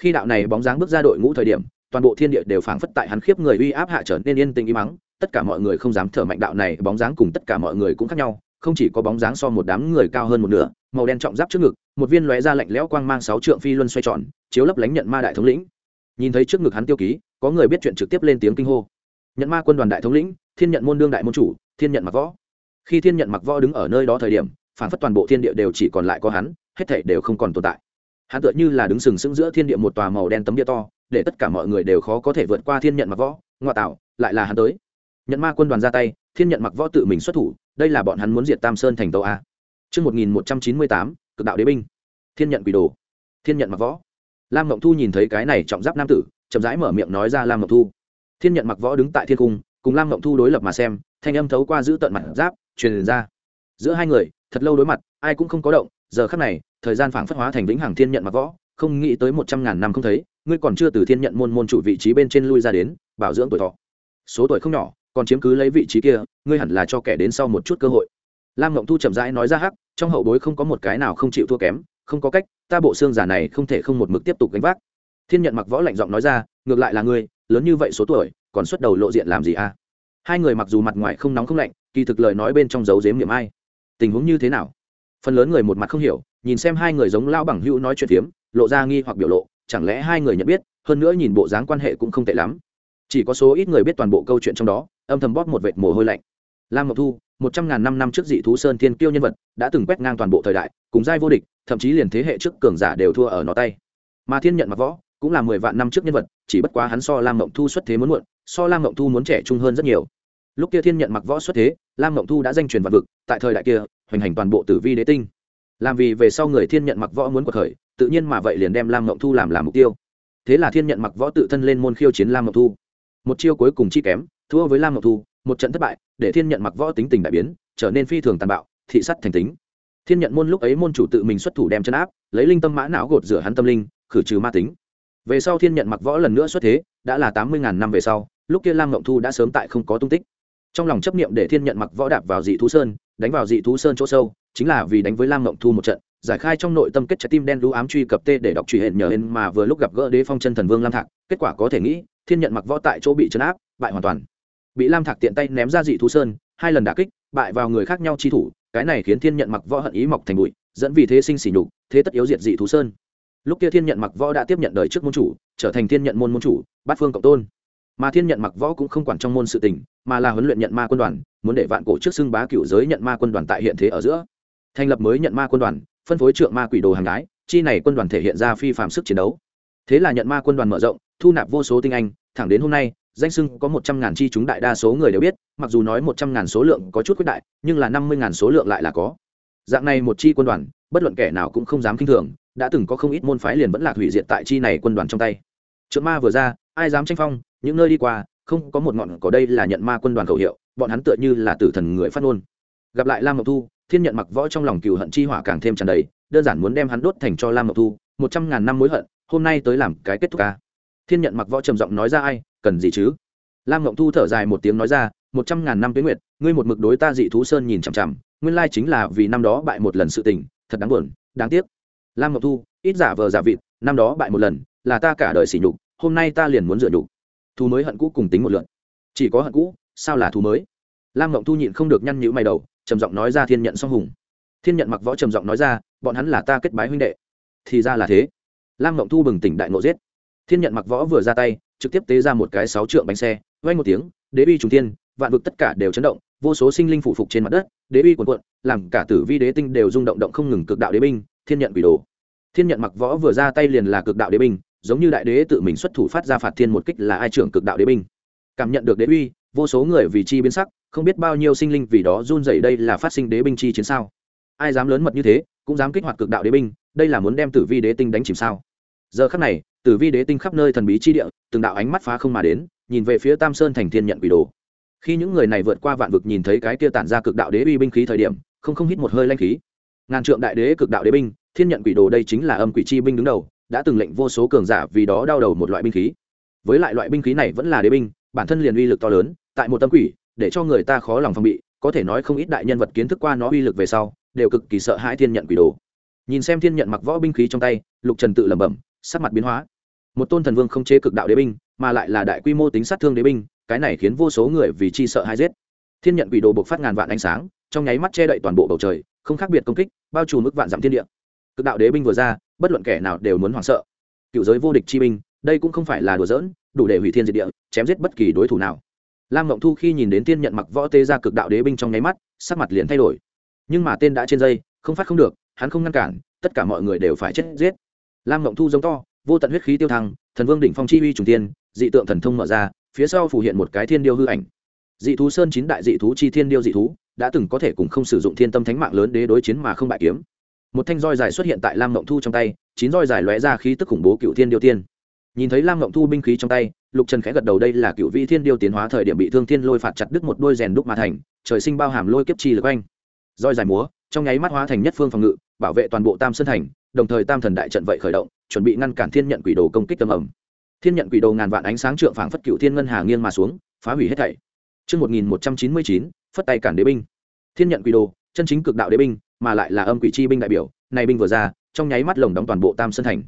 Khi đạo này bóng dáng bước ra đội ngũ thời điểm, toàn bộ thiên địa đều phảng phất tại hắn khiếp người uy áp hạ trở nên yên tĩnh im mắng tất cả mọi người không dám thở mạnh đạo này bóng dáng cùng tất cả mọi người cũng khác nhau, không chỉ có bóng dáng so một đám người cao hơn một nửa, màu đen trọng giáp trước ngực, một viên lóe ra lạnh lẽo quang mang sáu trượng phi luân xoay tròn, chiếu lấp lánh nhận ma đại thống lĩnh. Nhìn thấy trước ngực hắn tiêu ký, có người biết chuyện trực tiếp lên tiếng kinh hô. Nhận ma quân đoàn đại thống lĩnh thiên nhận môn đương đại môn chủ thiên nhận mặc võ khi thiên nhận mặc võ đứng ở nơi đó thời điểm phản phất toàn bộ thiên địa đều chỉ còn lại có hắn hết thảy đều không còn tồn tại hắn tựa như là đứng sừng sững giữa thiên địa một tòa màu đen tấm địa to để tất cả mọi người đều khó có thể vượt qua thiên nhận mặc võ ngoại tạo lại là hắn tới nhận ma quân đoàn ra tay thiên nhận mặc võ tự mình xuất thủ đây là bọn hắn muốn diệt tam sơn thành tàu a Trước 1198, cực đạo đế binh. Thiên nhận quỷ đồ. Thiên nhận mặc võ. Lam Ngộng Thu nhìn thấy cái này trọng giáp nam tử, chậm rãi mở miệng nói ra Lam Ngộng Thu. Thiên nhận mặc võ đứng tại thiên cung, cùng Lam mộng Thu đối lập mà xem, thanh âm thấu qua giữ tận mặt giáp, truyền ra. Giữa hai người, thật lâu đối mặt, ai cũng không có động, giờ khắc này, thời gian phảng phất hóa thành vĩnh hằng thiên nhận mặc võ, không nghĩ tới một trăm ngàn năm không thấy, ngươi còn chưa từ thiên nhận môn môn chủ vị trí bên trên lui ra đến, bảo dưỡng tuổi thọ. Số tuổi không nhỏ, còn chiếm cứ lấy vị trí kia ngươi hẳn là cho kẻ đến sau một chút cơ hội lam ngộng thu chậm rãi nói ra hắc trong hậu bối không có một cái nào không chịu thua kém không có cách ta bộ xương giả này không thể không một mực tiếp tục gánh vác thiên nhận mặc võ lạnh giọng nói ra ngược lại là ngươi lớn như vậy số tuổi còn xuất đầu lộ diện làm gì à? Hai người mặc dù mặt ngoài không nóng không lạnh, kỳ thực lời nói bên trong dấu dếm niệm ai. Tình huống như thế nào? Phần lớn người một mặt không hiểu, nhìn xem hai người giống lao bằng hữu nói chuyện phiếm, lộ ra nghi hoặc biểu lộ, chẳng lẽ hai người nhận biết, hơn nữa nhìn bộ dáng quan hệ cũng không tệ lắm. Chỉ có số ít người biết toàn bộ câu chuyện trong đó, âm thầm bóp một vệt mồ hôi lạnh. Lam ngọc thu, một trăm ngàn năm năm trước dị thú sơn thiên kiêu nhân vật, đã từng quét ngang toàn bộ thời đại, cùng giai vô địch, thậm chí liền thế hệ trước cường giả đều thua ở nó tay. Mà thiên nhận mặc võ, cũng là mười vạn năm trước nhân vật, chỉ bất quá hắn so lam ngọc thu xuất thế muốn muộn so lam ngọc thu muốn trẻ trung hơn rất nhiều. Lúc kia thiên nhận mặc võ xuất thế, lam ngọc thu đã danh truyền vạn vực, tại thời đại kia, hoành hành toàn bộ tử vi đế tinh. Làm vì về sau người thiên nhận mặc võ muốn cuộc khởi, tự nhiên mà vậy liền đem lam ngọc thu làm làm mục tiêu. Thế là thiên nhận mặc võ tự thân lên môn khiêu chiến lam ngọc thu. Một chiêu cuối cùng chi kém, thua với lam ngọc thu, một trận thất bại, để thiên nhận mặc võ tính tình đại biến, trở nên phi thường tàn bạo, thị sắt thành tính. Thiên nhận môn lúc ấy môn chủ tự mình xuất thủ đem chân áp, lấy linh tâm mã não gột rửa hắn tâm linh, khử trừ ma tính. Về sau thiên nhận mặc võ lần nữa xuất thế, đã là tám mươi ngàn năm về sau lúc kia lam ngộng thu đã sớm tại không có tung tích. Trong lòng chấp niệm để thiên nhận mặc võ đạp vào dị thú sơn, đánh vào dị thú sơn chỗ sâu, chính là vì đánh với lam ngộng thu một trận, giải khai trong nội tâm kết trái tim đen đũ ám truy cập tê để đọc truy hển nhờ hên mà vừa lúc gặp gỡ đế phong chân thần vương lam thạc, kết quả có thể nghĩ, thiên nhận mặc võ tại chỗ bị chấn áp, bại hoàn toàn. Bị lam thạc tiện tay ném ra dị thú sơn, hai lần đả kích, bại vào người khác nhau chi thủ, cái này khiến thiên nhận mặc võ hận ý mọc thành bụi, dẫn vì thế sinh sỉ nhục, thế tất yếu diệt dị thú sơn. Lúc kia thiên nhận mặc võ đã tiếp nhận đời trước môn chủ, trở thành thiên nhận môn môn chủ, bát phương cộng tôn mà thiên nhận mặc võ cũng không quản trong môn sự tình, mà là huấn luyện nhận ma quân đoàn, muốn để vạn cổ trước xưng bá cựu giới nhận ma quân đoàn tại hiện thế ở giữa. Thành lập mới nhận ma quân đoàn, phân phối trượng ma quỷ đồ hàng gái, chi này quân đoàn thể hiện ra phi phạm sức chiến đấu. Thế là nhận ma quân đoàn mở rộng, thu nạp vô số tinh anh, thẳng đến hôm nay, danh sưng có một trăm ngàn chi chúng đại đa số người đều biết, mặc dù nói một trăm ngàn số lượng có chút quyết đại, nhưng là năm mươi ngàn số lượng lại là có. Dạng này một chi quân đoàn, bất luận kẻ nào cũng không dám kinh thường, đã từng có không ít môn phái liền vẫn lạc hủy diệt tại chi này quân đoàn trong tay. Trượng ma vừa ra, ai dám tranh phong những nơi đi qua, không có một ngọn có đây là nhận ma quân đoàn khẩu hiệu, bọn hắn tựa như là tử thần người phát ngôn. Gặp lại lam ngọc thu, thiên nhận mặc võ trong lòng cừu hận chi hỏa càng thêm tràn đầy, đơn giản muốn đem hắn đốt thành cho lam ngọc thu, một trăm ngàn năm mối hận, hôm nay tới làm cái kết thúc ca. Thiên nhận mặc võ trầm giọng nói ra ai, cần gì chứ? Lam ngộng thu thở dài một tiếng nói ra, một trăm ngàn năm tuyến nguyệt, ngươi một mực đối ta dị thú sơn nhìn chằm chằm, nguyên lai chính là vì năm đó bại một lần sự tình, thật đáng buồn, đáng tiếc. Lam ngộng thu, ít giả vờ giả vịt, năm đó bại một lần, là ta cả đời sỉ nhục, hôm nay ta liền muốn rửa nhục thù mới hận cũ cùng tính một lượn. Chỉ có hận cũ, sao là thù mới? Lam ngộng thu nhịn không được nhăn nhữ mày đầu, trầm giọng nói ra thiên nhận song hùng. Thiên nhận mặc võ trầm giọng nói ra, bọn hắn là ta kết bái huynh đệ. Thì ra là thế. Lam ngộng thu bừng tỉnh đại ngộ giết. Thiên nhận mặc võ vừa ra tay, trực tiếp tế ra một cái sáu trượng bánh xe vay một tiếng, đế bi trùng thiên, vạn vực tất cả đều chấn động, vô số sinh linh phụ phục trên mặt đất, đế bi quần quận làm cả tử vi đế tinh đều rung động động không ngừng cực đạo đế binh, thiên nhận quỷ đồ. Thiên nhận mặc võ vừa ra tay liền là cực đạo đế binh giống như đại đế tự mình xuất thủ phát ra phạt thiên một kích là ai trưởng cực đạo đế binh. Cảm nhận được đế uy, vô số người vì chi biến sắc, không biết bao nhiêu sinh linh vì đó run rẩy đây là phát sinh đế binh chi chiến sao? Ai dám lớn mật như thế, cũng dám kích hoạt cực đạo đế binh, đây là muốn đem tử vi đế tinh đánh chìm sao? Giờ khắc này, tử vi đế tinh khắp nơi thần bí chi địa, từng đạo ánh mắt phá không mà đến, nhìn về phía tam sơn thành thiên nhận quỷ đồ. Khi những người này vượt qua vạn vực nhìn thấy cái kia tản ra cực đạo đế uy binh khí thời điểm, không không hít một hơi lanh khí. Ngàn trượng đại đế cực đạo đế binh, thiên nhận quỷ đồ đây chính là âm quỷ chi binh đứng đầu đã từng lệnh vô số cường giả vì đó đau đầu một loại binh khí. Với lại loại binh khí này vẫn là đế binh, bản thân liền uy lực to lớn, tại một tâm quỷ, để cho người ta khó lòng phòng bị, có thể nói không ít đại nhân vật kiến thức qua nó uy lực về sau, đều cực kỳ sợ hãi thiên nhận quỷ đồ. Nhìn xem thiên nhận mặc võ binh khí trong tay, lục trần tự lẩm bẩm, sắc mặt biến hóa. Một tôn thần vương không chế cực đạo đế binh, mà lại là đại quy mô tính sát thương đế binh, cái này khiến vô số người vì chi sợ hãi giết. Thiên nhận quỷ đồ buộc phát ngàn vạn ánh sáng, trong nháy mắt che đậy toàn bộ bầu trời, không khác biệt công kích, bao trùm mức vạn dặm thiên địa. Cực đạo đế binh vừa ra bất luận kẻ nào đều muốn hoảng sợ. Cựu giới vô địch chi binh, đây cũng không phải là đùa giỡn, đủ để hủy thiên diệt địa, chém giết bất kỳ đối thủ nào. Lam ngộng thu khi nhìn đến tiên nhận mặc võ tê ra cực đạo đế binh trong nháy mắt, sắc mặt liền thay đổi. Nhưng mà tên đã trên dây, không phát không được, hắn không ngăn cản, tất cả mọi người đều phải chết giết. Lam ngộng thu giống to, vô tận huyết khí tiêu thăng, thần vương đỉnh phong chi uy trùng tiên dị tượng thần thông mở ra, phía sau phủ hiện một cái thiên điêu hư ảnh. Dị thú sơn chín đại dị thú chi thiên điêu dị thú, đã từng có thể cùng không sử dụng thiên tâm thánh mạng lớn đế đối chiến mà không bại kiếm một thanh roi dài xuất hiện tại lam ngộng thu trong tay chín roi dài lóe ra khí tức khủng bố cựu thiên điêu tiên. Nhìn thấy lam ngộng thu binh khí trong tay lục trần khẽ gật đầu đây là cựu vị thiên điêu tiến hóa thời điểm bị thương thiên lôi phạt chặt đứt một đôi rèn đúc mà thành trời sinh bao hàm lôi kiếp chi lực oanh. Roi dài múa trong nháy mắt hóa thành nhất phương phòng ngự bảo vệ toàn bộ tam sơn thành đồng thời tam thần đại trận vậy khởi động chuẩn bị ngăn cản thiên nhận quỷ đồ công kích tầm ẩm thiên nhận quỷ đồ ngàn vạn ánh sáng trượng phảng phất cựu thiên ngân hà nghiêng mà xuống phá hủy hết thảy. Trước 1199, phất tay cản đế binh. Thiên nhận quỷ đồ, chân chính cực đạo đế binh, mà lại là âm quỷ chi binh đại biểu, này binh vừa ra, trong nháy mắt lồng đóng toàn bộ Tam Sơn thành.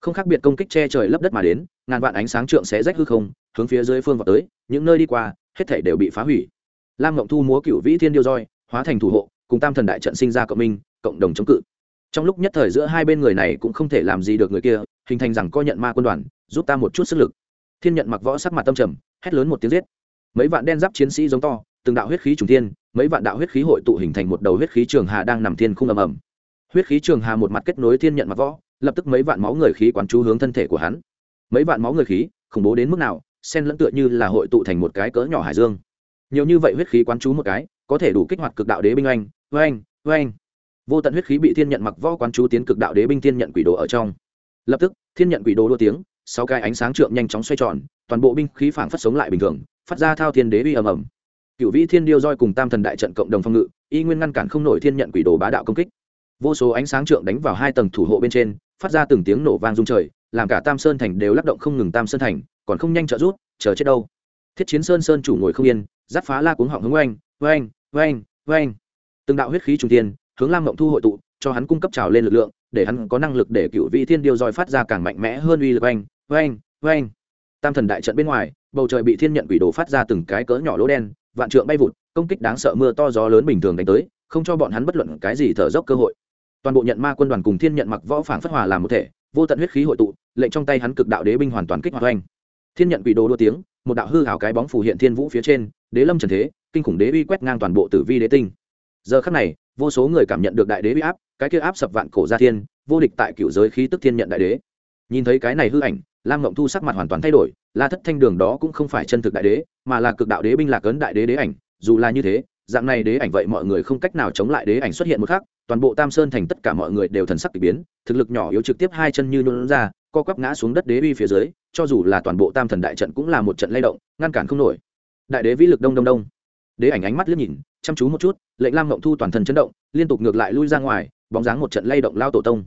Không khác biệt công kích che trời lấp đất mà đến, ngàn vạn ánh sáng trượng sẽ rách hư không, hướng phía dưới phương vào tới, những nơi đi qua, hết thảy đều bị phá hủy. Lam Ngộng Thu múa cựu vĩ thiên điêu roi, hóa thành thủ hộ, cùng Tam thần đại trận sinh ra cộng minh, cộng đồng chống cự. Trong lúc nhất thời giữa hai bên người này cũng không thể làm gì được người kia, hình thành rằng coi nhận ma quân đoàn, giúp ta một chút sức lực. Thiên nhận mặc võ sắc mặt tâm trầm, hét lớn một tiếng giết mấy vạn đen giáp chiến sĩ giống to từng đạo huyết khí trùng thiên, mấy vạn đạo huyết khí hội tụ hình thành một đầu huyết khí trường hà đang nằm thiên khung ầm ầm. Huyết khí trường hà một mặt kết nối thiên nhận mặt võ, lập tức mấy vạn máu người khí quán chú hướng thân thể của hắn. Mấy vạn máu người khí, khủng bố đến mức nào sen lẫn tựa như là hội tụ thành một cái cỡ nhỏ hải dương. Nhiều như vậy huyết khí quán chú một cái, có thể đủ kích hoạt cực đạo đế binh oanh oanh oanh. Vô tận huyết khí bị thiên nhận mặc võ quán chú tiến cực đạo đế binh thiên nhận quỷ đồ ở trong. Lập tức, thiên nhận quỷ đồ đua tiếng, sáu cái ánh sáng trượng nhanh chóng xoay tròn, toàn bộ binh khí phảng phất sống lại bình thường, phát ra thao thiên đế uy ầm ầm cựu vĩ thiên điêu roi cùng tam thần đại trận cộng đồng phòng ngự, y nguyên ngăn cản không nổi thiên nhận quỷ đồ bá đạo công kích. Vô số ánh sáng trượng đánh vào hai tầng thủ hộ bên trên, phát ra từng tiếng nổ vang rung trời, làm cả tam sơn thành đều lắc động không ngừng tam sơn thành, còn không nhanh trợ rút chờ chết đâu. Thiết chiến sơn sơn chủ ngồi không yên, giáp phá la cuống họng hướng oanh oanh oanh oanh. Từng đạo huyết khí trung tiên hướng lam mộng thu hội tụ, cho hắn cung cấp trào lên lực lượng, để hắn có năng lực để cựu vị thiên điêu roi phát ra càng mạnh mẽ hơn uy lực oanh oanh oanh. Tam thần đại trận bên ngoài, bầu trời bị thiên nhận quỷ đồ phát ra từng cái cỡ nhỏ lỗ đen vạn trượng bay vụt, công kích đáng sợ mưa to gió lớn bình thường đánh tới, không cho bọn hắn bất luận cái gì thở dốc cơ hội. Toàn bộ nhận ma quân đoàn cùng thiên nhận mặc võ phản phất hòa làm một thể, vô tận huyết khí hội tụ, lệnh trong tay hắn cực đạo đế binh hoàn toàn kích hoạt oanh thiên nhận quỷ đồ đua tiếng, một đạo hư hào cái bóng phủ hiện thiên vũ phía trên, đế lâm trần thế, kinh khủng đế uy quét ngang toàn bộ tử vi đế tinh. Giờ khắc này, vô số người cảm nhận được đại đế uy áp, cái kia áp sập vạn cổ gia thiên, vô địch tại cựu giới khí tức thiên nhận đại đế nhìn thấy cái này hư ảnh, lam ngộng thu sắc mặt hoàn toàn thay đổi, la thất thanh đường đó cũng không phải chân thực đại đế, mà là cực đạo đế binh lạc ấn đại đế đế ảnh, dù là như thế, dạng này đế ảnh vậy mọi người không cách nào chống lại đế ảnh xuất hiện một khác toàn bộ tam sơn thành tất cả mọi người đều thần sắc k ỳ biến, thực lực nhỏ yếu trực tiếp hai chân như nôn ra, co quắp ngã xuống đất đế uy phía dưới, cho dù là toàn bộ tam thần đại trận cũng là một trận lay động, ngăn cản không nổi. Đại đế vĩ lực đông đông đông. Đế ảnh ánh mắt liếc nhìn, chăm chú một chút, lệnh lam ngộng thu toàn thân chấn động, liên tục ngược lại lui ra ngoài, bóng dáng một trận lay động lao tổ tông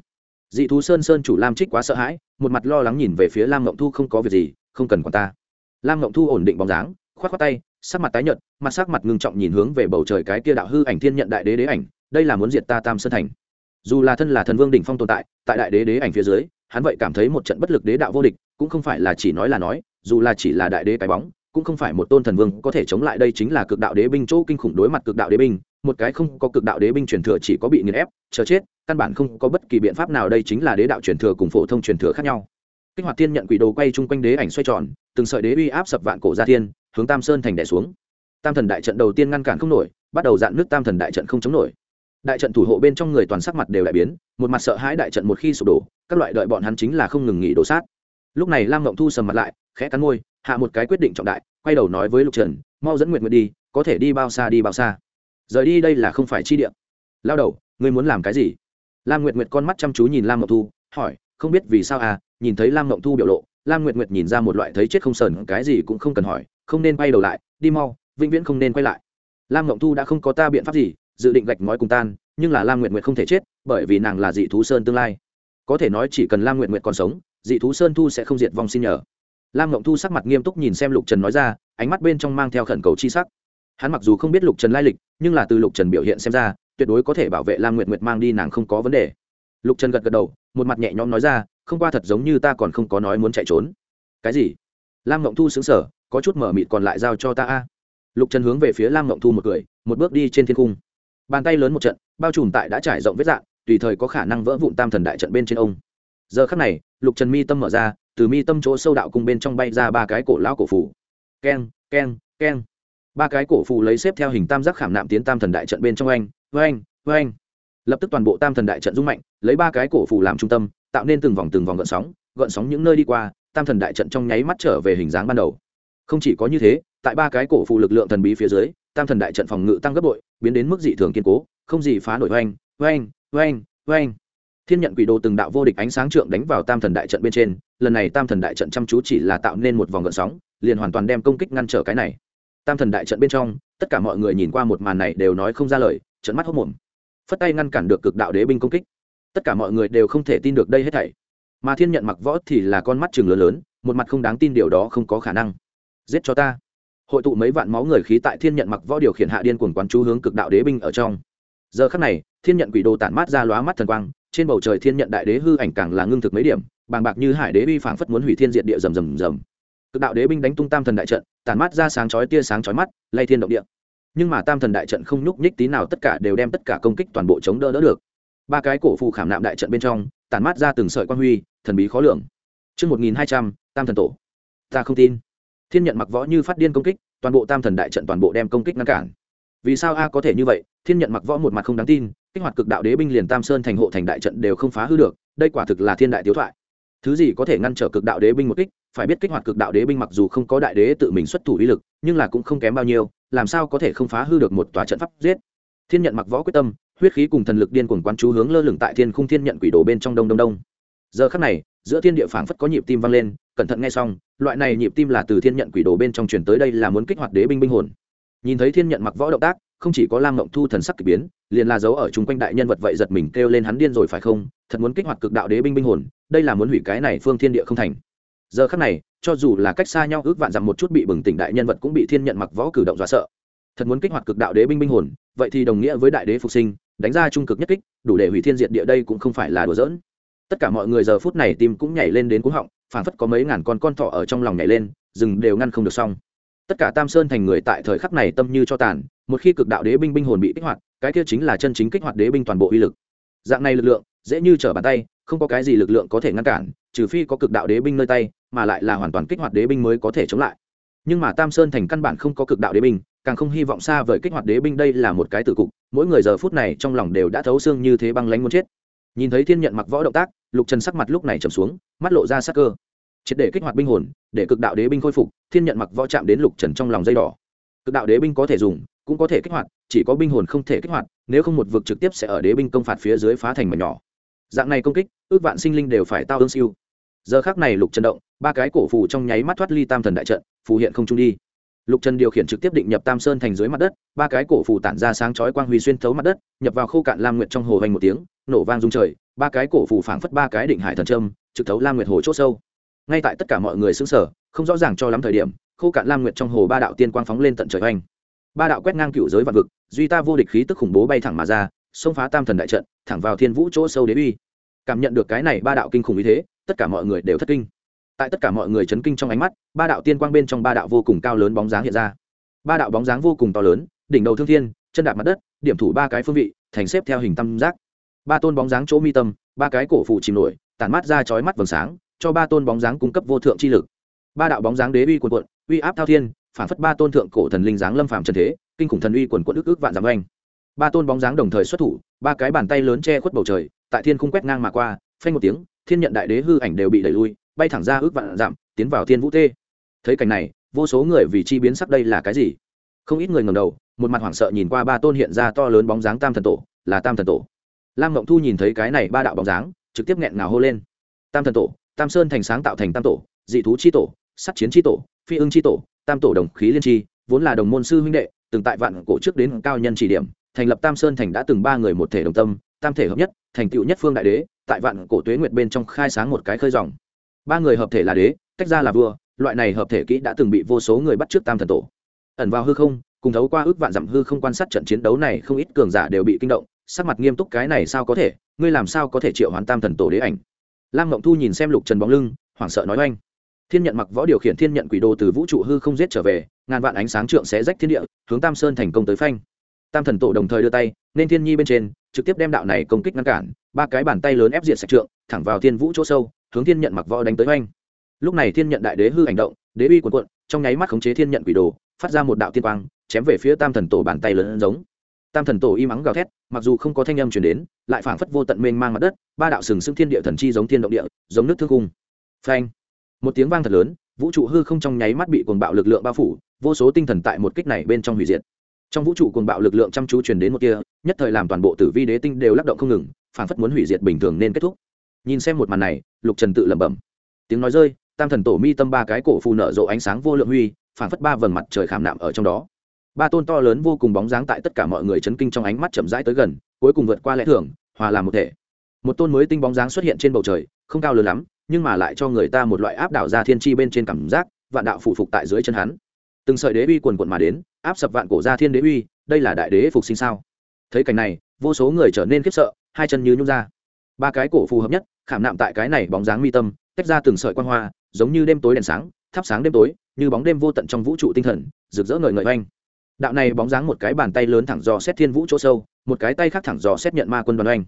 dị thú sơn sơn chủ lam trích quá sợ hãi, một mặt lo lắng nhìn về phía lam ngộng thu không có việc gì, không cần quản ta. Lam ngộng thu ổn định bóng dáng k h o á t k h o á tay, sắc mặt tái nhợt, mặt sắc mặt ngưng trọng nhìn hướng về bầu trời cái kia đạo hư ảnh thiên nhận đại đế đế ảnh, đây là muốn diệt ta tam sơn thành. Dù là thân là thần vương đỉnh phong tồn tại tại đại đế đế ảnh phía dưới, hắn vậy cảm thấy một trận bất lực đế đạo vô địch, cũng không phải là chỉ nói là nói, dù là chỉ là đại đế cái bóng cũng không phải một tôn thần vương có thể chống lại, đây chính là cực đạo đế binh chỗ kinh khủng đối mặt cực đạo đế binh, một cái không có cực đạo đế binh truyền thừa chỉ có bị nghiền ép, chờ chết, căn bản không có bất kỳ biện pháp nào, đây chính là đế đạo truyền thừa cùng phổ thông truyền thừa khác nhau. Kích hoạt thiên nhận quỷ đồ quay chung quanh đế ảnh xoay tròn, từng sợi đế uy áp sập vạn cổ gia thiên, hướng tam sơn thành đẻ xuống. Tam thần đại trận đầu tiên ngăn cản không nổi, bắt đầu dạn nước tam thần đại trận không chống nổi. Đại trận thủ hộ bên trong người toàn sắc mặt đều đại biến, một mặt sợ hãi đại trận một khi sụp đổ, các loại đợi bọn hắn chính là không ngừng nghỉ đổ sát. Lúc này lam ngộng thu sầm mặt lại, khẽ cắn môi hạ một cái quyết định trọng đại, quay đầu nói với lục trần, mau dẫn nguyệt nguyệt đi, có thể đi bao xa đi bao xa. Rời đi đây là không phải chi địa. Lao đầu, ngươi muốn làm cái gì? Lam nguyệt nguyệt con mắt chăm chú nhìn lam ngộng thu, hỏi, không biết vì sao à nhìn thấy lam ngộng thu biểu lộ, lam nguyệt nguyệt nhìn ra một loại thấy chết không sờn, cái gì cũng không cần hỏi, không nên quay đầu lại, đi mau, vĩnh viễn không nên quay lại. Lam ngộng thu đã không có ta biện pháp gì, dự định gạch ngói cùng tan, nhưng là lam nguyệt nguyệt không thể chết, bởi vì nàng là dị thú sơn tương lai. Có thể nói chỉ cần lam nguyệt nguyệt còn sống, dị thú sơn thu sẽ không diệt vong xin nhờ lam ngộng thu sắc mặt nghiêm túc nhìn xem lục trần nói ra, ánh mắt bên trong mang theo khẩn cầu chi sắc. Hắn mặc dù không biết lục trần lai lịch, nhưng là từ lục trần biểu hiện xem ra, tuyệt đối có thể bảo vệ lam nguyệt nguyệt mang đi nàng không có vấn đề. Lục trần gật gật đầu, một mặt nhẹ nhõm nói ra, không qua thật giống như ta còn không có nói muốn chạy trốn. Cái gì? Lam ngộng thu xứng sở có chút mở mịt còn lại giao cho ta a. Lục trần hướng về phía lam ngộng thu một cười, một bước đi trên thiên cung. Bàn tay lớn một trận, bao trùm tại đã trải rộng vết dạng, tùy thời có khả năng vỡ vụn tam thần đại trận bên trên ông. Giờ khắc này, lục trần mi tâm mở ra từ mi tâm chỗ sâu đạo cung bên trong bay ra ba cái cổ lão cổ phủ keng keng keng. Ba cái cổ phù lấy xếp theo hình tam giác khảm nạm tiến tam thần đại trận bên trong anh oanh oanh. Lập tức toàn bộ tam thần đại trận rung mạnh, lấy ba cái cổ phù làm trung tâm, tạo nên từng vòng từng vòng gợn sóng gợn sóng những nơi đi qua, tam thần đại trận trong nháy mắt trở về hình dáng ban đầu. Không chỉ có như thế, tại ba cái cổ phù lực lượng thần bí phía dưới, tam thần đại trận phòng ngự tăng gấp bội, biến đến mức dị thường kiên cố, không gì phá nổi oanh oanh oanh oanh thiên nhận quỷ đồ từng đạo vô địch ánh sáng trượng đánh vào tam thần đại trận bên trên, lần này tam thần đại trận chăm chú chỉ là tạo nên một vòng gợn sóng, liền hoàn toàn đem công kích ngăn trở cái này. Tam thần đại trận bên trong, tất cả mọi người nhìn qua một màn này đều nói không ra lời trận mắt hốc mồm phất tay ngăn cản được cực đạo đế binh công kích. Tất cả mọi người đều không thể tin được đây hết thảy. Mà thiên nhận mặc võ thì là con mắt chừng lớn lớn, một mặt không đáng tin điều đó không có khả năng. Giết cho ta. Hội tụ mấy vạn máu người khí tại thiên nhận mặc võ điều khiển hạ điên cuồng quán chú hướng cực đạo đế binh ở trong. Giờ khắc này, thiên nhận quỷ đồ tản mát ra lóa mắt thần quang trên bầu trời thiên nhận đại đế hư ảnh càng là ngưng thực mấy điểm bàng bạc như hải đế uy phảng phất muốn hủy thiên diệt địa rầm rầm rầm cực đạo đế binh đánh tung tam thần đại trận tàn mắt ra sáng chói tia sáng chói mắt lay thiên động địa nhưng mà tam thần đại trận không nhúc nhích tí nào tất cả đều đem tất cả công kích toàn bộ chống đỡ đỡ được ba cái cổ phù khảm nạm đại trận bên trong tàn mắt ra từng sợi quan huy thần bí khó lường Trước 1200, tam thần tổ. Ta không tin. Thiên nhận mặc võ như phát điên công kích, toàn bộ tam thần đại trận toàn bộ đem công kích ngăn cản. Vì sao a có thể như vậy? Thiên nhận mặc võ một mặt không đáng tin, kích hoạt cực đạo đế binh liền tam sơn thành hộ thành đại trận đều không phá hư được, đây quả thực là thiên đại tiếu thoại. Thứ gì có thể ngăn trở cực đạo đế binh một kích, phải biết kích hoạt cực đạo đế binh mặc dù không có đại đế tự mình xuất thủ uy lực, nhưng là cũng không kém bao nhiêu, làm sao có thể không phá hư được một tòa trận pháp giết. Thiên nhận mặc võ quyết tâm, huyết khí cùng thần lực điên cuồng quán chú hướng lơ lửng tại thiên khung thiên nhận quỷ đồ bên trong đông đông đông giờ khắc này giữa thiên địa phảng phất có nhịp tim vang lên cẩn thận nghe xong loại này nhịp tim là từ thiên nhận quỷ đồ bên trong truyền tới đây là muốn kích hoạt đế binh binh hồn nhìn thấy thiên nhận mặc võ động tác không chỉ có lam mộng thu thần sắc kỳ biến, liền là dấu ở chung quanh đại nhân vật vậy giật mình kêu lên hắn điên rồi phải không? Thật muốn kích hoạt cực đạo đế binh binh hồn, đây là muốn hủy cái này phương thiên địa không thành. Giờ khắc này, cho dù là cách xa nhau ước vạn dặm một chút bị bừng tỉnh đại nhân vật cũng bị thiên nhận mặc võ cử động dọa sợ. Thật muốn kích hoạt cực đạo đế binh binh hồn, vậy thì đồng nghĩa với đại đế phục sinh, đánh ra trung cực nhất kích, đủ để hủy thiên diệt địa đây cũng không phải là đùa giỡn. Tất cả mọi người giờ phút này tim cũng nhảy lên đến cuống họng, phảng phất có mấy ngàn con con thỏ ở trong lòng nhảy lên rừng đều ngăn không được xong tất cả tam sơn thành người tại thời khắc này tâm như cho tàn, một khi cực đạo đế binh binh hồn bị kích hoạt, cái kia chính là chân chính kích hoạt đế binh toàn bộ uy lực. Dạng này lực lượng, dễ như trở bàn tay, không có cái gì lực lượng có thể ngăn cản, trừ phi có cực đạo đế binh nơi tay, mà lại là hoàn toàn kích hoạt đế binh mới có thể chống lại. Nhưng mà tam sơn thành căn bản không có cực đạo đế binh, càng không hy vọng xa vời kích hoạt đế binh đây là một cái tử cục, mỗi người giờ phút này trong lòng đều đã thấu xương như thế băng lánh muốn chết. Nhìn thấy thiên nhận mặc võ động tác, lục trần sắc mặt lúc này trầm xuống, mắt lộ ra sắc cơ triệt để kích hoạt binh hồn, để cực đạo đế binh khôi phục, thiên nhận mặc võ chạm đến lục trần trong lòng dây đỏ. Cực đạo đế binh có thể dùng, cũng có thể kích hoạt, chỉ có binh hồn không thể kích hoạt, nếu không một vực trực tiếp sẽ ở đế binh công phạt phía dưới phá thành mà nhỏ. Dạng này công kích, ước vạn sinh linh đều phải tao ương siêu. Giờ khác này lục trần động, ba cái cổ phù trong nháy mắt thoát ly tam thần đại trận, phù hiện không trung đi. Lục trần điều khiển trực tiếp định nhập tam sơn thành dưới mặt đất, ba cái cổ phù tản ra sáng chói quang huy xuyên thấu mặt đất, nhập vào khô cạn lam nguyệt trong hồ hoành một tiếng, nổ vang rung trời, ba cái cổ phù phảng phất ba cái định hải thần trâm trực thấu lam nguyệt hồ c h ỗ sâu ngay tại tất cả mọi người xứng sở không rõ ràng cho lắm thời điểm, khô cạn lam nguyệt trong hồ ba đạo tiên quang phóng lên tận trời oanh. Ba đạo quét ngang cựu giới vạn vực, duy ta vô địch khí tức khủng bố bay thẳng mà ra, xông phá tam thần đại trận, thẳng vào thiên vũ chỗ sâu đế uy. Cảm nhận được cái này ba đạo kinh khủng như thế, tất cả mọi người đều thất kinh. Tại tất cả mọi người chấn kinh trong ánh mắt, ba đạo tiên quang bên trong ba đạo vô cùng cao lớn bóng dáng hiện ra. Ba đạo bóng dáng vô cùng to lớn, đỉnh đầu thương thiên, chân đạp mặt đất, điểm thủ ba cái phương vị, thành xếp theo hình tam giác. Ba tôn bóng dáng chỗ mi tâm, ba cái cổ phụ chìm nổi, tản mát ra chói mắt vầng sáng cho ba tôn bóng dáng cung cấp vô thượng chi lực. Ba đạo bóng dáng đế uy quần quận uy áp thao thiên, phản phất ba tôn thượng cổ thần linh dáng lâm phàm trần thế, kinh khủng thần uy quần quận ức ức vạn giảm oanh. Ba tôn bóng dáng đồng thời xuất thủ, ba cái bàn tay lớn che khuất bầu trời, tại thiên khung quét ngang mà qua, phanh một tiếng, thiên nhận đại đế hư ảnh đều bị đẩy lui, bay thẳng ra ước vạn giảm, tiến vào thiên vũ tê. Thấy cảnh này, vô số người vì chi biến sắc đây là cái gì? Không ít người ngầm đầu, một mặt hoảng sợ nhìn qua ba tôn hiện ra to lớn bóng dáng tam thần tổ, là tam thần tổ. Lam mộng thu nhìn thấy cái này ba đạo bóng dáng, trực tiếp nghẹn ngào hô lên. Tam thần tổ tam sơn thành sáng tạo thành tam tổ, dị thú chi tổ sắt chiến chi tổ, phi ưng chi tổ, tam tổ đồng khí liên tri vốn là đồng môn sư huynh đệ, từng tại vạn cổ trước đến cao nhân chỉ điểm, thành lập tam sơn thành đã từng ba người một thể đồng tâm, tam thể hợp nhất, thành tựu nhất phương đại đế, tại vạn cổ tuế nguyệt bên trong khai sáng một cái khơi dòng. Ba người hợp thể là đế, tách ra là vua, loại này hợp thể kỹ đã từng bị vô số người bắt trước tam thần tổ. Ẩn vào hư không, cùng thấu qua ước vạn dặm hư không quan sát trận chiến đấu này không ít cường giả đều bị kinh động, sắc mặt nghiêm túc cái này sao có thể, ngươi làm sao có thể triệu hoán tam thần tổ đế ảnh? Lam ngộng thu nhìn xem lục trần bóng lưng, hoảng sợ nói oanh. Thiên nhận mặc võ điều khiển thiên nhận quỷ đồ từ vũ trụ hư không giết trở về, ngàn vạn ánh sáng trượng sẽ rách thiên địa, hướng tam sơn thành công tới phanh. Tam thần tổ đồng thời đưa tay, nên thiên nhi bên trên, trực tiếp đem đạo này công kích ngăn cản, ba cái bàn tay lớn ép diệt sạch trượng, thẳng vào thiên vũ chỗ sâu, hướng thiên nhận mặc võ đánh tới oanh. Lúc này thiên nhận đại đế hư hành động, đế uy quần quận trong nháy mắt khống chế thiên nhận quỷ đồ, phát ra một đạo tiên quang, chém về phía tam thần tổ bàn tay lớn giống tam thần tổ im ắng gào thét, mặc dù không có thanh âm chuyển đến, lại phảng phất vô tận mênh mang mặt đất, ba đạo sừng sững thiên địa thần chi giống thiên động địa, giống nước thương cung. Phanh! Một tiếng vang thật lớn, vũ trụ hư không trong nháy mắt bị cuồng bạo lực lượng bao phủ, vô số tinh thần tại một kích này bên trong hủy diệt. Trong vũ trụ cuồng bạo lực lượng chăm chú truyền đến một kia, nhất thời làm toàn bộ tử vi đế tinh đều lắc động không ngừng, phảng phất muốn hủy diệt bình thường nên kết thúc. Nhìn xem một màn này, lục trần tự lẩm bẩm. Tiếng nói rơi, tam thần tổ mi tâm ba cái cổ phù nở rộ ánh sáng vô lượng huy, phảng phất ba vầng mặt trời khảm nạm ở trong đó ba tôn to lớn vô cùng bóng dáng tại tất cả mọi người chấn kinh trong ánh mắt chậm rãi tới gần, cuối cùng vượt qua lẽ thường, hòa làm một thể. Một tôn mới tinh bóng dáng xuất hiện trên bầu trời, không cao lớn lắm, nhưng mà lại cho người ta một loại áp đảo ra thiên tri bên trên cảm giác, vạn đạo phụ phục tại dưới chân hắn. Từng sợi đế uy quần quận mà đến, áp sập vạn cổ ra thiên đế uy, đây là đại đế phục sinh sao? Thấy cảnh này, vô số người trở nên khiếp sợ, hai chân như nhung ra. Ba cái cổ phù hợp nhất, khảm nạm tại cái này bóng dáng mi tâm, tách ra từng sợi quan hoa, giống như đêm tối đèn sáng, thắp sáng đêm tối, như bóng đêm vô tận trong vũ trụ tinh thần, rực rỡ ngời ngời oanh đạo này bóng dáng một cái bàn tay lớn thẳng dò xét thiên vũ chỗ sâu một cái tay khác thẳng dò xét nhận ma quân đoàn oanh.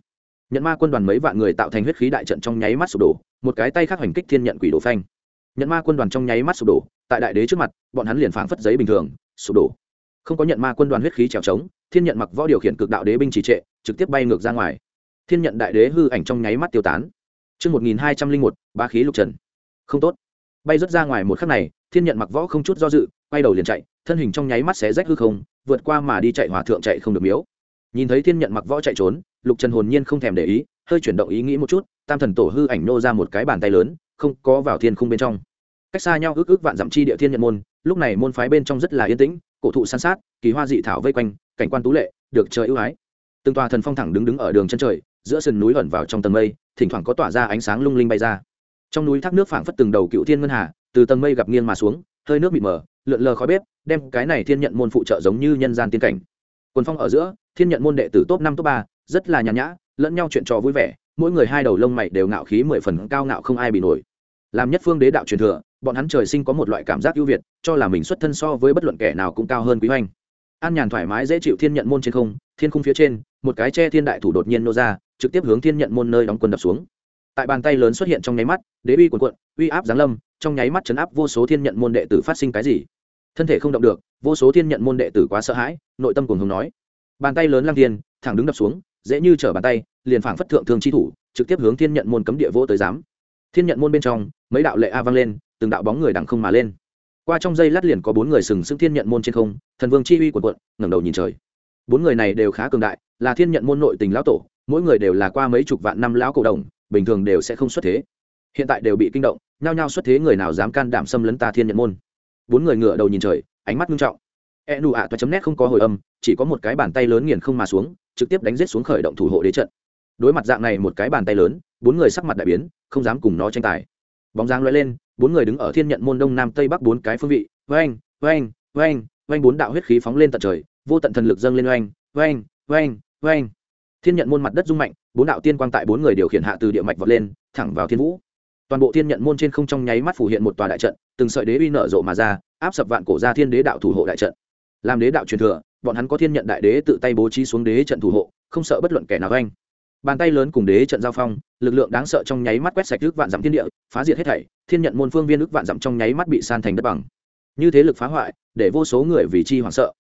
Nhận ma quân đoàn mấy vạn người tạo thành huyết khí đại trận trong nháy mắt sụp đổ một cái tay khác hành kích thiên nhận quỷ đổ phanh. Nhận ma quân đoàn trong nháy mắt sụp đổ tại đại đế trước mặt bọn hắn liền phảng phất giấy bình thường sụp đổ. Không có nhận ma quân đoàn huyết khí trèo trống thiên nhận mặc võ điều khiển cực đạo đế binh trì trệ trực tiếp bay ngược ra ngoài. Thiên nhận đại đế hư ảnh trong nháy mắt tiêu tán. Trước 1201, ba khí lục trần. Không tốt. Bay rớt ra ngoài một khắc này, thiên nhận mặc võ không chút do dự, quay đầu liền chạy, thân hình trong nháy mắt xé rách hư không, vượt qua mà đi chạy hòa thượng chạy không được miếu. Nhìn thấy thiên nhận mặc võ chạy trốn, lục trần hồn nhiên không thèm để ý, hơi chuyển động ý nghĩ một chút, tam thần tổ hư ảnh nô ra một cái bàn tay lớn, không có vào thiên khung bên trong. Cách xa nhau ước ước vạn dặm chi địa thiên nhận môn, lúc này môn phái bên trong rất là yên tĩnh, cổ thụ san sát, kỳ hoa dị thảo vây quanh, cảnh quan tú lệ, được trời ưu ái. Từng tòa thần phong thẳng đứng đứng ở đường chân trời, giữa sườn núi ẩn vào trong tầng mây thỉnh thoảng có tỏa ra ánh sáng lung linh bay ra trong núi thác nước phảng phất từng đầu cựu thiên ngân hà từ tầng mây gặp nghiêng mà xuống hơi nước bị mờ lượn lờ khói bếp, đem cái này thiên nhận môn phụ trợ giống như nhân gian tiên cảnh. Quần phong ở giữa, thiên nhận môn đệ tử top năm, top ba, rất là nhàn nhã, lẫn nhau chuyện trò vui vẻ, mỗi người hai đầu lông mày đều ngạo khí mười phần cao ngạo không ai bị nổi. Làm nhất phương đế đạo truyền thừa, bọn hắn trời sinh có một loại cảm giác ưu việt, cho là mình xuất thân so với bất luận kẻ nào cũng cao hơn quý hoành an nhàn thoải mái dễ chịu thiên nhận môn trên không, thiên khung phía trên, một cái che thiên đại thủ đột nhiên nô ra, trực tiếp hướng thiên nhận môn nơi đóng quân đập xuống. Tại bàn tay lớn xuất hiện trong nháy mắt, đế uy quần quận uy áp giáng lâm trong nháy mắt chấn áp vô số thiên nhận môn đệ tử phát sinh cái gì? Thân thể không động được, vô số thiên nhận môn đệ tử quá sợ hãi, nội tâm cùng hùng nói. Bàn tay lớn lăng thiên, thẳng đứng đập xuống, dễ như trở bàn tay, liền phảng phất thượng thường chi thủ, trực tiếp hướng thiên nhận môn cấm địa vô tới giám. Thiên nhận môn bên trong, mấy đạo lệ a vang lên, từng đạo bóng người đằng không mà lên. Qua trong dây lát liền có bốn người sừng sững thiên nhận môn trên không, thần vương chi uy quần quận ngẩng đầu nhìn trời. Bốn người này đều khá cường đại, là thiên nhận môn nội tình lão tổ, mỗi người đều là qua mấy chục vạn năm lão cổ đồng, bình thường đều sẽ không xuất thế. Hiện tại đều bị kinh động nhao nhao xuất thế người nào dám can đảm xâm lấn ta thiên nhận môn. Bốn người ngựa đầu nhìn trời, ánh mắt nghiêm trọng. E nụ ạ toa chấm nét không có hồi âm, chỉ có một cái bàn tay lớn nghiền không mà xuống, trực tiếp đánh giết xuống khởi động thủ hộ đế trận. Đối mặt dạng này một cái bàn tay lớn, bốn người sắc mặt đại biến, không dám cùng nó tranh tài. Bóng dáng lóe lên, bốn người đứng ở thiên nhận môn đông nam tây bắc bốn cái phương vị, oanh oanh oanh oanh bốn đạo huyết khí phóng lên tận trời, vô tận thần lực dâng lên oanh oanh oanh oanh. Thiên nhận môn mặt đất rung mạnh, bốn đạo tiên quang tại bốn người điều khiển hạ từ địa mạch vọt lên, thẳng vào thiên vũ toàn bộ thiên nhận môn trên không trong nháy mắt phủ hiện một tòa đại trận, từng sợi đế uy nở rộ mà ra, áp sập vạn cổ ra thiên đế đạo thủ hộ đại trận. Làm đế đạo truyền thừa, bọn hắn có thiên nhận đại đế tự tay bố trí xuống đế trận thủ hộ, không sợ bất luận kẻ nào ganh. Bàn tay lớn cùng đế trận giao phong, lực lượng đáng sợ trong nháy mắt quét sạch ước vạn dặm thiên địa, phá diệt hết thảy, thiên nhận môn phương viên ước vạn dặm trong nháy mắt bị san thành đất bằng. Như thế lực phá hoại, để vô số người vì chi hoảng sợ.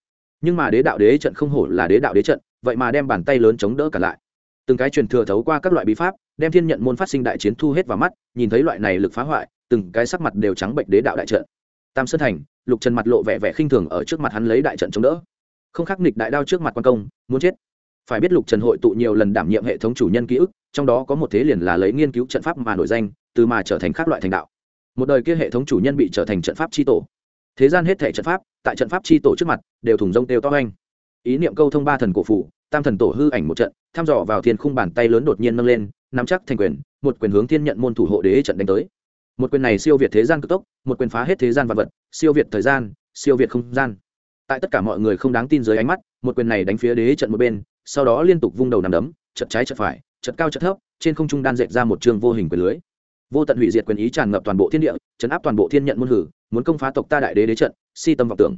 Nhưng mà đế đạo đế trận không hổ là đế đạo đế trận, vậy mà đem bàn tay lớn chống đỡ cả lại. Từng cái truyền thừa thấu qua các loại bí pháp đem thiên nhận môn phát sinh đại chiến thu hết vào mắt, nhìn thấy loại này lực phá hoại, từng cái sắc mặt đều trắng bệnh đế đạo đại trận. Tam sơn thành, lục trần mặt lộ vẻ vẻ khinh thường ở trước mặt hắn lấy đại trận chống đỡ. Không khắc nghịch đại đao trước mặt quan công, muốn chết. Phải biết lục trần hội tụ nhiều lần đảm nhiệm hệ thống chủ nhân ký ức, trong đó có một thế liền là lấy nghiên cứu trận pháp mà nổi danh, từ mà trở thành các loại thành đạo. Một đời kia hệ thống chủ nhân bị trở thành trận pháp tri tổ. Thế gian hết thể trận pháp, tại trận pháp tri tổ trước mặt, đều thùng rông têu to anh ý niệm câu thông ba thần cổ phủ, tam thần tổ hư ảnh một trận, thăm dò vào thiên khung bàn tay lớn đột nhiên nâng lên nắm chắc thành quyền, một quyền hướng thiên nhận môn thủ hộ đế trận đánh tới. Một quyền này siêu việt thế gian cực tốc, một quyền phá hết thế gian vật vật, siêu việt thời gian, siêu việt không gian. Tại tất cả mọi người không đáng tin dưới ánh mắt, một quyền này đánh phía đế trận một bên, sau đó liên tục vung đầu nằm đấm, chật trái chật phải, chật cao chật thấp, trên không trung đan dệt ra một trường vô hình quyền lưới. Vô tận hủy diệt quyền ý tràn ngập toàn bộ thiên địa, chấn áp toàn bộ thiên nhận môn hử, muốn công phá tộc ta đại đế đế trận, si tâm vọng tưởng.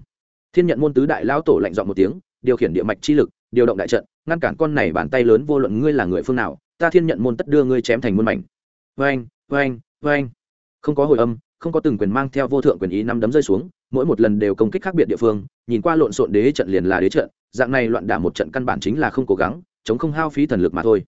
Thiên nhận môn tứ đại lão tổ lạnh dọn một tiếng, điều khiển địa mạch chi lực, điều động đại trận, ngăn cản con này bàn tay lớn vô luận ngươi là người phương nào ta thiên nhận môn tất đưa ngươi chém thành muôn mảnh. Vang, vang, vang, không có hồi âm không có từng quyền mang theo vô thượng quyền ý năm đấm rơi xuống mỗi một lần đều công kích khác biệt địa phương nhìn qua lộn xộn đế trận liền là đế trận dạng này loạn đả một trận căn bản chính là không cố gắng chống không hao phí thần lực mà thôi.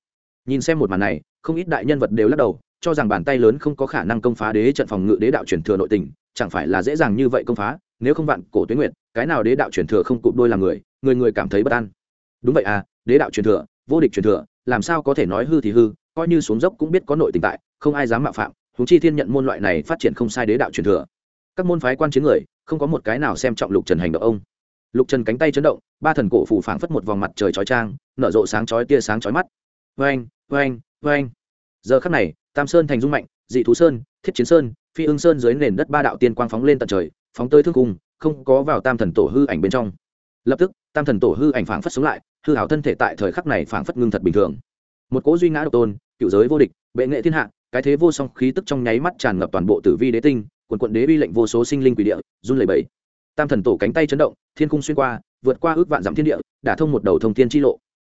Nhìn xem một màn này không ít đại nhân vật đều lắc đầu cho rằng bàn tay lớn không có khả năng công phá đế trận phòng ngự đế đạo truyền thừa nội tình chẳng phải là dễ dàng như vậy công phá nếu không vạn cổ tuyến nguyện cái nào đế đạo truyền thừa không cụp đôi làm người người người cảm thấy bất an. Đúng vậy à đế đạo truyền thừa vô địch truyền thừa làm sao có thể nói hư thì hư, coi như xuống dốc cũng biết có nội tình tại, không ai dám mạo phạm húng chi thiên nhận môn loại này phát triển không sai đế đạo truyền thừa. Các môn phái quan chiến người, không có một cái nào xem trọng lục trần hành động ông. Lục trần cánh tay chấn động, ba thần cổ phủ phảng phất một vòng mặt trời chói trang nở rộ sáng chói tia sáng chói mắt. Vang vang vang giờ khắc này, tam sơn thành dung mạnh, dị thú sơn, thiết chiến sơn, phi ương sơn dưới nền đất ba đạo tiên quang phóng lên tận trời, phóng tơi thương cung, không có vào tam thần tổ hư ảnh bên trong lập tức, tam thần tổ hư ảnh phảng phất sống lại, hư hảo thân thể tại thời khắc này phảng phất ngưng thật bình thường. Một cỗ duy ngã độc tôn, cựu giới vô địch, bệ nghệ thiên hạ, cái thế vô song khí tức trong nháy mắt tràn ngập toàn bộ tử vi đế tinh, quần quận đế bi lệnh vô số sinh linh quỷ địa, run lẩy bẩy. Tam thần tổ cánh tay chấn động, thiên cung xuyên qua, vượt qua ước vạn dặm thiên địa, đả thông một đầu thông thiên chi lộ.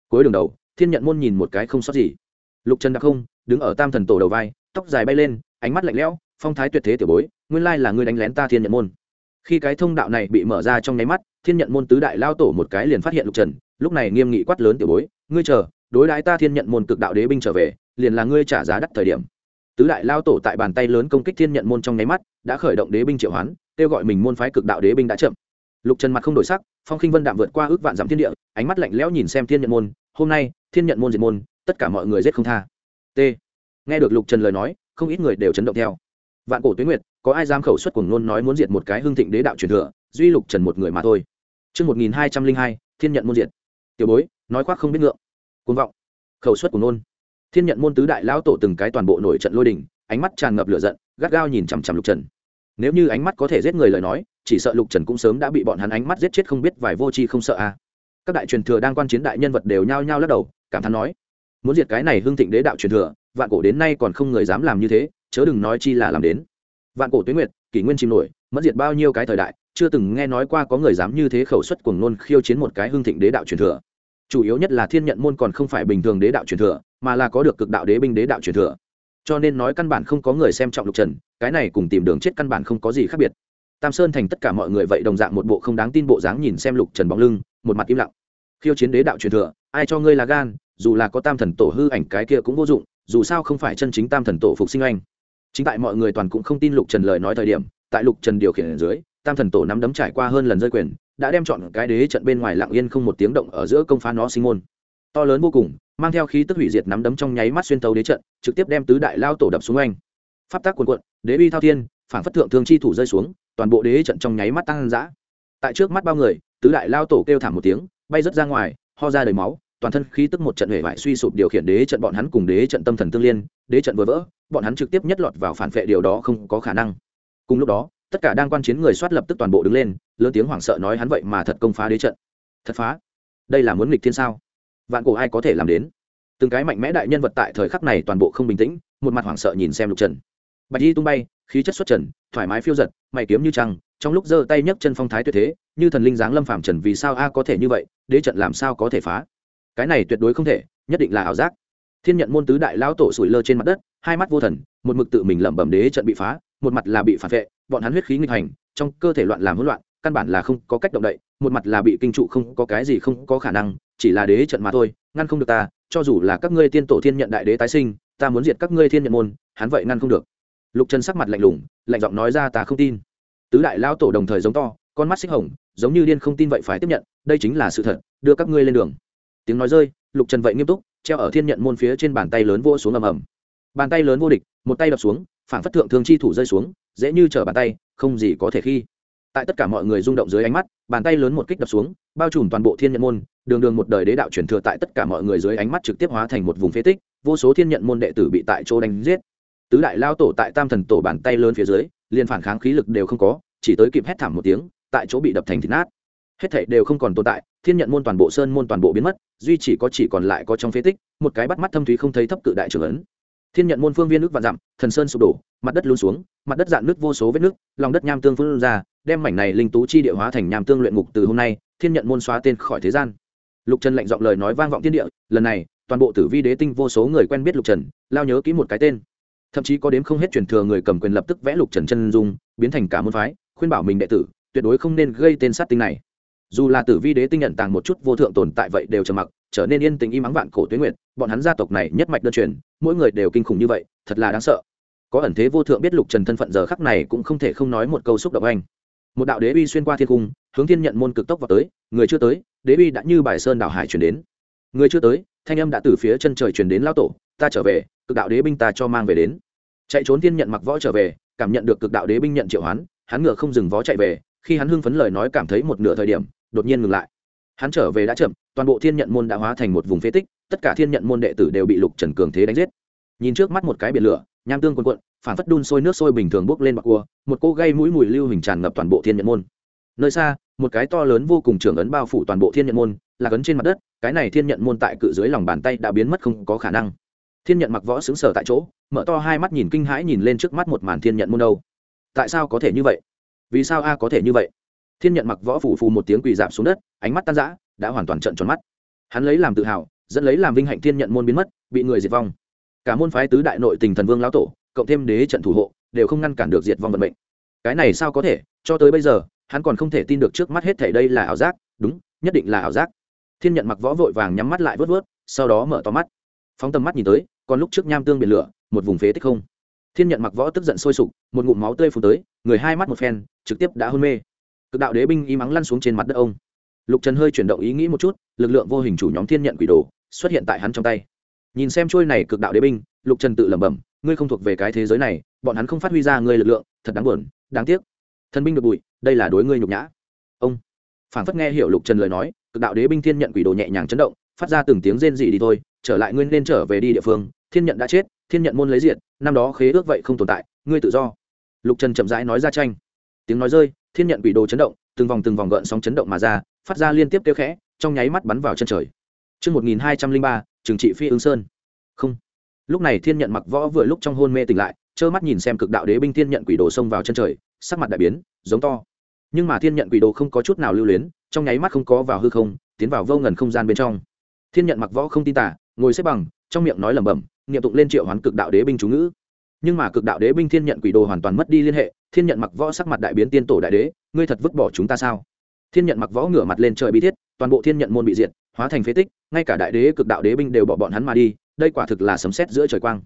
Cuối đường đầu, thiên nhận môn nhìn một cái không sót gì. Lục trần đặc không, đứng ở tam thần tổ đầu vai, tóc dài bay lên, ánh mắt lạnh lẽo, phong thái tuyệt thế tiểu bối, nguyên lai là ngươi đánh lén ta thiên nhận môn. Khi cái thông đạo này bị mở ra trong nháy mắt thiên nhận môn tứ đại lao tổ một cái liền phát hiện lục trần, lúc này nghiêm nghị quát lớn tiểu bối, ngươi chờ, đối đãi ta thiên nhận môn cực đạo đế binh trở về, liền là ngươi trả giá đắt thời điểm. Tứ đại lao tổ tại bàn tay lớn công kích thiên nhận môn trong nháy mắt, đã khởi động đế binh triệu hoán, kêu gọi mình môn phái cực đạo đế binh đã chậm. Lục trần mặt không đổi sắc, phong khinh vân đạm vượt qua ước vạn dặm thiên địa, ánh mắt lạnh lẽo nhìn xem thiên nhận môn, hôm nay, thiên nhận môn diệt môn, tất cả mọi người giết không tha. T. Nghe được lục trần lời nói, không ít người đều chấn động theo. Vạn cổ tuyến nguyệt, có ai dám khẩu xuất cùng luôn nói muốn diệt một cái hưng thịnh đế đạo truyền thừa, duy lục trần một người mà thôi. Chương 1202, thiên nhận môn diệt. Tiểu bối, nói khoác không biết ngượng. Cuồng vọng. Khẩu xuất của nôn. Thiên nhận môn tứ đại lão tổ từng cái toàn bộ nổi trận lôi đình, ánh mắt tràn ngập lửa giận, gắt gao nhìn chằm chằm lục trần. Nếu như ánh mắt có thể giết người lời nói, chỉ sợ lục trần cũng sớm đã bị bọn hắn ánh mắt giết chết không biết vài vô tri không sợ a. À. Các đại truyền thừa đang quan chiến đại nhân vật đều nhao nhao lắc đầu, cảm thán nói: Muốn diệt cái này hưng thịnh đế đạo truyền thừa, vạn cổ đến nay còn không người dám làm như thế, chớ đừng nói chi là làm đến vạn cổ tuyết nguyệt kỷ nguyên chìm nổi mất diệt bao nhiêu cái thời đại, chưa từng nghe nói qua có người dám như thế khẩu suất cuồng nôn khiêu chiến một cái hưng thịnh đế đạo truyền thừa. Chủ yếu nhất là thiên nhận môn còn không phải bình thường đế đạo truyền thừa, mà là có được cực đạo đế binh đế đạo truyền thừa. Cho nên nói căn bản không có người xem trọng lục trần, cái này cùng tìm đường chết căn bản không có gì khác biệt. Tam sơn thành tất cả mọi người vậy đồng dạng một bộ không đáng tin bộ dáng nhìn xem lục trần bóng lưng, một mặt im lặng. Khiêu chiến đế đạo truyền thừa, ai cho ngươi là gan, dù là có tam thần tổ hư ảnh cái kia cũng vô dụng, dù sao không phải chân chính tam thần tổ phục sinh anh chính tại mọi người toàn cũng không tin lục trần lời nói thời điểm tại lục trần điều khiển ở dưới, tam thần tổ nắm đấm trải qua hơn lần rơi quyền, đã đem chọn cái đế trận bên ngoài lặng yên không một tiếng động ở giữa công phá nó sinh môn. To lớn vô cùng, mang theo khí tức hủy diệt nắm đấm trong nháy mắt xuyên tấu đế trận, trực tiếp đem tứ đại lao tổ đập xuống anh pháp tác quần quận đế bi thao thiên, phản phất thượng thương chi thủ rơi xuống, toàn bộ đế trận trong nháy mắt tăng dã. Tại trước mắt bao người, tứ đại lao tổ kêu thảm một tiếng, bay rớt ra ngoài, ho ra đầy máu, toàn thân khí tức một trận hề vải suy sụp điều khiển đế trận bọn hắn cùng đế trận tâm thần tương liên, đế trận vừa vỡ, bọn hắn trực tiếp nhất lọt vào phản vệ điều đó không có khả năng cùng lúc đó, tất cả đang quan chiến người soát lập tức toàn bộ đứng lên, lớn tiếng hoảng sợ nói hắn vậy mà thật công phá đế trận. Thật phá? Đây là muốn nghịch thiên sao? Vạn cổ ai có thể làm đến? Từng cái mạnh mẽ đại nhân vật tại thời khắc này toàn bộ không bình tĩnh, một mặt hoảng sợ nhìn xem lục trần. Bạch di tung bay, khí chất xuất trần, thoải mái phiêu giật, mày kiếm như trăng, trong lúc giơ tay nhấc chân phong thái tuyệt thế, như thần linh dáng lâm phàm trần vì sao a có thể như vậy, đế trận làm sao có thể phá? Cái này tuyệt đối không thể, nhất định là ảo giác. Thiên nhận môn tứ đại lão tổ sủi lơ trên mặt đất, hai mắt vô thần, một mực tự mình lẩm bẩm đế trận bị phá một mặt là bị phản vệ, bọn hắn huyết khí nghịch hành, trong cơ thể loạn làm hỗn loạn, căn bản là không có cách động đậy, một mặt là bị kinh trụ không có cái gì không có khả năng, chỉ là đế trận mà thôi, ngăn không được ta, cho dù là các ngươi tiên tổ thiên nhận đại đế tái sinh, ta muốn diệt các ngươi thiên nhận môn, hắn vậy ngăn không được. Lục trần sắc mặt lạnh lùng, lạnh giọng nói ra ta không tin. Tứ đại lao tổ đồng thời giống to, con mắt xích hồng, giống như điên không tin vậy phải tiếp nhận, đây chính là sự thật, đưa các ngươi lên đường. Tiếng nói rơi, lục trần vậy nghiêm túc, treo ở thiên nhận môn phía trên bàn tay lớn vô xuống ầm ầm bàn tay lớn vô địch, một tay đập xuống phản phất thượng thương chi thủ rơi xuống, dễ như trở bàn tay, không gì có thể khi. Tại tất cả mọi người rung động dưới ánh mắt, bàn tay lớn một kích đập xuống, bao trùm toàn bộ thiên nhận môn, đường đường một đời đế đạo truyền thừa tại tất cả mọi người dưới ánh mắt trực tiếp hóa thành một vùng phế tích, vô số thiên nhận môn đệ tử bị tại chỗ đánh giết. Tứ đại lao tổ tại tam thần tổ bàn tay lớn phía dưới, liền phản kháng khí lực đều không có, chỉ tới kịp hét thảm một tiếng, tại chỗ bị đập thành thịt nát. Hết thảy đều không còn tồn tại, thiên nhận môn toàn bộ sơn môn toàn bộ biến mất, duy chỉ có chỉ còn lại có trong phế tích, một cái bắt mắt thâm thúy không thấy thấp cự đại trưởng ấn thiên nhận môn phương viên nước vạn dặm, thần sơn sụp đổ, mặt đất luôn xuống, mặt đất dạn nước vô số vết nước, lòng đất nham tương phương ra, đem mảnh này linh tú chi địa hóa thành nham tương luyện ngục từ hôm nay, thiên nhận môn xóa tên khỏi thế gian. Lục trần lạnh giọng lời nói vang vọng thiên địa, lần này, toàn bộ tử vi đế tinh vô số người quen biết lục trần, lao nhớ kỹ một cái tên. Thậm chí có đếm không hết truyền thừa người cầm quyền lập tức vẽ lục trần chân dung, biến thành cả môn phái, khuyên bảo mình đệ tử, tuyệt đối không nên gây tên sát tinh này dù là tử vi đế tinh nhận tàng một chút vô thượng tồn tại vậy đều trầm mặc, trở nên yên tình im ắng vạn cổ tuyến nguyện bọn hắn gia tộc này nhất mạch đơn truyền, mỗi người đều kinh khủng như vậy, thật là đáng sợ. Có ẩn thế vô thượng biết lục trần thân phận giờ khắc này cũng không thể không nói một câu xúc động anh. Một đạo đế uy xuyên qua thiên cung, hướng thiên nhận môn cực tốc vào tới, người chưa tới, đế uy đã như bài sơn đảo hải chuyển đến. Người chưa tới, thanh âm đã từ phía chân trời chuyển đến lao tổ, ta trở về, cực đạo đế binh ta cho mang về đến. Chạy trốn thiên nhận mặc võ trở về, cảm nhận được cực đạo đế binh nhận triệu hoán, hắn ngựa không dừng vó chạy về, khi hắn hưng phấn lời nói cảm thấy một nửa thời điểm đột nhiên ngừng lại. Hắn trở về đã chậm, toàn bộ thiên nhận môn đã hóa thành một vùng phế tích, tất cả thiên nhận môn đệ tử đều bị lục trần cường thế đánh giết. Nhìn trước mắt một cái biển lửa, nham tương quần quận phản phất đun sôi nước sôi bình thường bốc lên bọc cua, một cô gây mũi mùi lưu hình tràn ngập toàn bộ thiên nhận môn. Nơi xa, một cái to lớn vô cùng trưởng ấn bao phủ toàn bộ thiên nhận môn, là ấn trên mặt đất, cái này thiên nhận môn tại cự dưới lòng bàn tay đã biến mất không có khả năng. Thiên nhận mặc võ xứng sở tại chỗ, mở to hai mắt nhìn kinh hãi nhìn lên trước mắt một màn thiên nhận môn đâu. Tại sao có thể như vậy? Vì sao a có thể như vậy? Thiên nhận mặc võ phủ phù một tiếng quỳ dạp xuống đất, ánh mắt tan rã, đã hoàn toàn trận tròn mắt. Hắn lấy làm tự hào, dẫn lấy làm vinh hạnh thiên nhận môn biến mất, bị người diệt vong. Cả môn phái tứ đại nội tình thần vương lão tổ, cộng thêm đế trận thủ hộ, đều không ngăn cản được diệt vong vận mệnh. Cái này sao có thể? Cho tới bây giờ, hắn còn không thể tin được trước mắt hết thể đây là ảo giác. Đúng, nhất định là ảo giác. Thiên nhận mặc võ vội vàng nhắm mắt lại vớt vớt, sau đó mở to mắt. Phóng tầm mắt nhìn tới, còn lúc trước nham tương biển lửa, một vùng phế tích không. Thiên nhận mặc võ tức giận sôi sục, một ngụm máu tươi phù tới, người hai mắt một phen, trực tiếp đã hôn mê cực đạo đế binh y mắng lăn xuống trên mặt đất ông. Lục trần hơi chuyển động ý nghĩ một chút, lực lượng vô hình chủ nhóm thiên nhận quỷ đồ xuất hiện tại hắn trong tay. Nhìn xem trôi này cực đạo đế binh, lục trần tự lẩm bẩm, ngươi không thuộc về cái thế giới này, bọn hắn không phát huy ra ngươi lực lượng, thật đáng buồn, đáng tiếc. Thần binh được bụi, đây là đối ngươi nhục nhã. Ông. Phản phất nghe hiểu lục trần lời nói, cực đạo đế binh thiên nhận quỷ đồ nhẹ nhàng chấn động, phát ra từng tiếng rên dị đi thôi, trở lại ngươi nên trở về đi địa phương, thiên nhận đã chết, thiên nhận môn lấy diện năm đó khế ước vậy không tồn tại, ngươi tự do. Lục trần chậm rãi nói ra tranh. Tiếng nói rơi thiên nhận quỷ đồ chấn động từng vòng từng vòng gợn sóng chấn động mà ra phát ra liên tiếp kêu khẽ trong nháy mắt bắn vào chân trời Trước 1203, trừng trị phi ứng sơn. Không. Lúc này thiên nhận mặc võ vừa lúc trong hôn mê tỉnh lại, trơ mắt nhìn xem cực đạo đế binh thiên nhận quỷ đồ xông vào chân trời, sắc mặt đại biến, giống to. Nhưng mà thiên nhận quỷ đồ không có chút nào lưu luyến, trong nháy mắt không có vào hư không, tiến vào vô ngần không gian bên trong. Thiên nhận mặc võ không tin tả, ngồi xếp bằng, trong miệng nói lẩm bẩm, niệm tụng lên triệu hoán cực đạo đế binh chú ngữ nhưng mà cực đạo đế binh thiên nhận quỷ đồ hoàn toàn mất đi liên hệ thiên nhận mặc võ sắc mặt đại biến tiên tổ đại đế, ngươi thật vứt bỏ chúng ta sao? Thiên nhận mặc võ ngửa mặt lên trời bi thiết, toàn bộ thiên nhận môn bị diệt, hóa thành phế tích, ngay cả đại đế cực đạo đế binh đều bỏ bọn hắn mà đi, đây quả thực là sấm sét giữa trời quang.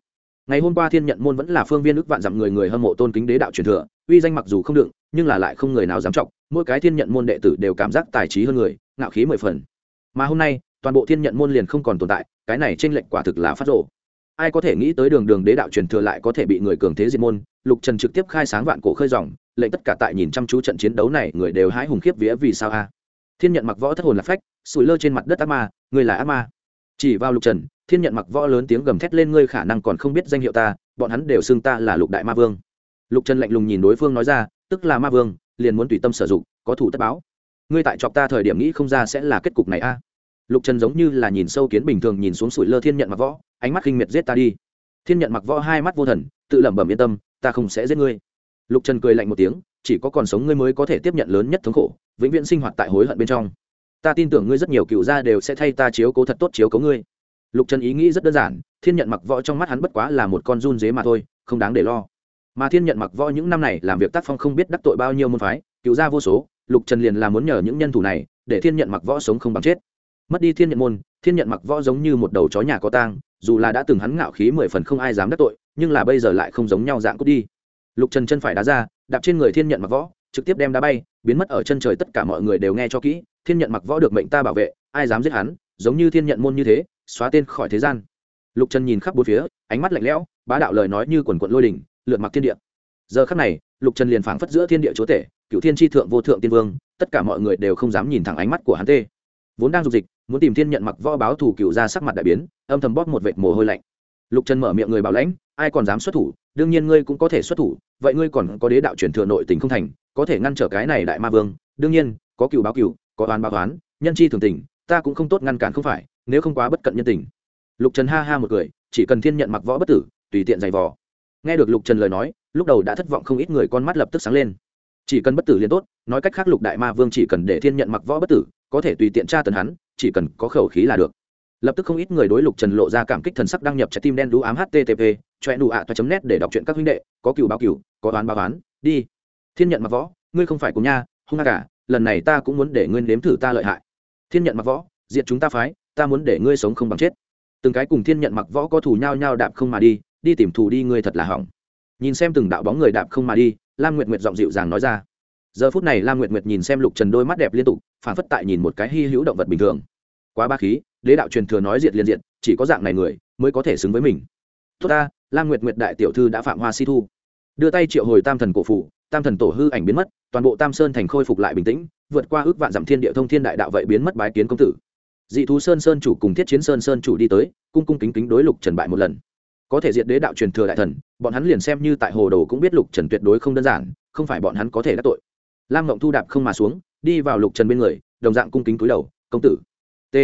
Ngày hôm qua thiên nhận môn vẫn là phương viên ước vạn dặm người người hâm mộ tôn kính đế đạo truyền thừa, uy danh mặc dù không đựng, nhưng là lại không người nào dám trọng mỗi cái thiên nhận môn đệ tử đều cảm giác tài trí hơn người, ngạo khí mười phần. Mà hôm nay, toàn bộ thiên nhận môn liền không còn tồn tại, cái này trên lệnh quả thực là phát rộ ai có thể nghĩ tới đường đường đế đạo truyền thừa lại có thể bị người cường thế diệt môn, lục trần trực tiếp khai sáng vạn cổ khơi dòng, lệnh tất cả tại nhìn chăm chú trận chiến đấu này người đều hái hùng khiếp vía vì sao a? Thiên nhận mặc võ thất hồn lạc phách, sủi lơ trên mặt đất ác ma, người là ác ma. Chỉ vào lục trần, thiên nhận mặc võ lớn tiếng gầm thét lên, ngươi khả năng còn không biết danh hiệu ta, bọn hắn đều xưng ta là lục đại ma vương. Lục trần lạnh lùng nhìn đối phương nói ra, tức là ma vương, liền muốn tùy tâm sử dụng, có thủ tất báo. Ngươi tại chọc ta thời điểm nghĩ không ra sẽ là kết cục này a lục trần giống như là nhìn sâu kiến bình thường nhìn xuống sủi lơ thiên nhận mặc võ, ánh mắt khinh miệt giết ta đi. Thiên nhận mặc võ hai mắt vô thần, tự lẩm bẩm yên tâm, ta không sẽ giết ngươi. Lục trần cười lạnh một tiếng, chỉ có còn sống ngươi mới có thể tiếp nhận lớn nhất thống khổ, vĩnh viễn sinh hoạt tại hối hận bên trong. Ta tin tưởng ngươi rất nhiều cựu gia đều sẽ thay ta chiếu cố thật tốt chiếu cố ngươi. Lục trần ý nghĩ rất đơn giản, thiên nhận mặc võ trong mắt hắn bất quá là một con run dế mà thôi, không đáng để lo. Mà thiên nhận mặc võ những năm này làm việc tác phong không biết đắc tội bao nhiêu môn phái, cựu gia vô số, lục trần liền là muốn nhờ những nhân thủ này, để thiên nhận mặc võ sống không bằng chết mất đi thiên nhận môn, thiên nhận mặc võ giống như một đầu chó nhà có tang, dù là đã từng hắn ngạo khí mười phần không ai dám đắc tội, nhưng là bây giờ lại không giống nhau dạng cút đi. Lục trần chân phải đá ra, đạp trên người thiên nhận mặc võ, trực tiếp đem đá bay, biến mất ở chân trời tất cả mọi người đều nghe cho kỹ, thiên nhận mặc võ được mệnh ta bảo vệ, ai dám giết hắn, giống như thiên nhận môn như thế, xóa tên khỏi thế gian. Lục trần nhìn khắp bốn phía, ánh mắt lạnh lẽo, bá đạo lời nói như quần quận lôi đình lượt mặc thiên địa. Giờ khắc này, lục trần liền phảng phất giữa thiên địa chúa tể, cựu thiên tri thượng vô thượng tiên vương, tất cả mọi người đều không dám nhìn thẳng ánh mắt của hắn tê vốn đang dục dịch, muốn tìm thiên nhận mặc võ báo thủ cựu ra sắc mặt đại biến, âm thầm bóp một vệt mồ hôi lạnh. Lục trần mở miệng người bảo lãnh, ai còn dám xuất thủ, đương nhiên ngươi cũng có thể xuất thủ, vậy ngươi còn có đế đạo truyền thừa nội tình không thành, có thể ngăn trở cái này đại ma vương, đương nhiên, có cựu báo cựu, có oán báo oán, nhân chi thường tình, ta cũng không tốt ngăn cản không phải, nếu không quá bất cận nhân tình. Lục trần ha ha một cười, chỉ cần thiên nhận mặc võ bất tử, tùy tiện giày vò. Nghe được lục trần lời nói, lúc đầu đã thất vọng không ít người con mắt lập tức sáng lên. Chỉ cần bất tử liền tốt, nói cách khác lục đại ma vương chỉ cần để thiên nhận mặc võ bất tử có thể tùy tiện tra tấn hắn, chỉ cần có khẩu khí là được. Lập tức không ít người đối lục trần lộ ra cảm kích thần sắc đăng nhập trái tim đen đũ ám http choe đủ ạ toa chấm net để đọc chuyện các huynh đệ, có cựu báo cựu có đoán báo oán, đi. Thiên nhận mặc võ, ngươi không phải cùng nha, hung ha cả, lần này ta cũng muốn để ngươi nếm thử ta lợi hại. Thiên nhận mặc võ diện chúng ta phái, ta muốn để ngươi sống không bằng chết. Từng cái cùng thiên nhận mặc võ có thù nhau nhau đạp không mà đi đi tìm thù đi ngươi thật là hỏng. Nhìn xem từng đạo bóng người đạp không mà đi, lam nguyệt nguyệt giọng dịu dàng nói ra giờ phút này lam nguyệt nguyệt nhìn xem lục trần đôi mắt đẹp liên tục, phản phất tại nhìn một cái hy hữu động vật bình thường. Quá ba khí, đế đạo truyền thừa nói diệt liên diện chỉ có dạng này người mới có thể xứng với mình. Tốt ta, lam nguyệt nguyệt đại tiểu thư đã phạm hoa si thu. Đưa tay triệu hồi tam thần cổ phủ, tam thần tổ hư ảnh biến mất, toàn bộ tam sơn thành khôi phục lại bình tĩnh, vượt qua ước vạn dặm thiên địa thông thiên đại đạo vậy biến mất bái kiến công tử. Dị thú sơn sơn chủ cùng thiết chiến sơn sơn chủ đi tới, cung cung kính kính đối lục trần bại một lần. Có thể diệt đế đạo truyền thừa đại thần, bọn hắn liền xem như tại hồ đồ cũng biết lục trần tuyệt đối không đơn giản, không phải bọn hắn có thể đắc tội lam ngộng thu đạp không mà xuống, đi vào lục trần bên người, đồng dạng cung kính cúi đầu, công tử. T.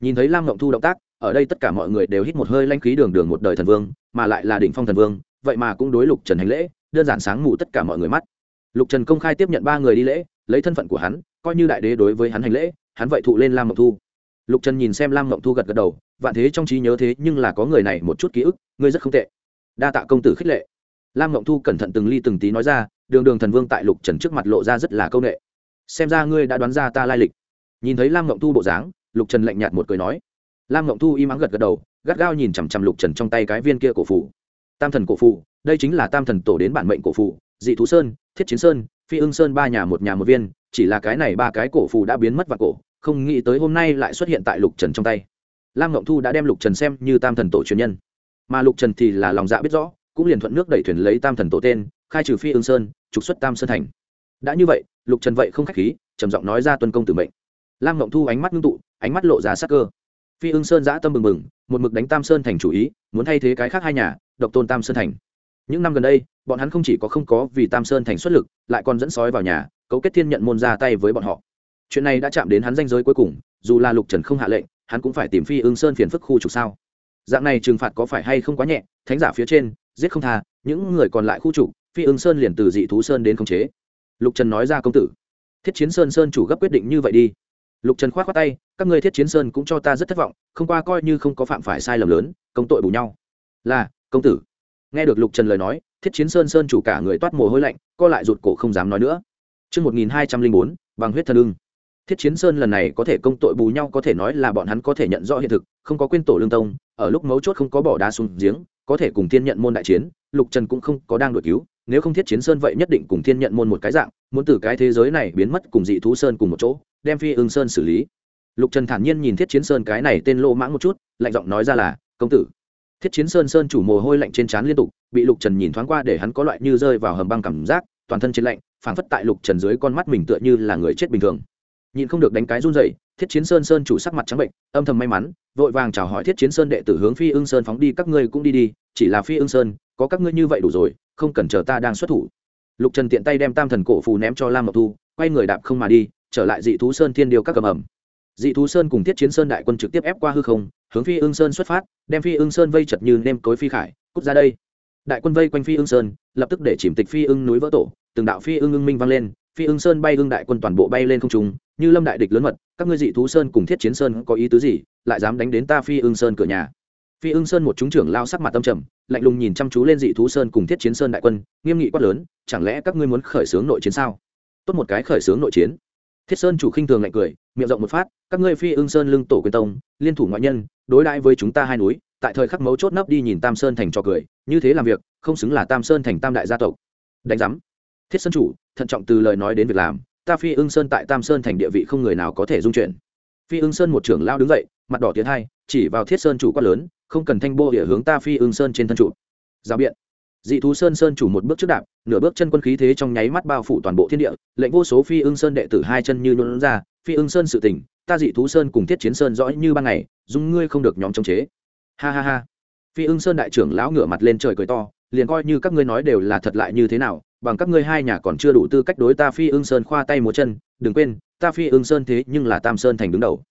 Nhìn thấy lam ngộng thu động tác, ở đây tất cả mọi người đều hít một hơi lanh khí đường đường một đời thần vương, mà lại là đỉnh phong thần vương, vậy mà cũng đối lục trần hành lễ, đơn giản sáng mù tất cả mọi người mắt. Lục trần công khai tiếp nhận ba người đi lễ, lấy thân phận của hắn, coi như đại đế đối với hắn hành lễ, hắn vậy thụ lên lam ngộng thu. Lục trần nhìn xem lam ngộng thu gật gật đầu, vạn thế trong trí nhớ thế, nhưng là có người này một chút ký ức, ngươi rất không tệ. Đa tạ công tử khích lệ. Lam ngộng thu cẩn thận từng ly từng tí nói ra đường đường thần vương tại lục trần trước mặt lộ ra rất là c â u n ệ xem ra ngươi đã đoán ra ta lai lịch nhìn thấy lam ngộng thu bộ dáng lục trần lạnh nhạt một cười nói lam ngộng thu im ắng gật gật đầu gắt gao nhìn chằm chằm lục trần trong tay cái viên kia cổ phủ tam thần cổ phủ đây chính là tam thần tổ đến bản mệnh cổ phủ dị thú sơn thiết chiến sơn phi ưng sơn ba nhà một nhà một viên chỉ là cái này ba cái cổ phủ đã biến mất vào cổ không nghĩ tới hôm nay lại xuất hiện tại lục trần trong tay lam ngộng thu đã đem lục trần xem như tam thần tổ truyền nhân mà lục trần thì là lòng dạ biết rõ cũng liền thuận nước đẩy thuyền lấy tam thần tổ tên khai trừ phi ương sơn, trục xuất tam sơn thành. Đã như vậy, lục trần vậy không k h á c h khí, trầm giọng nói ra tuân công tử mệnh. Lam ngộng thu ánh mắt ngưng tụ, ánh mắt lộ ra sắc cơ. Phi ương sơn giã tâm mừng mừng một mực đánh tam sơn thành chủ ý, muốn thay thế cái khác hai nhà, độc tôn tam sơn thành. Những năm gần đây, bọn hắn không chỉ có không có vì tam sơn thành xuất lực, lại còn dẫn sói vào nhà, cấu kết thiên nhận môn ra tay với bọn họ. Chuyện này đã chạm đến hắn danh giới cuối cùng, dù là lục trần không hạ lệnh, hắn cũng phải tìm phi ương sơn phiền phức khu trục sao. Dạng này trừng phạt có phải hay không quá nhẹ, thánh giả phía trên, giết không tha, những người còn lại khu trục phi ương sơn liền từ dị thú sơn đến khống chế. Lục trần nói ra công tử thiết chiến sơn sơn chủ gấp quyết định như vậy đi. Lục trần k h o á t khoác tay các người thiết chiến sơn cũng cho ta rất thất vọng không qua coi như không có phạm phải sai lầm lớn công tội bù nhau. Là công tử. Nghe được lục trần lời nói thiết chiến sơn sơn chủ cả người toát mồ hôi lạnh co lại rụt cổ không dám nói nữa. Trước 1204, bằng huyết thần ưng. Thiết chiến sơn lần này có thể công tội bù nhau có thể nói là bọn hắn có thể nhận rõ hiện thực không có quên tổ lương tông ở lúc mấu chốt không có bỏ đá xuống giếng có thể cùng thiên nhận môn đại chiến lục trần cũng không có đang đội cứu nếu không thiết chiến sơn vậy nhất định cùng thiên nhận môn một cái dạng, muốn từ cái thế giới này biến mất cùng dị thú sơn cùng một chỗ, đem phi ưng sơn xử lý. Lục trần thản nhiên nhìn thiết chiến sơn cái này tên lô mãng một chút, lạnh giọng nói ra là, công tử. Thiết chiến sơn sơn chủ mồ hôi lạnh trên trán liên tục, bị lục trần nhìn thoáng qua để hắn có loại như rơi vào hầm băng cảm giác, toàn thân trên lạnh, phảng phất tại lục trần dưới con mắt mình tựa như là người chết bình thường. Nhìn không được đánh cái run dậy thiết chiến sơn sơn chủ sắc mặt trắng bệnh, âm thầm may mắn, vội vàng chào hỏi thiết chiến sơn đệ tử hướng phi ưng sơn phóng đi, các ngươi cũng đi đi, chỉ là phi ưng sơn, có các ngươi như vậy đủ rồi không cần chờ ta đang xuất thủ. Lục trần tiện tay đem tam thần cổ phù ném cho lam ngọc thu, quay người đạp không mà đi, trở lại dị thú sơn thiên điều các cầm ẩm. Dị thú sơn cùng thiết chiến sơn đại quân trực tiếp ép qua hư không, hướng phi ương sơn xuất phát, đem phi ương sơn vây chật như nêm cối phi khải, cút ra đây. Đại quân vây quanh phi ương sơn, lập tức để chìm tịch phi ương núi vỡ tổ, từng đạo phi ương ưng minh vang lên, phi ương sơn bay ương đại quân toàn bộ bay lên không trung, như lâm đại địch lớn mật, các ngươi dị thú sơn cùng thiết chiến sơn có ý tứ gì, lại dám đánh đến ta phi ương sơn cửa nhà? Phi ưng sơn một chúng trưởng lao sắc mặt tâm trầm, lạnh lùng nhìn chăm chú lên dị thú sơn cùng thiết chiến sơn đại quân, nghiêm nghị quát lớn, chẳng lẽ các ngươi muốn khởi xướng nội chiến sao? Tốt một cái khởi xướng nội chiến. Thiết sơn chủ khinh thường lạnh cười, miệng rộng một phát, các ngươi phi ưng sơn lưng tổ quyền tông, liên thủ ngoại nhân, đối đãi với chúng ta hai núi, tại thời khắc mấu chốt nấp đi nhìn tam sơn thành trò cười, như thế làm việc, không xứng là tam sơn thành tam đại gia tộc. Đánh giám. Thiết sơn chủ, thận trọng từ lời nói đến việc làm, ta phi ưng sơn tại tam sơn thành địa vị không người nào có thể dung chuyển. Phi ưng sơn một trưởng lao đứng dậy, mặt đỏ tiến hai, chỉ vào thiết sơn chủ quát lớn không cần thanh bô địa hướng ta phi ương sơn trên thân trụ giao biện. Dị thú sơn sơn chủ một bước trước đạp, nửa bước chân quân khí thế trong nháy mắt bao phủ toàn bộ thiên địa, lệnh vô số phi ương sơn đệ tử hai chân như luôn ra, phi ương sơn sự tỉnh, ta dị thú sơn cùng thiết chiến sơn rõ như ban ngày, dung ngươi không được nhóm chống chế. Ha ha ha. Phi ưng sơn đại trưởng lão ngửa mặt lên trời cười to, liền coi như các ngươi nói đều là thật lại như thế nào, bằng các ngươi hai nhà còn chưa đủ tư cách đối ta phi ưng sơn khoa tay múa chân, đừng quên, ta phi ưng sơn thế nhưng là tam sơn thành đứng đầu.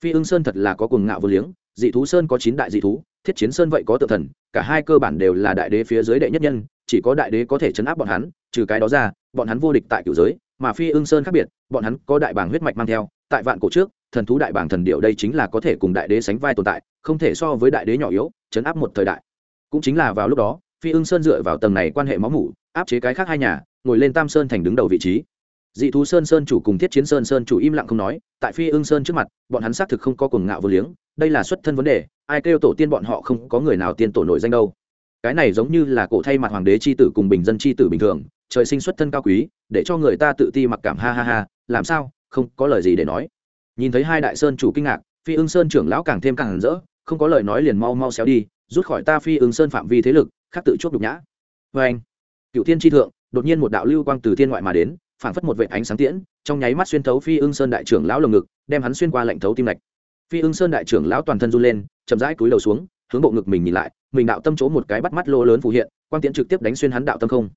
Phi ưng sơn thật là có cuồng ngạo vô liếng, dị thú sơn có chín đại dị thú thiết chiến sơn vậy có tự thần, cả hai cơ bản đều là đại đế phía dưới đệ nhất nhân, chỉ có đại đế có thể chấn áp bọn hắn, trừ cái đó ra, bọn hắn vô địch tại cựu giới, mà phi ưng sơn khác biệt, bọn hắn có đại bảng huyết mạch mang theo, tại vạn cổ trước, thần thú đại bảng thần điệu đây chính là có thể cùng đại đế sánh vai tồn tại, không thể so với đại đế nhỏ yếu, chấn áp một thời đại. Cũng chính là vào lúc đó, phi ưng sơn dựa vào tầng này quan hệ máu mủ, áp chế cái khác hai nhà, ngồi lên tam sơn thành đứng đầu vị trí dị thú sơn sơn chủ cùng thiết chiến sơn sơn chủ im lặng không nói, tại phi ưng sơn trước mặt, bọn hắn xác thực không có cuồng ngạo vô liếng, đây là xuất thân vấn đề, ai kêu tổ tiên bọn họ không có người nào tiên tổ nổi danh đâu. Cái này giống như là cổ thay mặt hoàng đế c h i tử cùng bình dân c h i tử bình thường, trời sinh xuất thân cao quý, để cho người ta tự ti mặc cảm, ha ha ha, làm sao, không có lời gì để nói. Nhìn thấy hai đại sơn chủ kinh ngạc, phi ưng sơn trưởng lão càng thêm càng rỡ, không có lời nói liền mau mau xéo đi, rút khỏi ta phi ưng sơn phạm vi thế lực, khác tự chuốc đục nhã. Vê anh cựu thiên tri thượng, đột nhiên một đạo lưu quang từ thiên ngoại mà đến phảng phất một vệ ánh sáng tiễn, trong nháy mắt xuyên thấu phi ưng sơn đại trưởng lão lồng ngực, đem hắn xuyên qua lệnh thấu tim lạch phi ưng sơn đại trưởng lão toàn thân run lên, chậm rãi cúi đầu xuống, hướng bộ ngực mình nhìn lại, mình đạo tâm chỗ một cái bắt mắt lô lớn phù hiện, quang tiễn trực tiếp đánh xuyên hắn đạo tâm không.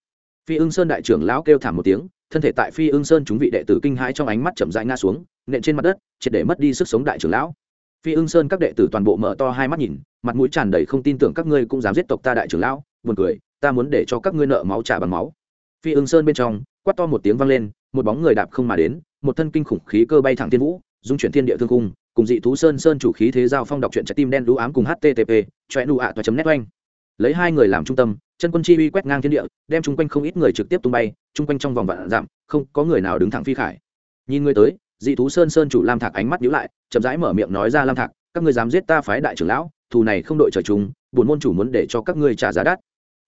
Phi ưng sơn đại trưởng lão kêu thảm một tiếng, thân thể tại phi ưng sơn chúng vị đệ tử kinh hãi trong ánh mắt chậm rãi ngã xuống, nện trên mặt đất, triệt để mất đi sức sống đại trưởng lão. Phi ưng sơn các đệ tử toàn bộ mở to hai mắt nhìn, mặt mũi tràn đầy không tin tưởng các ngươi cũng dám giết tộc ta đại trưởng lão, buồn cười, ta muốn để cho các ngươi nợ máu trả bằng máu. Phi ưng sơn bên trong quát to một tiếng vang lên, một bóng người đạp không mà đến, một thân kinh khủng khí cơ bay thẳng thiên vũ, dung chuyển thiên địa thương cung cùng dị thú sơn sơn chủ khí thế giao phong đọc truyện trái tim đen đũ ám cùng http choe nu ạ toa chấm nét oanh. Lấy hai người làm trung tâm, chân quân chi uy quét ngang thiên địa, đem chung quanh không ít người trực tiếp tung bay, chung quanh trong vòng vạn dặm, không có người nào đứng thẳng phi khải. Nhìn người tới, dị thú sơn sơn chủ lam thạc ánh mắt nhíu lại, chậm rãi mở miệng nói ra lam thạc, các ngươi dám giết ta phái đại trưởng lão, thù này không đội trời chúng buồn môn chủ muốn để cho các ngươi trả giá đắt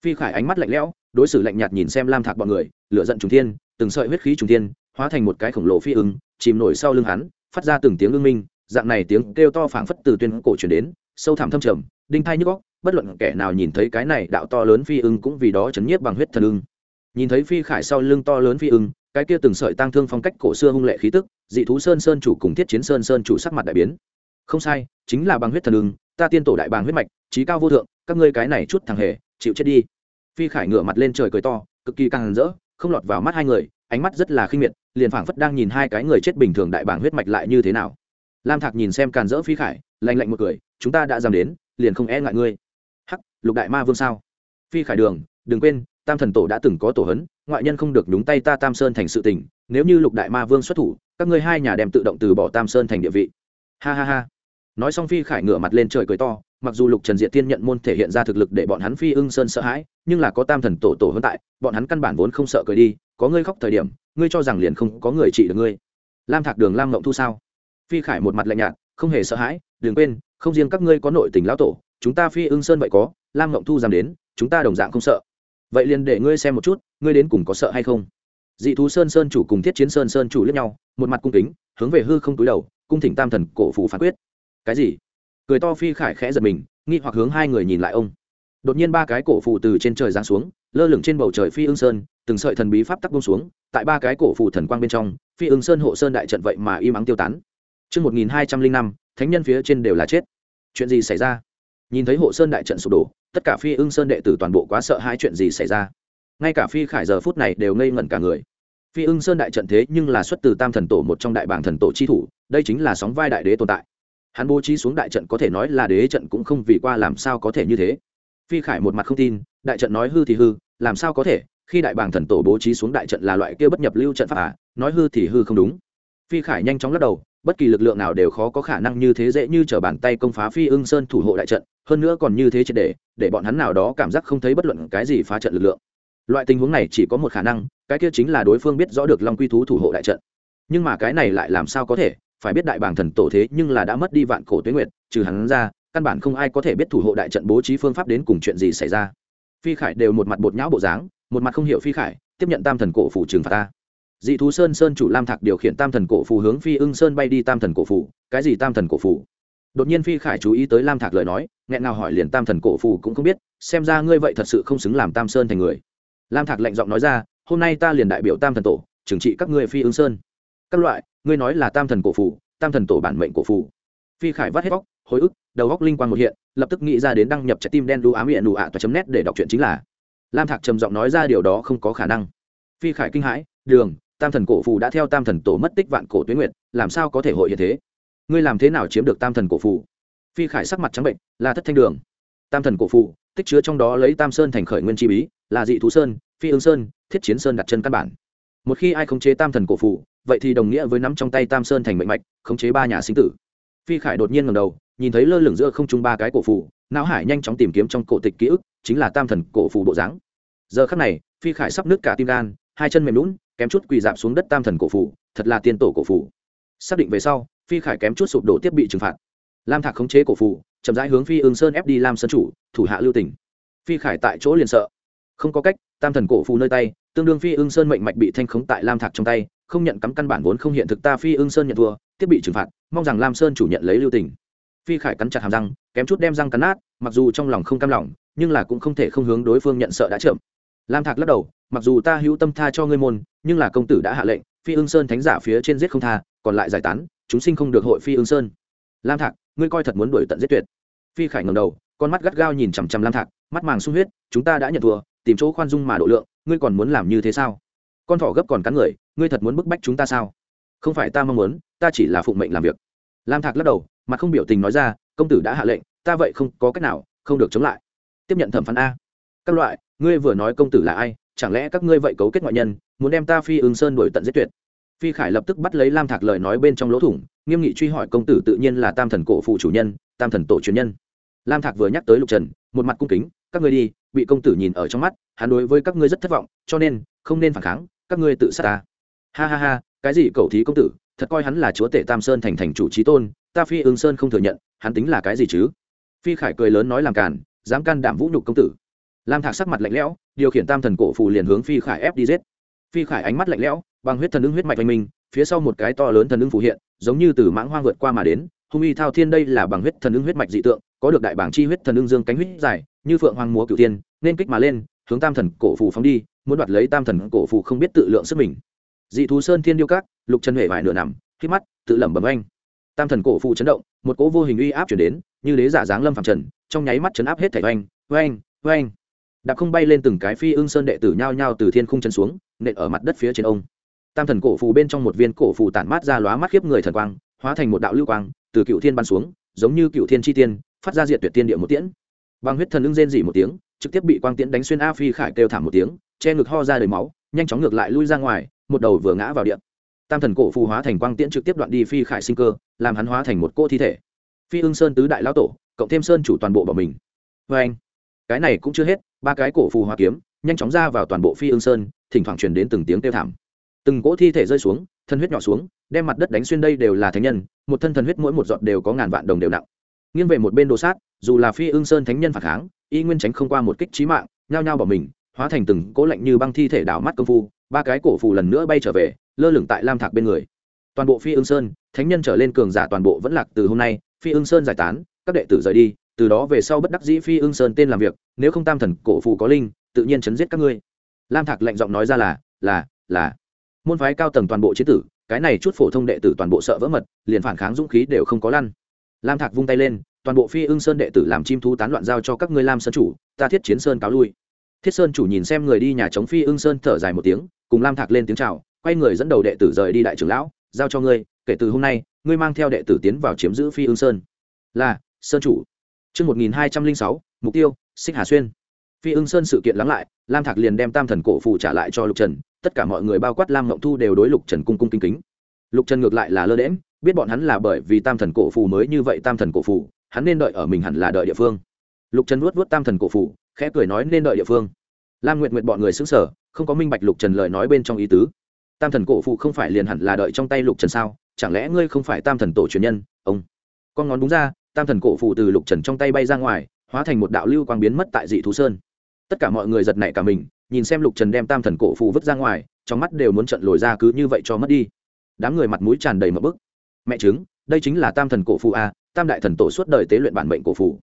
phi khải ánh mắt lạnh lẽo, đối xử lạnh nhạt nhìn xem lam thạc bọn người, lửa giận trùng thiên, từng sợi huyết khí trùng thiên, hóa thành một cái khổng lồ phi ưng, chìm nổi sau lưng hắn, phát ra từng tiếng ưng minh, dạng này tiếng kêu to phảng phất từ tuyên cổ truyền đến, sâu thẳm thâm trầm, đinh thai nhức góc bất luận kẻ nào nhìn thấy cái này đạo to lớn phi ưng cũng vì đó chấn nhiếp bằng huyết thần ưng. Nhìn thấy phi khải sau lưng to lớn phi ưng, cái kia từng sợi tăng thương phong cách cổ xưa hung lệ khí tức, dị thú sơn sơn chủ cùng thiết chiến sơn sơn chủ sắc mặt đại biến. Không sai, chính là bằng huyết thần ưng, ta tiên tổ đại bàng huyết mạch, trí cao vô thượng, các ngươi cái này chút thằng hề, chịu chết đi phi khải ngửa mặt lên trời cười to, cực kỳ càng rỡ, không lọt vào mắt hai người, ánh mắt rất là khinh miệt, liền phảng phất đang nhìn hai cái người chết bình thường đại bảng huyết mạch lại như thế nào. Lam thạc nhìn xem càn rỡ phi khải, lạnh lạnh một cười, chúng ta đã dám đến, liền không e ngại ngươi. Hắc, lục đại ma vương sao? Phi khải đường, đừng quên, tam thần tổ đã từng có tổ hấn, ngoại nhân không được nhúng tay ta tam sơn thành sự tình, nếu như lục đại ma vương xuất thủ, các ngươi hai nhà đem tự động từ bỏ tam sơn thành địa vị. Ha ha ha. Nói xong phi khải ngửa mặt lên trời cười to mặc dù lục trần diệt tiên nhận môn thể hiện ra thực lực để bọn hắn phi ưng sơn sợ hãi, nhưng là có tam thần tổ tổ hơn tại, bọn hắn căn bản vốn không sợ cười đi, có ngươi khóc thời điểm, ngươi cho rằng liền không có người trị được ngươi. Lam thạc đường, lam ngộng thu sao? Phi khải một mặt lạnh nhạt, không hề sợ hãi, đừng quên, không riêng các ngươi có nội tình lão tổ, chúng ta phi ưng sơn vậy có, lam ngộng thu dám đến, chúng ta đồng dạng không sợ. Vậy liền để ngươi xem một chút, ngươi đến cùng có sợ hay không? Dị thú sơn sơn chủ cùng thiết chiến sơn sơn chủ lẫn nhau, một mặt cung kính, hướng về hư không túi đầu, cung thỉnh tam thần cổ phủ phán quyết. Cái gì? Cười to phi khải khẽ giật mình nghi hoặc hướng hai người nhìn lại ông đột nhiên ba cái cổ phụ từ trên trời giáng xuống lơ lửng trên bầu trời phi ương sơn từng sợi thần bí pháp tắc bông xuống tại ba cái cổ phụ thần quang bên trong phi ương sơn hộ sơn đại trận vậy mà im ắng tiêu tán Trước 1205, thánh nhân phía trên đều là chết. Chuyện gì xảy ra? Nhìn thấy hộ sơn đại trận sụp đổ, tất cả phi ương sơn đệ tử toàn bộ quá sợ hai chuyện gì xảy ra. Ngay cả phi khải giờ phút này đều ngây ngẩn cả người. Phi ưng sơn đại trận thế nhưng là xuất từ tam thần tổ một trong đại bảng thần tổ chi thủ, đây chính là sóng vai đại đế tồn tại hắn bố trí xuống đại trận có thể nói là đế trận cũng không vì qua làm sao có thể như thế. Phi khải một mặt không tin, đại trận nói hư thì hư, làm sao có thể? Khi đại bàng thần tổ bố trí xuống đại trận là loại kia bất nhập lưu trận pháp à? Nói hư thì hư không đúng. Phi khải nhanh chóng lắc đầu, bất kỳ lực lượng nào đều khó có khả năng như thế dễ như t r ở bàn tay công phá phi ưng sơn thủ hộ đại trận, hơn nữa còn như thế triệt để để bọn hắn nào đó cảm giác không thấy bất luận cái gì phá trận lực lượng. Loại tình huống này chỉ có một khả năng, cái kia chính là đối phương biết rõ được long quy thú thủ hộ đại trận. Nhưng mà cái này lại làm sao có thể? Phải biết đại bảng thần tổ thế nhưng là đã mất đi vạn cổ tuyết nguyệt, trừ hắn ra, căn bản không ai có thể biết thủ hộ đại trận bố trí phương pháp đến cùng chuyện gì xảy ra. Phi khải đều một mặt bột nhão bộ dáng, một mặt không hiểu phi khải, tiếp nhận tam thần cổ phủ trừng phạt ta. Dị thú sơn sơn chủ lam thạc điều khiển tam thần cổ phủ hướng phi ưng sơn bay đi tam thần cổ phủ cái gì tam thần cổ phủ đột nhiên phi khải chú ý tới lam thạc lời nói, nghẹn nào hỏi liền tam thần cổ phủ cũng không biết, xem ra ngươi vậy thật sự không xứng làm tam sơn thành người. Lam thạc lạnh giọng nói ra, hôm nay ta liền đại biểu tam thần tổ, trừng trị các ngươi phi ưng sơn. Các loại ngươi nói là tam thần cổ phủ, tam thần tổ bản mệnh cổ phủ. Phi khải vắt hết bóc hồi ức, đầu góc linh quang một hiện, lập tức nghĩ ra đến đăng nhập trái tim đen đu ám hiện nụ ạ toa chấm nét để đọc chuyện chính là lam thạc trầm giọng nói ra điều đó không có khả năng. Phi khải kinh hãi, đường, tam thần cổ phù đã theo tam thần tổ mất tích vạn cổ tuyến nguyệt, làm sao có thể hội hiện thế? Ngươi làm thế nào chiếm được tam thần cổ phù phi khải sắc mặt trắng bệnh là thất thanh đường, tam thần cổ phù tích chứa trong đó lấy tam sơn thành khởi nguyên chi bí, là dị thú sơn, phi ương sơn, thiết chiến sơn đặt chân căn bản một khi ai khống chế tam thần cổ phủ, vậy thì đồng nghĩa với nắm trong tay tam sơn thành mệnh mạch, khống chế ba nhà sinh tử. Phi khải đột nhiên ngầm đầu, nhìn thấy lơ lửng giữa không trung ba cái cổ phủ, não hải nhanh chóng tìm kiếm trong cổ tịch ký ức, chính là tam thần cổ phủ bộ dáng. Giờ khắc này, phi khải sắp nứt cả tim gan, hai chân mềm lún kém chút quỳ dạp xuống đất tam thần cổ phủ, thật là tiên tổ cổ phủ. Xác định về sau, phi khải kém chút sụp đổ tiếp bị trừng phạt. Lam thạc khống chế cổ phủ, chậm rãi hướng phi ương sơn ép đi lam sơn chủ, thủ hạ lưu tỉnh phi khải tại chỗ liền sợ. Không có cách, tam thần cổ phù nơi tay tương đương phi ương sơn mệnh mạch bị thanh khống tại lam thạc trong tay, không nhận cắm căn bản vốn không hiện thực ta phi ương sơn nhận thua, tiếp bị trừng phạt, mong rằng lam sơn chủ nhận lấy lưu tình. phi khải cắn chặt hàm răng, kém chút đem răng cắn nát, mặc dù trong lòng không cam lòng, nhưng là cũng không thể không hướng đối phương nhận sợ đã chậm. Lam thạc lắc đầu, mặc dù ta hữu tâm tha cho ngươi môn, nhưng là công tử đã hạ lệnh, phi ương sơn thánh giả phía trên giết không tha, còn lại giải tán, chúng sinh không được hội phi ương sơn. Lam thạc, ngươi coi thật muốn đuổi tận giết tuyệt. Phi khải ngầm đầu, con mắt gắt gao nhìn chằm chằm lam thạc, mắt màng sung huyết, chúng ta đã nhận thua, tìm chỗ khoan dung mà độ lượng ngươi còn muốn làm như thế sao? Con thỏ gấp còn cắn người, ngươi thật muốn bức bách chúng ta sao? Không phải ta mong muốn, ta chỉ là phụng mệnh làm việc. Lam thạc lắc đầu, mặt không biểu tình nói ra, công tử đã hạ lệnh, ta vậy không có cách nào, không được chống lại. Tiếp nhận thẩm phán a. Các loại, ngươi vừa nói công tử là ai, chẳng lẽ các ngươi vậy cấu kết ngoại nhân, muốn đem ta phi ứng sơn đổi tận giết tuyệt? Phi khải lập tức bắt lấy lam thạc lời nói bên trong lỗ thủng, nghiêm nghị truy hỏi công tử tự nhiên là tam thần cổ phụ chủ nhân, tam thần tổ truyền nhân. Lam thạc vừa nhắc tới lục trần, một mặt cung kính, các ngươi đi, bị công tử nhìn ở trong mắt hắn đối với các ngươi rất thất vọng, cho nên, không nên phản kháng, các ngươi tự sát ta. Ha ha ha, cái gì cầu thí công tử, thật coi hắn là chúa tể tam sơn thành thành chủ trí tôn, ta phi ương sơn không thừa nhận, hắn tính là cái gì chứ? Phi khải cười lớn nói làm càn, dám can đảm vũ nhục công tử. Lam thạc sắc mặt lạnh lẽo, điều khiển tam thần cổ phù liền hướng phi khải ép đi giết. Phi khải ánh mắt lạnh lẽo, bằng huyết thần ưng huyết mạch oanh minh, phía sau một cái to lớn thần ưng phù hiện, giống như từ mãng hoang vượt qua mà đến, hung y thao thiên đây là bằng huyết thần ưng huyết mạch dị tượng, có được đại bảng chi huyết thần ưng dương cánh huyết dài, như phượng hoàng múa cửu tiên, nên kích mà lên hướng tam thần cổ phù phóng đi, muốn đoạt lấy tam thần cổ phù không biết tự lượng sức mình. Dị thú sơn thiên điêu cát lục chân huệ vải nửa nằm khi mắt, tự lẩm bẩm anh tam thần cổ phù chấn động, một cỗ vô hình uy áp chuyển đến, như đế giả dáng lâm phạm trần, trong nháy mắt chấn áp hết thảy oanh oanh oanh. Đạp không bay lên từng cái phi ưng sơn đệ tử nhao nhao từ thiên khung chân xuống, nện ở mặt đất phía trên ông. Tam thần cổ phù bên trong một viên cổ phù tản mát ra lóa mắt khiếp người thần quang, hóa thành một đạo lưu quang, từ cựu thiên ban xuống, giống như cựu thiên chi tiên, phát ra diệt tuyệt tiên địa một tiễn. Bằng huyết thần lưng rên dỉ một tiếng trực tiếp bị quang tiễn đánh xuyên a phi khải kêu thảm một tiếng, che ngực ho ra đầy máu, nhanh chóng ngược lại lui ra ngoài, một đầu vừa ngã vào điện. Tam thần cổ phù hóa thành quang tiễn trực tiếp đoạn đi phi khải sinh cơ, làm hắn hóa thành một cô thi thể. Phi ưng sơn tứ đại lão tổ, cộng thêm sơn chủ toàn bộ bọn mình. Vê anh, cái này cũng chưa hết, ba cái cổ phù hóa kiếm, nhanh chóng ra vào toàn bộ phi ương sơn, thỉnh thoảng truyền đến từng tiếng kêu thảm. Từng cỗ thi thể rơi xuống, thân huyết nhỏ xuống, đem mặt đất đánh xuyên đây đều là thánh nhân, một thân thần huyết mỗi một giọt đều có ngàn vạn đồng đều nặng. Nghiêng về một bên đồ sát, dù là phi ương sơn thánh nhân phản kháng y nguyên tránh không qua một kích trí mạng, nhao nhao bỏ mình, hóa thành từng cỗ lạnh như băng thi thể đảo mắt công phu, ba cái cổ phù lần nữa bay trở về, lơ lửng tại lam thạc bên người. Toàn bộ phi ương sơn, thánh nhân trở lên cường giả toàn bộ vẫn lạc từ hôm nay, phi ương sơn giải tán, các đệ tử rời đi, từ đó về sau bất đắc dĩ phi ương sơn tên làm việc, nếu không tam thần cổ phù có linh, tự nhiên chấn giết các ngươi. Lam thạc lệnh giọng nói ra là là là. Môn phái cao tầng toàn bộ chế tử, cái này chút phổ thông đệ tử toàn bộ sợ vỡ mật, liền phản kháng dũng khí đều không có lăn. Lam thạc vung tay lên toàn bộ phi ưng sơn đệ tử làm chim thú tán loạn giao cho các ngươi lam sơn chủ ta thiết chiến sơn cáo lui. Thiết sơn chủ nhìn xem người đi nhà chống phi ưng sơn thở dài một tiếng cùng lam thạc lên tiếng chào quay người dẫn đầu đệ tử rời đi đại trưởng lão giao cho ngươi kể từ hôm nay ngươi mang theo đệ tử tiến vào chiếm giữ phi ưng sơn. Là sơn chủ. Trước 1206, mục tiêu, xích hà xuyên. Phi ưng sơn sự kiện lắng lại lam thạc liền đem tam thần cổ phù trả lại cho lục trần tất cả mọi người bao quát lam ngộng thu đều đối lục trần cung cung kính kính. Lục trần ngược lại là lơ đễm biết bọn hắn là bởi vì tam thần cổ phù mới như vậy tam thần cổ phù hắn nên đợi ở mình hẳn là đợi địa phương. Lục trần vuốt vuốt tam thần cổ phủ, khẽ cười nói nên đợi địa phương. Lam nguyện nguyện bọn người xứng sở không có minh bạch lục trần lời nói bên trong ý tứ. Tam thần cổ phụ không phải liền hẳn là đợi trong tay lục trần sao? Chẳng lẽ ngươi không phải tam thần tổ truyền nhân, ông? Con ngón đúng ra, tam thần cổ phụ từ lục trần trong tay bay ra ngoài, hóa thành một đạo lưu quang biến mất tại dị thú sơn. Tất cả mọi người giật nảy cả mình, nhìn xem lục trần đem tam thần cổ phụ vứt ra ngoài, trong mắt đều muốn trận lồi ra cứ như vậy cho mất đi. Đám người mặt mũi tràn đầy mập bức. Mẹ chứng đây chính là tam thần cổ phụ à tam đại thần tổ suốt đời tế luyện bản mệnh cổ phù.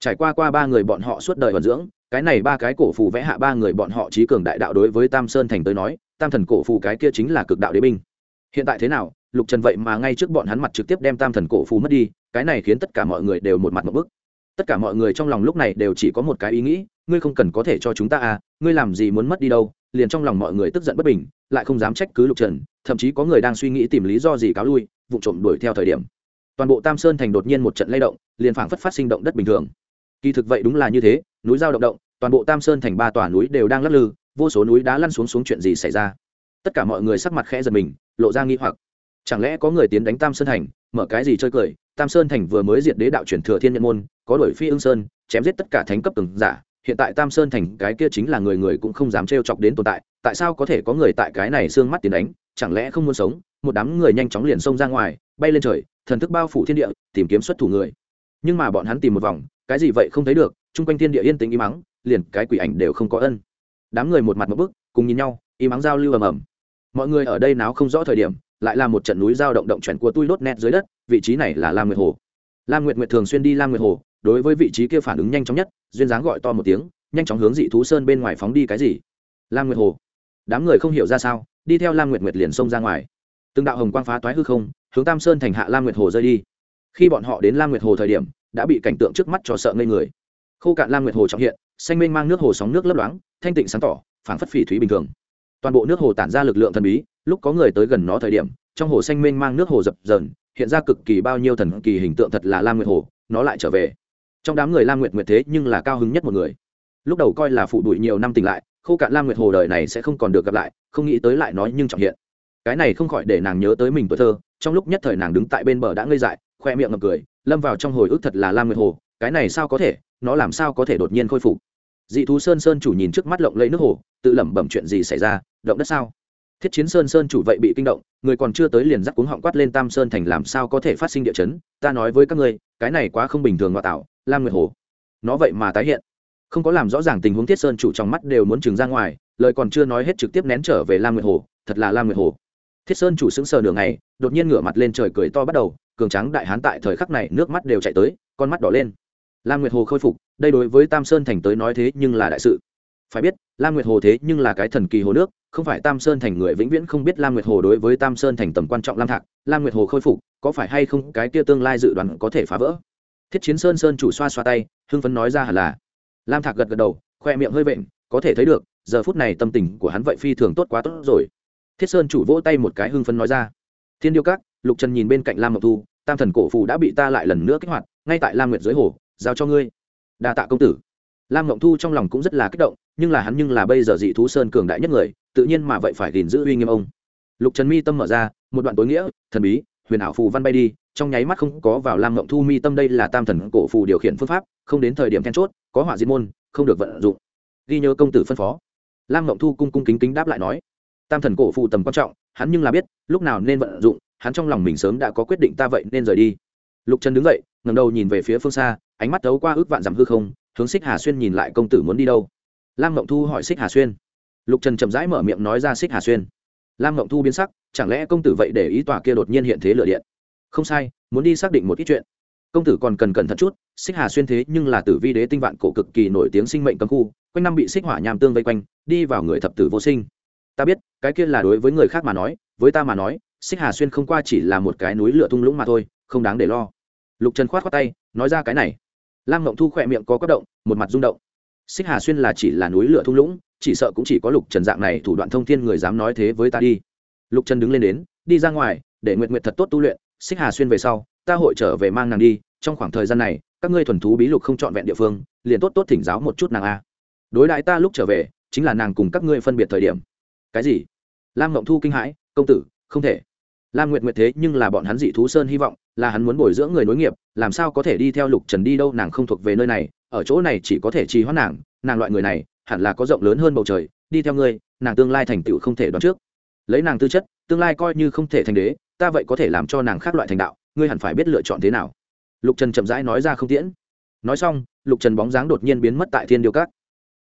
Trải qua qua ba người bọn họ suốt đời vận dưỡng, cái này ba cái cổ phù vẽ hạ ba người bọn họ trí cường đại đạo đối với tam sơn thành tới nói, tam thần cổ phù cái kia chính là cực đạo đế binh. Hiện tại thế nào, lục trần vậy mà ngay trước bọn hắn mặt trực tiếp đem tam thần cổ phù mất đi, cái này khiến tất cả mọi người đều một mặt một bức. Tất cả mọi người trong lòng lúc này đều chỉ có một cái ý nghĩ, ngươi không cần có thể cho chúng ta à ngươi làm gì muốn mất đi đâu, liền trong lòng mọi người tức giận bất bình, lại không dám trách cứ lục trần, thậm chí có người đang suy nghĩ tìm lý do gì cáo lui, vụ trộm đuổi theo thời điểm toàn bộ tam sơn thành đột nhiên một trận lay động, liền phảng phất phát sinh động đất bình thường. Kỳ thực vậy đúng là như thế, núi giao động động, toàn bộ tam sơn thành ba tòa núi đều đang lắc lư, vô số núi đá lăn xuống xuống chuyện gì xảy ra. Tất cả mọi người sắc mặt khẽ giật mình, lộ ra nghi hoặc. Chẳng lẽ có người tiến đánh tam sơn thành, mở cái gì chơi cười? Tam sơn thành vừa mới diệt đế đạo truyền thừa thiên nhân môn, có đổi phi ưng sơn, chém giết tất cả thánh cấp từng giả. Hiện tại tam sơn thành cái kia chính là người người cũng không dám trêu chọc đến tồn tại tại sao có thể có người tại cái này xương mắt tiến đánh? Chẳng lẽ không muốn sống? Một đám người nhanh chóng liền xông ra ngoài bay lên trời, thần thức bao phủ thiên địa, tìm kiếm xuất thủ người. Nhưng mà bọn hắn tìm một vòng, cái gì vậy không thấy được, chung quanh thiên địa yên tĩnh im mắng liền cái quỷ ảnh đều không có ân. Đám người một mặt một bức, cùng nhìn nhau, im mắng giao lưu ầm ầm. Mọi người ở đây náo không rõ thời điểm, lại là một trận núi giao động động chuyển của tui đốt nét dưới đất, vị trí này là lam nguyệt hồ. Lam nguyệt nguyệt thường xuyên đi lam nguyệt hồ, đối với vị trí kia phản ứng nhanh chóng nhất, duyên dáng gọi to một tiếng, nhanh chóng hướng dị thú sơn bên ngoài phóng đi cái gì? Lam nguyệt hồ. Đám người không hiểu ra sao, đi theo lam nguyệt nguyệt liền xông ra ngoài từng đạo hồng quang phá toái hư không, hướng tam sơn thành hạ lam nguyệt hồ rơi đi. Khi bọn họ đến lam nguyệt hồ thời điểm, đã bị cảnh tượng trước mắt cho sợ ngây người. Khô cạn lam nguyệt hồ trọng hiện, xanh mênh mang nước hồ sóng nước lấp loáng, thanh tịnh sáng tỏ, phảng phất phỉ thúy bình thường. Toàn bộ nước hồ tản ra lực lượng thần bí, lúc có người tới gần nó thời điểm, trong hồ xanh mênh mang nước hồ dập dờn, hiện ra cực kỳ bao nhiêu thần kỳ hình tượng thật là lam nguyệt hồ, nó lại trở về. Trong đám người lam nguyệt nguyệt thế nhưng là cao hứng nhất một người. Lúc đầu coi là phụ đuổi nhiều năm tỉnh lại, khô cạn lam nguyệt hồ đời này sẽ không còn được gặp lại, không nghĩ tới lại nói nhưng trọng hiện cái này không khỏi để nàng nhớ tới mình tuổi thơ, trong lúc nhất thời nàng đứng tại bên bờ đã ngây dại, khoe miệng ngập cười, lâm vào trong hồi ức thật là lam nguyệt hồ, cái này sao có thể, nó làm sao có thể đột nhiên khôi phục? Dị thú sơn sơn chủ nhìn trước mắt lộng lấy nước hồ, tự lẩm bẩm chuyện gì xảy ra, động đất sao? Thiết chiến sơn sơn chủ vậy bị kinh động, người còn chưa tới liền giắc cuống họng quát lên tam sơn thành làm sao có thể phát sinh địa chấn, ta nói với các ngươi, cái này quá không bình thường ngoại tạo, lam nguyệt hồ. Nó vậy mà tái hiện. Không có làm rõ ràng tình huống thiết sơn chủ trong mắt đều muốn trừng ra ngoài, lời còn chưa nói hết trực tiếp nén trở về lam nguyệt hồ, thật là lam nguyệt hồ thiết sơn chủ sững sờ nửa ngày, đột nhiên ngửa mặt lên trời cười to bắt đầu, cường trắng đại hán tại thời khắc này nước mắt đều chạy tới, con mắt đỏ lên. Lam nguyệt hồ khôi phục, đây đối với tam sơn thành tới nói thế nhưng là đại sự. Phải biết, lam nguyệt hồ thế nhưng là cái thần kỳ hồ nước, không phải tam sơn thành người vĩnh viễn không biết lam nguyệt hồ đối với tam sơn thành tầm quan trọng lam thạc, lam nguyệt hồ khôi phục, có phải hay không cái kia tương lai dự đoán có thể phá vỡ? Thiết chiến sơn sơn chủ xoa xoa tay, hưng phấn nói ra hẳn là. Lam thạc gật gật đầu, khoe miệng hơi vện, có thể thấy được, giờ phút này tâm tình của hắn vậy phi thường tốt quá tốt rồi thiết sơn chủ vỗ tay một cái hưng phấn nói ra. Thiên điêu các, lục trần nhìn bên cạnh lam ngọc thu, tam thần cổ phù đã bị ta lại lần nữa kích hoạt, ngay tại lam nguyệt dưới hồ, giao cho ngươi. Đa tạ công tử. Lam ngọc thu trong lòng cũng rất là kích động, nhưng là hắn nhưng là bây giờ dị thú sơn cường đại nhất người, tự nhiên mà vậy phải gìn giữ uy nghiêm ông. Lục trần mi tâm mở ra, một đoạn tối nghĩa, thần bí, huyền ảo phù văn bay đi, trong nháy mắt không có vào lam ngộng thu mi tâm đây là tam thần cổ phù điều khiển phương pháp, không đến thời điểm then chốt, có họa diệt môn, không được vận dụng. Ghi nhớ công tử phân phó. Lam ngộng thu cung cung kính kính đáp lại nói tam thần cổ phụ tầm quan trọng, hắn nhưng là biết, lúc nào nên vận dụng, hắn trong lòng mình sớm đã có quyết định ta vậy nên rời đi. Lục trần đứng dậy ngầm đầu nhìn về phía phương xa, ánh mắt tấu qua ước vạn dặm hư không, hướng xích hà xuyên nhìn lại công tử muốn đi đâu. Lam Mộng thu hỏi xích hà xuyên. Lục trần chậm rãi mở miệng nói ra xích hà xuyên. Lam Mộng thu biến sắc, chẳng lẽ công tử vậy để ý tòa kia đột nhiên hiện thế lửa điện? Không sai, muốn đi xác định một ít chuyện. Công tử còn cần cẩn thận chút, xích hà xuyên thế nhưng là tử vi đế tinh vạn cổ cực kỳ nổi tiếng sinh mệnh cấm khu, quanh năm bị xích hỏa nham tương vây quanh, đi vào người thập tử vô sinh ta biết, cái kia là đối với người khác mà nói, với ta mà nói, xích hà xuyên không qua chỉ là một cái núi lửa thung lũng mà thôi, không đáng để lo. Lục trần khoát khoát tay, nói ra cái này. Lam ngộng thu khỏe miệng có quất động, một mặt rung động. Xích hà xuyên là chỉ là núi lửa thung lũng, chỉ sợ cũng chỉ có lục trần dạng này thủ đoạn thông thiên người dám nói thế với ta đi. Lục trần đứng lên đến, đi ra ngoài, để nguyện nguyện thật tốt tu luyện. Xích hà xuyên về sau, ta hội trở về mang nàng đi, trong khoảng thời gian này, các ngươi thuần thú bí lục không trọn vẹn địa phương, liền tốt tốt thỉnh giáo một chút nàng a. Đối đại ta lúc trở về, chính là nàng cùng các ngươi phân biệt thời điểm cái gì? Lam ngộng thu kinh hãi, công tử, không thể. Lam nguyệt nguyệt thế nhưng là bọn hắn dị thú sơn hy vọng, là hắn muốn bồi dưỡng người nối nghiệp, làm sao có thể đi theo lục trần đi đâu, nàng không thuộc về nơi này, ở chỗ này chỉ có thể trì hoãn nàng nàng loại người này, hẳn là có rộng lớn hơn bầu trời, đi theo ngươi, nàng tương lai thành tựu không thể đoán trước. Lấy nàng tư chất, tương lai coi như không thể thành đế, ta vậy có thể làm cho nàng khác loại thành đạo, ngươi hẳn phải biết lựa chọn thế nào. Lục trần chậm rãi nói ra không tiễn. Nói xong, lục trần bóng dáng đột nhiên biến mất tại thiên điêu cát